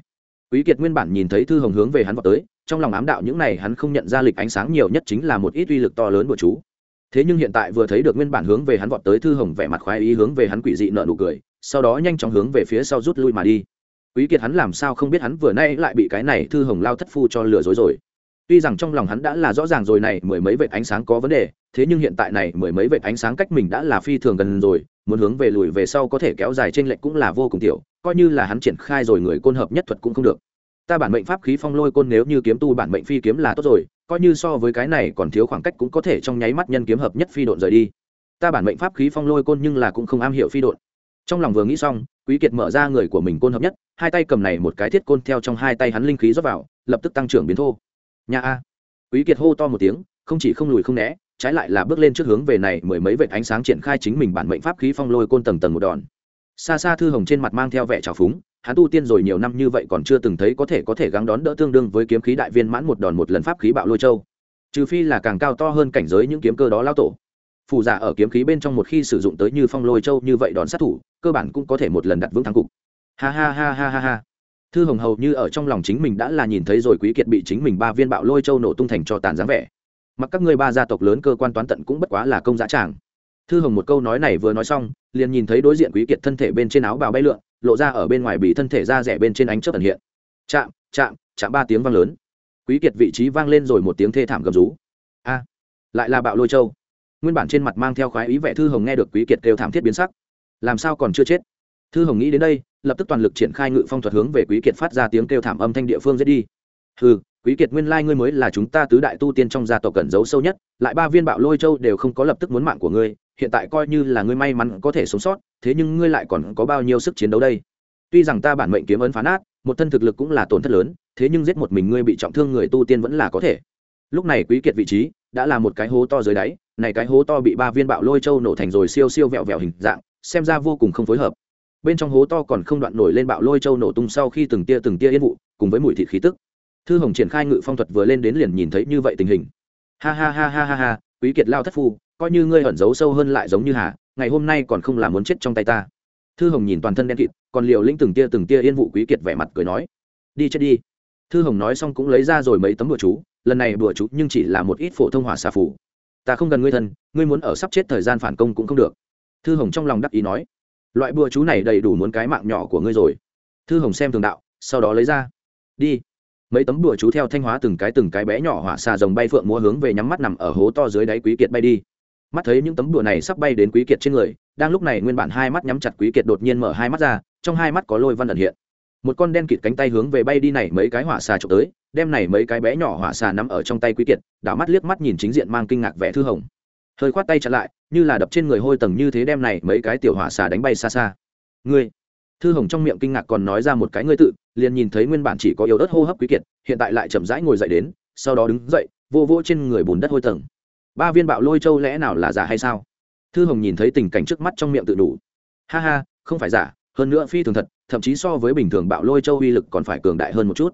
Quý kiệt nguyên bản nhìn thấy thư hồng hướng về hắn vào tới, trong lòng ám đạo những này hắn không nhận ra lịch ánh sáng nhiều nhất chính là một ít uy lực to lớn của chú. Thế nhưng hiện tại vừa thấy được nguyên bản hướng về hắn vọt tới thư hồng vẻ mặt khoái ý hướng về hắn quỷ dị nợ nụ cười, sau đó nhanh chóng hướng về phía sau rút lui mà đi quý kiệt hắn làm sao không biết hắn vừa nay lại bị cái này thư hồng lao thất phu cho lừa dối rồi. Tuy rằng trong lòng hắn đã là rõ ràng rồi này mười mấy vệt ánh sáng có vấn đề, thế nhưng hiện tại này mười mấy vệt ánh sáng cách mình đã là phi thường gần rồi, muốn hướng về lùi về sau có thể kéo dài trên lệnh cũng là vô cùng tiểu, coi như là hắn triển khai rồi người côn hợp nhất thuật cũng không được. Ta bản mệnh pháp khí phong lôi côn nếu như kiếm tu bản mệnh phi kiếm là tốt rồi, coi như so với cái này còn thiếu khoảng cách cũng có thể trong nháy mắt nhân kiếm hợp nhất phi độn rời đi. Ta bản mệnh pháp khí phong lôi côn nhưng là cũng không am hiểu phi độn. Trong lòng vừa nghĩ xong, quý kiệt mở ra người của mình côn hợp nhất hai tay cầm này một cái thiết côn theo trong hai tay hắn linh khí rót vào, lập tức tăng trưởng biến thô. Nhà a. Quý kiệt hô to một tiếng, không chỉ không lùi không né, trái lại là bước lên trước hướng về này mười mấy vệt ánh sáng triển khai chính mình bản mệnh pháp khí phong lôi côn tầng tầng một đòn. Xa xa thư hồng trên mặt mang theo vẻ trào phúng, hắn tu tiên rồi nhiều năm như vậy còn chưa từng thấy có thể có thể gắng đón đỡ tương đương với kiếm khí đại viên mãn một đòn một lần pháp khí bạo lôi châu. Trừ phi là càng cao to hơn cảnh giới những kiếm cơ đó lao tổ. Phù giả ở kiếm khí bên trong một khi sử dụng tới như phong lôi châu như vậy đòn sát thủ, cơ bản cũng có thể một lần đặt vững thắng cục ha ha ha ha ha ha. Thư hồng hầu như ở trong lòng chính mình đã là nhìn thấy rồi quý kiệt bị chính mình ba viên bạo lôi châu nổ tung thành cho tàn dáng vẻ. Mặc các ngươi ba gia tộc lớn cơ quan toán tận cũng bất quá là công giá tràng. Thư hồng một câu nói này vừa nói xong, liền nhìn thấy đối diện quý kiệt thân thể bên trên áo bào bay lượn, lộ ra ở bên ngoài bị thân thể ra rẻ bên trên ánh chớp ẩn hiện. Chạm chạm chạm ba tiếng vang lớn. Quý kiệt vị trí vang lên rồi một tiếng thê thảm gầm rú. A, lại là bạo lôi châu. Nguyên bản trên mặt mang theo khoái ý vẻ thư hồng nghe được quý kiệt kêu thảm thiết biến sắc. Làm sao còn chưa chết? Thư hồng nghĩ đến đây lập tức toàn lực triển khai ngự phong thuật hướng về quý kiệt phát ra tiếng kêu thảm âm thanh địa phương giết đi. Ừ quý kiệt nguyên lai ngươi mới là chúng ta tứ đại tu tiên trong gia tộc cẩn giấu sâu nhất lại ba viên bạo lôi châu đều không có lập tức muốn mạng của ngươi hiện tại coi như là ngươi may mắn có thể sống sót thế nhưng ngươi lại còn có bao nhiêu sức chiến đấu đây? Tuy rằng ta bản mệnh kiếm ấn phán át, một thân thực lực cũng là tổn thất lớn thế nhưng giết một mình ngươi bị trọng thương người tu tiên vẫn là có thể. Lúc này quý kiệt vị trí đã là một cái hố to dưới đáy này cái hố to bị ba viên bạo lôi châu nổ thành rồi siêu siêu vẹo vẹo hình dạng xem ra vô cùng không phối hợp bên trong hố to còn không đoạn nổi lên bạo lôi châu nổ tung sau khi từng tia từng tia yên vụ, cùng với mùi thịt khí tức. Thư hồng triển khai ngự phong thuật vừa lên đến liền nhìn thấy như vậy tình hình. Ha ha ha ha ha ha, quý kiệt lao thất phu, coi như ngươi ẩn giấu sâu hơn lại giống như hà, ngày hôm nay còn không làm muốn chết trong tay ta. Thư hồng nhìn toàn thân đen kịt, còn liều lĩnh từng tia từng tia yên vụ quý kiệt vẻ mặt cười nói, đi chết đi. Thư hồng nói xong cũng lấy ra rồi mấy tấm bùa chú, lần này bùa chú nhưng chỉ là một ít phổ thông hỏa xà phủ ta không gần ngươi thân, ngươi muốn ở sắp chết thời gian phản công cũng không được. Thư hồng trong lòng đắc ý nói loại bùa chú này đầy đủ muốn cái mạng nhỏ của ngươi rồi. Thư hồng xem thường đạo, sau đó lấy ra. Đi. Mấy tấm bùa chú theo thanh hóa từng cái từng cái bé nhỏ hỏa xà rồng bay phượng múa hướng về nhắm mắt nằm ở hố to dưới đáy quý kiệt bay đi. Mắt thấy những tấm đùa này sắp bay đến quý kiệt trên người, đang lúc này nguyên bản hai mắt nhắm chặt quý kiệt đột nhiên mở hai mắt ra, trong hai mắt có lôi văn ẩn hiện. Một con đen kịt cánh tay hướng về bay đi này mấy cái hỏa xà trộm tới, đem này mấy cái bé nhỏ hỏa xà nằm ở trong tay quý kiệt, đảo mắt liếc mắt nhìn chính diện mang kinh ngạc vẻ thư hồng hơi khoát tay chặn lại, như là đập trên người hôi tầng như thế đem này mấy cái tiểu hỏa xà đánh bay xa xa. Ngươi. Thư hồng trong miệng kinh ngạc còn nói ra một cái ngươi tự, liền nhìn thấy nguyên bản chỉ có yếu đất hô hấp quý kiệt, hiện tại lại chậm rãi ngồi dậy đến, sau đó đứng dậy, vô vô trên người bùn đất hôi tầng. Ba viên bạo lôi châu lẽ nào là giả hay sao? Thư hồng nhìn thấy tình cảnh trước mắt trong miệng tự đủ. Ha ha, không phải giả, hơn nữa phi thường thật, thậm chí so với bình thường bạo lôi châu uy lực còn phải cường đại hơn một chút.